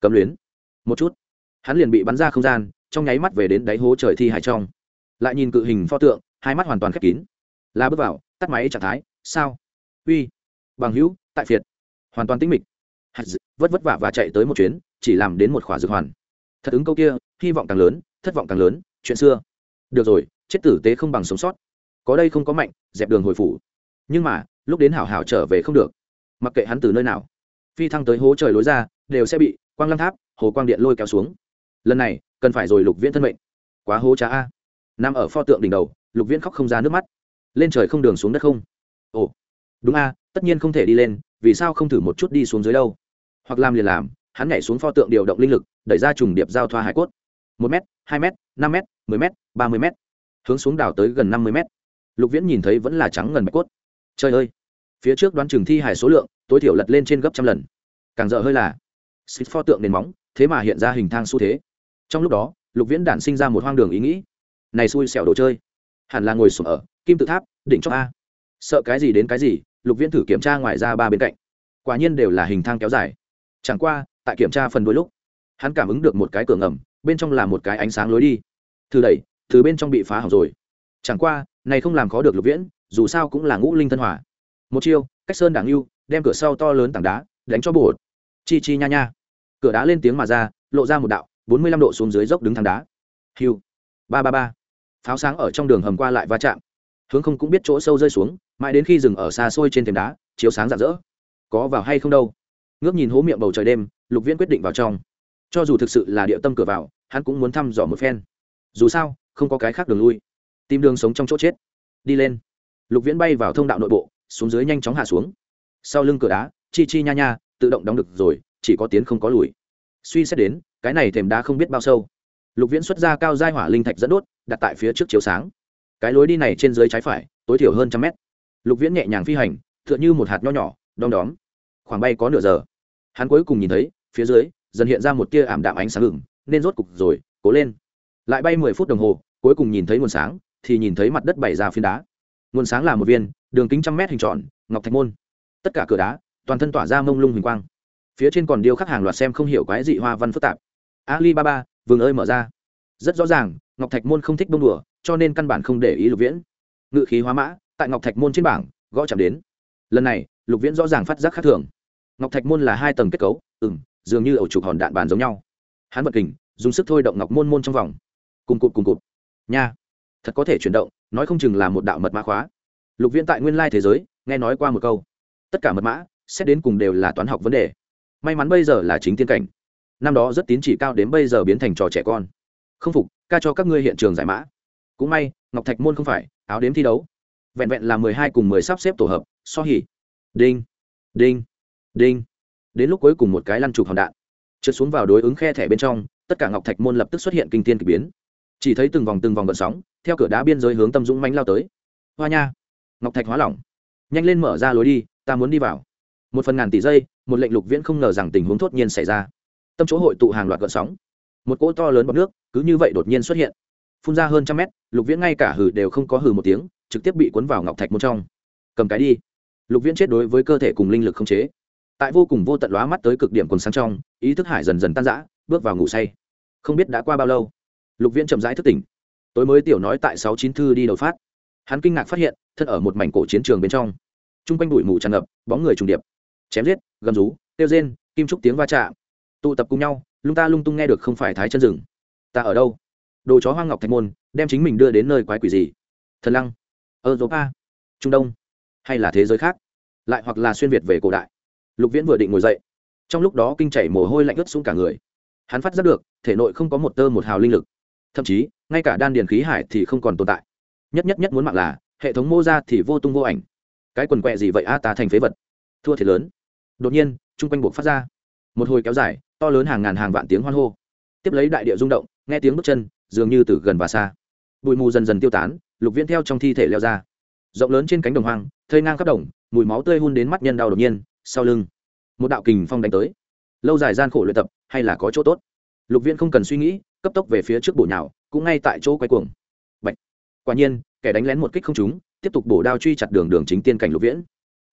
Cấm luyến. Một chút. Hắn liền bị bắn ra không gian, trong nháy mắt về đến đáy hố trời thi hải trong. Lại nhìn cự hình pho tượng, hai mắt hoàn toàn khép kín. La bước vào, tắt máy trạng thái, sao? Uy. Bằng hữu, tại phiệt. Hoàn toàn tĩnh mịch. Vất vất vả và chạy tới một chuyến, chỉ làm đến một khỏa dược hoàn. Thật ứng câu kia, hy vọng càng lớn, thất vọng càng lớn, chuyện xưa. Được rồi, chết tử tế không bằng sống sót. Có đây không có mạnh, dẹp đường hồi phủ. Nhưng mà, lúc đến hảo hảo trở về không được mặc kệ hắn từ nơi nào, phi thăng tới hố trời lối ra, đều sẽ bị quang lăng tháp, hồ quang điện lôi kéo xuống. Lần này, cần phải rồi lục viễn thân mệnh. Quá hố trá a. Nằm ở pho tượng đỉnh đầu, lục viễn khóc không ra nước mắt. Lên trời không đường xuống đất không? Ồ, đúng a, tất nhiên không thể đi lên, vì sao không thử một chút đi xuống dưới đâu? Hoặc làm liền làm, hắn nhảy xuống pho tượng điều động linh lực, đẩy ra trùng điệp giao thoa hải cốt. Một m hai m năm m mười m ba mươi m hướng xuống đào tới gần năm mươi m lục viễn nhìn thấy vẫn là trắng ngần bạch cốt. Trời ơi! Phía trước đoán chừng thi hải số lượng, tối thiểu lật lên trên gấp trăm lần. Càng dở hơi là xịt pho tượng nền móng, thế mà hiện ra hình thang xu thế. Trong lúc đó, lục viễn đản sinh ra một hoang đường ý nghĩ. Này xui xẻo đồ chơi. Hẳn là ngồi sụp ở, kim tự tháp, đỉnh cho a. Sợ cái gì đến cái gì, lục viễn thử kiểm tra ngoài ra ba bên cạnh. Quả nhiên đều là hình thang kéo dài. Chẳng qua, tại kiểm tra phần đôi lúc, hắn cảm ứng được một cái cửa ngầm, bên trong là một cái ánh sáng lối đi. Thử đẩy từ bên trong bị phá hỏng rồi. Chẳng qua, này không làm khó được lục viễn, dù sao cũng là ngũ linh thân hỏa một chiêu, cách sơn đảng lưu đem cửa sau to lớn tảng đá, đánh cho bột chi chi nha nha. Cửa đá lên tiếng mà ra, lộ ra một đạo, bốn mươi lăm độ xuống dưới dốc đứng thang đá. Hiu. Ba ba ba. Pháo sáng ở trong đường hầm qua lại va chạm. Hướng không cũng biết chỗ sâu rơi xuống, mãi đến khi dừng ở xa xôi trên thềm đá, chiếu sáng rạng rỡ. Có vào hay không đâu? Ngước nhìn hố miệng bầu trời đêm, lục viễn quyết định vào trong. Cho dù thực sự là địa tâm cửa vào, hắn cũng muốn thăm dò một phen. Dù sao, không có cái khác đường lui. Tìm đường sống trong chỗ chết. Đi lên. Lục viễn bay vào thông đạo nội bộ xuống dưới nhanh chóng hạ xuống. Sau lưng cửa đá, chi chi nha nha, tự động đóng được rồi, chỉ có tiến không có lùi. Suy xét đến, cái này thềm đá không biết bao sâu. Lục viễn xuất ra cao giai hỏa linh thạch dẫn đốt, đặt tại phía trước chiếu sáng. Cái lối đi này trên dưới trái phải, tối thiểu hơn trăm mét. Lục viễn nhẹ nhàng phi hành t h ư ợ n h ư một hạt nho nhỏ, đom đóm. Khoảng bay có nửa giờ. Hắn cuối cùng nhìn thấy, phía dưới, dần hiện ra một tia ảm đạm ánh sáng ngừng nên rốt cục rồi, cố lên. Lại bay mười phút đồng hồ, cuối cùng nhìn thấy nguồn sáng, thì nhìn thấy mặt đất bày ra phiến đá nguồn sáng là một viên, đường kính trăm mét hình tròn, ngọc thạch môn. Tất cả cửa đá, toàn thân tỏa ra mông lung hình quang. Phía trên còn điêu khắc hàng loạt xem không hiểu quái dị hoa văn phức tạp. Ali ba ơi mở ra. Rất rõ ràng, ngọc thạch môn không thích bông đùa, cho nên căn bản không để ý lục viễn. Ngự khí hóa mã, tại ngọc thạch môn trên bảng, gõ chạm đến. Lần này, lục viễn rõ ràng phát giác khác thường. Ngọc thạch môn là hai tầng kết cấu ừ m dường như ẩu trục hòn đạn bàn giống nhau. Hắn vật kình, dùng sức thôi động ngọc môn môn trong vòng. Cùng cụt cùng cụt. Nha. Thật có thể chuyển động nói không chừng là một đạo mật mã khóa. Lục viễn tại nguyên lai thế giới, nghe nói qua một câu, tất cả mật mã, xét đến cùng đều là toán học vấn đề. May mắn bây giờ là chính tiên cảnh. Năm đó rất tín chỉ cao đến bây giờ biến thành trò trẻ con. Không phục, ca cho các ngươi hiện trường giải mã. Cũng may, ngọc thạch môn không phải, áo đếm thi đấu. Vẹn vẹn là mười hai cùng mười sắp xếp tổ hợp, so hỉ. Đinh đinh đinh. Đến lúc cuối cùng một cái lăn trục hòn đạn. Trượt xuống vào đối ứng khe thẻ bên trong, tất cả ngọc thạch môn lập tức xuất hiện kinh tiên k ỳ biến. Chỉ thấy từng vòng từng vòng gợn sóng theo cửa đá biên giới hướng tâm dũng mánh lao tới. Hoa nha, ngọc thạch hóa lỏng. Nhanh lên mở ra lối đi, ta muốn đi vào. Một phần ngàn tỷ giây, một lệnh lục viễn không ngờ rằng tình huống thốt nhiên xảy ra. Tâm chỗ hội tụ hàng loạt gợn sóng. Một cỗ to lớn bọc nước, cứ như vậy đột nhiên xuất hiện. Phun ra hơn trăm mét, lục viễn ngay cả hừ đều không có hừ một tiếng, trực tiếp bị cuốn vào ngọc thạch một trong. Cầm cái đi. Lục viễn chết đối với cơ thể cùng linh lực không chế. Tại vô cùng vô tận lóa mắt tới cực điểm quần sáng trong, ý thức hải dần dần tan rã, bước vào ngủ say. Không biết đã qua bao lâu, lục viễn chậm rãi thức tỉnh tối mới tiểu nói tại sáu chín thư đi đầu phát. Hắn kinh ngạc phát hiện, thân ở một mảnh cổ chiến trường bên trong. T r u n g quanh bụi mù tràn ngập, bóng người trùng điệp. Chém giết, gầm rú tiêu rên, kim trúc tiếng va chạm. Tụ tập cùng nhau, lung ta lung tung nghe được không phải thái chân rừng ta ở đâu? Đồ chó hoang ngọc thạch môn, đem chính mình đưa đến nơi quái quỷ gì? Thần lăng, europa, trung đông, hay là thế giới khác? Lại hoặc là xuyên việt về cổ đại. Lục viễn vừa định ngồi dậy. Trong lúc đó kinh chảy mồ hôi lạnh ướt xuống cả người. Hắn phát giác được, thể nội không có một tơ một hào linh lực. Thậm chí ngay cả đan điền khí hải thì không còn tồn tại. Nhất nhất nhất muốn mạng là, hệ thống mô ra thì vô tung vô ảnh. Cái quần quẹ gì vậy a, ta thành phế vật. Thua thiệt lớn. Đột nhiên, chung quanh buộc phát ra. Một hồi kéo dài, to lớn hàng ngàn hàng vạn tiếng hoan hô. Tiếp lấy đại địa rung động, nghe tiếng bước chân, dường như từ gần và xa. Bụi mù dần dần tiêu tán, lục viễn theo trong thi thể leo ra. Rộng lớn trên cánh đồng hoang thơi ngang khắp đồng, mùi máu tươi hun đến mắt nhân đau đột nhiên, sau lưng, một đạo kình phong đánh tới. Lâu dài gian khổ luyện tập, hay là có chỗ tốt? Lục viễn không cần suy nghĩ cấp tốc về phía trước bổ nhào, cũng ngay tại chỗ quay cuồng. Bạch. quả nhiên, kẻ đánh lén một kích không trúng, tiếp tục bổ đao truy chặt đường đường chính tiên cảnh lục viễn.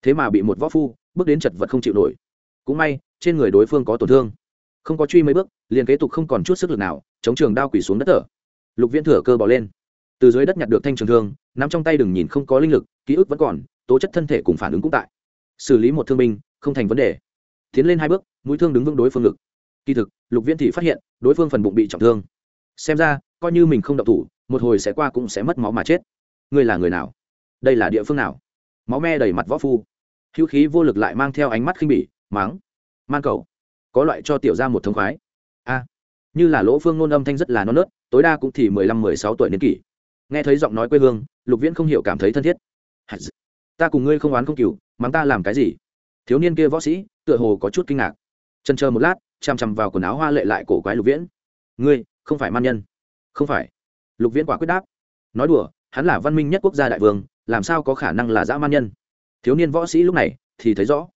Thế mà bị một võ phu, bước đến chật vật không chịu nổi. Cũng may, trên người đối phương có tổn thương. Không có truy mấy bước, liền kế tục không còn chút sức lực nào, chống trường đao quỷ xuống đất thở. Lục viễn thừa cơ bỏ lên. Từ dưới đất nhặt được thanh trường thương, nắm trong tay đừng nhìn không có linh lực, ký ức vẫn còn, tố chất thân thể cùng phản ứng cũng tại. Xử lý một thương binh, không thành vấn đề. Tiến lên hai bước, mũi thương đứng vững đối phương lực kỳ thực, lục viễn thì phát hiện, đối phương phần bụng bị trọng thương. Xem ra, coi như mình không đậu thủ, một hồi sẽ qua cũng sẽ mất máu mà chết. Ngươi là người nào? Đây là địa phương nào? Máu me đầy mặt võ phu. Hữu khí vô lực lại mang theo ánh mắt khinh bỉ máng man cầu có loại cho tiểu ra một thống khoái. A. Như là lỗ phương nôn âm thanh rất là non nớt, tối đa cũng thì mười lăm, mười sáu tuổi niên kỷ. Nghe thấy giọng nói quê hương, lục viễn không hiểu cảm thấy thân thiết. Ta cùng ngươi không oán không cừu, mắng ta làm cái gì? Thiếu niên kia võ sĩ, tựa hồ có chút kinh ngạc. Trần chờ một lát chằm chằm vào quần áo hoa lệ lại cổ quái lục viễn. Ngươi, không phải man nhân. Không phải. Lục viễn quả quyết đáp. Nói đùa, hắn là văn minh nhất quốc gia đại vương, làm sao có khả năng là dã man nhân? Thiếu niên võ sĩ lúc này thì thấy rõ.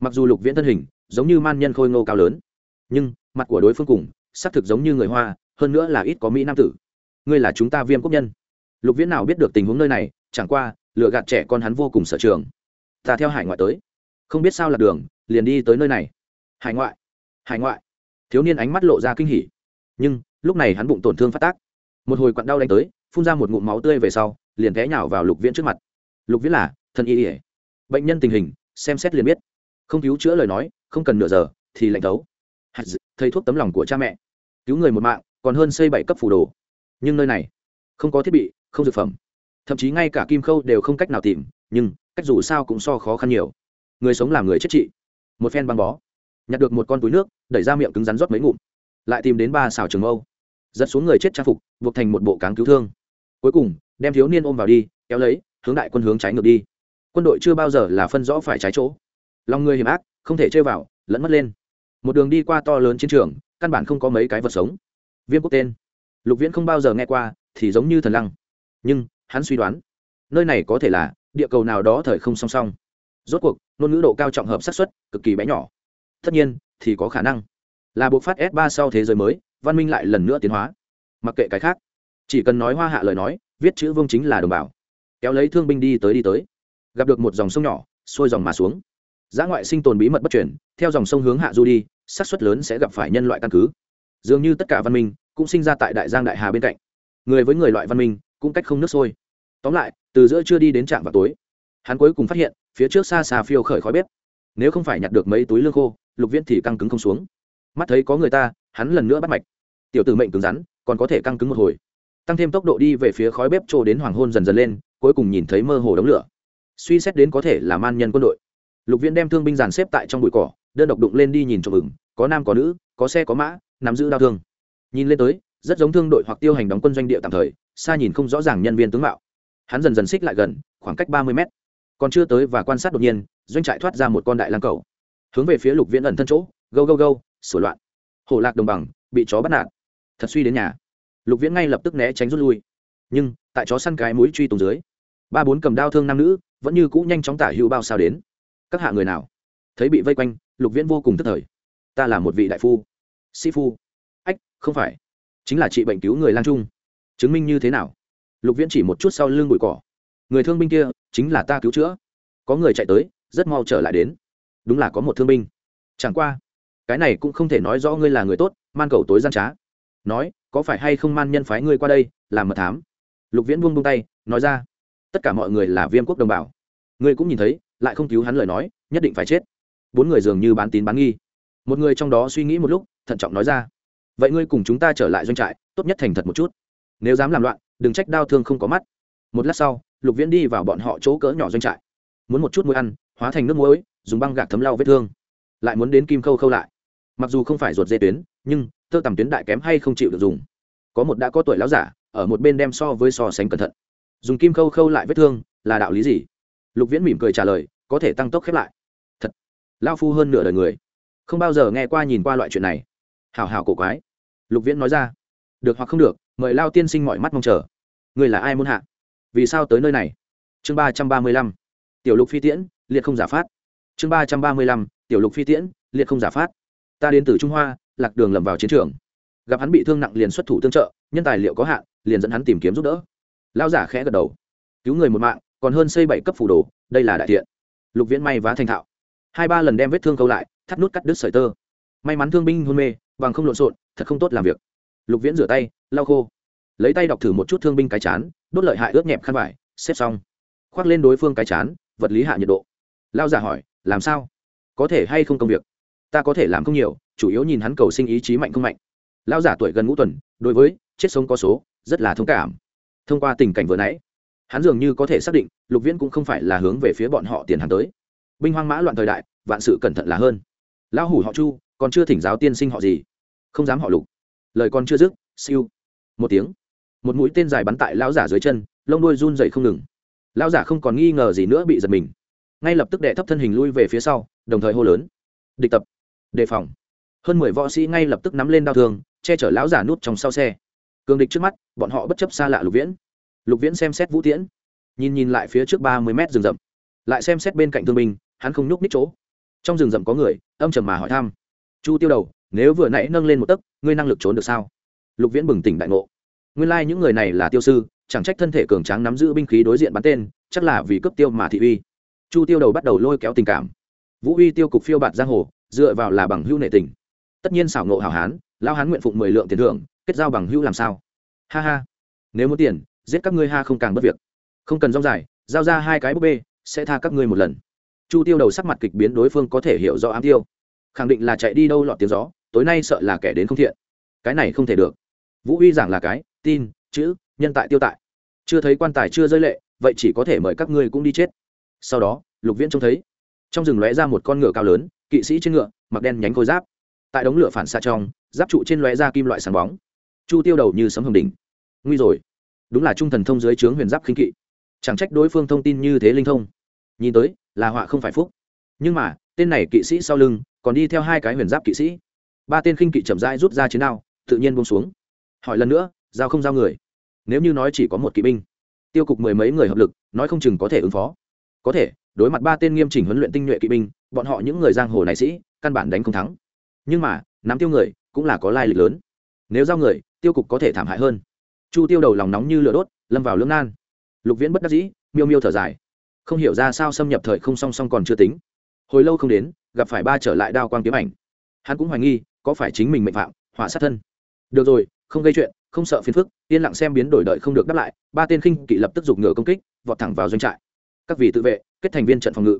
Mặc dù lục viễn thân hình giống như man nhân khôi ngô cao lớn, nhưng mặt của đối phương cùng xác thực giống như người hoa, hơn nữa là ít có mỹ nam tử. Ngươi là chúng ta viêm quốc nhân. Lục viễn nào biết được tình huống nơi này, chẳng qua lựa gạt trẻ con hắn vô cùng sở trường. Ta theo hải ngoại tới. Không biết sao là đường, liền đi tới nơi này. Hải ngoại hải ngoại. Thiếu niên ánh mắt lộ ra kinh hỉ. Nhưng, lúc này hắn bụng tổn thương phát tác. Một hồi quặn đau đánh tới, phun ra một ngụm máu tươi về sau, liền té nhào vào lục viễn trước mặt. Lục viễn là thân y ỉa bệnh nhân tình hình, xem xét liền biết. Không cứu chữa lời nói, không cần nửa giờ, thì lạnh thấu. Thầy thuốc tấm lòng của cha mẹ. Cứu người một mạng, còn hơn xây bảy cấp phủ đồ. Nhưng nơi này, không có thiết bị, không dược phẩm. Thậm chí ngay cả kim khâu đều không cách nào tìm, nhưng, cách dù sao cũng so khó khăn nhiều. Người sống làm người chết trị. Một phen băng bó nhặt được một con túi nước, đẩy ra miệng cứng rắn rót mấy ngụm. Lại tìm đến ba xào trường âu giật xuống người chết trang phục, buộc thành một bộ cáng cứu thương. Cuối cùng, đem thiếu niên ôm vào đi, kéo lấy, hướng đại quân hướng trái ngược đi. Quân đội chưa bao giờ là phân rõ phải trái chỗ. Lòng người hiểm ác, không thể chơi vào, lẫn mất lên. Một đường đi qua to lớn chiến trường, căn bản không có mấy cái vật sống. Viêm quốc tên. Lục viễn không bao giờ nghe qua, thì giống như thần lăng. Nhưng, hắn suy đoán, nơi này có thể là địa cầu nào đó thời không song song. Rốt cuộc, ngôn ngữ độ cao trọng hợp xác suất cực kỳ bé nhỏ tất nhiên, thì có khả năng. Là bộ phát s 3 sau thế giới mới, văn minh lại lần nữa tiến hóa. Mặc kệ cái khác, chỉ cần nói hoa hạ lời nói, viết chữ vương chính là đồng bào. Kéo lấy thương binh đi tới đi tới. Gặp được một dòng sông nhỏ, xuôi dòng mà xuống. Giã ngoại sinh tồn bí mật bất chuyển theo dòng sông hướng hạ du đi, xác suất lớn sẽ gặp phải nhân loại căn cứ. Dường như tất cả văn minh cũng sinh ra tại đại giang đại hà bên cạnh. Người với người loại văn minh cũng cách không nước sôi. Tóm lại, từ giữa trưa đi đến trạm vào tối, hắn cuối cùng phát hiện, phía trước xa xa phiêu khởi khói bếp. Nếu không phải nhặt được mấy túi lương khô lục viễn thì căng cứng không xuống. Mắt thấy có người ta, hắn lần nữa bắt mạch. Tiểu tử mệnh cứng rắn, còn có thể căng cứng một hồi. Tăng thêm tốc độ đi về phía khói bếp trô đến hoàng hôn dần dần lên, cuối cùng nhìn thấy mơ hồ đống lửa. Suy xét đến có thể là man nhân quân đội. Lục viễn đem thương binh dàn xếp tại trong bụi cỏ, đơn độc đụng lên đi nhìn trộm mừng có nam có nữ, có xe có mã, nắm giữ đau thương. Nhìn lên tới, rất giống thương đội hoặc tiêu hành đóng quân doanh địa tạm thời, xa nhìn không rõ ràng nhân viên tướng mạo. Hắn dần dần xích lại gần, khoảng cách ba mươi mét. Còn chưa tới và quan sát đột nhiên, doanh trại thoát ra một con đại lang cầu hướng về phía lục viễn ẩn thân chỗ, gâu gâu gâu sửa loạn. Hổ lạc đồng bằng bị chó bắt nạt. Thật suy đến nhà. Lục viễn ngay lập tức né tránh rút lui. Nhưng, tại chó săn cái mũi truy tùng dưới, ba bốn cầm đao thương nam nữ vẫn như cũ nhanh chóng tả hữu bao sao đến. Các hạ người nào? Thấy bị vây quanh, lục viễn vô cùng tức thời. Ta là một vị đại phu. Sĩ phu. Ách, không phải. Chính là trị bệnh cứu người lang trung. Chứng minh như thế nào? Lục viễn chỉ một chút sau lưng bụi cỏ. Người thương binh kia chính là ta cứu chữa. Có người chạy tới, rất mau trở lại đến đúng là có một thương binh. Chẳng qua, cái này cũng không thể nói rõ ngươi là người tốt, man cầu tối gian trá. Nói, có phải hay không man nhân phái ngươi qua đây, làm mật thám? Lục viễn buông buông tay, nói ra, tất cả mọi người là viêm quốc đồng bào. Ngươi cũng nhìn thấy, lại không cứu hắn lời nói, nhất định phải chết. Bốn người dường như bán tín bán nghi. Một người trong đó suy nghĩ một lúc, thận trọng nói ra, vậy ngươi cùng chúng ta trở lại doanh trại, tốt nhất thành thật một chút. Nếu dám làm loạn, đừng trách đau thương không có mắt. Một lát sau, lục viễn đi vào bọn họ chỗ cỡ nhỏ doanh trại. Muốn một chút muối ăn hóa thành nước muối, dùng băng gạc thấm lau vết thương. Lại muốn đến kim khâu khâu lại. Mặc dù không phải ruột dê tuyến, nhưng tơ tằm tuyến đại kém hay không chịu được dùng. Có một đã có tuổi láo giả, ở một bên đem so với so sánh cẩn thận. Dùng kim khâu khâu lại vết thương, là đạo lý gì? Lục viễn mỉm cười trả lời, có thể tăng tốc khép lại. Thật. Lao phu hơn nửa đời người. Không bao giờ nghe qua nhìn qua loại chuyện này. Hào hào cổ quái. Lục viễn nói ra. Được hoặc không được, mời lao tiên sinh mọi mắt mong chờ. Người là ai muốn hạ? Vì sao tới nơi này? Chương ba trăm ba mươi lăm. Tiểu lục phi tiễn liệt không giả phát. Chương ba trăm ba mươi lăm, tiểu lục phi tiễn, liệt không giả phát. Ta đến từ trung hoa, lạc đường lầm vào chiến trường. Gặp hắn bị thương nặng liền xuất thủ tương trợ, nhân tài liệu có hạn, liền dẫn hắn tìm kiếm giúp đỡ. Lao giả khẽ gật đầu. Cứu người một mạng, còn hơn xây bảy cấp phủ đồ, đây là đại thiện. Lục viễn may vá thành thạo. Hai ba lần đem vết thương câu lại, thắt nút cắt đứt sợi tơ. May mắn thương binh hôn mê bằng không lộn xộn, thật không tốt làm việc. Lục viễn rửa tay, lau khô. Lấy tay đọc thử một chút thương binh cái chán, đốt lợi hại ướt nhẹp khăn vải, xếp xong. Khoác lên đối phương cái chán, vật lý hạ nhiệt độ lao giả hỏi, làm sao? Có thể hay không công việc? Ta có thể làm không nhiều, chủ yếu nhìn hắn cầu sinh ý chí mạnh không mạnh. Lao giả tuổi gần ngũ tuần, đối với chết sống có số, rất là thông cảm. Thông qua tình cảnh vừa nãy, hắn dường như có thể xác định lục viễn cũng không phải là hướng về phía bọn họ tiền hàng tới. Binh hoang mã loạn thời đại, vạn sự cẩn thận là hơn. Lão hủ họ chu, còn chưa thỉnh giáo tiên sinh họ gì? Không dám họ lục. Lời còn chưa dứt, siêu. Một tiếng, một mũi tên dài bắn tại lão giả dưới chân, lông đuôi run dậy không ngừng. Lão giả không còn nghi ngờ gì nữa bị giật mình ngay lập tức đệ thấp thân hình lui về phía sau, đồng thời hô lớn. Địch tập. Đề phòng. Hơn mười võ sĩ ngay lập tức nắm lên đao thương, che chở lão giả nút trong sau xe. Cường địch trước mắt, bọn họ bất chấp xa lạ lục viễn. Lục viễn xem xét vũ tiễn. Nhìn nhìn lại phía trước ba mươi mét rừng rậm. Lại xem xét bên cạnh thương binh, hắn không nhúc nít chỗ. Trong rừng rậm có người, âm trầm mà hỏi thăm. Chu tiêu đầu, nếu vừa nãy nâng lên một tấc, ngươi năng lực trốn được sao? Lục viễn bừng tỉnh đại ngộ. Nguyên lai、like、những người này là tiêu sư, chẳng trách thân thể cường tráng nắm giữ binh khí đối diện bắn tên, chắc là vì cấp tiêu mà thị uy chu tiêu đầu bắt đầu lôi kéo tình cảm. Vũ uy tiêu cục phiêu bạt giang hồ, dựa vào là bằng hữu nệ tình. Tất nhiên xảo ngộ hảo hán lao hán nguyện phụng mười lượng tiền thưởng, kết giao bằng hữu làm sao? Ha ha. Nếu muốn tiền, giết các ngươi ha không càng bất việc. Không cần rong dài, giao ra hai cái búp bê, sẽ tha các ngươi một lần. Chu tiêu đầu sắc mặt kịch biến đối phương có thể hiểu rõ ám tiêu. Khẳng định là chạy đi đâu lọt tiếng gió, tối nay sợ là kẻ đến không thiện. Cái này không thể được. Vũ uy giảng là cái, tin, chữ, nhân tại tiêu tại. Chưa thấy quan tài chưa rơi lệ, vậy chỉ có thể mời các ngươi cũng đi chết sau đó, lục viễn trông thấy, trong rừng lóe ra một con ngựa cao lớn, kỵ sĩ trên ngựa, mặc đen nhánh khôi giáp. Tại đống lửa phản xạ trong, giáp trụ trên lóe ra kim loại sáng bóng. Chu tiêu đầu như sấm hồng đỉnh. Nguy rồi. Đúng là trung thần thông dưới trướng huyền giáp khinh kỵ. Chẳng trách đối phương thông tin như thế linh thông. Nhìn tới, là họa không phải phúc. Nhưng mà, tên này kỵ sĩ sau lưng, còn đi theo hai cái huyền giáp kỵ sĩ. Ba tên khinh kỵ chậm rãi rút ra chiến đao, tự nhiên buông xuống. Hỏi lần nữa, giao không giao người? Nếu như nói chỉ có một kỵ binh, tiêu cục mười mấy người hợp lực, nói không chừng có thể ứng phó có thể, đối mặt ba tên nghiêm chỉnh huấn luyện tinh nhuệ kỵ binh, bọn họ những người giang hồ này sĩ, căn bản đánh không thắng. Nhưng mà, nắm tiêu người, cũng là có lai lịch lớn. Nếu giao người, tiêu cục có thể thảm hại hơn. Chu tiêu đầu lòng nóng như lửa đốt, lâm vào lưỡng nan. Lục viễn bất đắc dĩ, miêu miêu thở dài. Không hiểu ra sao xâm nhập thời không song song còn chưa tính. Hồi lâu không đến, gặp phải ba trở lại đao quang kiếm ảnh. Hắn cũng hoài nghi, có phải chính mình mệnh phạm hỏa sát thân. Được rồi, không gây chuyện, không sợ phiền phức, yên lặng xem biến đổi đợi không được đáp lại, ba tên khinh kỵ lập tức giục ngựa công kích, vọt thẳng vào doanh trại các vị tự vệ, kết thành viên trận phòng ngự.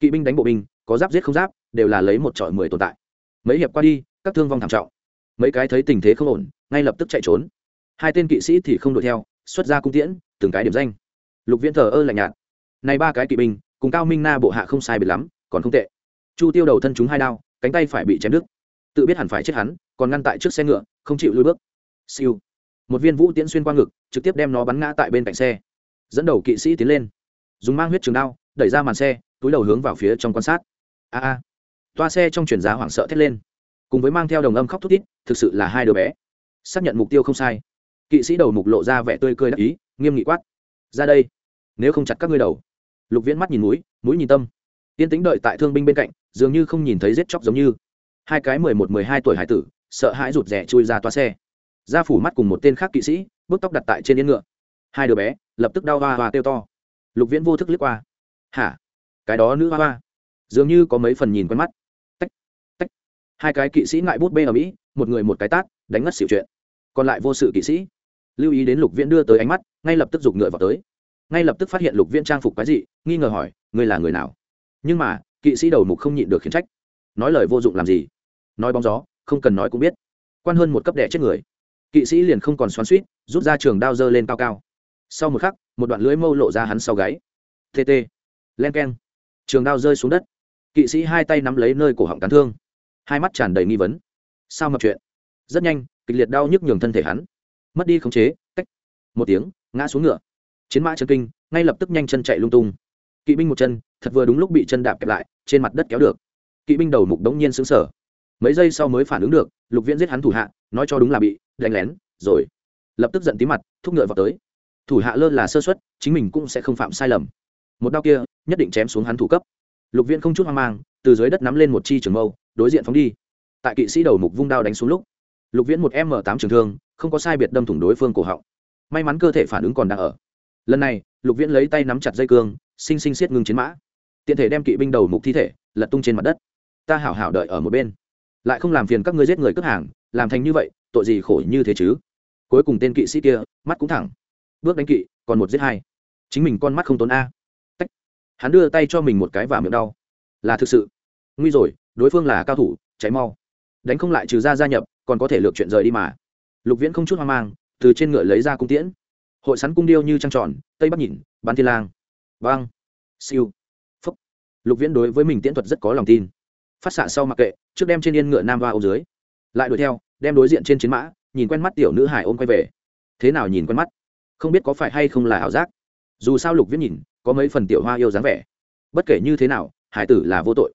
Kỵ binh đánh bộ binh, có giáp giết không giáp, đều là lấy một trọi mười tồn tại. Mấy hiệp qua đi, các thương vong thảm trọng. Mấy cái thấy tình thế không ổn, ngay lập tức chạy trốn. Hai tên kỵ sĩ thì không đuổi theo, xuất ra cung tiễn, từng cái điểm danh. Lục viễn thờ ơ lạnh nhạt. Này ba cái kỵ binh, cùng cao minh na bộ hạ không sai biệt lắm, còn không tệ. Chu tiêu đầu thân chúng hai đao, cánh tay phải bị chém đứt. Tự biết hẳn phải chết hắn, còn ngăn tại trước xe ngựa, không chịu lui bước. Siêu. Một viên vũ tiễn xuyên qua ngực, trực tiếp đem nó bắn ngã tại bên cạnh xe. Dẫn đầu kỵ sĩ tiến lên dùng mang huyết trường đao, đẩy ra màn xe, túi đầu hướng vào phía trong quan sát. A a. Toa xe trong chuyển giá hoảng sợ thét lên. Cùng với mang theo đồng âm khóc thút thít, thực sự là hai đứa bé. Xác nhận mục tiêu không sai. Kỵ sĩ đầu mục lộ ra vẻ tươi cười đắc ý, nghiêm nghị quát. Ra đây. Nếu không chặt các ngươi đầu. Lục viễn mắt nhìn mũi mũi nhìn tâm. Tiên tính đợi tại thương binh bên cạnh, dường như không nhìn thấy giết chóc giống như. Hai cái mười một, mười hai tuổi hải tử, sợ hãi rụt rè chui ra toa xe. Ra phủ mắt cùng một tên khác kỵ sĩ, bước tóc đặt tại trên yên ngựa. Hai đứa bé, lập tức đau hoa hoa kêu to lục viễn vô thức liếc qua. Hả? Cái đó nữ hoa hoa. Dường như có mấy phần nhìn quen mắt. Tách tách. Hai cái kỵ sĩ ngại bút bê ở mỹ, một người một cái tát, đánh ngất xỉu chuyện. Còn lại vô sự kỵ sĩ. Lưu ý đến lục viễn đưa tới ánh mắt, ngay lập tức giục ngựa vào tới. Ngay lập tức phát hiện lục viễn trang phục cái gì nghi ngờ hỏi, ngươi là người nào? Nhưng mà, kỵ sĩ đầu mục không nhịn được khiển trách. Nói lời vô dụng làm gì? Nói bóng gió, không cần nói cũng biết. Quan hơn một cấp đẻ chết người. Kỵ sĩ liền không còn xoắn suýt rút ra trường đao dơ lên cao cao sau một khắc, một đoạn lưới mâu lộ ra hắn sau gáy. Tt len k e n trường đao rơi xuống đất. Kỵ sĩ hai tay nắm lấy nơi cổ họng cắn thương. Hai mắt tràn đầy nghi vấn. Sao mập chuyện? Rất nhanh, kịch liệt đau nhức nhường thân thể hắn. Mất đi khống chế, cách. Một tiếng, ngã xuống ngựa. Chiến mã chân kinh, ngay lập tức nhanh chân chạy lung tung. Kỵ binh một chân, thật vừa đúng lúc bị chân đạp kẹp lại, trên mặt đất kéo được. Kỵ binh đầu mục đống nhiên xứng sở mấy giây sau mới phản ứng được, lục viễn giết hắn thủ hạ, nói cho đúng là bị, đánh lén, rồi. Lập tức giận tí mặt, thúc ngựa vào tới thủ hạ lơ là sơ xuất, chính mình cũng sẽ không phạm sai lầm. Một đao kia, nhất định chém xuống hắn thủ cấp. Lục viễn không chút hoang mang, từ dưới đất nắm lên một chi trường mâu, đối diện phóng đi. Tại kỵ sĩ đầu mục vung đao đánh xuống lúc, lục viễn một m tám trường thương, không có sai biệt đâm thủng đối phương cổ họng. May mắn cơ thể phản ứng còn đang ở. Lần này, lục viễn lấy tay nắm chặt dây cương xinh xinh xiết ngưng chiến mã. Tiện thể đem kỵ binh đầu mục thi thể, lật tung trên mặt đất. Ta hảo hảo đợi ở một bên. Lại không làm phiền các ngươi giết người cướp hàng, làm thành như vậy, tội gì khổ như thế chứ? Cuối cùng tên kỵ sĩ kia, mắt cũng thẳng bước đánh kỵ, còn một giết hai. Chính mình con mắt không tốn a. Tách. hắn đưa tay cho mình một cái và miệng đau. Là thực sự. Nguy rồi, đối phương là cao thủ cháy mau. Đánh không lại trừ ra gia nhập, còn có thể lược chuyện rời đi mà. Lục viễn không chút hoang mang, từ trên ngựa lấy ra cung tiễn. Hội sắn cung điêu như trăng tròn, tây bắc nhìn bán thiên lang. Băng siêu. Phúc lục viễn đối với mình tiễn thuật rất có lòng tin. Phát xạ sau mặc kệ, trước đem trên yên ngựa nam va ô dưới. Lại đuổi theo, đem đối diện trên chiến mã, nhìn quen mắt tiểu nữ hải ôm quay về. Thế nào nhìn quen mắt? Không biết có phải hay không là ảo giác. Dù sao lục viễn nhìn, có mấy phần tiểu hoa yêu dáng vẻ. Bất kể như thế nào, hải tử là vô tội.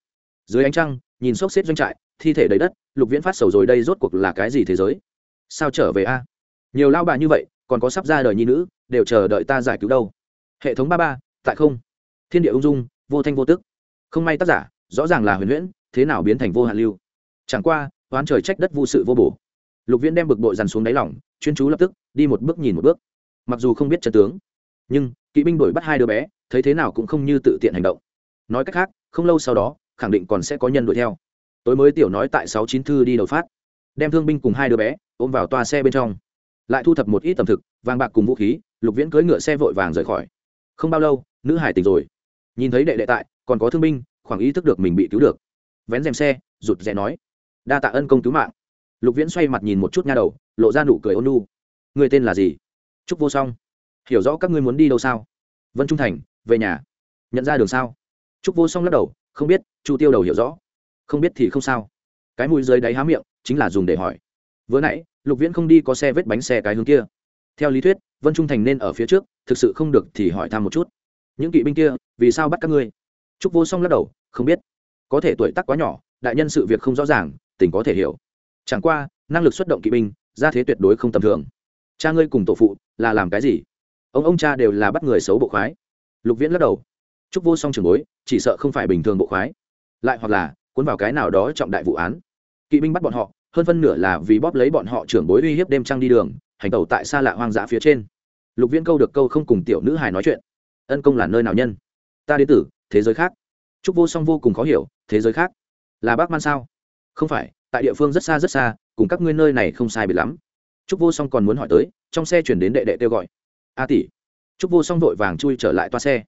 Dưới ánh trăng, nhìn xốc xếp doanh trại, thi thể đầy đất, lục viễn phát sầu rồi đây rốt cuộc là cái gì thế giới? Sao trở về a? Nhiều lao bà như vậy, còn có sắp ra đời nhi nữ, đều chờ đợi ta giải cứu đâu? Hệ thống ba ba, tại không? Thiên địa ung dung, vô thanh vô tức. Không may tác giả, rõ ràng là huyền huyễn, thế nào biến thành vô hạn lưu? Chẳng qua, oán trời trách đất vô sự vô bổ. Lục viễn đem bực bội dằn xuống đáy lỏng chuyên chú lập tức, đi một bước nhìn một bước mặc dù không biết chân tướng, nhưng kỵ binh đuổi bắt hai đứa bé, thấy thế nào cũng không như tự tiện hành động. Nói cách khác, không lâu sau đó, khẳng định còn sẽ có nhân đuổi theo. Tối mới tiểu nói tại sáu chín thư đi đầu phát, đem thương binh cùng hai đứa bé ôm vào toa xe bên trong. Lại thu thập một ít tầm thực, vàng bạc cùng vũ khí, lục viễn cưỡi ngựa xe vội vàng rời khỏi. Không bao lâu, nữ hải tỉnh rồi. Nhìn thấy đệ đệ tại, còn có thương binh, khoảng ý thức được mình bị cứu được. Vén rèm xe, rụt rè nói, đa tạ ân công cứu mạng. Lục viễn xoay mặt nhìn một chút nha đầu, lộ ra nụ cười ôn nu người tên là gì? Trúc vô song. Hiểu rõ các ngươi muốn đi đâu sao? Vân trung thành, về nhà. Nhận ra đường sao? Trúc vô song lắc đầu, không biết, chu tiêu đầu hiểu rõ. Không biết thì không sao. Cái mùi dưới đáy há miệng, chính là dùng để hỏi. Vừa nãy, lục viễn không đi có xe vết bánh xe cái hướng kia. Theo lý thuyết, vân trung thành nên ở phía trước, thực sự không được thì hỏi thăm một chút. Những kỵ binh kia, vì sao bắt các ngươi? Trúc vô song lắc đầu, không biết. Có thể tuổi tác quá nhỏ, đại nhân sự việc không rõ ràng, tình có thể hiểu. Chẳng qua, năng lực xuất động kỵ binh ra thế tuyệt đối không tầm thường cha ngươi cùng tổ phụ là làm cái gì? Ông ông cha đều là bắt người xấu bộ khoái. Lục viễn lắc đầu. Trúc vô song trường bối, chỉ sợ không phải bình thường bộ khoái. Lại hoặc là, cuốn vào cái nào đó trọng đại vụ án. Kỵ binh bắt bọn họ, hơn phân nửa là vì bóp lấy bọn họ trưởng bối uy hiếp đêm trăng đi đường, hành tẩu tại xa lạ hoang dã phía trên. Lục viễn câu được câu không cùng tiểu nữ hài nói chuyện. Ân công là nơi nào nhân? Ta đến tử thế giới khác. Trúc vô song vô cùng khó hiểu, thế giới khác. Là bác man sao? Không phải, tại địa phương rất xa rất xa, cùng các ngươi nơi này không sai biệt lắm trúc vô song còn muốn hỏi tới, trong xe chuyển đến đệ đệ kêu gọi. A tỷ. Trúc vô song vội vàng chui trở lại toa xe.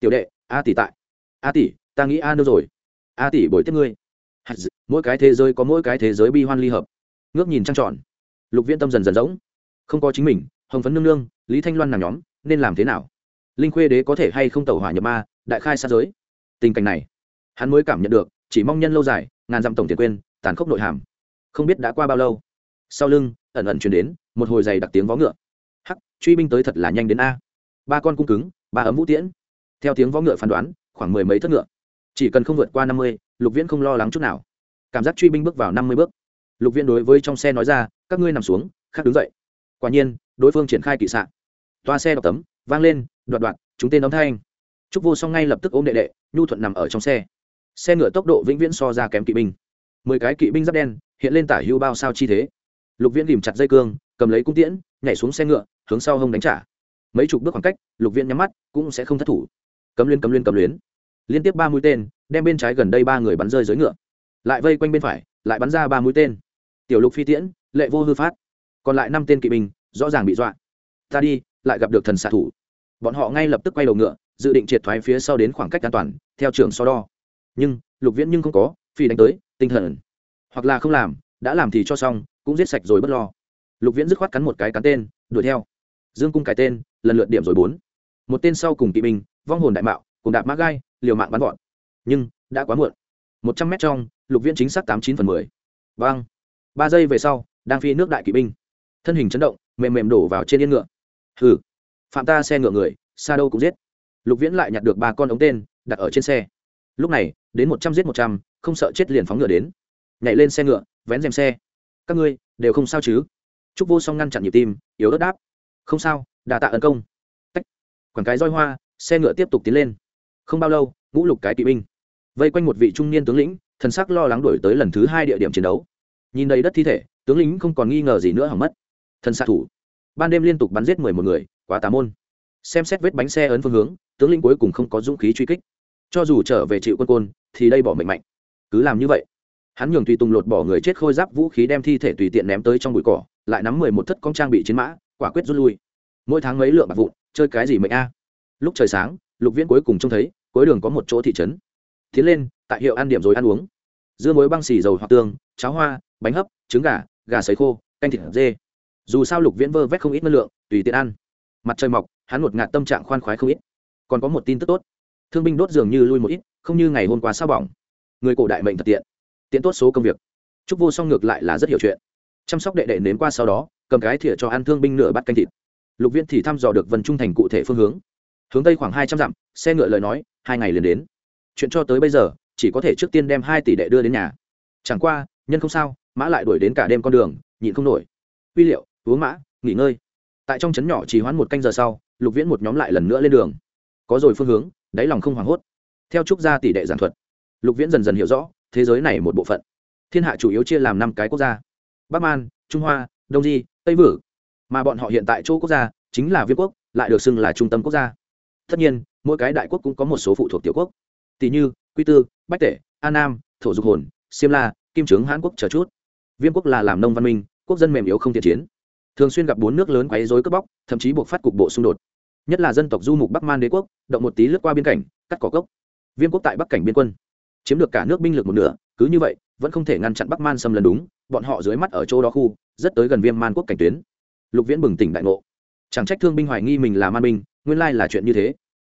Tiểu đệ, a tỷ tại. A tỷ, ta nghĩ a đâu rồi. A tỷ bồi tiếp ngươi. Mỗi cái thế giới có mỗi cái thế giới bi hoan ly hợp. Ngước nhìn trăng tròn. Lục viễn tâm dần dần rỗng. Không có chính mình, hồng phấn nương nương, lý thanh loan nàng nhóm, nên làm thế nào? Linh khuê đế có thể hay không tẩu hỏa nhập ma, đại khai xa giới? Tình cảnh này, hắn mới cảm nhận được, chỉ mong nhân lâu dài, ngàn dặm tổng tiền quên, tàn khốc nội hàm. Không biết đã qua bao lâu sau lưng, ẩn ẩn chuyển đến một hồi giày đặc tiếng vó ngựa. Hắc, truy binh tới thật là nhanh đến a. Ba con cung cứng, ba ấm vũ tiễn. Theo tiếng vó ngựa phán đoán, khoảng mười mấy thất ngựa. Chỉ cần không vượt qua năm mươi, lục viễn không lo lắng chút nào. Cảm giác truy binh bước vào năm mươi bước. Lục viễn đối với trong xe nói ra, các ngươi nằm xuống, khác đứng dậy. Quả nhiên, đối phương triển khai kỵ sạn toa xe đọc tấm, vang lên, đoạt đoạt, chúng tên đóng thanh. Trúc vô song ngay lập tức ôm đệ đệ, nhu thuận nằm ở trong xe. Xe ngựa tốc độ vĩnh viễn so ra kém kỵ binh. Mười cái kỵ binh giáp đen, hiện lên tả hưu bao sao chi thế lục viễn ghìm chặt dây cương, cầm lấy cung tiễn, nhảy xuống xe ngựa, hướng sau hông đánh trả. Mấy chục bước khoảng cách, lục viễn nhắm mắt, cũng sẽ không thất thủ. Cấm liên cấm liên cấm luyến. Liên tiếp ba mũi tên, đem bên trái gần đây ba người bắn rơi dưới ngựa. Lại vây quanh bên phải, lại bắn ra ba mũi tên. Tiểu lục phi tiễn, lệ vô hư phát. Còn lại năm tên kỵ binh, rõ ràng bị dọa. Ta đi, lại gặp được thần xạ thủ. Bọn họ ngay lập tức quay đầu ngựa, dự định triệt thoái phía sau đến khoảng cách an toàn, theo trường so đo. Nhưng, lục viễn nhưng không có, phi đánh tới, tinh thần. Hoặc là không làm, đã làm thì cho xong cũng giết sạch rồi bất lo. Lục viễn dứt khoát cắn một cái cắn tên, đuổi theo. Dương cung cái tên, lần lượt điểm rồi bốn. Một tên sau cùng kỵ binh, vong hồn đại mạo, cùng đạp mã gai, liều mạng bắn gọn nhưng, đã quá muộn. Một trăm mét trong, lục viễn chính xác tám chín phần mười. Vang ba giây về sau, đang phi nước đại kỵ binh. Thân hình chấn động, mềm mềm đổ vào trên yên ngựa. Hừ. Phạm ta xe ngựa người, xa đâu cũng giết. Lục viễn lại nhặt được ba con ống tên, đặt ở trên xe. Lúc này, đến một trăm giết một trăm, không sợ chết liền phóng ngựa đến. Nhảy lên xe ngựa, vén rèm xe các ngươi, đều không sao chứ? Trúc vô song ngăn chặn nhịp tim, yếu ớt đáp. Không sao, đà tạ ấn công. Tách. Quảng cái roi hoa, xe ngựa tiếp tục tiến lên. Không bao lâu, ngũ lục cái kỵ binh. Vây quanh một vị trung niên tướng lĩnh, thần sắc lo lắng đổi tới lần thứ hai địa điểm chiến đấu. Nhìn đầy đất thi thể, tướng lĩnh không còn nghi ngờ gì nữa hỏng mất. Thần xạ thủ. Ban đêm liên tục bắn giết mười một người, quá tà môn. Xem xét vết bánh xe ấn phương hướng, tướng lĩnh cuối cùng không có dũng khí truy kích. Cho dù trở về chịu quân côn, thì đây bỏ mệnh mạnh. Cứ làm như vậy hắn nhường tùy tùng lột bỏ người chết khôi giáp vũ khí đem thi thể tùy tiện ném tới trong bụi cỏ, lại nắm mười một thất con trang bị chiến mã, quả quyết rút lui. Mỗi tháng mấy lượng bạc vụn, chơi cái gì mệnh a? Lúc trời sáng, lục viễn cuối cùng trông thấy, cuối đường có một chỗ thị trấn. Tiến lên, tại hiệu ăn điểm rồi ăn uống. Dưa muối băng xì dầu hoặc tương, cháo hoa, bánh hấp, trứng gà gà sấy khô, canh thịt dê. Dù sao lục viễn vơ vét không ít năng lượng, tùy tiện ăn. Mặt trời mọc, hắn ngột ngạt tâm trạng khoan khoái không ít. Còn có một tin tức tốt. Thương binh đốt dường như lui một ít, không như ngày hôm qua sao bỏng. Người cổ đại mệnh thật tiện tiện tốt số công việc. Chúc vô song ngược lại là rất hiểu chuyện. Chăm sóc đệ đệ nếm qua sau đó, cầm cái thìa cho ăn thương binh nửa bắt canh thịt. Lục viễn thì thăm dò được vân trung thành cụ thể phương hướng. Hướng tây khoảng hai trăm dặm, xe ngựa lời nói, hai ngày liền đến. Chuyện cho tới bây giờ, chỉ có thể trước tiên đem hai tỷ đệ đưa đến nhà. Chẳng qua, nhân không sao, mã lại đuổi đến cả đêm con đường, nhịn không nổi. Uy liệu, uống mã, nghỉ ngơi. Tại trong trấn nhỏ chỉ hoãn một canh giờ sau, lục viễn một nhóm lại lần nữa lên đường. Có rồi phương hướng, đáy lòng không hoảng hốt. Theo trúc gia tỷ đệ giảng thuật, lục viễn dần dần hiểu rõ thế giới này một bộ phận. Thiên hạ chủ yếu chia làm năm cái quốc gia. Bắc man, trung hoa, đông di, tây vử mà bọn họ hiện tại chỗ quốc gia chính là viên quốc, lại được xưng là trung tâm quốc gia. Tất nhiên, mỗi cái đại quốc cũng có một số phụ thuộc tiểu quốc. Tỷ như, quy tư, bách tể an nam, thổ dục hồn, siêm la, kim trướng hãn quốc chờ chút. Viêm quốc là làm nông văn minh, quốc dân mềm yếu không thiện chiến. Thường xuyên gặp bốn nước lớn quấy rối cướp bóc, thậm chí buộc phát cục bộ xung đột. Nhất là dân tộc du mục bắc man đế quốc, động một tí lướt qua biên cảnh, cắt cỏ cốc. Viêm quốc tại bắc cảnh biên quân chiếm được cả nước binh lực một nửa, cứ như vậy, vẫn không thể ngăn chặn bắc man xâm lần đúng, bọn họ dưới mắt ở chỗ đó khu, rất tới gần viêm man quốc cảnh tuyến. Lục viễn bừng tỉnh đại ngộ. Chẳng trách thương binh hoài nghi mình là man binh, nguyên lai là chuyện như thế.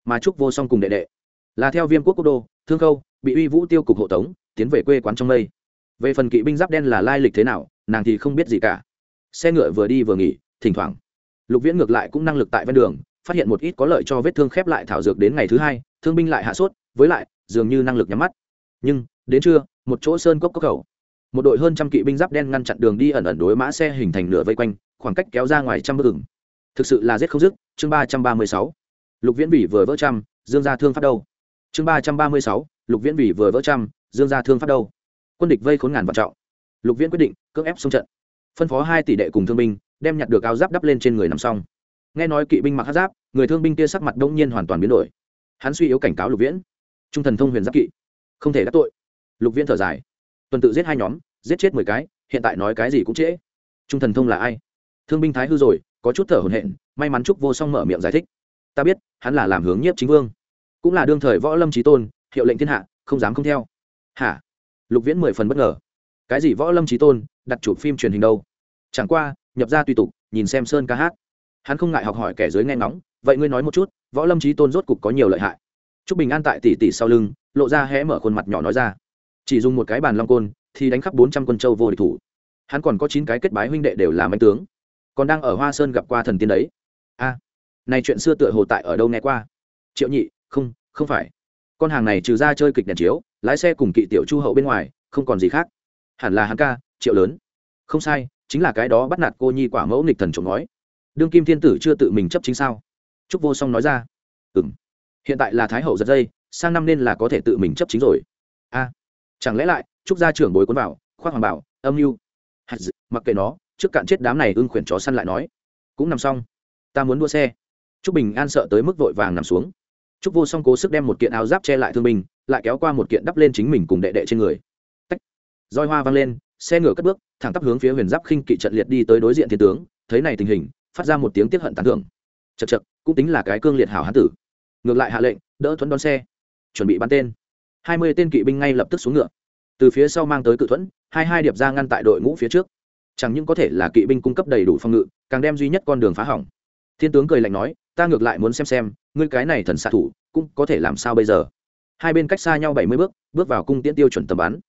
Mà trúc vô song cùng đệ đệ. Là theo viêm quốc quốc đô, thương khâu, bị uy vũ tiêu cục hộ tống, tiến về quê quán trong mây. Về phần kỵ binh giáp đen là lai lịch thế nào, nàng thì không biết gì cả. Xe ngựa vừa đi vừa nghỉ, thỉnh thoảng, lục viễn ngược lại cũng năng lực tại ven đường, phát hiện một ít có lợi cho vết thương khép lại thảo dược đến ngày thứ hai, thương binh lại hạ sốt, với lại, dường như năng lực nhắm mắt nhưng, đến trưa, một chỗ sơn cốc cốc khẩu một đội hơn trăm kỵ binh giáp đen ngăn chặn đường đi ẩn ẩn đối mã xe hình thành nửa vây quanh, khoảng cách kéo ra ngoài trăm bước ửng thực sự là giết không dứt, chương ba trăm ba mươi sáu. Lục viễn bỉ vừa vỡ trăm, dương gia thương phát đâu. Chương ba trăm ba mươi sáu, lục viễn bỉ vừa vỡ trăm, dương gia thương phát đâu. Quân địch vây khốn ngàn vạn trọng. Lục viễn quyết định cưỡng ép xung trận. Phân phó hai tỷ đệ cùng thương binh, đem nhặt được áo giáp đắp lên trên người nằm xong. Nghe nói kỵ binh mặc hát giáp, người thương binh kia sắc mặt đông nhiên hoàn toàn biến đổi. Hắn suy yếu cảnh cáo lục viễn. Trung thần thông huyền giáp kỵ không thể đắc tội. Lục viễn thở dài. Tuần tự giết hai nhóm, giết chết mười cái, hiện tại nói cái gì cũng trễ. Trung thần thông là ai? Thương binh thái hư rồi, có chút thở hồn hện may mắn chúc vô song mở miệng giải thích. Ta biết, hắn là làm hướng nhiếp chính vương. Cũng là đương thời võ lâm trí tôn, hiệu lệnh thiên hạ, không dám không theo. Hả? Lục viễn mười phần bất ngờ. Cái gì võ lâm trí tôn, đặt chụp phim truyền hình đâu? Chẳng qua, nhập ra tùy tục, nhìn xem sơn ca hát. Hắn không ngại học hỏi kẻ dưới nghe ngóng, vậy ngươi nói một chút, võ lâm trí tôn rốt cục có nhiều lợi hại t r ú c bình an tại tỷ tỷ sau lưng, lộ ra hé mở khuôn mặt nhỏ nói ra. Chỉ dùng một cái bàn long côn, thì đánh khắp bốn trăm quân châu vô địch thủ. Hắn còn có chín cái kết bái huynh đệ đều là anh tướng. Còn đang ở hoa sơn gặp qua thần tiên đấy. A, này chuyện xưa tựa hồ tại ở đâu nghe qua? Triệu nhị, không không phải. Con hàng này trừ ra chơi kịch đèn chiếu, lái xe cùng kỵ tiểu chu hậu bên ngoài, không còn gì khác. Hẳn là hắn ca, triệu lớn. Không sai, chính là cái đó bắt nạt cô nhi quả mẫu nghịch thần trộm nói đương kim thiên tử chưa tự mình chấp chính sao? Trúc vô song nói ra. Ừ m hiện tại là thái hậu giật dây, sang năm nên là có thể tự mình chấp chính rồi. A, chẳng lẽ lại, trúc gia trưởng bồi cuốn vào, khoác hoàng bảo, âm mưu. Mặc kệ nó, trước cạn chết đám này ưng khuyển chó săn lại nói. Cũng nằm xong. Ta muốn đua xe. Trúc bình an sợ tới mức vội vàng nằm xuống. Trúc vô song cố sức đem một kiện áo giáp che lại thương binh lại kéo qua một kiện đắp lên chính mình cùng đệ đệ trên người. Tách. Roi hoa văng lên, xe ngựa cất bước, thẳng tắp hướng phía huyền giáp khinh kỵ trận liệt đi tới đối diện thiên tướng. Thấy này tình hình, phát ra một tiếng tiếp hận tán thưởng. Chật chật cũng tính là cái cương liệt hảo hán tử ngược lại hạ lệnh, đỡ thuẫn đón xe. Chuẩn bị bắn tên. Hai mươi tên kỵ binh ngay lập tức xuống ngựa. Từ phía sau mang tới cự thuẫn, hai hai điệp ra ngăn tại đội ngũ phía trước. Chẳng những có thể là kỵ binh cung cấp đầy đủ phòng ngự, càng đem duy nhất con đường phá hỏng. Thiên tướng cười lạnh nói, ta ngược lại muốn xem xem, ngươi cái này thần xạ thủ, cũng có thể làm sao bây giờ? Hai bên cách xa nhau bảy mươi bước bước vào cung tiễn tiêu chuẩn tầm bắn.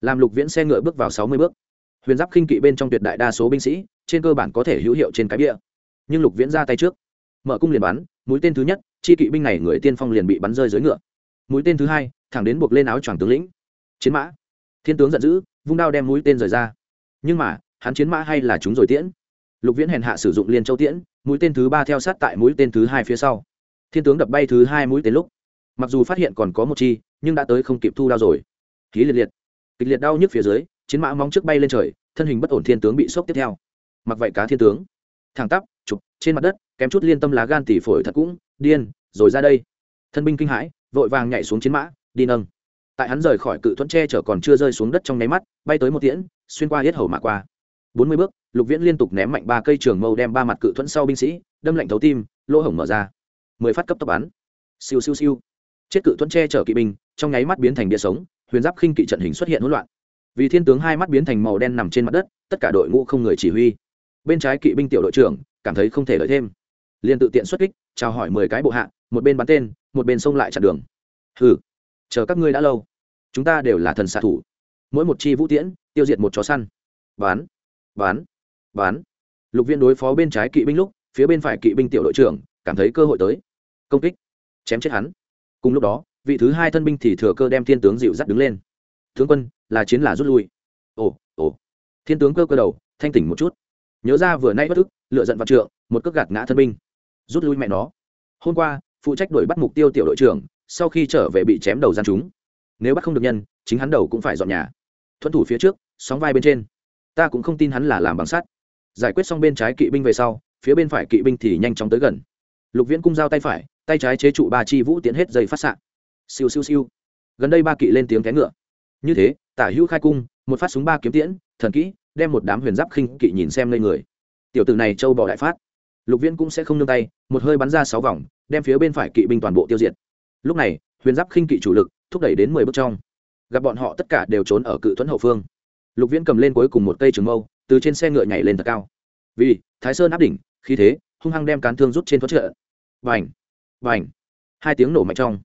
Làm lục viễn xe ngựa bước vào sáu mươi bước. Huyền giáp khinh kỵ bên trong tuyệt đại đa số binh sĩ, trên cơ bản có thể hữu hiệu trên cái bia nhưng lục viễn ra tay trước. Mở cung liền bắn, mũi tên thứ nhất chi kỵ binh này người tiên phong liền bị bắn rơi dưới ngựa. Mũi tên thứ hai, thẳng đến buộc lên áo choàng tướng lĩnh. Chiến mã. Thiên tướng giận dữ, vung đao đem mũi tên rời ra. Nhưng mà, hắn chiến mã hay là chúng rồi tiễn. Lục viễn hèn hạ sử dụng liên châu tiễn, mũi tên thứ ba theo sát tại mũi tên thứ hai phía sau. Thiên tướng đập bay thứ hai mũi tên lúc. Mặc dù phát hiện còn có một chi, nhưng đã tới không kịp thu đao rồi. Khí liệt liệt. Kịch liệt đau nhức phía dưới, chiến mã móng trước bay lên trời, thân hình bất ổn thiên tướng bị sốc tiếp theo. Mặc vậy cá thiên tướng. Thẳng tắp, chụp, trên mặt đất kém chút liên tâm lá gan tỉ phổi thật cũng điên, rồi ra đây. Thân binh kinh hãi, vội vàng nhảy xuống chiến mã, đi nâng. Tại hắn rời khỏi cự thuẫn tre chở còn chưa rơi xuống đất trong nháy mắt, bay tới một tiễn, xuyên qua hết hầu mà qua. Bốn mươi bước, lục viễn liên tục ném mạnh ba cây trường mâu đem ba mặt cự thuẫn sau binh sĩ, đâm lạnh thấu tim, lỗ hổng mở ra. Mười phát cấp tốc bắn. Siêu siêu siêu. Chết cự thuẫn tre chở kỵ binh, trong nháy mắt biến thành địa sống, huyền giáp khinh kỵ trận hình xuất hiện hỗn loạn. Vì thiên tướng hai mắt biến thành màu đen nằm trên mặt đất, tất cả đội ngũ không người chỉ huy. Bên trái kỵ binh tiểu đội trưởng cảm thấy không thể lợi thêm liền tự tiện xuất kích chào hỏi mười cái bộ hạ một bên bắn tên một bên xông lại chặn đường. Hừ chờ các ngươi đã lâu chúng ta đều là thần xạ thủ. Mỗi một chi vũ tiễn tiêu diệt một chó săn. Bán bán bán lục viên đối phó bên trái kỵ binh lúc phía bên phải kỵ binh tiểu đội trưởng cảm thấy cơ hội tới. Công kích chém chết hắn. Cùng lúc đó vị thứ hai thân binh thì thừa cơ đem thiên tướng dịu dắt đứng lên. Tướng quân là chiến là rút lui. Ồ ồ. Thiên tướng cơ cơ đầu thanh tỉnh một chút. Nhớ ra vừa nay bất thức, lựa giận vạn trượng một cước gạt ngã thân binh rút lui mẹ nó. Hôm qua, phụ trách đuổi bắt mục tiêu tiểu đội trưởng, sau khi trở về bị chém đầu gian chúng nếu bắt không được nhân, chính hắn đầu cũng phải dọn nhà. Thuận thủ phía trước, sóng vai bên trên. Ta cũng không tin hắn là làm bằng sắt. Giải quyết xong bên trái kỵ binh về sau, phía bên phải kỵ binh thì nhanh chóng tới gần. Lục viễn cung giao tay phải, tay trái chế trụ ba chi vũ tiến hết dây phát s siêu siêu siêu. Gần đây ba kỵ lên tiếng té ngựa. Như thế, tả hữu khai cung, một phát súng ba kiếm tiễn, thần kỹ, đem một đám huyền giáp khinh kỵ nhìn xem lên người. Tiểu tử này châu bò đại phát lục viễn cũng sẽ không nương tay, một hơi bắn ra sáu vòng, đem phía bên phải kỵ binh toàn bộ tiêu diệt. Lúc này, huyền giáp khinh kỵ chủ lực, thúc đẩy đến mười bước trong. Gặp bọn họ tất cả đều trốn ở cự thuẫn hậu phương. Lục viễn cầm lên cuối cùng một cây trường mâu, từ trên xe ngựa nhảy lên thật cao. Vì, thái sơn áp đỉnh khi thế, hung hăng đem cán thương rút trên thuẫn trợ. Vành vành hai tiếng nổ mạnh trong.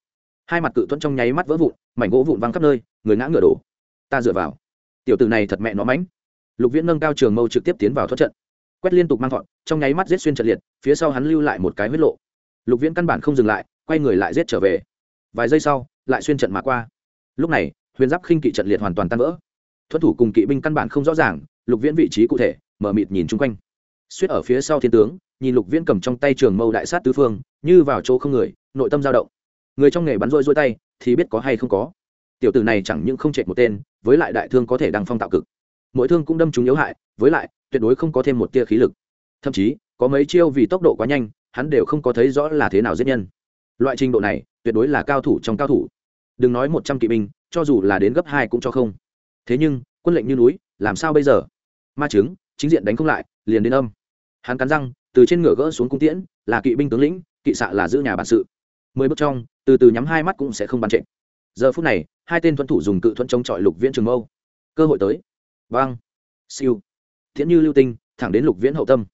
Hai mặt cự thuẫn trong nháy mắt vỡ vụn, mảnh gỗ vụn văng khắp nơi, người ngã ngựa đổ. Ta dựa vào. Tiểu tử này thật mẹ nó mánh. lục viễn nâng cao trường mâu trực tiếp tiến vào thoát trận quét liên tục mang thọn trong nháy mắt giết xuyên trận liệt, phía sau hắn lưu lại một cái huyết lộ. Lục viễn căn bản không dừng lại, quay người lại giết trở về. Vài giây sau, lại xuyên trận mà qua. Lúc này, huyền giáp khinh kỵ trận liệt hoàn toàn tan vỡ. Thuất thủ cùng kỵ binh căn bản không rõ ràng, lục viễn vị trí cụ thể, mở mịt nhìn chung quanh. Suýt ở phía sau thiên tướng, nhìn lục viễn cầm trong tay trường mâu đại sát tứ phương, như vào chỗ không người, nội tâm dao động. Người trong nghề bắn rôi rôi tay, thì biết có hay không có. Tiểu tử này chẳng những không chạy một tên, với lại đại thương có thể đăng phong tạo cực mỗi thương cũng đâm trúng yếu hại, với lại, tuyệt đối không có thêm một tia khí lực. Thậm chí, có mấy chiêu vì tốc độ quá nhanh, hắn đều không có thấy rõ là thế nào giết nhân. Loại trình độ này, tuyệt đối là cao thủ trong cao thủ. Đừng nói một trăm kỵ binh, cho dù là đến gấp hai cũng cho không. Thế nhưng, quân lệnh như núi, làm sao bây giờ? Ma chứng, chính diện đánh không lại, liền đến âm. Hắn cắn răng, từ trên ngựa gỡ xuống cung tiễn, là kỵ binh tướng lĩnh, kỵ xạ là giữ nhà bản sự. Mười bước trong, từ từ nhắm hai mắt cũng sẽ không bắn trệ. Giờ phút này, hai tên thuẫn thủ dùng cự thuẫn chống chọi lục viễn trường mâu. Cơ hội tới vang siêu. Thiện như lưu tinh, thẳng đến lục viễn hậu tâm.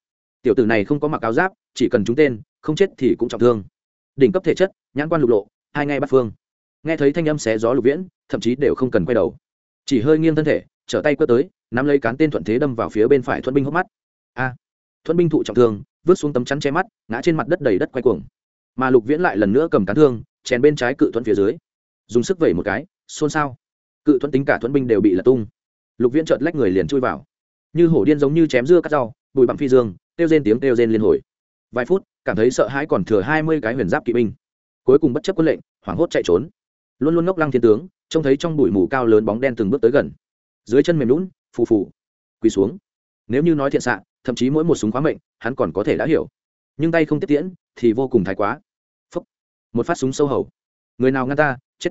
Tiểu tử này không có mặc áo giáp, chỉ cần chúng tên, không chết thì cũng trọng thương. Đỉnh cấp thể chất, nhãn quan lục lộ, hai ngay bắt phương. Nghe thấy thanh âm xé gió lục viễn, thậm chí đều không cần quay đầu. Chỉ hơi nghiêng thân thể, trở tay quơ tới, nắm lấy cán tên thuận thế đâm vào phía bên phải thuận binh hốc mắt. A. Thuận binh thụ trọng thương, vứt xuống tấm chắn che mắt, ngã trên mặt đất đầy đất quay cuồng. Mà lục viễn lại lần nữa cầm cán thương, chèn bên trái cự thuận phía dưới. Dùng sức vẩy một cái, xôn xao. Cự thuận tính cả thuận binh đều bị lật tung lục viễn chợt lách người liền chui vào. Như hổ điên giống như chém dưa cắt rau, bụi bặm phi dương, kêu rên tiếng kêu rên liên hồi. Vài phút, cảm thấy sợ hãi còn thừa hai mươi cái huyền giáp kỵ binh. Cuối cùng bất chấp quân lệnh, hoảng hốt chạy trốn. Luôn luôn ngốc lăng thiên tướng, trông thấy trong bụi mù cao lớn bóng đen từng bước tới gần. Dưới chân mềm lún phù phù, quỳ xuống. Nếu như nói thiện xạ, thậm chí mỗi một súng khóa mệnh, hắn còn có thể đã hiểu. Nhưng tay không tiếp tiễn, thì vô cùng thái quá. Phúc. một phát súng sâu hầu. Người nào ngăn ta? Chết.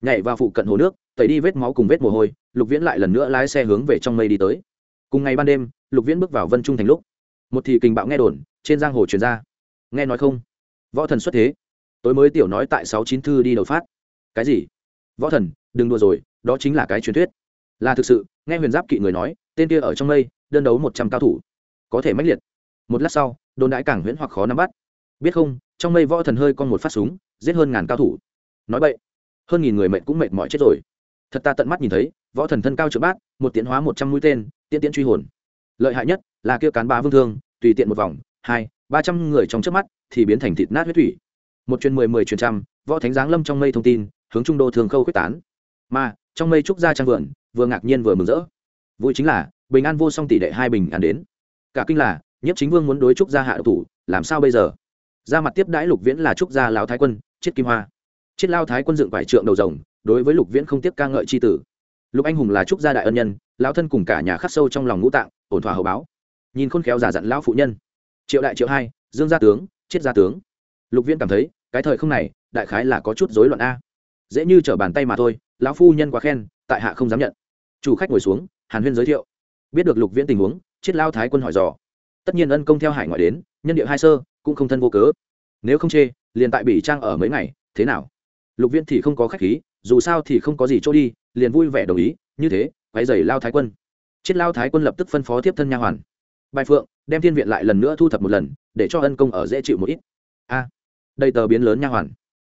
Nhảy vào phụ cận hồ nước, tẩy đi vết máu cùng vết mồ hôi lục viễn lại lần nữa lái xe hướng về trong mây đi tới. Cùng ngày ban đêm, lục viễn bước vào vân trung thành lúc. Một thì kình bạo nghe đồn, trên giang hồ truyền ra. Nghe nói không? Võ thần xuất thế. Tối mới tiểu nói tại sáu chín thư đi đầu phát. Cái gì? Võ thần, đừng đùa rồi, đó chính là cái truyền thuyết. Là thực sự, nghe huyền giáp kỵ người nói, tên kia ở trong mây, đơn đấu một trăm cao thủ. Có thể mãnh liệt. Một lát sau, đồn đãi cảng huyễn hoặc khó nắm bắt. Biết không, trong mây võ thần hơi con một phát súng, giết hơn ngàn cao thủ. Nói vậy hơn nghìn người mệnh cũng mệt mỏi chết rồi. Thật ta tận mắt nhìn thấy võ thần thân cao trượng bát, một tiến hóa một trăm mũi tên, tiễn tiến truy hồn. Lợi hại nhất là kia cán bá vương thương, tùy tiện một vòng, hai, ba trăm người trong trước mắt thì biến thành thịt nát huyết thủy. Một chuyên mười mười chuyên trăm, võ thánh giáng lâm trong mây thông tin, hướng trung đô thường khâu quyết tán. Mà, trong mây trúc ra trang vườn, vừa ngạc nhiên vừa mừng rỡ. Vui chính là, bình an vô song tỷ đệ hai bình an đến. Cả kinh là, nhiếp chính vương muốn đối trúc gia hạ độc thủ, làm sao bây giờ? Ra mặt tiếp đãi lục viễn là trúc gia lão thái quân chiết kim hoa. Chiết lao thái quân dựng vải trượng đầu rồng, đối với lục viễn không tiếp ca ngợi c h i tử lục anh hùng là trúc gia đại ân nhân, lão thân cùng cả nhà khắc sâu trong lòng ngũ tạng, ổn thỏa hậu báo. Nhìn khôn khéo giả dặn lão phụ nhân. Triệu đại, triệu hai, dương gia tướng, chiết gia tướng. Lục viễn cảm thấy, cái thời không này, đại khái là có chút rối loạn a. Dễ như trở bàn tay mà thôi, lão phu nhân quá khen, tại hạ không dám nhận. Chủ khách ngồi xuống, hàn huyên giới thiệu. Biết được lục viễn tình huống, chiết lao thái quân hỏi dò. Tất nhiên ân công theo hải ngoại đến, nhân địa hai sơ, cũng không thân vô cớ. Nếu không chê, liền tại bỉ trang ở mấy ngày, thế nào? Lục viễn thì không có khách khí, dù sao thì không có gì chỗ đi liền vui vẻ đồng ý, như thế quái dày lao thái quân. Chiết lao thái quân lập tức phân phó tiếp thân nha hoàn. Bài phượng, đem thiên viện lại lần nữa thu thập một lần, để cho ân công ở dễ chịu một ít. A, đây tờ biến lớn nha hoàn.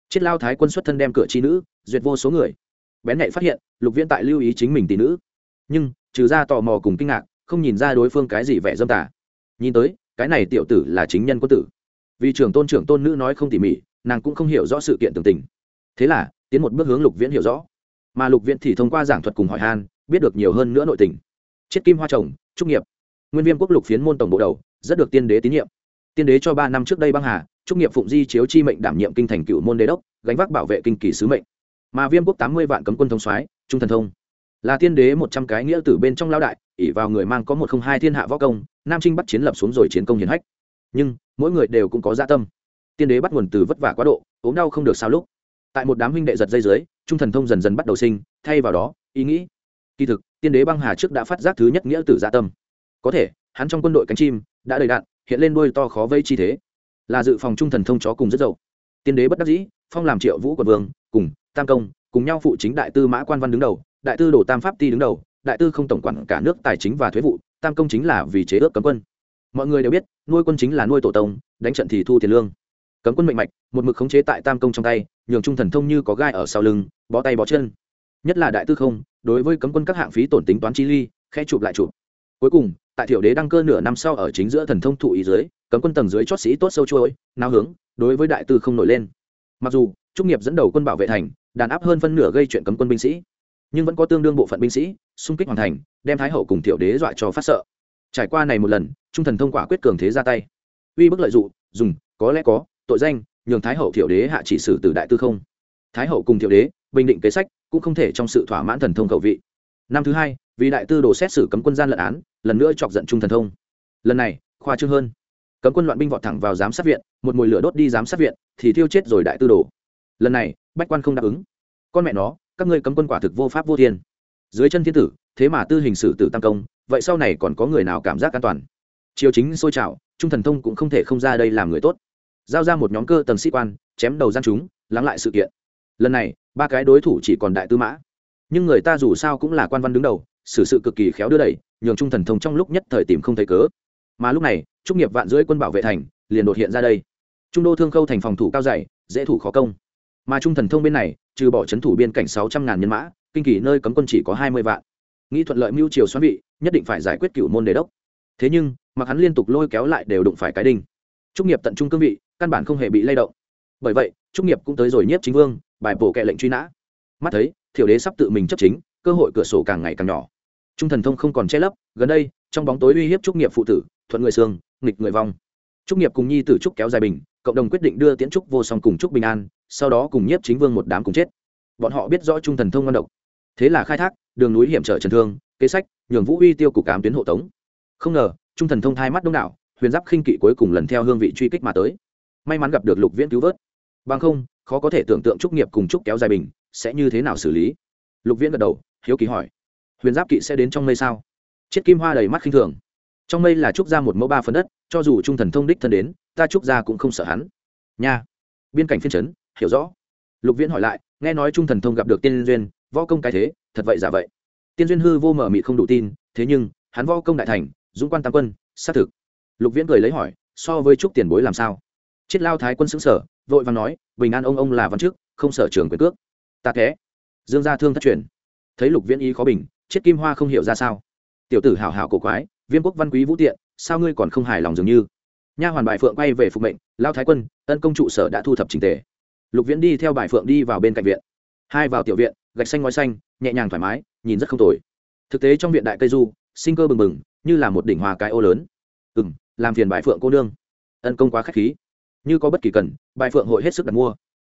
Chiết lao thái quân xuất thân đem cửa chi nữ, duyệt vô số người. Bén nhạy phát hiện, lục viễn tại lưu ý chính mình tỷ nữ. Nhưng, trừ ra tò mò cùng kinh ngạc, không nhìn ra đối phương cái gì vẻ dâm tả nhìn tới, cái này tiểu tử là chính nhân quân tử. Vì trưởng tôn trưởng tôn nữ nói không tỉ mỉ, nàng cũng không hiểu rõ sự kiện tường tình. Thế là, tiến một bước hướng lục viễn hiểu rõ mà lục viễn thì thông qua giảng thuật cùng hỏi han, biết được nhiều hơn nữa nội tình. Chiết kim hoa trồng trúc nghiệp. Nguyên viêm quốc lục phiến môn tổng bộ đầu, rất được tiên đế tín nhiệm. Tiên đế cho ba năm trước đây băng hà, trúc nghiệp phụng di chiếu chi mệnh đảm nhiệm kinh thành cựu môn đế đốc, gánh vác bảo vệ kinh kỳ sứ mệnh. Mà viêm quốc tám mươi vạn cấm quân thông soái, trung thần thông. Là tiên đế một trăm cái nghĩa từ bên trong lao đại ỉ vào người mang có một không hai thiên hạ võ công, nam trinh bắt chiến lập xuống rồi chiến công hiển hách. Nhưng, mỗi người đều cũng có gia dạ tâm. Tiên đế bắt nguồn từ vất vả quá độ, ốm đau không được sao lúc tại một đám huynh đệ giật dây dưới, trung thần thông dần dần bắt đầu sinh, thay vào đó, ý nghĩ. Kỳ thực, tiên đế băng hà trước đã phát giác thứ nhất nghĩa tử gia dạ tâm. Có thể, hắn trong quân đội cánh chim, đã đầy đạn, hiện lên đuôi to khó vây chi thế. Là dự phòng trung thần thông chó cùng rất dậu tiên đế bất đắc dĩ, phong làm triệu vũ quận vương, cùng, tam công, cùng nhau phụ chính đại tư mã quan văn đứng đầu, đại tư đồ tam pháp ti đứng đầu, đại tư không tổng quản cả nước tài chính và thuế vụ, tam công chính là vì chế ước cấm quân. Mọi người đều biết, nuôi quân chính là nuôi tổ tông, đánh trận thì thu tiền lương. Cấm quân mệnh mạch, một mực khống chế tại tam công trong tay nhường trung thần thông như có gai ở sau lưng, bó tay bó chân. Nhất là đại tư không, đối với cấm quân các hạng phí tổn tính toán chi ly khe chụp lại chụp. Cuối cùng, tại thiểu đế đăng cơ nửa năm sau ở chính giữa thần thông thụ ý dưới, cấm quân tầng dưới chót sĩ tốt sâu trôi nao hướng, đối với đại tư không nổi lên. Mặc dù, trung nghiệp dẫn đầu quân bảo vệ thành, đàn áp hơn phân nửa gây chuyện cấm quân binh sĩ, nhưng vẫn có tương đương bộ phận binh sĩ, xung kích hoàn thành, đem thái hậu cùng thiểu đế dọa cho phát sợ. Trải qua này một lần, trung thần thông quả quyết cường thế ra tay. Uy bức lợi dụng dùng, có lẽ có, tội danh nhường thái hậu thiểu đế hạ chỉ xử từ đại tư không. Thái hậu cùng thiểu đế, bình định kế sách, cũng không thể trong sự thỏa mãn thần thông cầu vị. Năm thứ hai, vì đại tư đồ xét xử cấm quân gian lận án, lần nữa chọc giận trung thần thông. Lần này, khoa trương hơn. Cấm quân loạn binh vọt thẳng vào giám sát viện, một mùi lửa đốt đi giám sát viện, thì thiêu chết rồi đại tư đồ. Lần này, bách quan không đáp ứng. Con mẹ nó, các ngươi cấm quân quả thực vô pháp vô thiên. Dưới chân thiên tử, thế mà tư hình xử tử tăng công, vậy sau này còn có người nào cảm giác an toàn? Triều chính sôi trào, trung thần thông cũng không thể không ra đây làm người tốt giao ra một nhóm cơ tầng sĩ quan, chém đầu gian chúng, lắng lại sự kiện. Lần này, ba cái đối thủ chỉ còn đại tư mã. Nhưng người ta dù sao cũng là quan văn đứng đầu, xử sự cực kỳ khéo đưa đẩy, nhường trung thần thông trong lúc nhất thời tìm không thấy cớ. Mà lúc này, trúc nghiệp vạn dưới quân bảo vệ thành, liền đột hiện ra đây. Trung đô thương khâu thành phòng thủ cao dày, dễ thủ khó công. Mà trung thần thông bên này, trừ bỏ c h ấ n thủ biên cảnh sáu trăm ngàn nhân mã, kinh kỳ nơi cấm quân chỉ có hai mươi vạn. Nghĩ thuận lợi mưu triều xoắn vị, nhất định phải giải quyết cựu môn đề đốc. Thế nhưng, mặc hắn liên tục lôi kéo lại đều đụng phải cái đinh trúc nghiệp tận trung cương vị, căn bản không hề bị lay động. Bởi vậy, trúc nghiệp cũng tới rồi nhiếp chính vương, bài bổ kệ lệnh truy nã. Mắt thấy, thiểu đế sắp tự mình chấp chính, cơ hội cửa sổ càng ngày càng nhỏ. Trung thần thông không còn che lấp, gần đây, trong bóng tối uy hiếp trúc nghiệp phụ tử, thuận người xương, nghịch người vong. Trúc nghiệp cùng nhi tử trúc kéo dài bình, cộng đồng quyết định đưa tiễn trúc vô song cùng trúc bình an, sau đó cùng nhiếp chính vương một đám cùng chết. Bọn họ biết rõ trung thần thông ngon độc. Thế là khai thác, đường núi hiểm trở trần thương, kế sách, nhường vũ uy tiêu cục cám tuyến hộ tống. Không ngờ, trung thần thông thai mắt đông đảo huyền giáp khinh kỵ cuối cùng lần theo hương vị truy kích mà tới. May mắn gặp được lục viễn cứu vớt. Bằng không, khó có thể tưởng tượng trúc nghiệp cùng trúc kéo dài bình sẽ như thế nào xử lý. Lục viễn gật đầu, hiếu kỳ hỏi, huyền giáp kỵ sẽ đến trong mây sao? Chiết kim hoa đầy mắt khinh thường, trong mây là trúc ra một mẫu ba phần đất, cho dù trung thần thông đích thân đến, ta trúc ra cũng không sợ hắn. Nha. Biên cảnh phiên trấn hiểu rõ. Lục viễn hỏi lại, nghe nói trung thần thông gặp được tiên duyên, võ công cái thế, thật vậy giả vậy? Tiên duyên hư vô mở mị không đủ tin, thế nhưng, hắn võ công đại thành, dũng quan tam quân, xác thực lục viễn cười lấy hỏi, so với trúc tiền bối làm sao? Chiết lao thái quân xứng sở vội vàng nói, bình an ông ông là văn trước không sở trường quyền cước. Ta thế. Dương gia thương thất truyền. Thấy lục viễn ý khó bình, chiết kim hoa không hiểu ra sao. Tiểu tử hảo hảo cổ quái, viêm quốc văn quý vũ tiện, sao ngươi còn không hài lòng dường như? Nha hoàn bài phượng quay về phục mệnh, lao thái quân tân công trụ sở đã thu thập trình tề. Lục viễn đi theo bài phượng đi vào bên cạnh viện. Hai vào tiểu viện, gạch xanh ngói xanh, nhẹ nhàng thoải mái, nhìn rất không tồi. Thực tế trong viện đại cây du, sinh cơ bừng bừng, như là một đỉnh hoa cái ô lớn. Ừ m làm phiền bài phượng cô nương. Ân công quá k h á c h khí. Như có bất kỳ cần, bài phượng hội hết sức đặt mua.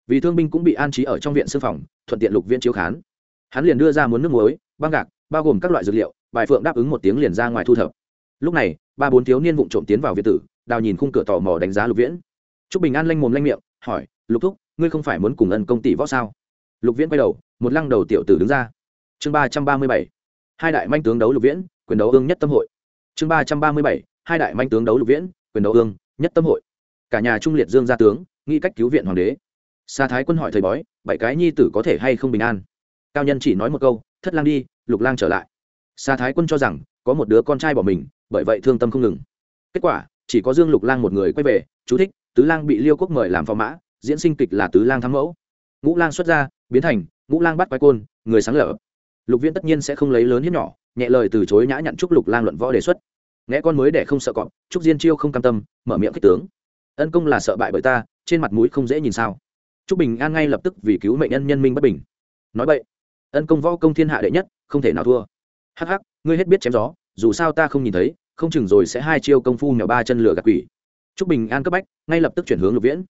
Vì thương binh cũng bị an trí ở trong viện sư phòng, thuận tiện lục viên chiếu khán. Hắn liền đưa ra muốn nước muối, băng gạc, bao gồm các loại dược liệu, bài phượng đáp ứng một tiếng liền ra ngoài thu thập. Lúc này, ba bốn thiếu niên vụng trộm tiến vào viện tử, đào nhìn khung cửa tò mò đánh giá lục viễn. T r ú c bình an lanh mồm lanh miệng, hỏi, lục thúc, ngươi không phải muốn cùng ân công tỷ võ sao? Lục viễn quay đầu, một lăng đầu tiểu tử đứng ra. Chương ba trăm ba mươi bảy. Hai đại manh tướng đấu lục viễn, quyền đấu ương nhất tâm hội. Chương ba trăm ba mươi bảy hai đại manh tướng đấu lục viễn, quyền đấu ương, nhất tâm hội. Cả nhà trung liệt dương gia tướng, nghĩ cách cứu viện hoàng đế. Sa thái quân hỏi thầy bói, bảy cái nhi tử có thể hay không bình an? Cao nhân chỉ nói một câu, thất lang đi, lục lang trở lại. Sa thái quân cho rằng, có một đứa con trai bỏ mình, bởi vậy thương tâm không ngừng. Kết quả, chỉ có dương lục lang một người quay về, chú thích, tứ lang bị liêu quốc mời làm phò mã, diễn sinh kịch là tứ lang thắng mẫu. Ngũ lang xuất ra, biến thành, ngũ lang bắt quái côn, người sáng lở. Lục viễn tất nhiên sẽ không lấy lớn hiếp nhỏ, nhẹ lời từ chối nhã nhặn chúc lục lang luận võ đề xuất nghe con mới để không sợ cọp, Trúc diên chiêu không cam tâm, mở miệng kích tướng. Ân công là sợ bại bởi ta, trên mặt mũi không dễ nhìn sao? Trúc bình an ngay lập tức vì cứu mệnh nhân nhân minh bất bình. Nói vậy ân công võ công thiên hạ đệ nhất, không thể nào thua. Hắc hắc, ngươi hết biết chém gió, dù sao ta không nhìn thấy, không chừng rồi sẽ hai chiêu công phu mèo ba chân lửa gạt quỷ. Trúc bình an cấp bách, ngay lập tức chuyển hướng lục viễn.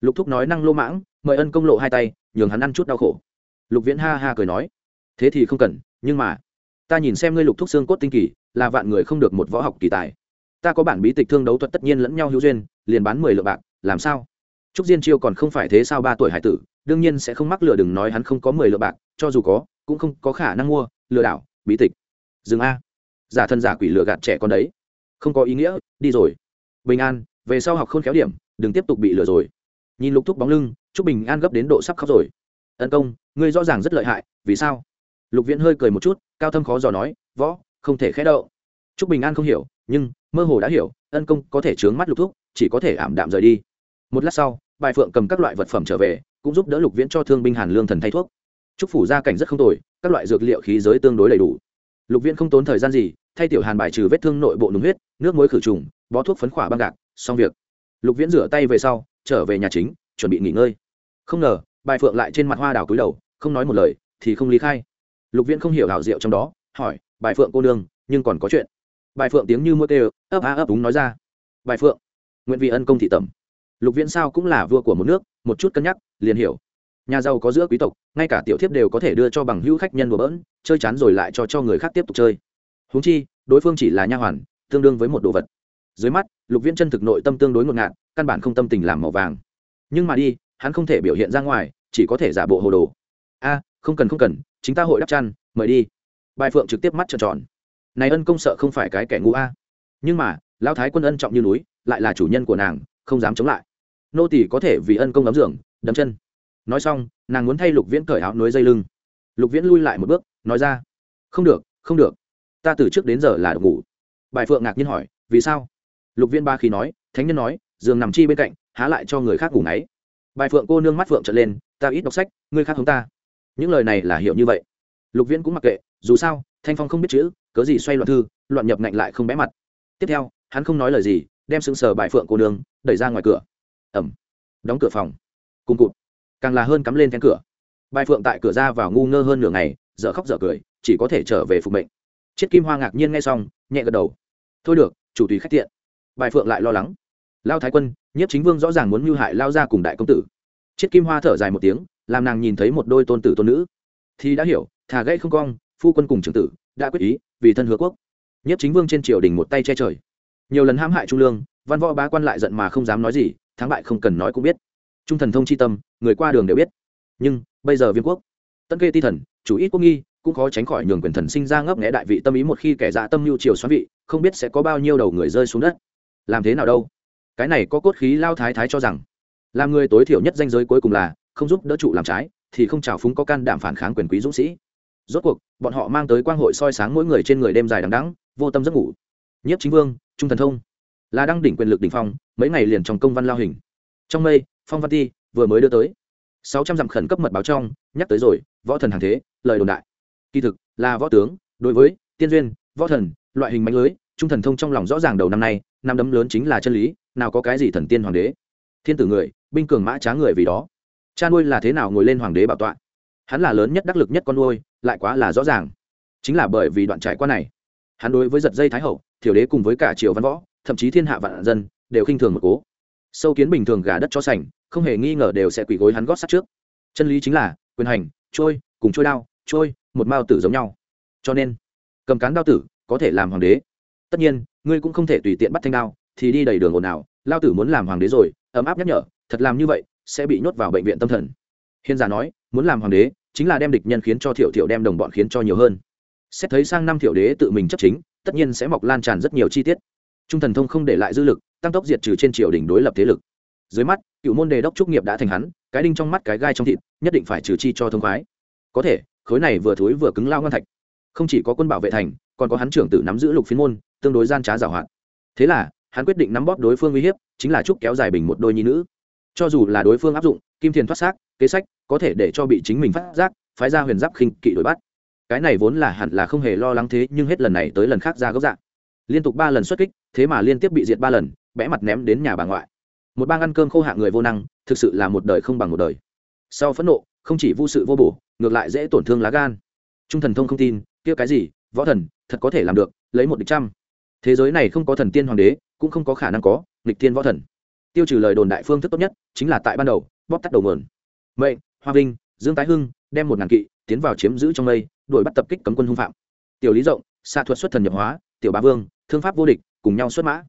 Lục thúc nói năng lô mãng, mời ân công lộ hai tay, nhường hắn ăn chút đau khổ. Lục viễn ha ha cười nói. Thế thì không cần, nhưng mà ta nhìn xem ngươi lục thúc xương cốt tinh kỳ, là vạn người không được một võ học kỳ tài. Ta có bản bí tịch thương đấu thuật tất nhiên lẫn nhau hữu duyên, liền bán mười lượng bạc, làm sao? Trúc diên chiêu còn không phải thế sao ba tuổi hải tử, đương nhiên sẽ không mắc lừa đừng nói hắn không có mười lượng bạc, cho dù có, cũng không có khả năng mua, lừa đảo, bí tịch. Dừng a. Giả thân giả quỷ lừa gạt trẻ con đấy. Không có ý nghĩa, đi rồi. Bình an, về sau học khôn khéo điểm, đừng tiếp tục bị lừa rồi. Nhìn lục thúc bóng lưng chúc bình an gấp đến độ sắp khóc rồi. Ân công, ngươi rõ ràng rất lợi hại, vì sao? Lục viễn hơi cười một chút, cao thâm khó dò nói, võ, không thể khẽ đậu chúc bình an không hiểu, nhưng mơ hồ đã hiểu, ân công có thể chướng mắt lục thúc, chỉ có thể ảm đạm rời đi. Một lát sau, bài phượng cầm các loại vật phẩm trở về, cũng giúp đỡ lục viễn cho thương binh hàn lương thần thay thuốc. Chúc phủ gia cảnh rất không tồi, các loại dược liệu khí giới tương đối đầy đủ. Lục viễn không tốn thời gian gì, thay tiểu hàn bài trừ vết thương nội bộ nùng huyết, nước muối khử trùng, bó thuốc phấn khỏa băng gạc, xong việc. Lục viễn rửa tay về sau, trở về nhà chính, chuẩn bị nghỉ ngơi. Không ngờ, bài phượng lại trên mặt hoa đào cúi đầu, không nói một lời, thì không lý khai lục viễn không hiểu hảo diệu trong đó, hỏi, bài phượng cô nương, nhưng còn có chuyện? Bài phượng tiếng như mua tê ấp á ấp úng nói ra, bài phượng, nguyện vị ân công thị tẩm. Lục viễn sao cũng là vua của một nước, một chút cân nhắc, liền hiểu. Nhà giàu có giữa quý tộc, ngay cả tiểu thiếp đều có thể đưa cho bằng hữu khách nhân đùa bỡn, chơi chán rồi lại cho cho người khác tiếp tục chơi. Húng chi, đối phương chỉ là nha hoàn, tương đương với một đồ vật. Dưới mắt, lục viễn chân thực nội tâm tương đối ngột ngạt, căn bản không tâm tình làm màu vàng. Nhưng mà đi, hắn không thể biểu hiện ra ngoài, chỉ có thể giả bộ hồ đồ. A, không cần không cần chính ta hội đắp chăn, mời đi. Bài phượng trực tiếp mắt trợn tròn. Này ân công sợ không phải cái kẻ ngu a. Nhưng mà, lão thái quân ân trọng như núi, lại là chủ nhân của nàng, không dám chống lại. Nô tỷ có thể vì ân công ấm giường, đấm chân. Nói xong, nàng muốn thay lục viễn cởi áo nối dây lưng. Lục viễn lui lại một bước, nói ra, không được không được. Ta từ trước đến giờ là ngủ. Bài phượng ngạc nhiên hỏi, vì sao? Lục viễn ba khi nói, thánh nhân nói, giường nằm chi bên cạnh, há lại cho người khác ngủ ngáy. Bài phượng cô nương mắt phượng trở lên, ta ít đọc sách, ngươi khác hướng ta những lời này là hiểu như vậy. Lục viễn cũng mặc kệ, dù sao, thanh phong không biết chữ, cớ gì xoay loạn thư, loạn nhập ngạnh lại không bé mặt. Tiếp theo, hắn không nói lời gì, đem sững sờ bài phượng cô nương đẩy ra ngoài cửa. Ẩm. Đóng cửa phòng. Cùng cụt. Càng là hơn cắm lên cánh cửa. Bài phượng tại cửa ra vào ngu ngơ hơn nửa ngày, dở khóc dở cười, chỉ có thể trở về phục mệnh. Chiết kim hoa ngạc nhiên nghe xong, nhẹ gật đầu. Thôi được, chủ tùy khách tiện. Bài phượng lại lo lắng. Lao thái quân, nhiếp chính vương rõ ràng muốn mưu hại lao ra cùng đại công tử. Chiết kim hoa thở dài một tiếng làm nàng nhìn thấy một đôi tôn tử tôn nữ. Thì đã hiểu, thà gãy không cong, phu quân cùng trưởng tử đã quyết ý vì thân hứa quốc. Nhất chính vương trên triều đình một tay che trời. Nhiều lần hãm hại trung lương, văn võ bá quan lại giận mà không dám nói gì, thắng bại không cần nói cũng biết. Trung thần thông chi tâm, người qua đường đều biết. Nhưng, bây giờ viên quốc tân kê ti thần, chủ ít quốc nghi, cũng khó tránh khỏi nhường quyền thần sinh ra ngấp nghẽ đại vị tâm ý một khi kẻ dạ tâm mưu triều xoắn vị, không biết sẽ có bao nhiêu đầu người rơi xuống đất. Làm thế nào đâu? Cái này có cốt khí lao thái thái cho rằng, làm người tối thiểu nhất danh giới cuối cùng là không giúp đỡ trụ làm trái thì không trào phúng có can đảm phản kháng quyền quý dũng sĩ. Rốt cuộc bọn họ mang tới quang hội soi sáng mỗi người trên người đêm dài đằng đắng, vô tâm giấc ngủ. Nhất chính vương trung thần thông. Là đăng đỉnh quyền lực đỉnh phong mấy ngày liền trong công văn lao hình. Trong mây phong văn ti vừa mới đưa tới. Sáu trăm dặm khẩn cấp mật báo trong nhắc tới rồi võ thần hàng thế lời đồn đại. Kỳ thực là võ tướng đối với tiên duyên võ thần loại hình mạnh lưới trung thần thông trong lòng rõ ràng đầu năm nay năm đấm lớn chính là chân lý nào có cái gì thần tiên hoàng đế. Thiên tử người binh cường mã trá người vì đó cha nuôi là thế nào ngồi lên hoàng đế bảo tọa? Hắn là lớn nhất đắc lực nhất con nuôi, lại quá là rõ ràng. Chính là bởi vì đoạn trải qua này, hắn đối với giật dây thái hậu, thiểu đế cùng với cả triều văn võ, thậm chí thiên hạ vạn dân, đều khinh thường một cố. Sâu kiến bình thường gà đất cho sành, không hề nghi ngờ đều sẽ quỳ gối hắn gót sắt trước. Chân lý chính là, quyền hành, trôi, cùng trôi đao, trôi, một mao tử giống nhau. Cho nên, cầm cán đao tử có thể làm hoàng đế. Tất nhiên, ngươi cũng không thể tùy tiện bắt thanh đao, thì đi đầy đường ồn ào. Lao tử muốn làm hoàng đế rồi, ấm áp nhắc nhở, thật làm như vậy sẽ bị nhốt vào bệnh viện tâm thần. Hiền giả nói, muốn làm hoàng đế, chính là đem địch nhân khiến cho thiểu thiểu đem đồng bọn khiến cho nhiều hơn. Xét thấy sang năm thiệu đế tự mình chấp chính, tất nhiên sẽ mọc lan tràn rất nhiều chi tiết. Trung thần thông không để lại dư lực, tăng tốc diệt trừ trên triều đình đối lập thế lực. Dưới mắt, cựu môn đề đốc trúc nghiệp đã thành hắn, cái đinh trong mắt cái gai trong thịt, nhất định phải trừ chi cho thông khoái. Có thể, khối này vừa thối vừa cứng lao ngon thạch. Không chỉ có quân bảo vệ thành, còn có hắn trưởng tử nắm giữ lục phiên môn, tương đối gian trá giảo hoạt. Thế là, hắn quyết định nắm bóp đối phương uy hiếp, chính là trúc kéo dài bình một đôi nhi nữ cho dù là đối phương áp dụng, kim thiền thoát xác, kế sách, có thể để cho bị chính mình phát giác, phái ra huyền giáp khinh kỵ đuổi bắt. Cái này vốn là hẳn là không hề lo lắng thế, nhưng hết lần này tới lần khác ra gốc dạng. Liên tục ba lần xuất kích, thế mà liên tiếp bị diệt ba lần, bẽ mặt ném đến nhà bà ngoại. Một bang ăn cơm khô hạ người vô năng, thực sự là một đời không bằng một đời. Sau phẫn nộ, không chỉ vô sự vô bổ, ngược lại dễ tổn thương lá gan. Trung thần thông không tin, kia cái gì, võ thần, thật có thể làm được, lấy một địch trăm. Thế giới này không có thần tiên hoàng đế, cũng không có khả năng có, nghịch tiên võ thần tiêu trừ lời đồn đại phương thức tốt nhất chính là tại ban đầu, bóp tắt đầu mườn mệnh, hoa vinh, dương tái hưng, đem một ngàn kỵ tiến vào chiếm giữ trong mây, đuổi bắt tập kích cấm quân hung phạm. Tiểu lý rộng xạ thuật xuất thần nhập hóa, tiểu bá vương, thương pháp vô địch, cùng nhau xuất mã.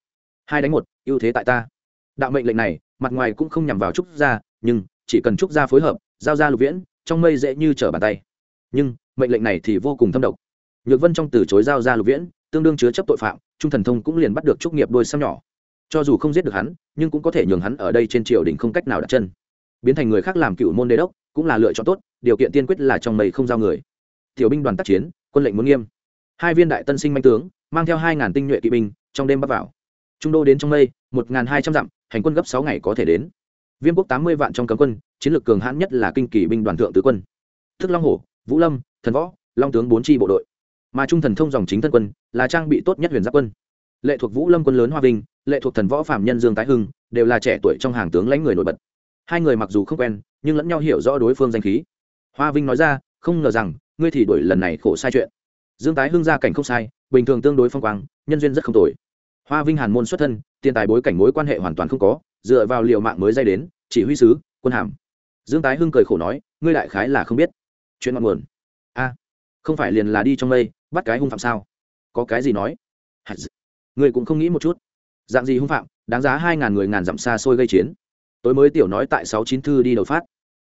Hai đánh một, ưu thế tại ta. Đạo mệnh lệnh này, mặt ngoài cũng không nhằm vào trúc gia, nhưng chỉ cần trúc gia phối hợp, giao ra lục viễn, trong mây dễ như trở bàn tay. Nhưng, mệnh lệnh này thì vô cùng thâm độc. Nhược vân trong từ chối giao ra lục viễn, tương đương chứa chấp tội phạm, trung thần thông cũng liền bắt được trúc nghiệp đôi xăm nhỏ cho dù không giết được hắn, nhưng cũng có thể nhường hắn ở đây trên triều đình không cách nào đặt chân. Biến thành người khác làm cựu môn đế đốc, cũng là lựa chọn tốt, điều kiện tiên quyết là trong mây không giao người. Tiểu binh đoàn tác chiến, quân lệnh muốn nghiêm. Hai viên đại tân sinh manh tướng, mang theo hai ngàn tinh nhuệ kỵ binh, trong đêm bắt vào. Trung đô đến trong mây, một ngàn hai trăm dặm, hành quân gấp sáu ngày có thể đến. Viêm quốc tám mươi vạn trong cấm quân, chiến lược cường hãn nhất là kinh kỳ binh đoàn thượng tứ quân. Thức long hổ, vũ lâm, thần võ, long tướng bốn tri bộ đội. Mà trung thần thông dòng chính thân quân, là trang bị tốt nhất huyền giáp quân. Lệ thuộc vũ lâm quân lớn hoa vinh lệ thuộc thần võ phạm nhân dương tái hưng, đều là trẻ tuổi trong hàng tướng lãnh người nổi bật. Hai người mặc dù không quen, nhưng lẫn nhau hiểu rõ đối phương danh khí. Hoa vinh nói ra, không ngờ rằng, ngươi thì đổi lần này khổ sai chuyện. Dương tái hưng ra cảnh không sai, bình thường tương đối phong quang, nhân duyên rất không tồi. Hoa vinh hàn môn xuất thân, tiền tài bối cảnh mối quan hệ hoàn toàn không có, dựa vào liệu mạng mới dây đến, chỉ huy sứ, quân hàm. Dương tái hưng cười khổ nói, ngươi đại khái là không biết. Chuyện ngọn nguồn. A, không phải liền là đi trong mây, bắt cái hung phạm sao? Có cái gì nói? Ngươi cũng không nghĩ một chút dạng gì hung phạm, đáng giá hai ngàn người ngàn dặm xa xôi gây chiến. Tối mới tiểu nói tại sáu chín thư đi đầu phát.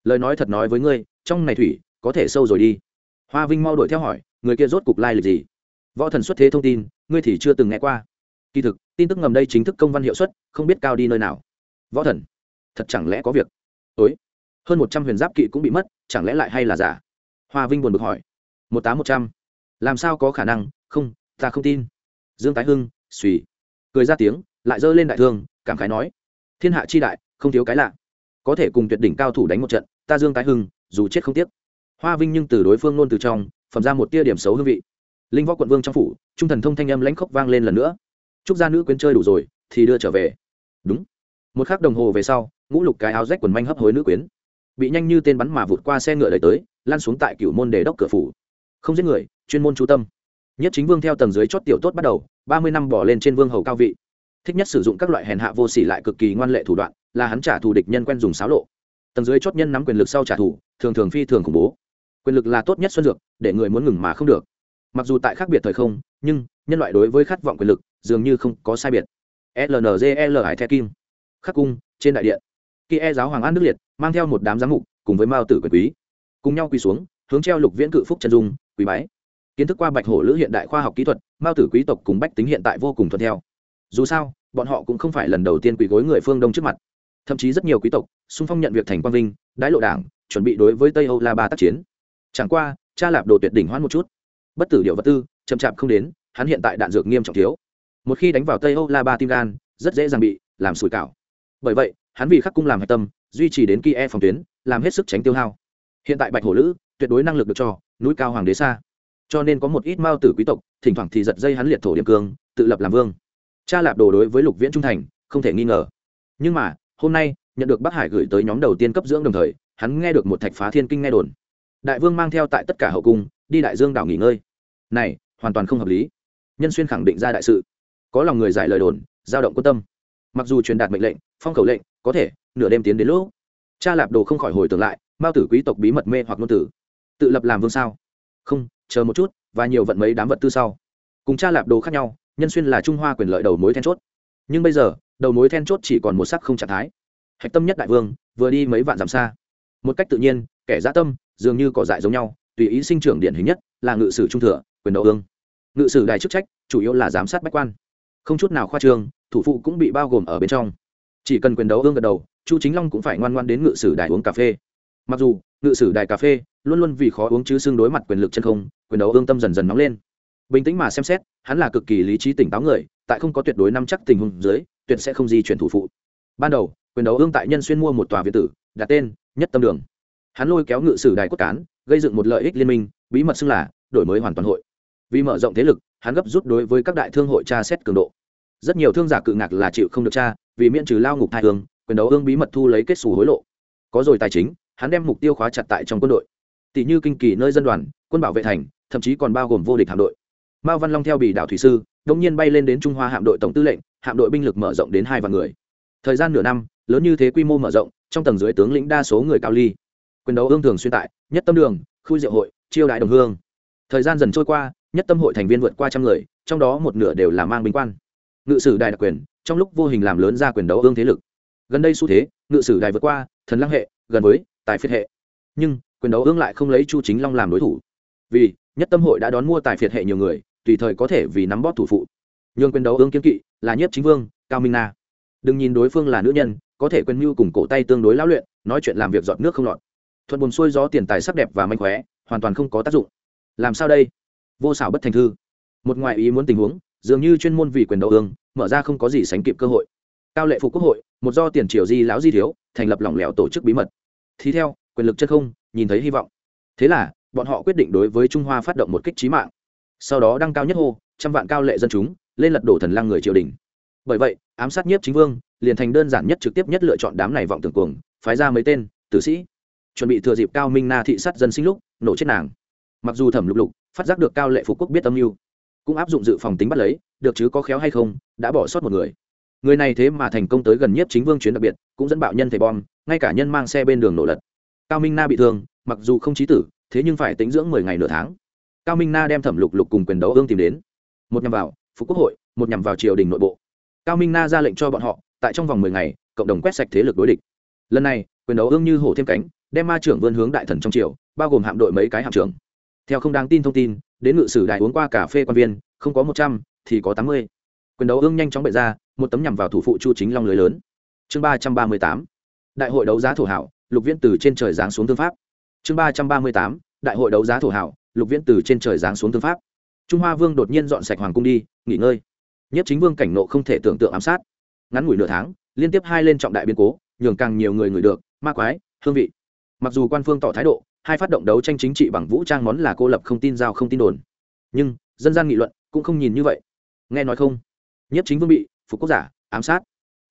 Lời nói thật nói với ngươi, trong này thủy, có thể sâu rồi đi. Hoa vinh mau đuổi theo hỏi, người kia rốt cục lai lịch gì? Võ thần xuất thế thông tin, ngươi thì chưa từng nghe qua. Kỳ thực, tin tức ngầm đây chính thức công văn hiệu suất, không biết cao đi nơi nào. Võ thần, thật chẳng lẽ có việc? Ối hơn một trăm huyền giáp kỵ cũng bị mất, chẳng lẽ lại hay là giả? Hoa vinh buồn bực hỏi. Một tám một trăm. Làm sao có khả năng? Không, ta không tin. Dương tái hưng, suy cười ra tiếng, lại giơ lên đại thương, cảm khái nói, thiên hạ chi đại, không thiếu cái lạ. Có thể cùng tuyệt đỉnh cao thủ đánh một trận, ta dương tái hưng, dù chết không tiếc. Hoa vinh nhưng từ đối phương nôn từ trong, phẩm ra một tia điểm xấu hương vị. Linh võ quận vương trong phủ, trung thần thông thanh âm lãnh khốc vang lên lần nữa. Chúc gia nữ quyến chơi đủ rồi, thì đưa trở về. Đúng. Một khắc đồng hồ về sau, ngũ lục cái áo rách quần manh hấp hối nữ quyến. Bị nhanh như tên bắn mà vụt qua xe ngựa đẩy tới lan xuống tại cựu môn đề đốc cửa phủ. Không giết người, chuyên môn chú tâm. Nhất chính vương theo tầng dưới chót tiểu tốt bắt đầu ba mươi năm bỏ lên trên vương hầu cao vị. Thích nhất sử dụng các loại hèn hạ vô sỉ lại cực kỳ ngoan lệ thủ đoạn, là hắn trả thù địch nhân quen dùng xáo lộ. Tầng dưới chót nhân nắm quyền lực sau trả thù, thường thường phi thường khủng bố. Quyền lực là tốt nhất xuân dược, để người muốn ngừng mà không được. Mặc dù tại khác biệt thời không, nhưng nhân loại đối với khát vọng quyền lực dường như không có sai biệt. Lngl hải the kim. Khắc cung, trên đại điện. Khi e giáo hoàng an đức liệt, mang theo một đám giám mục, cùng với mao tử quyền quý. Cùng nhau quỳ xuống, hướng treo lục viễn cự phúc trần dung quý bái. Kiến thức qua bạch hổ lữ hiện đại khoa học kỹ thuật mao tử quý tộc cùng bách tính hiện tại vô cùng thuận theo. Dù sao, bọn họ cũng không phải lần đầu tiên quỳ gối người phương đông trước mặt. Thậm chí rất nhiều quý tộc, xung phong nhận việc thành quang vinh đái lộ đảng, chuẩn bị đối với tây âu la ba tác chiến. Chẳng qua, cha lạp đồ tuyệt đỉnh hoãn một chút. Bất tử điệu vật tư, chậm chạp không đến, hắn hiện tại đạn dược nghiêm trọng thiếu. Một khi đánh vào tây âu la ba tim gan, rất dễ dàng bị làm sủi cảo. Bởi vậy, hắn vì khắc cung làm hạch tâm, duy trì đến kia phòng tuyến, làm hết sức tránh tiêu hao. Hiện tại bạch hổ lữ, tuyệt đối năng lực được cho, núi cao hoàng đế xa cho nên có một ít mao tử quý tộc, thỉnh thoảng thì giật dây hắn liệt thổ điểm cương, tự lập làm vương. Cha lạp đồ đối với lục viễn trung thành, không thể nghi ngờ. Nhưng mà, hôm nay, nhận được bắc hải gửi tới nhóm đầu tiên cấp dưỡng đồng thời, hắn nghe được một thạch phá thiên kinh nghe đồn. Đại vương mang theo tại tất cả hậu cung, đi đại dương đảo nghỉ ngơi. Này, hoàn toàn không hợp lý. Nhân xuyên khẳng định ra đại sự. Có lòng người giải lời đồn, giao động quan tâm. Mặc dù truyền đạt mệnh lệnh, phong khẩu lệnh, có thể, nửa đêm tiến đến lỗ. cha lạp đồ không khỏi hồi tưởng lại, mao tử quý tộc bí mật mê hoặc ngôn tử. Tự lập làm vương sao? Không, chờ một chút, và nhiều vận mấy đám vật tư sau. Cùng cha lạp đồ khác nhau, nhân xuyên là trung hoa quyền lợi đầu mối then chốt. Nhưng bây giờ, đầu mối then chốt chỉ còn một sắc không trạng thái. Hạch tâm nhất đại vương, vừa đi mấy vạn dặm xa. Một cách tự nhiên, kẻ dã tâm, dường như cỏ dại giống nhau, tùy ý sinh trưởng điển hình nhất, là ngự sử trung thừa, quyền đậu ương. Ngự sử đài chức trách, chủ yếu là giám sát bách quan. Không chút nào khoa trương, thủ phụ cũng bị bao gồm ở bên trong. Chỉ cần quyền đấu ương gật đầu, chu chính long cũng phải ngoan ngoan đến ngự sử đài uống cà phê. Mặc dù, ngự sử đài cà phê luôn luôn vì khó uống chứ xương đối mặt quyền lực chân không, quyền đấu ương tâm dần dần nóng lên. Bình tĩnh mà xem xét, hắn là cực kỳ lý trí tỉnh táo người, tại không có tuyệt đối nắm chắc tình huống dưới, tuyệt sẽ không di chuyển thủ phụ. Ban đầu, quyền đấu ương tại nhân xuyên mua một tòa viện tử, đặt tên, nhất tâm đường. Hắn lôi kéo ngự sử đài cốt cán, gây dựng một lợi ích liên minh, bí mật xưng là đổi mới hoàn toàn hội. Vì mở rộng thế lực, hắn gấp rút đối với các đại thương hội tra xét cường độ. Rất nhiều thương giả cự ngạc là chịu không được tra, vì miễn trừ lao ngục thai hương, quyền đấu ương bí mật thu lấy kết xù hối lộ. Có rồi tài chính, hắn đem mục tiêu khóa chặt tại trong quân đội tỷ như kinh kỳ nơi dân đoàn, quân bảo vệ thành, thậm chí còn bao gồm vô địch hạm đội. Mao văn long theo bị đảo thủy sư đông nhiên bay lên đến trung hoa hạm đội tổng tư lệnh, hạm đội binh lực mở rộng đến hai vạn người. Thời gian nửa năm, lớn như thế quy mô mở rộng, trong tầng dưới tướng lĩnh đa số người cao ly. Quyền đấu ương thường xuyên tại, nhất tâm đường, khu diệu hội chiêu đại đồng hương. Thời gian dần trôi qua, nhất tâm hội thành viên vượt qua trăm người, trong đó một nửa đều là mang binh quan. Ngự sử đài đặc quyền, trong lúc vô hình làm lớn ra quyền đấu ương thế lực. Gần đây xu thế, ngự sử đài vượt qua, thần lăng hệ, gần với tài phiệt hệ. Nhưng quyền đấu ương lại không lấy chu chính long làm đối thủ. Vì, nhất tâm hội đã đón mua tài phiệt hệ nhiều người, tùy thời có thể vì nắm bóp thủ phụ. Nhường quyền đấu ương kiếm kỵ là nhất chính vương, cao minh na. Đừng nhìn đối phương là nữ nhân, có thể quyền mưu cùng cổ tay tương đối lão luyện, nói chuyện làm việc giọt nước không lọt. Thuận buồn xuôi gió tiền tài sắc đẹp và manh khóe, hoàn toàn không có tác dụng. Làm sao đây? Vô xảo bất thành thư. Một ngoại ý muốn tình huống, dường như chuyên môn vì quyền đấu ương mở ra không có gì sánh kịp cơ hội. Cao lệ phục quốc hội, một do tiền triều di lão di thiếu, thành lập lỏng lẻo tổ chức bí mật. Thì theo, quyền lực chất không nhìn thấy hy vọng. Thế là, bọn họ quyết định đối với trung hoa phát động một kích trí mạng. Sau đó đăng cao nhất hô, trăm vạn cao lệ dân chúng, lên lật đổ thần lăng người triều đình. Bởi vậy, ám sát nhiếp chính vương, liền thành đơn giản nhất trực tiếp nhất lựa chọn đám này vọng tưởng cuồng, phái ra mấy tên, tử sĩ. Chuẩn bị thừa dịp cao minh na thị sát dân sinh lúc, nổ chết nàng. Mặc dù thẩm lục lục, phát giác được cao lệ phú quốc biết âm mưu, cũng áp dụng dự phòng tính bắt lấy, được chứ có khéo hay không, đã bỏ sót một người. Người này thế mà thành công tới gần nhất chính vương chuyến đặc biệt, cũng dẫn bạo nhân thể bom, ngay cả nhân mang xe bên đường nổ lật cao minh na bị thương, mặc dù không trí tử, thế nhưng phải tính dưỡng mười ngày nửa tháng. Cao minh na đem thẩm lục lục cùng quyền đấu ương tìm đến. Một nhằm vào, phục quốc hội, một nhằm vào triều đình nội bộ. Cao minh na ra lệnh cho bọn họ, tại trong vòng mười ngày, cộng đồng quét sạch thế lực đối địch. Lần này, quyền đấu ương như hổ thêm cánh, đem ma trưởng vươn hướng đại thần trong triều, bao gồm hạm đội mấy cái hạm trưởng. Theo không đáng tin thông tin, đến ngự sử đại uống qua cà phê quan viên, không có một trăm, thì có tám mươi. Quyền đấu ương nhanh chóng bệ ra, một tấm nhằm vào thủ phụ chu chính long lưới lớn. Chương ba trăm ba mươi tám. Đại hội đấu giá thổ hảo lục viễn từ trên trời giáng xuống thương pháp. Chương ba trăm ba mươi tám, đại hội đấu giá thổ hảo, lục viễn từ trên trời giáng xuống thương pháp. Trung hoa vương đột nhiên dọn sạch hoàng cung đi, nghỉ ngơi. Nhất chính vương cảnh nộ không thể tưởng tượng ám sát. Ngắn ngủi nửa tháng, liên tiếp hai lên trọng đại biến cố, nhường càng nhiều người ngửi được, ma quái, hương vị. Mặc dù quan phương tỏ thái độ, hai phát động đấu tranh chính trị bằng vũ trang món là cô lập không tin giao không tin đồn. Nhưng, dân gian nghị luận cũng không nhìn như vậy. Nghe nói không? Nhất chính vương bị, phục quốc giả, ám sát.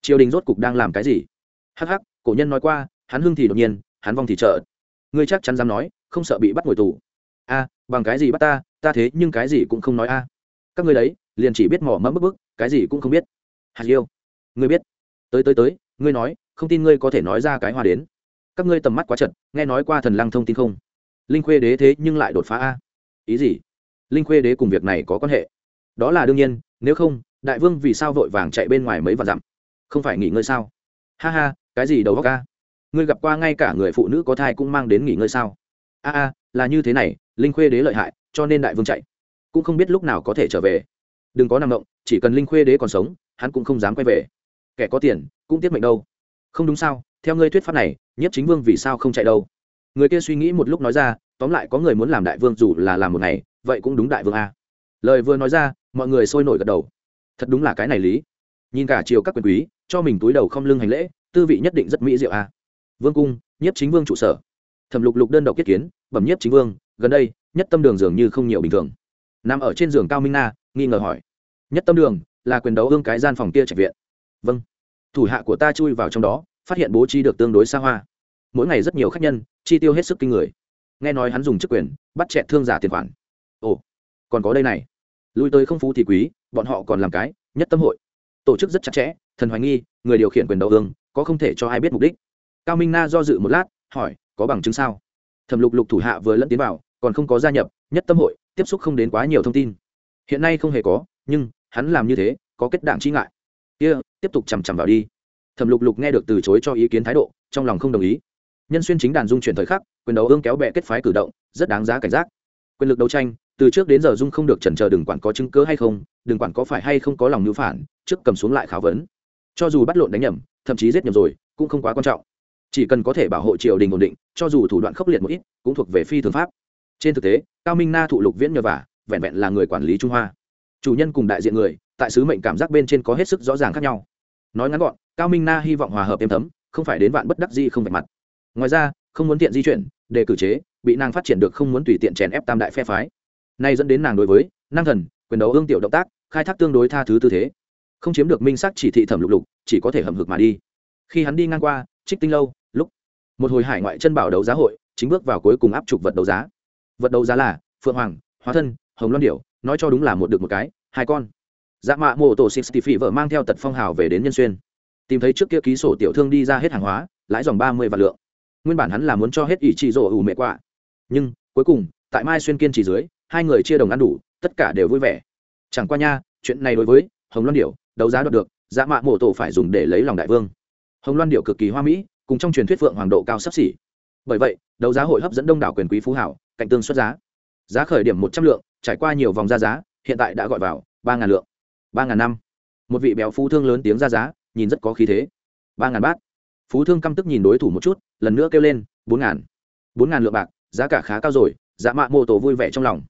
Triều đình rốt cục đang làm cái gì? Hắc hắc, cổ nhân nói qua hắn hưng thì đột nhiên, hắn vong thì trợ ngươi chắc chắn dám nói, không sợ bị bắt ngồi tù. A, bằng cái gì bắt ta ta thế nhưng cái gì cũng không nói a. Các ngươi đấy, liền chỉ biết mỏ mẫm bức bức, cái gì cũng không biết. Hạt yêu ngươi biết. Tới tới tới, ngươi nói, không tin ngươi có thể nói ra cái hoa đến. Các ngươi tầm mắt quá chật, nghe nói qua thần lăng thông tin không? Linh khuê đế thế nhưng lại đột phá a. Ý gì? Linh khuê đế cùng việc này có quan hệ? Đó là đương nhiên, nếu không, đại vương vì sao vội vàng chạy bên ngoài mấy vạn dặm? Không phải nghỉ ngơi sao? Ha ha, cái gì đầu góc a? Ngươi gặp qua ngay cả người phụ nữ có thai cũng mang đến nghỉ ngơi sao? A a, là như thế này, linh khuê đế lợi hại, cho nên đại vương chạy. Cũng không biết lúc nào có thể trở về. Đừng có nằm động, chỉ cần linh khuê đế còn sống, hắn cũng không dám quay về. Kẻ có tiền, cũng tiết mệnh đâu. Không đúng sao, theo ngươi thuyết pháp này nhất chính vương vì sao không chạy đâu? Người kia suy nghĩ một lúc nói ra, tóm lại có người muốn làm đại vương dù là làm một ngày, vậy cũng đúng đại vương a. Lời vừa nói ra, mọi người sôi nổi gật đầu. Thật đúng là cái này lý. Nhìn cả chiều các quyền quý, cho mình túi đầu không lưng hành lễ, tư vị nhất định rất mỹ diệu a vương cung nhất chính vương trụ sở. Thẩm lục lục đơn độc kết kiến, bẩm nhất chính vương, gần đây, nhất tâm đường dường như không nhiều bình thường. Nằm ở trên giường cao minh na, nghi ngờ hỏi. Nhất tâm đường, là quyền đấu hương cái gian phòng kia trạch viện. Vâng. Thủ hạ của ta chui vào trong đó, phát hiện bố trí được tương đối xa hoa. Mỗi ngày rất nhiều khách nhân, chi tiêu hết sức kinh người. Nghe nói hắn dùng chức quyền, bắt chẹt thương giả tiền khoản. Ồ, còn có đây này. Lui tới không phú thì quý, bọn họ còn làm cái, nhất tâm hội. Tổ chức rất chặt chẽ, thần hoài nghi, người điều khiển quyền đầu hương, có không thể cho ai biết mục đích cao minh na do dự một lát, hỏi, có bằng chứng sao? Thẩm lục lục thủ hạ vừa lẫn tiến vào, còn không có gia nhập, nhất tâm hội, tiếp xúc không đến quá nhiều thông tin. Hiện nay không hề có, nhưng hắn làm như thế, có kết đảng chi ngại. Kia, tiếp tục chằm chằm vào đi. Thẩm lục lục nghe được từ chối cho ý kiến thái độ, trong lòng không đồng ý. Nhân xuyên chính đàn dung chuyển thời khắc, quyền đấu ương kéo bẹ kết phái cử động, rất đáng giá cảnh giác. Quyền lực đấu tranh, từ trước đến giờ dung không được chần chờ đừng quản có chứng cớ hay không, đừng quản có phải hay không có lòng ngữ phản, trước cầm xuống lại khảo vấn. Cho dù bắt lộn đánh nhầm, thậm chí giết nhầm rồi, cũng không quá quan trọng chỉ cần có thể bảo hộ triều đình ổn định, cho dù thủ đoạn khốc liệt một ít, cũng thuộc về phi thường pháp. Trên thực tế, cao minh na thụ lục viễn nhờ vả, vẹn vẹn là người quản lý trung hoa. Chủ nhân cùng đại diện người, tại sứ mệnh cảm giác bên trên có hết sức rõ ràng khác nhau. Nói ngắn gọn, cao minh na hy vọng hòa hợp êm thấm, không phải đến vạn bất đắc di không vạch mặt. Ngoài ra, không muốn tiện di chuyển đề cử chế, bị nàng phát triển được không muốn tùy tiện chèn ép tam đại phe phái. Nay dẫn đến nàng đối với năng thần, quyền đấu ương tiểu động tác, khai thác tương đối tha thứ tư thế. Không chiếm được minh sắc chỉ thị thẩm lục lục, chỉ có thể hầm hực mà đi. Khi hắn đi ngang qua, trích tinh lâu một hồi hải ngoại chân bảo đấu giá hội, chính bước vào cuối cùng áp trục vật đấu giá. Vật đấu giá là phượng hoàng, hóa thân, hồng loan điểu, nói cho đúng là một được một cái, hai con. Dạ mạ mô tổ sixty phỉ vợ mang theo tật phong hào về đến nhân xuyên. Tìm thấy trước kia ký sổ tiểu thương đi ra hết hàng hóa, lãi dòng ba mươi vạn lượng. Nguyên bản hắn là muốn cho hết ý trị rổ ủ mẹ quạ. Nhưng, cuối cùng, tại mai xuyên kiên trì dưới, hai người chia đồng ăn đủ, tất cả đều vui vẻ. Chẳng qua nha, chuyện này đối với hồng loan điểu, đấu giá đoạt được dạ mạ mô tổ phải dùng để lấy lòng đại vương. Hồng loan điệu cực kỳ hoa mỹ cùng trong truyền thuyết phượng hoàng độ cao sắp xỉ. Bởi vậy, đấu giá hội hấp dẫn đông đảo quyền quý phú hảo, cạnh tương xuất giá. Giá khởi điểm một trăm lượng, trải qua nhiều vòng ra giá, hiện tại đã gọi vào ba ngàn lượng. Ba ngàn năm. Một vị béo phú thương lớn tiếng ra giá, nhìn rất có khí thế. Ba ngàn bát. Phú thương căm tức nhìn đối thủ một chút, lần nữa kêu lên, bốn ngàn. Bốn ngàn lượng bạc, giá cả khá cao rồi giá mạ mô tổ vui vẻ trong lòng.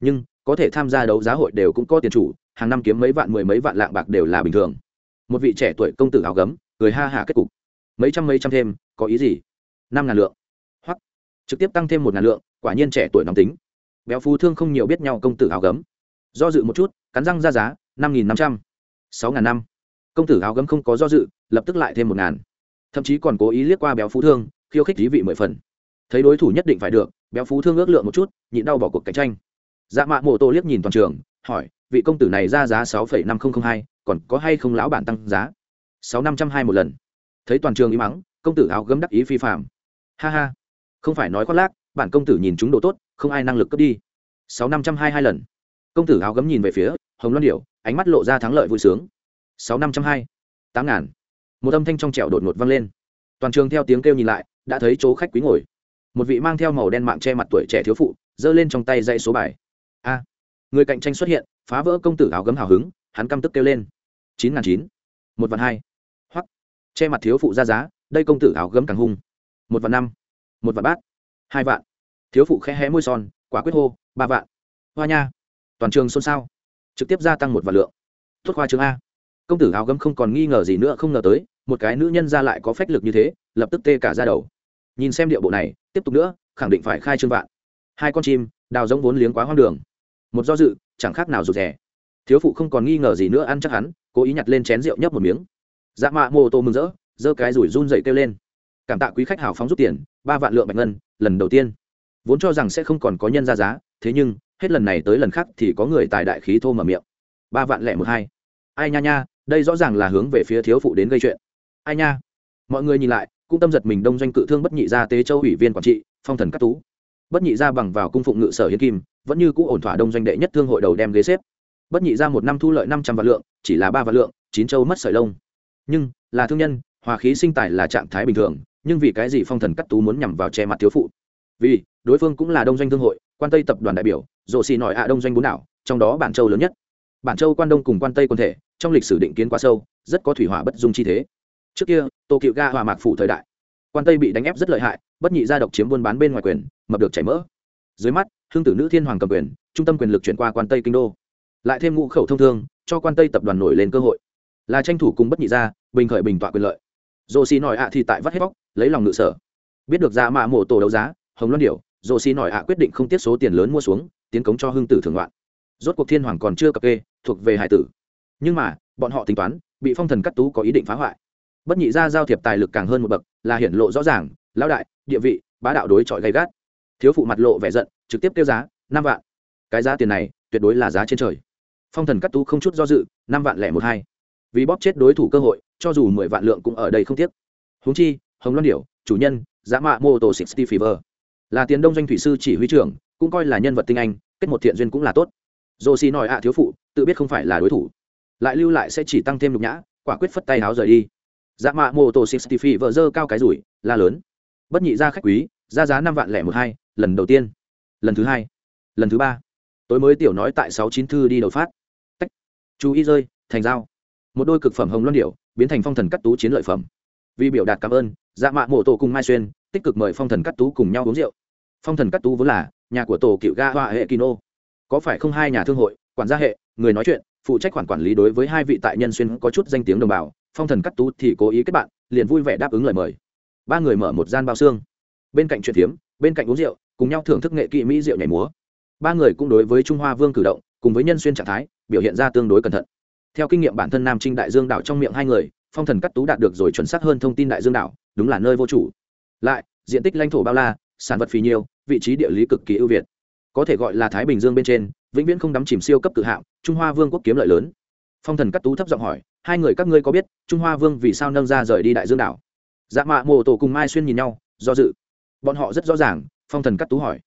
Nhưng, có thể tham gia đấu giá hội đều cũng có tiền chủ, hàng năm kiếm mấy vạn mười mấy vạn lạng bạc đều là bình thường. Một vị trẻ tuổi công tử áo gấm người ha hạ kết cục mấy trăm mấy trăm thêm, có ý gì? Năm ngàn lượng. Hoặc trực tiếp tăng thêm một ngàn lượng, quả nhiên trẻ tuổi nóng tính. Béo phú thương không nhiều biết nhau công tử áo gấm. Do dự một chút, cắn răng ra giá, năm nghìn năm trăm, sáu ngàn năm. Công tử áo gấm không có do dự, lập tức lại thêm một ngàn. Thậm chí còn cố ý liếc qua béo phú thương, khiêu khích thí vị mười phần. Thấy đối thủ nhất định phải được, béo phú thương ước lượng một chút, nhịn đau bỏ cuộc cạnh tranh. Dạ mạ mô tô liếc nhìn toàn trường, hỏi, vị công tử này ra giá sáu phẩy năm nghìn hai, còn có hay không lão bản tăng giá? Sáu năm trăm hai một lần thấy toàn trường ý mắng công tử áo gấm đắc ý phi phạm ha ha. Không phải nói khoác lác, bản công tử nhìn chúng đồ tốt, không ai năng lực cướp đi. Sáu năm trăm hai hai lần. Công tử áo gấm nhìn về phía hồng loan điệu ánh mắt lộ ra thắng lợi vui sướng. Sáu năm trăm hai. Tám ngàn. Một âm thanh trong trẻo đột ngột vang lên. Toàn trường theo tiếng kêu nhìn lại, đã thấy chỗ khách quý ngồi. Một vị mang theo màu đen mạng che mặt tuổi trẻ thiếu phụ, giơ lên trong tay dãy số bài. A. Người cạnh tranh xuất hiện, phá vỡ công tử áo gấm hào hứng, hắn căm tức kêu lên. Chín ngàn chín. Một vạn hai che mặt thiếu phụ ra giá, đây công tử áo gấm càng hung. Một vạn năm, một vạn bát, hai vạn. Thiếu phụ khẽ hé môi son, quả quyết hô, ba vạn. Hoa nha, toàn trường xôn xao, trực tiếp gia tăng một vạn lượng. Tuất khoa trường a. Công tử áo gấm không còn nghi ngờ gì nữa, không ngờ tới, một cái nữ nhân ra lại có phách lực như thế, lập tức tê cả ra đầu. Nhìn xem điệu bộ này, tiếp tục nữa, khẳng định phải khai trương vạn. Hai con chim, đào giống vốn liếng quá hoang đường. Một do dự, chẳng khác nào rụt rè. Thiếu phụ không còn nghi ngờ gì nữa, ăn chắc hắn, cố ý nhặt lên chén rượu nhấp một miếng dạ mạ mô tô mừng rỡ, giơ cái rủi run dậy kêu lên. Cảm tạ quý khách hào phóng rút tiền, ba vạn lượng bạch ngân, lần đầu tiên. Vốn cho rằng sẽ không còn có nhân ra giá, thế nhưng, hết lần này tới lần khác thì có người tài đại khí thô mở miệng. Ba vạn lẻ một hai. Ai nha nha, đây rõ ràng là hướng về phía thiếu phụ đến gây chuyện. Ai nha. Mọi người nhìn lại, cũng tâm giật mình đông doanh cự thương bất nhị gia tế châu ủy viên quản trị, phong thần các tú. Bất nhị gia bằng vào cung phụng ngự sở hiến kim, vẫn như cũ ổn thỏa đông doanh đệ nhất thương hội đầu đem ghế xếp. Bất nhị gia một năm thu lợi năm trăm vạn lượng, chỉ là ba vạn lượng, chín châu mất sợi lông nhưng, là thương nhân, hòa khí sinh tài là trạng thái bình thường, nhưng vì cái gì phong thần cắt tú muốn nhằm vào che mặt thiếu phụ? Vì, đối phương cũng là đông doanh thương hội, quan tây tập đoàn đại biểu rộ xì nổi ạ đông doanh bốn đảo, trong đó bản châu lớn nhất. Bản châu quan đông cùng quan tây quân thể, trong lịch sử định kiến quá sâu, rất có thủy hỏa bất dung chi thế. Trước kia, tô cựu ga hòa mạc phủ thời đại. Quan tây bị đánh ép rất lợi hại, bất nhị gia độc chiếm buôn bán bên ngoài quyền, mập được chảy mỡ. Dưới mắt, hương tử nữ thiên hoàng cầm quyền, trung tâm quyền lực chuyển qua quan tây kinh đô. Lại thêm ngũ khẩu thông thương, cho quan tây tập đoàn nổi lên cơ hội là tranh thủ cùng bất nhị gia bình khởi bình tọa quyền lợi. Dồ xì nổi ạ thì tại vắt hết bóc, lấy lòng ngự sở. Biết được ra mạ mộ tổ đấu giá, hồng loan điệu dồ xì nổi ạ quyết định không tiết số tiền lớn mua xuống, tiến cống cho hương tử thường loạn rốt cuộc thiên hoàng còn chưa cập kê, thuộc về hải tử. Nhưng mà, bọn họ tính toán, bị phong thần cắt tú có ý định phá hoại. Bất nhị gia giao thiệp tài lực càng hơn một bậc, là hiển lộ rõ ràng, lão đại, địa vị, bá đạo đối chọi gay gắt. Thiếu phụ mặt lộ vẻ giận, trực tiếp kêu giá, năm vạn. Cái giá tiền này, tuyệt đối là giá trên trời. Phong thần cắt tú không chút do dự, năm vạn lẻ một hai vì bóp chết đối thủ cơ hội, cho dù mười vạn lượng cũng ở đây không tiếc. Húng chi, hồng loan điểu, chủ nhân giá mạ mô tô sixty fever, là tiền đông doanh thủy sư chỉ huy trưởng, cũng coi là nhân vật tinh anh, kết một thiện duyên cũng là tốt. Dồ xì nói ạ, thiếu phụ, tự biết không phải là đối thủ. Lại lưu lại sẽ chỉ tăng thêm nhục nhã, quả quyết phất tay háo rời đi. Dạ mạ mô tô sixty phi vợ dơ cao cái rủi, la lớn. Bất nhị ra khách quý, ra giá năm vạn lẻ một hai, lần đầu tiên. Lần thứ hai. Lần thứ ba. Tối mới tiểu nói tại sáu chín thư đi đầu phát. Tách. Chú ý rơi, thành dao một đôi cực phẩm hồng loan điệu biến thành phong thần cắt tú chiến lợi phẩm. Vì biểu đạt cảm ơn dạ mạ mộ tổ cùng mai xuyên tích cực mời phong thần cắt tú cùng nhau uống rượu. Phong thần cắt tú vốn là nhà của tổ cựu ga họa hệ kino. Có phải không hai nhà thương hội, quản gia hệ, người nói chuyện, phụ trách khoản quản lý đối với hai vị tại nhân xuyên có chút danh tiếng đồng bào, phong thần cắt tú thì cố ý kết bạn, liền vui vẻ đáp ứng lời mời. Ba người mở một gian bao xương. Bên cạnh chuyện phiếm bên cạnh uống rượu, cùng nhau thưởng thức nghệ kỵ mỹ rượu nhảy múa. Ba người cũng đối với trung hoa vương cử động, cùng với nhân xuyên trạng thái, biểu hiện ra tương đối cẩn thận theo kinh nghiệm bản thân nam trinh đại dương đảo trong miệng hai người, phong thần cắt tú đạt được rồi chuẩn xác hơn thông tin đại dương đảo, đúng là nơi vô chủ. Lại, diện tích lãnh thổ bao la, sản vật phì nhiêu vị trí địa lý cực kỳ ưu việt. Có thể gọi là thái bình dương bên trên, vĩnh viễn không đắm chìm siêu cấp tự hạng trung hoa vương quốc kiếm lợi lớn. Phong thần cắt tú thấp giọng hỏi, hai người các ngươi có biết trung hoa vương vì sao nâng ra rời đi đại dương đảo? Dạ mạ mồ tổ cùng mai xuyên nhìn nhau, do dự. Bọn họ rất rõ ràng, phong thần cắt tú hỏi.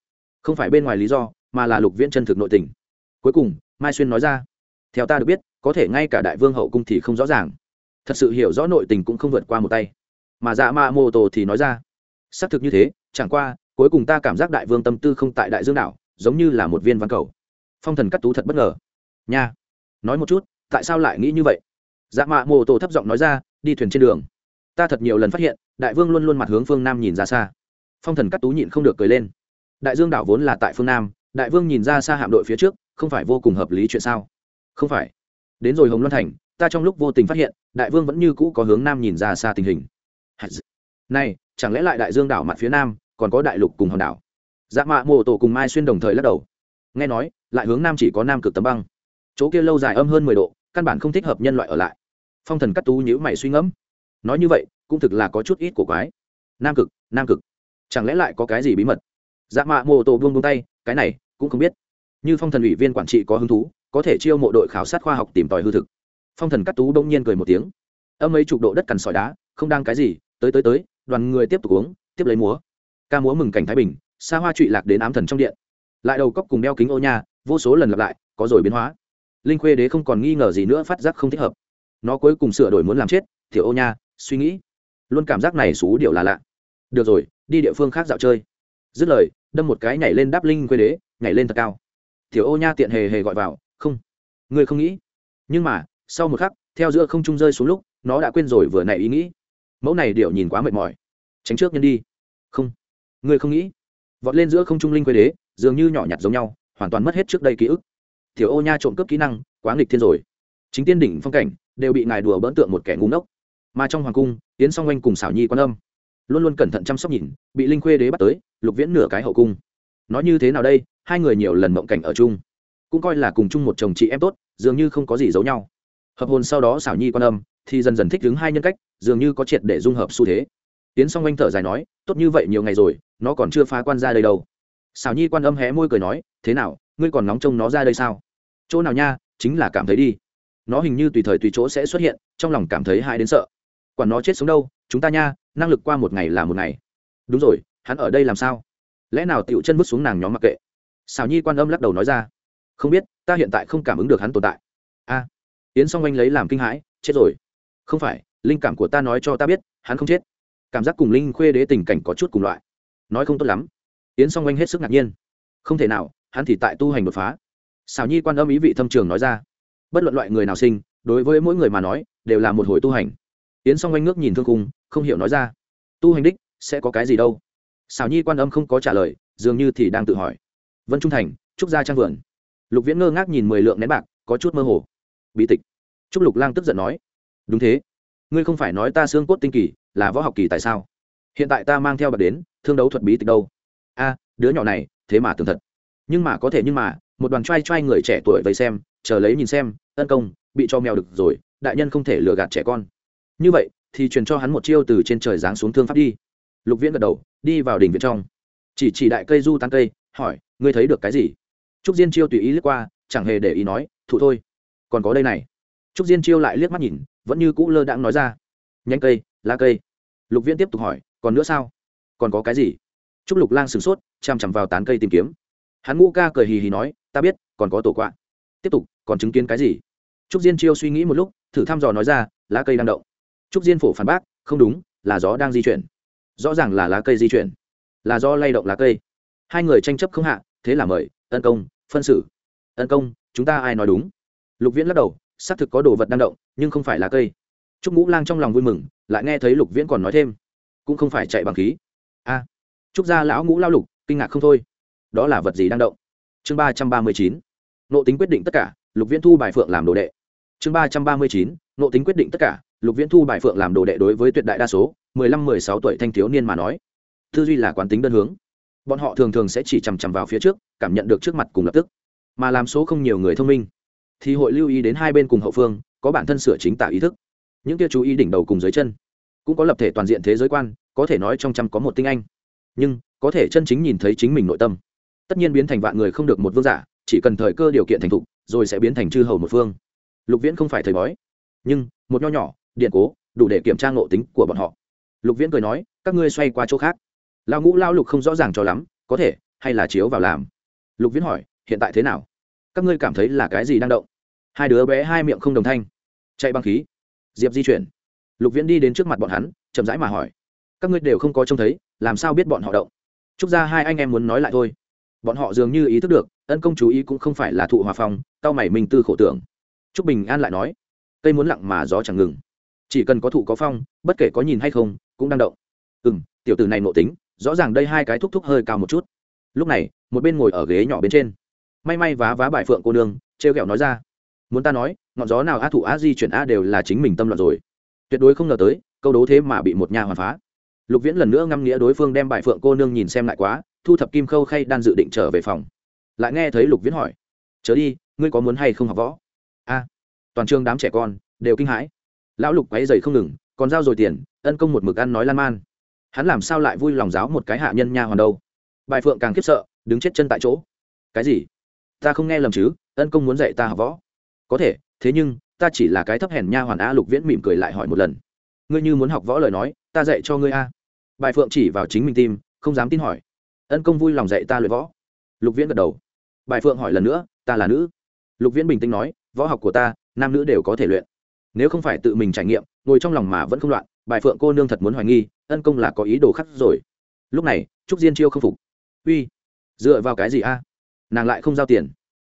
Không phải bên ngoài lý do, mà là lục viễn chân thực nội tình. Cuối cùng, mai xuyên nói ra, theo ta được biết có thể ngay cả đại vương hậu cung thì không rõ ràng. Thật sự hiểu rõ nội tình cũng không vượt qua một tay. Mà dạ mạ mô tổ thì nói ra, xác thực như thế, chẳng qua, cuối cùng ta cảm giác đại vương tâm tư không tại đại dương đảo, giống như là một viên văn cầu. Phong thần cắt tú thật bất ngờ. Nha, nói một chút, tại sao lại nghĩ như vậy? Dạ mạ mô tô thấp giọng nói ra, đi thuyền trên đường. Ta thật nhiều lần phát hiện, đại vương luôn luôn mặt hướng phương nam nhìn ra xa. Phong thần cắt tú nhịn không được cười lên. Đại dương đảo vốn là tại phương nam, đại vương nhìn ra xa hạm đội phía trước, không phải vô cùng hợp lý chuyện sao? Không phải đến rồi hồng loan thành, ta trong lúc vô tình phát hiện, đại vương vẫn như cũ có hướng nam nhìn ra xa tình hình. Này, chẳng lẽ lại đại dương đảo mặt phía nam, còn có đại lục cùng hòn đảo? Dạ mạ mô tổ cùng mai xuyên đồng thời lắc đầu. Nghe nói, lại hướng nam chỉ có nam cực tấm băng. Chỗ kia lâu dài âm hơn mười độ, căn bản không thích hợp nhân loại ở lại. Phong thần cắt tú nhữ mày suy ngẫm. Nói như vậy, cũng thực là có chút ít của quái. Nam cực nam cực. Chẳng lẽ lại có cái gì bí mật? Dạ mạ mô Tổ buông buông tay, cái này cũng không biết. Như phong thần ủy viên quản trị có hứng thú có thể chiêu mộ đội khảo sát khoa học tìm tòi hư thực. Phong thần cắt tú bỗng nhiên cười một tiếng. Âm ấy chụp độ đất cằn sỏi đá, không đang cái gì, tới tới tới, đoàn người tiếp tục uống, tiếp lấy múa. Ca múa mừng cảnh thái bình, xa hoa trụy lạc đến ám thần trong điện. Lại đầu cốc cùng đeo kính ô nha, vô số lần lặp lại, có rồi biến hóa. Linh khuê đế không còn nghi ngờ gì nữa, phát giác không thích hợp. Nó cuối cùng sửa đổi muốn làm chết thiểu ô nha, suy nghĩ. Luôn cảm giác này xú điệu là lạ. Được rồi, đi địa phương khác dạo chơi. Dứt lời, đâm một cái nhảy lên đáp linh khuê đế, nhảy lên thật cao. Thiểu ô nha tiện hề hề gọi vào ngươi không nghĩ. Nhưng mà, sau một khắc, theo giữa không trung rơi xuống lúc, nó đã quên rồi vừa nãy ý nghĩ. Mẫu này điệu nhìn quá mệt mỏi. Tránh trước nhân đi. Không. Ngươi không nghĩ. Vọt lên giữa không trung linh quê đế, dường như nhỏ nhặt giống nhau, hoàn toàn mất hết trước đây ký ức. Tiểu ô nha trộm cướp kỹ năng, quá nghịch thiên rồi. Chính tiên đỉnh phong cảnh, đều bị ngài đùa bỡn tượng một kẻ ngu ngốc. Mà trong hoàng cung tiến song oanh cùng xảo nhi quan âm. Luôn luôn cẩn thận chăm sóc nhìn, bị linh khuê đế bắt tới, lục viễn nửa cái hậu cung. Nói như thế nào đây? Hai người nhiều lần mộng cảnh ở chung. Cũng coi là cùng chung một chồng chị em tốt dường như không có gì giấu nhau. Hợp hồn sau đó xảo nhi quan âm, thì dần dần thích đứng hai nhân cách, dường như có triệt để dung hợp xu thế. Tiến song oanh thở dài nói, tốt như vậy nhiều ngày rồi, nó còn chưa phá quan ra đây đâu. Xảo nhi quan âm hé môi cười nói, thế nào, ngươi còn nóng trông nó ra đây sao? Chỗ nào nha, chính là cảm thấy đi. Nó hình như tùy thời tùy chỗ sẽ xuất hiện, trong lòng cảm thấy hai đến sợ. Quản nó chết sống đâu, chúng ta nha, năng lực qua một ngày là một ngày. Đúng rồi, hắn ở đây làm sao? Lẽ nào tựu chân vứt xuống nàng nhóm mặc kệ? Xào nhi quan âm lắc đầu nói ra. Không biết ta hiện tại không cảm ứng được hắn tồn tại. A, yến song anh lấy làm kinh hãi, chết rồi. Không phải, linh cảm của ta nói cho ta biết, hắn không chết. Cảm giác cùng linh khuê đế tình cảnh có chút cùng loại. Nói không tốt lắm. Yến song anh hết sức ngạc nhiên. Không thể nào, hắn thì tại tu hành đột phá. Xào nhi quan âm ý vị thâm trường nói ra. Bất luận loại người nào sinh, đối với mỗi người mà nói, đều là một hồi tu hành. Yến song anh ngước nhìn thương cung không hiểu nói ra. Tu hành đích, sẽ có cái gì đâu? Xào nhi quan âm không có trả lời, dường như thì đang tự hỏi. Vân trung thành, trúc gia trang vườn lục viễn ngơ ngác nhìn mười lượng nén bạc, có chút mơ hồ. Bị tịch. Trúc lục lang tức giận nói, đúng thế. Ngươi không phải nói ta xương cốt tinh kỳ, là võ học kỳ tại sao? Hiện tại ta mang theo bạc đến, thương đấu thuật bí tịch đâu? A, đứa nhỏ này, thế mà tường thật. Nhưng mà có thể nhưng mà, một đoàn t r a i t r a i người trẻ tuổi vây xem, chờ lấy nhìn xem, tấn công, bị cho mèo được rồi, đại nhân không thể lừa gạt trẻ con. Như vậy, thì truyền cho hắn một chiêu từ trên trời giáng xuống thương pháp đi. Lục viễn gật đầu, đi vào đỉnh viện trong. Chỉ chỉ đại cây du tán cây, hỏi, ngươi thấy được cái gì? Trúc diên chiêu tùy ý liếc qua, chẳng hề để ý nói, thụ thôi, còn có đây này. Trúc diên chiêu lại liếc mắt nhìn, vẫn như cũ lơ đãng nói ra, nhánh cây, lá cây. Lục viễn tiếp tục hỏi, còn nữa sao? Còn có cái gì? Trúc lục lang sửng sốt chằm chằm vào tán cây tìm kiếm. Hắn ngũ ca cười hì hì nói, ta biết, còn có tổ quạ. Tiếp tục, còn chứng kiến cái gì? Trúc diên chiêu suy nghĩ một lúc, thử thăm dò nói ra, lá cây đang động. Trúc diên phổ phản bác, không đúng, là gió đang di chuyển. Rõ ràng là lá cây di chuyển. Là do lay động lá cây. Hai người tranh chấp không hạ, thế là mời ân công, phân xử. Ân công, chúng ta ai nói đúng? Lục viễn lắc đầu, xác thực có đồ vật đang động, nhưng không phải là cây. Trúc ngũ lang trong lòng vui mừng, lại nghe thấy lục viễn còn nói thêm. Cũng không phải chạy bằng khí. A. Trúc gia lão ngũ lao lục, kinh ngạc không thôi. Đó là vật gì đang động? Chương ba trăm ba mươi chín. Nộ tính quyết định tất cả, lục viễn thu bài phượng làm đồ đệ. Chương ba trăm ba mươi chín. Nộ tính quyết định tất cả, lục viễn thu bài phượng làm đồ đệ đối với tuyệt đại đa số, mười lăm, mười sáu tuổi thanh thiếu niên mà nói. Tư duy là quán tính đơn hướng bọn họ thường thường sẽ chỉ chằm chằm vào phía trước, cảm nhận được trước mặt cùng lập tức. Mà làm số không nhiều người thông minh, thì hội lưu ý đến hai bên cùng hậu phương, có bản thân sửa chính tả ý thức. Những kia chú ý đỉnh đầu cùng dưới chân, cũng có lập thể toàn diện thế giới quan, có thể nói trong trăm có một tinh anh. Nhưng, có thể chân chính nhìn thấy chính mình nội tâm. Tất nhiên biến thành vạn người không được một vương giả, chỉ cần thời cơ điều kiện thành thục, rồi sẽ biến thành chư hầu một phương. Lục viễn không phải thầy bói, nhưng, một nho nhỏ, điện cố, đủ để kiểm tra ngộ tính của bọn họ. Lục viễn cười nói, các ngươi xoay qua chỗ khác lao ngũ lao lục không rõ ràng cho lắm, có thể, hay là chiếu vào làm? Lục viễn hỏi, hiện tại thế nào? Các ngươi cảm thấy là cái gì đang động? Hai đứa bé hai miệng không đồng thanh. Chạy băng khí. Diệp di chuyển. Lục viễn đi đến trước mặt bọn hắn, chậm rãi mà hỏi, các ngươi đều không có trông thấy, làm sao biết bọn họ động? Trúc ra hai anh em muốn nói lại thôi. Bọn họ dường như ý thức được, ân công chú ý cũng không phải là thụ hòa phong, tao mày mình tư khổ tưởng. Trúc bình an lại nói, cây muốn lặng mà gió chẳng ngừng. Chỉ cần có thụ có phong, bất kể có nhìn hay không, cũng đang động. Ừ m tiểu tử này nộ tính rõ ràng đây hai cái thúc thúc hơi cao một chút. Lúc này, một bên ngồi ở ghế nhỏ bên trên. May may vá vá bài phượng cô nương t r e o g ẹ o nói ra. Muốn ta nói, ngọn gió nào a thụ a di chuyển a đều là chính mình tâm loạn rồi. Tuyệt đối không ngờ tới, câu đố thế mà bị một nhà hoàn phá. Lục viễn lần nữa ngăm nghĩa đối phương đem bài phượng cô nương nhìn xem lại quá, thu thập kim khâu khay đang dự định trở về phòng. Lại nghe thấy lục viễn hỏi, chớ đi, ngươi có muốn hay không học võ? A, toàn trường đám trẻ con đều kinh hãi. Lão lục quáy dày không ngừng, còn giao rồi tiền, ân công một mực ăn nói lan man hắn làm sao lại vui lòng giáo một cái hạ nhân nha hoàn đâu? Bài phượng càng khiếp sợ, đứng chết chân tại chỗ. Cái gì? Ta không nghe lầm chứ, ân công muốn dạy ta học võ. Có thể, thế nhưng, ta chỉ là cái thấp hèn nha hoàn a lục viễn mỉm cười lại hỏi một lần. Ngươi như muốn học võ lời nói, ta dạy cho ngươi a. Bài phượng chỉ vào chính mình tim, không dám tin hỏi. Ân công vui lòng dạy ta luyện võ. Lục viễn gật đầu. Bài phượng hỏi lần nữa, ta là nữ. Lục viễn bình tĩnh nói, võ học của ta, nam nữ đều có thể luyện. Nếu không phải tự mình trải nghiệm, ngồi trong lòng mà vẫn không loạn, bài phượng cô nương thật muốn hoài nghi ân công là có ý đồ khắc rồi. Lúc này, trúc diên chiêu không phục. Uy, dựa vào cái gì a? Nàng lại không giao tiền.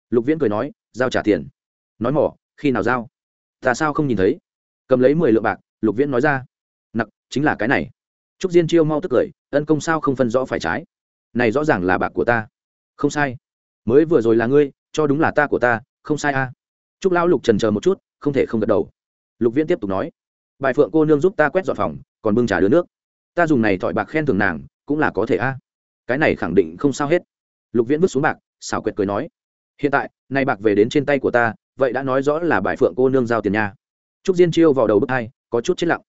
Lục viễn cười nói, giao trả tiền. Nói mỏ, khi nào giao? Ta sao không nhìn thấy? Cầm lấy mười lượng bạc, lục viễn nói ra. Nặc, chính là cái này. Trúc diên chiêu mau tức cười, ân công sao không phân rõ phải trái? Này rõ ràng là bạc của ta. Không sai. Mới vừa rồi là ngươi, cho đúng là ta của ta, không sai a. Trúc lão lục trần chờ một chút, không thể không gật đầu. Lục viễn tiếp tục nói, bài phượng cô nương giúp ta quét dọn phòng, còn bưng trà đứa nước ta dùng này thỏi bạc khen thưởng nàng, cũng là có thể a. Cái này khẳng định không sao hết. Lục viễn vứt xuống bạc, xảo quyệt cười nói, hiện tại nay bạc về đến trên tay của ta, vậy đã nói rõ là bài phượng cô nương giao tiền nha. Trúc diên chiêu vào đầu bức hai, có chút chết lặng.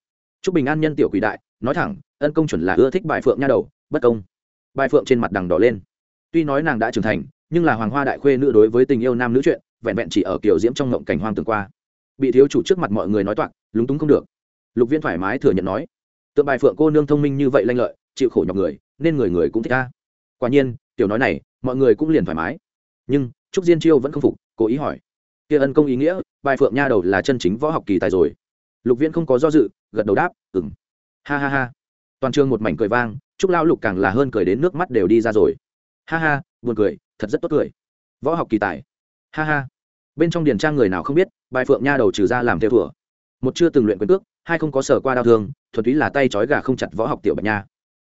Trúc bình an nhân tiểu quỷ đại, nói thẳng, ân công chuẩn là ưa thích bài phượng nha đầu, bất công. Bài phượng trên mặt đằng đỏ lên. Tuy nói nàng đã trưởng thành, nhưng là hoàng hoa đại khuê nữ đối với tình yêu nam nữ chuyện, vẹn vẹn chỉ ở kiểu diễm trong ngộng cảnh hoang tường qua. Bị thiếu chủ trước mặt mọi người nói toạc, lúng túng không được. Lục viên thoải mái thừa nhận nói tượng bài phượng cô nương thông minh như vậy lanh lợi, chịu khổ nhọc người, nên người người cũng thích ta. Quả nhiên, tiểu nói này, mọi người cũng liền thoải mái. Nhưng, trúc diên chiêu vẫn không phục, cố ý hỏi. Kia ân công ý nghĩa, bài phượng nha đầu là chân chính võ học kỳ tài rồi. Lục viên không có do dự, gật đầu đáp ừng ha ha ha. Toàn trường một mảnh cười vang, trúc lao lục càng là hơn cười đến nước mắt đều đi ra rồi. Ha ha, buồn cười, thật rất tốt cười. Võ học kỳ tài. Ha ha. Bên trong điền trang người nào không biết, bài phượng nha đầu trừ ra làm theo thủa một chưa từng luyện quyền cước hai không có sở qua đau thương, thuần túy là tay trói gà không chặt võ học tiểu bạch nha.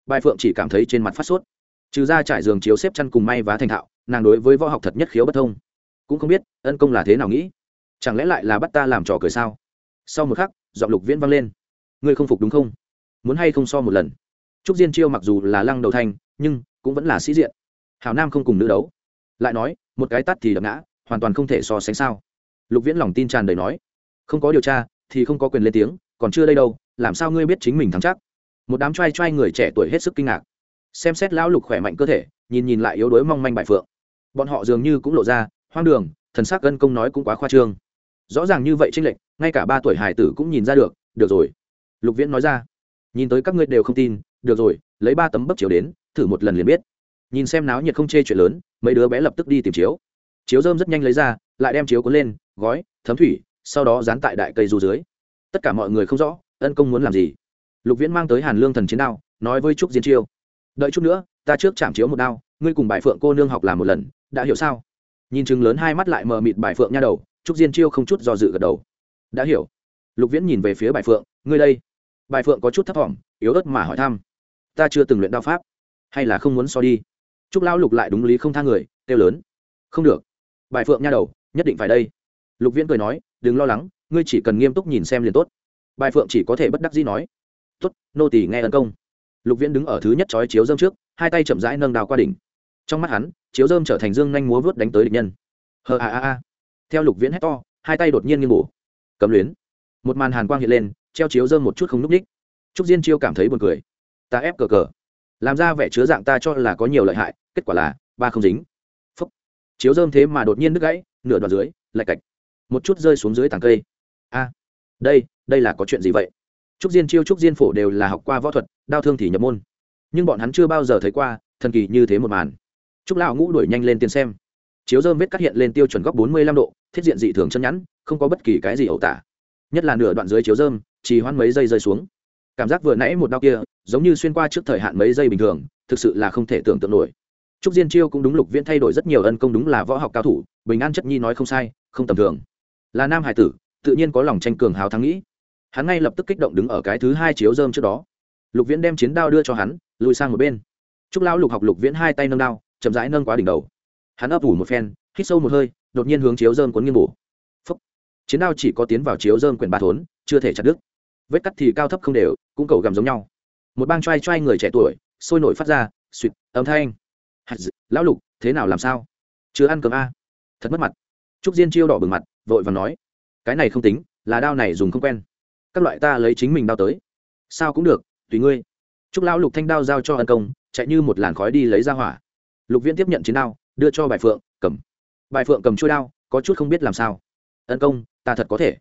Bài phượng chỉ cảm thấy trên mặt phát sốt. Trừ ra trải giường chiếu xếp chăn cùng may vá thành thạo, nàng đối với võ học thật nhất khiếu bất thông. Cũng không biết, ân công là thế nào nghĩ? Chẳng lẽ lại là bắt ta làm trò cười sao? Sau một khắc, giọng lục viễn vang lên. Ngươi không phục đúng không? Muốn hay không so một lần? Trúc diên chiêu mặc dù là lăng đầu thanh nhưng cũng vẫn là sĩ diện. Hào nam không cùng nữ đấu. Lại nói, một cái tắt thì đập ngã, hoàn toàn không thể so sánh sao. Lục viễn lòng tin tràn đầy nói, không có điều tra, thì không có quyền lên tiếng còn chưa đây đâu, làm sao ngươi biết chính mình thắng chắc? Một đám t r a i t r a i người trẻ tuổi hết sức kinh ngạc. Xem xét lão lục khỏe mạnh cơ thể, nhìn nhìn lại yếu đuối mong manh bại phượng. Bọn họ dường như cũng lộ ra, hoang đường, thần s ắ c gân công nói cũng quá khoa trương. Rõ ràng như vậy tranh lệch, ngay cả ba tuổi hải tử cũng nhìn ra được được rồi. Lục viễn nói ra. Nhìn tới các ngươi đều không tin, được rồi, lấy ba tấm bấc chiếu đến, thử một lần liền biết. Nhìn xem náo nhiệt không chê chuyện lớn, mấy đứa bé lập tức đi tìm chiếu. Chiếu dơm rất nhanh lấy ra, lại đem chiếu cuốn lên, gói, thấm thủy, sau đó dán tại đại cây du dưới tất cả mọi người không rõ, ân công muốn làm gì. Lục viễn mang tới hàn lương thần chiến đao, nói với trúc diên chiêu. Đợi chút nữa, ta trước chạm chiếu một đao, ngươi cùng bài phượng cô nương học làm một lần, đã hiểu sao? Nhìn chừng lớn hai mắt lại mờ mịt bài phượng nha đầu, trúc diên chiêu không chút do dự gật đầu. Đã hiểu. Lục viễn nhìn về phía bài phượng, ngươi đây. Bài phượng có chút thấp t yếu ớt mà hỏi thăm. Ta chưa từng luyện đao pháp, hay là không muốn so đi? Trúc lão lục lại đúng lý không tha người, kêu lớn. Không được. Bài phượng nha đầu, nhất định phải đây. Lục viễn cười nói, đừng lo lắng ngươi chỉ cần nghiêm túc nhìn xem liền tốt. Bài phượng chỉ có thể bất đắc dĩ nói. Tốt, nô tỳ nghe ân công. Lục viễn đứng ở thứ nhất chói chiếu dơm trước, hai tay chậm rãi nâng đào qua đỉnh. Trong mắt hắn, chiếu dơm trở thành dương nhanh múa vớt đánh tới địch nhân. Hờ a a a. Theo lục viễn hét to, hai tay đột nhiên nghiêng bổ. Cấm luyến. Một màn hàn quang hiện lên, treo chiếu dơm một chút không núp ních trúc diên chiêu cảm thấy buồn cười. Ta ép cờ cờ. Làm ra vẻ chứa dạng ta cho là có nhiều lợi hại, kết quả là, ba không dính. Phúc. Chiếu dơm thế mà đột nhiên đứt gãy, nửa đoạn dưới lạch cạch. Một chút rơi xuống dưới tảng cây a đây đây là có chuyện gì vậy? Trúc diên chiêu, trúc diên phổ đều là học qua võ thuật, đao thương thì nhập môn. Nhưng bọn hắn chưa bao giờ thấy qua, thần kỳ như thế một màn. Trúc lão ngũ đuổi nhanh lên tiền xem. Chiếu dơm vết cắt hiện lên tiêu chuẩn góc bốn mươi lăm độ, thiết diện dị thường chân nhẵn, không có bất kỳ cái gì ẩu tả. Nhất là nửa đoạn dưới chiếu dơm chỉ hoãn mấy giây rơi xuống. Cảm giác vừa nãy một đau kia, giống như xuyên qua trước thời hạn mấy giây bình thường, thực sự là không thể tưởng tượng nổi. Trúc diên chiêu cũng đúng lục viễn thay đổi rất nhiều ân công đúng là võ học cao thủ, bình an chất nhi nói không sai, không tầm thường. Là nam hải tử tự nhiên có lòng tranh cường hào thắng nghĩ. Hắn ngay lập tức kích động đứng ở cái thứ hai chiếu dơm trước đó. Lục viễn đem chiến đao đưa cho hắn lùi sang một bên. Trúc lão lục học lục viễn hai tay nâng đao chậm rãi nâng quá đỉnh đầu. Hắn ấp ủ một phen hít sâu một hơi đột nhiên hướng chiếu dơm cuốn nghiêng bổ. Phốc, chiến đao chỉ có tiến vào chiếu dơm quyển ba thốn chưa thể chặt đứt. Vết cắt thì cao thấp không đều cũng cầu gầm giống nhau. Một bang trai trai người trẻ tuổi sôi nổi phát ra suýt âm thanh. Lão lục thế nào làm sao? Chưa ăn cơm a? Thật mất mặt. Trúc diên chiêu đỏ bừng mặt vội và nói cái này không tính, là đao này dùng không quen. Các loại ta lấy chính mình đao tới. Sao cũng được, tùy ngươi. Trúc lão lục thanh đao giao cho ân công, chạy như một làn khói đi lấy ra hỏa. Lục viễn tiếp nhận chiến đao, đưa cho bài phượng, cầm. Bài phượng cầm chuôi đao, có chút không biết làm sao. Ân công, ta thật có thể.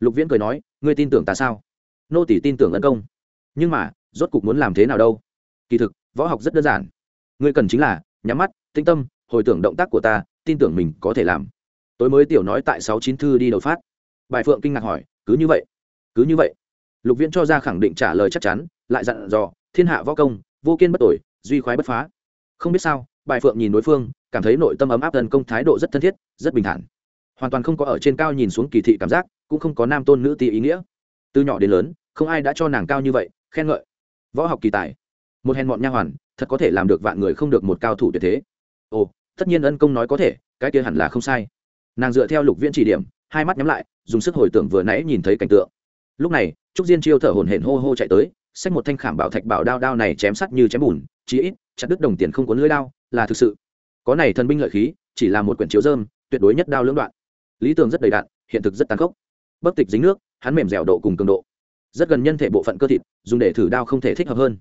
Lục viễn cười nói, ngươi tin tưởng ta sao? Nô tỷ tin tưởng ân công. Nhưng mà, rốt cục muốn làm thế nào đâu? Kỳ thực, võ học rất đơn giản. Ngươi cần chính là, nhắm mắt, tĩnh tâm, hồi tưởng động tác của ta, tin tưởng mình có thể làm. Tối mới tiểu nói tại sáu chín thư đi đầu phát bài phượng kinh ngạc hỏi, cứ như vậy? Cứ như vậy? Lục viễn cho ra khẳng định trả lời chắc chắn, lại dặn dò, thiên hạ võ công, vô kiên bất tội duy khoái bất phá. Không biết sao, bài phượng nhìn đối phương, cảm thấy nội tâm ấm áp tấn công thái độ rất thân thiết, rất bình thản. Hoàn toàn không có ở trên cao nhìn xuống kỳ thị cảm giác, cũng không có nam tôn nữ tì ý nghĩa. Từ nhỏ đến lớn, không ai đã cho nàng cao như vậy, khen ngợi. Võ học kỳ tài. Một hèn mọn nha hoàn, thật có thể làm được vạn người không được một cao thủ tuyệt thế. Ồ, tất nhiên ân công nói có thể, cái kia hẳn là không sai. Nàng dựa theo lục viễn chỉ điểm hai mắt nhắm lại, dùng sức hồi tưởng vừa nãy nhìn thấy cảnh tượng. Lúc này, trúc diên chiêu thở hổn hển hô hô chạy tới, xách một thanh khảm bảo thạch bảo đao đao này chém sắt như chém bùn, chí ít, chặt đứt đồng tiền không có lưỡi đao, là thực sự. Có này thần binh lợi khí, chỉ là một quyển chiếu dơm, tuyệt đối nhất đao lưỡng đoạn. Lý tưởng rất đầy đạn hiện thực rất tàn khốc. Bất tịch dính nước, hắn mềm dẻo độ cùng cường độ. Rất gần nhân thể bộ phận cơ thịt, dùng để thử đao không thể thích hợp hơn.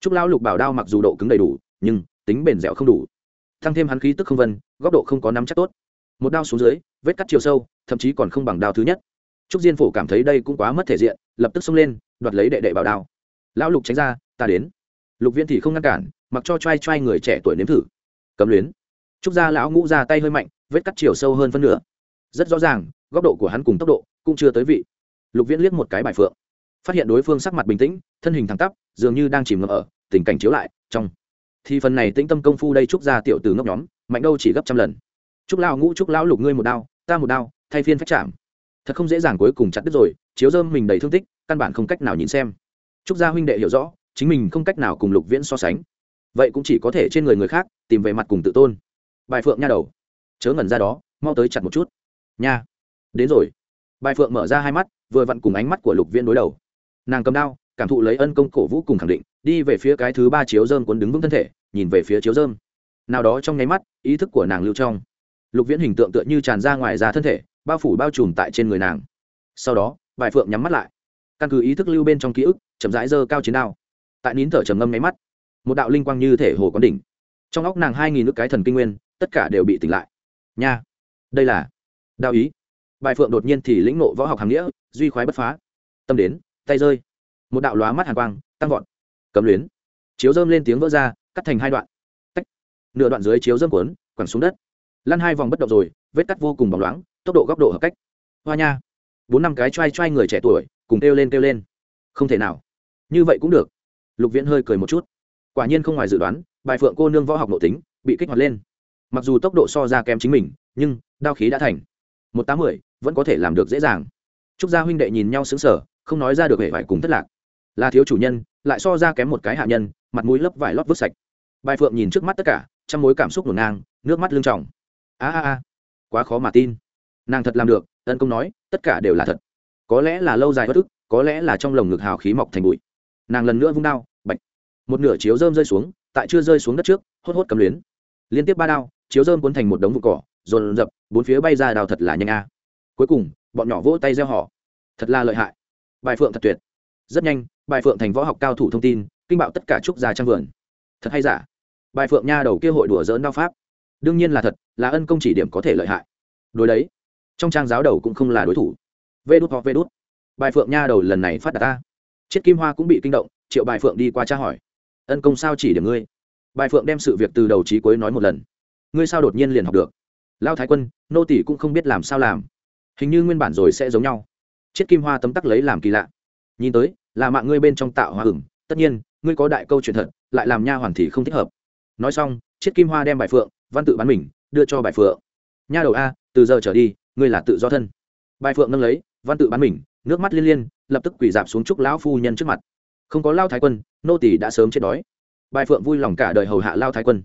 Trúc lão lục bảo đao mặc dù độ cứng đầy đủ, nhưng tính bền dẻo không đủ. Tăng thêm hắn khí tức không vân, góc độ không có nắm chắc tốt. Một đao xuống dưới vết cắt chiều sâu, thậm chí còn không bằng đao thứ nhất. Trúc diên phổ cảm thấy đây cũng quá mất thể diện, lập tức xông lên, đoạt lấy đệ đệ bảo đao. Lão lục tránh ra, ta đến. Lục viên thì không ngăn cản, mặc cho t r a i t r a i người trẻ tuổi nếm thử. Cấm luyến. Trúc gia lão ngũ ra tay hơi mạnh, vết cắt chiều sâu hơn phân nửa. Rất rõ ràng, góc độ của hắn cùng tốc độ cũng chưa tới vị. Lục viễn liếc một cái bài phượng. Phát hiện đối phương sắc mặt bình tĩnh, thân hình thẳng tắp, dường như đang chìm ngập ở, tình cảnh chiếu lại, trong. Thì phần này tĩnh tâm công phu đây trúc gia tiểu từ ngốc nhóm, mạnh đâu chỉ gấp trăm lần. Trúc lao ngũ, trúc lão lục ngươi một đao ta một đao, thay phiên phách chạm. Thật không dễ dàng cuối cùng chặt đứt rồi, chiếu dơm mình đầy thương tích, căn bản không cách nào nhìn xem. Trúc gia huynh đệ hiểu rõ, chính mình không cách nào cùng lục viễn so sánh. Vậy cũng chỉ có thể trên người người khác, tìm về mặt cùng tự tôn. Bài phượng nha đầu, chớ ngẩn ra đó, mau tới chặt một chút. Nha, đến rồi. Bài phượng mở ra hai mắt, vừa vặn cùng ánh mắt của lục viễn đối đầu. Nàng cầm đao, cảm thụ lấy ân công cổ vũ cùng khẳng định, đi về phía cái thứ ba chiếu dơm cuốn đứng vững thân thể, nhìn về phía chiếu dơm. Nào đó trong nháy mắt, ý thức của nàng lưu trong lục viễn hình tượng tựa như tràn ra ngoài ra thân thể, bao phủ bao trùm tại trên người nàng. Sau đó bài phượng nhắm mắt lại. Căn cứ ý thức lưu bên trong ký ức, chậm rãi dơ cao chiến đao. Tại nín thở trầm ngâm nháy mắt, một đạo linh quang như thể hồ quán đỉnh. Trong óc nàng hai nghìn nước cái thần kinh nguyên, tất cả đều bị tỉnh lại. Nha, đây là đao ý. Bài phượng đột nhiên thì lĩnh nộ võ học hàm nghĩa, duy khoái bất phá. Tâm đến, tay rơi. Một đạo lóa mắt hàn quang, tăng vọt. Cấm luyến. Chiếu dơm lên tiếng vỡ ra, cắt thành hai đoạn. Tách. Nửa đoạn dưới chiếu dơm cuốn, quẳng xuống đất lăn hai vòng bất động rồi, vết cắt vô cùng bóng loáng, tốc độ góc độ hợp cách. Hoa nha. Bốn năm cái t r a i t r a i người trẻ tuổi, cùng kêu lên kêu lên. Không thể nào. Như vậy cũng được. Lục viễn hơi cười một chút. Quả nhiên không ngoài dự đoán, bài phượng cô nương võ học nội tính, bị kích hoạt lên. Mặc dù tốc độ so ra kém chính mình, nhưng đao khí đã thành. Một tám mươi vẫn có thể làm được dễ dàng. Trúc gia huynh đệ nhìn nhau xứng sở không nói ra được hệ vải cùng thất lạc. Là thiếu chủ nhân, lại so ra kém một cái hạ nhân, mặt mũi lấp vải lót vứt sạch. Bài phượng nhìn trước mắt tất cả trong mối cảm xúc ngổn ngang, nước mắt lưng tròng a a a, quá khó mà tin. Nàng thật làm được Tấn công nói, tất cả đều là thật. Có lẽ là lâu dài bất ức, có lẽ là trong lồng ngực hào khí mọc thành bụi. Nàng lần nữa vung đao, bạch. Một nửa chiếu dơm rơi xuống, tại chưa rơi xuống đất trước, hốt hốt cầm luyến. Liên tiếp ba đao, chiếu dơm cuốn thành một đống vụ cỏ, dồn dập, bốn phía bay ra đào thật là nhanh a. Cuối cùng, bọn nhỏ vỗ tay gieo họ. Thật là lợi hại. Bài phượng thật tuyệt. Rất nhanh, bài phượng thành võ học cao thủ thông tin, kinh bạo tất cả trúc gia trang vườn. Thật hay giả? Bài phượng nha đầu kia hội đùa dỡn đao pháp đương nhiên là thật, là ân công chỉ điểm có thể lợi hại. Đối đấy, trong trang giáo đầu cũng không là đối thủ. Vê đút hoặc vê đút. Bài phượng nha đầu lần này phát đạt ta. Chiết kim hoa cũng bị kinh động, triệu bài phượng đi qua tra hỏi. Ân công sao chỉ điểm ngươi? Bài phượng đem sự việc từ đầu trí cuối nói một lần. Ngươi sao đột nhiên liền học được? Lao thái quân, nô tỷ cũng không biết làm sao làm. Hình như nguyên bản rồi sẽ giống nhau. Chiết kim hoa tấm tắc lấy làm kỳ lạ. Nhìn tới, là mạng ngươi bên trong tạo hoa hửng tất nhiên, ngươi có đại câu chuyện thật, lại làm nha hoàn thì không thích hợp. Nói xong, chiết kim hoa đem bài phượng văn tự bán mình, đưa cho bài phượng. Nha đầu a, từ giờ trở đi, ngươi là tự do thân. Bài phượng nâng lấy, văn tự bán mình, nước mắt liên liên, lập tức quỳ dạp xuống chúc lão phu nhân trước mặt. Không có lao thái quân, nô tỷ đã sớm chết đói. Bài phượng vui lòng cả đời hầu hạ lao thái quân.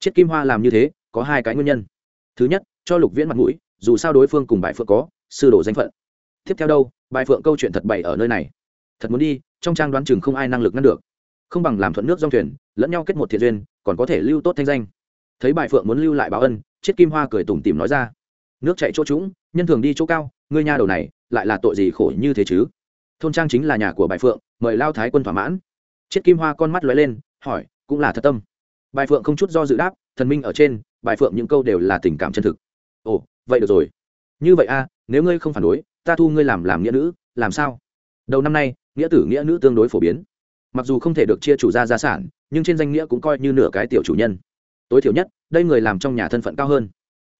Chiết kim hoa làm như thế, có hai cái nguyên nhân. Thứ nhất, cho lục viễn mặt mũi, dù sao đối phương cùng bài phượng có, sư đồ danh phận. Tiếp theo đâu, bài phượng câu chuyện thật bày ở nơi này. Thật muốn đi, trong trang đoán chừng không ai năng lực ngăn được. Không bằng làm thuận nước dòng thuyền, lẫn nhau kết một thiện duyên, còn có thể lưu tốt thanh danh thấy bài phượng muốn lưu lại báo ân, chiết kim hoa cười tủm tìm nói ra. Nước chạy chỗ trũng, nhân thường đi chỗ cao, ngươi nha đầu này, lại là tội gì khổ như thế chứ? Thôn trang chính là nhà của bài phượng, mời lao thái quân thỏa mãn. Chiết kim hoa con mắt lóe lên, hỏi, cũng là thật tâm. Bài phượng không chút do dự đáp, thần minh ở trên, bài phượng những câu đều là tình cảm chân thực. Ồ, vậy được rồi. Như vậy a nếu ngươi không phản đối, ta thu ngươi làm làm nghĩa nữ, làm sao? Đầu năm nay, nghĩa tử nghĩa nữ tương đối phổ biến. Mặc dù không thể được chia chủ gia gia sản, nhưng trên danh nghĩa cũng coi như nửa cái tiểu chủ nhân tối thiểu nhất, đây người làm trong nhà thân phận cao hơn.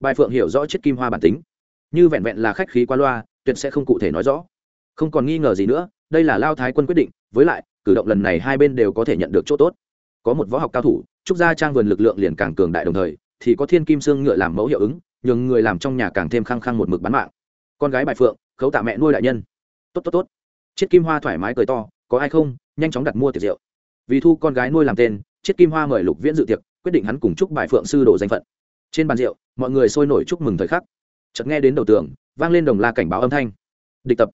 Bài phượng hiểu rõ chiếc kim hoa bản tính. Như vẹn vẹn là khách khí qua loa, tuyệt sẽ không cụ thể nói rõ. Không còn nghi ngờ gì nữa, đây là lao thái quân quyết định, với lại, cử động lần này hai bên đều có thể nhận được chỗ tốt. Có một võ học cao thủ, trúc gia trang vườn lực lượng liền càng cường đại đồng thời, thì có thiên kim sương ngựa làm mẫu hiệu ứng, nhường người làm trong nhà càng thêm khăng khăng một mực bán mạng. Con gái bài phượng, khấu tạ mẹ nuôi đại nhân. Tốt tốt tốt. Chiết kim hoa thoải mái cười to, có ai không, nhanh chóng đặt mua tiệc rượu. Vì thu con gái nuôi làm tên chiết kim hoa mời lục viễn dự tiệc quyết định hắn cùng chúc bài phượng sư đồ danh phận. Trên bàn rượu, mọi người sôi nổi chúc mừng thời khắc. Chợt nghe đến đầu tường, vang lên đồng la cảnh báo âm thanh. Địch tập.